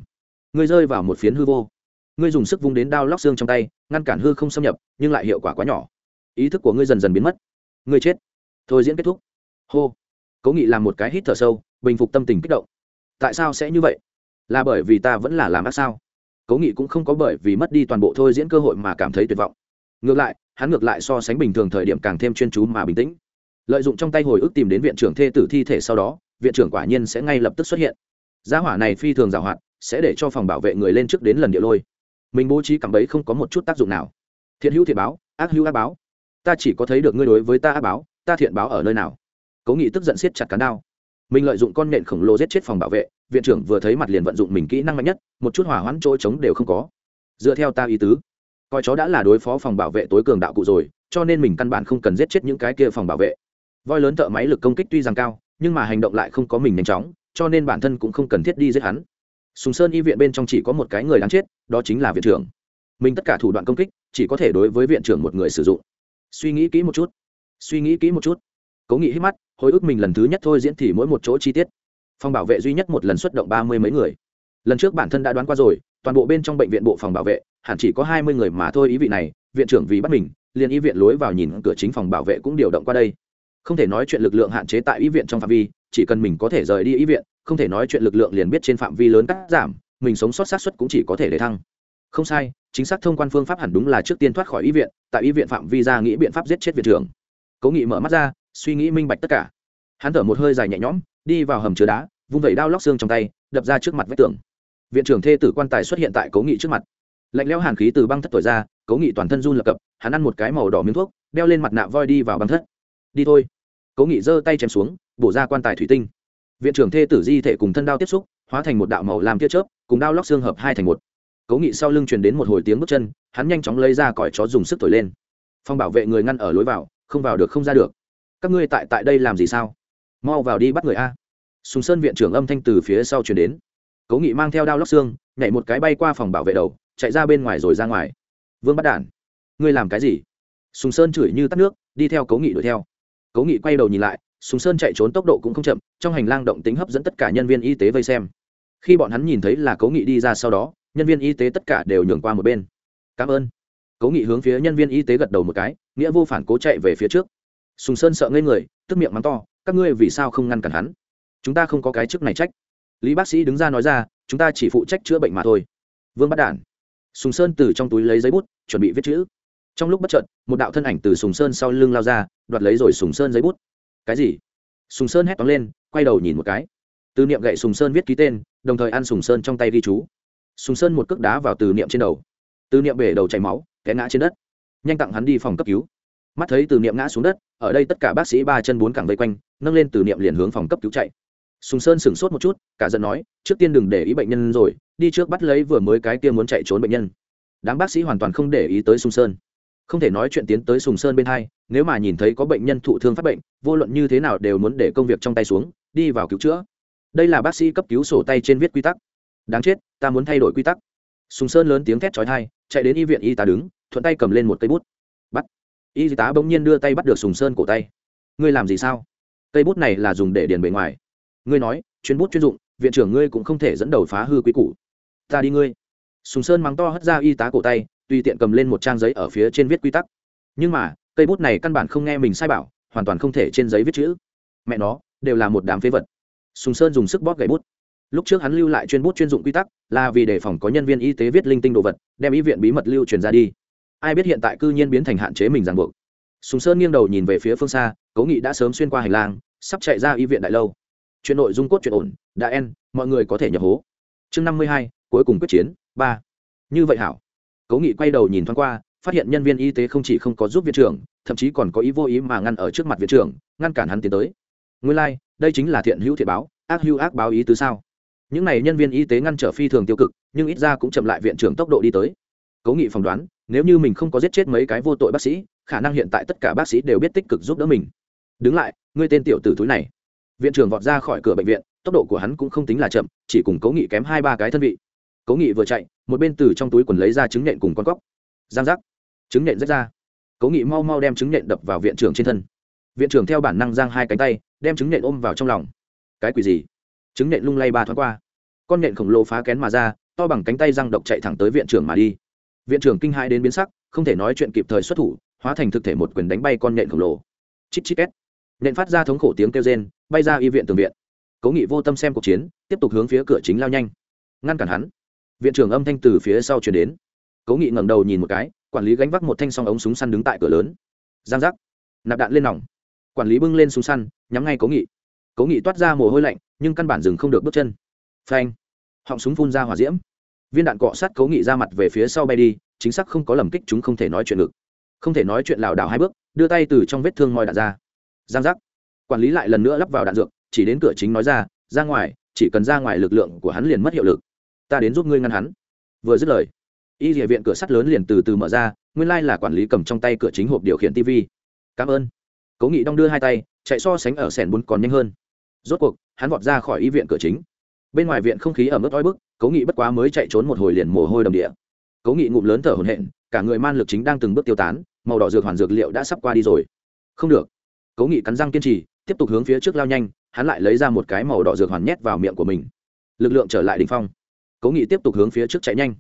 Ngươi rơi vào một phiến hư vô. Ngươi dùng sức vung đến đao lóc xương trong tay, ngăn cản hư không xâm nhập, nhưng lại hiệu quả quá nhỏ. Ý thức của ngươi dần dần biến mất. Ngươi chết. Thôi diễn kết thúc. Hô. Cố nghị làm một cái hít thở sâu, bình phục tâm tình kích động. Tại sao sẽ như vậy? Là bởi vì ta vẫn là làm ác sao? Cố nghị cũng không có bởi vì mất đi toàn bộ thôi diễn cơ hội mà cảm thấy tuyệt vọng. Ngược lại, hắn ngược lại so sánh bình thường thời điểm càng thêm chuyên chú mà bình tĩnh. Lợi dụng trong tay hồi ức tìm đến viện trưởng thê tử thi thể sau đó viện trưởng quả nhiên sẽ ngay lập tức xuất hiện. Gia hỏa này phi thường giảo hoạt sẽ để cho phòng bảo vệ người lên trước đến lần địa lôi. Mình bố trí cảm bấy không có một chút tác dụng nào. Thiện hữu thiện báo, ác hữu ác báo. Ta chỉ có thấy được ngươi đối với ta ác báo, ta thiện báo ở nơi nào? Cố nghị tức giận siết chặt cán đao. Mình lợi dụng con nện khổng lồ giết chết phòng bảo vệ, viện trưởng vừa thấy mặt liền vận dụng mình kỹ năng mạnh nhất, một chút hỏa hoãn trôi trống đều không có. Dựa theo ta ý tứ, coi chó đã là đối phó phòng bảo vệ tối cường đạo cụ rồi, cho nên mình căn bản không cần giết chết những cái kia phòng bảo vệ. Voi lớn thợ máy lực công kích tuy rằng cao nhưng mà hành động lại không có mình nhanh chóng, cho nên bản thân cũng không cần thiết đi giết hắn. Sùng sơn y viện bên trong chỉ có một cái người đáng chết, đó chính là viện trưởng. Mình tất cả thủ đoạn công kích, chỉ có thể đối với viện trưởng một người sử dụng. Suy nghĩ kỹ một chút. Suy nghĩ kỹ một chút. Cố nghĩ hít mắt, hồi ức mình lần thứ nhất thôi diễn thì mỗi một chỗ chi tiết. Phòng bảo vệ duy nhất một lần xuất động ba mươi mấy người. Lần trước bản thân đã đoán qua rồi, toàn bộ bên trong bệnh viện bộ phòng bảo vệ, hẳn chỉ có hai mươi người mà thôi, ý vị này, viện trưởng vì bắt mình, liền y viện lối vào nhìn cửa chính phòng bảo vệ cũng điều động qua đây không thể nói chuyện lực lượng hạn chế tại y viện trong phạm vi, chỉ cần mình có thể rời đi y viện, không thể nói chuyện lực lượng liền biết trên phạm vi lớn cắt giảm, mình sống sót sát xuất cũng chỉ có thể để thăng. Không sai, chính xác thông quan phương pháp hẳn đúng là trước tiên thoát khỏi y viện, tại y viện phạm vi ra nghĩ biện pháp giết chết viện trưởng. Cố nghị mở mắt ra, suy nghĩ minh bạch tất cả. Hắn thở một hơi dài nhẹ nhõm, đi vào hầm chứa đá, vung vẩy đao lóc xương trong tay, đập ra trước mặt vách tường. Viện trưởng thê tử quan tài xuất hiện tại cố nghị trước mặt. Lạnh lẽo hàn khí từ băng thất thổi ra, cố nghị toàn thân run lập cập, hắn ăn một cái màu đỏ miếng thuốc, đeo lên mặt nạ voi đi vào băng thất đi thôi. Cố nghị giơ tay chém xuống, bổ ra quan tài thủy tinh. Viện trưởng thê tử di thể cùng thân đao tiếp xúc, hóa thành một đạo màu làm tia chớp, cùng đao lóc xương hợp hai thành một. Cố nghị sau lưng truyền đến một hồi tiếng bước chân, hắn nhanh chóng lấy ra còi chó dùng sức thổi lên. Phong bảo vệ người ngăn ở lối vào, không vào được không ra được. Các ngươi tại tại đây làm gì sao? Mau vào đi bắt người a. Sùng sơn viện trưởng âm thanh từ phía sau chuyển đến. Cố nghị mang theo đao lóc xương, nhảy một cái bay qua phòng bảo vệ đầu, chạy ra bên ngoài rồi ra ngoài. Vương bắt đản, ngươi làm cái gì? Sùng sơn chửi như tắt nước, đi theo cố nghị đuổi theo cố nghị quay đầu nhìn lại, sùng sơn chạy trốn tốc độ cũng không chậm, trong hành lang động tính hấp dẫn tất cả nhân viên y tế vây xem. Khi bọn hắn nhìn thấy là cố nghị đi ra sau đó, nhân viên y tế tất cả đều nhường qua một bên. Cảm ơn. Cố nghị hướng phía nhân viên y tế gật đầu một cái, nghĩa vô phản cố chạy về phía trước. Sùng sơn sợ ngây người, tức miệng mắng to, các ngươi vì sao không ngăn cản hắn? Chúng ta không có cái chức này trách. Lý bác sĩ đứng ra nói ra, chúng ta chỉ phụ trách chữa bệnh mà thôi. Vương bắt đản sùng sơn từ trong túi lấy giấy bút, chuẩn bị viết chữ trong lúc bất trợt một đạo thân ảnh từ sùng sơn sau lưng lao ra, đoạt lấy rồi sùng sơn giấy bút. Cái gì? Sùng sơn hét tóm lên, quay đầu nhìn một cái. Từ niệm gậy sùng sơn viết ký tên, đồng thời ăn sùng sơn trong tay ghi chú. Sùng sơn một cước đá vào từ niệm trên đầu. Từ niệm bể đầu chảy máu, té ngã trên đất. Nhanh tặng hắn đi phòng cấp cứu. Mắt thấy từ niệm ngã xuống đất, ở đây tất cả bác sĩ ba chân bốn cẳng vây quanh, nâng lên từ niệm liền hướng phòng cấp cứu chạy. Sùng sơn sửng sốt một chút, cả giận nói, trước tiên đừng để ý bệnh nhân rồi, đi trước bắt lấy vừa mới cái kia muốn chạy trốn bệnh nhân. Đám bác sĩ hoàn toàn không để ý tới sùng sơn không thể nói chuyện tiến tới sùng sơn bên hai, nếu mà nhìn thấy có bệnh nhân thụ thương phát bệnh, vô luận như thế nào đều muốn để công việc trong tay xuống, đi vào cứu chữa. Đây là bác sĩ cấp cứu sổ tay trên viết quy tắc. Đáng chết, ta muốn thay đổi quy tắc. Sùng sơn lớn tiếng thét trói thai chạy đến y viện y tá đứng, thuận tay cầm lên một cây bút. Bắt. Y tá bỗng nhiên đưa tay bắt được sùng sơn cổ tay. Ngươi làm gì sao? Cây bút này là dùng để điền bề ngoài. Ngươi nói, chuyên bút chuyên dụng, viện trưởng ngươi cũng không thể dẫn đầu phá hư quý củ. Ta đi ngươi. Sùng sơn mắng to hất ra y tá cổ tay tùy tiện cầm lên một trang giấy ở phía trên viết quy tắc. Nhưng mà, cây bút này căn bản không nghe mình sai bảo, hoàn toàn không thể trên giấy viết chữ. Mẹ nó, đều là một đám phế vật. Sùng sơn dùng sức bóp gậy bút. Lúc trước hắn lưu lại chuyên bút chuyên dụng quy tắc, là vì đề phòng có nhân viên y tế viết linh tinh đồ vật, đem y viện bí mật lưu truyền ra đi. Ai biết hiện tại cư nhiên biến thành hạn chế mình ràng buộc. Sùng sơn nghiêng đầu nhìn về phía phương xa, cố nghị đã sớm xuyên qua hành lang, sắp chạy ra y viện đại lâu. Chuyện nội dung cốt chuyện ổn, đã en, mọi người có thể nhập hố. Chương năm mươi hai, cuối cùng quyết chiến, ba. Như vậy hảo cố nghị quay đầu nhìn thoáng qua phát hiện nhân viên y tế không chỉ không có giúp viện trưởng thậm chí còn có ý vô ý mà ngăn ở trước mặt viện trưởng ngăn cản hắn tiến tới. Nguyên lai、like, đây chính là thiện hữu thiện báo ác hữu ác báo ý tứ sao? Những n à y nhân viên y tế ngăn trở phi thường tiêu cực nhưng ít ra cũng chậm lại viện trưởng tốc độ đi tới. Cố nghị phỏng đoán nếu như mình không có giết chết mấy cái vô tội bác sĩ khả năng hiện tại tất cả bác sĩ đều biết tích cực giúp đỡ mình. Đứng lại ngươi tên tiểu tử túi này. Viện trưởng vọt ra khỏi cửa bệnh viện tốc độ của hắn cũng không tính là chậm chỉ cùng cố nghị kém hai ba cái thân vị. Cố nghị vừa chạy một bên từ trong túi quần lấy ra trứng nện cùng con cóc. Giang giác. Trứng nện rách ra. Cố nghị mau mau đem trứng nện đập vào viện trưởng trên thân. Viện trưởng theo bản năng giang hai cánh tay, đem trứng nện ôm vào trong lòng. Cái quỷ gì? Trứng nện lung lay ba thoáng qua. Con nện khổng lồ phá kén mà ra, to bằng cánh tay răng độc chạy thẳng tới viện trưởng mà đi. Viện trưởng kinh hai đến biến sắc, không thể nói chuyện kịp thời xuất thủ, hóa thành thực thể một quyền đánh bay con nện khổng lồ. Chít chít két. Nện phát ra thống khổ tiếng kêu rên, bay ra y viện tường viện. Cố nghị vô tâm xem cuộc chiến, tiếp tục hướng phía cửa chính lao nhanh. Ngăn cản hắn viện trưởng âm thanh từ phía sau chuyển đến. Cố nghị ngẩng đầu nhìn một cái, quản lý gánh vác một thanh song ống súng săn đứng tại cửa lớn. Giang giác. Nạp đạn lên nòng. Quản lý bưng lên súng săn, nhắm ngay cố nghị. Cố nghị toát ra mồ hôi lạnh, nhưng căn bản dừng không được bước chân. Phanh. Họng súng phun ra hỏa diễm. Viên đạn cọ sát cố nghị ra mặt về phía sau bay đi, chính xác không có lầm kích chúng không thể nói chuyện ngực. Không thể nói chuyện lảo đảo hai bước, đưa tay từ trong vết thương moi đạn ra. Giang giác. Quản lý lại lần nữa lắp vào đạn dược, chỉ đến cửa chính nói ra ra ngoài, chỉ cần ra ngoài lực lượng của hắn liền mất hiệu lực ta đến giúp ngươi ngăn hắn. Vừa dứt lời, y địa viện cửa sắt lớn liền từ từ mở ra, nguyên lai là quản lý cầm trong tay cửa chính hộp điều khiển tv cảm ơn. Cố nghị đong đưa hai tay, chạy so sánh ở sẻn bún còn nhanh hơn. Rốt cuộc, hắn vọt ra khỏi y viện cửa chính. Bên ngoài viện không khí ở mức oi bức, cố nghị bất quá mới chạy trốn một hồi liền mồ hôi đầm địa. Cố nghị ngụm lớn thở hổn hển, cả người man lực chính đang từng bước tiêu tán, màu đỏ dược hoàn dược liệu đã sắp qua đi rồi. Không được. Cố nghị cắn răng kiên trì, tiếp tục hướng phía trước lao nhanh, hắn lại lấy ra một cái màu đỏ dược hoàn nhét vào miệng của mình. Lực lượng trở lại đ ỉ n h phong cố nghị tiếp tục hướng phía trước chạy nhanh.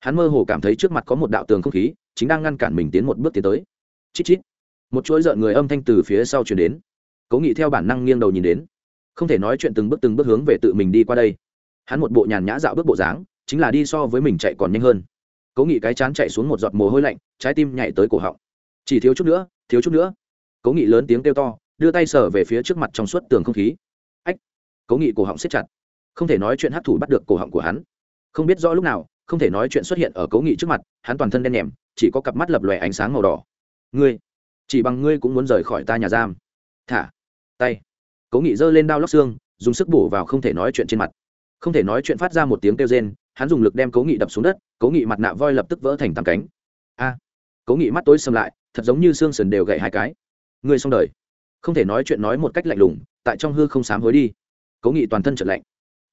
Hắn mơ hồ cảm thấy trước mặt có một đạo tường không khí, chính đang ngăn cản mình tiến một bước tiến tới. Chít chít. Một chuỗi rợn người âm thanh từ phía sau chuyển đến. Cố nghị theo bản năng nghiêng đầu nhìn đến. Không thể nói chuyện từng bước từng bước hướng về tự mình đi qua đây. Hắn một bộ nhàn nhã dạo bước bộ dáng, chính là đi so với mình chạy còn nhanh hơn. Cố nghị cái chán chạy xuống một giọt mồ hôi lạnh, trái tim nhảy tới cổ họng. Chỉ thiếu chút nữa, thiếu chút nữa. Cố nghị lớn tiếng kêu to, đưa tay sở về phía trước mặt trong suốt tường không khí. Ách. Cố nghị cổ họng xếp chặt. Không thể nói chuyện hát thủ bắt được cổ họng của hắn không biết rõ lúc nào, không thể nói chuyện xuất hiện ở cố nghị trước mặt, hắn toàn thân đen nhèm, chỉ có cặp mắt lập lòe ánh sáng màu đỏ. Ngươi, chỉ bằng ngươi cũng muốn rời khỏi ta nhà giam. Thả, tay. Cố nghị giơ lên đao lóc xương, dùng sức bổ vào không thể nói chuyện trên mặt. Không thể nói chuyện phát ra một tiếng kêu rên, hắn dùng lực đem cố nghị đập xuống đất cố nghị mặt nạ voi lập tức vỡ thành tàm cánh. A. Cố nghị mắt tối xâm lại, thật giống như xương sườn đều gậy hai cái. Ngươi xong đời. Không thể nói chuyện nói một cách lạnh lùng, tại trong hư không sám hối đi. Cố nghị toàn thân trật lạnh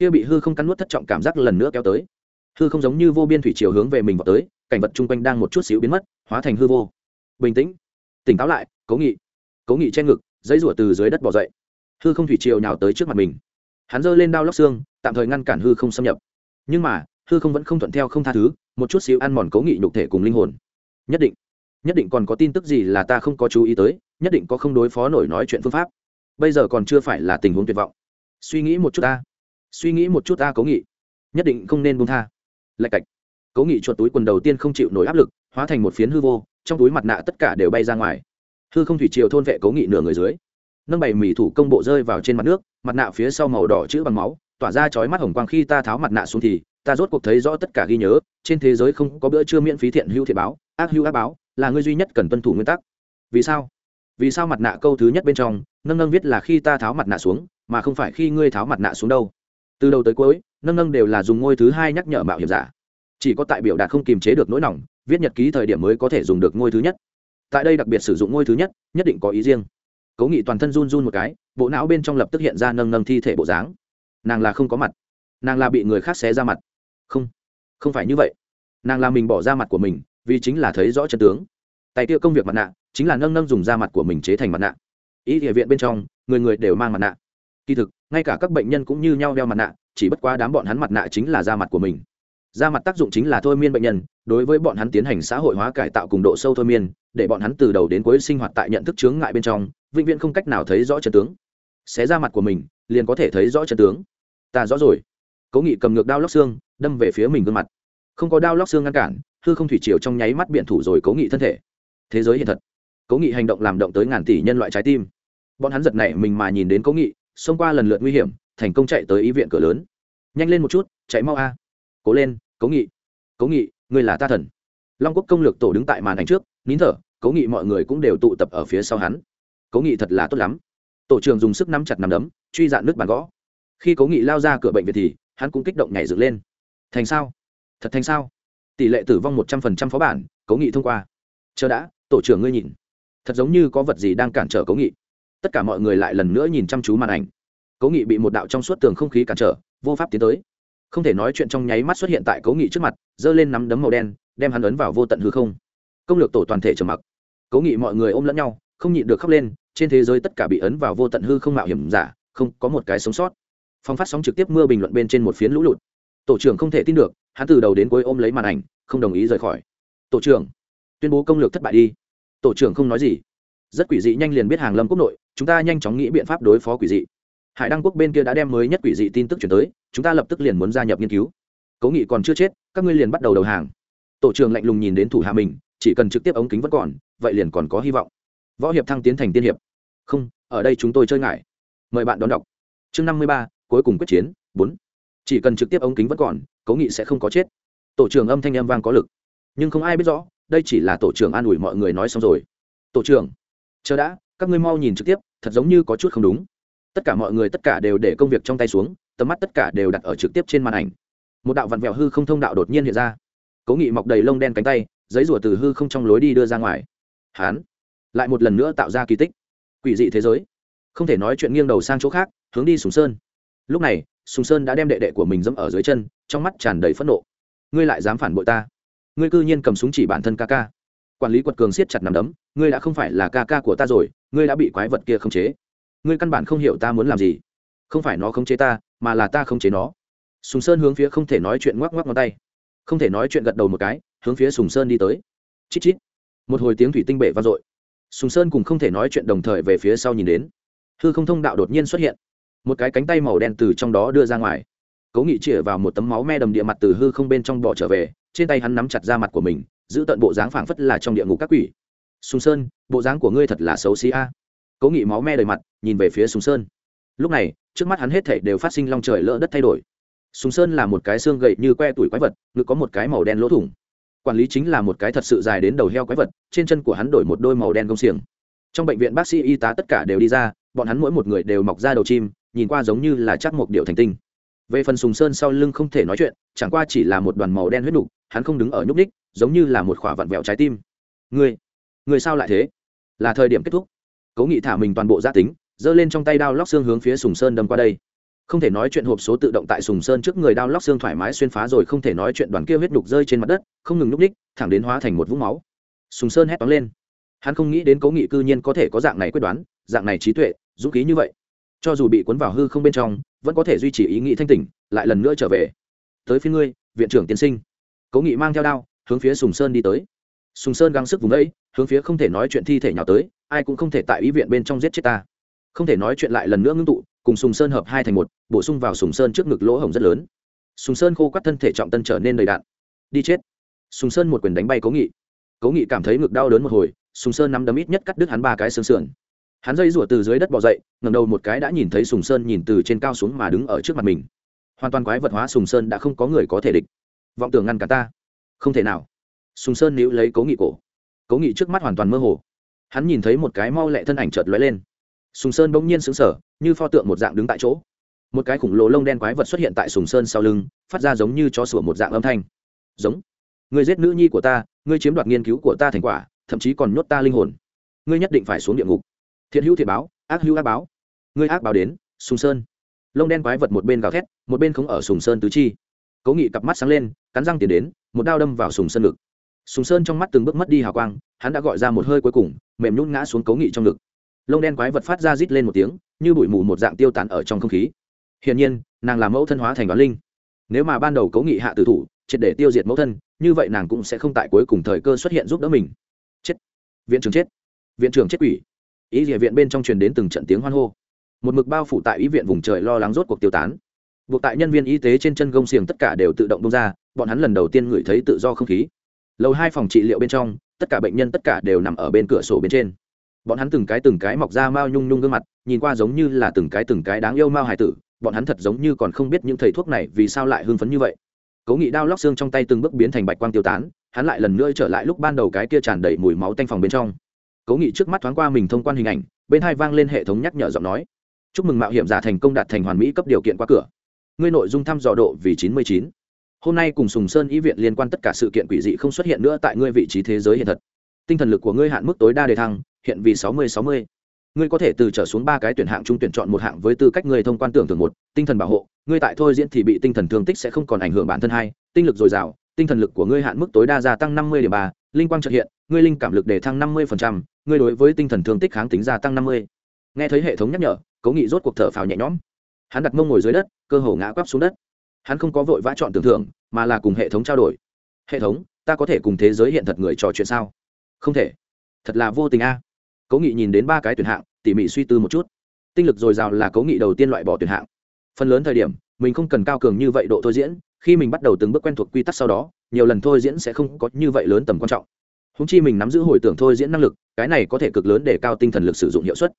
kia bị hư không cắn nuốt thất trọng cảm giác lần nữa kéo tới. Hư không giống như vô biên thủy chiều hướng về mình vào tới, cảnh vật chung quanh đang một chút xíu biến mất, hóa thành hư vô. Bình tĩnh. Tỉnh táo lại, cố nghị. Cố nghị che ngực giấy rủa từ dưới đất bỏ dậy. Hư không thủy chiều nhào tới trước mặt mình. Hắn giơ lên đao lóc xương, tạm thời ngăn cản hư không xâm nhập. Nhưng mà, hư không vẫn không thuận theo không tha thứ, một chút xíu ăn mòn cố nghị nhục thể cùng linh hồn. Nhất định. Nhất định còn có tin tức gì là ta không có chú ý tới, nhất định có không đối phó nổi nói chuyện phương pháp. Bây giờ còn chưa phải là tình huống tuyệt vọng. Suy nghĩ một chút ta suy nghĩ một chút ta cố nghị. Nhất định không nên buông tha. Lạch cạch. Cố nghị chuột túi quần đầu tiên không chịu nổi áp lực, hóa thành một phiến hư vô, trong túi mặt nạ tất cả đều bay ra ngoài. Hư không thủy triều thôn vệ cố nghị nửa người dưới. Nâng bày mỉ thủ công bộ rơi vào trên mặt nước, mặt nạ phía sau màu đỏ chữ bằng máu, tỏa ra chói mắt hồng quang khi ta tháo mặt nạ xuống thì, ta rốt cuộc thấy rõ tất cả ghi nhớ, trên thế giới không có bữa trưa miễn phí thiện hữu thiện báo, ác hữu ác báo, là người duy nhất cần tuân thủ nguyên tắc. Vì sao? Vì sao mặt nạ câu thứ nhất bên trong, nâng nâng viết là khi ta tháo mặt nạ xuống, mà không phải khi ngươi tháo mặt nạ xuống đâu? Từ đầu tới cuối, nâng nâng đều là dùng ngôi thứ hai nhắc nhở mạo hiểm giả. Chỉ có tại biểu đạt không kiềm chế được nỗi lòng viết nhật ký thời điểm mới có thể dùng được ngôi thứ nhất. Tại đây đặc biệt sử dụng ngôi thứ nhất nhất định có ý riêng. Cố nghị toàn thân run run một cái, bộ não bên trong lập tức hiện ra nâng nâng thi thể bộ dáng. Nàng là không có mặt. Nàng là bị người khác xé ra mặt. Không không phải như vậy. Nàng là mình bỏ ra mặt của mình, vì chính là thấy rõ chân tướng. Tại kia công việc mặt nạ, chính là nâng nâng dùng da mặt của mình chế thành mặt nạ. Ý địa viện bên trong, người người đều mang mặt nạ kỳ thực, ngay cả các bệnh nhân cũng như nhau đeo mặt nạ, chỉ bất quá đám bọn hắn mặt nạ chính là da mặt của mình. Da mặt tác dụng chính là thôi miên bệnh nhân, đối với bọn hắn tiến hành xã hội hóa cải tạo cùng độ sâu thôi miên, để bọn hắn từ đầu đến cuối sinh hoạt tại nhận thức chướng ngại bên trong, vĩnh viễn không cách nào thấy rõ chân tướng. Xé ra mặt của mình, liền có thể thấy rõ chân tướng. Ta rõ rồi. Cố nghị cầm ngược đao lóc xương, đâm về phía mình gương mặt. Không có đao lóc xương ngăn cản, hư không thủy triều trong nháy mắt biện thủ rồi cố nghị thân thể. Thế giới hiện thật. Cố nghị hành động làm động tới ngàn tỷ nhân loại trái tim. Bọn hắn giật này mình mà nhìn đến cố nghị xông qua lần lượt nguy hiểm, thành công chạy tới y viện cửa lớn. Nhanh lên một chút, chạy mau a. Cố lên, cố nghị. Cố nghị người là ta thần. Long quốc công lược tổ đứng tại màn ảnh trước, nín thở, cố nghị mọi người cũng đều tụ tập ở phía sau hắn. Cố nghị thật là tốt lắm. Tổ trưởng dùng sức nắm chặt nắm đấm, truy dạn nước bàn gõ. Khi cố nghị lao ra cửa bệnh viện thì, hắn cũng kích động nhảy dựng lên. Thành sao? Thật thành sao? Tỷ lệ tử vong một trăm phần trăm phó bản, cố nghị thông qua. Chờ đã, tổ trưởng ngươi nhìn. Thật giống như có vật gì đang cản trở cố nghị tất cả mọi người lại lần nữa nhìn chăm chú màn ảnh. Cố nghị bị một đạo trong suốt tường không khí cản trở, vô pháp tiến tới. Không thể nói chuyện trong nháy mắt xuất hiện tại cố nghị trước mặt, giơ lên nắm đấm màu đen, đem hắn ấn vào vô tận hư không. Công lược tổ toàn thể trầm mặc. Cố nghị mọi người ôm lẫn nhau, không nhịn được khóc lên, trên thế giới tất cả bị ấn vào vô tận hư không mạo hiểm giả, không có một cái sống sót. Phong phát sóng trực tiếp mưa bình luận bên trên một phiến lũ lụt. Tổ trưởng không thể tin được, hắn từ đầu đến cuối ôm lấy màn ảnh, không đồng ý rời khỏi. Tổ trưởng, tuyên bố công lược thất bại đi. Tổ trưởng không nói gì. Rất quỷ dị nhanh liền biết hàng lâm quốc nội chúng ta nhanh chóng nghĩ biện pháp đối phó quỷ dị. Hải đăng quốc bên kia đã đem mới nhất quỷ dị tin tức chuyển tới, chúng ta lập tức liền muốn gia nhập nghiên cứu. Cố nghị còn chưa chết, các ngươi liền bắt đầu đầu hàng. Tổ trưởng lạnh lùng nhìn đến thủ hạ mình, chỉ cần trực tiếp ống kính vẫn còn, vậy liền còn có hy vọng. Võ hiệp thăng tiến thành tiên hiệp. Không, ở đây chúng tôi chơi ngại. Mời bạn đón đọc. Chương năm mươi ba, cuối cùng quyết chiến, bốn. Chỉ cần trực tiếp ống kính vẫn còn, cố nghị sẽ không có chết. Tổ trưởng âm thanh âm vang có lực. Nhưng không ai biết rõ, đây chỉ là tổ trưởng an ủi mọi người nói xong rồi. Tổ trưởng, chờ đã các ngươi mau nhìn trực tiếp, thật giống như có chút không đúng. Tất cả mọi người tất cả đều để công việc trong tay xuống, tầm mắt tất cả đều đặt ở trực tiếp trên màn ảnh. Một đạo vặn vẹo hư không thông đạo đột nhiên hiện ra. Cố nghị mọc đầy lông đen cánh tay, giấy rủa từ hư không trong lối đi đưa ra ngoài. Hán, lại một lần nữa tạo ra kỳ tích. Quỷ dị thế giới. Không thể nói chuyện nghiêng đầu sang chỗ khác, hướng đi sùng sơn. Lúc này, sùng sơn đã đem đệ đệ của mình dẫm ở dưới chân, trong mắt tràn đầy phẫn nộ. Ngươi lại dám phản bội ta. Ngươi cư nhiên cầm súng chỉ bản thân ca ca quản lý quật cường siết chặt nằm đấm, ngươi đã không phải là ca ca của ta rồi, ngươi đã bị quái vật kia khống chế. Ngươi căn bản không hiểu ta muốn làm gì. Không phải nó khống chế ta, mà là ta khống chế nó. Sùng sơn hướng phía không thể nói chuyện ngoắc ngoắc ngón tay. Không thể nói chuyện gật đầu một cái, hướng phía sùng sơn đi tới. Chít chít. Một hồi tiếng thủy tinh bể vang dội. Sùng sơn cùng không thể nói chuyện đồng thời về phía sau nhìn đến. Hư không thông đạo đột nhiên xuất hiện. Một cái cánh tay màu đen từ trong đó đưa ra ngoài. Cố nghị chĩa vào một tấm máu me đầm địa mặt từ hư không bên trong bỏ trở về, trên tay hắn nắm chặt ra mặt của mình giữ tận bộ dáng phảng phất là trong địa ngục các quỷ. Sùng sơn, bộ dáng của ngươi thật là xấu xí a. Cố nghị máu me đầy mặt, nhìn về phía sùng sơn. Lúc này, trước mắt hắn hết thảy đều phát sinh long trời lỡ đất thay đổi. Sùng sơn là một cái xương gậy như que tuổi quái vật, ngực có một cái màu đen lỗ thủng. Quản lý chính là một cái thật sự dài đến đầu heo quái vật, trên chân của hắn đổi một đôi màu đen công xiềng. Trong bệnh viện bác sĩ y tá tất cả đều đi ra, bọn hắn mỗi một người đều mọc ra đầu chim, nhìn qua giống như là chắc một điệu thành tinh. Về phần sùng sơn sau lưng không thể nói chuyện, chẳng qua chỉ là một đoàn màu đen huyết nục, hắn không đứng ở nhúc ních giống như là một khỏa vặn vẹo trái tim. Người người sao lại thế? Là thời điểm kết thúc. Cố nghị thả mình toàn bộ gia tính, giơ lên trong tay đao lóc xương hướng phía sùng sơn đâm qua đây. Không thể nói chuyện hộp số tự động tại sùng sơn trước người đao lóc xương thoải mái xuyên phá rồi, không thể nói chuyện đoàn kia huyết đục rơi trên mặt đất, không ngừng núp ních thẳng đến hóa thành một vũng máu. Sùng sơn hét toán lên. Hắn không nghĩ đến cố nghị cư nhiên có thể có dạng này quyết đoán, dạng này trí tuệ, dũng khí như vậy. Cho dù bị cuốn vào hư không bên trong, vẫn có thể duy trì ý nghĩ thanh tỉnh, lại lần nữa trở về. Tới phía ngươi, viện trưởng tiên sinh. Cố nghị mang theo đao hướng phía sùng sơn đi tới. Sùng sơn gắng sức vùng ấy hướng phía không thể nói chuyện thi thể nhào tới, ai cũng không thể tại ý viện bên trong giết chết ta. Không thể nói chuyện lại lần nữa ngưng tụ, cùng sùng sơn hợp hai thành một, bổ sung vào sùng sơn trước ngực lỗ hổng rất lớn. Sùng sơn khô quắt thân thể trọng tân trở nên đầy đạn. Đi chết. Sùng sơn một quyền đánh bay cố nghị. Cố nghị cảm thấy ngực đau đớn một hồi, sùng sơn nắm đấm ít nhất cắt đứt hắn ba cái xương sườn. Hắn dây rủa từ dưới đất bỏ dậy ngầm đầu một cái đã nhìn thấy sùng sơn nhìn từ trên cao xuống mà đứng ở trước mặt mình. Hoàn toàn quái vật hóa sùng sơn đã không có người có thể địch. Vọng tưởng ngăn cả ta không thể nào. Sùng sơn níu lấy cố nghị cổ. Cố nghị trước mắt hoàn toàn mơ hồ. Hắn nhìn thấy một cái mau lẹ thân ảnh chợt lóe lên. Sùng sơn bỗng nhiên sững sờ, như pho tượng một dạng đứng tại chỗ. Một cái khủng lồ lông đen quái vật xuất hiện tại sùng sơn sau lưng, phát ra giống như cho sủa một dạng âm thanh. Giống. Ngươi giết nữ nhi của ta, ngươi chiếm đoạt nghiên cứu của ta thành quả, thậm chí còn nhốt ta linh hồn. Ngươi nhất định phải xuống địa ngục. Thiện hữu thiện báo, ác hữu ác báo. Ngươi ác báo đến, sùng sơn. Lông đen quái vật một bên gào thét, một bên không ở sùng sơn tứ chi. Cố nghị cặp mắt sáng lên, cắn răng tiến đến một đao đâm vào sùng sơn ngực. Sùng sơn trong mắt từng bước mất đi hào quang, hắn đã gọi ra một hơi cuối cùng, mềm nhún ngã xuống cấu nghị trong ngực. Lông đen quái vật phát ra rít lên một tiếng, như bụi mù một dạng tiêu tán ở trong không khí. Hiển nhiên, nàng là mẫu thân hóa thành đoán linh. Nếu mà ban đầu cấu nghị hạ tử thủ, triệt để tiêu diệt mẫu thân, như vậy nàng cũng sẽ không tại cuối cùng thời cơ xuất hiện giúp đỡ mình. Chết. Viện trưởng chết. Viện trưởng chết quỷ. Ý địa viện bên trong truyền đến từng trận tiếng hoan hô. Một mực bao phủ tại ý viện vùng trời lo lắng rốt cuộc tiêu tán buộc tại nhân viên y tế trên chân gông xiềng tất cả đều tự động bông ra, bọn hắn lần đầu tiên ngửi thấy tự do không khí. Lầu hai phòng trị liệu bên trong, tất cả bệnh nhân tất cả đều nằm ở bên cửa sổ bên trên. Bọn hắn từng cái từng cái mọc ra mao nhung nhung gương mặt, nhìn qua giống như là từng cái từng cái đáng yêu mao hải tử, bọn hắn thật giống như còn không biết những thầy thuốc này vì sao lại hưng phấn như vậy. Cố nghị đao lóc xương trong tay từng bước biến thành bạch quang tiêu tán, hắn lại lần nữa trở lại lúc ban đầu cái kia tràn đầy mùi máu tanh phòng bên trong. Cố nghị trước mắt thoáng qua mình thông quan hình ảnh, bên hai vang lên hệ thống nhắc nhở giọng nói. Chúc mừng mạo hiểm giả thành công đạt thành hoàn mỹ cấp điều kiện qua cửa ngươi nội dung thăm dò độ vì chín mươi chín. Hôm nay cùng sùng sơn y viện liên quan tất cả sự kiện quỷ dị không xuất hiện nữa tại ngươi vị trí thế giới hiện thật. Tinh thần lực của ngươi hạn mức tối đa đề thăng, hiện vì sáu mươi sáu mươi. Ngươi có thể từ trở xuống ba cái tuyển hạng trung tuyển chọn một hạng với tư cách ngươi thông quan tưởng tượng một, tinh thần bảo hộ. Ngươi tại thôi diễn thì bị tinh thần thương tích sẽ không còn ảnh hưởng bản thân hai, tinh lực dồi dào, tinh thần lực của ngươi hạn mức tối đa gia tăng năm mươi điểm ba, linh quang trợ hiện, ngươi linh cảm lực đề thăng năm mươi ngươi đối với tinh thần thương tích kháng tính gia tăng năm mươi. Nghe thấy hệ thống nhắc nhở cố nghị rốt cuộc thở phào nhẹ nhõm hắn đặt mông ngồi dưới đất, cơ hồ ngã quắp xuống đất. Hắn không có vội vã chọn tưởng thưởng, mà là cùng hệ thống trao đổi. Hệ thống, ta có thể cùng thế giới hiện thật người trò chuyện sao? Không thể. Thật là vô tình a. À. cố nghị nhìn đến ba cái tuyển hạng, tỉ mỉ suy tư một chút. Tinh lực dồi dào là cố nghị đầu tiên loại bỏ tuyển hạng. Phần lớn thời điểm, mình không cần cao cường như vậy độ thôi diễn, khi mình bắt đầu từng bước quen thuộc quy tắc sau đó, nhiều lần thôi diễn sẽ không có như vậy lớn tầm quan trọng. Húng chi mình nắm giữ hồi tưởng thôi diễn năng lực, cái này có thể cực lớn để cao tinh thần lực sử dụng hiệu suất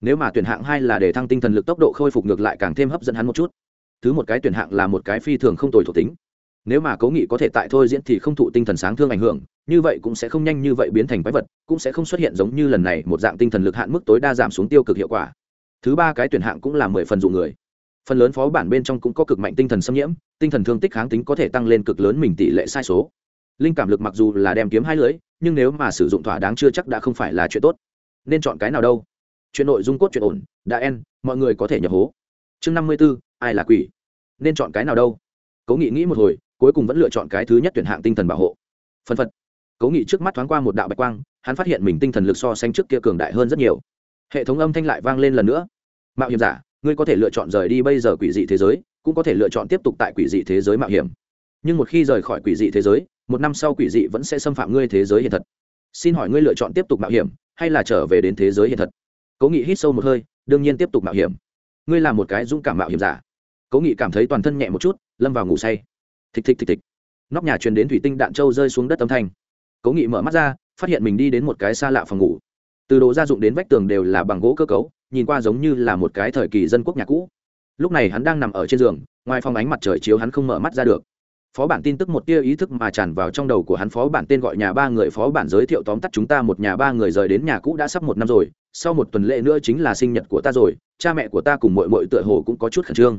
nếu mà tuyển hạng hai là để thăng tinh thần lực tốc độ khôi phục ngược lại càng thêm hấp dẫn hắn một chút. Thứ một cái tuyển hạng là một cái phi thường không tồi thuộc tính. Nếu mà cố nghị có thể tại thôi diễn thì không thụ tinh thần sáng thương ảnh hưởng, như vậy cũng sẽ không nhanh như vậy biến thành quái vật, cũng sẽ không xuất hiện giống như lần này một dạng tinh thần lực hạn mức tối đa giảm xuống tiêu cực hiệu quả. Thứ ba cái tuyển hạng cũng là mười phần dụ người. Phần lớn phó bản bên trong cũng có cực mạnh tinh thần xâm nhiễm, tinh thần thương tích kháng tính có thể tăng lên cực lớn mình tỷ lệ sai số. Linh cảm lực mặc dù là đem kiếm hai lưới, nhưng nếu mà sử dụng thỏa đáng chưa chắc đã không phải là chuyện tốt. Nên chọn cái nào đâu? Chuyện nội dung cốt chuyện ổn, đã en, mọi người có thể nhập hố. Chương năm mươi b ố ai là quỷ? Nên chọn cái nào đâu? Cố nghị nghĩ một hồi, cuối cùng vẫn lựa chọn cái thứ nhất tuyển hạng tinh thần bảo hộ. Phân phật. Cố nghị trước mắt thoáng qua một đạo bạch quang, hắn phát hiện mình tinh thần lực so sánh trước kia cường đại hơn rất nhiều. Hệ thống âm thanh lại vang lên lần nữa. Mạo hiểm giả, ngươi có thể lựa chọn rời đi bây giờ quỷ dị thế giới, cũng có thể lựa chọn tiếp tục tại quỷ dị thế giới mạo hiểm. Nhưng một khi rời khỏi quỷ dị thế giới, một năm sau quỷ dị vẫn sẽ xâm phạm ngươi thế giới hiện thật. Xin hỏi ngươi lựa chọn tiếp tục mạo hiểm, hay là trở về đến thế giới hiện thật? Cố nghị hít sâu một hơi, đương nhiên tiếp tục mạo hiểm. Ngươi là một cái dũng cảm mạo hiểm giả. Cố nghị cảm thấy toàn thân nhẹ một chút, lâm vào ngủ say. Thịch thịch thịch thịch. Nóc nhà truyền đến thủy tinh đạn trâu rơi xuống đất âm thanh. Cố nghị mở mắt ra, phát hiện mình đi đến một cái xa lạ phòng ngủ. Từ đồ gia dụng đến vách tường đều là bằng gỗ cơ cấu, nhìn qua giống như là một cái thời kỳ dân quốc nhà cũ. Lúc này hắn đang nằm ở trên giường, ngoài phòng ánh mặt trời chiếu hắn không mở mắt ra được phó bản tin tức một tia ý thức mà tràn vào trong đầu của hắn, phó bản tên gọi nhà ba người, phó bản giới thiệu tóm tắt chúng ta một nhà ba người rời đến nhà cũ đã sắp một năm rồi, sau một tuần lễ nữa chính là sinh nhật của ta rồi, cha mẹ của ta cùng mội mội tựa hồ cũng có chút khẩn trương.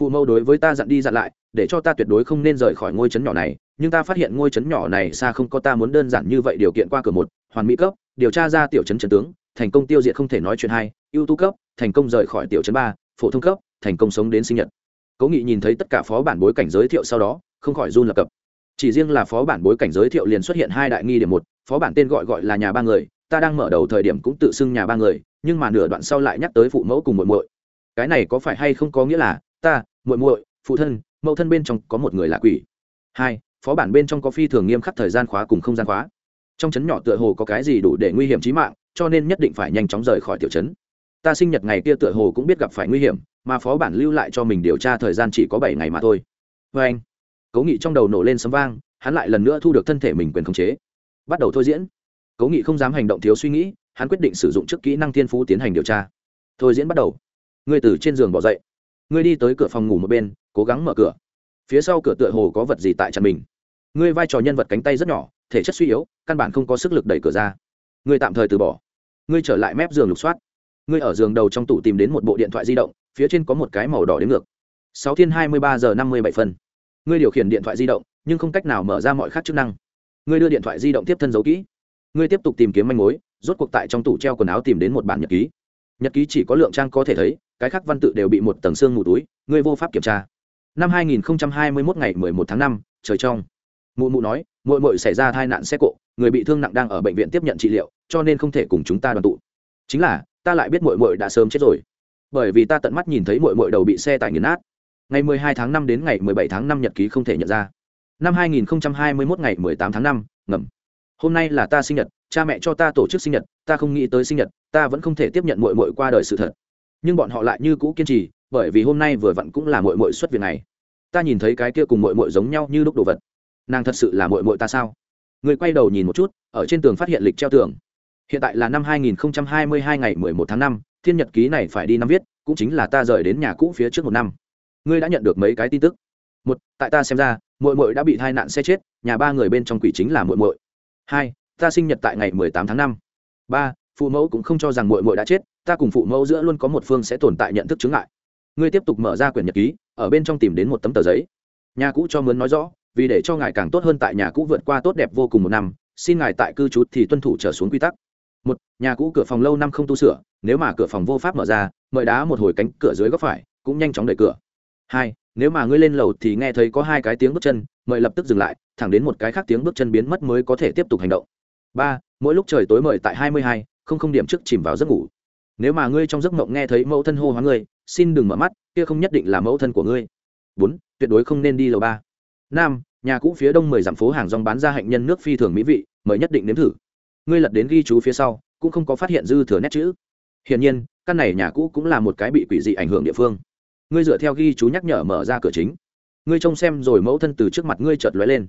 Phụ mẫu đối với ta dặn đi dặn lại, để cho ta tuyệt đối không nên rời khỏi ngôi trấn nhỏ này, nhưng ta phát hiện ngôi trấn nhỏ này xa không có ta muốn đơn giản như vậy điều kiện qua cửa một, hoàn mỹ cấp, điều tra ra tiểu trấn trấn tướng, thành công tiêu diệt không thể nói chuyện hai, ưu tú cấp, thành công rời khỏi tiểu trấn ba, phổ thông cấp, thành công sống đến sinh nhật. Cố nghị nhìn thấy tất cả phó bản bối cảnh giới thiệu sau đó không khỏi run lập cập. Chỉ riêng là phó bản bối cảnh giới thiệu liền xuất hiện hai đại nghi điểm một, phó bản tên gọi gọi là nhà ba người, ta đang mở đầu thời điểm cũng tự xưng nhà ba người, nhưng mà nửa đoạn sau lại nhắc tới phụ mẫu cùng muội muội. Cái này có phải hay không có nghĩa là ta, muội muội, phụ thân, mẫu thân bên trong có một người là quỷ? Hai, phó bản bên trong có phi thường nghiêm khắc thời gian khóa cùng không gian khóa. Trong trấn nhỏ tựa hồ có cái gì đủ để nguy hiểm chí mạng, cho nên nhất định phải nhanh chóng rời khỏi tiểu trấn. Ta sinh nhật ngày kia tựa hồ cũng biết gặp phải nguy hiểm, mà phó bản lưu lại cho mình điều tra thời gian chỉ có bảy ngày mà thôi. Vê anh cố nghị trong đầu nổ lên sấm vang, hắn lại lần nữa thu được thân thể mình quyền khống chế. Bắt đầu thôi diễn. Cố nghị không dám hành động thiếu suy nghĩ, hắn quyết định sử dụng trước kỹ năng thiên phú tiến hành điều tra. Thôi diễn bắt đầu. Ngươi từ trên giường bỏ dậy. Ngươi đi tới cửa phòng ngủ một bên, cố gắng mở cửa. Phía sau cửa tựa hồ có vật gì tại chăn mình. Ngươi vai trò nhân vật cánh tay rất nhỏ, thể chất suy yếu, căn bản không có sức lực đẩy cửa ra. Ngươi tạm thời từ bỏ. Ngươi trở lại mép giường lục soát. Ngươi ở giường đầu trong tủ tìm đến một bộ điện thoại di động, phía trên có một cái màu đỏ đến ngược. Sáu thiên hai mươi ba giờ năm mươi bảy phân ngươi điều khiển điện thoại di động nhưng không cách nào mở ra mọi khác chức năng. Ngươi đưa điện thoại di động tiếp thân giấu kỹ. Ngươi tiếp tục tìm kiếm manh mối rốt cuộc tại trong tủ treo quần áo tìm đến một bản nhật ký. Nhật ký chỉ có lượng trang có thể thấy cái khác văn tự đều bị một tầng xương mù túi ngươi vô pháp kiểm tra. Năm 2021 ngày 11 tháng 5, trời trong. Mụ mụ nói muội muội xảy ra tai nạn xe cộ người bị thương nặng đang ở bệnh viện tiếp nhận trị liệu cho nên không thể cùng chúng ta đoàn tụ. Chính là ta lại biết muội muội đã sớm chết rồi. Bởi vì ta tận mắt nhìn thấy muội muội đầu bị xe tải nghiền nát ngày 12 tháng 5 đến ngày 17 tháng 5 nhật ký không thể nhận ra. Năm 2021 ngày 18 tháng 5, ngầm. Hôm nay là ta sinh nhật cha mẹ cho ta tổ chức sinh nhật ta không nghĩ tới sinh nhật ta vẫn không thể tiếp nhận muội muội qua đời sự thật. Nhưng bọn họ lại như cũ kiên trì bởi vì hôm nay vừa vặn cũng là muội muội xuất viện này ta nhìn thấy cái kia cùng muội muội giống nhau như lúc đồ vật. Nàng thật sự là muội muội ta sao? Người quay đầu nhìn một chút ở trên tường phát hiện lịch treo tường. Hiện tại là năm 2022 ngày 11 tháng 5, thiên nhật ký này phải đi năm viết cũng chính là ta rời đến nhà cũ phía trước một năm ngươi đã nhận được mấy cái tin tức? Một, tại ta xem ra, muội muội đã bị tai nạn xe chết, nhà ba người bên trong quỷ chính là muội muội. Hai, ta sinh nhật tại ngày 18 tháng năm. ba, phụ mẫu cũng không cho rằng muội muội đã chết, ta cùng phụ mẫu giữa luôn có một phương sẽ tồn tại nhận thức chứng ngại. Ngươi tiếp tục mở ra quyển nhật ký, ở bên trong tìm đến một tấm tờ giấy. Nhà cũ cho mướn nói rõ, vì để cho ngài càng tốt hơn tại nhà cũ vượt qua tốt đẹp vô cùng một năm, xin ngài tại cư trú thì tuân thủ trở xuống quy tắc. Một, nhà cũ cửa phòng lâu năm không tu sửa, nếu mà cửa phòng vô pháp mở ra, mời đá một hồi cánh cửa dưới góc phải, cũng nhanh chóng đẩy cửa hai, nếu mà ngươi lên lầu thì nghe thấy có hai cái tiếng bước chân, mời lập tức dừng lại, thẳng đến một cái khác tiếng bước chân biến mất mới có thể tiếp tục hành động. Ba, mỗi lúc trời tối mời tại hai mươi hai, không không điểm trước chìm vào giấc ngủ. Nếu mà ngươi trong giấc mộng nghe thấy mẫu thân hô hoáng ngươi, xin đừng mở mắt, kia không nhất định là mẫu thân của ngươi. Bốn, tuyệt đối không nên đi lầu ba. Năm, nhà cũ phía đông mười dặm phố hàng rong bán ra hạnh nhân nước phi thường mỹ vị, mời nhất định nếm thử. Ngươi lật đến ghi chú phía sau, cũng không có phát hiện dư thừa nét chữ. Hiển nhiên, căn này nhà cũ cũng là một cái bị quỷ dị ảnh hưởng địa phương ngươi dựa theo ghi chú nhắc nhở mở ra cửa chính. Ngươi trông xem rồi mẫu thân từ trước mặt ngươi chợt lóe lên.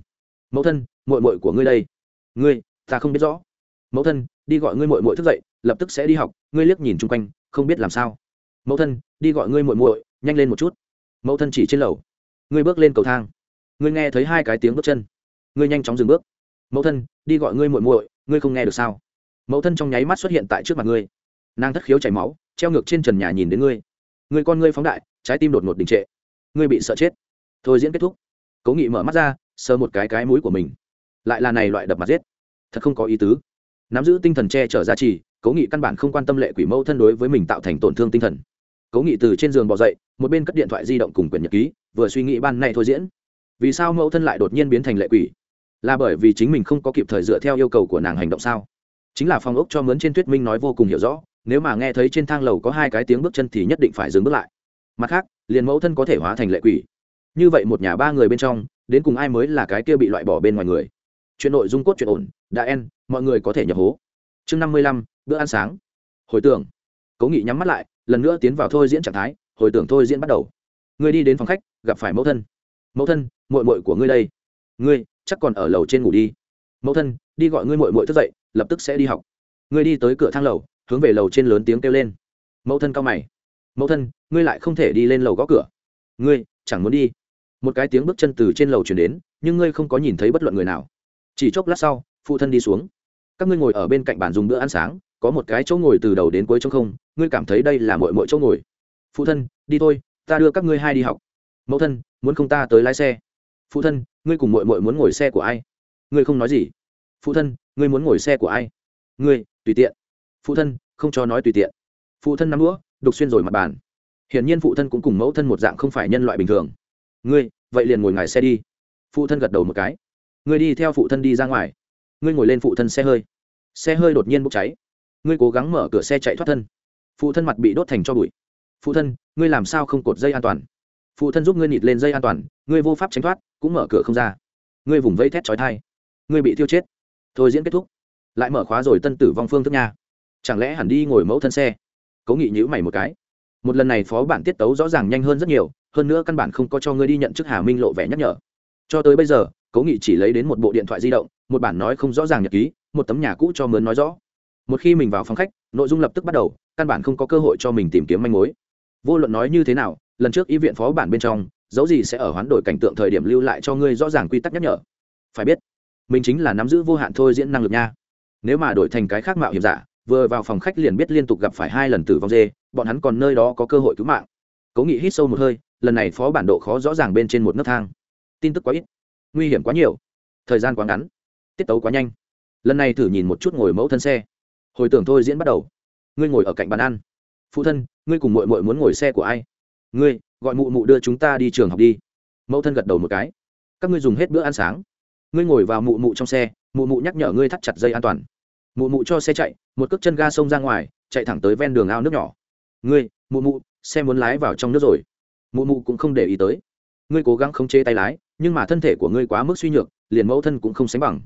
Mẫu thân, muội muội của ngươi đây. Ngươi, ta không biết rõ. Mẫu thân, đi gọi ngươi muội muội thức dậy, lập tức sẽ đi học. Ngươi liếc nhìn chung quanh, không biết làm sao. Mẫu thân, đi gọi ngươi muội muội, nhanh lên một chút. Mẫu thân chỉ trên lầu. Ngươi bước lên cầu thang. Ngươi nghe thấy hai cái tiếng bước chân. Ngươi nhanh chóng dừng bước. Mẫu thân, đi gọi ngươi muội muội, ngươi không nghe được sao? Mẫu thân trong nháy mắt xuất hiện tại trước mặt ngươi. Nàng thất khiếu chảy máu, treo ngược trên trần nhà nhìn đến ngươi. Ngươi con ngươi phóng đại trái tim đột ngột đình trệ. Ngươi bị sợ chết. Thôi diễn kết thúc. Cố nghị mở mắt ra, sờ một cái cái mũi của mình. Lại là này loại đập mặt giết. Thật không có ý tứ. Nắm giữ tinh thần che chở giá trị cố nghị căn bản không quan tâm lệ quỷ mẫu thân đối với mình tạo thành tổn thương tinh thần. Cố nghị từ trên giường bỏ dậy, một bên cất điện thoại di động cùng quyển nhật ký, vừa suy nghĩ ban nay thôi diễn. Vì sao mẫu thân lại đột nhiên biến thành lệ quỷ? Là bởi vì chính mình không có kịp thời dựa theo yêu cầu của nàng hành động sao? Chính là phòng ốc cho mướn trên thuyết minh nói vô cùng hiểu rõ, nếu mà nghe thấy trên thang lầu có hai cái tiếng bước chân thì nhất định phải dừng bước lại mặt khác, liền mẫu thân có thể hóa thành lệ quỷ. Như vậy một nhà ba người bên trong, đến cùng ai mới là cái kia bị loại bỏ bên ngoài người? Chuyện nội dung cốt chuyện ổn, đã en, mọi người có thể nhập hố. Chương năm mươi lăm, bữa ăn sáng. Hồi tưởng. Cố nghị nhắm mắt lại, lần nữa tiến vào thôi diễn trạng thái, hồi tưởng thôi diễn bắt đầu. Ngươi đi đến phòng khách, gặp phải mẫu thân. Mẫu thân mội mội của ngươi đây. Ngươi, chắc còn ở lầu trên ngủ đi. Mẫu thân, đi gọi ngươi mội mội thức dậy, lập tức sẽ đi học. Ngươi đi tới cửa thang lầu, hướng về lầu trên lớn tiếng kêu lên. Mẫu thân cao mày mẫu thân, ngươi lại không thể đi lên lầu gõ cửa. Ngươi, chẳng muốn đi. Một cái tiếng bước chân từ trên lầu chuyển đến, nhưng ngươi không có nhìn thấy bất luận người nào. Chỉ chốc lát sau, phụ thân đi xuống. Các ngươi ngồi ở bên cạnh bàn dùng bữa ăn sáng, có một cái chỗ ngồi từ đầu đến cuối trong không, ngươi cảm thấy đây là mội mội chỗ ngồi. Phụ thân, đi thôi, ta đưa các ngươi hai đi học. Mẫu thân, muốn không ta tới lái xe? Phụ thân, ngươi cùng mội mội muốn ngồi xe của ai? Ngươi không nói gì. Phụ thân, ngươi muốn ngồi xe của ai? Ngươi, tùy tiện. Phụ thân, không cho nói tùy tiện. Phụ thân nắm đũa đục xuyên rồi mặt bàn. Hiển nhiên phụ thân cũng cùng mẫu thân một dạng không phải nhân loại bình thường. Ngươi, vậy liền ngồi ngài xe đi. Phụ thân gật đầu một cái. Ngươi đi theo phụ thân đi ra ngoài. Ngươi ngồi lên phụ thân xe hơi. Xe hơi đột nhiên bốc cháy. Ngươi cố gắng mở cửa xe chạy thoát thân. Phụ thân mặt bị đốt thành cho bụi. Phụ thân, ngươi làm sao không cột dây an toàn? Phụ thân giúp ngươi nịt lên dây an toàn, ngươi vô pháp tránh thoát, cũng mở cửa không ra. Ngươi vùng vây thét trói thai ngươi bị thiêu chết. Thôi diễn kết thúc. Lại mở khóa rồi tân tử vong phương thức nha. Chẳng lẽ hẳn đi ngồi mẫu thân xe? Cố nghị nhữ mày một cái. Một lần này phó bản tiết tấu rõ ràng nhanh hơn rất nhiều, hơn nữa căn bản không có cho ngươi đi nhận chức hà minh lộ vẻ nhắc nhở. Cho tới bây giờ, cố nghị chỉ lấy đến một bộ điện thoại di động, một bản nói không rõ ràng nhật ký, một tấm nhà cũ cho mướn nói rõ. Một khi mình vào phòng khách, nội dung lập tức bắt đầu, căn bản không có cơ hội cho mình tìm kiếm manh mối. Vô luận nói như thế nào, lần trước y viện phó bản bên trong, dấu gì sẽ ở hoán đổi cảnh tượng thời điểm lưu lại cho ngươi rõ ràng quy tắc nhắc nhở. Phải biết, mình chính là nắm giữ vô hạn thôi diễn năng lực nha. Nếu mà đổi thành cái khác mạo hiểm giả vừa vào phòng khách liền biết liên tục gặp phải hai lần tử vong dê, bọn hắn còn nơi đó có cơ hội cứu mạng. Cố nghị hít sâu một hơi, lần này phó bản độ khó rõ ràng bên trên một nấc thang. Tin tức quá ít, nguy hiểm quá nhiều. Thời gian quá ngắn, tiết tấu quá nhanh. Lần này thử nhìn một chút ngồi mẫu thân xe. Hồi tưởng thôi diễn bắt đầu. Ngươi ngồi ở cạnh bàn ăn. Phụ thân, ngươi cùng mội mội muốn ngồi xe của ai? Ngươi, gọi mụ mụ đưa chúng ta đi trường học đi. Mẫu thân gật đầu một cái. Các ngươi dùng hết bữa ăn sáng. Ngươi ngồi vào mụ mụ trong xe, mụ mụ nhắc nhở ngươi thắt chặt dây an toàn mụ mụ cho xe chạy, một cước chân ga sông ra ngoài, chạy thẳng tới ven đường ao nước nhỏ. Ngươi, mụ mụ, xe muốn lái vào trong nước rồi. Mụ mụ cũng không để ý tới. Ngươi cố gắng khống chế tay lái, nhưng mà thân thể của ngươi quá mức suy nhược, liền mẫu thân cũng không sánh bằng.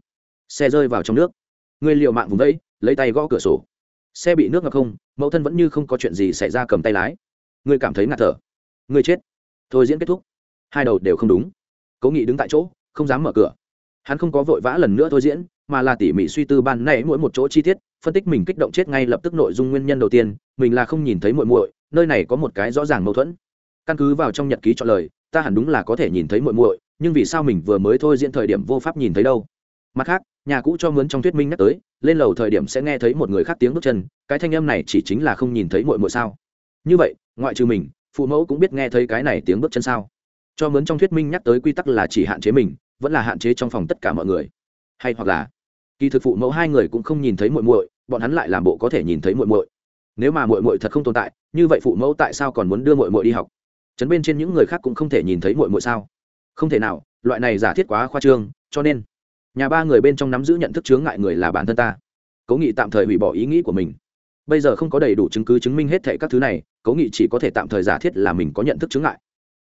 Xe rơi vào trong nước. Ngươi liệu mạng vùng đấy lấy tay gõ cửa sổ. Xe bị nước ngập không, mẫu thân vẫn như không có chuyện gì xảy ra cầm tay lái. Ngươi cảm thấy ngạt thở. Ngươi chết. Thôi diễn kết thúc. Hai đầu đều không đúng. Cố nghị đứng tại chỗ, không dám mở cửa. Hắn không có vội vã lần nữa thôi diễn mà là tỉ mỉ suy tư ban nãy mỗi một chỗ chi tiết, phân tích mình kích động chết ngay lập tức nội dung nguyên nhân đầu tiên, mình là không nhìn thấy muội muội, nơi này có một cái rõ ràng mâu thuẫn. Căn cứ vào trong nhật ký chọn lời, ta hẳn đúng là có thể nhìn thấy muội muội, nhưng vì sao mình vừa mới thôi diễn thời điểm vô pháp nhìn thấy đâu? Mặt khác, nhà cũ cho mướn trong thuyết minh nhắc tới, lên lầu thời điểm sẽ nghe thấy một người khác tiếng bước chân, cái thanh âm này chỉ chính là không nhìn thấy muội muội sao? Như vậy, ngoại trừ mình, phụ mẫu cũng biết nghe thấy cái này tiếng bước chân sao? Cho mướn trong thuyết minh nhắc tới quy tắc là chỉ hạn chế mình, vẫn là hạn chế trong phòng tất cả mọi người. Hay hoặc là kỳ thực phụ mẫu hai người cũng không nhìn thấy muội muội, bọn hắn lại làm bộ có thể nhìn thấy muội muội. Nếu mà muội muội thật không tồn tại, như vậy phụ mẫu tại sao còn muốn đưa muội muội đi học? Chấn bên trên những người khác cũng không thể nhìn thấy muội muội sao? Không thể nào, loại này giả thiết quá khoa trương, cho nên nhà ba người bên trong nắm giữ nhận thức chướng ngại người là bản thân ta. Cố nghị tạm thời hủy bỏ ý nghĩ của mình. Bây giờ không có đầy đủ chứng cứ chứng minh hết thệ các thứ này, cố nghị chỉ có thể tạm thời giả thiết là mình có nhận thức chướng ngại.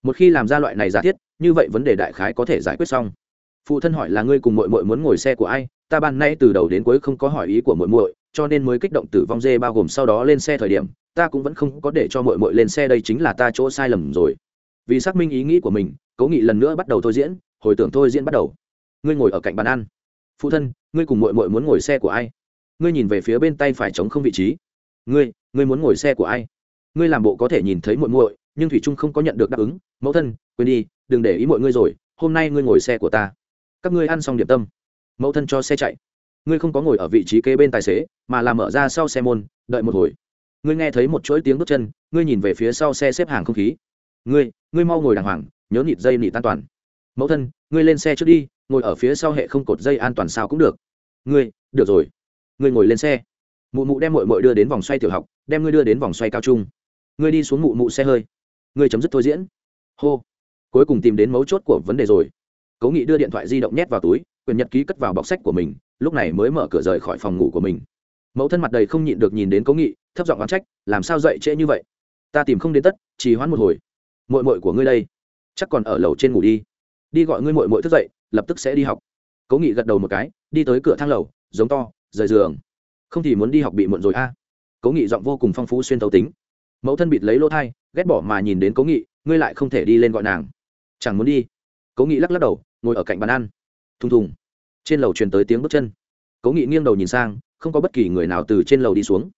Một khi làm ra loại này giả thiết, như vậy vấn đề đại khái có thể giải quyết xong. Phụ thân hỏi là ngươi cùng mội mội muốn ngồi xe của ai? Ta ban nay từ đầu đến cuối không có hỏi ý của muội muội, cho nên mới kích động tử vong dê bao gồm sau đó lên xe thời điểm ta cũng vẫn không có để cho muội muội lên xe đây chính là ta chỗ sai lầm rồi. Vì xác minh ý nghĩ của mình cố nghị lần nữa bắt đầu thôi diễn hồi tưởng thôi diễn bắt đầu. Ngươi ngồi ở cạnh bàn ăn. Phụ thân ngươi cùng muội muội muốn ngồi xe của ai? Ngươi nhìn về phía bên tay phải trống không vị trí. Ngươi ngươi muốn ngồi xe của ai? Ngươi làm bộ có thể nhìn thấy muội muội nhưng thủy trung không có nhận được đáp ứng. Mẫu thân quên đi đừng để ý mọi ngươi rồi hôm nay ngươi ngồi xe của ta. Các ngươi ăn xong điểm tâm mẫu thân cho xe chạy. Ngươi không có ngồi ở vị trí kế bên tài xế, mà là mở ra sau xe môn, đợi một hồi. Ngươi nghe thấy một chuỗi tiếng bước chân, ngươi nhìn về phía sau xe xếp hàng không khí. Ngươi ngươi mau ngồi đàng hoàng, nhớ nịt dây nịt an toàn. Mẫu thân, ngươi lên xe trước đi, ngồi ở phía sau hệ không cột dây an toàn sao cũng được. Ngươi, được rồi. Ngươi ngồi lên xe. Mụ mụ đem mội mội đưa đến vòng xoay tiểu học, đem ngươi đưa đến vòng xoay cao trung. Ngươi đi xuống mụ mụ xe hơi. Ngươi chấm dứt thôi diễn. Hô. Cuối cùng tìm đến mấu chốt của vấn đề rồi. Cố nghị đưa điện thoại di động nhét vào túi quyền nhật ký cất vào bọc sách của mình, lúc này mới mở cửa rời khỏi phòng ngủ của mình. Mẫu thân mặt đầy không nhịn được nhìn đến cố nghị, thấp giọng oán trách, làm sao dậy trễ như vậy? Ta tìm không đến tất chỉ hoãn một hồi. Mội mội của ngươi đây, chắc còn ở lầu trên ngủ đi. Đi gọi ngươi mội mội thức dậy, lập tức sẽ đi học. Cố nghị gật đầu một cái, đi tới cửa thang lầu, giống to, rời giường. Không thì muốn đi học bị muộn rồi a. À. cố nghị giọng vô cùng phong phú xuyên tấu tính. Mẫu thân bịt lấy lỗ thai, ghét bỏ mà nhìn đến cố nghị, ngươi lại không thể đi lên gọi nàng. Chẳng muốn đi. Cố nghị lắc lắc đầu, ngồi ở cạnh bàn ăn thùng thùng. Trên lầu truyền tới tiếng bước chân. Cố nghị nghiêng đầu nhìn sang, không có bất kỳ người nào từ trên lầu đi xuống.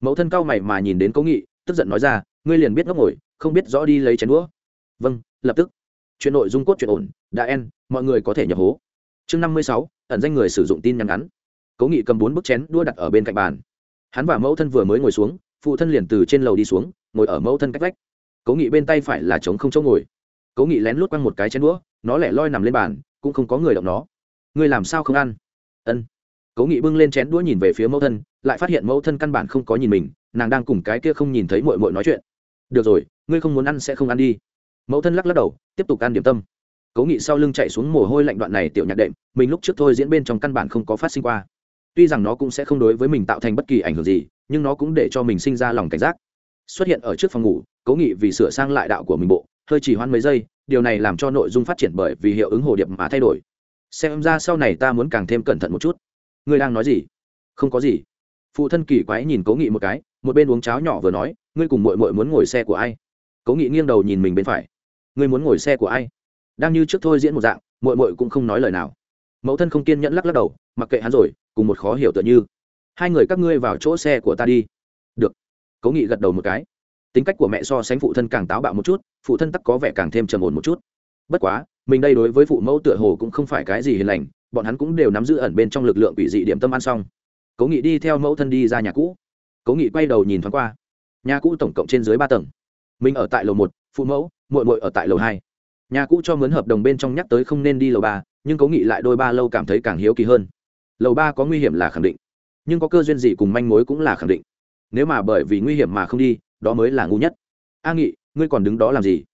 Mẫu thân cao mày mà nhìn đến cố nghị, tức giận nói ra, ngươi liền biết ngốc ngồi, không biết rõ đi lấy chén đũa. Vâng lập tức. Chuyện nội dung cốt chuyện ổn, đã en, mọi người có thể nhập hố. Chương năm mươi sáu, ẩn danh người sử dụng tin nhắn ngắn. Cố nghị cầm bốn bức chén đua đặt ở bên cạnh bàn. Hắn và mẫu thân vừa mới ngồi xuống, phụ thân liền từ trên lầu đi xuống, ngồi ở mẫu thân cách vách. Cố nghị bên tay phải là trống không chỗ ngồi. Cố nghị lén lút quăng một cái chén đũa, nó lẻ loi nằm lên bàn, cũng không có người động nó ngươi làm sao không ăn? Ân. Cố nghị bưng lên chén đũa nhìn về phía mẫu thân, lại phát hiện mẫu thân căn bản không có nhìn mình, nàng đang cùng cái kia không nhìn thấy mội mội nói chuyện. Được rồi, ngươi không muốn ăn sẽ không ăn đi. Mẫu thân lắc lắc đầu, tiếp tục ăn điểm tâm. Cố nghị sau lưng chạy xuống mồ hôi lạnh đoạn này tiểu nhạc đệm, mình lúc trước thôi diễn bên trong căn bản không có phát sinh qua. Tuy rằng nó cũng sẽ không đối với mình tạo thành bất kỳ ảnh hưởng gì, nhưng nó cũng để cho mình sinh ra lòng cảnh giác. Xuất hiện ở trước phòng ngủ, cố nghị vì sửa sang lại đạo của mình bộ, hơi chỉ hoãn mấy giây, điều này làm cho nội dung phát triển bởi vì hiệu ứng hồ điệp mà thay đổi xem ra sau này ta muốn càng thêm cẩn thận một chút. Ngươi đang nói gì? Không có gì. Phụ thân kỳ quái nhìn cố nghị một cái, một bên uống cháo nhỏ vừa nói, ngươi cùng mội mội muốn ngồi xe của ai? Cố nghị nghiêng đầu nhìn mình bên phải. Ngươi muốn ngồi xe của ai? Đang như trước thôi diễn một dạng mội mội cũng không nói lời nào. Mẫu thân không kiên nhẫn lắc lắc đầu, mặc kệ hắn rồi, cùng một khó hiểu tựa như. Hai người các ngươi vào chỗ xe của ta đi. Được. Cố nghị gật đầu một cái. Tính cách của mẹ so sánh phụ thân càng táo bạo một chút, phụ thân tắc có vẻ càng thêm trầm ổn một chút. Bất quá mình đây đối với phụ mẫu tựa hồ cũng không phải cái gì hiền lành, bọn hắn cũng đều nắm giữ ẩn bên trong lực lượng quỷ dị điểm tâm ăn xong. Cố nghị đi theo mẫu thân đi ra nhà cũ. Cố nghị quay đầu nhìn thoáng qua. Nhà cũ tổng cộng trên dưới ba tầng. Mình ở tại lầu một, phụ mẫu, muội muội ở tại lầu hai. Nhà cũ cho mướn hợp đồng bên trong nhắc tới không nên đi lầu ba, nhưng cố nghị lại đôi ba lâu cảm thấy càng hiếu kỳ hơn. Lầu ba có nguy hiểm là khẳng định, nhưng có cơ duyên gì cùng manh mối cũng là khẳng định. Nếu mà bởi vì nguy hiểm mà không đi, đó mới là ngu nhất. A nghị, ngươi còn đứng đó làm gì?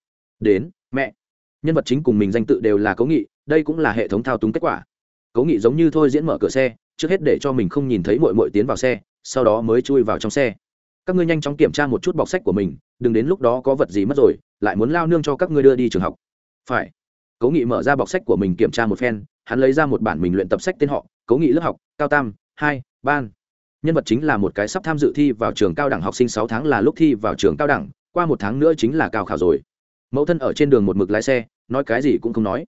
Đến, mẹ nhân vật chính cùng mình danh tự đều là cố nghị, đây cũng là hệ thống thao túng kết quả. Cố nghị giống như thôi diễn mở cửa xe, trước hết để cho mình không nhìn thấy mội mội tiến vào xe, sau đó mới chui vào trong xe. Các ngươi nhanh chóng kiểm tra một chút bọc sách của mình, đừng đến lúc đó có vật gì mất rồi, lại muốn lao nương cho các ngươi đưa đi trường học. Phải. Cố nghị mở ra bọc sách của mình kiểm tra một phen, hắn lấy ra một bản mình luyện tập sách tên họ cố nghị lớp học, cao tam, hai, ban. Nhân vật chính là một cái sắp tham dự thi vào trường cao đẳng học sinh sáu tháng là lúc thi vào trường cao đẳng, qua một tháng nữa chính là cao khảo rồi mẫu thân ở trên đường một mực lái xe, nói cái gì cũng không nói.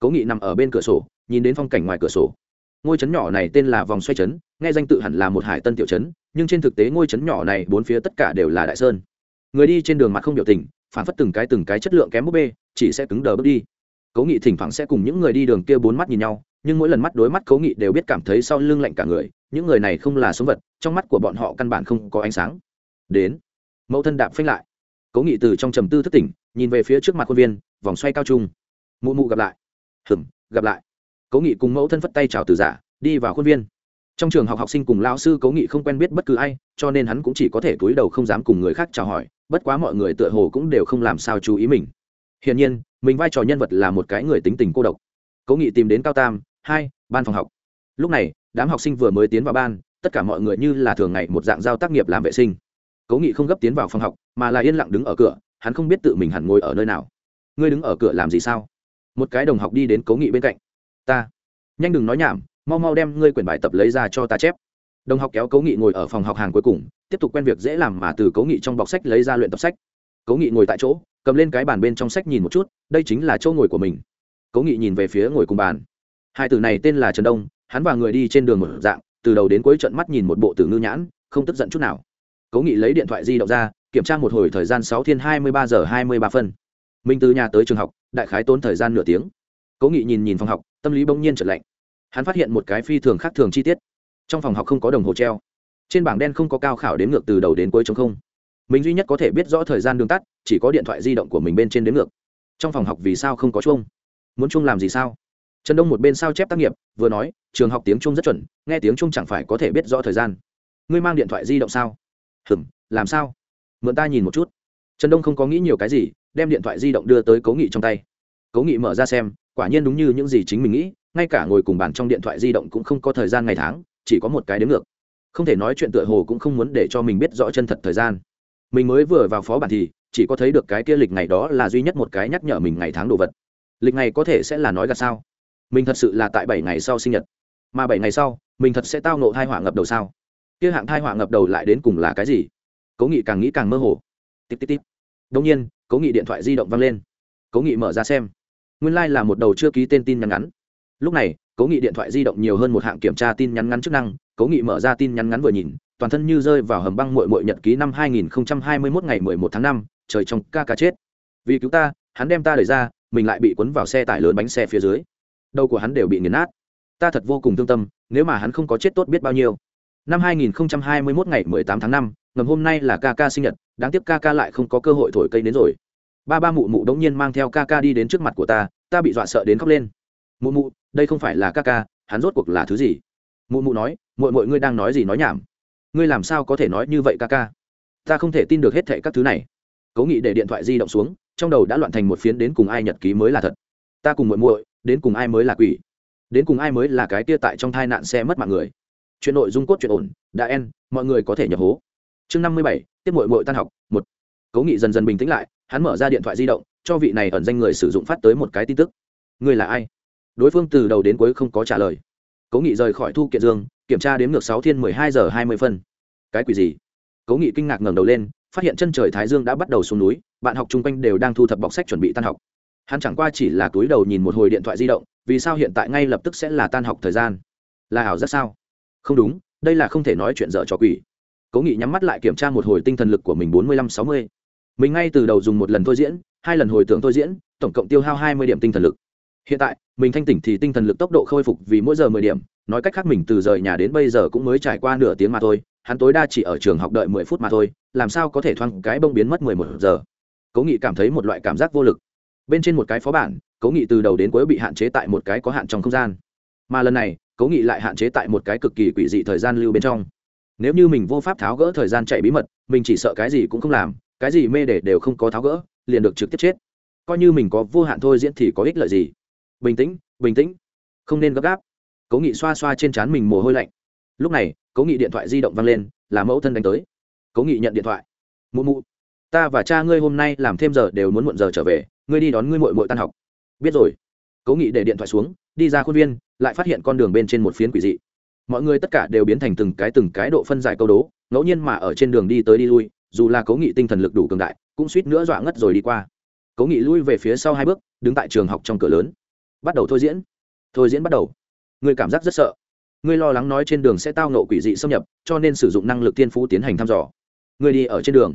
Cố nghị nằm ở bên cửa sổ, nhìn đến phong cảnh ngoài cửa sổ. Ngôi trấn nhỏ này tên là vòng xoay trấn nghe danh tự hẳn là một hải tân tiểu trấn nhưng trên thực tế ngôi trấn nhỏ này bốn phía tất cả đều là đại sơn. Người đi trên đường mặt không biểu tình, phản phất từng cái từng cái chất lượng kém búp bê, chỉ sẽ cứng đờ bước đi. Cố nghị thỉnh thoảng sẽ cùng những người đi đường kia bốn mắt nhìn nhau, nhưng mỗi lần mắt đối mắt cố nghị đều biết cảm thấy sau lưng lạnh cả người, những người này không là sống vật, trong mắt của bọn họ căn bản không có ánh sáng. Đến, mẫu thân đạp phanh lại. Cố nghị từ trong trầm tư thất tỉnh nhìn về phía trước mặt khuôn viên, vòng xoay cao trung. Mụ mụ gặp lại. Hừm gặp lại. Cố nghị cùng mẫu thân phất tay chào từ giả, đi vào khuôn viên. Trong trường học học sinh cùng lao sư cố nghị không quen biết bất cứ ai, cho nên hắn cũng chỉ có thể cúi đầu không dám cùng người khác chào hỏi, bất quá mọi người tựa hồ cũng đều không làm sao chú ý mình. Hiển nhiên, mình vai trò nhân vật là một cái người tính tình cô độc. Cố nghị tìm đến cao tam, hai, ban phòng học. Lúc này, đám học sinh vừa mới tiến vào ban, tất cả mọi người như là thường ngày một dạng giao tác nghiệp làm vệ sinh. Cố nghị không gấp tiến vào phòng học, mà là yên lặng đứng ở cửa hắn không biết tự mình hẳn ngồi ở nơi nào. Ngươi đứng ở cửa làm gì sao? Một cái đồng học đi đến cố nghị bên cạnh. Ta. Nhanh đừng nói nhảm, mau mau đem ngươi quyển bài tập lấy ra cho ta chép. Đồng học kéo cố nghị ngồi ở phòng học hàng cuối cùng, tiếp tục quen việc dễ làm mà từ cố nghị trong bọc sách lấy ra luyện tập sách. Cố nghị ngồi tại chỗ, cầm lên cái bàn bên trong sách nhìn một chút, đây chính là chỗ ngồi của mình. Cố nghị nhìn về phía ngồi cùng bàn. Hai từ này tên là trần đông, hắn và người đi trên đường một dạng, từ đầu đến cuối trận mắt nhìn một bộ tử ngư nhãn, không tức giận chút nào. Cố nghị lấy điện thoại di động ra kiểm tra một hồi thời gian sáu thiên hai mươi ba giờ hai mươi ba phân. Mình từ nhà tới trường học, đại khái tốn thời gian nửa tiếng. Cố nghị nhìn nhìn phòng học, tâm lý bỗng nhiên trở lạnh. Hắn phát hiện một cái phi thường khác thường chi tiết. Trong phòng học không có đồng hồ treo. Trên bảng đen không có cao khảo đến ngược từ đầu đến cuối chống không. Mình duy nhất có thể biết rõ thời gian đường tắt, chỉ có điện thoại di động của mình bên trên đến ngược. Trong phòng học vì sao không có chuông? Muốn chuông làm gì sao? Trần đông một bên sao chép tác nghiệp, vừa nói, trường học tiếng chuông rất chuẩn, nghe tiếng chuông chẳng phải có thể biết rõ thời gian. Ngươi mang điện thoại di động sao? Hừm làm sao? Mượn ta nhìn một chút. Trần đông không có nghĩ nhiều cái gì, đem điện thoại di động đưa tới cố nghị trong tay. Cố nghị mở ra xem, quả nhiên đúng như những gì chính mình nghĩ, ngay cả ngồi cùng bàn trong điện thoại di động cũng không có thời gian ngày tháng, chỉ có một cái đếm ngược. Không thể nói chuyện tựa hồ cũng không muốn để cho mình biết rõ chân thật thời gian. Mình mới vừa vào phó bản thì, chỉ có thấy được cái kia lịch ngày đó là duy nhất một cái nhắc nhở mình ngày tháng đồ vật. Lịch ngày có thể sẽ là nói gạt sao? Mình thật sự là tại bảy ngày sau sinh nhật. Mà bảy ngày sau, mình thật sẽ tao nộ thai họa ngập đầu sao? Kia hạng thai họa ngập đầu lại đến cùng là cái gì? Cố nghị càng nghĩ càng mơ hồ. Tiếp tiếp tiếp đông nhiên cố nghị điện thoại di động văng lên. Cố nghị mở ra xem. Nguyên lai、like、là một đầu chưa ký tên tin nhắn ngắn. Lúc này cố nghị điện thoại di động nhiều hơn một hạng kiểm tra tin nhắn ngắn chức năng. Cố nghị mở ra tin nhắn ngắn vừa nhìn toàn thân như rơi vào hầm băng mội mội nhật ký năm 2021 ngày 11 tháng 5, trời trong ca ca chết. Vì cứu ta hắn đem ta đẩy ra mình lại bị cuốn vào xe tải lớn bánh xe phía dưới. Đầu của hắn đều bị nghiền nát. Ta thật vô cùng thương tâm nếu mà hắn không có chết tốt biết bao nhiêu. Năm 2021 ngày 18 tháng 5, ngầm hôm nay là ca ca sinh nhật, đáng tiếc ca ca lại không có cơ hội thổi cây đến rồi. Ba ba mụ mụ đống nhiên mang theo ca ca đi đến trước mặt của ta ta bị dọa sợ đến khóc lên. Mụ mụ, đây không phải là ca ca, hắn rốt cuộc là thứ gì? Mụ mụ nói mội mội ngươi đang nói gì nói nhảm? Ngươi làm sao có thể nói như vậy ca ca? Ta không thể tin được hết thệ các thứ này. Cố nghị để điện thoại di động xuống, trong đầu đã loạn thành một phiến đến cùng ai nhật ký mới là thật. Ta cùng muội muội, đến cùng ai mới là quỷ? Đến cùng ai mới là cái kia tại trong thai nạn xe mất mạng người? Chuyện nội dung cốt chuyện ổn, đã en mọi người có thể nhập hố chương năm mươi bảy, tiếp mội mội tan học, một. Cố nghị dần dần bình tĩnh lại, hắn mở ra điện thoại di động, cho vị này ẩn danh người sử dụng phát tới một cái tin tức. Người là ai? Đối phương từ đầu đến cuối không có trả lời. Cố nghị rời khỏi thu kiện dương, kiểm tra đến ngược sáu thiên mười hai giờ hai mươi phân. Cái quỷ gì? Cố nghị kinh ngạc ngẩng đầu lên, phát hiện chân trời thái dương đã bắt đầu xuống núi, bạn học chung quanh đều đang thu thập bọc sách chuẩn bị tan học. Hắn chẳng qua chỉ là túi đầu nhìn một hồi điện thoại di động, vì sao hiện tại ngay lập tức sẽ là tan học thời gian? Là ảo rất sao? Không đúng, đây là không thể nói chuyện dở cho quỷ cố nghị nhắm mắt lại kiểm tra một hồi tinh thần lực của mình bốn mươi lăm sáu mươi. Mình ngay từ đầu dùng một lần thôi diễn, hai lần hồi tưởng thôi diễn, tổng cộng tiêu hao hai mươi điểm tinh thần lực. Hiện tại, mình thanh tỉnh thì tinh thần lực tốc độ khôi phục vì mỗi giờ mười điểm, nói cách khác mình từ rời nhà đến bây giờ cũng mới trải qua nửa tiếng mà thôi, hắn tối đa chỉ ở trường học đợi mười phút mà thôi, làm sao có thể thoang cái bông biến mất mười một giờ. Cố nghị cảm thấy một loại cảm giác vô lực. Bên trên một cái phó bản, cố nghị từ đầu đến cuối bị hạn chế tại một cái có hạn trong không gian. Mà lần này, cố nghị lại hạn chế tại một cái cực kỳ quỷ dị thời gian lưu bên trong nếu như mình vô pháp tháo gỡ thời gian chạy bí mật, mình chỉ sợ cái gì cũng không làm, cái gì mê để đều không có tháo gỡ, liền được trực tiếp chết. Coi như mình có vô hạn thôi diễn thì có ích lợi gì? Bình tĩnh bình tĩnh. Không nên gấp gáp. Cố nghị xoa xoa trên trán mình mồ hôi lạnh. Lúc này, cố nghị điện thoại di động văng lên, là mẫu thân đánh tới. Cố nghị nhận điện thoại. Mụ mụ, ta và cha ngươi hôm nay làm thêm giờ đều muốn muộn giờ trở về, ngươi đi đón ngươi mội mội tan học. Biết rồi. Cố nghị để điện thoại xuống, đi ra khuôn viên, lại phát hiện con đường bên trên một phiến quỷ dị mọi người tất cả đều biến thành từng cái từng cái độ phân giải câu đố, ngẫu nhiên mà ở trên đường đi tới đi lui, dù là cố nghị tinh thần lực đủ cường đại, cũng suýt nữa dọa ngất rồi đi qua. Cố nghị lui về phía sau hai bước, đứng tại trường học trong cửa lớn. Bắt đầu thôi diễn. Thôi diễn bắt đầu. Người cảm giác rất sợ. Ngươi lo lắng nói trên đường sẽ tao nộ quỷ dị xâm nhập, cho nên sử dụng năng lực tiên phú tiến hành thăm dò. Ngươi đi ở trên đường.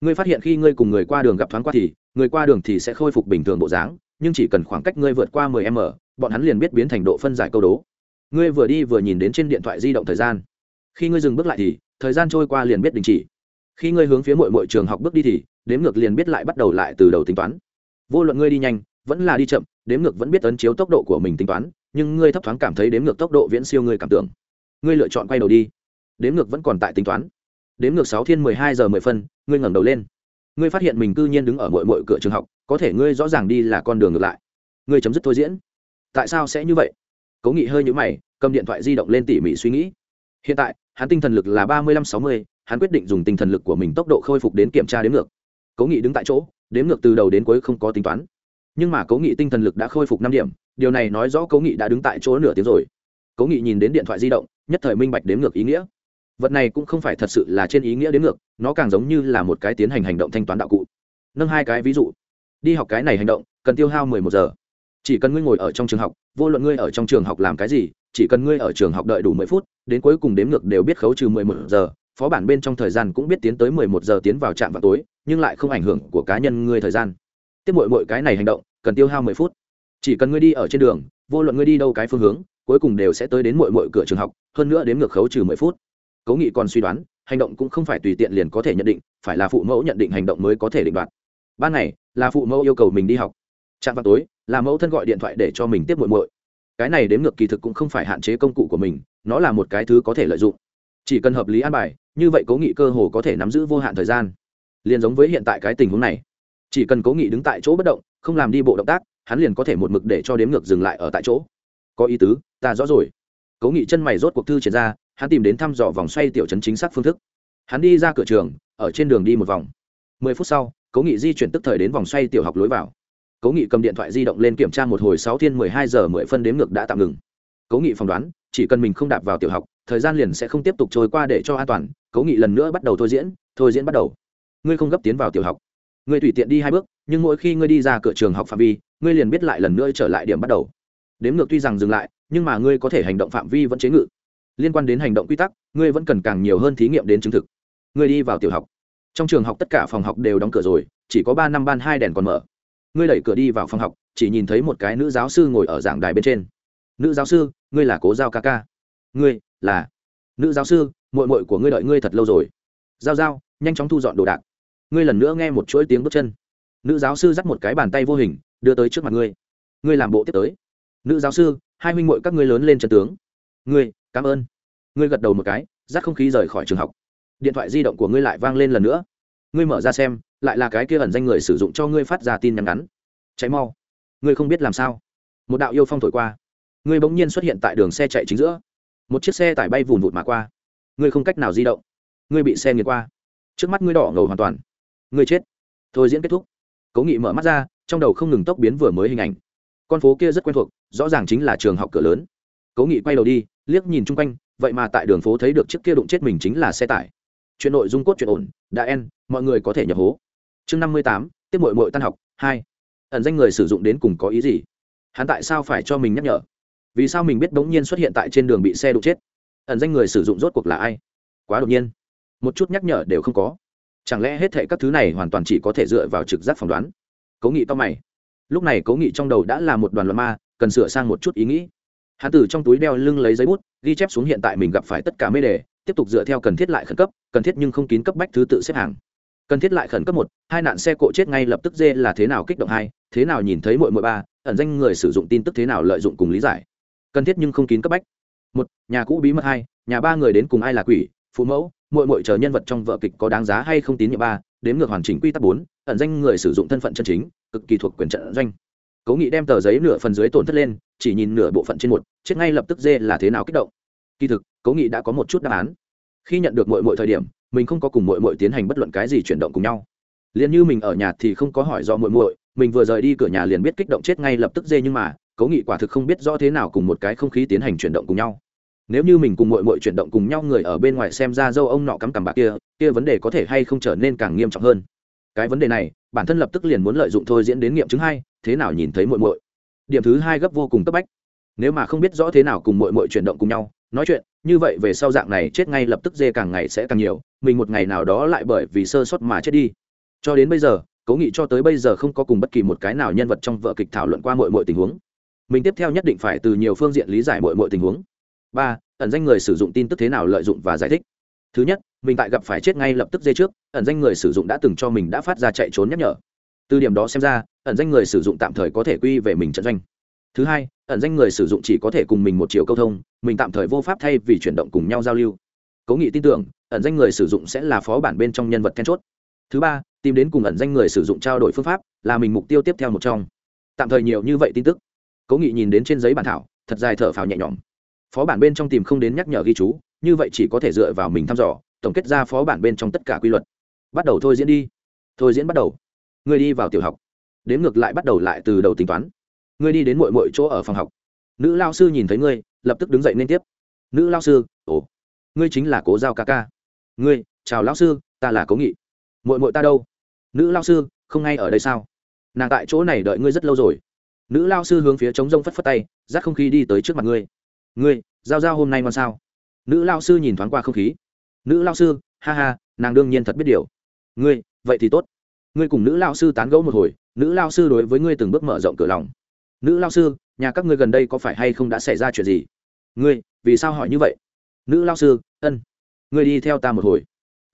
Ngươi phát hiện khi ngươi cùng người qua đường gặp thoáng qua thì, người qua đường thì sẽ khôi phục bình thường bộ dáng, nhưng chỉ cần khoảng cách ngươi vượt qua 10 m, bọn hắn liền biết biến thành độ phân giải câu đố ngươi vừa đi vừa nhìn đến trên điện thoại di động thời gian. Khi ngươi dừng bước lại thì, thời gian trôi qua liền biết đình chỉ. Khi ngươi hướng phía mọi mọi trường học bước đi thì, đếm ngược liền biết lại bắt đầu lại từ đầu tính toán. Vô luận ngươi đi nhanh, vẫn là đi chậm, đếm ngược vẫn biết ấn chiếu tốc độ của mình tính toán, nhưng ngươi thấp thoáng cảm thấy đếm ngược tốc độ viễn siêu ngươi cảm tưởng. Ngươi lựa chọn quay đầu đi. Đếm ngược vẫn còn tại tính toán. Đếm ngược sáu thiên mười hai giờ mười phân, ngươi ngẩng đầu lên. Ngươi phát hiện mình cư nhiên đứng ở mọi mọi cửa trường học, có thể ngươi rõ ràng đi là con đường ngược lại. Ngươi chấm dứt thôi diễn. Tại sao sẽ như vậy? Cố nghị hơi nhũ mày, cầm điện thoại di động lên tỉ mỉ suy nghĩ. Hiện tại, hắn tinh thần lực là ba mươi lăm sáu mươi, hắn quyết định dùng tinh thần lực của mình tốc độ khôi phục đến kiểm tra đếm ngược. Cố nghị đứng tại chỗ, đếm ngược từ đầu đến cuối không có tính toán. Nhưng mà cố nghị tinh thần lực đã khôi phục năm điểm, điều này nói rõ cố nghị đã đứng tại chỗ nửa tiếng rồi. Cố nghị nhìn đến điện thoại di động, nhất thời minh bạch đếm ngược ý nghĩa. Vật này cũng không phải thật sự là trên ý nghĩa đếm ngược, nó càng giống như là một cái tiến hành hành động thanh toán đạo cụ. Nâng hai cái ví dụ. Đi học cái này hành động, cần tiêu hao mười một giờ chỉ cần ngươi ngồi ở trong trường học, vô luận ngươi ở trong trường học làm cái gì, chỉ cần ngươi ở trường học đợi đủ mười phút, đến cuối cùng đếm ngược đều biết khấu trừ mười một giờ. Phó bản bên trong thời gian cũng biết tiến tới mười một giờ tiến vào trạm vào tối, nhưng lại không ảnh hưởng của cá nhân ngươi thời gian. Tiếp mỗi mỗi cái này hành động, cần tiêu hao mười phút. Chỉ cần ngươi đi ở trên đường, vô luận ngươi đi đâu cái phương hướng, cuối cùng đều sẽ tới đến mỗi mỗi cửa trường học, hơn nữa đếm ngược khấu trừ mười phút. Cố nghị còn suy đoán, hành động cũng không phải tùy tiện liền có thể nhận định, phải là phụ mẫu nhận định hành động mới có thể định đoạt. Ban ngày, là phụ mẫu yêu cầu mình đi học. Trạm vào tối là mẫu thân gọi điện thoại để cho mình tiếp muội muội. Cái này đếm ngược kỳ thực cũng không phải hạn chế công cụ của mình, nó là một cái thứ có thể lợi dụng. Chỉ cần hợp lý an bài, như vậy cố nghị cơ hồ có thể nắm giữ vô hạn thời gian. Liền giống với hiện tại cái tình huống này. Chỉ cần cố nghị đứng tại chỗ bất động, không làm đi bộ động tác, hắn liền có thể một mực để cho đếm ngược dừng lại ở tại chỗ. Có ý tứ, ta rõ rồi. Cố nghị chân mày rốt cuộc thư triển ra, hắn tìm đến thăm dò vòng xoay tiểu chấn chính xác phương thức. Hắn đi ra cửa trường, ở trên đường đi một vòng. Mười phút sau, cố nghị di chuyển tức thời đến vòng xoay tiểu học lối vào cố nghị cầm điện thoại di động lên kiểm tra một hồi sáu thiên mười hai giờ mười phân đếm ngược đã tạm ngừng. Cố nghị phỏng đoán, chỉ cần mình không đạp vào tiểu học, thời gian liền sẽ không tiếp tục trôi qua để cho an toàn. Cố nghị lần nữa bắt đầu thôi diễn thôi diễn bắt đầu. Ngươi không gấp tiến vào tiểu học. Ngươi tùy tiện đi hai bước, nhưng mỗi khi ngươi đi ra cửa trường học phạm vi, ngươi liền biết lại lần nữa trở lại điểm bắt đầu. Đếm ngược tuy rằng dừng lại, nhưng mà ngươi có thể hành động phạm vi vẫn chế ngự. Liên quan đến hành động quy tắc, ngươi vẫn cần càng nhiều hơn thí nghiệm đến chứng thực. Ngươi đi vào tiểu học. Trong trường học tất cả phòng học đều đóng cửa rồi, chỉ có ba năm ban hai đèn còn mở ngươi đẩy cửa đi vào phòng học, chỉ nhìn thấy một cái nữ giáo sư ngồi ở giảng đài bên trên. Nữ giáo sư, ngươi là cố giao ca ca. Ngươi, là. Nữ giáo sư mội mội của ngươi đợi ngươi thật lâu rồi. Giao giao, nhanh chóng thu dọn đồ đạc. Ngươi lần nữa nghe một chuỗi tiếng bước chân. Nữ giáo sư dắt một cái bàn tay vô hình, đưa tới trước mặt ngươi. Ngươi làm bộ tiếp tới. Nữ giáo sư, hai huynh mội các ngươi lớn lên chân tướng. Ngươi, cảm ơn. Ngươi gật đầu một cái dắt không khí rời khỏi trường học. Điện thoại di động của ngươi lại vang lên lần nữa. Ngươi mở ra xem lại là cái kia ẩn danh người sử dụng cho ngươi phát ra tin nhắn ngắn. Cháy mau. Ngươi không biết làm sao. Một đạo yêu phong thổi qua. Ngươi bỗng nhiên xuất hiện tại đường xe chạy chính giữa. Một chiếc xe tải bay vùn vụt mà qua. Ngươi không cách nào di động. Ngươi bị xe nghiệt qua. Trước mắt ngươi đỏ ngầu hoàn toàn. Ngươi chết. Thôi diễn kết thúc. Cố nghị mở mắt ra, trong đầu không ngừng tốc biến vừa mới hình ảnh. Con phố kia rất quen thuộc, rõ ràng chính là trường học cửa lớn. Cố nghị quay đầu đi, liếc nhìn chung quanh, vậy mà tại đường phố thấy được chiếc kia đụng chết mình chính là xe tải. Chuyện nội dung cốt chuyện ổn, đã en mọi người có thể nhập hố chương năm mươi tám, tiếp mội mội tan học, hai. Ẩn danh người sử dụng đến cùng có ý gì? Hắn tại sao phải cho mình nhắc nhở? Vì sao mình biết bỗng nhiên xuất hiện tại trên đường bị xe đụng chết? Ẩn danh người sử dụng rốt cuộc là ai? Quá đột nhiên. Một chút nhắc nhở đều không có. Chẳng lẽ hết thệ các thứ này hoàn toàn chỉ có thể dựa vào trực giác phỏng đoán? Cố nghị to mày. Lúc này cố nghị trong đầu đã là một đoàn loạn ma, cần sửa sang một chút ý nghĩ. Hắn từ trong túi đeo lưng lấy giấy bút, ghi chép xuống hiện tại mình gặp phải tất cả mê đề, tiếp tục dựa theo cần thiết lại khẩn cấp, cần thiết nhưng không kín cấp bách thứ tự xếp hàng cần thiết lại khẩn cấp một, hai nạn xe cộ chết ngay lập tức dê là thế nào kích động hai, thế nào nhìn thấy mội mội ba, ẩn danh người sử dụng tin tức thế nào lợi dụng cùng lý giải. Cần thiết nhưng không kín cấp bách. Một, nhà cũ bí mật hai, nhà ba người đến cùng ai là quỷ, phụ mẫu mội mội chờ nhân vật trong vợ kịch có đáng giá hay không tín nhiệm ba, đếm ngược hoàn chỉnh quy tắc bốn, ẩn danh người sử dụng thân phận chân chính, cực kỳ thuộc quyền trận doanh. Cố nghị đem tờ giấy nửa phần dưới tổn thất lên, chỉ nhìn nửa bộ phận trên một, chết ngay lập tức dê là thế nào kích động. Kỳ thực, cố nghị đã có một chút đáp án. Khi nhận được mội mội thời điểm mình không có cùng mọi mọi tiến hành bất luận cái gì chuyển động cùng nhau. Liền như mình ở nhà thì không có hỏi do muội muội, mình vừa rời đi cửa nhà liền biết kích động chết ngay lập tức dê nhưng mà, cố nghị quả thực không biết rõ thế nào cùng một cái không khí tiến hành chuyển động cùng nhau. Nếu như mình cùng muội muội chuyển động cùng nhau, người ở bên ngoài xem ra dâu ông nọ cắm cằm bạc kia kia vấn đề có thể hay không trở nên càng nghiêm trọng hơn. Cái vấn đề này, bản thân lập tức liền muốn lợi dụng thôi diễn đến nghiệm chứng hai, thế nào nhìn thấy muội muội. Điểm thứ hai gấp vô cùng cấp bách. Nếu mà không biết rõ thế nào cùng muội muội chuyển động cùng nhau, nói chuyện như vậy về sau dạng này chết ngay lập tức dê càng ngày sẽ càng nhiều, mình một ngày nào đó lại bởi vì sơ sót mà chết đi. Cho đến bây giờ, cố nghị cho tới bây giờ không có cùng bất kỳ một cái nào nhân vật trong vợ kịch thảo luận qua mọi mọi tình huống. Mình tiếp theo nhất định phải từ nhiều phương diện lý giải mọi mọi tình huống. Ba, ẩn danh người sử dụng tin tức thế nào lợi dụng và giải thích. Thứ nhất, mình tại gặp phải chết ngay lập tức dây trước, ẩn danh người sử dụng đã từng cho mình đã phát ra chạy trốn nhắc nhở. Từ điểm đó xem ra, ẩn danh người sử dụng tạm thời có thể quy về mình trận doanh thứ hai, ẩn danh người sử dụng chỉ có thể cùng mình một chiều câu thông, mình tạm thời vô pháp thay vì chuyển động cùng nhau giao lưu. Cố nghị tin tưởng, ẩn danh người sử dụng sẽ là phó bản bên trong nhân vật then chốt. Thứ ba, tìm đến cùng ẩn danh người sử dụng trao đổi phương pháp là mình mục tiêu tiếp theo một trong. Tạm thời nhiều như vậy tin tức. Cố nghị nhìn đến trên giấy bản thảo, thật dài thở phào nhẹ nhõm. Phó bản bên trong tìm không đến nhắc nhở ghi chú, như vậy chỉ có thể dựa vào mình thăm dò, tổng kết ra phó bản bên trong tất cả quy luật. Bắt đầu thôi diễn đi. Thôi diễn bắt đầu. Người đi vào tiểu học. Đến ngược lại bắt đầu lại từ đầu tính toán ngươi đi đến mọi mọi chỗ ở phòng học. Nữ lao sư nhìn thấy ngươi, lập tức đứng dậy nên tiếp. Nữ lao sư, ồ, ngươi chính là cố giao ca ca. Ngươi, chào lao sư, ta là cố nghị. Mội mội ta đâu? Nữ lao sư, không ngay ở đây sao? Nàng tại chỗ này đợi ngươi rất lâu rồi. Nữ lao sư hướng phía trống rông phất phất tay dắt không khí đi tới trước mặt ngươi. Ngươi, giao giao hôm nay ngon sao? Nữ lao sư nhìn thoáng qua không khí. Nữ lao sư, ha ha, nàng đương nhiên thật biết điều. Ngươi, vậy thì tốt. Ngươi cùng nữ lao sư tán gẫu một hồi, nữ lao sư đối với ngươi từng bước mở rộng cửa lòng nữ lao sư, nhà các ngươi gần đây có phải hay không đã xảy ra chuyện gì? Ngươi, vì sao hỏi như vậy? Nữ lao sư, ân. Ngươi đi theo ta một hồi.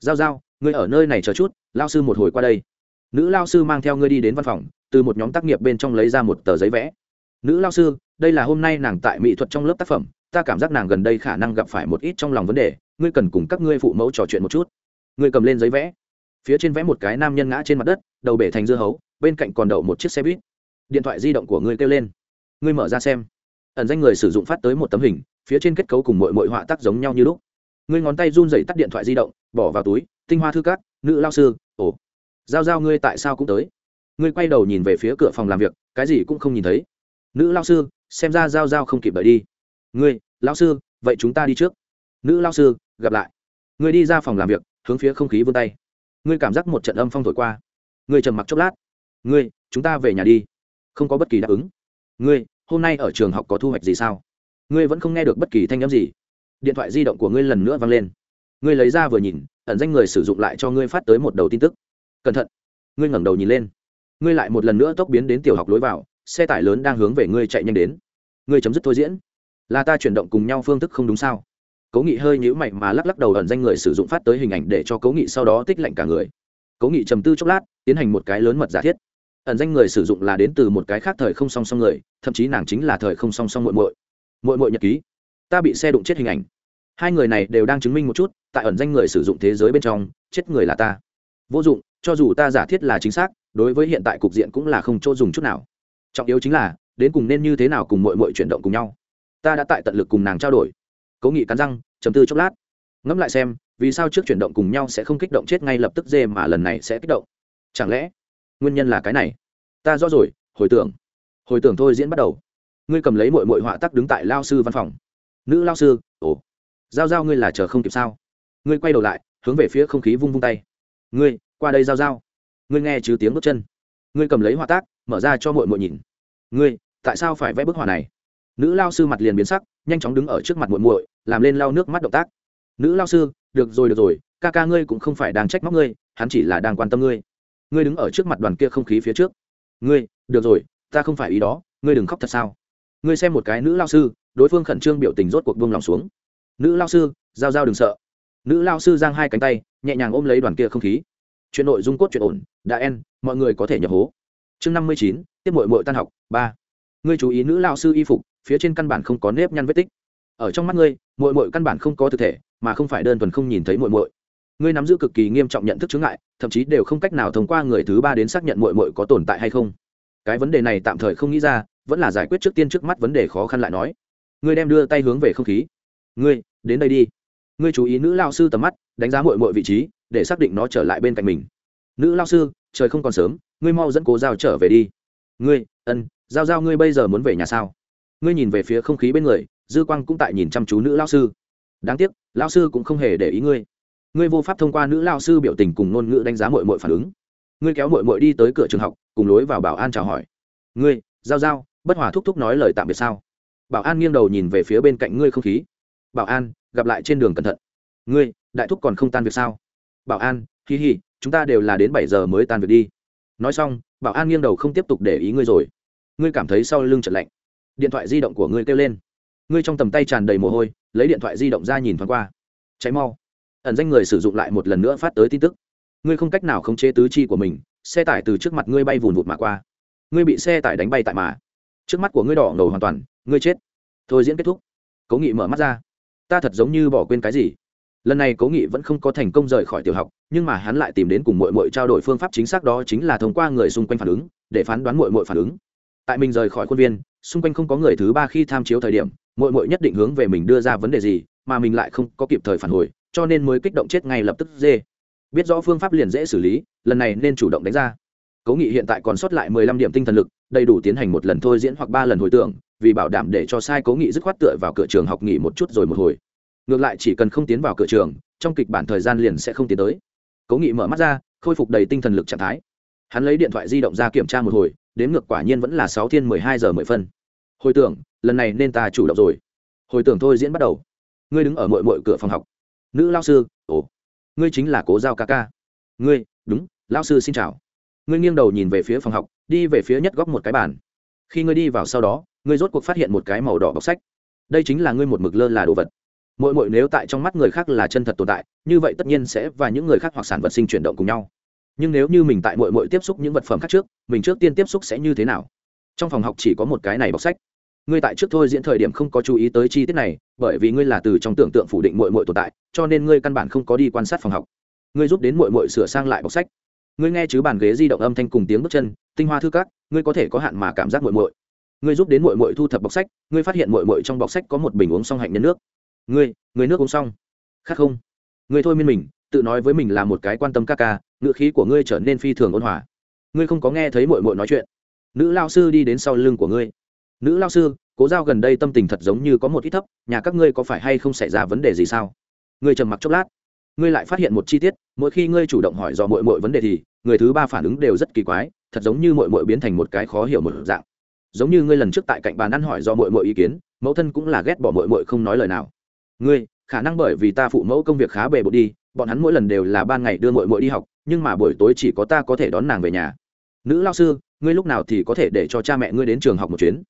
Giao giao, ngươi ở nơi này chờ chút, lao sư một hồi qua đây. Nữ lao sư mang theo ngươi đi đến văn phòng, từ một nhóm tác nghiệp bên trong lấy ra một tờ giấy vẽ. Nữ lao sư, đây là hôm nay nàng tại mỹ thuật trong lớp tác phẩm, ta cảm giác nàng gần đây khả năng gặp phải một ít trong lòng vấn đề, ngươi cần cùng các ngươi phụ mẫu trò chuyện một chút. Ngươi cầm lên giấy vẽ. Phía trên vẽ một cái nam nhân ngã trên mặt đất, đầu bể thành dưa hấu, bên cạnh còn đậu một chiếc xe buýt điện thoại di động của ngươi kêu lên. Ngươi mở ra xem. Ẩn danh người sử dụng phát tới một tấm hình, phía trên kết cấu cùng mọi mọi họa tác giống nhau như lúc. Ngươi ngón tay run dậy tắt điện thoại di động, bỏ vào túi, tinh hoa thư cát nữ lao sư, ồ. Giao giao ngươi tại sao cũng tới. Ngươi quay đầu nhìn về phía cửa phòng làm việc, cái gì cũng không nhìn thấy. Nữ lao sư, xem ra giao giao không kịp đợi đi. Ngươi, lao sư, vậy chúng ta đi trước. Nữ lao sư, gặp lại. Ngươi đi ra phòng làm việc, hướng phía không khí vươn tay. Ngươi cảm giác một trận âm phong thổi qua. Ngươi trầm mặc chốc lát. Ngươi, chúng ta về nhà đi không có bất kỳ đáp ứng. Ngươi, hôm nay ở trường học có thu hoạch gì sao? Ngươi vẫn không nghe được bất kỳ thanh â m gì. Điện thoại di động của ngươi lần nữa vang lên. Ngươi lấy ra vừa nhìn, ẩn danh người sử dụng lại cho ngươi phát tới một đầu tin tức. Cẩn thận. Ngươi ngẩng đầu nhìn lên. Ngươi lại một lần nữa tốc biến đến tiểu học lối vào, xe tải lớn đang hướng về ngươi chạy nhanh đến. Ngươi chấm dứt thôi diễn. Là ta chuyển động cùng nhau phương thức không đúng sao? Cố nghị hơi nhữ mày mà lắc lắc đầu ẩn danh người sử dụng phát tới hình ảnh để cho cố nghị sau đó tích lạnh cả người. Cố nghị trầm tư chốc lát, tiến hành một cái lớn mật giả thiết ẩn danh người sử dụng là đến từ một cái khác thời không song song người, thậm chí nàng chính là thời không song song muội muội. Muội muội nhật ký. Ta bị xe đụng chết hình ảnh. Hai người này đều đang chứng minh một chút, tại ẩn danh người sử dụng thế giới bên trong, chết người là ta. Vô dụng, cho dù ta giả thiết là chính xác, đối với hiện tại cục diện cũng là không chỗ dùng chút nào. Trọng yếu chính là, đến cùng nên như thế nào cùng muội muội chuyển động cùng nhau. Ta đã tại tận lực cùng nàng trao đổi. Cố nghị cắn răng chấm tư chốc lát. Ngẫm lại xem, vì sao trước chuyển động cùng nhau sẽ không kích động chết ngay lập tức dê mà lần này sẽ kích động? Chẳng lẽ nguyên nhân là cái này. Ta rõ rồi, hồi tưởng. Hồi tưởng thôi diễn bắt đầu. Ngươi cầm lấy mội mội họa tắc đứng tại lao sư văn phòng. Nữ lao sư, ồ. Giao giao ngươi là chờ không kịp sao? Ngươi quay đầu lại, hướng về phía không khí vung vung tay. Ngươi, qua đây giao giao. Ngươi nghe chứ tiếng bước chân. Ngươi cầm lấy họa tác mở ra cho mội mội nhìn. Ngươi, tại sao phải vẽ bức họa này? Nữ lao sư mặt liền biến sắc, nhanh chóng đứng ở trước mặt muội muội, làm lên lao nước mắt động tác. Nữ lao sư, được rồi được rồi, ca ca ngươi cũng không phải đang trách móc ngươi, hắn chỉ là đang quan tâm ngươi ngươi đứng ở trước mặt đoàn kia không khí phía trước. Ngươi, được rồi, ta không phải ý đó, ngươi đừng khóc thật sao? Ngươi xem một cái nữ lao sư, đối phương khẩn trương biểu tình rốt cuộc buông lòng xuống. Nữ lao sư, giao giao đừng sợ. Nữ lao sư giang hai cánh tay, nhẹ nhàng ôm lấy đoàn kia không khí. Chuyện nội dung cốt chuyện ổn, đã en, mọi người có thể nhập hố. Chương năm mươi chín, tiếp mội mội tan học, ba. Ngươi chú ý nữ lao sư y phục, phía trên căn bản không có nếp nhăn vết tích. Ở trong mắt ngươi mội mội căn bản không có thực thể, mà không phải đơn thuần không nhìn thấy mội mội ngươi nắm giữ cực kỳ nghiêm trọng nhận thức chướng ngại, thậm chí đều không cách nào thông qua người thứ ba đến xác nhận mội mội có tồn tại hay không. Cái vấn đề này tạm thời không nghĩ ra, vẫn là giải quyết trước tiên trước mắt vấn đề khó khăn lại nói. Ngươi đem đưa tay hướng về không khí. Ngươi, đến đây đi. Ngươi chú ý nữ lao sư tầm mắt, đánh giá mội mội vị trí, để xác định nó trở lại bên cạnh mình. Nữ lao sư, trời không còn sớm, ngươi mau dẫn cố giao trở về đi. Ngươi, ân, giao giao ngươi bây giờ muốn về nhà sao? Ngươi nhìn về phía không khí bên người, dư quang cũng tại nhìn chăm chú nữ lao sư. Đáng tiếc, lao sư cũng không hề để ý ngươi ngươi vô pháp thông qua nữ lao sư biểu tình cùng ngôn ngữ đánh giá mội mội phản ứng. Ngươi kéo mội mội đi tới cửa trường học, cùng lối vào bảo an chào hỏi. Ngươi, giao giao, bất hòa thúc thúc nói lời tạm biệt sao? Bảo an nghiêng đầu nhìn về phía bên cạnh ngươi không khí. Bảo an, gặp lại trên đường cẩn thận. Ngươi, đại thúc còn không tan việc sao? Bảo an, hi hi, chúng ta đều là đến bảy giờ mới tan việc đi. Nói xong, bảo an nghiêng đầu không tiếp tục để ý ngươi rồi. Ngươi cảm thấy sau lưng trận lạnh. Điện thoại di động của ngươi kêu lên. Ngươi trong tầm tay tràn đầy mồ hôi, lấy điện thoại di động ra nhìn thoáng qua. Cháy mau ẩn danh người sử dụng lại một lần nữa phát tới tin tức. Ngươi không cách nào khống chế tứ chi của mình, xe tải từ trước mặt ngươi bay vùn vụt mà qua. Ngươi bị xe tải đánh bay tại mà. Trước mắt của ngươi đỏ ngầu hoàn toàn, ngươi chết. Thôi diễn kết thúc. Cố nghị mở mắt ra. Ta thật giống như bỏ quên cái gì. Lần này cố nghị vẫn không có thành công rời khỏi tiểu học, nhưng mà hắn lại tìm đến cùng mội mội trao đổi phương pháp chính xác đó chính là thông qua người xung quanh phản ứng, để phán đoán mội mội phản ứng. Tại mình rời khỏi khuôn viên, xung quanh không có người thứ ba khi tham chiếu thời điểm mội mội nhất định hướng về mình đưa ra vấn đề gì, mà mình lại không có kịp thời phản hồi cho nên mới kích động chết ngay lập tức dê. Biết rõ phương pháp liền dễ xử lý, lần này nên chủ động đánh ra. Cố nghị hiện tại còn sót lại mười lăm điểm tinh thần lực, đầy đủ tiến hành một lần thôi diễn hoặc ba lần hồi tưởng, vì bảo đảm để cho sai cố nghị dứt khoát tựa vào cửa trường học nghỉ một chút rồi một hồi. Ngược lại chỉ cần không tiến vào cửa trường, trong kịch bản thời gian liền sẽ không tiến tới. Cố nghị mở mắt ra, khôi phục đầy tinh thần lực trạng thái. Hắn lấy điện thoại di động ra kiểm tra một hồi, đến ngược quả nhiên vẫn là sáu thiên mười hai giờ mười phân. Hồi tưởng, lần này nên ta chủ động rồi. Hồi tưởng thôi diễn bắt đầu. Ngươi đứng ở mội mội cửa phòng học nữ lao sư, ồ, ngươi chính là cố giao ca ca. Ngươi, đúng lao sư xin chào. Ngươi nghiêng đầu nhìn về phía phòng học, đi về phía nhất góc một cái bàn. Khi ngươi đi vào sau đó, ngươi rốt cuộc phát hiện một cái màu đỏ bọc sách. Đây chính là ngươi một mực lơ là đồ vật. Mỗi mỗi nếu tại trong mắt người khác là chân thật tồn tại, như vậy tất nhiên sẽ và những người khác hoặc sản vật sinh chuyển động cùng nhau. Nhưng nếu như mình tại mỗi mỗi tiếp xúc những vật phẩm khác trước, mình trước tiên tiếp xúc sẽ như thế nào? Trong phòng học chỉ có một cái này bọc sách ngươi tại trước thôi diễn thời điểm không có chú ý tới chi tiết này, bởi vì ngươi là từ trong tưởng tượng phủ định mội mội tồn tại, cho nên ngươi căn bản không có đi quan sát phòng học. Ngươi giúp đến mội mội sửa sang lại bọc sách. Ngươi nghe chứ bàn ghế di động âm thanh cùng tiếng bước chân, tinh hoa thư các, ngươi có thể có hạn mà cảm giác mội mội ngươi giúp đến mội mội thu thập bọc sách, ngươi phát hiện mội mội trong bọc sách có một bình uống xong hạnh nhân nước. Ngươi người nước uống xong. Khác không. Ngươi thôi miên mình, tự nói với mình là một cái quan tâm ca ca, ngữ khí của ngươi trở nên phi thường ôn hòa. Ngươi không có nghe thấy mội mội nói chuyện. Nữ lao sư đi đến sau lưng của ngươi nữ lao sư, cố giao gần đây tâm tình thật giống như có một ít thấp, nhà các ngươi có phải hay không xảy ra vấn đề gì sao? Ngươi trầm mặc chốc lát, ngươi lại phát hiện một chi tiết, mỗi khi ngươi chủ động hỏi dò mọi mọi vấn đề thì, người thứ ba phản ứng đều rất kỳ quái, thật giống như mọi mọi biến thành một cái khó hiểu một dạng. Giống như ngươi lần trước tại cạnh bàn ăn hỏi do mọi mọi ý kiến, mẫu thân cũng là ghét bỏ mọi mọi không nói lời nào. Ngươi, khả năng bởi vì ta phụ mẫu công việc khá bề bộn đi, bọn hắn mỗi lần đều là ban ngày đưa mọi mọi đi học, nhưng mà buổi tối chỉ có ta có thể đón nàng về nhà. Nữ lao sư, ngươi lúc nào thì có thể để cho cha mẹ ngươi đến trường học một chuyến?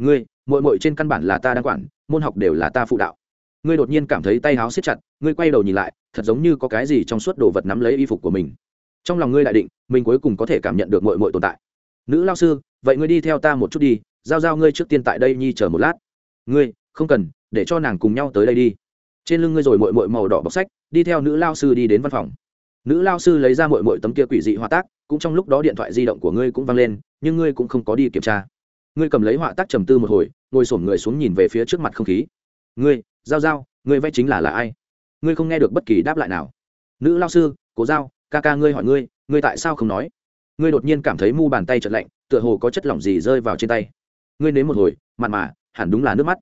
Ngươi mội mội trên căn bản là ta đang quản, môn học đều là ta phụ đạo. Ngươi đột nhiên cảm thấy tay háo siết chặt, ngươi quay đầu nhìn lại, thật giống như có cái gì trong suốt đồ vật nắm lấy y phục của mình. Trong lòng ngươi đại định, mình cuối cùng có thể cảm nhận được mội mội tồn tại. Nữ lao sư, vậy ngươi đi theo ta một chút đi, giao giao ngươi trước tiên tại đây nhi chờ một lát. Ngươi, không cần, để cho nàng cùng nhau tới đây đi. Trên lưng ngươi rồi mội mội màu đỏ bọc sách, đi theo nữ lao sư đi đến văn phòng. Nữ lao sư lấy ra mội mội tấm kia quỷ dị hòa tác, cũng trong lúc đó điện thoại di động của ngươi cũng văng lên, nhưng ngươi cũng không có đi kiểm tra ngươi cầm lấy họa tác trầm tư một hồi, ngồi sổm người xuống nhìn về phía trước mặt không khí. Ngươi, giao giao, ngươi vay chính là là ai? Ngươi không nghe được bất kỳ đáp lại nào. Nữ lao sư, cố giao, ca ca ngươi hỏi ngươi ngươi tại sao không nói? Ngươi đột nhiên cảm thấy mu bàn tay trật lạnh, tựa hồ có chất lỏng gì rơi vào trên tay. Ngươi nếm một hồi, mặn mà, hẳn đúng là nước mắt.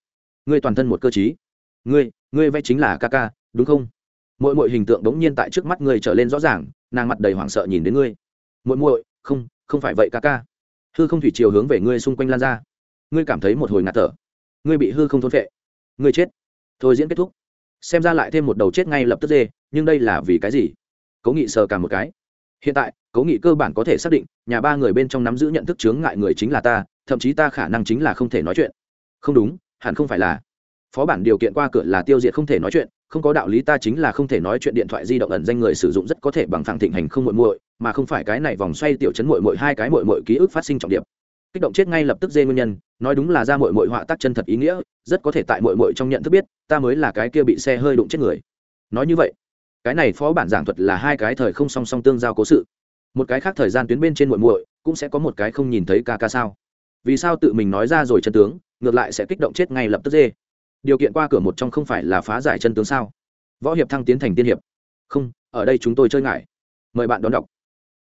Ngươi toàn thân một cơ t ngươi ngươi vay chính là ca ca, đúng không? Mỗi mỗi hình tượng đống nhiên tại trước mắt ngươi trở lên rõ ràng, nàng mặt đầy hoảng sợ nhìn đến ngươi. Muội muội, không không phải vậy ca ca hư không thủy chiều hướng về ngươi xung quanh lan ra. Ngươi cảm thấy một hồi ngạt thở. Ngươi bị hư không thôn vệ ngươi chết. Thôi diễn kết thúc. Xem ra lại thêm một đầu chết ngay lập tức dê, nhưng đây là vì cái gì? Cố nghị sờ cả một cái. Hiện tại, cố nghị cơ bản có thể xác định, nhà ba người bên trong nắm giữ nhận thức chướng ngại người chính là ta, thậm chí ta khả năng chính là không thể nói chuyện. Không đúng, hẳn không phải là. Phó bản điều kiện qua cửa là tiêu diệt không thể nói chuyện không có đạo lý ta chính là không thể nói chuyện điện thoại di động ẩn danh người sử dụng rất có thể bằng phẳng thịnh hành không muội muội, mà không phải cái này vòng xoay tiểu chấn muội muội hai cái muội muội ký ức phát sinh trọng điểm. Kích động chết ngay lập tức dê nguyên nhân, nói đúng là ra muội muội họa tác chân thật ý nghĩa, rất có thể tại muội muội trong nhận thức biết, ta mới là cái kia bị xe hơi đụng chết người. Nói như vậy, cái này phó bản giảng thuật là hai cái thời không song song tương giao cố sự. Một cái khác thời gian tuyến bên trên muội muội, cũng sẽ có một cái không nhìn thấy ca ca sao. Vì sao tự mình nói ra rồi chân tướng, ngược lại sẽ kích động chết ngay lập tức dê điều kiện qua cửa một trong không phải là phá giải chân tướng sao? Võ hiệp thăng tiến thành tiên hiệp. Không, ở đây chúng tôi chơi ngại. Mời bạn đón đọc.